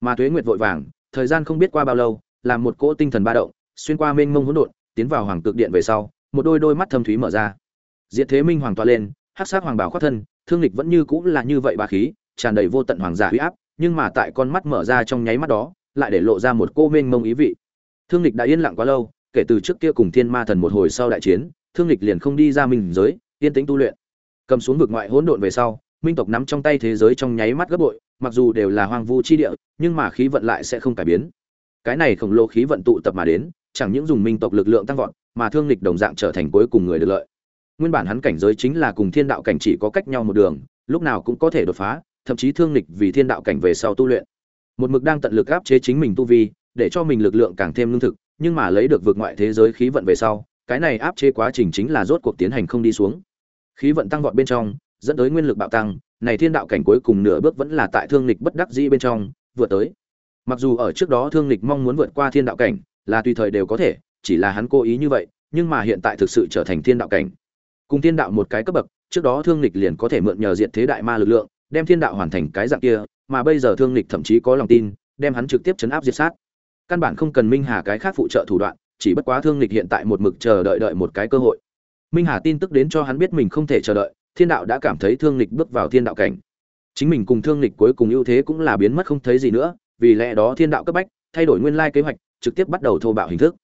Mà tuế nguyệt vội vàng, thời gian không biết qua bao lâu, làm một cỗ tinh thần ba động, xuyên qua mênh mông hỗn độn, tiến vào hoàng cực điện về sau, một đôi đôi mắt thâm thúy mở ra. Diệt thế minh hoàng toa lên, hắc sát hoàng bảo khoác thân, thương lịch vẫn như cũ là như vậy bá khí, tràn đầy vô tận hoàng giả huy áp, nhưng mà tại con mắt mở ra trong nháy mắt đó, lại để lộ ra một cô mênh mông ý vị. Thương lịch đã yên lặng quá lâu, kể từ trước kia cùng thiên ma thần một hồi sau đại chiến thương lịch liền không đi ra minh giới, yên tĩnh tu luyện. Cầm xuống vực ngoại hỗn độn về sau, minh tộc nắm trong tay thế giới trong nháy mắt gấp bội, mặc dù đều là hoang vu chi địa, nhưng mà khí vận lại sẽ không cải biến. Cái này khổng lồ khí vận tụ tập mà đến, chẳng những dùng minh tộc lực lượng tăng vọt, mà thương lịch đồng dạng trở thành cuối cùng người được lợi. Nguyên bản hắn cảnh giới chính là cùng thiên đạo cảnh chỉ có cách nhau một đường, lúc nào cũng có thể đột phá, thậm chí thương lịch vì thiên đạo cảnh về sau tu luyện. Một mực đang tận lực áp chế chính mình tu vi, để cho mình lực lượng càng thêm lương thực, nhưng mà lấy được vượt ngoại thế giới khí vận về sau cái này áp chế quá trình chính là rốt cuộc tiến hành không đi xuống. Khí vận tăng vọt bên trong, dẫn tới nguyên lực bạo tăng, này thiên đạo cảnh cuối cùng nửa bước vẫn là tại thương lịch bất đắc dĩ bên trong, vượt tới. Mặc dù ở trước đó thương lịch mong muốn vượt qua thiên đạo cảnh, là tùy thời đều có thể, chỉ là hắn cố ý như vậy, nhưng mà hiện tại thực sự trở thành thiên đạo cảnh. Cùng thiên đạo một cái cấp bậc, trước đó thương lịch liền có thể mượn nhờ diện thế đại ma lực lượng, đem thiên đạo hoàn thành cái dạng kia, mà bây giờ thương lịch thậm chí có lòng tin, đem hắn trực tiếp chấn áp diệt sát. Căn bản không cần minh hà cái khác phụ trợ thủ đoạn chỉ bất quá thương lịch hiện tại một mực chờ đợi đợi một cái cơ hội. Minh hà tin tức đến cho hắn biết mình không thể chờ đợi, thiên đạo đã cảm thấy thương lịch bước vào thiên đạo cảnh. Chính mình cùng thương lịch cuối cùng ưu thế cũng là biến mất không thấy gì nữa, vì lẽ đó thiên đạo cấp bách, thay đổi nguyên lai kế hoạch, trực tiếp bắt đầu thô bạo hình thức.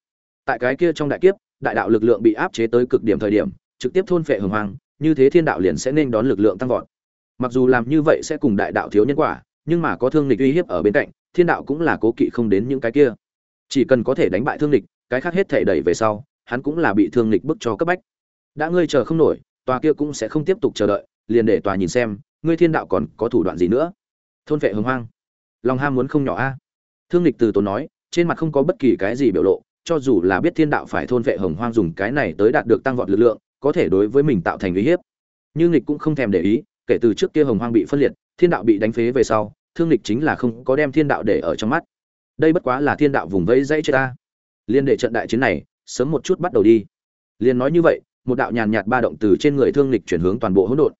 Tại cái kia trong đại kiếp, đại đạo lực lượng bị áp chế tới cực điểm thời điểm, trực tiếp thôn phệ hồng hoang, như thế thiên đạo liền sẽ nên đón lực lượng tăng vọt. Mặc dù làm như vậy sẽ cùng đại đạo thiếu nhân quả, nhưng mà có thương lịch uy hiếp ở bên cạnh, thiên đạo cũng là cố kỵ không đến những cái kia. Chỉ cần có thể đánh bại thương lịch cái khác hết thể đẩy về sau, hắn cũng là bị thương lịch bức cho cấp bách. Đã ngươi chờ không nổi, tòa kia cũng sẽ không tiếp tục chờ đợi, liền để tòa nhìn xem, ngươi thiên đạo còn có thủ đoạn gì nữa? Thôn vệ hồng hoang. Lòng ham muốn không nhỏ a. Thương lịch từ tốn nói, trên mặt không có bất kỳ cái gì biểu lộ, cho dù là biết thiên đạo phải thôn vệ hồng hoang dùng cái này tới đạt được tăng vọt lực lượng, có thể đối với mình tạo thành uy hiếp. Nhưng lịch cũng không thèm để ý, kể từ trước kia hồng hoang bị phân liệt, thiên đạo bị đánh phế về sau, thương lịch chính là không có đem thiên đạo để ở trong mắt. Đây bất quá là thiên đạo vùng vẫy dãy chết ta liên để trận đại chiến này sớm một chút bắt đầu đi. Liên nói như vậy, một đạo nhàn nhạt ba động từ trên người thương lịch chuyển hướng toàn bộ hỗn độn.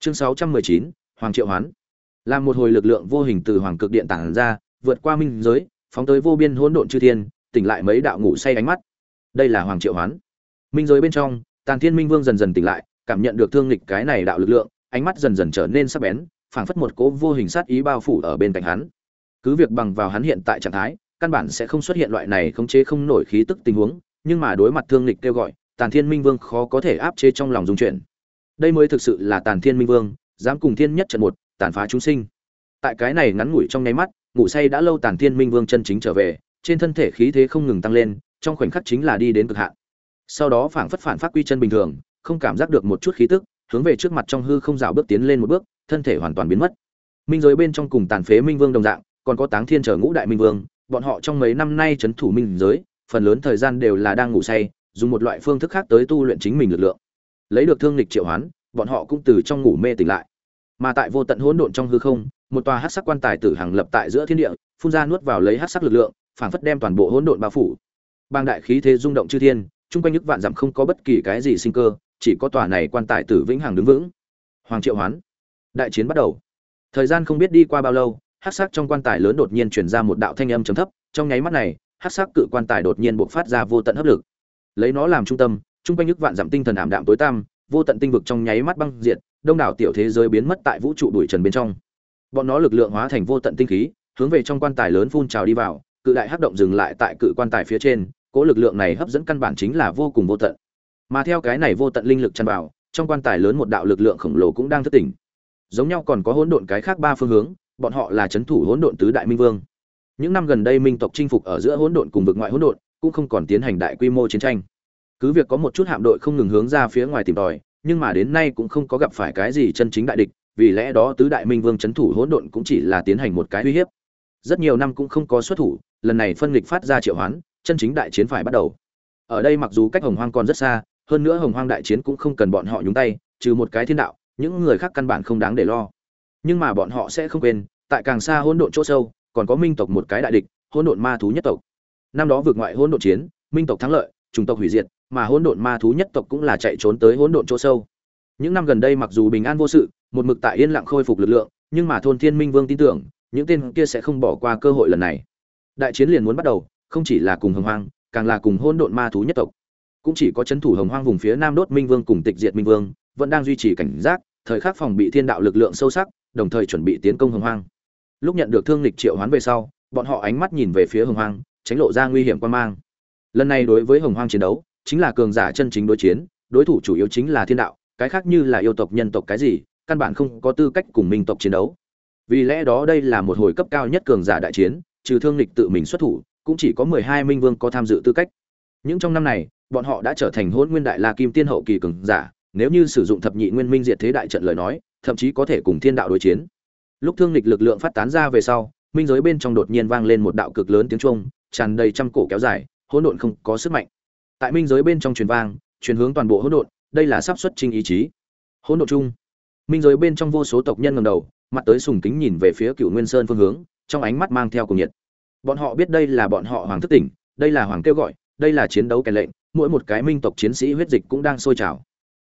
Chương sáu trăm mười chín, hoàng triệu hoán. Làm một hồi lực lượng vô hình từ hoàng cực điện tản ra, vượt qua minh giới, phóng tới vô biên hỗn độn chư thiên, tỉnh lại mấy đạo ngủ say ánh mắt. Đây là hoàng triệu hoán. Minh giới bên trong, tàn thiên minh vương dần dần tỉnh lại, cảm nhận được thương lịch cái này đạo lực lượng, ánh mắt dần dần trở nên sắc bén, phảng phất một cỗ vô hình sát ý bao phủ ở bên cạnh hắn. Cứ việc bằng vào hắn hiện tại trạng thái căn bản sẽ không xuất hiện loại này khống chế không nổi khí tức tình huống, nhưng mà đối mặt thương lịch kêu gọi, tàn thiên minh vương khó có thể áp chế trong lòng dung chuyện đây mới thực sự là tàn thiên minh vương, dám cùng thiên nhất trận một, tàn phá chúng sinh. Tại cái này ngắn ngủi trong nháy mắt, ngủ say đã lâu tàn thiên minh vương chân chính trở về, trên thân thể khí thế không ngừng tăng lên, trong khoảnh khắc chính là đi đến cực hạn. Sau đó phảng phất phản phát quy chân bình thường, không cảm giác được một chút khí tức, hướng về trước mặt trong hư không dạo bước tiến lên một bước, thân thể hoàn toàn biến mất. Minh giới bên trong cùng tàn phế minh vương đồng dạng, còn có táng thiên trở ngũ đại minh vương bọn họ trong mấy năm nay trấn thủ minh giới, phần lớn thời gian đều là đang ngủ say, dùng một loại phương thức khác tới tu luyện chính mình lực lượng. Lấy được thương lịch triệu hoán, bọn họ cũng từ trong ngủ mê tỉnh lại. Mà tại vô tận hỗn độn trong hư không, một tòa hắc sắc quan tài tử hàng lập tại giữa thiên địa, phun ra nuốt vào lấy hắc sắc lực lượng, phảng phất đem toàn bộ hỗn độn bao phủ. Bang đại khí thế rung động chư thiên, chung quanh nhức vạn dặm không có bất kỳ cái gì sinh cơ, chỉ có tòa này quan tài tử vĩnh hằng đứng vững. Hoàng triệu hoán, đại chiến bắt đầu. Thời gian không biết đi qua bao lâu hắc sắc trong quan tài lớn đột nhiên truyền ra một đạo thanh âm trầm thấp, trong nháy mắt này hắc sắc cự quan tài đột nhiên bộc phát ra vô tận hấp lực. Lấy nó làm trung tâm, trung quanh nhức vạn giảm tinh thần ảm đạm tối tăm, vô tận tinh vực trong nháy mắt băng diệt, đông đảo tiểu thế giới biến mất tại vũ trụ đuổi trần bên trong. Bọn nó lực lượng hóa thành vô tận tinh khí, hướng về trong quan tài lớn phun trào đi vào, cự đại hắc động dừng lại tại cự quan tài phía trên, cố lực lượng này hấp dẫn căn bản chính là vô cùng vô tận. Mà theo cái này vô tận linh lực chăn vào, trong quan tài lớn một đạo lực lượng khổng lồ cũng đang thức tỉnh. Giống nhau còn có hỗn độn cái khác ba phương hướng bọn họ là chấn thủ hỗn độn tứ đại minh vương. Những năm gần đây minh tộc chinh phục ở giữa hỗn độn cùng vực ngoại hỗn độn, cũng không còn tiến hành đại quy mô chiến tranh. Cứ việc có một chút hạm đội không ngừng hướng ra phía ngoài tìm tòi, nhưng mà đến nay cũng không có gặp phải cái gì chân chính đại địch, vì lẽ đó tứ đại minh vương chấn thủ hỗn độn cũng chỉ là tiến hành một cái uy hiếp. Rất nhiều năm cũng không có xuất thủ, lần này phân lịch phát ra triệu hoán, chân chính đại chiến phải bắt đầu. Ở đây mặc dù cách hồng hoang còn rất xa, hơn nữa hồng hoang đại chiến cũng không cần bọn họ nhúng tay, trừ một cái thiên đạo, những người khác căn bản không đáng để lo nhưng mà bọn họ sẽ không quên, tại càng xa hỗn độn chỗ sâu, còn có minh tộc một cái đại địch, hỗn độn ma thú nhất tộc. Năm đó vượt ngoại hỗn độn chiến, minh tộc thắng lợi, chủng tộc hủy diệt, mà hỗn độn ma thú nhất tộc cũng là chạy trốn tới hỗn độn chỗ sâu. Những năm gần đây mặc dù bình an vô sự, một mực tại yên lặng khôi phục lực lượng, nhưng mà thôn thiên minh vương tin tưởng, những tên kia sẽ không bỏ qua cơ hội lần này. Đại chiến liền muốn bắt đầu, không chỉ là cùng hồng hoang, càng là cùng hỗn độn ma thú nhất tộc. Cũng chỉ có chấn thủ hồng hoang vùng phía nam đốt minh vương cùng tịch diệt minh vương, vẫn đang duy trì cảnh giác, thời khắc phòng bị thiên đạo lực lượng sâu sắc đồng thời chuẩn bị tiến công hồng hoang. Lúc nhận được thương lịch triệu hoán về sau, bọn họ ánh mắt nhìn về phía hồng hoang, tránh lộ ra nguy hiểm quan mang. Lần này đối với hồng hoang chiến đấu, chính là cường giả chân chính đối chiến, đối thủ chủ yếu chính là thiên đạo, cái khác như là yêu tộc, nhân tộc cái gì, căn bản không có tư cách cùng minh tộc chiến đấu. Vì lẽ đó đây là một hồi cấp cao nhất cường giả đại chiến, trừ thương lịch tự mình xuất thủ, cũng chỉ có mười hai minh vương có tham dự tư cách. Những trong năm này, bọn họ đã trở thành hôn nguyên đại la kim tiên hậu kỳ cường giả, nếu như sử dụng thập nhị nguyên minh diệt thế đại trận lời nói thậm chí có thể cùng thiên đạo đối chiến. Lúc thương lịch lực lượng phát tán ra về sau, minh giới bên trong đột nhiên vang lên một đạo cực lớn tiếng trung tràn đầy trăm cổ kéo dài, hỗn độn không có sức mạnh. Tại minh giới bên trong truyền vang, truyền hướng toàn bộ hỗn độn, đây là sắp xuất trình ý chí. Hỗn độn chung. Minh giới bên trong vô số tộc nhân ngầm đầu, mặt tới sùng kính nhìn về phía cựu nguyên sơn phương hướng, trong ánh mắt mang theo cùng nhiệt. Bọn họ biết đây là bọn họ hoàng thức tỉnh, đây là hoàng kêu gọi, đây là chiến đấu kèn lệnh, mỗi một cái minh tộc chiến sĩ huyết dịch cũng đang sôi trào.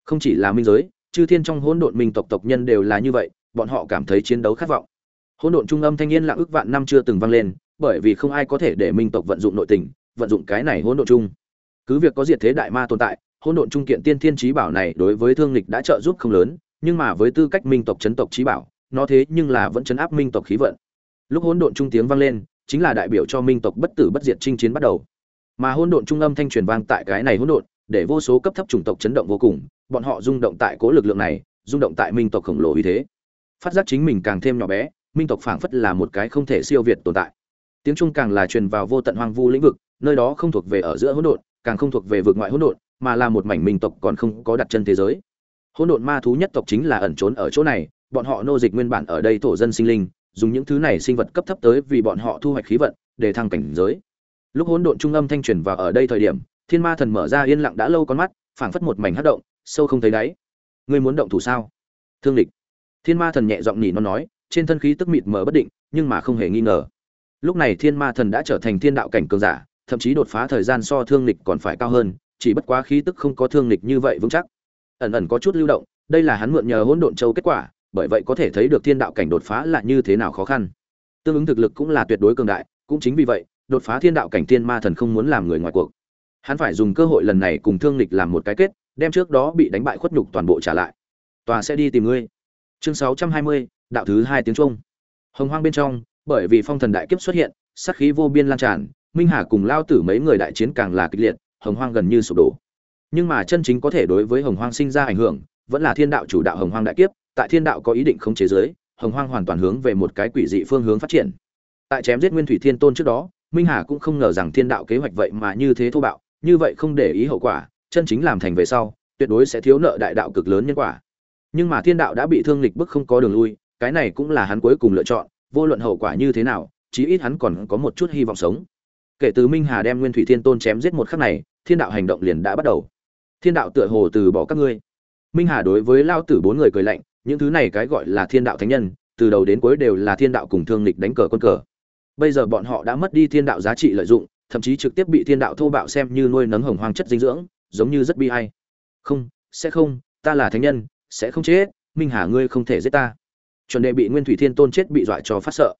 Không chỉ là minh giới chư thiên trong hỗn độn minh tộc tộc nhân đều là như vậy, bọn họ cảm thấy chiến đấu khát vọng. Hỗn độn trung âm thanh niên lặng ước vạn năm chưa từng vang lên, bởi vì không ai có thể để minh tộc vận dụng nội tình, vận dụng cái này hỗn độn trung. cứ việc có diệt thế đại ma tồn tại, hỗn độn trung kiện tiên thiên trí bảo này đối với thương lịch đã trợ giúp không lớn, nhưng mà với tư cách minh tộc chấn tộc trí bảo, nó thế nhưng là vẫn chấn áp minh tộc khí vận. Lúc hỗn độn trung tiếng vang lên, chính là đại biểu cho minh tộc bất tử bất diệt chinh chiến bắt đầu. Mà hỗn độn trung âm thanh truyền vang tại cái này hỗn độn, để vô số cấp thấp chủng tộc chấn động vô cùng bọn họ rung động tại cố lực lượng này, rung động tại minh tộc khổng lồ uy thế. Phát giác chính mình càng thêm nhỏ bé, minh tộc phảng phất là một cái không thể siêu việt tồn tại. Tiếng trung càng là truyền vào vô tận hoang vu lĩnh vực, nơi đó không thuộc về ở giữa hỗn độn, càng không thuộc về vực ngoại hỗn độn, mà là một mảnh minh tộc còn không có đặt chân thế giới. Hỗn độn ma thú nhất tộc chính là ẩn trốn ở chỗ này, bọn họ nô dịch nguyên bản ở đây thổ dân sinh linh, dùng những thứ này sinh vật cấp thấp tới vì bọn họ thu hoạch khí vận, để thăng cảnh giới. Lúc hỗn độn trung âm thanh truyền vào ở đây thời điểm, thiên ma thần mở ra yên lặng đã lâu con mắt, phảng phất một mảnh hất động sâu không thấy đáy. Ngươi muốn động thủ sao? Thương địch thiên ma thần nhẹ giọng nhỉ nó nói, trên thân khí tức mịt mờ bất định, nhưng mà không hề nghi ngờ. Lúc này thiên ma thần đã trở thành thiên đạo cảnh cường giả, thậm chí đột phá thời gian so thương lịch còn phải cao hơn, chỉ bất quá khí tức không có thương lịch như vậy vững chắc. Ẩn ẩn có chút lưu động, đây là hắn mượn nhờ hỗn độn châu kết quả, bởi vậy có thể thấy được thiên đạo cảnh đột phá là như thế nào khó khăn. Tương ứng thực lực cũng là tuyệt đối cường đại, cũng chính vì vậy, đột phá thiên đạo cảnh thiên ma thần không muốn làm người ngoài cuộc. Hắn phải dùng cơ hội lần này cùng thương lịch làm một cái kết đem trước đó bị đánh bại khuất nhục toàn bộ trả lại. Tòa sẽ đi tìm ngươi. Chương sáu trăm hai mươi, đạo thứ hai tiếng trung. Hồng hoang bên trong, bởi vì phong thần đại kiếp xuất hiện, sát khí vô biên lan tràn, minh hà cùng lao tử mấy người đại chiến càng là kịch liệt, hồng hoang gần như sụp đổ. Nhưng mà chân chính có thể đối với hồng hoang sinh ra ảnh hưởng, vẫn là thiên đạo chủ đạo hồng hoang đại kiếp, tại thiên đạo có ý định không chế giới hồng hoang hoàn toàn hướng về một cái quỷ dị phương hướng phát triển. Tại chém giết nguyên thủy thiên tôn trước đó, minh hà cũng không ngờ rằng thiên đạo kế hoạch vậy mà như thế thô bạo, như vậy không để ý hậu quả chân chính làm thành về sau, tuyệt đối sẽ thiếu nợ đại đạo cực lớn nhân quả. Nhưng mà thiên đạo đã bị thương lịch bức không có đường lui, cái này cũng là hắn cuối cùng lựa chọn, vô luận hậu quả như thế nào, chí ít hắn còn có một chút hy vọng sống. Kể từ minh hà đem nguyên thủy thiên tôn chém giết một khắc này, thiên đạo hành động liền đã bắt đầu. Thiên đạo tựa hồ từ bỏ các ngươi. Minh hà đối với lao tử bốn người cười lạnh, những thứ này cái gọi là thiên đạo thánh nhân, từ đầu đến cuối đều là thiên đạo cùng thương lịch đánh cờ quân cờ. Bây giờ bọn họ đã mất đi thiên đạo giá trị lợi dụng, thậm chí trực tiếp bị thiên đạo thô bạo xem như nuôi nấng hồng hoang chất dinh dưỡng giống như rất bi ai. Không, sẽ không, ta là thánh nhân, sẽ không chết, minh hà ngươi không thể giết ta. Chuẩn đệ bị nguyên thủy thiên tôn chết bị dọa cho phát sợ.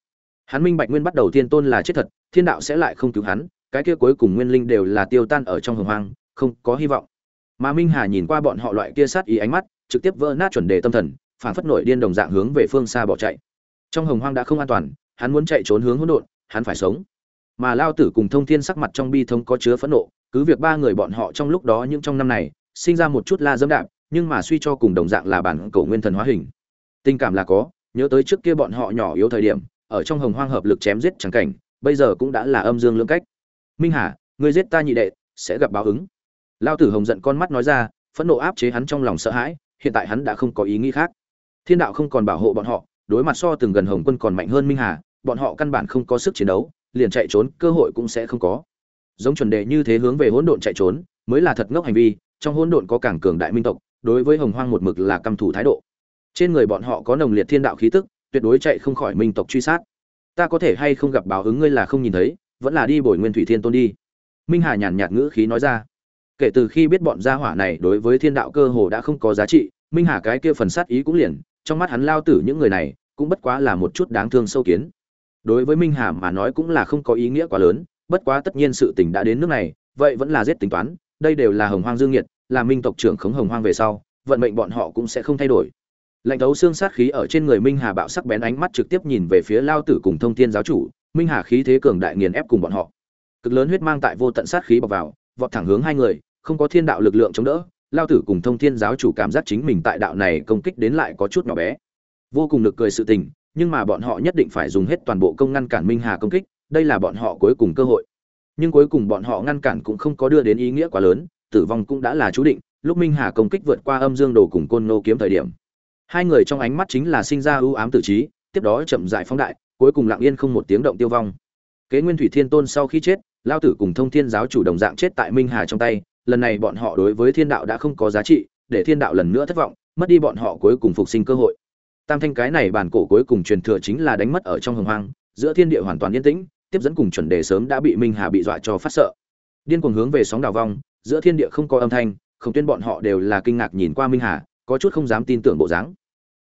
Hắn minh bạch nguyên bắt đầu thiên tôn là chết thật, thiên đạo sẽ lại không cứu hắn, cái kia cuối cùng nguyên linh đều là tiêu tan ở trong hồng hoang, không có hy vọng. Mà minh hà nhìn qua bọn họ loại kia sát ý ánh mắt, trực tiếp vỡ nát chuẩn đề tâm thần phản phất nổi điên đồng dạng hướng về phương xa bỏ chạy. Trong hồng hoang đã không an toàn, hắn muốn chạy trốn hướng hỗn độn, hắn phải sống. Mà lao tử cùng thông thiên sắc mặt trong bi thống có chứa phẫn nộ cứ việc ba người bọn họ trong lúc đó những trong năm này sinh ra một chút la dâm đạp nhưng mà suy cho cùng đồng dạng là bản cổ nguyên thần hóa hình. Tình cảm là có, nhớ tới trước kia bọn họ nhỏ yếu thời điểm, ở trong hồng hoang hợp lực chém giết chẳng cảnh, bây giờ cũng đã là âm dương lưỡng cách. Minh hà, ngươi giết ta nhị đệ, sẽ gặp báo ứng. Lao tử hồng giận con mắt nói ra, phẫn nộ áp chế hắn trong lòng sợ hãi, hiện tại hắn đã không có ý nghĩ khác. Thiên đạo không còn bảo hộ bọn họ, đối mặt so từng gần hồng quân còn mạnh hơn minh hà, bọn họ căn bản không có sức chiến đấu, liền chạy trốn, cơ hội cũng sẽ không có giống chuẩn đề như thế hướng về hỗn độn chạy trốn, mới là thật ngốc hành vi, trong hỗn độn có càng cường đại minh tộc, đối với hồng hoang một mực là căm thủ thái độ. Trên người bọn họ có nồng liệt thiên đạo khí tức, tuyệt đối chạy không khỏi minh tộc truy sát. Ta có thể hay không gặp báo ứng ngươi là không nhìn thấy, vẫn là đi bồi nguyên thủy thiên tôn đi. Minh hà nhàn nhạt ngữ khí nói ra. Kể từ khi biết bọn gia hỏa này đối với thiên đạo cơ hồ đã không có giá trị, minh hà cái kia phần sát ý cũng liền, trong mắt hắn lao tử những người này, cũng bất quá là một chút đáng thương sâu kiến. Đối với minh hà mà nói cũng là không có ý nghĩa quá lớn bất quá tất nhiên sự tình đã đến nước này, vậy vẫn là giết tính toán, đây đều là hồng hoang dương nhiệt là minh tộc trưởng khống hồng hoang về sau, vận mệnh bọn họ cũng sẽ không thay đổi. Lạnh thấu xương sát khí ở trên người minh hà bạo sắc bén ánh mắt trực tiếp nhìn về phía lao tử cùng thông thiên giáo chủ, minh hà khí thế cường đại nghiền ép cùng bọn họ. Cực lớn huyết mang tại vô tận sát khí bọc vào, vọt thẳng hướng hai người, không có thiên đạo lực lượng chống đỡ, lao tử cùng thông thiên giáo chủ cảm giác chính mình tại đạo này công kích đến lại có chút nhỏ bé. Vô cùng được cười sự tình, nhưng mà bọn họ nhất định phải dùng hết toàn bộ công ngăn cản minh hà công kích đây là bọn họ cuối cùng cơ hội. Nhưng cuối cùng bọn họ ngăn cản cũng không có đưa đến ý nghĩa quá lớn, tử vong cũng đã là chú định, lúc minh hà công kích vượt qua âm dương đồ cùng côn nô kiếm thời điểm. Hai người trong ánh mắt chính là sinh ra ưu ám tử trí, tiếp đó chậm dại phóng đại, cuối cùng lặng yên không một tiếng động tiêu vong. Kế nguyên thủy thiên tôn sau khi chết, lao tử cùng thông thiên giáo chủ đồng dạng chết tại minh hà trong tay, lần này bọn họ đối với thiên đạo đã không có giá trị, để thiên đạo lần nữa thất vọng, mất đi bọn họ cuối cùng phục sinh cơ hội. Tam thanh cái này bản cổ cuối cùng truyền thừa chính là đánh mất ở trong hồng hoang, giữa thiên địa hoàn toàn yên tĩnh tiếp dẫn cùng chuẩn đề sớm đã bị minh hà bị dọa cho phát sợ. Điên cuồng hướng về sóng đào vong, giữa thiên địa không có âm thanh không tuyên bọn họ đều là kinh ngạc nhìn qua minh hà, có chút không dám tin tưởng bộ dáng.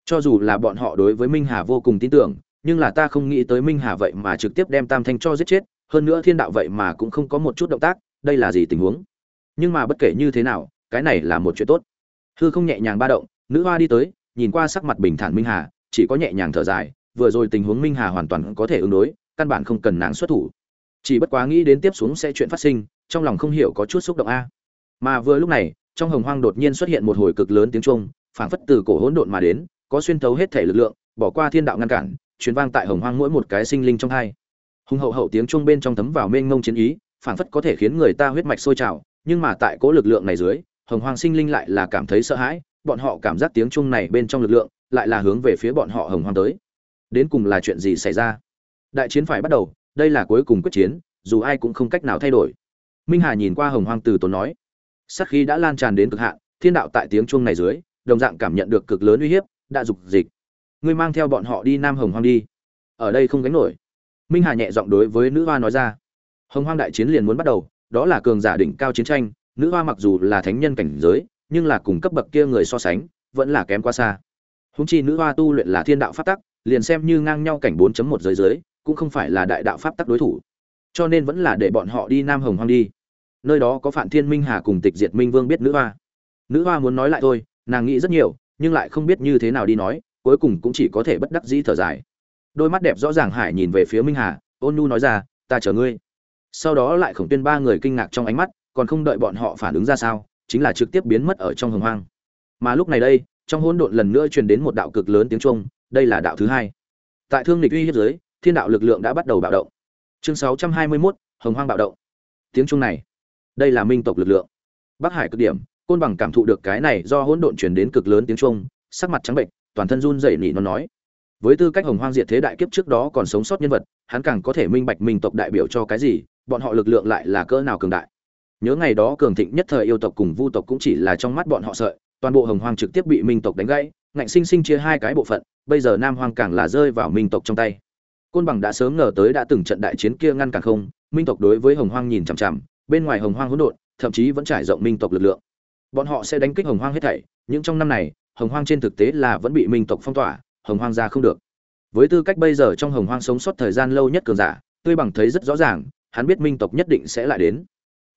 Cho dù là bọn họ đối với minh hà vô cùng tin tưởng, nhưng là ta không nghĩ tới minh hà vậy mà trực tiếp đem tam thanh cho giết chết, hơn nữa thiên đạo vậy mà cũng không có một chút động tác, đây là gì tình huống? Nhưng mà bất kể như thế nào, cái này là một chuyện tốt. Hư không nhẹ nhàng ba động, nữ hoa đi tới, nhìn qua sắc mặt bình thản minh hà, chỉ có nhẹ nhàng thở dài, vừa rồi tình huống minh hà hoàn toàn có thể ứng đối căn bản không cần nàng xuất thủ. Chỉ bất quá nghĩ đến tiếp xuống sẽ chuyện phát sinh, trong lòng không hiểu có chút xúc động a. Mà vừa lúc này, trong hồng hoang đột nhiên xuất hiện một hồi cực lớn tiếng trung phảng phất từ cổ hỗn độn mà đến, có xuyên thấu hết thể lực lượng, bỏ qua thiên đạo ngăn cản, truyền vang tại hồng hoang mỗi một cái sinh linh trong hai. Hùng hậu hậu tiếng trung bên trong thấm vào mênh ngông chiến ý, phảng phất có thể khiến người ta huyết mạch sôi trào, nhưng mà tại cố lực lượng này dưới, hồng hoang sinh linh lại là cảm thấy sợ hãi, bọn họ cảm giác tiếng trung này bên trong lực lượng lại là hướng về phía bọn họ hồng hoang tới. Đến cùng là chuyện gì xảy ra? Đại chiến phải bắt đầu, đây là cuối cùng quyết chiến, dù ai cũng không cách nào thay đổi. Minh hà nhìn qua hồng hoang từ tốn nói sắc khí đã lan tràn đến cực hạn, thiên đạo tại tiếng chuông này dưới, đồng dạng cảm nhận được cực lớn uy hiếp, đã dục dịch. Ngươi mang theo bọn họ đi nam hồng hoang đi. Ở đây không gánh nổi. Minh hà nhẹ giọng đối với nữ hoa nói ra. Hồng hoang đại chiến liền muốn bắt đầu, đó là cường giả đỉnh cao chiến tranh, nữ hoa mặc dù là thánh nhân cảnh giới, nhưng là cùng cấp bậc kia người so sánh, vẫn là kém quá xa. Húng chi nữ hoa tu luyện là thiên đạo pháp tắc, liền xem như ngang nhau cảnh 4.1 giới giới cũng không phải là đại đạo pháp tắc đối thủ cho nên vẫn là để bọn họ đi nam hồng hoang đi nơi đó có phạm Thiên Minh Hà cùng Tịch Diệt Minh Vương biết nữ hoa. Nữ hoa muốn nói lại thôi, nàng nghĩ rất nhiều, nhưng lại không biết như thế nào đi nói, cuối cùng cũng chỉ có thể bất đắc dĩ thở dài. Đôi mắt đẹp rõ ràng hải nhìn về phía Minh Hà, ôn nhu nói ra, "Ta chờ ngươi." Sau đó lại Khổng Tuyên ba người kinh ngạc trong ánh mắt, còn không đợi bọn họ phản ứng ra sao, chính là trực tiếp biến mất ở trong hồng hoang. Mà lúc này đây, trong hỗn độn lần nữa truyền đến một đạo cực lớn tiếng trung, đây là đạo thứ hai. Tại thương lịch uy hiếp giới thiên đạo lực lượng đã bắt đầu bạo động. Chương 621, Hồng Hoang bạo động. Tiếng trung này, đây là minh tộc lực lượng bắc hải cực điểm côn bằng cảm thụ được cái này do hỗn độn truyền đến cực lớn tiếng trung sắc mặt trắng bệnh toàn thân run rẩy nỉ nó nói với tư cách hồng hoang diệt thế đại kiếp trước đó còn sống sót nhân vật hắn càng có thể minh bạch minh tộc đại biểu cho cái gì bọn họ lực lượng lại là cỡ nào cường đại nhớ ngày đó cường thịnh nhất thời yêu tộc cùng vu tộc cũng chỉ là trong mắt bọn họ sợi toàn bộ hồng hoang trực tiếp bị minh tộc đánh gãy ngạnh sinh sinh chia hai cái bộ phận bây giờ nam hoang càng là rơi vào minh tộc trong tay côn bằng đã sớm ngờ tới đã từng trận đại chiến kia ngăn cản không, minh tộc đối với hồng hoang nhìn chằm chằm, bên ngoài hồng hoang hỗn độn, thậm chí vẫn trải rộng minh tộc lực lượng. Bọn họ sẽ đánh kích hồng hoang hết thảy, nhưng trong năm này, hồng hoang trên thực tế là vẫn bị minh tộc phong tỏa, hồng hoang ra không được. Với tư cách bây giờ trong hồng hoang sống sót thời gian lâu nhất cường giả, tươi bằng thấy rất rõ ràng, hắn biết minh tộc nhất định sẽ lại đến.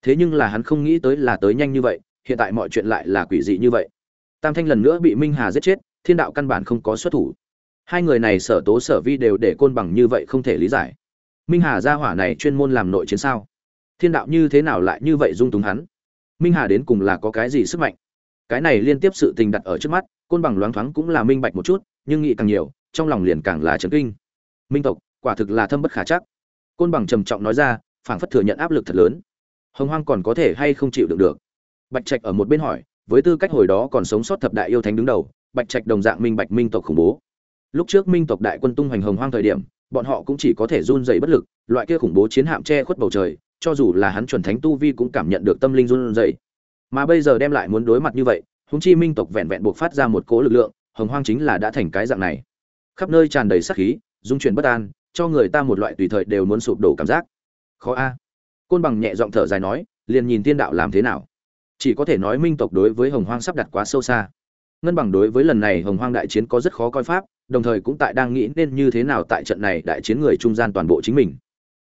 Thế nhưng là hắn không nghĩ tới là tới nhanh như vậy, hiện tại mọi chuyện lại là quỷ dị như vậy. Tam thanh lần nữa bị minh hà giết chết, thiên đạo căn bản không có xuất thủ hai người này sở tố sở vi đều để côn bằng như vậy không thể lý giải. Minh hà gia hỏa này chuyên môn làm nội chiến sao? Thiên đạo như thế nào lại như vậy dung túng hắn? Minh hà đến cùng là có cái gì sức mạnh? Cái này liên tiếp sự tình đặt ở trước mắt, côn bằng loáng thoáng cũng là minh bạch một chút, nhưng nghĩ càng nhiều, trong lòng liền càng là chấn kinh. Minh tộc, quả thực là thâm bất khả chắc. Côn bằng trầm trọng nói ra, phảng phất thừa nhận áp lực thật lớn. Hồng hoang còn có thể hay không chịu đựng được? Bạch trạch ở một bên hỏi, với tư cách hồi đó còn sống sót thập đại yêu thánh đứng đầu, bạch trạch đồng dạng minh bạch minh tộc khủng bố lúc trước minh tộc đại quân tung hoành hồng hoang thời điểm bọn họ cũng chỉ có thể run dày bất lực loại kia khủng bố chiến hạm che khuất bầu trời cho dù là hắn chuẩn thánh tu vi cũng cảm nhận được tâm linh run rẩy. Mà bây giờ đem lại muốn đối mặt như vậy, húng Chi Minh tộc vẹn vẹn buộc phát ra một cỗ lực lượng, Hồng Hoang chính là đã thành cái dạng này. Khắp nơi tràn đầy sát khí, dung chuyển bất an, cho người ta một loại tùy thời đều muốn sụp đổ cảm giác. Khó a. Côn Bằng nhẹ giọng thở dài nói, liền nhìn tiên đạo làm thế nào. Chỉ có thể nói Minh tộc đối với Hồng Hoang sắp đặt quá sâu xa. Ngân Bằng đối với lần này Hồng Hoang đại chiến có rất khó coi pháp, đồng thời cũng tại đang nghĩ nên như thế nào tại trận này đại chiến người trung gian toàn bộ chính mình.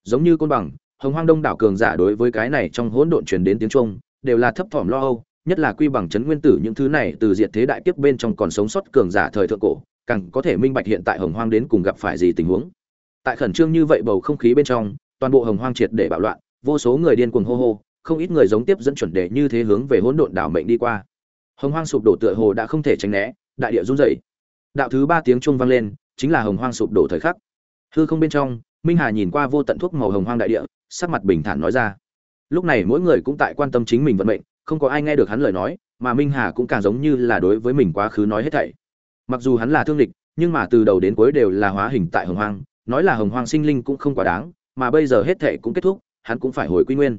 Giống như Côn Bằng, hồng hoang đông đảo cường giả đối với cái này trong hỗn độn truyền đến tiếng trung đều là thấp thỏm lo âu nhất là quy bằng chấn nguyên tử những thứ này từ diện thế đại kiếp bên trong còn sống sót cường giả thời thượng cổ càng có thể minh bạch hiện tại hồng hoang đến cùng gặp phải gì tình huống tại khẩn trương như vậy bầu không khí bên trong toàn bộ hồng hoang triệt để bạo loạn vô số người điên cuồng hô hô không ít người giống tiếp dẫn chuẩn đề như thế hướng về hỗn độn đảo mệnh đi qua hồng hoang sụp đổ tựa hồ đã không thể tránh né, đại địa run rẩy. Đạo thứ ba tiếng chuông vang lên, chính là hồng hoang sụp đổ thời khắc. Hư không bên trong, minh hà nhìn qua vô tận thuốc màu hồng hoang đại địa, sắc mặt bình thản nói ra. Lúc này mỗi người cũng tại quan tâm chính mình vận mệnh, không có ai nghe được hắn lời nói, mà minh hà cũng càng giống như là đối với mình quá khứ nói hết thảy. Mặc dù hắn là thương địch, nhưng mà từ đầu đến cuối đều là hóa hình tại hồng hoang, nói là hồng hoang sinh linh cũng không quá đáng, mà bây giờ hết thảy cũng kết thúc, hắn cũng phải hồi quy nguyên.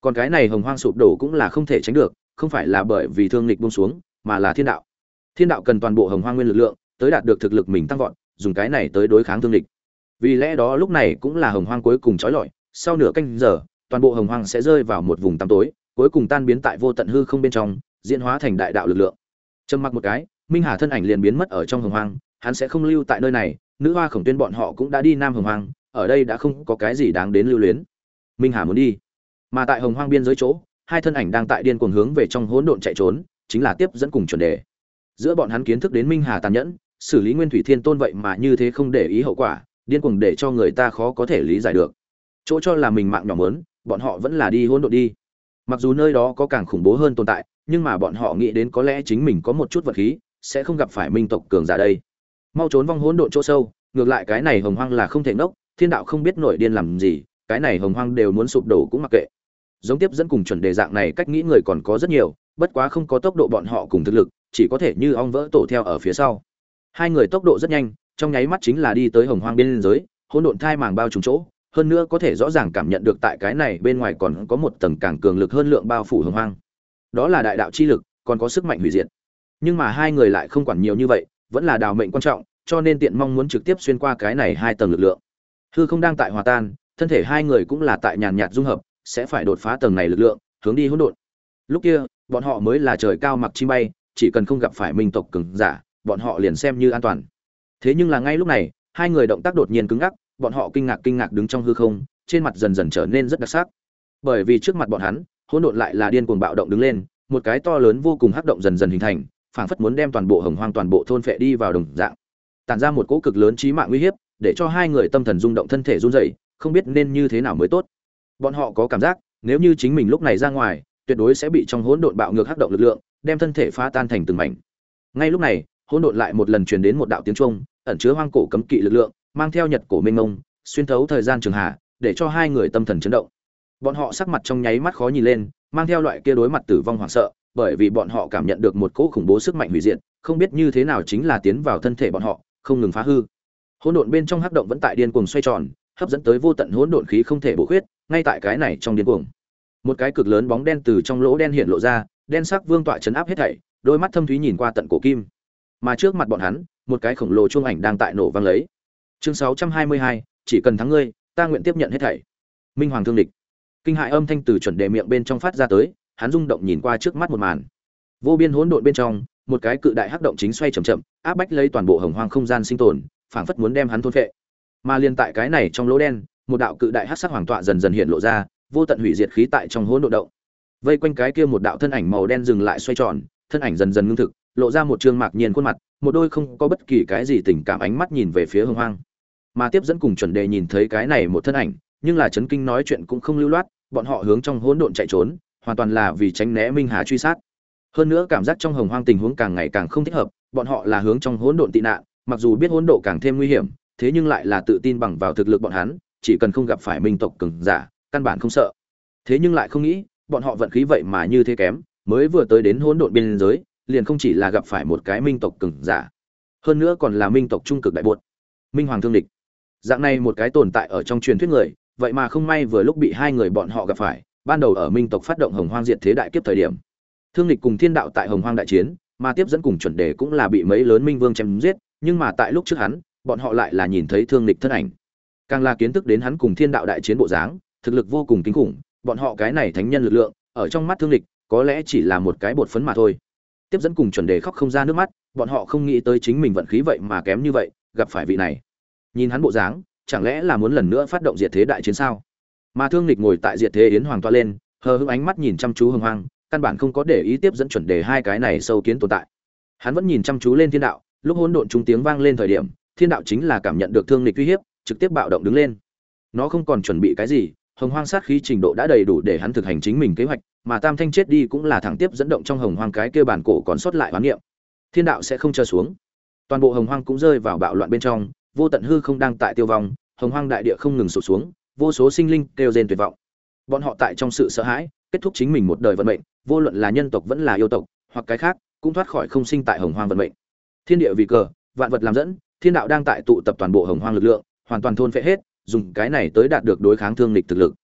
Còn cái này hồng hoang sụp đổ cũng là không thể tránh được không phải là bởi vì thương lịch buông xuống, mà là thiên đạo. Thiên đạo cần toàn bộ hồng hoang nguyên lực lượng, tới đạt được thực lực mình tăng vọt, dùng cái này tới đối kháng thương lịch. vì lẽ đó lúc này cũng là hồng hoang cuối cùng trói lọi, sau nửa canh giờ, toàn bộ hồng hoang sẽ rơi vào một vùng tăm tối, cuối cùng tan biến tại vô tận hư không bên trong, diễn hóa thành đại đạo lực lượng. Trầm mặc một cái, minh hà thân ảnh liền biến mất ở trong hồng hoang, hắn sẽ không lưu tại nơi này, nữ hoa khổng tuyên bọn họ cũng đã đi nam hồng hoang, ở đây đã không có cái gì đáng đến lưu luyến. Minh hà muốn đi, mà tại hồng hoang biên giới chỗ hai thân ảnh đang tại điên cuồng hướng về trong hỗn độn chạy trốn chính là tiếp dẫn cùng chuẩn đề. Giữa bọn hắn kiến thức đến minh hà tàn nhẫn xử lý nguyên thủy thiên tôn vậy mà như thế không để ý hậu quả điên cuồng để cho người ta khó có thể lý giải được. Chỗ cho là mình mạng nhỏ mớn bọn họ vẫn là đi hỗn độn đi. Mặc dù nơi đó có càng khủng bố hơn tồn tại nhưng mà bọn họ nghĩ đến có lẽ chính mình có một chút vật khí sẽ không gặp phải minh tộc cường giả đây. Mau trốn vong hỗn độn chỗ sâu ngược lại cái này hồng hoang là không thể nốc, thiên đạo không biết nổi điên làm gì cái này hồng hoang đều muốn sụp đổ cũng mặc kệ giống tiếp dẫn cùng chuẩn đề dạng này cách nghĩ người còn có rất nhiều, bất quá không có tốc độ bọn họ cùng thực lực, chỉ có thể như ong vỡ tổ theo ở phía sau. Hai người tốc độ rất nhanh, trong nháy mắt chính là đi tới hồng hoang bên giới, hỗn độn thai màng bao trùm chỗ, hơn nữa có thể rõ ràng cảm nhận được tại cái này bên ngoài còn có một tầng càng cường lực hơn lượng bao phủ hồng hoang. Đó là đại đạo chi lực, còn có sức mạnh hủy diệt. Nhưng mà hai người lại không quản nhiều như vậy, vẫn là đào mệnh quan trọng, cho nên tiện mong muốn trực tiếp xuyên qua cái này hai tầng lực lượng. Hư không đang tại hòa tan, thân thể hai người cũng là tại nhàn nhạt dung hợp sẽ phải đột phá tầng này lực lượng, hướng đi hỗn độn. Lúc kia, bọn họ mới là trời cao mặc chim bay, chỉ cần không gặp phải minh tộc cường giả, bọn họ liền xem như an toàn. Thế nhưng là ngay lúc này, hai người động tác đột nhiên cứng ngắc, bọn họ kinh ngạc kinh ngạc đứng trong hư không, trên mặt dần dần trở nên rất đặc sắc. Bởi vì trước mặt bọn hắn, hỗn độn lại là điên cuồng bạo động đứng lên, một cái to lớn vô cùng hắc động dần dần hình thành, phảng phất muốn đem toàn bộ hồng hoang toàn bộ thôn phệ đi vào đồng dạng. Tản ra một cỗ cực lớn chí mạng nguy hiểm để cho hai người tâm thần rung động thân thể run rẩy, không biết nên như thế nào mới tốt bọn họ có cảm giác, nếu như chính mình lúc này ra ngoài, tuyệt đối sẽ bị trong hỗn độn bạo ngược hắc động lực lượng, đem thân thể phá tan thành từng mảnh. Ngay lúc này, hỗn độn lại một lần truyền đến một đạo tiếng trung ẩn chứa hoang cổ cấm kỵ lực lượng, mang theo nhật cổ minh ngông xuyên thấu thời gian trường hạ, để cho hai người tâm thần chấn động. Bọn họ sắc mặt trong nháy mắt khó nhìn lên, mang theo loại kia đối mặt tử vong hoảng sợ, bởi vì bọn họ cảm nhận được một cỗ khủng bố sức mạnh hủy diệt, không biết như thế nào chính là tiến vào thân thể bọn họ, không ngừng phá hư. Hỗn độn bên trong hắc động vẫn tại điên cuồng xoay tròn hấp dẫn tới vô tận hỗn độn khí không thể bổ khuyết ngay tại cái này trong điên cuồng. Một cái cực lớn bóng đen từ trong lỗ đen hiện lộ ra đen sắc vương tọa chấn áp hết thảy đôi mắt thâm thúy nhìn qua tận cổ kim. Mà trước mặt bọn hắn một cái khổng lồ chuông ảnh đang tại nổ vang lấy. Chương 622, chỉ cần thắng ngươi ta nguyện tiếp nhận hết thảy. Minh hoàng thương địch. Kinh hại âm thanh từ chuẩn đề miệng bên trong phát ra tới hắn rung động nhìn qua trước mắt một màn. Vô biên hỗn độn bên trong một cái cự đại hắc động chính xoay chậm chậm áp bách lấy toàn bộ hồng hoang không gian sinh tồn phảng phất muốn đem hắn thôn phệ mà liên tại cái này trong lỗ đen, một đạo cự đại hắc sắc hoàng tọa dần dần hiện lộ ra, vô tận hủy diệt khí tại trong hỗn độn động. Vây quanh cái kia một đạo thân ảnh màu đen dừng lại xoay tròn, thân ảnh dần dần ngưng thực, lộ ra một trương mạc nhiên khuôn mặt, một đôi không có bất kỳ cái gì tình cảm ánh mắt nhìn về phía hưng hoang. Mà tiếp dẫn cùng chuẩn đề nhìn thấy cái này một thân ảnh, nhưng là chấn kinh nói chuyện cũng không lưu loát, bọn họ hướng trong hỗn độn chạy trốn, hoàn toàn là vì tránh né minh hà truy sát. Hơn nữa cảm giác trong hồng hoang tình huống càng ngày càng không thích hợp, bọn họ là hướng trong hỗn độn tị nạn, mặc dù biết hỗn độ càng thêm nguy hiểm thế nhưng lại là tự tin bằng vào thực lực bọn hắn, chỉ cần không gặp phải minh tộc cường giả, căn bản không sợ thế nhưng lại không nghĩ, bọn họ vận khí vậy mà như thế kém, mới vừa tới đến hỗn độn biên giới, liền không chỉ là gặp phải một cái minh tộc cường giả, hơn nữa còn là minh tộc trung cực đại buột. minh hoàng thương địch dạng này một cái tồn tại ở trong truyền thuyết người, vậy mà không may vừa lúc bị hai người bọn họ gặp phải, ban đầu ở minh tộc phát động hồng hoang diệt thế đại kiếp thời điểm thương địch cùng thiên đạo tại hồng hoang đại chiến, mà tiếp dẫn cùng chuẩn đề cũng là bị mấy lớn minh vương chém giết, nhưng mà tại lúc trước hắn bọn họ lại là nhìn thấy thương lịch thân ảnh. Càng là kiến thức đến hắn cùng thiên đạo đại chiến bộ dáng, thực lực vô cùng kinh khủng, bọn họ cái này thánh nhân lực lượng, ở trong mắt thương lịch có lẽ chỉ là một cái bột phấn mà thôi. Tiếp dẫn cùng chuẩn đề khóc không ra nước mắt, bọn họ không nghĩ tới chính mình vận khí vậy mà kém như vậy, gặp phải vị này. Nhìn hắn bộ dáng, chẳng lẽ là muốn lần nữa phát động diệt thế đại chiến sao? Mà thương lịch ngồi tại diệt thế yến hoàng toa lên, hờ hững ánh mắt nhìn chăm chú hưng hoang, căn bản không có để ý tiếp dẫn chuẩn đề hai cái này sâu kiến tồn tại. Hắn vẫn nhìn chăm chú lên thiên đạo, lúc hỗn độn trung tiếng vang lên thời điểm thiên đạo chính là cảm nhận được thương lịch uy hiếp, trực tiếp bạo động đứng lên. Nó không còn chuẩn bị cái gì, hồng hoang sát khí trình độ đã đầy đủ để hắn thực hành chính mình kế hoạch, mà tam thanh chết đi cũng là thẳng tiếp dẫn động trong hồng hoang cái kia bản cổ còn sót lại hoán niệm. Thiên đạo sẽ không chờ xuống. Toàn bộ hồng hoang cũng rơi vào bạo loạn bên trong, vô tận hư không đang tại tiêu vong, hồng hoang đại địa không ngừng sụp xuống, vô số sinh linh kêu rên tuyệt vọng. Bọn họ tại trong sự sợ hãi, kết thúc chính mình một đời vận mệnh, vô luận là nhân tộc vẫn là yêu tộc, hoặc cái khác, cũng thoát khỏi không sinh tại hồng hoang vận mệnh. Thiên địa vì cờ, vạn vật làm dẫn thiên đạo đang tại tụ tập toàn bộ hồng hoang lực lượng, hoàn toàn thôn phệ hết, dùng cái này tới đạt được đối kháng thương lịch thực lực.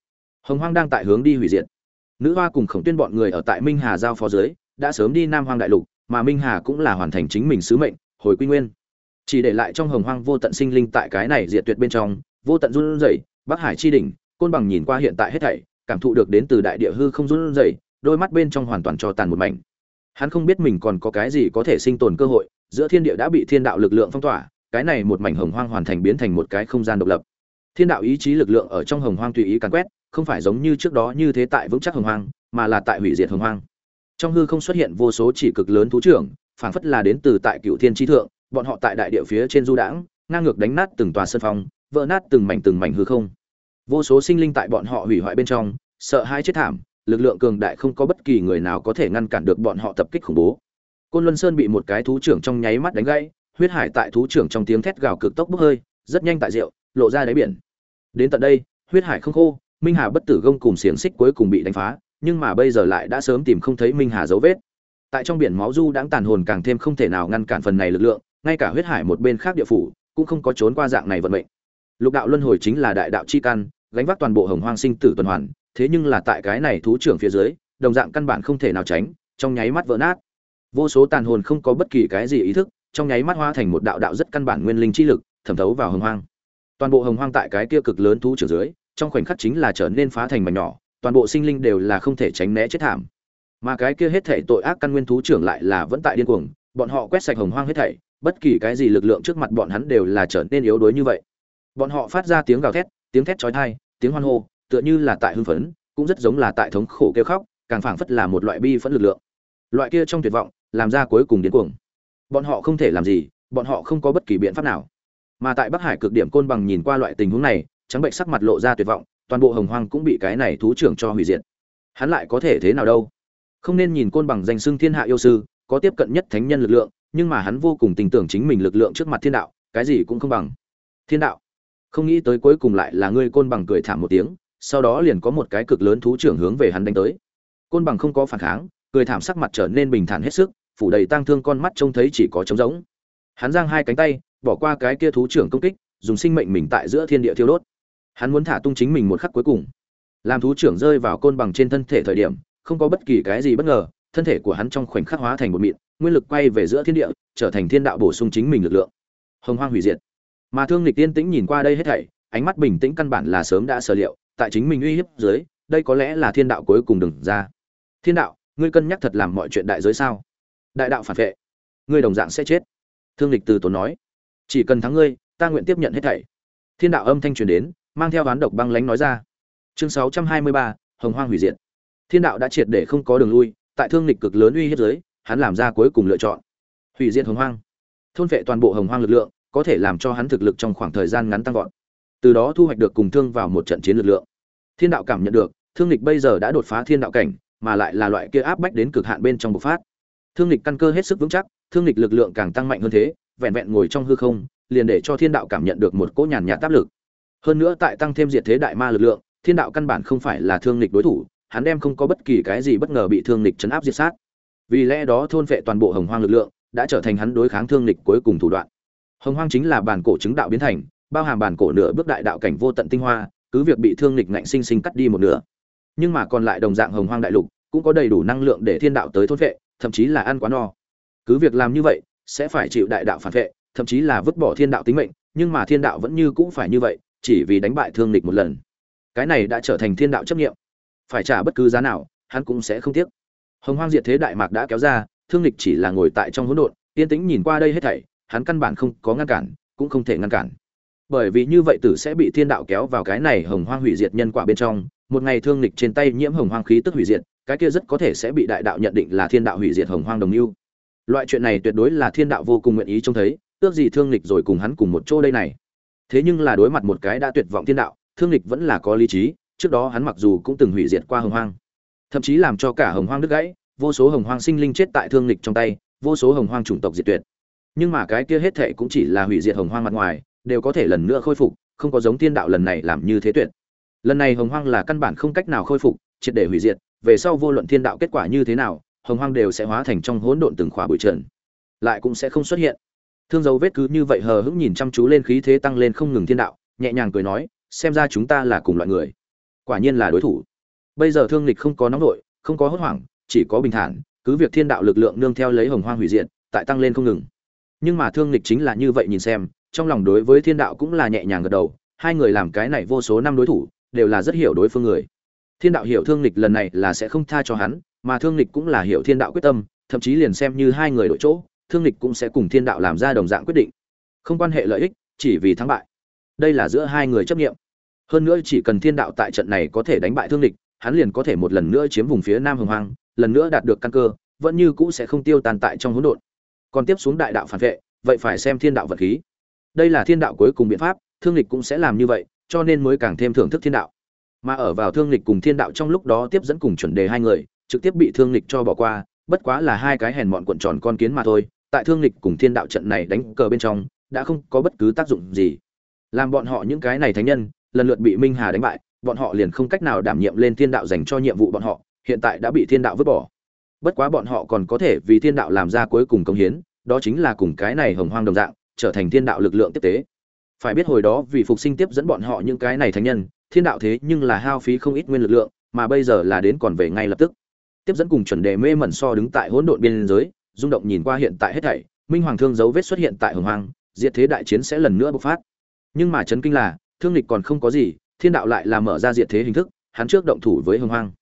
Hồng hoang đang tại hướng đi hủy diệt. Nữ hoa cùng khổng tuyên bọn người ở tại minh hà giao phó dưới, đã sớm đi nam hoang đại lục, mà minh hà cũng là hoàn thành chính mình sứ mệnh, hồi quy nguyên. Chỉ để lại trong hồng hoang vô tận sinh linh tại cái này diệt tuyệt bên trong, vô tận run rẩy, bắc hải chi đỉnh, côn bằng nhìn qua hiện tại hết thảy, cảm thụ được đến từ đại địa hư không run rẩy, đôi mắt bên trong hoàn toàn cho tàn một mảnh. Hắn không biết mình còn có cái gì có thể sinh tồn cơ hội, giữa thiên địa đã bị thiên đạo lực lượng phong tỏa cái này một mảnh hồng hoang hoàn thành biến thành một cái không gian độc lập. Thiên đạo ý chí lực lượng ở trong hồng hoang tùy ý càn quét, không phải giống như trước đó như thế tại vững chắc hồng hoang, mà là tại hủy diệt hồng hoang. Trong hư không xuất hiện vô số chỉ cực lớn thú trưởng, phảng phất là đến từ tại cựu thiên tri thượng, bọn họ tại đại địa phía trên du đãng, ngang ngược đánh nát từng tòa sân phong, vỡ nát từng mảnh từng mảnh hư không. Vô số sinh linh tại bọn họ hủy hoại bên trong, sợ hai chết thảm, lực lượng cường đại không có bất kỳ người nào có thể ngăn cản được bọn họ tập kích khủng bố. Côn luân sơn bị một cái thú trưởng trong nháy mắt đánh gãy huyết hải tại thú trưởng trong tiếng thét gào cực tốc bốc hơi, rất nhanh tại rượu, lộ ra đáy biển. Đến tận đây, huyết hải không khô, minh hà bất tử gông cùng xiềng xích cuối cùng bị đánh phá, nhưng mà bây giờ lại đã sớm tìm không thấy minh hà dấu vết. Tại trong biển máu du đãng tàn hồn càng thêm không thể nào ngăn cản phần này lực lượng, ngay cả huyết hải một bên khác địa phủ cũng không có trốn qua dạng này vận mệnh. Lục đạo luân hồi chính là đại đạo chi căn, gánh vác toàn bộ hồng hoang sinh tử tuần hoàn, thế nhưng là tại cái này thú trưởng phía dưới, đồng dạng căn bản không thể nào tránh, trong nháy mắt vỡ nát. Vô số tàn hồn không có bất kỳ cái gì ý thức trong nháy mắt hóa thành một đạo đạo rất căn bản nguyên linh chi lực, thẩm thấu vào hồng hoang. Toàn bộ hồng hoang tại cái kia cực lớn thú trưởng dưới, trong khoảnh khắc chính là trở nên phá thành mảnh nhỏ, toàn bộ sinh linh đều là không thể tránh né chết thảm. Mà cái kia hết thảy tội ác căn nguyên thú trưởng lại là vẫn tại điên cuồng, bọn họ quét sạch hồng hoang hết thảy, bất kỳ cái gì lực lượng trước mặt bọn hắn đều là trở nên yếu đuối như vậy. Bọn họ phát ra tiếng gào thét, tiếng thét chói tai, tiếng hoan hô, tựa như là tại hưng phấn, cũng rất giống là tại thống khổ kêu khóc, càng phảng phất là một loại bi phẫn lực lượng. Loại kia trong tuyệt vọng, làm ra cuối cùng điên cuồng bọn họ không thể làm gì, bọn họ không có bất kỳ biện pháp nào. Mà tại bắc hải cực điểm côn bằng nhìn qua loại tình huống này, trắng bệnh sắc mặt lộ ra tuyệt vọng, toàn bộ hồng hoang cũng bị cái này thú trưởng cho hủy diệt. Hắn lại có thể thế nào đâu? Không nên nhìn côn bằng danh xưng thiên hạ yêu sư, có tiếp cận nhất thánh nhân lực lượng, nhưng mà hắn vô cùng tin tưởng chính mình lực lượng trước mặt thiên đạo, cái gì cũng không bằng. Thiên đạo? Không nghĩ tới cuối cùng lại là ngươi côn bằng cười thảm một tiếng, sau đó liền có một cái cực lớn thú trưởng hướng về hắn đánh tới. Côn bằng không có phản kháng, cười thảm sắc mặt trở nên bình thản hết sức phủ đầy tang thương con mắt trông thấy chỉ có trống rỗng. Hắn giang hai cánh tay, bỏ qua cái kia thú trưởng công kích, dùng sinh mệnh mình tại giữa thiên địa thiêu đốt. Hắn muốn thả tung chính mình một khắc cuối cùng. Làm thú trưởng rơi vào côn bằng trên thân thể thời điểm, không có bất kỳ cái gì bất ngờ, thân thể của hắn trong khoảnh khắc hóa thành một mịn, nguyên lực quay về giữa thiên địa, trở thành thiên đạo bổ sung chính mình lực lượng. Hồng hoang hủy diệt. Mà thương lịch tiên tĩnh nhìn qua đây hết thảy, ánh mắt bình tĩnh căn bản là sớm đã sở liệu, tại chính mình uy hiếp dưới, đây có lẽ là thiên đạo cuối cùng đừng ra. Thiên đạo, ngươi cân nhắc thật làm mọi chuyện đại giới sao? Đại đạo phản vệ. Ngươi đồng dạng sẽ chết. Thương lịch từ tốn nói. Chỉ cần thắng ngươi, ta nguyện tiếp nhận hết thảy. Thiên đạo âm thanh truyền đến, mang theo oán độc băng lánh nói ra. Chương sáu trăm hai mươi ba, hồng hoang hủy diệt. Thiên đạo đã triệt để không có đường lui, tại thương lịch cực lớn uy hiếp giới, hắn làm ra cuối cùng lựa chọn. Hủy diệt hồng hoang. Thôn vệ toàn bộ hồng hoang lực lượng, có thể làm cho hắn thực lực trong khoảng thời gian ngắn tăng vọt. Từ đó thu hoạch được cùng thương vào một trận chiến lực lượng. Thiên đạo cảm nhận được, thương lịch bây giờ đã đột phá thiên đạo cảnh, mà lại là loại kia áp bách đến cực hạn bên trong bộc phát thương lịch căn cơ hết sức vững chắc, thương lịch lực lượng càng tăng mạnh hơn thế, vẹn vẹn ngồi trong hư không, liền để cho thiên đạo cảm nhận được một cỗ nhàn nhạt áp lực. Hơn nữa tại tăng thêm diệt thế đại ma lực lượng, thiên đạo căn bản không phải là thương lịch đối thủ, hắn đem không có bất kỳ cái gì bất ngờ bị thương lịch chấn áp diệt sát. Vì lẽ đó thôn vệ toàn bộ hồng hoang lực lượng đã trở thành hắn đối kháng thương lịch cuối cùng thủ đoạn. Hồng hoang chính là bản cổ chứng đạo biến thành, bao hàm bản cổ nửa bước đại đạo cảnh vô tận tinh hoa, cứ việc bị thương lịch ngạnh sinh sinh cắt đi một nửa. Nhưng mà còn lại đồng dạng hồng hoang đại lục cũng có đầy đủ năng lượng để thiên đạo tới thôn vệ thậm chí là ăn quá no. Cứ việc làm như vậy, sẽ phải chịu đại đạo phản vệ, thậm chí là vứt bỏ thiên đạo tính mệnh, nhưng mà thiên đạo vẫn như cũng phải như vậy, chỉ vì đánh bại thương lịch một lần. Cái này đã trở thành thiên đạo chấp nghiệm. Phải trả bất cứ giá nào, hắn cũng sẽ không tiếc. Hồng hoang diệt thế đại mạc đã kéo ra, thương lịch chỉ là ngồi tại trong hỗn độn, yên tĩnh nhìn qua đây hết thảy, hắn căn bản không có ngăn cản, cũng không thể ngăn cản. Bởi vì như vậy tử sẽ bị thiên đạo kéo vào cái này hồng hoang hủy diệt nhân quả bên trong, một ngày thương lịch trên tay nhiễm hồng hoang khí tức hủy diệt cái kia rất có thể sẽ bị đại đạo nhận định là thiên đạo hủy diệt hồng hoang đồng lưu. Loại chuyện này tuyệt đối là thiên đạo vô cùng nguyện ý trông thấy, ước gì thương lịch rồi cùng hắn cùng một chỗ đây này. Thế nhưng là đối mặt một cái đã tuyệt vọng thiên đạo, thương lịch vẫn là có lý trí, trước đó hắn mặc dù cũng từng hủy diệt qua hồng hoang. Thậm chí làm cho cả hồng hoang đứt gãy, vô số hồng hoang sinh linh chết tại thương lịch trong tay, vô số hồng hoang chủng tộc diệt tuyệt. Nhưng mà cái kia hết thệ cũng chỉ là hủy diệt hồng hoang mặt ngoài, đều có thể lần nữa khôi phục, không có giống thiên đạo lần này làm như thế tuyệt. Lần này hồng hoang là căn bản không cách nào khôi phục, triệt để hủy diệt về sau vô luận thiên đạo kết quả như thế nào, hồng hoang đều sẽ hóa thành trong hỗn độn từng khỏa bụi trần. Lại cũng sẽ không xuất hiện. Thương dấu vết cứ như vậy hờ hững nhìn chăm chú lên khí thế tăng lên không ngừng thiên đạo, nhẹ nhàng cười nói, xem ra chúng ta là cùng loại người. Quả nhiên là đối thủ. Bây giờ thương lịch không có nóng nổi không có hốt hoảng, chỉ có bình thản, cứ việc thiên đạo lực lượng nương theo lấy hồng hoang hủy diệt, tại tăng lên không ngừng. Nhưng mà thương lịch chính là như vậy nhìn xem, trong lòng đối với thiên đạo cũng là nhẹ nhàng gật đầu, hai người làm cái này vô số năm đối thủ, đều là rất hiểu đối phương người thiên đạo hiểu thương lịch lần này là sẽ không tha cho hắn, mà thương lịch cũng là hiểu thiên đạo quyết tâm, thậm chí liền xem như hai người đổi chỗ, thương lịch cũng sẽ cùng thiên đạo làm ra đồng dạng quyết định. Không quan hệ lợi ích, chỉ vì thắng bại. Đây là giữa hai người chấp nghiệm hơn nữa chỉ cần thiên đạo tại trận này có thể đánh bại thương lịch hắn liền có thể một lần nữa chiếm vùng phía nam hồng hoang, lần nữa đạt được căn cơ, vẫn như cũ sẽ không tiêu tàn tại trong hỗn độn. Còn tiếp xuống đại đạo phản vệ, vậy phải xem thiên đạo vật khí. Đây là thiên đạo cuối cùng biện pháp, thương lịch cũng sẽ làm như vậy, cho nên mới càng thêm thưởng thức thiên đạo mà ở vào thương lịch cùng thiên đạo trong lúc đó tiếp dẫn cùng chuẩn đề hai người, trực tiếp bị thương lịch cho bỏ qua, bất quá là hai cái hèn mọn cuộn tròn con kiến mà thôi, tại thương lịch cùng thiên đạo trận này đánh cờ bên trong, đã không có bất cứ tác dụng gì. Làm bọn họ những cái này thánh nhân, lần lượt bị minh hà đánh bại, bọn họ liền không cách nào đảm nhiệm lên thiên đạo dành cho nhiệm vụ bọn họ, hiện tại đã bị thiên đạo vứt bỏ. Bất quá bọn họ còn có thể vì thiên đạo làm ra cuối cùng công hiến, đó chính là cùng cái này hồng hoang đồng dạng, trở thành thiên đạo lực lượng tiếp tế. Phải biết hồi đó vì phục sinh tiếp dẫn bọn họ những cái này thánh nhân thiên đạo thế nhưng là hao phí không ít nguyên lực lượng, mà bây giờ là đến còn về ngay lập tức. Tiếp dẫn cùng chuẩn đề mê mẩn so đứng tại hỗn độn biên giới, rung động nhìn qua hiện tại hết thảy, minh hoàng thương dấu vết xuất hiện tại hồng hoang, diệt thế đại chiến sẽ lần nữa bộc phát. Nhưng mà chấn kinh là, thương lịch còn không có gì, thiên đạo lại là mở ra diệt thế hình thức, hắn trước động thủ với hồng hoang.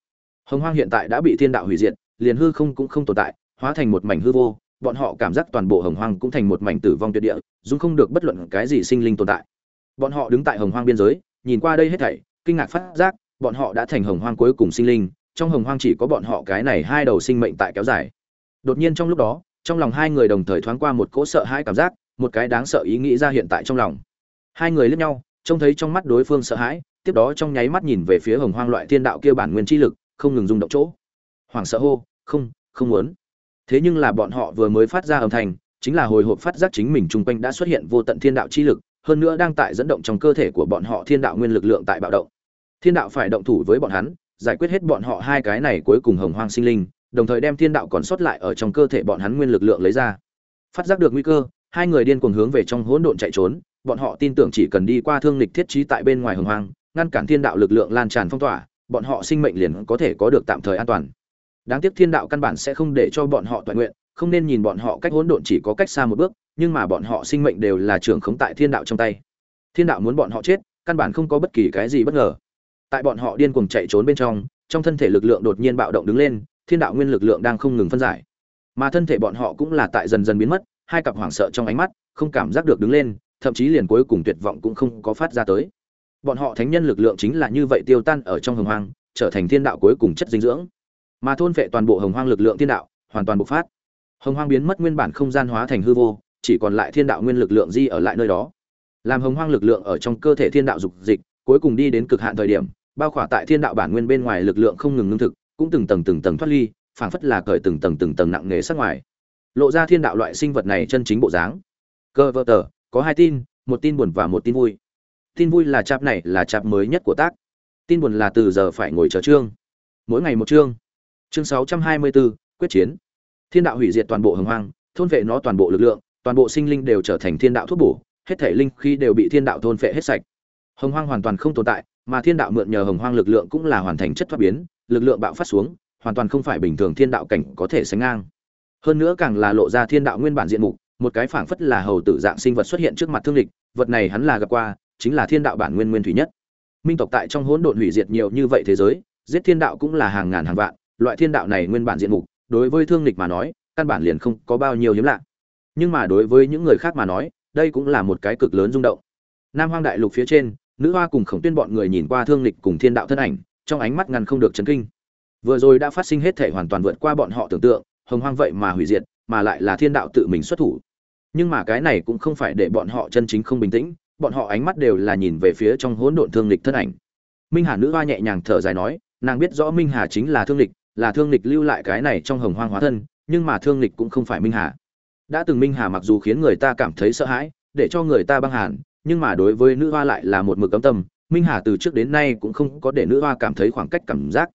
Hồng hoang hiện tại đã bị thiên đạo hủy diệt, liền hư không cũng không tồn tại, hóa thành một mảnh hư vô, bọn họ cảm giác toàn bộ hồng hoang cũng thành một mảnh tử vong tuyệt địa dung không được bất luận cái gì sinh linh tồn tại. Bọn họ đứng tại hồng hoang biên giới nhìn qua đây hết thảy, kinh ngạc phát giác, bọn họ đã thành hồng hoang cuối cùng sinh linh, trong hồng hoang chỉ có bọn họ cái này hai đầu sinh mệnh tại kéo dài. Đột nhiên trong lúc đó, trong lòng hai người đồng thời thoáng qua một cỗ sợ hãi cảm giác, một cái đáng sợ ý nghĩ ra hiện tại trong lòng. Hai người liếc nhau, trông thấy trong mắt đối phương sợ hãi, tiếp đó trong nháy mắt nhìn về phía hồng hoang loại thiên đạo kia bản nguyên chi lực, không ngừng rung động chỗ. Hoàng sợ hô, không không muốn. Thế nhưng là bọn họ vừa mới phát ra âm thanh, chính là hồi hộp phát giác chính mình chung quanh đã xuất hiện vô tận thiên đạo chi lực hơn nữa đang tại dẫn động trong cơ thể của bọn họ thiên đạo nguyên lực lượng tại bạo động. Thiên đạo phải động thủ với bọn hắn, giải quyết hết bọn họ hai cái này cuối cùng hồng hoang sinh linh, đồng thời đem thiên đạo còn sót lại ở trong cơ thể bọn hắn nguyên lực lượng lấy ra. Phát giác được nguy cơ, hai người điên cuồng hướng về trong hỗn độn chạy trốn, bọn họ tin tưởng chỉ cần đi qua thương lịch thiết trí tại bên ngoài hồng hoang, ngăn cản thiên đạo lực lượng lan tràn phong tỏa, bọn họ sinh mệnh liền có thể có được tạm thời an toàn. Đáng tiếc thiên đạo căn bản sẽ không để cho bọn họ toàn nguyện, không nên nhìn bọn họ cách hỗn độn chỉ có cách xa một bước nhưng mà bọn họ sinh mệnh đều là trưởng khống tại thiên đạo trong tay. Thiên đạo muốn bọn họ chết, căn bản không có bất kỳ cái gì bất ngờ. Tại bọn họ điên cuồng chạy trốn bên trong trong thân thể lực lượng đột nhiên bạo động đứng lên, thiên đạo nguyên lực lượng đang không ngừng phân giải. Mà thân thể bọn họ cũng là tại dần dần biến mất, hai cặp hoảng sợ trong ánh mắt, không cảm giác được đứng lên, thậm chí liền cuối cùng tuyệt vọng cũng không có phát ra tới. Bọn họ thánh nhân lực lượng chính là như vậy tiêu tan ở trong hồng hoang, trở thành thiên đạo cuối cùng chất dinh dưỡng. Mà thôn vệ toàn bộ hồng hoang lực lượng thiên đạo hoàn toàn bộc phát. Hồng hoang biến mất nguyên bản không gian hóa thành hư vô chỉ còn lại thiên đạo nguyên lực lượng di ở lại nơi đó. Làm hồng hoang lực lượng ở trong cơ thể thiên đạo dục dịch cuối cùng đi đến cực hạn thời điểm bao khỏa tại thiên đạo bản nguyên bên ngoài lực lượng không ngừng ngưng thực cũng từng tầng từng tầng thoát ly phảng phất là cởi từng tầng từng tầng nặng nề sát ngoài. Lộ ra thiên đạo loại sinh vật này chân chính bộ dáng. Cơ vơ tờ có hai tin một tin buồn và một tin vui. Tin vui là chap này là chap mới nhất của tác. Tin buồn là từ giờ phải ngồi chờ chương. Mỗi ngày một chương. Chương 624, quyết chiến. Thiên đạo hủy diệt toàn bộ hồng hoang thôn vệ nó toàn bộ lực lượng toàn bộ sinh linh đều trở thành thiên đạo thuốc bổ, hết thể linh khi đều bị thiên đạo thôn phệ hết sạch. Hồng hoang hoàn toàn không tồn tại, mà thiên đạo mượn nhờ hồng hoang lực lượng cũng là hoàn thành chất thoát biến, lực lượng bạo phát xuống, hoàn toàn không phải bình thường thiên đạo cảnh có thể sánh ngang. Hơn nữa càng là lộ ra thiên đạo nguyên bản diện mục, một cái phảng phất là hầu tử dạng sinh vật xuất hiện trước mặt thương lịch vật này hắn là gặp qua, chính là thiên đạo bản nguyên nguyên thủy nhất. Minh tộc tại trong hỗn độn hủy diệt nhiều như vậy thế giới, giết thiên đạo cũng là hàng ngàn hàng vạn, loại thiên đạo này nguyên bản diện mục, đối với thương lịch mà nói, căn bản liền không có bao nhiêu hiếm lạ nhưng mà đối với những người khác mà nói, đây cũng là một cái cực lớn rung động. Nam hoang đại lục phía trên, nữ hoa cùng khổng tuyên bọn người nhìn qua thương lịch cùng thiên đạo thân ảnh, trong ánh mắt ngăn không được chấn kinh. Vừa rồi đã phát sinh hết thể hoàn toàn vượt qua bọn họ tưởng tượng, hồng hoang vậy mà hủy diệt, mà lại là thiên đạo tự mình xuất thủ. Nhưng mà cái này cũng không phải để bọn họ chân chính không bình tĩnh, bọn họ ánh mắt đều là nhìn về phía trong hỗn độn thương lịch thân ảnh. Minh hà nữ hoa nhẹ nhàng thở dài nói, nàng biết rõ minh hà chính là thương lịch, là thương lịch lưu lại cái này trong hồng hoang hóa thân, nhưng mà thương lịch cũng không phải minh hà đã từng minh hà mặc dù khiến người ta cảm thấy sợ hãi, để cho người ta băng hàn, nhưng mà đối với nữ hoa lại là một mực cấm tâm. Minh hà từ trước đến nay cũng không có để nữ hoa cảm thấy khoảng cách cảm giác.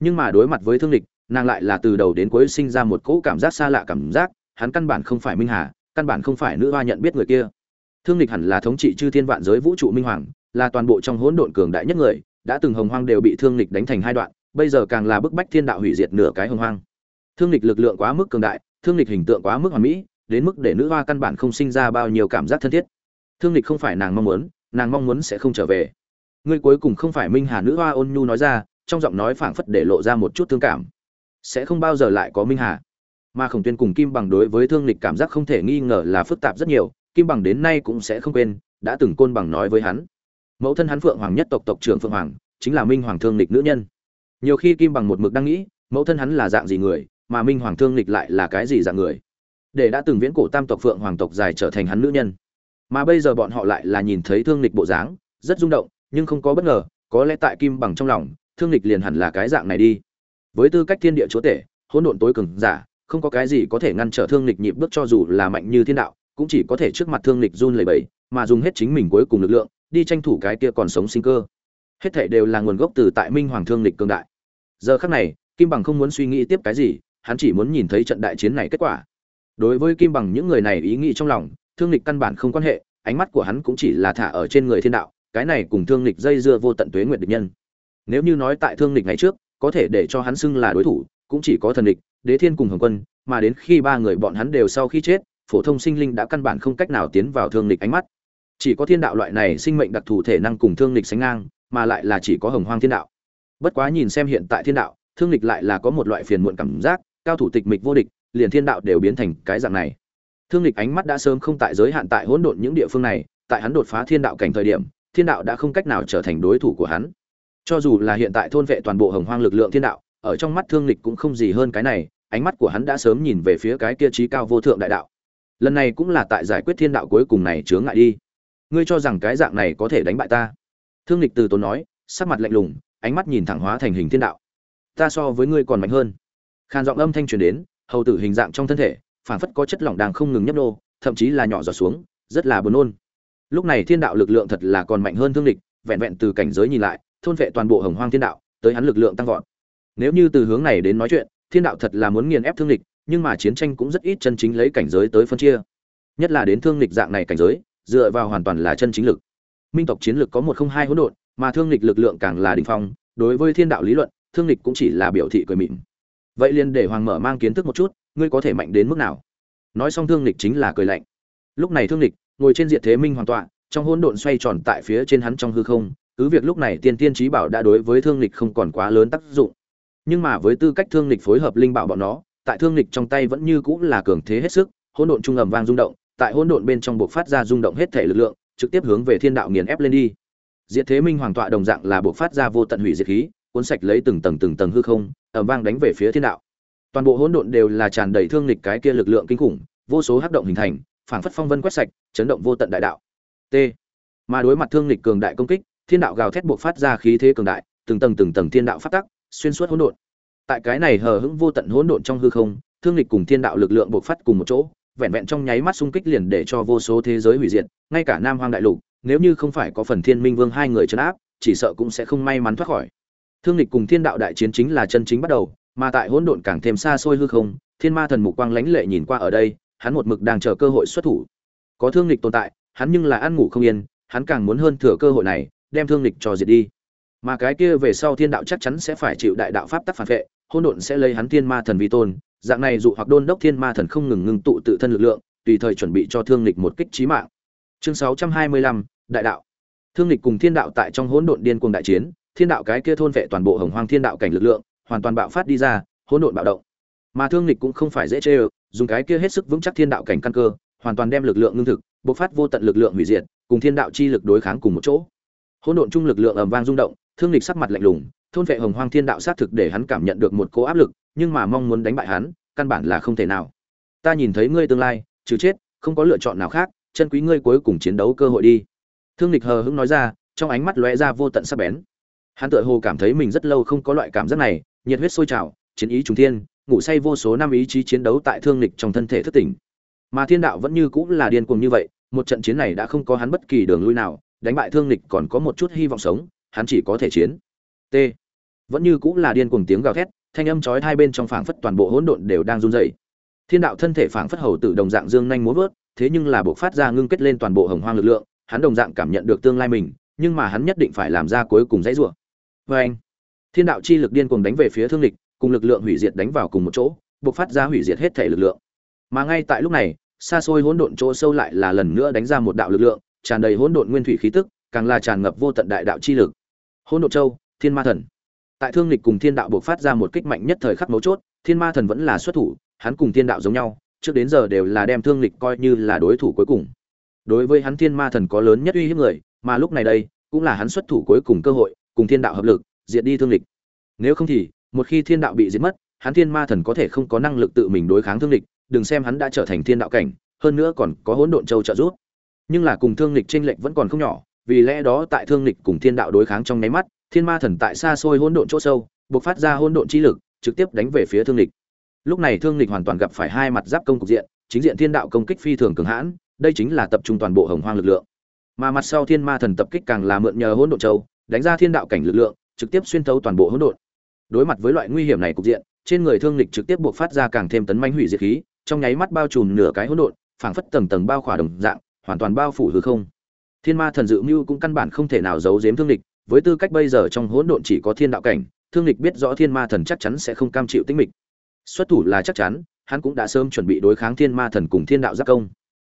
Nhưng mà đối mặt với thương lịch nàng lại là từ đầu đến cuối sinh ra một cỗ cảm giác xa lạ cảm giác, hắn căn bản không phải minh hà, căn bản không phải nữ hoa nhận biết người kia. Thương lịch hẳn là thống trị chư thiên vạn giới vũ trụ minh hoàng, là toàn bộ trong hỗn độn cường đại nhất người, đã từng hồng hoang đều bị thương lịch đánh thành hai đoạn, bây giờ càng là bức bách thiên đạo hủy diệt nửa cái hồng hoang. Thương lịch lực lượng quá mức cường đại thương lịch hình tượng quá mức hoàn mỹ, đến mức để nữ hoa căn bản không sinh ra bao nhiêu cảm giác thân thiết. Thương lịch không phải nàng mong muốn, nàng mong muốn sẽ không trở về. Ngươi cuối cùng không phải minh hà nữ hoa ôn nhu nói ra, trong giọng nói phảng phất để lộ ra một chút thương cảm. Sẽ không bao giờ lại có minh hà. Mà khổng tuyên cùng kim bằng đối với thương lịch cảm giác không thể nghi ngờ là phức tạp rất nhiều, kim bằng đến nay cũng sẽ không quên, đã từng côn bằng nói với hắn. Mẫu thân hắn phượng hoàng nhất tộc tộc trưởng phượng hoàng, chính là minh hoàng thương lịch nữ nhân. Nhiều khi kim bằng một mực đang nghĩ, mẫu thân hắn là dạng gì người mà minh hoàng thương lịch lại là cái gì dạng người? Để đã từng viễn cổ tam tộc phượng hoàng tộc dài trở thành hắn nữ nhân. Mà bây giờ bọn họ lại là nhìn thấy thương lịch bộ dáng, rất rung động, nhưng không có bất ngờ, có lẽ tại kim bằng trong lòng, thương lịch liền hẳn là cái dạng này đi. Với tư cách thiên địa chúa tể, hỗn độn tối cường giả, không có cái gì có thể ngăn trở thương lịch nhịp bước cho dù là mạnh như thiên đạo, cũng chỉ có thể trước mặt thương lịch run lẩy bẩy, mà dùng hết chính mình cuối cùng lực lượng, đi tranh thủ cái kia còn sống sinh cơ. Hết thảy đều là nguồn gốc từ tại minh hoàng thương lịch cường đại. Giờ khắc này, kim bằng không muốn suy nghĩ tiếp cái gì hắn chỉ muốn nhìn thấy trận đại chiến này kết quả. Đối với kim bằng những người này ý nghĩ trong lòng thương lịch căn bản không quan hệ ánh mắt của hắn cũng chỉ là thả ở trên người thiên đạo cái này cùng thương lịch dây dưa vô tận tuế nguyệt địch nhân. Nếu như nói tại thương lịch ngày trước có thể để cho hắn xưng là đối thủ cũng chỉ có thần Lịch, đế thiên cùng hồng quân mà đến khi ba người bọn hắn đều sau khi chết phổ thông sinh linh đã căn bản không cách nào tiến vào thương lịch ánh mắt. Chỉ có thiên đạo loại này sinh mệnh đặc thù thể năng cùng thương lịch sánh ngang mà lại là chỉ có hồng hoang thiên đạo. Bất quá nhìn xem hiện tại thiên đạo thương lịch lại là có một loại phiền muộn cảm giác cao thủ tịch mịch vô địch, liền thiên đạo đều biến thành cái dạng này. Thương lịch ánh mắt đã sớm không tại giới hạn tại hỗn độn những địa phương này, tại hắn đột phá thiên đạo cảnh thời điểm, thiên đạo đã không cách nào trở thành đối thủ của hắn. Cho dù là hiện tại thôn vệ toàn bộ hồng hoang lực lượng thiên đạo, ở trong mắt thương lịch cũng không gì hơn cái này, ánh mắt của hắn đã sớm nhìn về phía cái kia trí cao vô thượng đại đạo. Lần này cũng là tại giải quyết thiên đạo cuối cùng này chướng ngại đi. Ngươi cho rằng cái dạng này có thể đánh bại ta? Thương lịch từ tốn nói, sắc mặt lạnh lùng, ánh mắt nhìn thẳng hóa thành hình thiên đạo. Ta so với ngươi còn mạnh hơn khàn giọng âm thanh truyền đến, hầu tử hình dạng trong thân thể phản phất có chất lỏng đang không ngừng nhấp nô, thậm chí là nhỏ giọt xuống, rất là buồn nôn. Lúc này thiên đạo lực lượng thật là còn mạnh hơn thương địch, vẹn vẹn từ cảnh giới nhìn lại, thôn vệ toàn bộ hồng hoang thiên đạo, tới hắn lực lượng tăng vọt. Nếu như từ hướng này đến nói chuyện, thiên đạo thật là muốn nghiền ép thương địch, nhưng mà chiến tranh cũng rất ít chân chính lấy cảnh giới tới phân chia. Nhất là đến thương địch dạng này cảnh giới, dựa vào hoàn toàn là chân chính lực. Minh tộc chiến lực có một không hai hỗn độn, mà thương địch lực lượng càng là đỉnh phong, đối với thiên đạo lý luận, thương địch cũng chỉ là biểu thị cười mịn vậy liền để hoàng mở mang kiến thức một chút, ngươi có thể mạnh đến mức nào? Nói xong thương lịch chính là cười lạnh. Lúc này thương lịch ngồi trên diện thế minh hoàn tọa, trong hỗn độn xoay tròn tại phía trên hắn trong hư không, cứ việc lúc này tiên tiên trí bảo đã đối với thương lịch không còn quá lớn tác dụng. Nhưng mà với tư cách thương lịch phối hợp linh bảo bọn nó, tại thương lịch trong tay vẫn như cũng là cường thế hết sức, hỗn độn trung ầm vang rung động, tại hỗn độn bên trong buộc phát ra rung động hết thể lực lượng, trực tiếp hướng về thiên đạo nghiền ép lên đi. Diệt thế minh hoàng tọa đồng dạng là buộc phát ra vô tận hủy diệt khí, cuốn sạch lấy từng tầng từng tầng hư không ầm vang đánh về phía thiên đạo. Toàn bộ hỗn độn đều là tràn đầy thương lịch cái kia lực lượng kinh khủng, vô số hắc động hình thành, phảng phất phong vân quét sạch, chấn động vô tận đại đạo. T. Mà đối mặt thương lịch cường đại công kích, thiên đạo gào thét buộc phát ra khí thế cường đại, từng tầng từng tầng thiên đạo phát tắc, xuyên suốt hỗn độn. Tại cái này hờ hững vô tận hỗn độn trong hư không, thương lịch cùng thiên đạo lực lượng buộc phát cùng một chỗ, vẹn vẹn trong nháy mắt xung kích liền để cho vô số thế giới hủy diệt, ngay cả nam hoang đại lục, nếu như không phải có phần thiên minh vương hai người chấn áp, chỉ sợ cũng sẽ không may mắn thoát khỏi thương lịch cùng thiên đạo đại chiến chính là chân chính bắt đầu mà tại hỗn độn càng thêm xa xôi hư không thiên ma thần mục quang lãnh lệ nhìn qua ở đây hắn một mực đang chờ cơ hội xuất thủ. Có thương lịch tồn tại hắn nhưng là ăn ngủ không yên hắn càng muốn hơn thừa cơ hội này đem thương lịch cho diệt đi. Mà cái kia về sau thiên đạo chắc chắn sẽ phải chịu đại đạo pháp tắc phản vệ hỗn độn sẽ lấy hắn thiên ma thần vi tôn dạng này dụ hoặc đôn đốc thiên ma thần không ngừng ngưng tụ tự thân lực lượng tùy thời chuẩn bị cho thương lịch một kích trí mạng. Chương 625, đại đạo. Thương lịch cùng thiên đạo tại trong hỗn độn điên cuồng đại chiến thiên đạo cái kia thôn vệ toàn bộ hồng hoang thiên đạo cảnh lực lượng, hoàn toàn bạo phát đi ra, hỗn độn bạo động. Mà thương lịch cũng không phải dễ chơi dùng cái kia hết sức vững chắc thiên đạo cảnh căn cơ, hoàn toàn đem lực lượng ngưng thực, bộc phát vô tận lực lượng hủy diệt, cùng thiên đạo chi lực đối kháng cùng một chỗ. Hỗn độn chung lực lượng ầm vang rung động, thương lịch sắc mặt lạnh lùng, thôn vệ hồng hoang thiên đạo xác thực để hắn cảm nhận được một cố áp lực, nhưng mà mong muốn đánh bại hắn, căn bản là không thể nào. Ta nhìn thấy ngươi tương lai, trừ chết, không có lựa chọn nào khác, chân quý ngươi cuối cùng chiến đấu cơ hội đi. Thương lịch hờ hững nói ra, trong ánh mắt lóe ra vô tận sắc bén hắn tựa hồ cảm thấy mình rất lâu không có loại cảm giác này, nhiệt huyết sôi trào, chiến ý trùng thiên, ngủ say vô số năm ý chí chiến đấu tại thương lịch trong thân thể thất tỉnh. Mà thiên đạo vẫn như cũng là điên cuồng như vậy, một trận chiến này đã không có hắn bất kỳ đường lui nào, đánh bại thương lịch còn có một chút hy vọng sống, hắn chỉ có thể chiến. T. Vẫn như cũng là điên cuồng tiếng gào thét, thanh âm chói hai bên trong phảng phất toàn bộ hỗn độn đều đang run rẩy. Thiên đạo thân thể phảng phất hầu tự đồng dạng dương nhanh múa vớt, thế nhưng là buộc phát ra ngưng kết lên toàn bộ hồng hoang lực lượng, hắn đồng dạng cảm nhận được tương lai mình, nhưng mà hắn nhất định phải làm ra cuối cùng dãy rủa vê anh, thiên đạo chi lực điên cuồng đánh về phía thương lịch cùng lực lượng hủy diệt đánh vào cùng một chỗ buộc phát ra hủy diệt hết thể lực lượng. Mà ngay tại lúc này, xa xôi hỗn độn chỗ sâu lại là lần nữa đánh ra một đạo lực lượng, tràn đầy hỗn độn nguyên thủy khí tức, càng là tràn ngập vô tận đại đạo chi lực. Hỗn độn châu, thiên ma thần. Tại thương lịch cùng thiên đạo buộc phát ra một kích mạnh nhất thời khắc mấu chốt, thiên ma thần vẫn là xuất thủ, hắn cùng thiên đạo giống nhau, trước đến giờ đều là đem thương lịch coi như là đối thủ cuối cùng. Đối với hắn, thiên ma thần có lớn nhất uy hiếp người, mà lúc này đây, cũng là hắn xuất thủ cuối cùng cơ hội cùng thiên đạo hợp lực, diệt đi thương lịch. Nếu không thì, một khi thiên đạo bị diệt mất, hắn thiên ma thần có thể không có năng lực tự mình đối kháng thương lịch, đừng xem hắn đã trở thành thiên đạo cảnh, hơn nữa còn có hỗn độn châu trợ giúp. Nhưng là cùng thương lịch tranh lệch vẫn còn không nhỏ, vì lẽ đó tại thương lịch cùng thiên đạo đối kháng trong nháy mắt, thiên ma thần tại xa xôi hỗn độn chỗ sâu, buộc phát ra hỗn độn chi lực, trực tiếp đánh về phía thương lịch. Lúc này thương lịch hoàn toàn gặp phải hai mặt giáp công cục diện, chính diện thiên đạo công kích phi thường cường hãn, đây chính là tập trung toàn bộ hồng hoang lực lượng. Mà mặt sau thiên ma thần tập kích càng là mượn nhờ hỗn độn châu đánh ra thiên đạo cảnh lực lượng, trực tiếp xuyên thấu toàn bộ hỗn độn. Đối mặt với loại nguy hiểm này cục diện, trên người thương lịch trực tiếp buộc phát ra càng thêm tấn manh hủy diệt khí, trong nháy mắt bao trùm nửa cái hỗn độn, phảng phất tầng tầng bao khỏa đồng dạng, hoàn toàn bao phủ hư không. Thiên ma thần dự mưu cũng căn bản không thể nào giấu giếm thương lịch với tư cách bây giờ trong hỗn độn chỉ có thiên đạo cảnh, thương lịch biết rõ thiên ma thần chắc chắn sẽ không cam chịu tính mịch. Xuất thủ là chắc chắn, hắn cũng đã sớm chuẩn bị đối kháng thiên ma thần cùng thiên đạo giác công.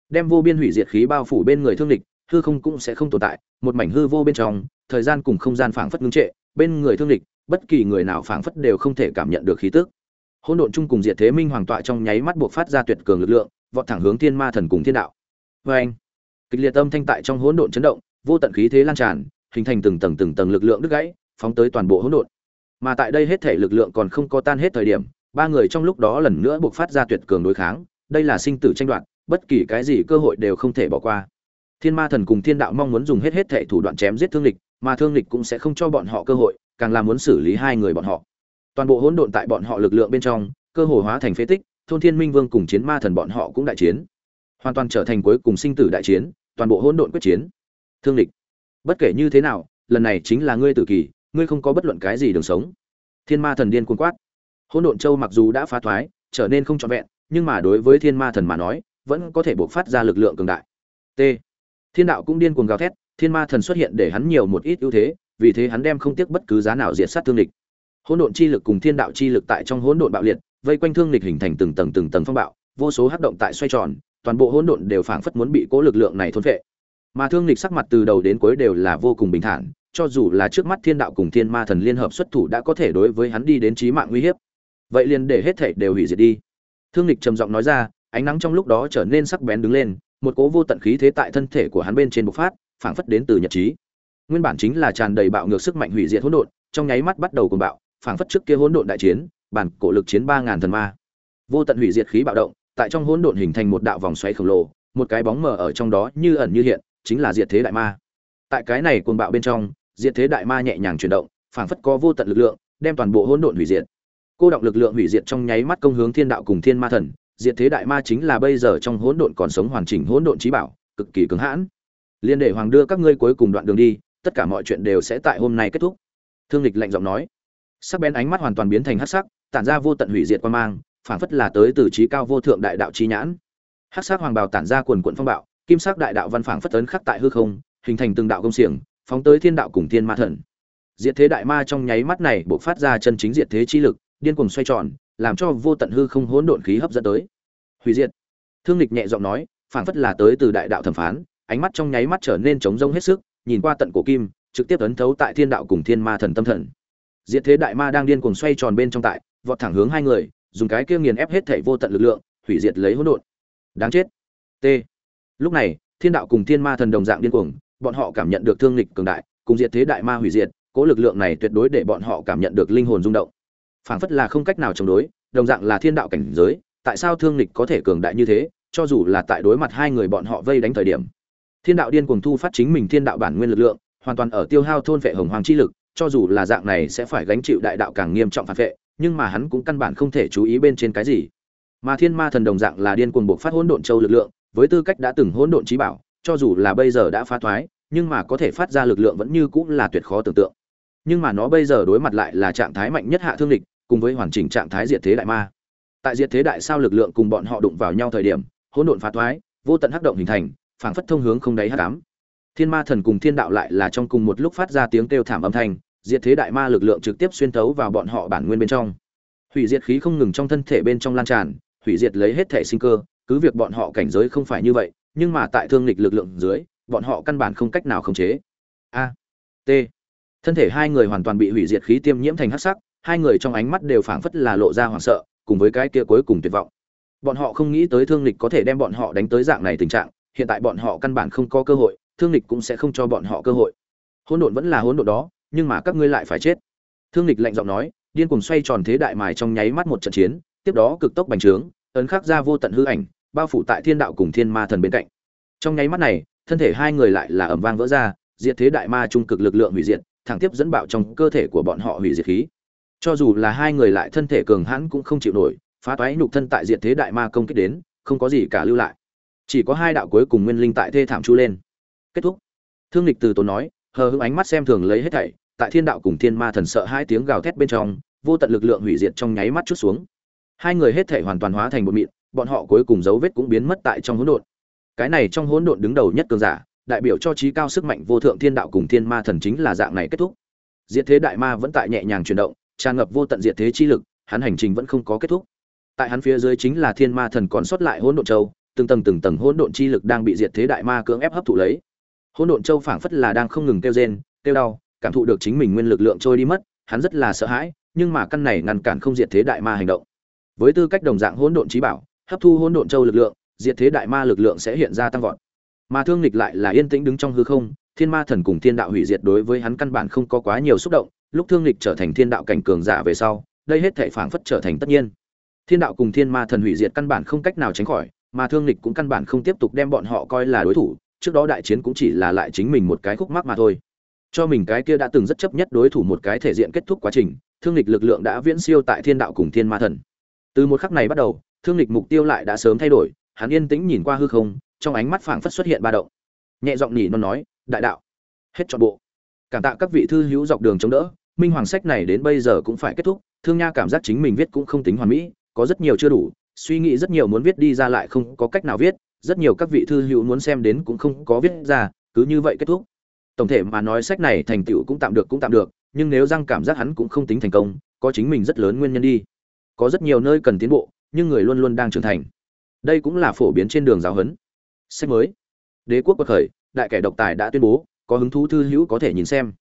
Đem vô biên hủy diệt khí bao phủ bên người thương lịch hư không cũng sẽ không tồn tại, một mảnh hư vô bên trong thời gian cùng không gian phảng phất ngưng trệ, bên người thương địch, bất kỳ người nào phảng phất đều không thể cảm nhận được khí tức. Hỗn độn chung cùng diệt thế minh hoàng tọa trong nháy mắt buộc phát ra tuyệt cường lực lượng, vọt thẳng hướng thiên ma thần cùng thiên đạo. Oeng! kịch liệt âm thanh tại trong hỗn độn chấn động, vô tận khí thế lan tràn, hình thành từng tầng từng tầng lực lượng đứt gãy, phóng tới toàn bộ hỗn độn. Mà tại đây hết thể lực lượng còn không có tan hết thời điểm, ba người trong lúc đó lần nữa buộc phát ra tuyệt cường đối kháng, đây là sinh tử tranh đoạt, bất kỳ cái gì cơ hội đều không thể bỏ qua. Thiên ma thần cùng thiên đạo mong muốn dùng hết hết thể thủ đoạn chém giết thương lịch mà thương lịch cũng sẽ không cho bọn họ cơ hội, càng là muốn xử lý hai người bọn họ. Toàn bộ hỗn độn tại bọn họ lực lượng bên trong, cơ hồ hóa thành phế tích, thôn thiên minh vương cùng chiến ma thần bọn họ cũng đại chiến. Hoàn toàn trở thành cuối cùng sinh tử đại chiến, toàn bộ hỗn độn quyết chiến. Thương lịch bất kể như thế nào, lần này chính là ngươi tử kỳ, ngươi không có bất luận cái gì đường sống. Thiên ma thần điên cuồng quát. Hỗn độn châu mặc dù đã phá thoái, trở nên không trọn vẹn, nhưng mà đối với thiên ma thần mà nói, vẫn có thể buộc phát ra lực lượng cường đại. T. Thiên đạo cũng điên cuồng gào thét thiên ma thần xuất hiện để hắn nhiều một ít ưu thế, vì thế hắn đem không tiếc bất cứ giá nào diệt sát thương địch. Hỗn độn chi lực cùng thiên đạo chi lực tại trong hỗn độn bạo liệt, vây quanh thương địch hình thành từng tầng từng tầng phong bạo, vô số hắc động tại xoay tròn, toàn bộ hỗn độn đều phảng phất muốn bị cố lực lượng này thôn phệ. Mà thương địch sắc mặt từ đầu đến cuối đều là vô cùng bình thản, cho dù là trước mắt thiên đạo cùng thiên ma thần liên hợp xuất thủ đã có thể đối với hắn đi đến chí mạng nguy hiểm vậy liền để hết thảy đều hủy diệt đi. Thương địch trầm giọng nói ra, ánh nắng trong lúc đó trở nên sắc bén đứng lên, một cố vô tận khí thế tại thân thể của hắn bên trên bộc phát phảng phất đến từ nhật trí. Nguyên bản chính là tràn đầy bạo ngược sức mạnh hủy diệt hỗn độn, trong nháy mắt bắt đầu cuồng bạo, phảng phất trước kia hỗn độn đại chiến, bản cổ lực chiến ba ngàn thần ma. Vô tận hủy diệt khí bạo động, tại trong hỗn độn hình thành một đạo vòng xoáy khổng lồ, một cái bóng mờ ở trong đó như ẩn như hiện, chính là diệt thế đại ma. Tại cái này cuồng bạo bên trong, diệt thế đại ma nhẹ nhàng chuyển động, phảng phất có vô tận lực lượng, đem toàn bộ hỗn độn hủy diệt. Cô động lực lượng hủy diệt trong nháy mắt công hướng thiên đạo cùng thiên ma thần, diệt thế đại ma chính là bây giờ trong hỗn độn còn sống hoàn chỉnh hỗn độn trí bảo, cực kỳ cứng hãn liên để hoàng đưa các ngươi cuối cùng đoạn đường đi, tất cả mọi chuyện đều sẽ tại hôm nay kết thúc. Thương lịch lạnh giọng nói. Sắc bén ánh mắt hoàn toàn biến thành hắc sắc, tản ra vô tận hủy diệt quan mang phảng phất là tới từ trí cao vô thượng đại đạo trí nhãn. Hắc sắc hoàng bào tản ra quần quận phong bạo, kim sắc đại đạo văn phảng phất tấn khắc tại hư không, hình thành từng đạo công xiềng, phóng tới thiên đạo cùng thiên ma thần. Diệt thế đại ma trong nháy mắt này bộc phát ra chân chính diệt thế chi lực, điên cuồng xoay tròn, làm cho vô tận hư không hỗn độn khí hấp dẫn tới. Hủy diệt. Thương lịch nhẹ giọng nói, phảng phất là tới từ đại đạo thẩm phán ánh mắt trong nháy mắt trở nên trống rông hết sức, nhìn qua tận cổ kim, trực tiếp ấn thấu tại thiên đạo cùng thiên ma thần tâm thần. Diệt thế đại ma đang điên cuồng xoay tròn bên trong tại, vọt thẳng hướng hai người, dùng cái kia nghiền ép hết thảy vô tận lực lượng, hủy diệt lấy hỗn độn. Đáng chết. T. Lúc này, thiên đạo cùng thiên ma thần đồng dạng điên cuồng, bọn họ cảm nhận được thương lịch cường đại, cùng diệt thế đại ma hủy diệt, cố lực lượng này tuyệt đối để bọn họ cảm nhận được linh hồn rung động. Phảng phất là không cách nào chống đối, đồng dạng là thiên đạo cảnh giới, tại sao thương lịch có thể cường đại như thế, cho dù là tại đối mặt hai người bọn họ vây đánh thời điểm thiên đạo điên cuồng thu phát chính mình thiên đạo bản nguyên lực lượng, hoàn toàn ở tiêu hao thôn vệ hồng hoàng chi lực, cho dù là dạng này sẽ phải gánh chịu đại đạo càng nghiêm trọng phản vệ, nhưng mà hắn cũng căn bản không thể chú ý bên trên cái gì. Mà thiên ma thần đồng dạng là điên cuồng buộc phát hỗn độn châu lực lượng, với tư cách đã từng hỗn độn trí bảo, cho dù là bây giờ đã phá thoái, nhưng mà có thể phát ra lực lượng vẫn như cũng là tuyệt khó tưởng tượng. Nhưng mà nó bây giờ đối mặt lại là trạng thái mạnh nhất hạ thương địch, cùng với hoàn chỉnh trạng thái diệt thế đại ma. Tại diệt thế đại sao lực lượng cùng bọn họ đụng vào nhau thời điểm, hỗn độn phá thoái, vô tận hắc động hình thành phảng phất thông hướng không đáy hắc ám. Thiên ma thần cùng thiên đạo lại là trong cùng một lúc phát ra tiếng kêu thảm âm thanh, diệt thế đại ma lực lượng trực tiếp xuyên thấu vào bọn họ bản nguyên bên trong. Hủy diệt khí không ngừng trong thân thể bên trong lan tràn, hủy diệt lấy hết thể sinh cơ, cứ việc bọn họ cảnh giới không phải như vậy, nhưng mà tại thương lịch lực lượng dưới, bọn họ căn bản không cách nào khống chế. A, t. Thân thể hai người hoàn toàn bị hủy diệt khí tiêm nhiễm thành hắc sắc, hai người trong ánh mắt đều phảng phất là lộ ra hoảng sợ, cùng với cái kia cuối cùng tuyệt vọng. Bọn họ không nghĩ tới thương lịch có thể đem bọn họ đánh tới dạng này tình trạng hiện tại bọn họ căn bản không có cơ hội, thương lịch cũng sẽ không cho bọn họ cơ hội. Hỗn độn vẫn là hỗn độn đó, nhưng mà các ngươi lại phải chết. Thương lịch lạnh giọng nói, điên cuồng xoay tròn thế đại mài trong nháy mắt một trận chiến, tiếp đó cực tốc bành trướng, ấn khắc ra vô tận hư ảnh, bao phủ tại thiên đạo cùng thiên ma thần bên cạnh. Trong nháy mắt này, thân thể hai người lại là ẩm vang vỡ ra, diệt thế đại ma trung cực lực lượng hủy diệt, thẳng tiếp dẫn bạo trong cơ thể của bọn họ hủy diệt khí. Cho dù là hai người lại thân thể cường hãn cũng không chịu nổi, phá toái nhục thân tại diệt thế đại ma công kích đến, không có gì cả lưu lại chỉ có hai đạo cuối cùng nguyên linh tại thê thảm chu lên. Kết thúc. Thương lịch từ tốn nói, hờ hững ánh mắt xem thường lấy hết thảy, tại thiên đạo cùng thiên ma thần sợ hai tiếng gào thét bên trong, vô tận lực lượng hủy diệt trong nháy mắt chút xuống. Hai người hết thảy hoàn toàn hóa thành một mịn, bọn họ cuối cùng dấu vết cũng biến mất tại trong hỗn độn. Cái này trong hỗn độn đứng đầu nhất cường giả, đại biểu cho trí cao sức mạnh vô thượng thiên đạo cùng thiên ma thần chính là dạng này kết thúc. Diệt thế đại ma vẫn tại nhẹ nhàng chuyển động, tràn ngập vô tận diệt thế chi lực, hắn hành trình vẫn không có kết thúc. Tại hắn phía dưới chính là thiên ma thần còn sót lại hỗn độn châu từng tầng từng tầng hỗn độn chi lực đang bị diệt thế đại ma cưỡng ép hấp thụ lấy. Hỗn độn châu phảng phất là đang không ngừng kêu rên, kêu đau, cảm thụ được chính mình nguyên lực lượng trôi đi mất, hắn rất là sợ hãi, nhưng mà căn này ngăn cản không diệt thế đại ma hành động. Với tư cách đồng dạng hỗn độn chí bảo, hấp thu hỗn độn châu lực lượng, diệt thế đại ma lực lượng sẽ hiện ra tăng vọt. Mà thương lịch lại là yên tĩnh đứng trong hư không, thiên ma thần cùng thiên đạo hủy diệt đối với hắn căn bản không có quá nhiều xúc động, lúc thương lịch trở thành thiên đạo cảnh cường giả về sau, đây hết thể phảng phất trở thành tất nhiên. Thiên đạo cùng thiên ma thần hủy diệt căn bản không cách nào tránh khỏi mà thương lịch cũng căn bản không tiếp tục đem bọn họ coi là đối thủ, trước đó đại chiến cũng chỉ là lại chính mình một cái khúc mắc mà thôi. Cho mình cái kia đã từng rất chấp nhất đối thủ một cái thể diện kết thúc quá trình, thương lịch lực lượng đã viễn siêu tại thiên đạo cùng thiên ma thần. Từ một khắc này bắt đầu, thương lịch mục tiêu lại đã sớm thay đổi, hắn yên tĩnh nhìn qua hư không, trong ánh mắt phảng phất xuất hiện ba động. Nhẹ giọng nhỉ non nói, đại đạo, hết trọn bộ. Cảm tạ các vị thư hữu dọc đường chống đỡ, minh hoàng sách này đến bây giờ cũng phải kết thúc, thương nha cảm giác chính mình viết cũng không tính hoàn mỹ, có rất nhiều chưa đủ suy nghĩ rất nhiều muốn viết đi ra lại không có cách nào viết, rất nhiều các vị thư hữu muốn xem đến cũng không có viết ra, cứ như vậy kết thúc. Tổng thể mà nói sách này thành tựu cũng tạm được cũng tạm được, nhưng nếu răng cảm giác hắn cũng không tính thành công, có chính mình rất lớn nguyên nhân đi. Có rất nhiều nơi cần tiến bộ, nhưng người luôn luôn đang trưởng thành. Đây cũng là phổ biến trên đường giáo huấn. Sách mới. Đế quốc quật khởi, đại kẻ độc tài đã tuyên bố, có hứng thú thư hữu có thể nhìn xem.